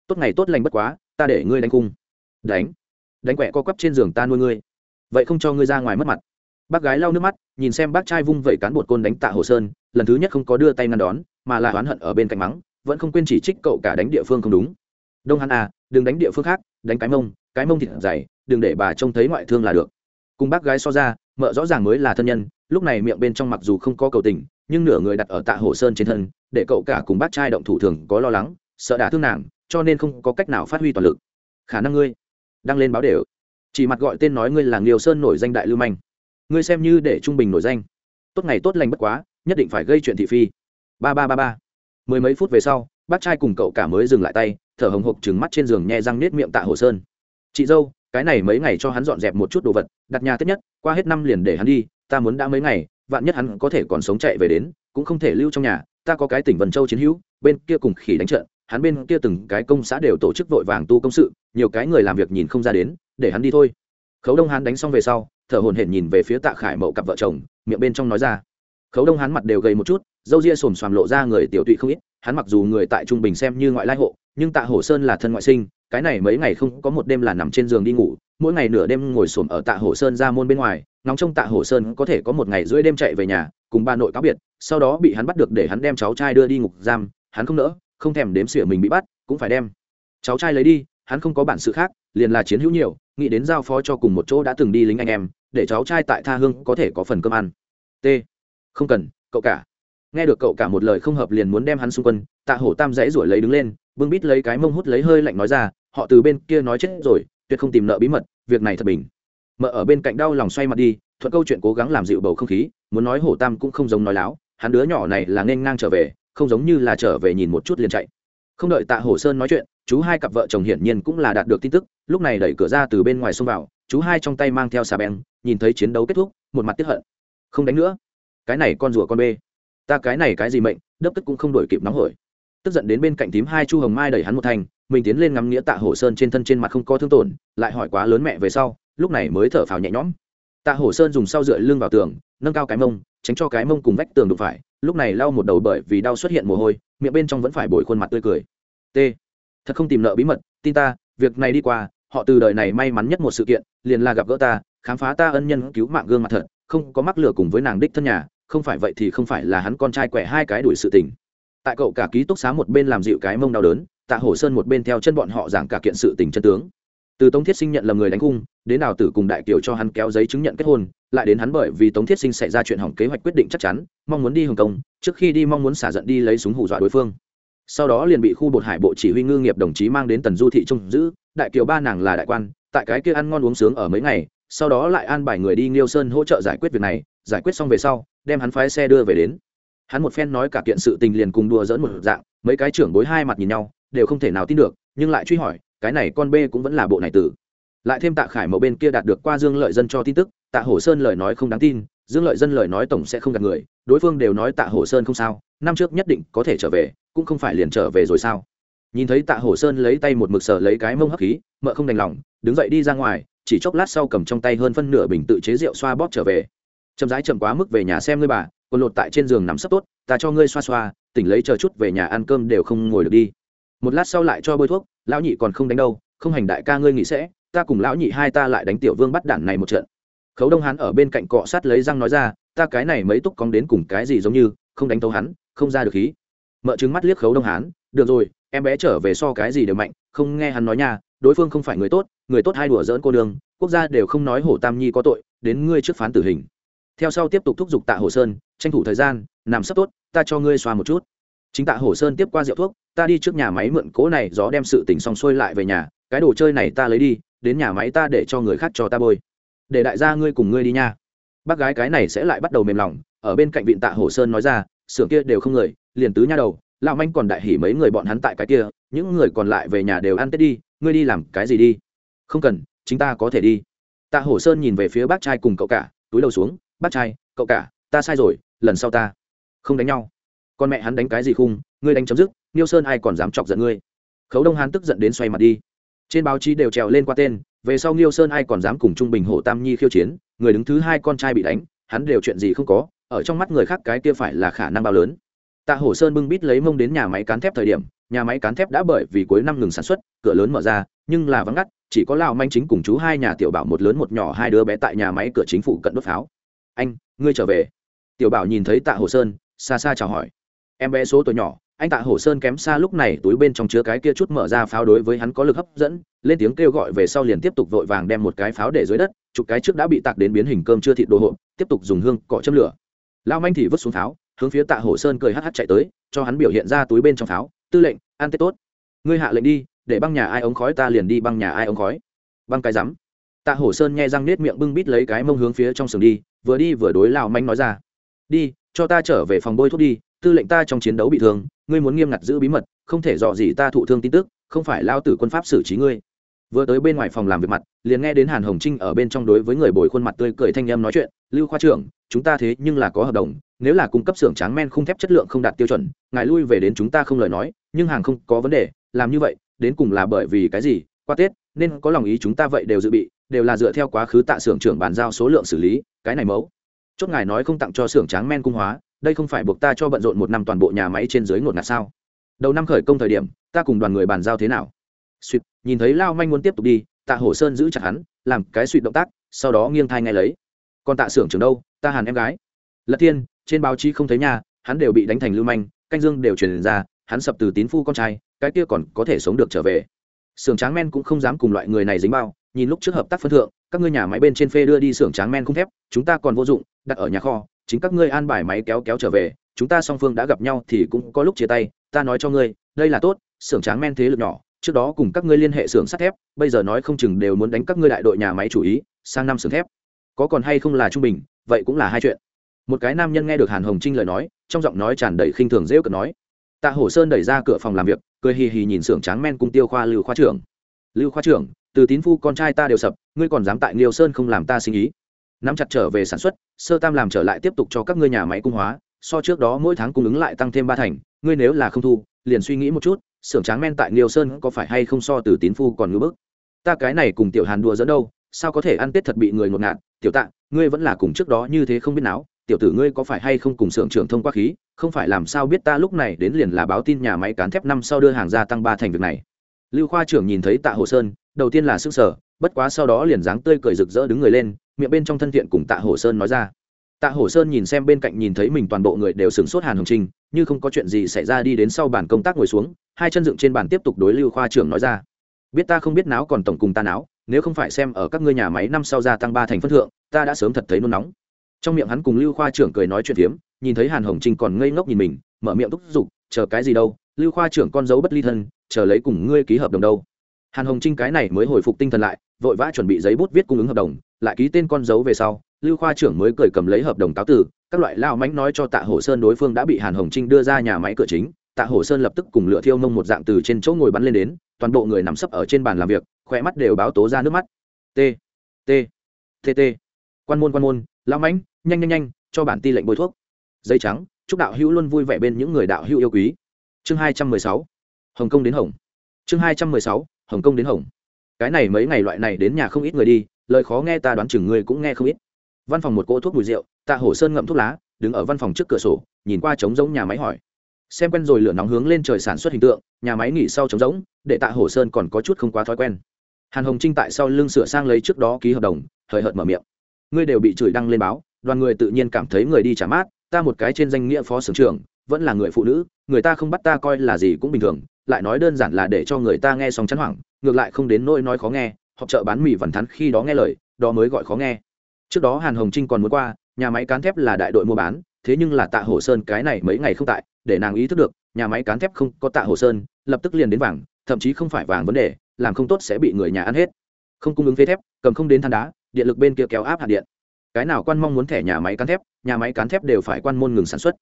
Tốt ngày tốt lành bất quá, ta để ngươi đánh cung. Đánh. Đánh quẹ co quắp trên giường ta nuôi ngươi. Vậy không cho ngươi ra ngoài mất mặt. Bác gái lau nước mắt, nhìn xem bác trai vung vẩy cán bột côn đánh tạ hồ sơn, lần thứ nhất không có đưa tay ngăn đón, mà là oán hận ở bên cạnh mắng, vẫn không quên chỉ trích cậu cả đánh địa phương không đúng. Đông hắn à đừng đánh địa phương khác, đánh cái mông cái mông thịt dày, đừng để bà trông thấy ngoại thương là được cùng bác gái so ra, mợ rõ ràng mới là thân nhân, lúc này miệng bên trong mặc dù không có cầu tình, nhưng nửa người đặt ở tạ hồ sơn trên thân, để cậu cả cùng bác trai động thủ thường có lo lắng, sợ đả thương nàng, cho nên không có cách nào phát huy toàn lực. Khả năng ngươi đăng lên báo đều. Chỉ mặt gọi tên nói ngươi là nghiều sơn nổi danh đại lưu manh. Ngươi xem như để trung bình nổi danh. Tốt ngày tốt lành bất quá, nhất định phải gây chuyện thị phi. Ba ba ba ba. Mười mấy phút về sau, bác trai cùng cậu cả mới dừng lại tay, thở hồng hộc trừng mắt trên giường nhe răng nết miệng tạ hồ sơn. Chị dâu cái này mấy ngày cho hắn dọn dẹp một chút đồ vật, đặt nhà tết nhất, qua hết năm liền để hắn đi, ta muốn đã mấy ngày, vạn nhất hắn có thể còn sống chạy về đến, cũng không thể lưu trong nhà, ta có cái tỉnh vân châu chiến hữu, bên kia cùng khỉ đánh trận, hắn bên kia từng cái công xã đều tổ chức vội vàng tu công sự, nhiều cái người làm việc nhìn không ra đến, để hắn đi thôi. Khấu đông hắn đánh xong về sau, thở hồn hển nhìn về phía tạ khải mậu cặp vợ chồng, miệng bên trong nói ra. Khấu đông hắn mặt đều gầy một chút dâu ria xồm xoàm lộ ra người tiểu tụy không ít, hắn mặc dù người tại trung bình xem như ngoại lai hộ, nhưng tạ hổ sơn là thân ngoại sinh cái này mấy ngày không có một đêm là nằm trên giường đi ngủ, mỗi ngày nửa đêm ngồi xổm ở tạ hổ sơn ra môn bên ngoài nóng trong tạ hổ sơn có thể có một ngày rưỡi đêm chạy về nhà, cùng ba nội cáo biệt, sau đó bị hắn bắt được để hắn đem cháu trai đưa đi ngục giam, hắn không nỡ, không thèm đếm xỉa mình bị bắt, cũng phải đem cháu trai lấy đi, hắn không có bản sự khác, liền là chiến hữu nhiều, nghĩ đến giao phó cho cùng một chỗ đã từng đi lính anh em, để cháu trai tại tha hương có thể có phần cơm ăn. T. Không cần, cậu cả. Nghe được cậu cả một lời không hợp liền muốn đem hắn xung quân, tạ hổ tam dãy ruổi lấy đứng lên, bưng bít lấy cái mông hút lấy hơi lạnh nói ra họ từ bên kia nói chết rồi, tuyệt không tìm nợ bí mật, việc này thật bình. Mợ ở bên cạnh đau lòng xoay mặt đi, thuận câu chuyện cố gắng làm dịu bầu không khí, muốn nói hổ tam cũng không giống nói láo, hắn đứa nhỏ này là nên ngang trở về, không giống như là trở về nhìn một chút liền chạy. Không đợi tạ hổ sơn nói chuyện, chú hai cặp vợ chồng hiển nhiên cũng là đạt được tin tức, lúc này đẩy cửa ra từ bên ngoài xông vào, chú hai trong tay mang theo xà beng, nhìn thấy chiến đấu kết thúc, một mặt tiếp hận. Không đánh nữa. Cái này con rùa con bê. Ta cái này cái gì mệnh, đớp tức cũng không đổi kịp nóng hổi. Tức giận đến bên cạnh tím hai chu hồng mai đẩy hắn một thành mình tiến lên ngắm nghĩa tạ hổ sơn trên thân trên mặt không có thương tổn, lại hỏi quá lớn mẹ về sau, lúc này mới thở phào nhẹ nhõm. Tạ hổ sơn dùng sau dựa lưng vào tường, nâng cao cái mông, tránh cho cái mông cùng vách tường đụng phải, lúc này lau một đầu bởi vì đau xuất hiện mồ hôi, miệng bên trong vẫn phải bồi khuôn mặt tươi cười. T. Thật không tìm nợ bí mật, tin ta, việc này đi qua, họ từ đời này may mắn nhất một sự kiện, liền là gặp gỡ ta, khám phá ta ân nhân cứu mạng gương mặt thật, không có mắc lửa cùng với nàng đích thân nhà, không phải vậy thì không phải là hắn con trai quẻ hai cái đuổi sự tình. Tại cậu cả ký túc xá một bên làm dịu cái mông đau đớn tạ hổ sơn một bên theo chân bọn họ giảng cả kiện sự tình chân tướng. Từ tống thiết sinh nhận là người đánh cung đến đào tử cùng đại kiều cho hắn kéo giấy chứng nhận kết hôn, lại đến hắn bởi vì tống thiết sinh xảy ra chuyện hỏng kế hoạch quyết định chắc chắn, mong muốn đi hồng kông, trước khi đi mong muốn xả giận đi lấy súng hù dọa đối phương. Sau đó liền bị khu bột hải bộ chỉ huy ngư nghiệp đồng chí mang đến tần du thị trông giữ, đại kiều ba nàng là đại quan, tại cái kia ăn ngon uống sướng ở mấy ngày, sau đó lại an bài người đi nghiêu sơn hỗ trợ giải quyết việc này, giải quyết xong về sau, đem hắn phái xe đưa về đến. Hắn một phen nói cả kiện sự tình liền cùng đùa dỡn một dạng, mấy cái trưởng bối hai mặt nhìn nhau đều không thể nào tin được, nhưng lại truy hỏi, cái này con b cũng vẫn là bộ này tử. Lại thêm tạ khải mẫu bên kia đạt được qua dương lợi dân cho tin tức, tạ hổ sơn lời nói không đáng tin, dương lợi dân lời nói tổng sẽ không gạt người, đối phương đều nói tạ hổ sơn không sao, năm trước nhất định có thể trở về, cũng không phải liền trở về rồi sao? Nhìn thấy tạ hổ sơn lấy tay một mực sở lấy cái mông hấp khí, mợ không đành lòng, đứng dậy đi ra ngoài, chỉ chốc lát sau cầm trong tay hơn phân nửa bình tự chế rượu xoa bóp trở về. Chậm rãi chậm quá mức về nhà xem ngươi bà, còn lột tại trên giường nằm sấp tốt, ta cho ngươi xoa xoa, tỉnh lấy chờ chút về nhà ăn cơm đều không ngồi được đi một lát sau lại cho bôi thuốc, lão nhị còn không đánh đâu, không hành đại ca ngươi nghĩ sẽ, ta cùng lão nhị hai ta lại đánh tiểu vương bắt đản này một trận. Khấu đông hắn ở bên cạnh cọ sát lấy răng nói ra, ta cái này mấy túc cóng đến cùng cái gì giống như, không đánh thấu hắn, không ra được khí. Mợ trứng mắt liếc khấu đông hán, được rồi, em bé trở về so cái gì đều mạnh, không nghe hắn nói nha, đối phương không phải người tốt người tốt hay đùa dỡn cô đường, quốc gia đều không nói hổ tam nhi có tội, đến ngươi trước phán tử hình. Theo sau tiếp tục thúc giục tạ hồ sơn, tranh thủ thời gian, nằm sắp tốt, ta cho ngươi xoa một chút. Chính tạ hồ sơn tiếp qua rượu thuốc ta đi trước nhà máy mượn cố này, gió đem sự tình xong xuôi lại về nhà, cái đồ chơi này ta lấy đi, đến nhà máy ta để cho người khác cho ta bôi. Để đại gia ngươi cùng ngươi đi nha. Bác gái cái này sẽ lại bắt đầu mềm lòng, ở bên cạnh viện tạ hồ sơn nói ra xưởng kia đều không người, liền tứ nha đầu, lão manh còn đại hỉ mấy người bọn hắn tại cái kia, những người còn lại về nhà đều ăn tết đi, ngươi đi làm cái gì đi? Không cần, chính ta có thể đi. Tạ hổ sơn nhìn về phía bác trai cùng cậu cả, túi đầu xuống, bác trai, cậu cả, ta sai rồi, lần sau ta không đánh nhau. Con mẹ hắn đánh cái gì khung, ngươi đánh chấm dứt niêu sơn ai còn dám chọc giận ngươi? Khấu đông hán tức giận đến xoay mặt đi. Trên báo chí đều trèo lên qua tên, về sau niêu sơn ai còn dám cùng trung bình hổ tam nhi khiêu chiến, người đứng thứ hai con trai bị đánh, hắn đều chuyện gì không có, ở trong mắt người khác cái kia phải là khả năng bao lớn. Tạ hổ sơn bưng bít lấy mông đến nhà máy cán thép thời điểm, nhà máy cán thép đã bởi vì cuối năm ngừng sản xuất, cửa lớn mở ra, nhưng là vắng ngắt, chỉ có lão manh chính cùng chú hai nhà tiểu bảo một lớn một nhỏ hai đứa bé tại nhà máy cửa chính phủ cận đốt pháo. Anh, ngươi trở về. Tiểu bảo nhìn thấy tạ hồ sơn, xa xa chào hỏi. Em bé số tuổi nhỏ anh tạ Hổ sơn kém xa lúc này túi bên trong chứa cái kia chút mở ra pháo đối với hắn có lực hấp dẫn, lên tiếng kêu gọi về sau liền tiếp tục vội vàng đem một cái pháo để dưới đất chục cái trước đã bị tạc đến biến hình cơm chưa thịt đồ hộp, tiếp tục dùng hương, cọ châm lửa. Lao manh thì vứt xuống pháo, hướng phía tạ Hổ sơn cười hắt hắt chạy tới, cho hắn biểu hiện ra túi bên trong pháo, tư lệnh an tết tốt. Ngươi hạ lệnh đi, để băng nhà ai ống khói ta liền đi băng nhà ai ống khói. Băng cái rắm. Tạ hổ sơn nghe răng nết miệng bưng bít lấy cái mông hướng phía trong sừng đi, vừa đi vừa đối lao manh nói ra, đi, cho ta trở về phòng bôi thuốc đi tư lệnh ta trong chiến đấu bị thương, ngươi muốn nghiêm ngặt giữ bí mật, không thể dò gì ta thụ thương tin tức, không phải lao tử quân pháp xử trí ngươi. Vừa tới bên ngoài phòng làm việc mặt, liền nghe đến hàn hồng trinh ở bên trong đối với người bồi khuôn mặt tươi cười thanh em nói chuyện, lưu khoa trưởng, chúng ta thế nhưng là có hợp đồng, nếu là cung cấp xưởng tráng men khung thép chất lượng không đạt tiêu chuẩn, ngài lui về đến chúng ta không lời nói, nhưng hàng không có vấn đề, làm như vậy, đến cùng là bởi vì cái gì qua tết, nên có lòng ý chúng ta vậy đều dự bị, đều là dựa theo quá khứ tạ xưởng trưởng bàn giao số lượng xử lý, cái này mẫu chốt ngài nói không tặng cho xưởng tráng men cung hóa đây không phải buộc ta cho bận rộn một năm toàn bộ nhà máy trên dưới ngột ngạt sao? Đầu năm khởi công thời điểm, ta cùng đoàn người bàn giao thế nào? Suýt nhìn thấy lao manh muốn tiếp tục đi, tạ hổ sơn giữ chặt hắn, làm cái suýt động tác, sau đó nghiêng thai ngay lấy. Còn tạ xưởng trưởng đâu? Ta hàn em gái. Lật thiên, trên báo chí không thấy nhà hắn đều bị đánh thành lưu manh, canh dương đều truyền ra, hắn sập từ tín phu con trai, cái kia còn có thể sống được trở về. Xưởng tráng men cũng không dám cùng loại người này dính bao, nhìn lúc trước hợp tác phân thượng, các ngươi nhà máy bên trên phê đưa đi xưởng tráng men không thép, chúng ta còn vô dụng, đặt ở nhà kho chính các ngươi an bài máy kéo kéo trở về, chúng ta song phương đã gặp nhau thì cũng có lúc chia tay, ta nói cho ngươi, đây là tốt, xưởng tráng men thế lực nhỏ, trước đó cùng các ngươi liên hệ xưởng sắt thép, bây giờ nói không chừng đều muốn đánh các ngươi đại đội nhà máy chủ ý, sang năm xưởng thép. Có còn hay không là trung bình, vậy cũng là hai chuyện. Một cái nam nhân nghe được hàn hồng trinh lời nói, trong giọng nói tràn đầy khinh thường rêu cực nói. Tạ hổ sơn đẩy ra cửa phòng làm việc, cười hì hì nhìn xưởng tráng men cung tiêu khoa lưu khoa trưởng. Lưu khoa trưởng, từ tín phu con trai ta đều sập, ngươi còn dám tại liêu sơn không làm ta sinh ý? Nắm chặt trở về sản xuất, sơ tam làm trở lại tiếp tục cho các ngươi nhà máy cung hóa, so trước đó mỗi tháng cung ứng lại tăng thêm ba thành, ngươi nếu là không thu, liền suy nghĩ một chút, xưởng tráng men tại liêu sơn có phải hay không so từ tín phu còn ngưỡng bức? Ta cái này cùng tiểu hàn đùa dẫn đâu, sao có thể ăn tết thật bị người ngột ngạt? Tiểu tạ, ngươi vẫn là cùng trước đó như thế không biết nào tiểu tử ngươi có phải hay không cùng xưởng trưởng thông qua khí, không phải làm sao biết ta lúc này đến liền là báo tin nhà máy cán thép năm sau đưa hàng ra tăng ba thành việc này? Lưu khoa trưởng nhìn thấy tạ hồ sơn, đầu tiên là sức sở bất quá sau đó liền dáng tươi cười rực rỡ đứng người lên, miệng bên trong thân thiện cùng tạ Hổ sơn nói ra. Tạ Hổ sơn nhìn xem bên cạnh nhìn thấy mình toàn bộ người đều sửng sốt hàn hồng trinh, như không có chuyện gì xảy ra đi đến sau bàn công tác ngồi xuống, hai chân dựng trên bàn tiếp tục đối lưu khoa trưởng nói ra. Biết ta không biết náo còn tổng cùng ta náo, nếu không phải xem ở các ngươi nhà máy năm sau gia tăng ba thành phân thượng, ta đã sớm thật thấy nôn nóng. Trong miệng hắn cùng lưu khoa trưởng cười nói chuyện phiếm, nhìn thấy hàn hồng trinh còn ngây ngốc nhìn mình, mở miệng thúc giục, chờ cái gì đâu, lưu khoa trưởng con dấu bất ly thân, chờ lấy cùng ngươi ký hợp đồng đâu. Hàn hồng trinh cái này mới hồi phục tinh thần lại vội vã chuẩn bị giấy bút viết cung ứng hợp đồng, lại ký tên con dấu về sau, lưu khoa trưởng mới cười cầm lấy hợp đồng cáo tử các loại lao mánh nói cho tạ hồ sơn đối phương đã bị hàn hồng trinh đưa ra nhà máy cửa chính, tạ hồ sơn lập tức cùng lựa thiêu mông một dạng từ trên chỗ ngồi bắn lên đến, toàn bộ người nằm sấp ở trên bàn làm việc khỏe mắt đều báo tố ra nước mắt. T t t t. Quan môn quan môn, lao mánh, nhanh nhanh nhanh, cho bản ti lệnh bôi thuốc. Dây trắng, chúc đạo hữu luôn vui vẻ bên những người đạo hữu yêu quý. Chương hai trăm mười sáu, hồng kông đến hồng. Chương hai trăm mười sáu, hồng kông đến hồng cái này mấy ngày loại này đến nhà không ít người đi, lời khó nghe ta đoán chừng người cũng nghe không ít. Văn phòng một cỗ thuốc mùi rượu, tạ hổ sơn ngậm thuốc lá, đứng ở văn phòng trước cửa sổ, nhìn qua trống giống nhà máy hỏi. Xem quen rồi lửa nóng hướng lên trời sản xuất hình tượng, nhà máy nghỉ sau trống giống để tạ hổ sơn còn có chút không quá thói quen. Hàn hồng trinh tại sau lưng sửa sang lấy trước đó ký hợp đồng, hời hợt mở miệng. Ngươi đều bị chửi đăng lên báo, đoàn người tự nhiên cảm thấy người đi trả mát, ta một cái trên danh nghĩa phó sưởng trưởng, vẫn là người phụ nữ, người ta không bắt ta coi là gì cũng bình thường, lại nói đơn giản là để cho người ta nghe xong chán hoảng ngược lại không đến nỗi nói khó nghe, họp chợ bán mì vằn thắn khi đó nghe lời, đó mới gọi khó nghe. Trước đó hàn hồng trinh còn muốn qua, nhà máy cán thép là đại đội mua bán, thế nhưng là tạ hồ sơn cái này mấy ngày không tại, để nàng ý thức được, nhà máy cán thép không có tạ hồ sơn, lập tức liền đến vàng, thậm chí không phải vàng vấn đề, làm không tốt sẽ bị người nhà ăn hết. Không cung ứng phế thép, cầm không đến than đá, điện lực bên kia kéo áp hạt điện. Cái nào quan mong muốn thẻ nhà máy cán thép, nhà máy cán thép đều phải quan môn ngừng sản xuất.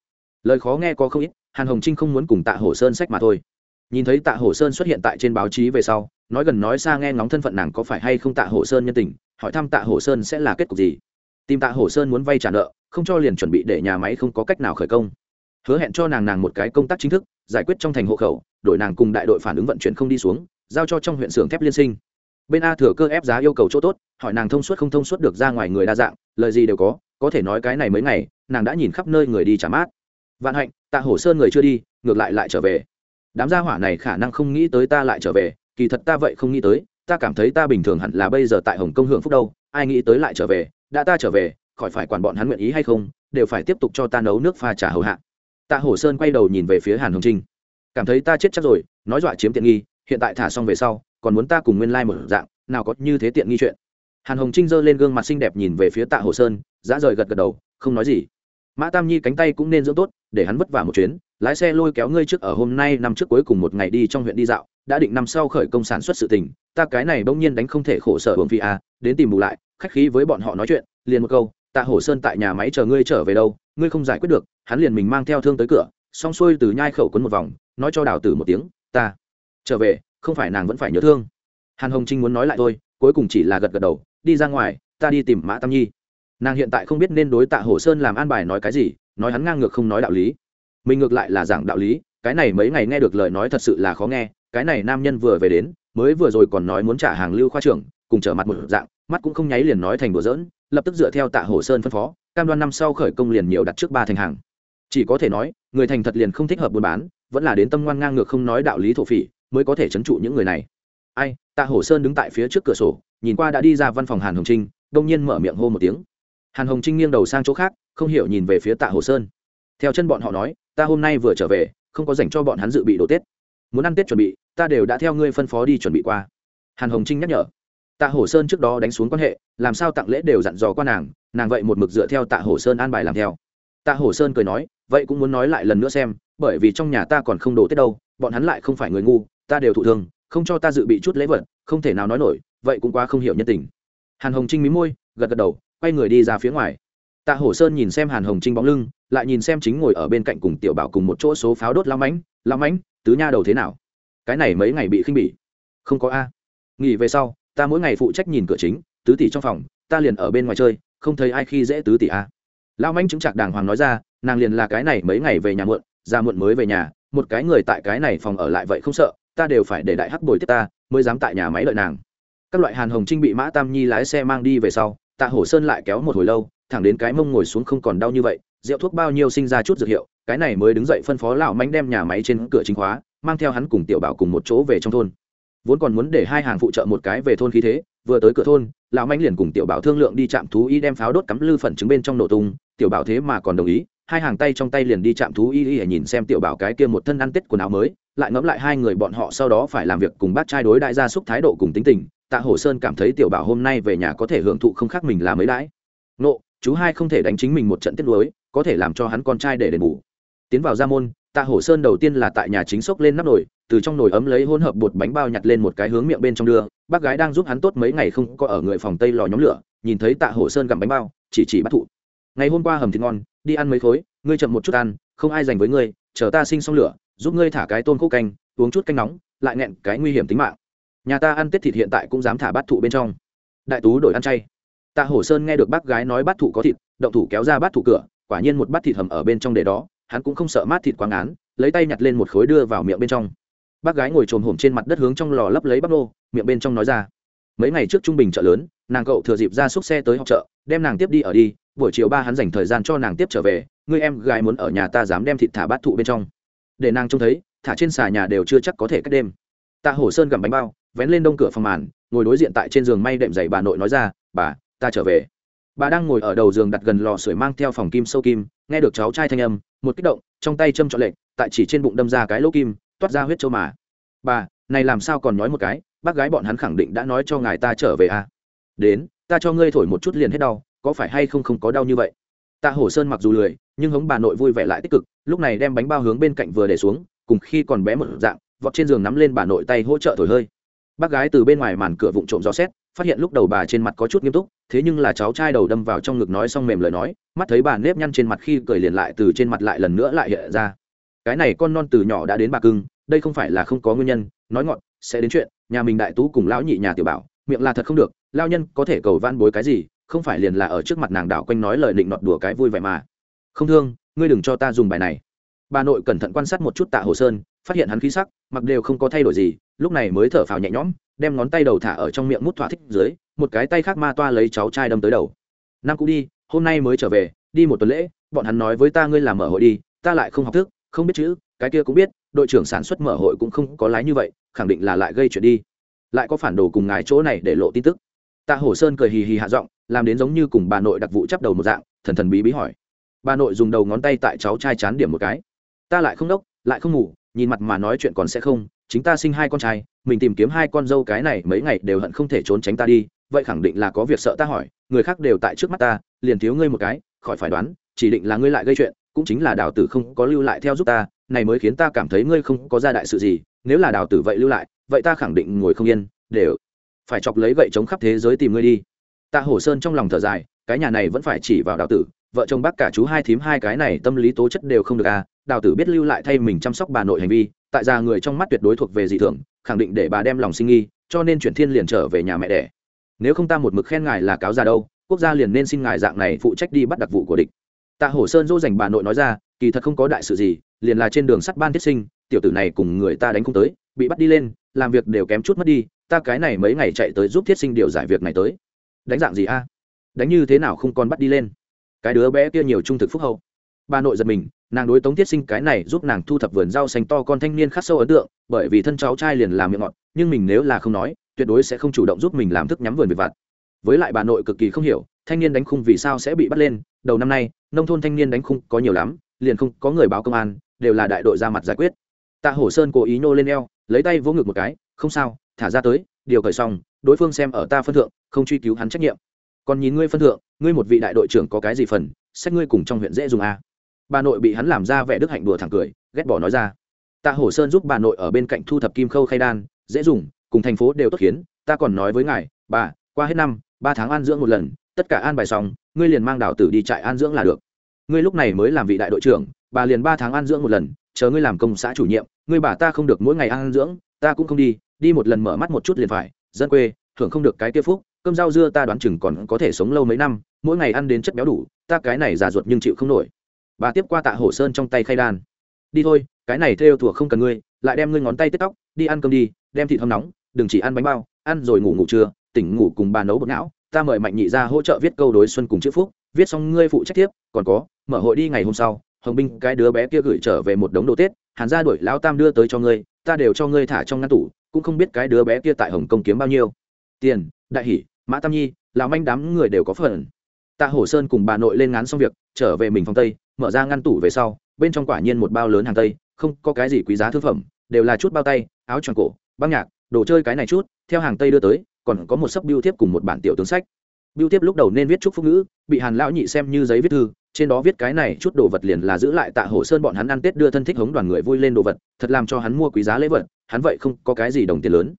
Lời khó nghe có không ít, hàn hồng trinh không muốn cùng tạ hồ sơn sách mà thôi. Nhìn thấy tạ hồ sơn xuất hiện tại trên báo chí về sau nói gần nói xa nghe ngóng thân phận nàng có phải hay không tạ hồ sơn nhân tình, hỏi thăm tạ hồ sơn sẽ là kết cục gì. Tìm tạ hồ sơn muốn vay trả nợ, không cho liền chuẩn bị để nhà máy không có cách nào khởi công. Hứa hẹn cho nàng nàng một cái công tác chính thức, giải quyết trong thành hộ khẩu đội nàng cùng đại đội phản ứng vận chuyển không đi xuống, giao cho trong huyện xưởng thép liên sinh. Bên a thừa cơ ép giá yêu cầu chỗ tốt, hỏi nàng thông suốt không thông suốt được ra ngoài người đa dạng, lời gì đều có có thể nói cái này mấy ngày, nàng đã nhìn khắp nơi người đi trả mát. Vạn hạnh, tạ hổ sơn người chưa đi, ngược lại lại trở về. Đám gia hỏa này khả năng không nghĩ tới ta lại trở về kỳ thật ta vậy không nghĩ tới, ta cảm thấy ta bình thường hẳn là bây giờ tại hồng kông hưởng phúc đâu, ai nghĩ tới lại trở về, đã ta trở về, khỏi phải quản bọn hắn nguyện ý hay không, đều phải tiếp tục cho ta nấu nước pha trà hầu hạ. Tạ hổ sơn quay đầu nhìn về phía hàn hồng trinh. Cảm thấy ta chết chắc rồi, nói dọa chiếm tiện nghi, hiện tại thả xong về sau, còn muốn ta cùng nguyên lai một dạng, nào có như thế tiện nghi chuyện. Hàn hồng trinh giơ lên gương mặt xinh đẹp nhìn về phía tạ hồ sơn, dã rời gật gật đầu, không nói gì mã tam nhi cánh tay cũng nên dưỡng tốt, để hắn vất vả một chuyến. Lái xe lôi kéo ngươi trước ở hôm nay, năm trước cuối cùng một ngày đi trong huyện đi dạo. Đã định năm sau khởi công sản xuất sự tình. Ta cái này bỗng nhiên đánh không thể khổ sở hưởng phi à? đến tìm bù lại, khách khí với bọn họ nói chuyện, liền một câu tạ hổ sơn tại nhà máy chờ ngươi trở về đâu, ngươi không giải quyết được, hắn liền mình mang theo thương tới cửa. Xong xuôi từ nhai khẩu quấn một vòng, nói cho đào tử một tiếng, ta trở về, không phải nàng vẫn phải nhớ thương. Hàn hồng trinh muốn nói lại thôi, cuối cùng chỉ là gật gật đầu, đi ra ngoài, ta đi tìm mã tam nhi nàng hiện tại không biết nên đối tạ hồ sơn làm an bài nói cái gì nói hắn ngang ngược không nói đạo lý. Mình ngược lại là giảng đạo lý cái này mấy ngày nghe được lời nói thật sự là khó nghe cái này nam nhân vừa về đến mới vừa rồi còn nói muốn trả hàng lưu khoa trưởng cùng trở mặt một dạng mắt cũng không nháy liền nói thành đùa dỡn, lập tức dựa theo tạ hồ sơn phân phó cam đoan năm sau khởi công liền nhiều đặt trước ba thành hàng. Chỉ có thể nói người thành thật liền không thích hợp buôn bán vẫn là đến tâm ngoan ngang ngược không nói đạo lý thổ phỉ mới có thể trấn trụ những người này. Ai tạ hổ sơn đứng tại phía trước cửa sổ nhìn qua đã đi ra văn phòng hàn hồng trinh đông nhiên mở miệng hô một tiếng hàn hồng trinh nghiêng đầu sang chỗ khác, không hiểu nhìn về phía tạ hồ sơn. Theo chân bọn họ nói, ta hôm nay vừa trở về, không có dành cho bọn hắn dự bị đồ tết. Muốn ăn tết chuẩn bị, ta đều đã theo ngươi phân phó đi chuẩn bị qua. Hàn hồng trinh nhắc nhở. Tạ hồ sơn trước đó đánh xuống quan hệ, làm sao tặng lễ đều dặn dò qua nàng nàng vậy một mực dựa theo tạ hồ sơn an bài làm theo. Tạ hồ sơn cười nói, vậy cũng muốn nói lại lần nữa xem, bởi vì trong nhà ta còn không đồ tết đâu, bọn hắn lại không phải người ngu, ta đều thụ thương, không cho ta dự bị chút lễ vật, không thể nào nói nổi, vậy cũng quá không hiểu nhân tình. Hàn hồng trinh mí môi, gật gật đầu quay người đi ra phía ngoài. Tạ hổ sơn nhìn xem hàn hồng trinh bóng lưng lại nhìn xem chính ngồi ở bên cạnh cùng tiểu bảo cùng một chỗ số pháo đốt lao mãnh, lao mãnh, tứ nha đầu thế nào? Cái này mấy ngày bị khinh bỉ. Không có a. Nghỉ về sau ta mỗi ngày phụ trách nhìn cửa chính tứ tỷ trong phòng ta liền ở bên ngoài chơi không thấy ai khi dễ tứ tỷ a. Lao mãnh chứng chặt đàng hoàng nói ra nàng liền là cái này mấy ngày về nhà muộn ra muộn mới về nhà một cái người tại cái này phòng ở lại vậy không sợ ta đều phải để đại hắc bồi tiếp ta mới dám tại nhà máy lợi nàng. Các loại hàn hồng trinh bị mã tam nhi lái xe mang đi về sau tạ hổ sơn lại kéo một hồi lâu, thẳng đến cái mông ngồi xuống không còn đau như vậy, rượu thuốc bao nhiêu sinh ra chút dược hiệu, cái này mới đứng dậy phân phó lão mánh đem nhà máy trên cửa chính khóa, mang theo hắn cùng tiểu bảo cùng một chỗ về trong thôn. Vốn còn muốn để hai hàng phụ trợ một cái về thôn khí thế, vừa tới cửa thôn, lão mánh liền cùng tiểu bảo thương lượng đi chạm thú y đem pháo đốt cắm lư phần trứng bên trong nổ tung, tiểu bảo thế mà còn đồng ý, hai hàng tay trong tay liền đi chạm thú y y nhìn xem tiểu bảo cái kia một thân ăn tết quần áo mới, lại ngẫm lại hai người bọn họ sau đó phải làm việc cùng bác trai đối đại gia súc thái độ cùng tính tình tạ Hổ sơn cảm thấy tiểu bảo hôm nay về nhà có thể hưởng thụ không khác mình là mấy đãi. Nộ chú hai không thể đánh chính mình một trận tiết lối có thể làm cho hắn con trai để đền bù. Tiến vào gia môn, tạ hổ sơn đầu tiên là tại nhà chính sốc lên nắp nồi, từ trong nồi ấm lấy hỗn hợp bột bánh bao nhặt lên một cái hướng miệng bên trong đưa. Bác gái đang giúp hắn tốt mấy ngày không có ở người phòng tây lò nhóm lửa, nhìn thấy tạ hổ sơn gặm bánh bao, chỉ chỉ bắt thụ. Ngày hôm qua hầm thịt ngon, đi ăn mấy khối, ngươi chậm một chút ăn, không ai dành với ngươi, chờ ta sinh xong lửa, giúp ngươi thả cái tôm khô canh, uống chút canh nóng, lại nghẹn cái nguy hiểm tính mạng nhà ta ăn tết thịt hiện tại cũng dám thả bát thụ bên trong. Đại tú đổi ăn chay. Tạ hổ sơn nghe được bác gái nói bát thụ có thịt, động thủ kéo ra bát thụ cửa, quả nhiên một bát thịt hầm ở bên trong để đó, hắn cũng không sợ mát thịt quá ngán, lấy tay nhặt lên một khối đưa vào miệng bên trong. Bác gái ngồi trồm hổm trên mặt đất hướng trong lò lấp lấy bắp nô, miệng bên trong nói ra. Mấy ngày trước trung bình chợ lớn, nàng cậu thừa dịp ra xúc xe tới học chợ, đem nàng tiếp đi ở đi, buổi chiều ba hắn dành thời gian cho nàng tiếp trở về người em gái muốn ở nhà ta dám đem thịt thả bát thụ bên trong. Để nàng trông thấy, thả trên xà nhà đều chưa chắc có thể cách đêm. Tạ hổ sơn gặm bánh bao vén lên đông cửa phòng màn, ngồi đối diện tại trên giường may đệm dày bà nội nói ra, bà, ta trở về. Bà đang ngồi ở đầu giường đặt gần lò sưởi mang theo phòng kim sâu kim, nghe được cháu trai thanh âm, một kích động, trong tay châm trọn lệnh tại chỉ trên bụng đâm ra cái lỗ kim, toát ra huyết châu mà. Bà, này làm sao còn nói một cái, bác gái bọn hắn khẳng định đã nói cho ngài ta trở về à? Đến, ta cho ngươi thổi một chút liền hết đau, có phải hay không không có đau như vậy? Tạ hổ sơn mặc dù lười, nhưng hống bà nội vui vẻ lại tích cực, lúc này đem bánh bao hướng bên cạnh vừa để xuống, cùng khi còn bé một dạng, vọt trên giường nắm lên bà nội tay hỗ trợ thổi hơi bác gái từ bên ngoài màn cửa vụng trộm gió xét, phát hiện lúc đầu bà trên mặt có chút nghiêm túc, thế nhưng là cháu trai đầu đâm vào trong ngực nói xong mềm lời nói, mắt thấy bà nếp nhăn trên mặt khi cười liền lại từ trên mặt lại lần nữa lại hiện ra. Cái này con non từ nhỏ đã đến bà cưng, đây không phải là không có nguyên nhân, nói ngọn, sẽ đến chuyện, nhà mình đại tú cùng lão nhị nhà tiểu bảo, miệng là thật không được lao nhân có thể cầu van bối cái gì, không phải liền là ở trước mặt nàng đảo quanh nói lời định nọt đùa cái vui vẻ mà. Không thương, ngươi đừng cho ta dùng bài này. Bà nội cẩn thận quan sát một chút tạ hồ sơn, phát hiện hắn khí sắc mặc đều không có thay đổi gì, lúc này mới thở phào nhẹ nhõm, đem ngón tay đầu thả ở trong miệng mút thỏa thích dưới, một cái tay khác ma toa lấy cháu trai đâm tới đầu. Năm cũ đi, hôm nay mới trở về, đi một tuần lễ, bọn hắn nói với ta ngươi làm mở hội đi, ta lại không học thức, không biết chữ, cái kia cũng biết, đội trưởng sản xuất mở hội cũng không có lái như vậy, khẳng định là lại gây chuyện đi. Lại có phản đồ cùng ngài chỗ này để lộ tin tức. Tạ hổ sơn cười hì hì hạ giọng, làm đến giống như cùng bà nội đặc vụ chắp đầu một dạng, thần thần bí bí hỏi. Bà nội dùng đầu ngón tay tại cháu trai chán điểm một cái. Ta lại không đốc, lại không ngủ nhìn mặt mà nói chuyện còn sẽ không, chính ta sinh hai con trai, mình tìm kiếm hai con dâu cái này mấy ngày đều hận không thể trốn tránh ta đi, vậy khẳng định là có việc sợ ta hỏi, người khác đều tại trước mắt ta, liền thiếu ngươi một cái, khỏi phải đoán, chỉ định là ngươi lại gây chuyện, cũng chính là đào tử không có lưu lại theo giúp ta, này mới khiến ta cảm thấy ngươi không có ra đại sự gì, nếu là đào tử vậy lưu lại, vậy ta khẳng định ngồi không yên, Đều phải chọc lấy gậy chống khắp thế giới tìm ngươi đi. Tạ hổ sơn trong lòng thở dài, cái nhà này vẫn phải chỉ vào đào tử, vợ chồng bác cả chú hai thím hai cái này tâm lý tố chất đều không được à đào tử biết lưu lại thay mình chăm sóc bà nội hành vi, tại già người trong mắt tuyệt đối thuộc về dị thường, khẳng định để bà đem lòng sinh nghi, cho nên chuyển thiên liền trở về nhà mẹ đẻ. Nếu không ta một mực khen ngài là cáo già đâu, quốc gia liền nên xin ngài dạng này phụ trách đi bắt đặc vụ của địch. Tạ hổ sơn dỗ dành bà nội nói ra, kỳ thật không có đại sự gì, liền là trên đường sắt ban thiết sinh, tiểu tử này cùng người ta đánh không tới, bị bắt đi lên, làm việc đều kém chút mất đi, ta cái này mấy ngày chạy tới giúp thiết sinh điều giải việc này tới. Đánh dạng gì a? Đánh như thế nào không còn bắt đi lên? Cái đứa bé kia nhiều trung thực phúc hậu bà nội giật mình, nàng đối tống tiết sinh cái này giúp nàng thu thập vườn rau xanh to con thanh niên khắc sâu ấn tượng, bởi vì thân cháu trai liền làm miệng ngọt, nhưng mình nếu là không nói, tuyệt đối sẽ không chủ động giúp mình làm thức nhắm vườn về vặt. Với lại bà nội cực kỳ không hiểu, thanh niên đánh khung vì sao sẽ bị bắt lên, đầu năm nay, nông thôn thanh niên đánh khung có nhiều lắm, liền không có người báo công an, đều là đại đội ra mặt giải quyết. Tạ hổ sơn cố ý nhô lên eo, lấy tay vỗ ngực một cái, không sao, thả ra tới, điều cởi xong, đối phương xem ở ta phân thượng, không truy cứu hắn trách nhiệm. Còn nhìn ngươi phân thượng, ngươi một vị đại đội trưởng có cái gì phần, xét ngươi cùng trong huyện dễ dùng a à bà nội bị hắn làm ra vẻ đức hạnh đùa thẳng cười, ghét bỏ nói ra. Tạ hổ sơn giúp bà nội ở bên cạnh thu thập kim khâu khay đan, dễ dùng, cùng thành phố đều tốt khiến, ta còn nói với ngài, bà, qua hết năm, ba tháng an dưỡng một lần, tất cả an bài xong, ngươi liền mang đào tử đi trại an dưỡng là được. Ngươi lúc này mới làm vị đại đội trưởng, bà liền ba tháng an dưỡng một lần, chờ ngươi làm công xã chủ nhiệm, ngươi bà ta không được mỗi ngày an dưỡng, ta cũng không đi đi một lần mở mắt một chút liền phải, dân quê thường không được cái kia phúc, cơm rau dưa ta đoán chừng còn có thể sống lâu mấy năm, mỗi ngày ăn đến chất béo đủ, ta cái này già ruột nhưng chịu không nổi bà tiếp qua tạ hổ sơn trong tay khay đan. Đi thôi, cái này theo thủa không cần ngươi, lại đem ngươi ngón tay tết tóc, đi ăn cơm đi, đem thịt hâm nóng, đừng chỉ ăn bánh bao, ăn rồi ngủ ngủ trưa, tỉnh ngủ cùng bà nấu bột não ta mời mạnh nhị ra hỗ trợ viết câu đối xuân cùng chữ phúc, viết xong ngươi phụ trách tiếp, còn có, mở hội đi ngày hôm sau, hồng binh, cái đứa bé kia gửi trở về một đống đồ tết, hàn ra đuổi lão tam đưa tới cho ngươi, ta đều cho ngươi thả trong ngăn tủ, cũng không biết cái đứa bé kia tại hồng công kiếm bao nhiêu. Tiền, đại hỷ, mã tam nhi, lão manh đám người đều có phần. Tạ hổ sơn cùng bà nội lên ngán xong việc, trở về mình phòng tây mở ra ngăn tủ về sau, bên trong quả nhiên một bao lớn hàng tây, không có cái gì quý giá thương phẩm, đều là chút bao tay, áo tròn cổ, băng nhạc, đồ chơi cái này chút, theo hàng tây đưa tới, còn có một sấp biêu thiếp cùng một bản tiểu tướng sách. Biêu thiếp lúc đầu nên viết chúc phúc ngữ, bị hàn lão nhị xem như giấy viết thư, trên đó viết cái này chút đồ vật liền là giữ lại tạ hổ sơn bọn hắn ăn tết đưa thân thích hống đoàn người vui lên đồ vật, thật làm cho hắn mua quý giá lễ vật, hắn vậy không có cái gì đồng tiền lớn.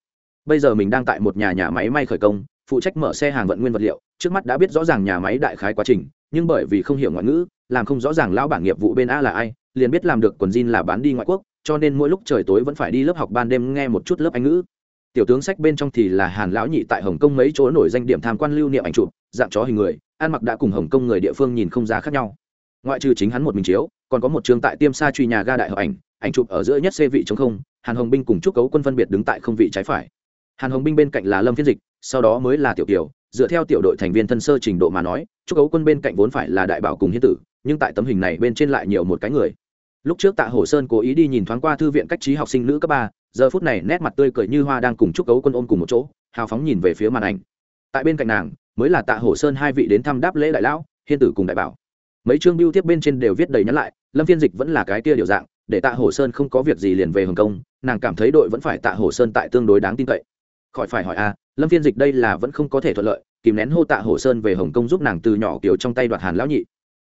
Bây giờ mình đang tại một nhà nhà máy may khởi công phụ trách mở xe hàng vận nguyên vật liệu, trước mắt đã biết rõ ràng nhà máy đại khái quá trình, nhưng bởi vì không hiểu ngoại ngữ, làm không rõ ràng lão bản nghiệp vụ bên a là ai, liền biết làm được quần jean là bán đi ngoại quốc, cho nên mỗi lúc trời tối vẫn phải đi lớp học ban đêm nghe một chút lớp anh ngữ. Tiểu tướng sách bên trong thì là hàn lão nhị tại hồng kông mấy chỗ nổi danh điểm tham quan lưu niệm ảnh chụp, dạng chó hình người, ăn mặc đã cùng hồng kông người địa phương nhìn không ra khác nhau. Ngoại trừ chính hắn một mình chiếu, còn có một trường tại tiêm sa truy nhà ga đại hợp ảnh ảnh chụp ở giữa nhất xe vị chống không, hàn hồng binh cùng trúc cấu quân phân biệt đứng tại không vị trái phải. Hàn hồng binh bên cạnh là lâm phiên dịch sau đó mới là tiểu kiều, dựa theo tiểu đội thành viên thân sơ trình độ mà nói, trúc cấu quân bên cạnh vốn phải là đại bảo cùng hiến tử, nhưng tại tấm hình này bên trên lại nhiều một cái người. Lúc trước tạ hổ sơn cố ý đi nhìn thoáng qua thư viện cách trí học sinh nữ cấp ba, giờ phút này nét mặt tươi cười như hoa đang cùng trúc cấu quân ôm cùng một chỗ, hào phóng nhìn về phía màn ảnh. Tại bên cạnh nàng, mới là tạ hổ sơn hai vị đến thăm đáp lễ đại lão hiên tử cùng đại bảo. Mấy chương biêu tiếp bên trên đều viết đầy nhắn lại, lâm phiên dịch vẫn là cái kia điều dạng, để tạ hổ sơn không có việc gì liền về hồng kông, nàng cảm thấy đội vẫn phải tạ hổ sơn tại tương đối đáng tin cậy. Khỏi phải hỏi a lâm phiên dịch đây là vẫn không có thể thuận lợi, kìm nén hô tạ hổ sơn về hồng kông giúp nàng từ nhỏ kiểu trong tay đoạt hàn lão nhị.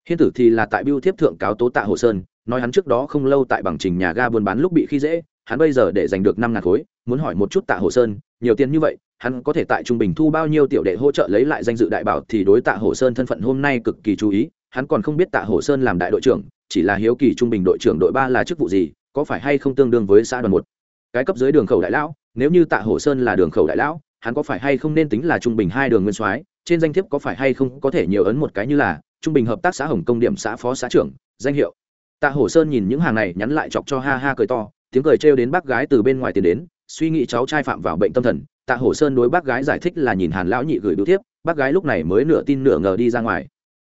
Hiên tử thì là tại biêu thiếp thượng cáo tố tạ hổ sơn, nói hắn trước đó không lâu tại bằng trình nhà ga buôn bán lúc bị khi dễ, hắn bây giờ để giành được năm ngàn khối, muốn hỏi một chút tạ hồ sơn, nhiều tiền như vậy, hắn có thể tại trung bình thu bao nhiêu tiểu đệ hỗ trợ lấy lại danh dự đại bảo thì đối tạ hồ sơn thân phận hôm nay cực kỳ chú ý, hắn còn không biết tạ hồ sơn làm đại đội trưởng, chỉ là hiếu kỳ trung bình đội trưởng đội ba là chức vụ gì, có phải hay không tương đương với xã đoàn một. Cái cấp dưới đường khẩu đại lão, nếu như tạ hồ sơn là đường khẩu đại lão hắn có phải hay không nên tính là trung bình hai đường nguyên soái? Trên danh thiếp có phải hay không có thể nhiều ấn một cái như là trung bình hợp tác xã hồng công điểm xã phó xã trưởng, danh hiệu? Tạ hổ sơn nhìn những hàng này, nhắn lại chọc cho ha ha cười to, tiếng cười trêu đến bác gái từ bên ngoài tiền đến, suy nghĩ cháu trai phạm vào bệnh tâm thần. Tạ hổ sơn đối bác gái giải thích là nhìn hàn lão nhị gửi bưu thiếp, bác gái lúc này mới nửa tin nửa ngờ đi ra ngoài.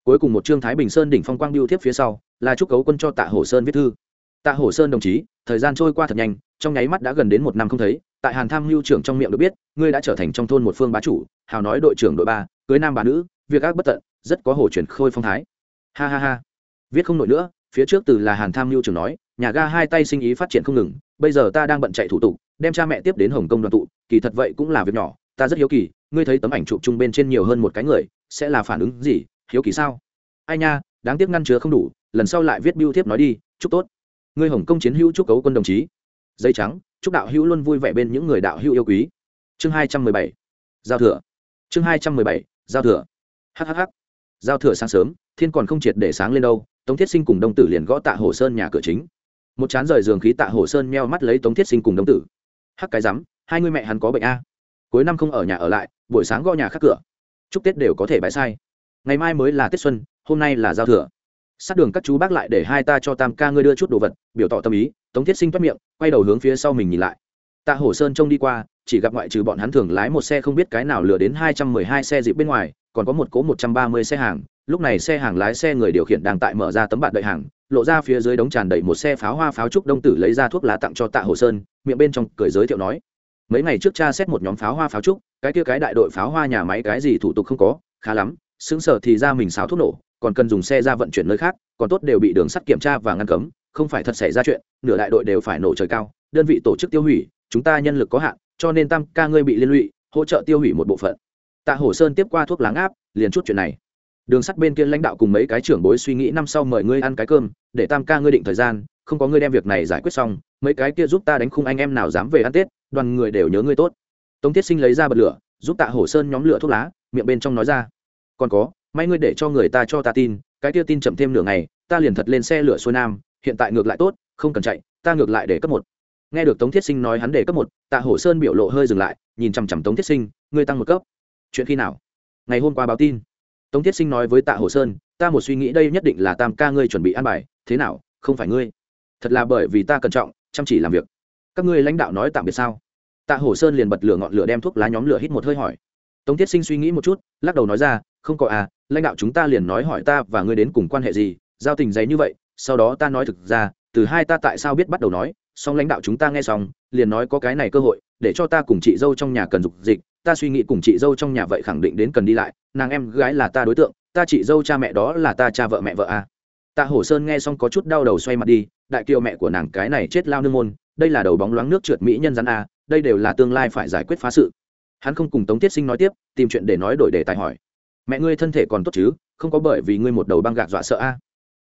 Cuối cùng một trương thái bình sơn đỉnh phong quang bưu thiếp phía sau, là chúc cấu quân cho tạ hổ sơn viết thư. Tạ hổ sơn đồng chí, thời gian trôi qua thật nhanh, trong nháy mắt đã gần đến một năm không thấy tại hàn tham mưu trưởng trong miệng được biết, ngươi đã trở thành trong thôn một phương bá chủ, hào nói đội trưởng đội ba, cưới nam bà nữ, việc ác bất tận, rất có hồ chuyển khôi phong thái. Ha ha ha. Viết không nổi nữa, phía trước từ là hàn tham mưu trưởng nói, nhà ga hai tay sinh ý phát triển không ngừng, bây giờ ta đang bận chạy thủ tục, đem cha mẹ tiếp đến hồng kông đoàn tụ, kỳ thật vậy cũng là việc nhỏ, ta rất hiếu kỳ, ngươi thấy tấm ảnh chụp chung bên trên nhiều hơn một cái người, sẽ là phản ứng gì, hiếu kỳ sao? Ai nha, đáng tiếc ngăn chứa không đủ, lần sau lại viết biêu thiếp nói đi, chúc tốt. Ngươi hồng kông chiến hữu chúc cấu quân đồng chí dây trắng, chúc đạo hữu luôn vui vẻ bên những người đạo hữu yêu quý. Chương hai trăm mười bảy, giao thừa. Chương hai trăm mười bảy, giao thừa. Hhh giao thừa sáng sớm, thiên còn không triệt để sáng lên đâu, tống thiết sinh cùng đông tử liền gõ tạ hồ sơn nhà cửa chính. Một chán rời giường khí tạ hồ sơn meo mắt lấy tống thiết sinh cùng đông tử. Hắc cái rắm, hai người mẹ hắn có bệnh a. Cuối năm không ở nhà ở lại, buổi sáng gõ nhà khắc cửa. Chúc tết đều có thể bãi sai. Ngày mai mới là tết xuân, hôm nay là giao thừa. Sát đường các chú bác lại để hai ta cho tam ca ngươi đưa chút đồ vật, biểu tỏ tâm ý tống thiết sinh toát miệng, quay đầu hướng phía sau mình nhìn lại. Tạ hổ sơn trông đi qua, chỉ gặp ngoại trừ bọn hắn thường lái một xe không biết cái nào lừa đến hai trăm mười hai xe dịp bên ngoài, còn có một cỗ một trăm ba mươi xe hàng. Lúc này xe hàng lái xe người điều khiển đang tại mở ra tấm bạt đợi hàng, lộ ra phía dưới đống tràn đầy một xe pháo hoa pháo trúc đông tử lấy ra thuốc lá tặng cho tạ hồ sơn, miệng bên trong cười giới thiệu nói, mấy ngày trước cha xét một nhóm pháo hoa pháo trúc, cái kia cái đại đội pháo hoa nhà máy cái gì thủ tục không có, khá lắm, xứng sở thì ra mình xáo thuốc nổ, còn cần dùng xe ra vận chuyển nơi khác, còn tốt đều bị đường sắt kiểm tra và ngăn cấm không phải thật xảy ra chuyện, nửa đại đội đều phải nổ trời cao, đơn vị tổ chức tiêu hủy, chúng ta nhân lực có hạn, cho nên tam ca ngươi bị liên lụy, hỗ trợ tiêu hủy một bộ phận. Tạ Hổ sơn tiếp qua thuốc láng áp, liền chút chuyện này. Đường sắt bên kia lãnh đạo cùng mấy cái trưởng bối suy nghĩ năm sau mời ngươi ăn cái cơm, để tam ca ngươi định thời gian, không có ngươi đem việc này giải quyết xong, mấy cái kia giúp ta đánh khung anh em nào dám về ăn tết, đoàn người đều nhớ ngươi tốt. Tống thiết sinh lấy ra bật lửa, giúp tạ hổ sơn nhóm lửa thuốc lá, miệng bên trong nói ra. Còn có, may ngươi để cho người ta cho ta tin, cái kia tin chậm thêm nửa ngày, ta liền thật lên xe lửa xuôi nam hiện tại ngược lại tốt, không cần chạy, ta ngược lại để cấp một. Nghe được tống thiết sinh nói hắn để cấp một, tạ hổ sơn biểu lộ hơi dừng lại, nhìn chằm chằm tống thiết sinh, ngươi tăng một cấp. Chuyện khi nào? Ngày hôm qua báo tin. Tống thiết sinh nói với tạ Hổ sơn, ta một suy nghĩ đây nhất định là tam ca ngươi chuẩn bị ăn bài, thế nào, không phải ngươi. Thật là bởi vì ta cẩn trọng, chăm chỉ làm việc. Các ngươi lãnh đạo nói tạm biệt sao? Tạ Hổ sơn liền bật lửa ngọn lửa đem thuốc lá nhóm lửa hít một hơi hỏi. Tống thiết sinh suy nghĩ một chút, lắc đầu nói ra, không có à lãnh đạo chúng ta liền nói hỏi ta và ngươi đến cùng quan hệ gì, giao tình dày như vậy sau đó ta nói thực ra, từ hai ta tại sao biết bắt đầu nói, song lãnh đạo chúng ta nghe xong, liền nói có cái này cơ hội, để cho ta cùng chị dâu trong nhà cần dục dịch, ta suy nghĩ cùng chị dâu trong nhà vậy khẳng định đến cần đi lại, nàng em gái là ta đối tượng, ta chị dâu cha mẹ đó là ta cha vợ mẹ vợ a. À. tạ hổ sơn nghe xong có chút đau đầu xoay mặt đi, đại kiều mẹ của nàng cái này chết lao nương môn, đây là đầu bóng loáng nước trượt mỹ nhân rắn a, đây đều là tương lai phải giải quyết phá sự. Hắn không cùng tống tiết sinh nói tiếp, tìm chuyện để nói đổi đề tài hỏi. Mẹ ngươi thân thể còn tốt chứ, không có bởi vì ngươi một đầu băng gạc dọa sợ a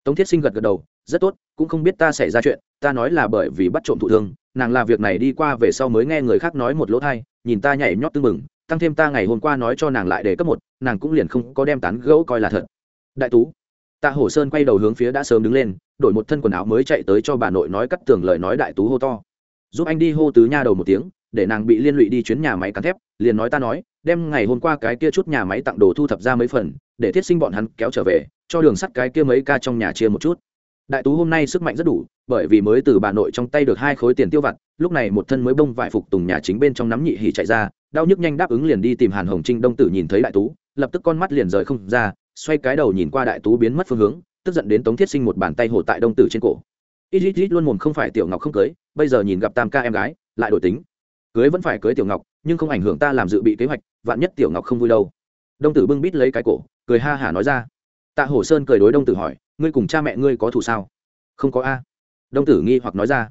tống thiết sinh gật gật đầu, rất tốt, cũng không biết ta xảy ra chuyện, ta nói là bởi vì bắt trộm thụ thương, nàng là việc này đi qua về sau mới nghe người khác nói một lỗ thai, nhìn ta nhảy nhót tưng mừng tăng thêm ta ngày hôm qua nói cho nàng lại để cấp một, nàng cũng liền không có đem tán gẫu coi là thật. Đại tú. Tạ hổ sơn quay đầu hướng phía đã sớm đứng lên, đổi một thân quần áo mới chạy tới cho bà nội nói cắt tường lời nói đại tú hô to. Giúp anh đi hô tứ nha đầu một tiếng, để nàng bị liên lụy đi chuyến nhà máy cắn thép, liền nói ta nói, đem ngày hôm qua cái kia chút nhà máy tặng đồ thu thập ra mấy phần để thiết sinh bọn hắn kéo trở về, cho đường sắt cái kia mấy ca trong nhà chia một chút. Đại tú hôm nay sức mạnh rất đủ, bởi vì mới từ bà nội trong tay được hai khối tiền tiêu vặt, lúc này một thân mới bông vải phục tùng nhà chính bên trong nắm nhị hỉ chạy ra, đau nhức nhanh đáp ứng liền đi tìm hàn hồng trinh đông tử nhìn thấy đại tú, lập tức con mắt liền rời không ra, xoay cái đầu nhìn qua đại tú biến mất phương hướng, tức giận đến tống thiết sinh một bàn tay hổ tại đông tử trên cổ. Ít ít ít luôn mồm không phải tiểu ngọc không cưới, bây giờ nhìn gặp tam ca em gái, lại đổi tính. Cưới vẫn phải cưới tiểu ngọc, nhưng không ảnh hưởng ta làm dự bị kế hoạch, vạn nhất tiểu ngọc không vui đâu đông tử bưng bít lấy cái cổ, cười ha hả nói ra. Tạ hổ sơn cười đối đông tử hỏi, ngươi cùng cha mẹ ngươi có thù sao? Không có a. Đông tử nghi hoặc nói ra.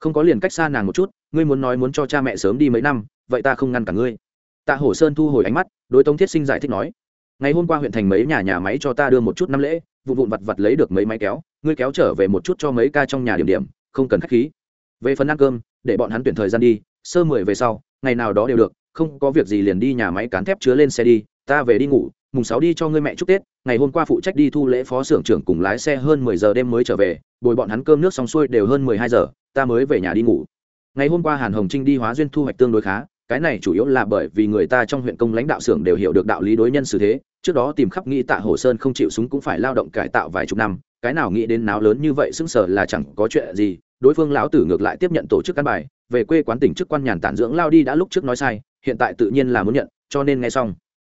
Không có liền cách xa nàng một chút, ngươi muốn nói muốn cho cha mẹ sớm đi mấy năm, vậy ta không ngăn cả ngươi. Tạ hổ sơn thu hồi ánh mắt, đối tống thiết sinh giải thích nói, ngày hôm qua huyện thành mấy nhà nhà máy cho ta đưa một chút năm lễ, vụn vụn vặt vặt lấy được mấy máy kéo, ngươi kéo trở về một chút cho mấy ca trong nhà điểm điểm, không cần k h á c h khí. Về phần ăn cơm, để bọn hắn tuyển thời gian đi, sơ mười về sau, ngày nào đó đều được, không có việc gì liền đi nhà máy cán thép chứa lên xe đi ta về đi ngủ, mùng sáu đi cho ngươi mẹ chúc tết, ngày hôm qua phụ trách đi thu lễ phó xưởng trưởng cùng lái xe hơn mười giờ đêm mới trở về, bồi bọn hắn cơm nước xong xuôi đều hơn mười hai giờ, ta mới về nhà đi ngủ. Ngày hôm qua hàn hồng trinh đi hóa duyên thu hoạch tương đối khá, cái này chủ yếu là bởi vì người ta trong huyện công lãnh đạo xưởng đều hiểu được đạo lý đối nhân xử thế, trước đó tìm khắp nghĩ tạ hồ sơn không chịu súng cũng phải lao động cải tạo vài chục năm, cái nào nghĩ đến náo lớn như vậy xứng sở là chẳng có chuyện gì, đối phương lão tử ngược lại tiếp nhận tổ chức căn bài, về quê quán tỉnh chức quan nhàn tản dưỡng lao đi đã lúc trước nói sai, hiện tại tự nhiên là muốn nhận, cho nên nghe xong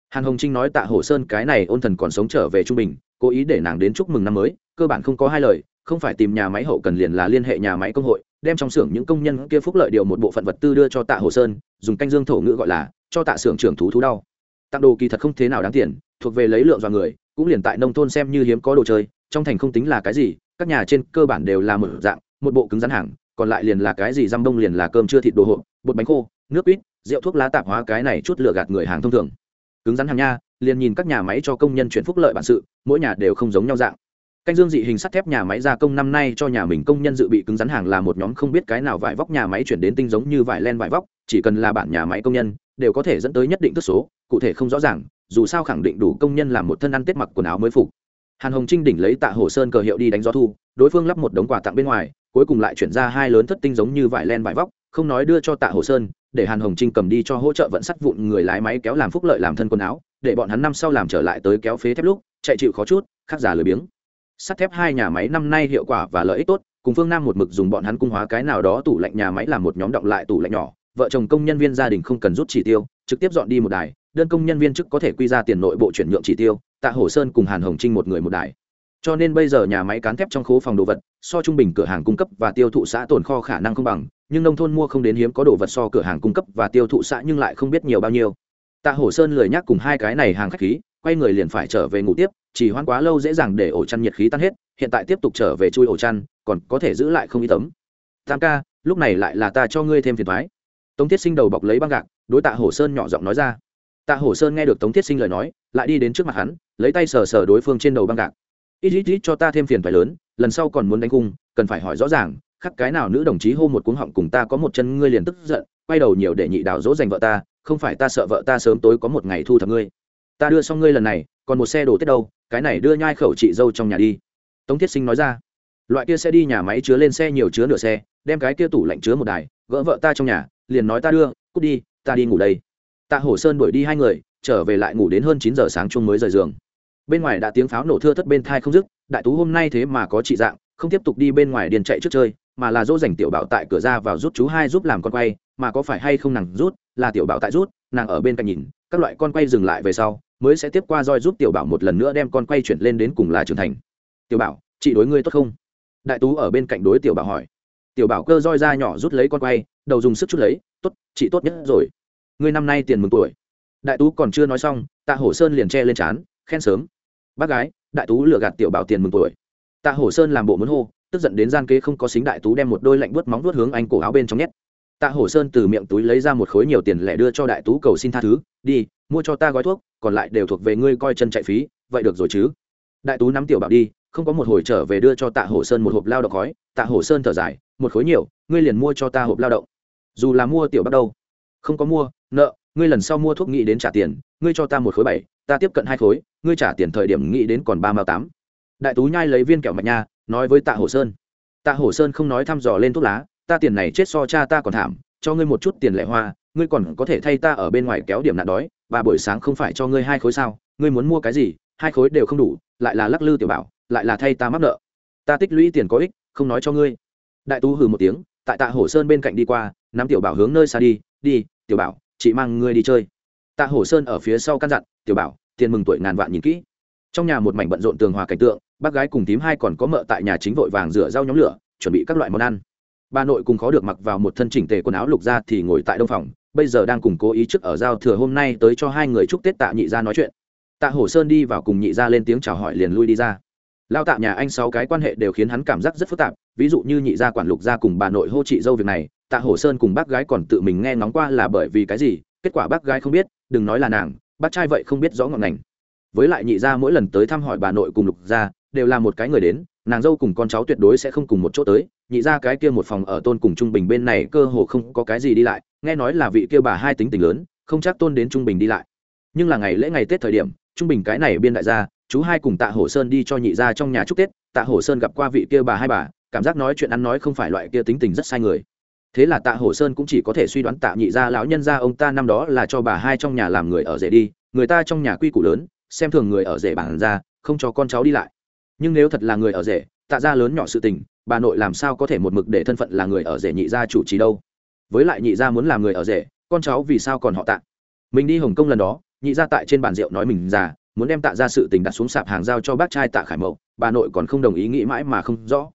hàn hồng trinh nói tạ hồ sơn cái này ôn thần còn sống trở về trung bình, cố ý để nàng đến chúc mừng năm mới, cơ bản không có hai lời, không phải tìm nhà máy hậu cần liền là liên hệ nhà máy công hội, đem trong xưởng những công nhân kia phúc lợi điều một bộ phận vật tư đưa cho tạ hồ sơn, dùng canh dương thổ ngữ gọi là, cho tạ xưởng trưởng thú thú đau. Tặng đồ kỳ thật không thế nào đáng tiền, thuộc về lấy lượng dọa người, cũng liền tại nông thôn xem như hiếm có đồ chơi, trong thành không tính là cái gì, các nhà trên cơ bản đều là một dạng, một bộ cứng rắn hàng, còn lại liền là cái gì răm bông liền là cơm chưa thịt đồ hộp, bột bánh khô, nước quýt, rượu thuốc lá tạp hóa cái này chút lựa gạt người hàng thông thường cứng rắn hàng nha, liền nhìn các nhà máy cho công nhân chuyển phúc lợi bản sự, mỗi nhà đều không giống nhau dạng. Canh dương dị hình sắt thép nhà máy gia công năm nay cho nhà mình công nhân dự bị cứng rắn hàng là một nhóm không biết cái nào vải vóc nhà máy chuyển đến tinh giống như vải len vải vóc, chỉ cần là bản nhà máy công nhân, đều có thể dẫn tới nhất định tức số, cụ thể không rõ ràng, dù sao khẳng định đủ công nhân làm một thân ăn tết mặc quần áo mới phục. Hàn hồng trinh đỉnh lấy tạ hồ sơn cờ hiệu đi đánh gió thu, đối phương lắp một đống quà tặng bên ngoài, cuối cùng lại chuyển ra hai lớn thất tinh giống như vải len vải vóc, không nói đưa cho tạ hồ sơn để hàn hồng trinh cầm đi cho hỗ trợ vận sắt vụn người lái máy kéo làm phúc lợi làm thân quần áo, để bọn hắn năm sau làm trở lại tới kéo phế thép lúc, chạy chịu khó chút khác giả lười biếng. Sắt thép hai nhà máy năm nay hiệu quả và lợi ích tốt, cùng phương nam một mực dùng bọn hắn cung hóa cái nào đó tủ lạnh nhà máy làm một nhóm động lại tủ lạnh nhỏ, vợ chồng công nhân viên gia đình không cần rút chỉ tiêu, trực tiếp dọn đi một đài, đơn công nhân viên chức có thể quy ra tiền nội bộ chuyển nhượng chỉ tiêu, tạ hồ sơn cùng hàn hồng trinh một người một đài cho nên bây giờ nhà máy cán thép trong khố phòng đồ vật, so trung bình cửa hàng cung cấp và tiêu thụ xã tồn kho khả năng không bằng, nhưng nông thôn mua không đến hiếm có đồ vật so cửa hàng cung cấp và tiêu thụ xã nhưng lại không biết nhiều bao nhiêu. Tạ hổ sơn lười nhắc cùng hai cái này hàng khách khí, quay người liền phải trở về ngủ tiếp, chỉ hoãn quá lâu dễ dàng để ổ chăn nhiệt khí tan hết, hiện tại tiếp tục trở về chui ổ chăn, còn có thể giữ lại không y tấm. Tam ca, lúc này lại là ta cho ngươi thêm phiền thoái tống thiết sinh đầu bọc lấy băng gạc, đối tạ hổ sơn nhỏ giọng nói ra. Tạ hổ sơn nghe được tống thiết sinh lời nói, lại đi đến trước mặt hắn, lấy tay sờ sờ đối phương trên đầu băng gạc ít ít ít cho ta thêm phiền phải lớn, lần sau còn muốn đánh cung cần phải hỏi rõ ràng, khắc cái nào nữ đồng chí hô một cuống họng cùng ta có một chân ngươi liền tức giận, quay đầu nhiều để nhị đào dỗ dành vợ ta, không phải ta sợ vợ ta sớm tối có một ngày thu thập ngươi. Ta đưa xong ngươi lần này, còn một xe đồ tết đâu, cái này đưa nhai khẩu chị dâu trong nhà đi. Tống thiết sinh nói ra. Loại kia sẽ đi nhà máy chứa lên xe nhiều chứa nửa xe, đem cái kia tủ lạnh chứa một đài, gỡ vợ ta trong nhà, liền nói ta đưa, cút đi, ta đi ngủ đây. Tạ hổ sơn đuổi đi hai người, trở về lại ngủ đến hơn chín giờ sáng chung mới rời giường bên ngoài đã tiếng pháo nổ thưa thất bên thai không dứt, đại tú hôm nay thế mà có trị dạng, không tiếp tục đi bên ngoài điền chạy trước chơi, mà là dỗ dành tiểu bảo tại cửa ra vào rút chú hai giúp làm con quay, mà có phải hay không nàng rút, là tiểu bảo tại rút, nàng ở bên cạnh nhìn, các loại con quay dừng lại về sau, mới sẽ tiếp qua roi giúp tiểu bảo một lần nữa đem con quay chuyển lên đến cùng là trưởng thành. Tiểu bảo, chị đối ngươi tốt không? Đại tú ở bên cạnh đối tiểu bảo hỏi. Tiểu bảo cơ roi ra nhỏ rút lấy con quay, đầu dùng sức chút lấy, tốt, chị tốt nhất rồi. Ngươi năm nay tiền mừng tuổi. Đại tú còn chưa nói xong, tạ hổ sơn liền che lên trán, khen sớm bác gái, đại tú lừa gạt tiểu bảo tiền mừng tuổi. Tạ hổ sơn làm bộ muốn hô, tức giận đến gian kế không có xính đại tú đem một đôi lạnh buốt móng vuốt hướng anh cổ áo bên trong nhét. Tạ hổ sơn từ miệng túi lấy ra một khối nhiều tiền lẻ đưa cho đại tú cầu xin tha thứ, đi, mua cho ta gói thuốc, còn lại đều thuộc về ngươi coi chân chạy phí, vậy được rồi chứ? Đại tú nắm tiểu bảo đi, không có một hồi trở về đưa cho tạ hổ sơn một hộp lao động khói. Tạ hổ sơn thở dài, một khối nhiều, ngươi liền mua cho ta hộp lao động. Dù là mua tiểu bắt đâu, không có mua, nợ ngươi lần sau mua thuốc nghĩ đến trả tiền, ngươi cho ta một khối bảy, ta tiếp cận hai khối, ngươi trả tiền thời điểm nghĩ đến còn ba mao tám. Đại tú nhai lấy viên kẹo mạch nha, nói với tạ hổ sơn. Tạ hổ sơn không nói thăm dò lên thuốc lá, ta tiền này chết so cha ta còn thảm, cho ngươi một chút tiền lẻ hoa, ngươi còn có thể thay ta ở bên ngoài kéo điểm nạn đói, và buổi sáng không phải cho ngươi hai khối sao, ngươi muốn mua cái gì, hai khối đều không đủ, lại là lắc lư tiểu bảo, lại là thay ta mắc nợ. Ta tích lũy tiền có ích, không nói cho ngươi. Đại tú hừ một tiếng, tại tạ hổ sơn bên cạnh đi qua, nắm tiểu bảo hướng nơi xa đi đi, tiểu bảo chị mang ngươi đi chơi. Tạ hổ sơn ở phía sau căn dặn, tiểu bảo, tiền mừng tuổi ngàn vạn nhìn kỹ. Trong nhà một mảnh bận rộn tường hòa cảnh tượng, bác gái cùng tím hai còn có mợ tại nhà chính vội vàng rửa rau nhóm lửa, chuẩn bị các loại món ăn. Bà nội cùng khó được mặc vào một thân chỉnh tề quần áo lục ra thì ngồi tại đông phòng, bây giờ đang cùng cố ý trước ở giao thừa hôm nay tới cho hai người chúc tết tạ nhị ra nói chuyện. Tạ hổ sơn đi vào cùng nhị ra lên tiếng chào hỏi liền lui đi ra lao tạ nhà anh sáu cái quan hệ đều khiến hắn cảm giác rất phức tạp, ví dụ như nhị gia quản lục gia cùng bà nội hô chị dâu việc này, tạ hổ sơn cùng bác gái còn tự mình nghe ngóng qua là bởi vì cái gì, kết quả bác gái không biết, đừng nói là nàng, bác trai vậy không biết rõ ngọn ngành. Với lại nhị gia mỗi lần tới thăm hỏi bà nội cùng lục gia, đều là một cái người đến, nàng dâu cùng con cháu tuyệt đối sẽ không cùng một chỗ tới, nhị gia cái kia một phòng ở tôn cùng trung bình bên này cơ hồ không có cái gì đi lại, nghe nói là vị kia bà hai tính tình lớn, không chắc tôn đến trung bình đi lại. Nhưng là ngày lễ ngày tết thời điểm, trung bình cái này biên đại gia chú hai cùng tạ hổ sơn đi cho nhị gia trong nhà chúc tết. Tạ hổ sơn gặp qua vị kia bà hai bà, cảm giác nói chuyện ăn nói không phải loại kia tính tình rất sai người. Thế là tạ hổ sơn cũng chỉ có thể suy đoán tạ nhị gia lão nhân gia ông ta năm đó là cho bà hai trong nhà làm người ở rể đi. Người ta trong nhà quy củ lớn, xem thường người ở rể bản ra, không cho con cháu đi lại. Nhưng nếu thật là người ở rể, tạ gia lớn nhỏ sự tình, bà nội làm sao có thể một mực để thân phận là người ở rể nhị gia chủ trì đâu? Với lại nhị gia muốn làm người ở rể, con cháu vì sao còn họ tạ? Mình đi hồng kông lần đó, nhị gia tại trên bàn rượu nói mình già muốn đem tạ ra sự tình đặt xuống sạp hàng giao cho bác trai tạ khải mậu, bà nội còn không đồng ý nghĩ mãi mà không rõ.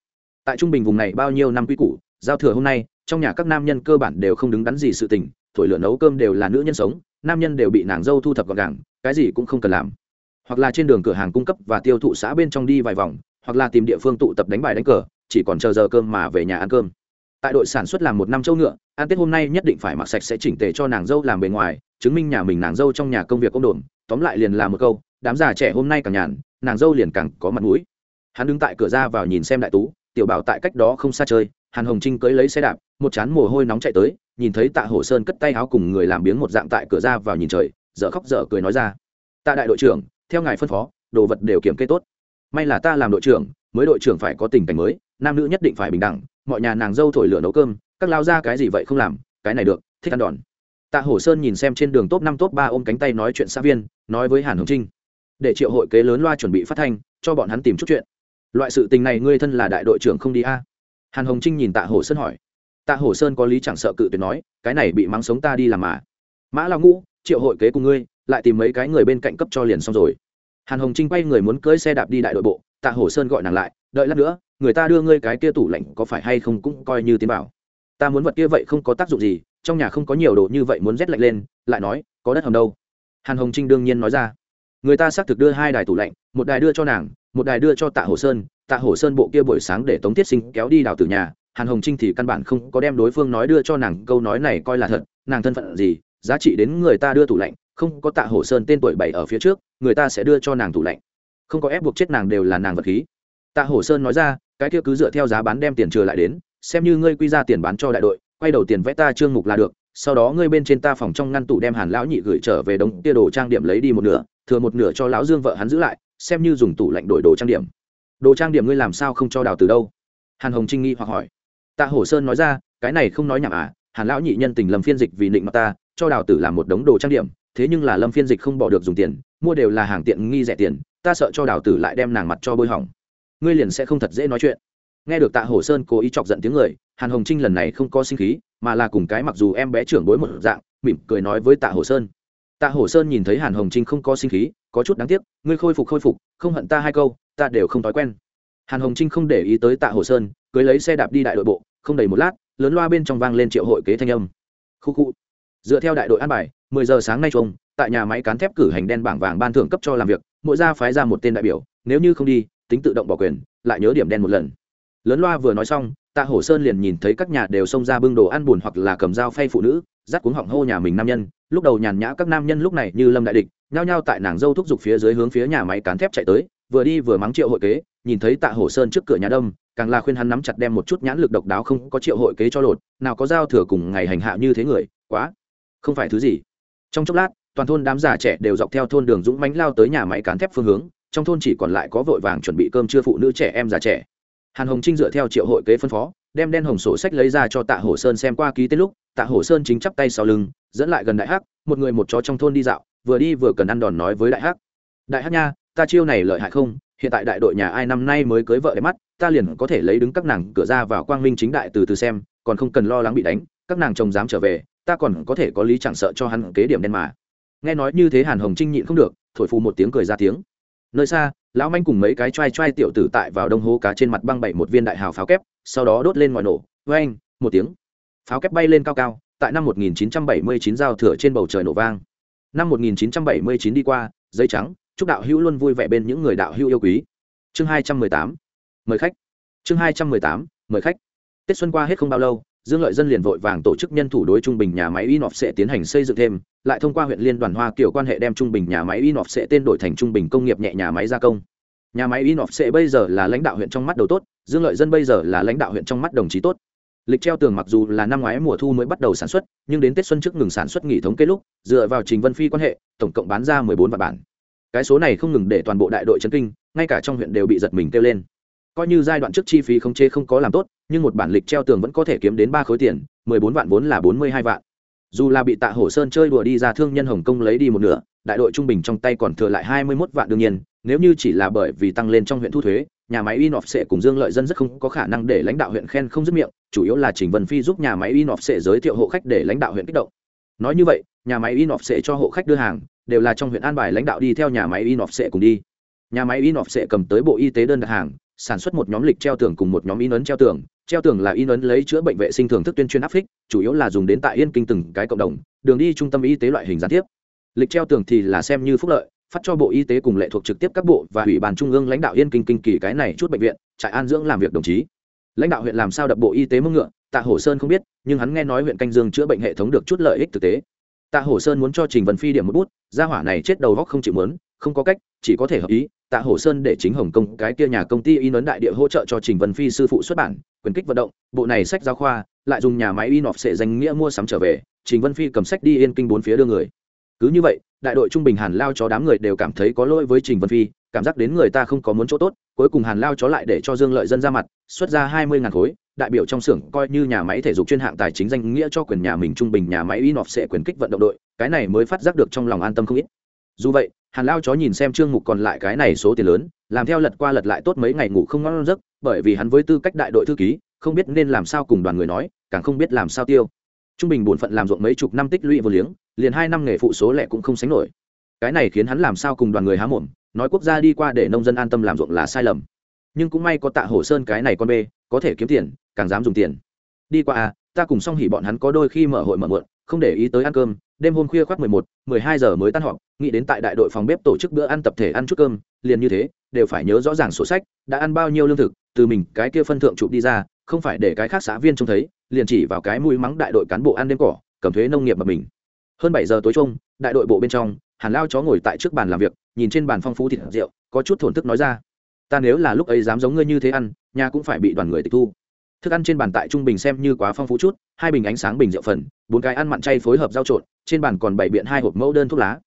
Tại trung bình vùng này bao nhiêu năm quy củ, giao thừa hôm nay, trong nhà các nam nhân cơ bản đều không đứng đắn gì sự tình, thổi lửa nấu cơm đều là nữ nhân sống, nam nhân đều bị nàng dâu thu thập gọn gàng, cái gì cũng không cần làm. Hoặc là trên đường cửa hàng cung cấp và tiêu thụ xã bên trong đi vài vòng, hoặc là tìm địa phương tụ tập đánh bài đánh cờ, chỉ còn chờ giờ cơm mà về nhà ăn cơm. Tại đội sản xuất làm một năm châu ngựa, ăn tết hôm nay nhất định phải mặc sạch sẽ chỉnh tề cho nàng dâu làm bề ngoài, chứng minh nhà mình nàng dâu trong nhà công việc ông đồn tóm lại liền là một câu đám già trẻ hôm nay càng nhàn, nàng dâu liền càng có mặt mũi. Hắn đứng tại cửa ra vào nhìn xem đại tú, tiểu bảo tại cách đó không xa chơi, hàn hồng trinh cưới lấy xe đạp, một chán mồ hôi nóng chạy tới, nhìn thấy tạ hổ sơn cất tay áo cùng người làm biếng một dạng tại cửa ra vào nhìn trời, dở khóc dở cười nói ra, tạ đại đội trưởng, theo ngài phân phó, đồ vật đều kiểm kê tốt. May là ta làm đội trưởng, mới đội trưởng phải có tình cảnh mới, nam nữ nhất định phải bình đẳng, mọi nhà nàng dâu thổi lửa nấu cơm, các lao ra cái gì vậy không làm, cái này được, thích ăn đòn. Tạ hổ sơn nhìn xem trên đường top năm top ba ôm cánh tay nói chuyện xã viên, nói với hàn hồng trinh để triệu hội kế lớn loa chuẩn bị phát thanh, cho bọn hắn tìm chút chuyện. Loại sự tình này ngươi thân là đại đội trưởng không đi a? À? hàn hồng trinh nhìn tạ hổ sơn hỏi. Tạ hổ sơn có lý chẳng sợ cự tuyệt nói, cái này bị mắng sống ta đi làm mà. Mã lao ngũ, triệu hội kế cùng ngươi, lại tìm mấy cái người bên cạnh cấp cho liền xong rồi. Hàn hồng trinh quay người muốn cưỡi xe đạp đi đại đội bộ, tạ hổ sơn gọi nàng lại, đợi lát nữa, người ta đưa ngươi cái kia tủ lạnh có phải hay không cũng coi như tiến bảo ta muốn vật kia vậy không có tác dụng gì, trong nhà không có nhiều đồ như vậy muốn rét lạnh lên, lại nói, có đất hầm đâu. Hàn hồng trinh đương nhiên nói ra người ta xác thực đưa hai đài tủ lạnh, một đài đưa cho nàng, một đài đưa cho tạ hồ sơn. Tạ hồ sơn bộ kia buổi sáng để tống tiết sinh kéo đi đào từ nhà, hàn hồng trinh thì căn bản không có đem đối phương nói đưa cho nàng câu nói này coi là thật. Nàng thân phận gì, giá trị đến người ta đưa tủ lạnh, không có tạ hồ sơn tên tuổi bảy ở phía trước, người ta sẽ đưa cho nàng tủ lạnh. Không có ép buộc chết nàng đều là nàng vật khí. Tạ hồ sơn nói ra, cái kia cứ dựa theo giá bán đem tiền trừ lại đến, xem như ngươi quy ra tiền bán cho đại đội, quay đầu tiền vẽ ta trương mục là được, sau đó ngươi bên trên ta phòng trong ngăn tủ đem hàn lão nhị gửi trở về đống tia đồ trang điểm lấy đi một nửa thừa một nửa cho lão dương vợ hắn giữ lại, xem như dùng tủ lạnh đổi đồ trang điểm. Đồ trang điểm ngươi làm sao không cho đào từ đâu? Hàn hồng trinh nghi hoặc hỏi. Tạ hổ sơn nói ra, cái này không nói nhảm à hàn lão nhị nhân tình lâm phiên dịch vì định mặt ta, cho đào tử làm một đống đồ trang điểm, thế nhưng là lâm phiên dịch không bỏ được dùng tiền, mua đều là hàng tiện nghi rẻ tiền, ta sợ cho đào tử lại đem nàng mặt cho bôi hỏng. Ngươi liền sẽ không thật dễ nói chuyện. Nghe được tạ hổ sơn cố ý chọc giận tiếng người, hàn hồng trinh lần này không có sinh khí, mà là cùng cái mặc dù em bé trưởng bối một dạng, mỉm cười nói với tạ hổ sơn tạ hổ sơn nhìn thấy hàn hồng trinh không có sinh khí, có chút đáng tiếc, ngươi khôi phục khôi phục, không hận ta hai câu, ta đều không thói quen. Hàn hồng trinh không để ý tới tạ Hổ sơn, cưới lấy xe đạp đi đại đội bộ, không đầy một lát, lớn loa bên trong vang lên triệu hội kế thanh âm. Khu khu. Dựa theo đại đội an bài, mười giờ sáng nay chung, tại nhà máy cán thép cử hành đen bảng vàng ban thưởng cấp cho làm việc, mỗi gia phái ra một tên đại biểu, nếu như không đi, tính tự động bỏ quyền, lại nhớ điểm đen một lần. Lớn loa vừa nói xong, tạ hổ sơn liền nhìn thấy các nhà đều xông ra bưng đồ ăn buồn hoặc là cầm dao phay phụ nữ, dắt cuống họng hô nhà mình nam nhân lúc đầu nhàn nhã các nam nhân lúc này như lâm đại địch, nhao nhao tại nàng dâu thúc giục phía dưới hướng phía nhà máy cán thép chạy tới, vừa đi vừa mắng triệu hội kế, nhìn thấy tạ hổ sơn trước cửa nhà đông, càng là khuyên hắn nắm chặt đem một chút nhãn lực độc đáo không có triệu hội kế cho lột, nào có giao thừa cùng ngày hành hạ như thế người, quá, không phải thứ gì. Trong chốc lát, toàn thôn đám già trẻ đều dọc theo thôn đường dũng mánh lao tới nhà máy cán thép phương hướng, trong thôn chỉ còn lại có vội vàng chuẩn bị cơm trưa phụ nữ trẻ em già trẻ. Hàn hồng trinh dựa theo triệu hội kế phân phó đem đen hồng sổ sách lấy ra cho tạ hổ sơn xem qua ký tên lúc, tạ hổ sơn chính chắp tay sau lưng, dẫn lại gần đại hắc, một người một chó trong thôn đi dạo, vừa đi vừa cần ăn đòn nói với đại hắc. Đại hắc nha, ta chiêu này lợi hại không? Hiện tại đại đội nhà ai năm nay mới cưới vợ đẹp mắt, ta liền có thể lấy đứng các nàng cửa ra vào quang minh chính đại từ từ xem, còn không cần lo lắng bị đánh, các nàng chồng dám trở về, ta còn có thể có lý chẳng sợ cho hắn kế điểm đen mà. Nghe nói như thế hàn hồng trinh nhịn không được, thổi phù một tiếng cười ra tiếng nơi xa, lão manh cùng mấy cái t r a i t r a i tiểu tử tại vào đông hố cá trên mặt băng bảy một viên đại hào pháo kép, sau đó đốt lên ngoài nổ vê anh một tiếng. Pháo kép bay lên cao cao, tại năm 1979 giao thừa trên bầu trời nổ vang. Năm 1979 đi qua, giấy trắng, chúc đạo hữu luôn vui vẻ bên những người đạo hữu yêu quý. Chương 218 mời khách. Chương 218 mời khách. Tết xuân qua hết không bao lâu dương lợi dân liền vội vàng tổ chức nhân thủ đối trung bình nhà máy inox sẽ tiến hành xây dựng thêm, lại thông qua huyện liên đoàn hoa kiểu quan hệ đem trung bình nhà máy inox sẽ tên đổi thành trung bình công nghiệp nhẹ nhà máy gia công. Nhà máy inox sẽ bây giờ là lãnh đạo huyện trong mắt đầu tốt, dương lợi dân bây giờ là lãnh đạo huyện trong mắt đồng chí tốt. Lịch treo tường mặc dù là năm ngoái mùa thu mới bắt đầu sản xuất, nhưng đến tết xuân trước ngừng sản xuất nghỉ thống kê lúc, dựa vào trình vân phi quan hệ, tổng cộng bán ra mười bốn vạn bản. Cái số này không ngừng để toàn bộ đại đội chấn kinh, ngay cả trong huyện đều bị giật mình kêu lên coi như giai đoạn trước chi phí không chế không có làm tốt nhưng một bản lịch treo tường vẫn có thể kiếm đến ba khối tiền mười bốn vạn vốn là bốn mươi hai vạn dù là bị tạ hổ sơn chơi đùa đi ra thương nhân hồng kông lấy đi một nửa đại đội trung bình trong tay còn thừa lại hai mươi mốt vạn đương nhiên nếu như chỉ là bởi vì tăng lên trong huyện thu thuế nhà máy Inop sẽ cùng Dương Lợi Dân rất không có khả năng để lãnh đạo huyện khen không dứt miệng, chủ yếu là Trình Vân Phi giúp nhà máy Inop sẽ giới thiệu hộ khách để lãnh đạo huyện kích động. Nói như vậy, nhà máy Inop sẽ cho hộ khách đưa hàng, đều là trong huyện an bài lãnh đạo đi theo nhà máy Inop sẽ cùng đi. Nhà máy Inop sẽ cầm tới bộ y tế đơn đặt hàng, sản xuất một nhóm lịch treo tường cùng một nhóm in ấn treo tường, treo tường là in ấn lấy chữa bệnh vệ sinh thường thức tuyên truyền áp phích, chủ yếu là dùng đến tại yên kinh từng cái cộng đồng, đường đi trung tâm y tế loại hình gián tiếp. Lịch treo tường thì là xem như phúc lợi, phát cho bộ y tế cùng lệ thuộc trực tiếp các bộ và ủy ban trung ương lãnh đạo yên kinh kinh kỳ cái này chút bệnh viện trại an dưỡng làm việc đồng chí. Lãnh đạo huyện làm sao đập bộ y tế mưng ngựa tạ hổ sơn không biết nhưng hắn nghe nói huyện canh dương chữa bệnh hệ thống được chút lợi ích thực tế. Tạ hổ sơn muốn cho trình vân phi điểm một bút gia hỏa này chết đầu góc không chịu mớn không có cách chỉ có thể hợp ý, tạ hổ sơn để chính hồng công cái kia nhà công ty in ấn đại địa hỗ trợ cho trình vân phi sư phụ xuất bản, quyền kích vận động, bộ này sách giáo khoa, lại dùng nhà máy in off sệ danh nghĩa mua sắm trở về, trình vân phi cầm sách đi yên kinh bốn phía đưa người. Cứ như vậy, đại đội trung bình hàn lao chó đám người đều cảm thấy có lỗi với trình vân phi, cảm giác đến người ta không có muốn chỗ tốt, cuối cùng hàn lao chó lại để cho dương lợi dân ra mặt, xuất ra hai mươi ngàn khối, đại biểu trong xưởng coi như nhà máy thể dục chuyên hạng tài chính danh nghĩa cho quyền nhà mình trung bình nhà máy in off sẽ quyền kích vận động đội, cái này mới phát giác được trong lòng an tâm không ít. Dù vậy hàn lao chó nhìn xem trương mục còn lại cái này số tiền lớn, làm theo lật qua lật lại tốt mấy ngày ngủ không ngon giấc, bởi vì hắn với tư cách đại đội thư ký, không biết nên làm sao cùng đoàn người nói, càng không biết làm sao tiêu. Trung bình bổn phận làm ruộng mấy chục năm tích lũy vô liếng, liền hai năm nghề phụ số lẻ cũng không sánh nổi. Cái này khiến hắn làm sao cùng đoàn người há mồm, nói quốc gia đi qua để nông dân an tâm làm ruộng là sai lầm. Nhưng cũng may có tạ hổ sơn cái này con bê, có thể kiếm tiền, càng dám dùng tiền. Đi qua à ta cùng song hỉ bọn hắn có đôi khi mở hội mở muộn không để ý tới ăn cơm, đêm hôm khuya khoác mười một, mười hai giờ mới tan họp, nghĩ đến tại đại đội phòng bếp tổ chức bữa ăn tập thể ăn chút cơm, liền như thế, đều phải nhớ rõ ràng sổ sách, đã ăn bao nhiêu lương thực, từ mình cái kia phân thượng chụp đi ra, không phải để cái khác xã viên trông thấy, liền chỉ vào cái mũi mắng đại đội cán bộ ăn đêm cỏ, cầm thuế nông nghiệp mà mình. Hơn bảy giờ tối chung đại đội bộ bên trong, hàn lao chó ngồi tại trước bàn làm việc, nhìn trên bàn phong phú thịt rượu, có chút thổn thức nói ra, ta nếu là lúc ấy dám giống ngươi như thế ăn, nhà cũng phải bị đoàn người tịch thu thức ăn trên bàn tại trung bình xem như quá phong phú chút, hai bình ánh sáng bình rượu phần, bốn cái ăn mặn chay phối hợp rau trộn, trên bàn còn bảy biện hai hộp mẫu đơn thuốc lá.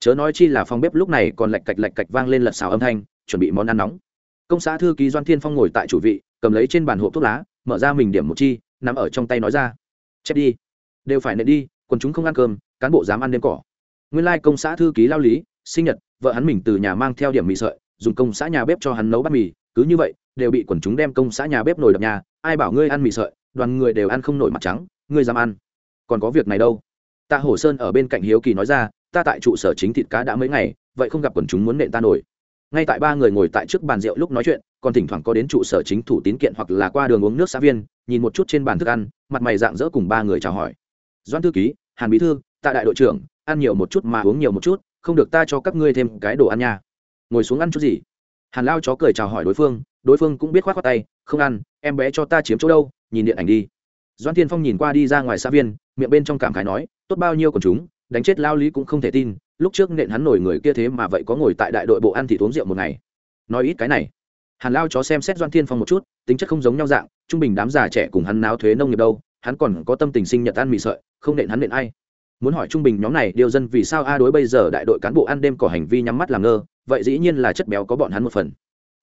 Chớ nói chi là phòng bếp lúc này còn lạch cạch lạch cạch vang lên lật xào âm thanh, chuẩn bị món ăn nóng. Công xã thư ký doan thiên phong ngồi tại chủ vị, cầm lấy trên bàn hộp thuốc lá, mở ra mình điểm một chi nằm ở trong tay nói ra. Chép đi, đều phải nện đi còn chúng không ăn cơm, cán bộ dám ăn đêm cỏ. Nguyên lai công xã thư ký lao lý, sinh nhật, vợ hắn mình từ nhà mang theo điểm mì sợi, dùng công xã nhà bếp cho hắn nấu bát mì, cứ như vậy, đều bị quần chúng đem công xã nhà bếp nồi đập nhà ai bảo ngươi ăn mì sợi, đoàn người đều ăn không nổi mặt trắng, ngươi dám ăn. Còn có việc này đâu? Tạ hổ sơn ở bên cạnh hiếu kỳ nói ra, ta tại trụ sở chính thịt cá đã mấy ngày, vậy không gặp quần chúng muốn nện ta nổi. Ngay tại ba người ngồi tại trước bàn rượu lúc nói chuyện, còn thỉnh thoảng có đến trụ sở chính thủ tín kiện hoặc là qua đường uống nước xã viên, nhìn một chút trên bàn thức ăn, mặt mày dạng dỡ cùng ba người chào hỏi. Doan thư ký, hàn bí thư, tạ đại đội trưởng, ăn nhiều một chút mà uống nhiều một chút, không được ta cho các ngươi thêm cái đồ ăn nha. Ngồi xuống ăn chút gì? Hàn lao chó cười chào hỏi đối phương đối phương cũng biết khoát khoát tay, không ăn, em bé cho ta chiếm chỗ đâu, nhìn điện ảnh đi. Doan Thiên phong nhìn qua đi ra ngoài xã viên, miệng bên trong cảm khái nói, tốt bao nhiêu còn chúng, đánh chết lao lý cũng không thể tin, lúc trước nện hắn nổi người kia thế mà vậy có ngồi tại đại đội bộ ăn thì uống rượu một ngày. Nói ít cái này, hàn lao chó xem xét doan thiên phong một chút, tính chất không giống nhau dạng, trung bình đám già trẻ cùng hắn náo thuế nông nghiệp đâu, hắn còn có tâm tình sinh nhật ăn mì sợi, không nện hắn nện ai. Muốn hỏi trung bình nhóm này điều dân vì sao a đối bây giờ đại đội cán bộ ăn đêm có hành vi nhắm mắt làm ngơ, vậy dĩ nhiên là chất béo có bọn hắn một phần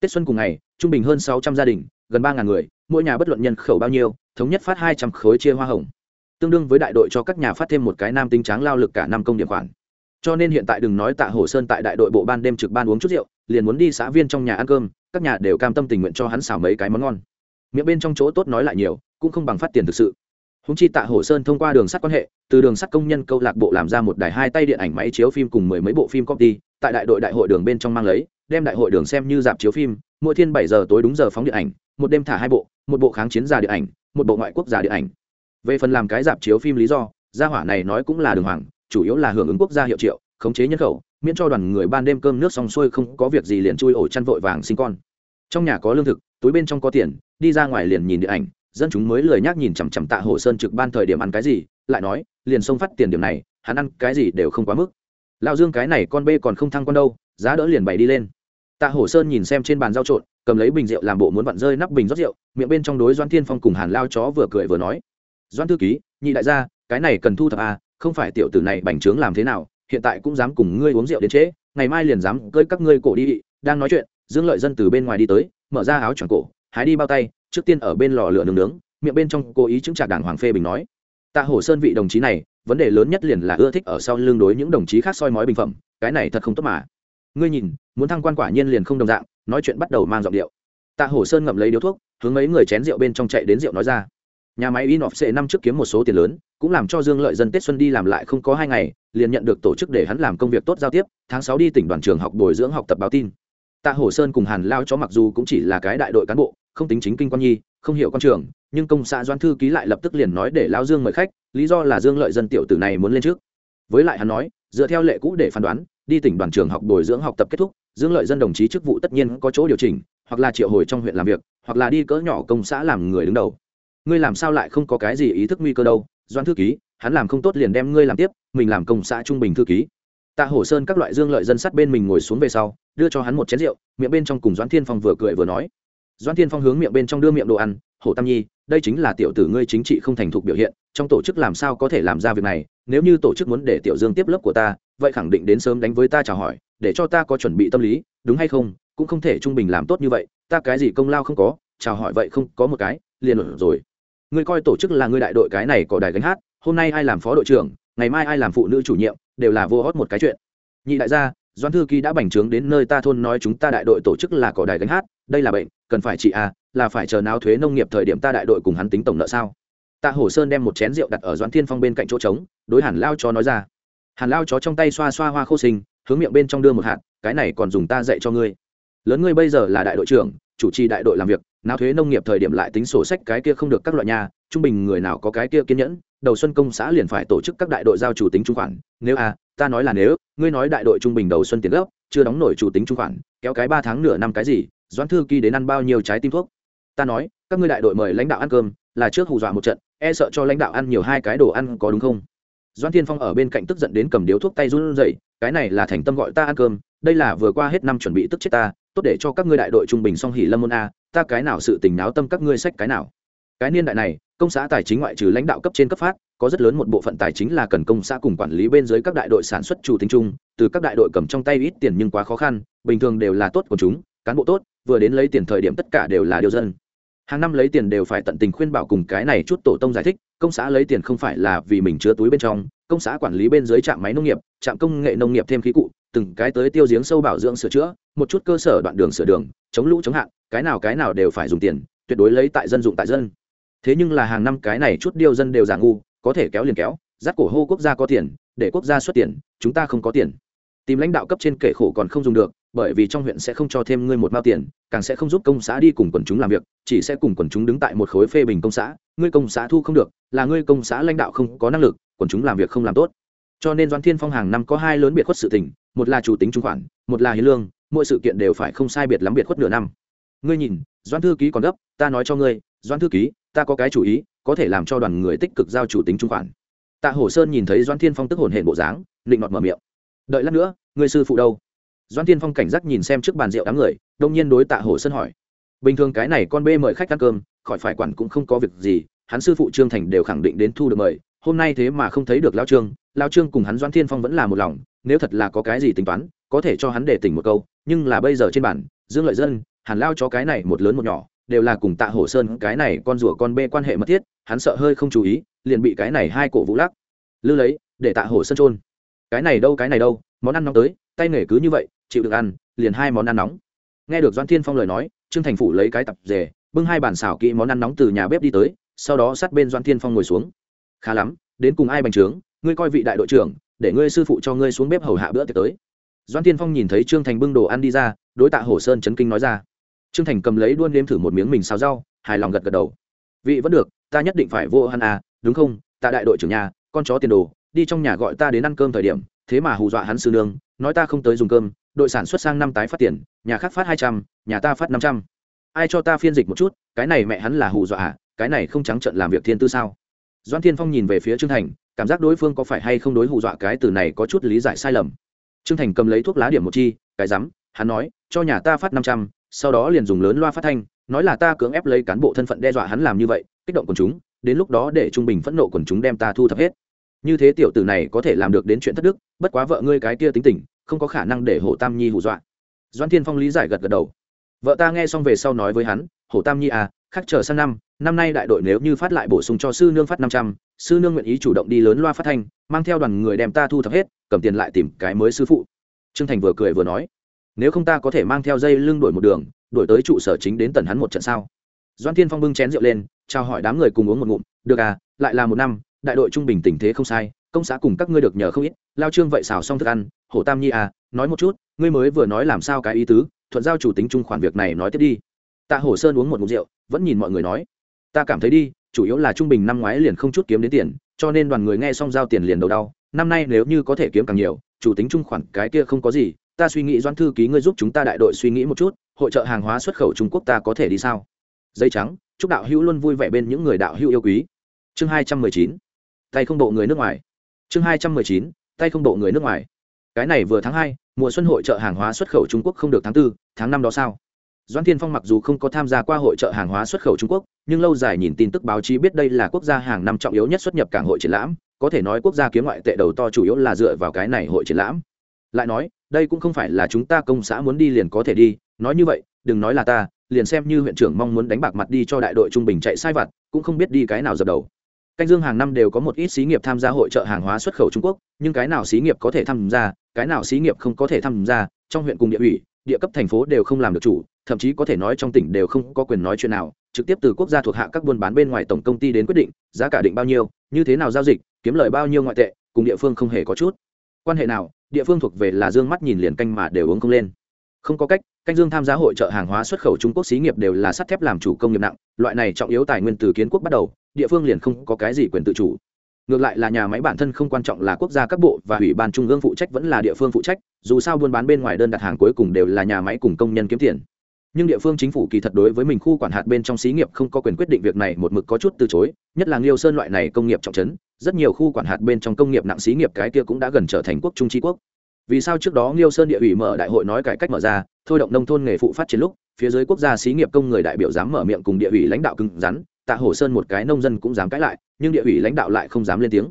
tết xuân cùng ngày, trung bình hơn sáu trăm gia đình, gần ba ngàn người, mỗi nhà bất luận nhân khẩu bao nhiêu, thống nhất phát hai trăm khối chia hoa hồng. Tương đương với đại đội cho các nhà phát thêm một cái nam tính tráng lao lực cả năm công điểm khoản. Cho nên hiện tại đừng nói tạ hồ sơn tại đại đội bộ ban đêm trực ban uống chút rượu, liền muốn đi xã viên trong nhà ăn cơm, các nhà đều cam tâm tình nguyện cho hắn xào mấy cái món ngon. Miệng bên trong chỗ tốt nói lại nhiều, cũng không bằng phát tiền thực sự. Húng chi tạ hồ sơn thông qua đường sắt quan hệ, từ đường sắt công nhân câu lạc bộ làm ra một đài hai tay điện ảnh máy chiếu phim cùng mười mấy bộ phim copy, tại đại đội đại hội đường bên trong mang lấy đem đại hội đường xem như dạp chiếu phim, mỗi thiên bảy giờ tối đúng giờ phóng điện ảnh, một đêm thả hai bộ, một bộ kháng chiến giả điện ảnh, một bộ ngoại quốc giả điện ảnh. Về phần làm cái dạp chiếu phim lý do, gia hỏa này nói cũng là đường hoàng, chủ yếu là hưởng ứng quốc gia hiệu triệu, khống chế nhân khẩu, miễn cho đoàn người ban đêm cơm nước xong xuôi không có việc gì liền chui ổ chăn vội vàng sinh con. Trong nhà có lương thực, túi bên trong có tiền, đi ra ngoài liền nhìn điện ảnh, dân chúng mới lười nhác nhìn chằm chằm tạ hồ sơn trực ban thời điểm ăn cái gì, lại nói, liền xông phát tiền điểm này, hắn ăn cái gì đều không quá mức. Lão dương cái này con bê còn không thăng con đâu, giá đỡ liền bày đi lên tạ Hổ sơn nhìn xem trên bàn rau trộn, cầm lấy bình rượu làm bộ muốn vặn rơi nắp bình rót rượu, miệng bên trong đối doan thiên phong cùng hàn lao chó vừa cười vừa nói. Doan thư ký, nhị đại gia, cái này cần thu thập à không phải tiểu tử này bành trướng làm thế nào, hiện tại cũng dám cùng ngươi uống rượu đến trễ, ngày mai liền dám cơi các ngươi cổ đi, đang nói chuyện, dương lợi dân từ bên ngoài đi tới, mở ra áo choàng cổ, hái đi bao tay, trước tiên ở bên lò lửa nướng nướng, miệng bên trong cố ý chứng trạc đảng hoàng phê bình nói. Tạ hổ sơn vị đồng chí này, vấn đề lớn nhất liền là ưa thích ở sau lưng đối những đồng chí khác soi mói bình phẩm, cái này thật không tốt mà ngươi nhìn, muốn thăng quan quả nhiên liền không đồng dạng, nói chuyện bắt đầu mang giọng điệu. Tạ hổ sơn ngậm lấy điếu thuốc, hướng mấy người chén rượu bên trong chạy đến rượu nói ra. Nhà máy in off năm trước kiếm một số tiền lớn, cũng làm cho dương lợi dân tết xuân đi làm lại không có hai ngày, liền nhận được tổ chức để hắn làm công việc tốt giao tiếp, tháng sáu đi tỉnh đoàn trường học bồi dưỡng học tập báo tin. Tạ hổ sơn cùng hàn lao chó mặc dù cũng chỉ là cái đại đội cán bộ, không tính chính kinh quan nhi, không hiểu quan trường, nhưng công xã doan thư ký lại lập tức liền nói để lao dương mời khách, lý do là dương lợi dân tiểu tử này muốn lên trước. Với lại hắn nói, dựa theo lệ cũ để phán đoán đi tỉnh đoàn trường học bồi dưỡng học tập kết thúc, dưỡng lợi dân đồng chí chức vụ tất nhiên có chỗ điều chỉnh, hoặc là triệu hồi trong huyện làm việc, hoặc là đi cỡ nhỏ công xã làm người đứng đầu. Ngươi làm sao lại không có cái gì ý thức nguy cơ đâu doan thư ký, hắn làm không tốt liền đem ngươi làm tiếp, mình làm công xã trung bình thư ký. Tạ hổ sơn các loại dương lợi dân sát bên mình ngồi xuống về sau, đưa cho hắn một chén rượu, miệng bên trong cùng doãn thiên phong vừa cười vừa nói. Doãn thiên phong hướng miệng bên trong đưa miệng đồ ăn hổ tam nhi, đây chính là tiểu tử ngươi chính trị không thành thục biểu hiện, trong tổ chức làm sao có thể làm ra việc này, nếu như tổ chức muốn để tiểu dương tiếp lớp của ta, vậy khẳng định đến sớm đánh với ta chào hỏi, để cho ta có chuẩn bị tâm lý, đúng hay không? Cũng không thể trung bình làm tốt như vậy, ta cái gì công lao không có, chào hỏi vậy không có một cái, liền rồi. Ngươi coi tổ chức là ngươi đại đội cái này có đài gánh hát, hôm nay ai làm phó đội trưởng, ngày mai ai làm phụ nữ chủ nhiệm, đều là vô hót một cái chuyện. Nhị đại gia doan thư ký đã bành trướng đến nơi ta thôn nói chúng ta đại đội tổ chức là cỏ đài gánh hát, đây là bệnh, cần phải trị à là phải chờ nào thuế nông nghiệp thời điểm ta đại đội cùng hắn tính tổng nợ sao? Tạ hổ sơn đem một chén rượu đặt ở doãn thiên phong bên cạnh chỗ trống, đối hàn lao chó nói ra. Hàn lao chó trong tay xoa xoa hoa khô sinh, hướng miệng bên trong đưa một hạt, cái này còn dùng ta dạy cho ngươi. Lớn ngươi bây giờ là đại đội trưởng, chủ trì đại đội làm việc nào thuế nông nghiệp thời điểm lại tính sổ sách cái kia không được các loại nhà, trung bình người nào có cái kia kiên nhẫn, đầu xuân công xã liền phải tổ chức các đại đội giao chủ tính trung khoản. Nếu a ta nói là nếu, ngươi nói đại đội trung bình đầu xuân tiền gốc, chưa đóng nổi chủ tính trung khoản, kéo cái ba tháng nửa năm cái gì, doãn thư ký đến ăn bao nhiêu trái tim thuốc? Ta nói, các ngươi đại đội mời lãnh đạo ăn cơm, là trước hù dọa một trận e sợ cho lãnh đạo ăn nhiều hai cái đồ ăn có đúng không? Doãn thiên phong ở bên cạnh tức giận đến cầm điếu thuốc tay run rẩy, cái này là thành tâm gọi ta ăn cơm, đây là vừa qua hết năm chuẩn bị tức chết ta, tốt để cho các ngươi đại đội trung bình song hỉ lâm môn a, ta cái nào sự tình náo tâm các ngươi sách cái nào. Cái niên đại này, công xã tài chính ngoại trừ lãnh đạo cấp trên cấp phát, có rất lớn một bộ phận tài chính là cần công xã cùng quản lý bên dưới các đại đội sản xuất chủ tính chung, từ các đại đội cầm trong tay ít tiền nhưng quá khó khăn, bình thường đều là tốt của chúng cán bộ tốt, vừa đến lấy tiền thời điểm tất cả đều là điều dân. Hàng năm lấy tiền đều phải tận tình khuyên bảo cùng cái này chút tổ tông giải thích, công xã lấy tiền không phải là vì mình chứa túi bên trong, công xã quản lý bên dưới trạm máy nông nghiệp, trạm công nghệ nông nghiệp thêm khí cụ, từng cái tới tiêu giếng sâu bảo dưỡng sửa chữa, một chút cơ sở đoạn đường sửa đường, chống lũ chống hạn, cái nào cái nào đều phải dùng tiền, tuyệt đối lấy tại dân dụng tại dân. Thế nhưng là hàng năm cái này chút điêu dân đều giả ngu, có thể kéo liền kéo dắt cổ hô quốc gia có tiền, để quốc gia xuất tiền, chúng ta không có tiền tìm lãnh đạo cấp trên kể khổ còn không dùng được, bởi vì trong huyện sẽ không cho thêm ngươi một mao tiền, càng sẽ không giúp công xã đi cùng quần chúng làm việc, chỉ sẽ cùng quần chúng đứng tại một khối phê bình công xã. Ngươi công xã thu không được, là ngươi công xã lãnh đạo không có năng lực, quần chúng làm việc không làm tốt. Cho nên doan thiên phong hàng năm có hai lớn biệt khuất sự tình, một là chủ tính trung khoản, một là hiến lương, mỗi sự kiện đều phải không sai biệt lắm biệt khuất nửa năm. Ngươi nhìn doan thư ký còn gấp, ta nói cho ngươi doan thư ký, ta có cái chủ ý, có thể làm cho đoàn người tích cực giao chủ tính trung khoản. Tạ hổ sơn nhìn thấy doan thiên phong tức hồn hển bộ dáng định nọt mở miệng đợi lát nữa, người sư phụ đâu? Doan thiên phong cảnh giác nhìn xem trước bàn rượu đám người, đông nhiên đối tạ hổ sơn hỏi. Bình thường cái này con bê mời khách ăn cơm, khỏi phải quản cũng không có việc gì, hắn sư phụ trương thành đều khẳng định đến thu được mời, hôm nay thế mà không thấy được lao trương lao trương cùng hắn doan thiên phong vẫn là một lòng, nếu thật là có cái gì tính toán, có thể cho hắn để tỉnh một câu, nhưng là bây giờ trên bản dương lợi dân, hàn lao cho cái này một lớn một nhỏ, đều là cùng tạ hổ sơn cái này con rùa con bê quan hệ mật thiết, hắn sợ hơi không chú ý, liền bị cái này hai cổ vũ lắc. Lư lấy, để tạ hổ sơn trôn cái này đâu, cái này đâu, món ăn nóng tới, tay nghề cứ như vậy, chịu được ăn, liền hai món ăn nóng. Nghe được doan thiên phong lời nói, trương thành phủ lấy cái tập rề bưng hai bản xào kỹ món ăn nóng từ nhà bếp đi tới, sau đó sát bên doan thiên phong ngồi xuống. Khá lắm, đến cùng ai bành trướng, ngươi coi vị đại đội trưởng, để ngươi sư phụ cho ngươi xuống bếp hầu hạ bữa tiệc tới. Doan thiên phong nhìn thấy trương thành bưng đồ ăn đi ra, đối tạ Hồ sơn chấn kinh nói ra. Trương thành cầm lấy đuôn nếm thử một miếng mình xào rau, hài lòng gật gật đầu. Vị vẫn được, ta nhất định phải vô hắn à đúng không, tạ đại đội trưởng nhà, con chó tiền đồ đi trong nhà gọi ta đến ăn cơm thời điểm, thế mà hù dọa hắn sư nương, nói ta không tới dùng cơm, đội sản xuất sang năm tái phát tiền, nhà khác phát hai trăm, nhà ta phát năm trăm. Ai cho ta phiên dịch một chút, cái này mẹ hắn là hù dọa à cái này không trắng trận làm việc thiên tư sao? Doan thiên phong nhìn về phía trương thành, cảm giác đối phương có phải hay không đối hù dọa cái từ này có chút lý giải sai lầm. Trương thành cầm lấy thuốc lá điểm một chi, cái rắm, hắn nói, cho nhà ta phát năm trăm, sau đó liền dùng lớn loa phát thanh, nói là ta cưỡng ép lấy cán bộ thân phận đe dọa hắn làm như vậy, kích động quần chúng, đến lúc đó để trung bình phẫn nộ quần chúng đem ta thu thập hết như thế tiểu tử này có thể làm được đến chuyện thất đức, bất quá vợ ngươi cái kia tính tình, không có khả năng để hổ tam nhi hù dọa. Doan thiên phong lý giải gật gật đầu. Vợ ta nghe xong về sau nói với hắn hổ tam nhi à khắc chờ sang năm năm nay đại đội nếu như phát lại bổ sung cho sư nương phát năm trăm, sư nương nguyện ý chủ động đi lớn loa phát thanh, mang theo đoàn người đem ta thu thập hết, cầm tiền lại tìm cái mới sư phụ. Trương thành vừa cười vừa nói, nếu không ta có thể mang theo dây lưng đổi một đường, đổi tới trụ sở chính đến tần hắn một trận sao? Doan thiên phong bưng chén rượu lên, chào hỏi đám người cùng uống một ngụm, được à lại là một năm đại đội trung bình tình thế không sai, công xã cùng các ngươi được nhờ không ít, lao trương vậy xào xong thức ăn, hổ tam nhi à nói một chút, ngươi mới vừa nói làm sao cái ý tứ, thuận giao chủ tính chung khoản việc này nói tiếp đi. Tạ hổ sơn uống một ngụm rượu, vẫn nhìn mọi người nói, ta cảm thấy đi, chủ yếu là trung bình năm ngoái liền không chút kiếm đến tiền, cho nên đoàn người nghe xong giao tiền liền đầu đau, năm nay nếu như có thể kiếm càng nhiều, chủ tính chung khoản cái kia không có gì, ta suy nghĩ doan thư ký ngươi giúp chúng ta đại đội suy nghĩ một chút, hội trợ hàng hóa xuất khẩu trung quốc ta có thể đi sao? Dây trắng, chúc đạo hữu luôn vui vẻ bên những người đạo hữu yêu quý. Chương hai trăm mười chín tay không độ người nước ngoài. Chương hai trăm mười chín tay không độ người nước ngoài. Cái này vừa tháng hai mùa xuân hội trợ hàng hóa xuất khẩu trung quốc không được tháng 4, tháng năm đó sao? Doãn thiên phong mặc dù không có tham gia qua hội trợ hàng hóa xuất khẩu trung quốc nhưng lâu dài nhìn tin tức báo chí biết đây là quốc gia hàng năm trọng yếu nhất xuất nhập cảng hội triển lãm có thể nói quốc gia kiếm ngoại tệ đầu to chủ yếu là dựa vào cái này hội triển lãm. Lại nói đây cũng không phải là chúng ta công xã muốn đi liền có thể đi nói như vậy đừng nói là ta liền xem như huyện trưởng mong muốn đánh bạc mặt đi cho đại đội trung bình chạy sai vặt cũng không biết đi cái nào dập đầu canh dương hàng năm đều có một ít xí nghiệp tham gia hội trợ hàng hóa xuất khẩu trung quốc, nhưng cái nào xí nghiệp có thể tham gia, cái nào xí nghiệp không có thể tham gia, trong huyện cùng địa ủy, địa cấp thành phố đều không làm được chủ, thậm chí có thể nói trong tỉnh đều không có quyền nói chuyện nào, trực tiếp từ quốc gia thuộc hạ các buôn bán bên ngoài tổng công ty đến quyết định, giá cả định bao nhiêu, như thế nào giao dịch, kiếm lời bao nhiêu ngoại tệ, cùng địa phương không hề có chút quan hệ nào, địa phương thuộc về là dương mắt nhìn liền canh mà đều uống không lên không có cách, canh dương tham gia hội trợ hàng hóa xuất khẩu trung quốc xí nghiệp đều là sắt thép làm chủ công nghiệp nặng, loại này trọng yếu tài nguyên từ kiến quốc bắt đầu, địa phương liền không có cái gì quyền tự chủ. Ngược lại là nhà máy bản thân không quan trọng là quốc gia các bộ và ủy ban trung ương phụ trách vẫn là địa phương phụ trách, dù sao buôn bán bên ngoài đơn đặt hàng cuối cùng đều là nhà máy cùng công nhân kiếm tiền. Nhưng địa phương chính phủ kỳ thật đối với mình khu quản hạt bên trong xí nghiệp không có quyền quyết định việc này một mực có chút từ chối, nhất là nghiêu sơn loại này công nghiệp trọng trấn, rất nhiều khu quản hạt bên trong công nghiệp nặng xí nghiệp cái kia cũng đã gần trở thành quốc trung tri quốc vì sao trước đó nghiêu sơn địa ủy mở đại hội nói cải cách mở ra, thôi động nông thôn nghề phụ phát triển lúc, phía dưới quốc gia xí nghiệp công người đại biểu dám mở miệng cùng địa ủy lãnh đạo cứng rắn, tạ hổ sơn một cái nông dân cũng dám cãi lại, nhưng địa ủy lãnh đạo lại không dám lên tiếng.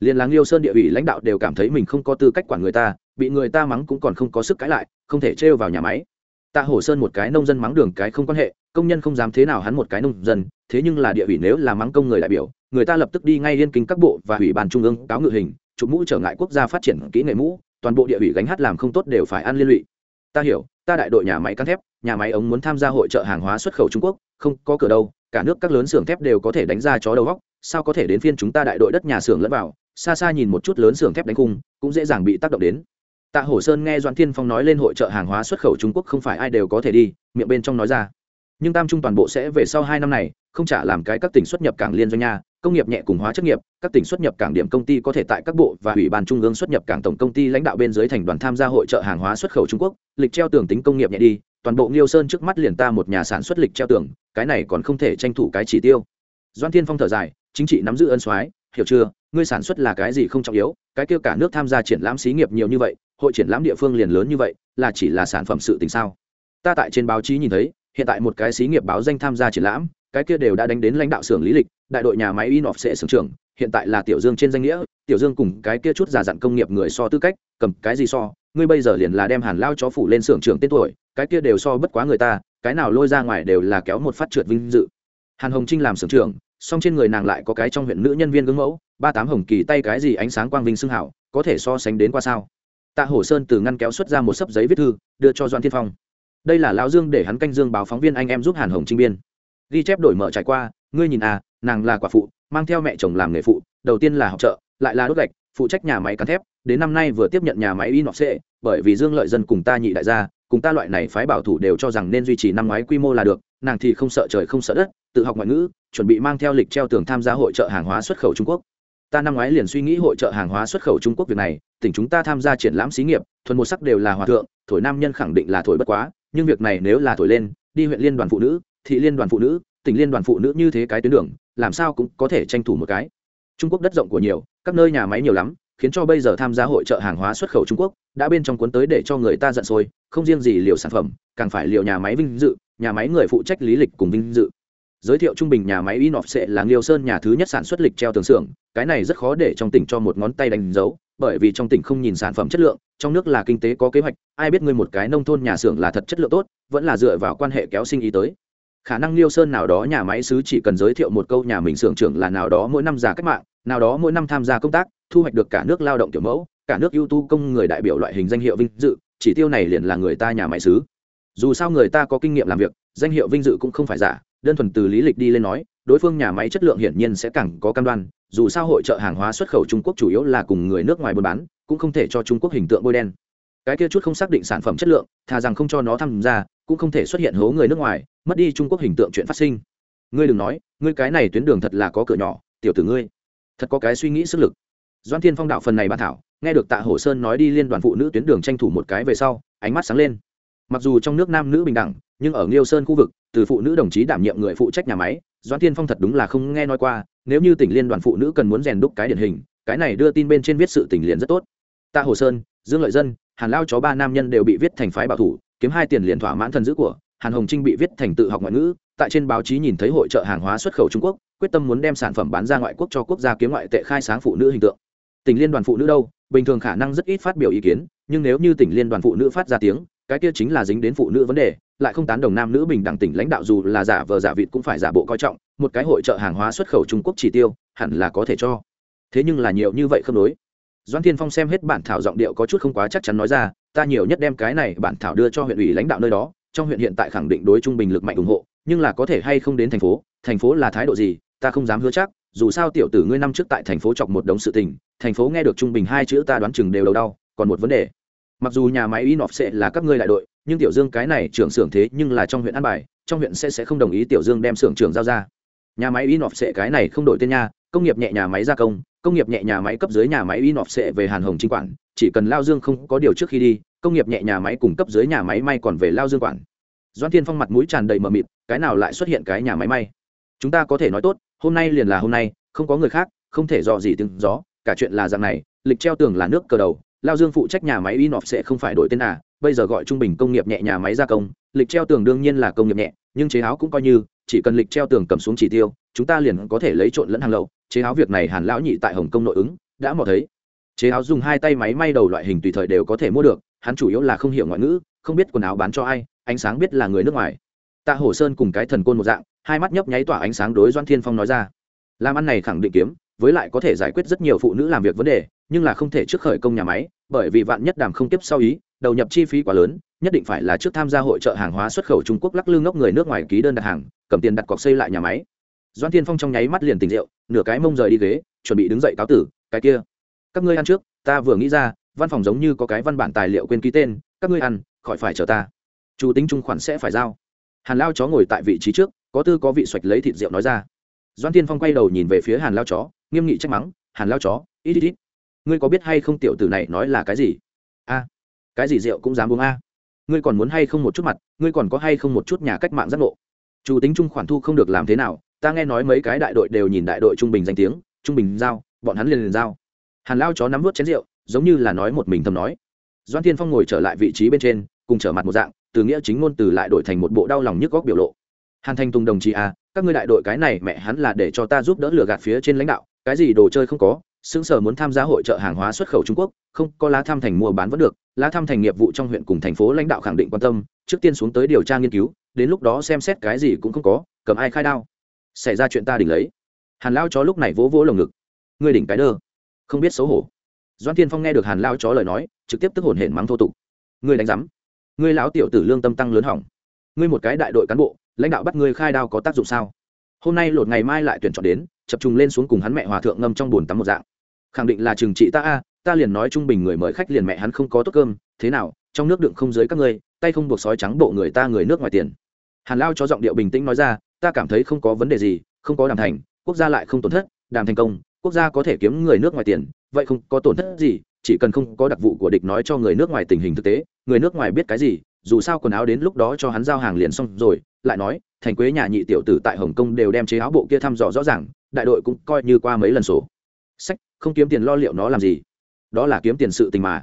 Liên láng liêu sơn địa ủy lãnh đạo đều cảm thấy mình không có tư cách quản người ta, bị người ta mắng cũng còn không có sức cãi lại, không thể trêu vào nhà máy. Tạ hổ sơn một cái nông dân mắng đường cái không quan hệ, công nhân không dám thế nào hắn một cái nông dân, thế nhưng là địa ủy nếu là mắng công người đại biểu, người ta lập tức đi ngay liên kinh các bộ và ủy ban trung ương cáo ngự hình, chụp mũ trở ngại quốc gia phát triển kỹ nghệ mũ toàn bộ địa ủy gánh hát làm không tốt đều phải ăn liên lụy. Ta hiểu, ta đại đội nhà máy cán thép, nhà máy ống muốn tham gia hội trợ hàng hóa xuất khẩu trung quốc, không có cửa đâu, cả nước các lớn xưởng thép đều có thể đánh ra chó đầu góc sao có thể đến phiên chúng ta đại đội đất nhà xưởng lẫn vào? Xa xa nhìn một chút lớn xưởng thép đánh cung cũng dễ dàng bị tác động đến. Tạ hổ sơn nghe doãn thiên phong nói lên hội trợ hàng hóa xuất khẩu trung quốc không phải ai đều có thể đi, miệng bên trong nói ra. Nhưng tam trung toàn bộ sẽ về sau hai năm này, không trả làm cái các tỉnh xuất nhập cảng liên doanh nha công nghiệp nhẹ cùng hóa chất nghiệp, các tỉnh xuất nhập cảng điểm công ty có thể tại các bộ và ủy ban trung ương xuất nhập cảng tổng công ty lãnh đạo bên dưới thành đoàn tham gia hội trợ hàng hóa xuất khẩu trung quốc, lịch treo tường tính công nghiệp nhẹ đi, toàn bộ nghiêu sơn trước mắt liền ta một nhà sản xuất lịch treo tường, cái này còn không thể tranh thủ cái chỉ tiêu. Doan thiên phong thở dài, chính trị nắm giữ ân soái, hiểu chưa, ngươi sản xuất là cái gì không trọng yếu, cái kêu cả nước tham gia triển lãm xí nghiệp nhiều như vậy, hội triển lãm địa phương liền lớn như vậy, là chỉ là sản phẩm sự tình sao? Ta tại trên báo chí nhìn thấy, hiện tại một cái xí nghiệp báo danh tham gia triển lãm cái kia đều đã đánh đến lãnh đạo xưởng lý lịch, đại đội nhà máy inop sẽ xưởng trưởng, hiện tại là tiểu dương trên danh nghĩa, tiểu dương cùng cái kia chút giả dặn công nghiệp người so tư cách, cầm cái gì so, ngươi bây giờ liền là đem hàn lao chó phủ lên xưởng trưởng tên tuổi, cái kia đều so bất quá người ta, cái nào lôi ra ngoài đều là kéo một phát trượt vinh dự. Hàn hồng trinh làm xưởng trưởng, song trên người nàng lại có cái trong huyện nữ nhân viên gương mẫu, ba tám hồng kỳ tay cái gì ánh sáng quang vinh xưng hảo, có thể so sánh đến qua sao? Tạ hổ sơn từ ngăn kéo xuất ra một sấp giấy viết thư, đưa cho doan thiên phong. Đây là lão dương để hắn canh dương báo phóng viên anh em giúp hàn hồng trinh biên ghi chép đổi mở trải qua, ngươi nhìn à nàng là quả phụ, mang theo mẹ chồng làm nghề phụ, đầu tiên là học trợ lại là đốt gạch, phụ trách nhà máy cán thép, đến năm nay vừa tiếp nhận nhà máy inox bởi vì dương lợi dân cùng ta nhị đại gia, cùng ta loại này phái bảo thủ đều cho rằng nên duy trì năm ngoái quy mô là được, nàng thì không sợ trời không sợ đất, tự học ngoại ngữ, chuẩn bị mang theo lịch treo tường tham gia hội trợ hàng hóa xuất khẩu trung quốc. Ta năm ngoái liền suy nghĩ hội trợ hàng hóa xuất khẩu trung quốc việc này, tỉnh chúng ta tham gia triển lãm xí nghiệp, thuần một sắc đều là hòa thượng, thổi nam nhân khẳng định là thổi bất quá, nhưng việc này nếu là thổi lên, đi huyện liên đoàn phụ nữ thị liên đoàn phụ nữ, tỉnh liên đoàn phụ nữ như thế cái tuyến đường, làm sao cũng có thể tranh thủ một cái. Trung quốc đất rộng của nhiều, các nơi nhà máy nhiều lắm, khiến cho bây giờ tham gia hội trợ hàng hóa xuất khẩu trung quốc, đã bên trong cuốn tới để cho người ta giận sôi, không riêng gì liều sản phẩm, càng phải liều nhà máy vinh dự, nhà máy người phụ trách lý lịch cùng vinh dự. Giới thiệu trung bình nhà máy inop sẽ là liêu sơn nhà thứ nhất sản xuất lịch treo tường xưởng, cái này rất khó để trong tỉnh cho một ngón tay đánh dấu, bởi vì trong tỉnh không nhìn sản phẩm chất lượng, trong nước là kinh tế có kế hoạch, ai biết ngươi một cái nông thôn nhà xưởng là thật chất lượng tốt, vẫn là dựa vào quan hệ kéo sinh ý tới khả năng liêu sơn nào đó nhà máy xứ chỉ cần giới thiệu một câu nhà mình xưởng trưởng là nào đó mỗi năm già cách mạng, nào đó mỗi năm tham gia công tác, thu hoạch được cả nước lao động kiểu mẫu, cả nước ưu tú công người đại biểu loại hình danh hiệu vinh dự, chỉ tiêu này liền là người ta nhà máy xứ. Dù sao người ta có kinh nghiệm làm việc, danh hiệu vinh dự cũng không phải giả, đơn thuần từ lý lịch đi lên nói, đối phương nhà máy chất lượng hiển nhiên sẽ càng có cam đoan, dù sao hội trợ hàng hóa xuất khẩu trung quốc chủ yếu là cùng người nước ngoài buôn bán, cũng không thể cho trung quốc hình tượng bôi đen. Cái kia chút không xác định sản phẩm chất lượng, thà rằng không cho nó tham gia, cũng không thể xuất hiện hố người nước ngoài mất đi trung quốc hình tượng chuyện phát sinh ngươi đừng nói ngươi cái này tuyến đường thật là có cửa nhỏ tiểu tử ngươi thật có cái suy nghĩ sức lực doan thiên phong đạo phần này bàn thảo nghe được tạ hổ sơn nói đi liên đoàn phụ nữ tuyến đường tranh thủ một cái về sau ánh mắt sáng lên mặc dù trong nước nam nữ bình đẳng nhưng ở nghiêu sơn khu vực từ phụ nữ đồng chí đảm nhiệm người phụ trách nhà máy doan thiên phong thật đúng là không nghe nói qua nếu như tỉnh liên đoàn phụ nữ cần muốn rèn đúc cái điển hình cái này đưa tin bên trên viết sự tỉnh liền rất tốt tạ hồ sơn dương lợi dân hàn lao chó ba nam nhân đều bị viết thành phái bảo thủ kiếm hai tiền liền thỏa mãn thần dữ của hàn hồng trinh bị viết thành tự học ngoại ngữ, tại trên báo chí nhìn thấy hội trợ hàng hóa xuất khẩu trung quốc, quyết tâm muốn đem sản phẩm bán ra ngoại quốc cho quốc gia kiếm ngoại tệ khai sáng phụ nữ hình tượng. Tỉnh liên đoàn phụ nữ đâu? Bình thường khả năng rất ít phát biểu ý kiến, nhưng nếu như tỉnh liên đoàn phụ nữ phát ra tiếng, cái kia chính là dính đến phụ nữ vấn đề, lại không tán đồng nam nữ bình đẳng tỉnh lãnh đạo dù là giả vờ giả vịt cũng phải giả bộ coi trọng, một cái hội trợ hàng hóa xuất khẩu trung quốc chỉ tiêu, hẳn là có thể cho. Thế nhưng là nhiều như vậy không đối. Doãn thiên phong xem hết bản thảo giọng điệu có chút không quá chắc chắn nói ra, ta nhiều nhất đem cái này bản thảo đưa cho huyện ủy lãnh đạo nơi đó trong huyện hiện tại khẳng định đối trung bình lực mạnh ủng hộ, nhưng là có thể hay không đến thành phố thành phố là thái độ gì, ta không dám hứa chắc, dù sao tiểu tử ngươi năm trước tại thành phố chọc một đống sự tình, thành phố nghe được trung bình hai chữ ta đoán chừng đều đầu đau, còn một vấn đề. Mặc dù nhà máy inop sẽ là các ngươi đại đội, nhưng tiểu dương cái này trưởng xưởng thế nhưng là trong huyện an bài, trong huyện sẽ sẽ không đồng ý tiểu dương đem xưởng trưởng giao ra. Nhà máy inop sẽ cái này không đổi tên nha, công nghiệp nhẹ nhà máy gia công công nghiệp nhẹ nhà máy cấp dưới nhà máy inop sẽ về hàn hồng chính quản, chỉ cần lao dương không có điều trước khi đi công nghiệp nhẹ nhà máy cùng cấp dưới nhà máy may còn về lao dương quản. Doan thiên phong mặt mũi tràn đầy mờ mịt, cái nào lại xuất hiện cái nhà máy may? Chúng ta có thể nói tốt, hôm nay liền là hôm nay, không có người khác, không thể dò gì tiếng gió, cả chuyện là dạng này, lịch treo tường là nước cờ đầu, lao dương phụ trách nhà máy inop sẽ không phải đổi tên à bây giờ gọi trung bình công nghiệp nhẹ nhà máy gia công, lịch treo tường đương nhiên là công nghiệp nhẹ, nhưng chế áo cũng coi như, chỉ cần lịch treo tường cầm xuống chỉ tiêu, chúng ta liền có thể lấy trộn lẫn hàng lậu, chế áo việc này hàn lão nhị tại hồng kông nội ứng, đã mò thấy. Chế áo dùng hai tay máy may đầu loại hình tùy thời đều có thể mua được hắn chủ yếu là không hiểu ngoại ngữ, không biết quần áo bán cho ai, ánh sáng biết là người nước ngoài. Tạ hổ sơn cùng cái thần côn một dạng, hai mắt nhấp nháy tỏa ánh sáng đối doan thiên phong nói ra. Làm ăn này khẳng định kiếm, với lại có thể giải quyết rất nhiều phụ nữ làm việc vấn đề, nhưng là không thể trước khởi công nhà máy, bởi vì vạn nhất đàm không tiếp sau ý, đầu nhập chi phí quá lớn, nhất định phải là trước tham gia hội trợ hàng hóa xuất khẩu trung quốc lắc lư ngốc người nước ngoài ký đơn đặt hàng, cầm tiền đặt cọc xây lại nhà máy. Doan thiên phong trong nháy mắt liền tỉnh rượu, nửa cái mông rời đi ghế, chuẩn bị đứng dậy cáo tử, cái kia, các ngươi ăn trước, ta vừa nghĩ ra văn phòng giống như có cái văn bản tài liệu quên ký tên, các ngươi ăn, khỏi phải chờ ta. Chủ tính trung khoản sẽ phải giao. Hàn lao chó ngồi tại vị trí trước, có tư có vị xoạch lấy thịt rượu nói ra. Doan tiên phong quay đầu nhìn về phía hàn lao chó, nghiêm nghị trách mắng, hàn lao chó, ít ít ít. Ngươi có biết hay không tiểu tử này nói là cái gì? A, cái gì rượu cũng dám uống a. Ngươi còn muốn hay không một chút mặt, ngươi còn có hay không một chút nhà cách mạng giác ngộ? Chủ tính trung khoản thu không được làm thế nào, ta nghe nói mấy cái đại đội đều nhìn đại đội trung bình danh tiếng, trung bình giao, bọn hắn liền liền giao. Hàn lao chó nắm vớt chén rượu giống như là nói một mình thầm nói. Doan thiên phong ngồi trở lại vị trí bên trên, cùng trở mặt một dạng, từ nghĩa chính ngôn từ lại đổi thành một bộ đau lòng nhức góc biểu lộ. Hàn thanh tùng đồng chí à các ngươi đại đội cái này mẹ hắn là để cho ta giúp đỡ lừa gạt phía trên lãnh đạo, cái gì đồ chơi không có xứng sở muốn tham gia hội trợ hàng hóa xuất khẩu trung quốc, không, có lá tham thành mua bán vẫn được, lá tham thành nghiệp vụ trong huyện cùng thành phố lãnh đạo khẳng định quan tâm, trước tiên xuống tới điều tra nghiên cứu, đến lúc đó xem xét cái gì cũng không có, cầm ai khai đao. Xảy ra chuyện ta đỉnh lấy. Hàn lao chó lúc này vỗ vỗ lồng ngực. Ngươi đỉnh cái đơ. Không biết xấu hổ doan Thiên phong nghe được hàn lao chó lời nói, trực tiếp tức hồn hển mắng thô tục. Ngươi đánh giám. Ngươi lão tiểu tử lương tâm tăng lớn hỏng. Ngươi một cái đại đội cán bộ, lãnh đạo bắt ngươi khai đao có tác dụng sao? Hôm nay lột ngày mai lại tuyển chọn đến, chập trùng lên xuống cùng hắn mẹ hòa thượng ngâm trong bồn tắm một dạng. Khẳng định là trừng trị ta a, ta liền nói trung bình người mời khách liền mẹ hắn không có tốt cơm, thế nào, trong nước đựng không dưới các ngươi, tay không buộc sói trắng bộ người ta người nước ngoài tiền. Hàn lao cho giọng điệu bình tĩnh nói ra, ta cảm thấy không có vấn đề gì, không có đàm thành, quốc gia lại không tổn thất, đàm thành công, quốc gia có thể kiếm người nước ngoài tiền vậy không có tổn thất gì, chỉ cần không có đặc vụ của địch nói cho người nước ngoài tình hình thực tế, người nước ngoài biết cái gì, dù sao quần áo đến lúc đó cho hắn giao hàng liền xong rồi, lại nói, thành quế nhà nhị tiểu tử tại hồng kông đều đem chế áo bộ kia thăm dò rõ ràng, đại đội cũng coi như qua mấy lần sổ. Sách, không kiếm tiền lo liệu nó làm gì? Đó là kiếm tiền sự tình mà.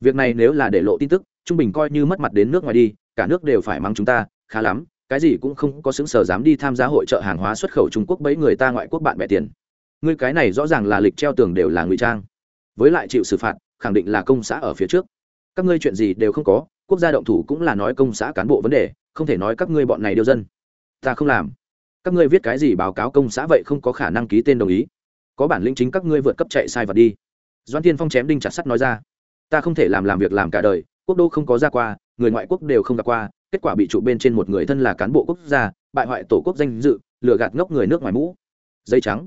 Việc này nếu là để lộ tin tức, trung bình coi như mất mặt đến nước ngoài đi, cả nước đều phải mắng chúng ta, khá lắm, cái gì cũng không có xứng sở dám đi tham gia hội trợ hàng hóa xuất khẩu trung quốc bấy người ta ngoại quốc bạn bè tiền ngươi cái này rõ ràng là lịch treo tường đều là ngụy trang. Với lại chịu xử phạt, khẳng định là công xã ở phía trước. Các ngươi chuyện gì đều không có, quốc gia động thủ cũng là nói công xã cán bộ vấn đề, không thể nói các ngươi bọn này điêu dân. Ta không làm. Các ngươi viết cái gì báo cáo công xã vậy không có khả năng ký tên đồng ý. Có bản lĩnh chính các ngươi vượt cấp chạy sai vật đi. Doan tiên phong chém đinh chặt sắt nói ra. Ta không thể làm làm việc làm cả đời, quốc đô không có ra qua, người ngoại quốc đều không gặp qua, kết quả bị trụ bên trên một người thân là cán bộ quốc gia, bại hoại tổ quốc danh dự, lừa gạt ngốc người nước ngoài mũ. Dây trắng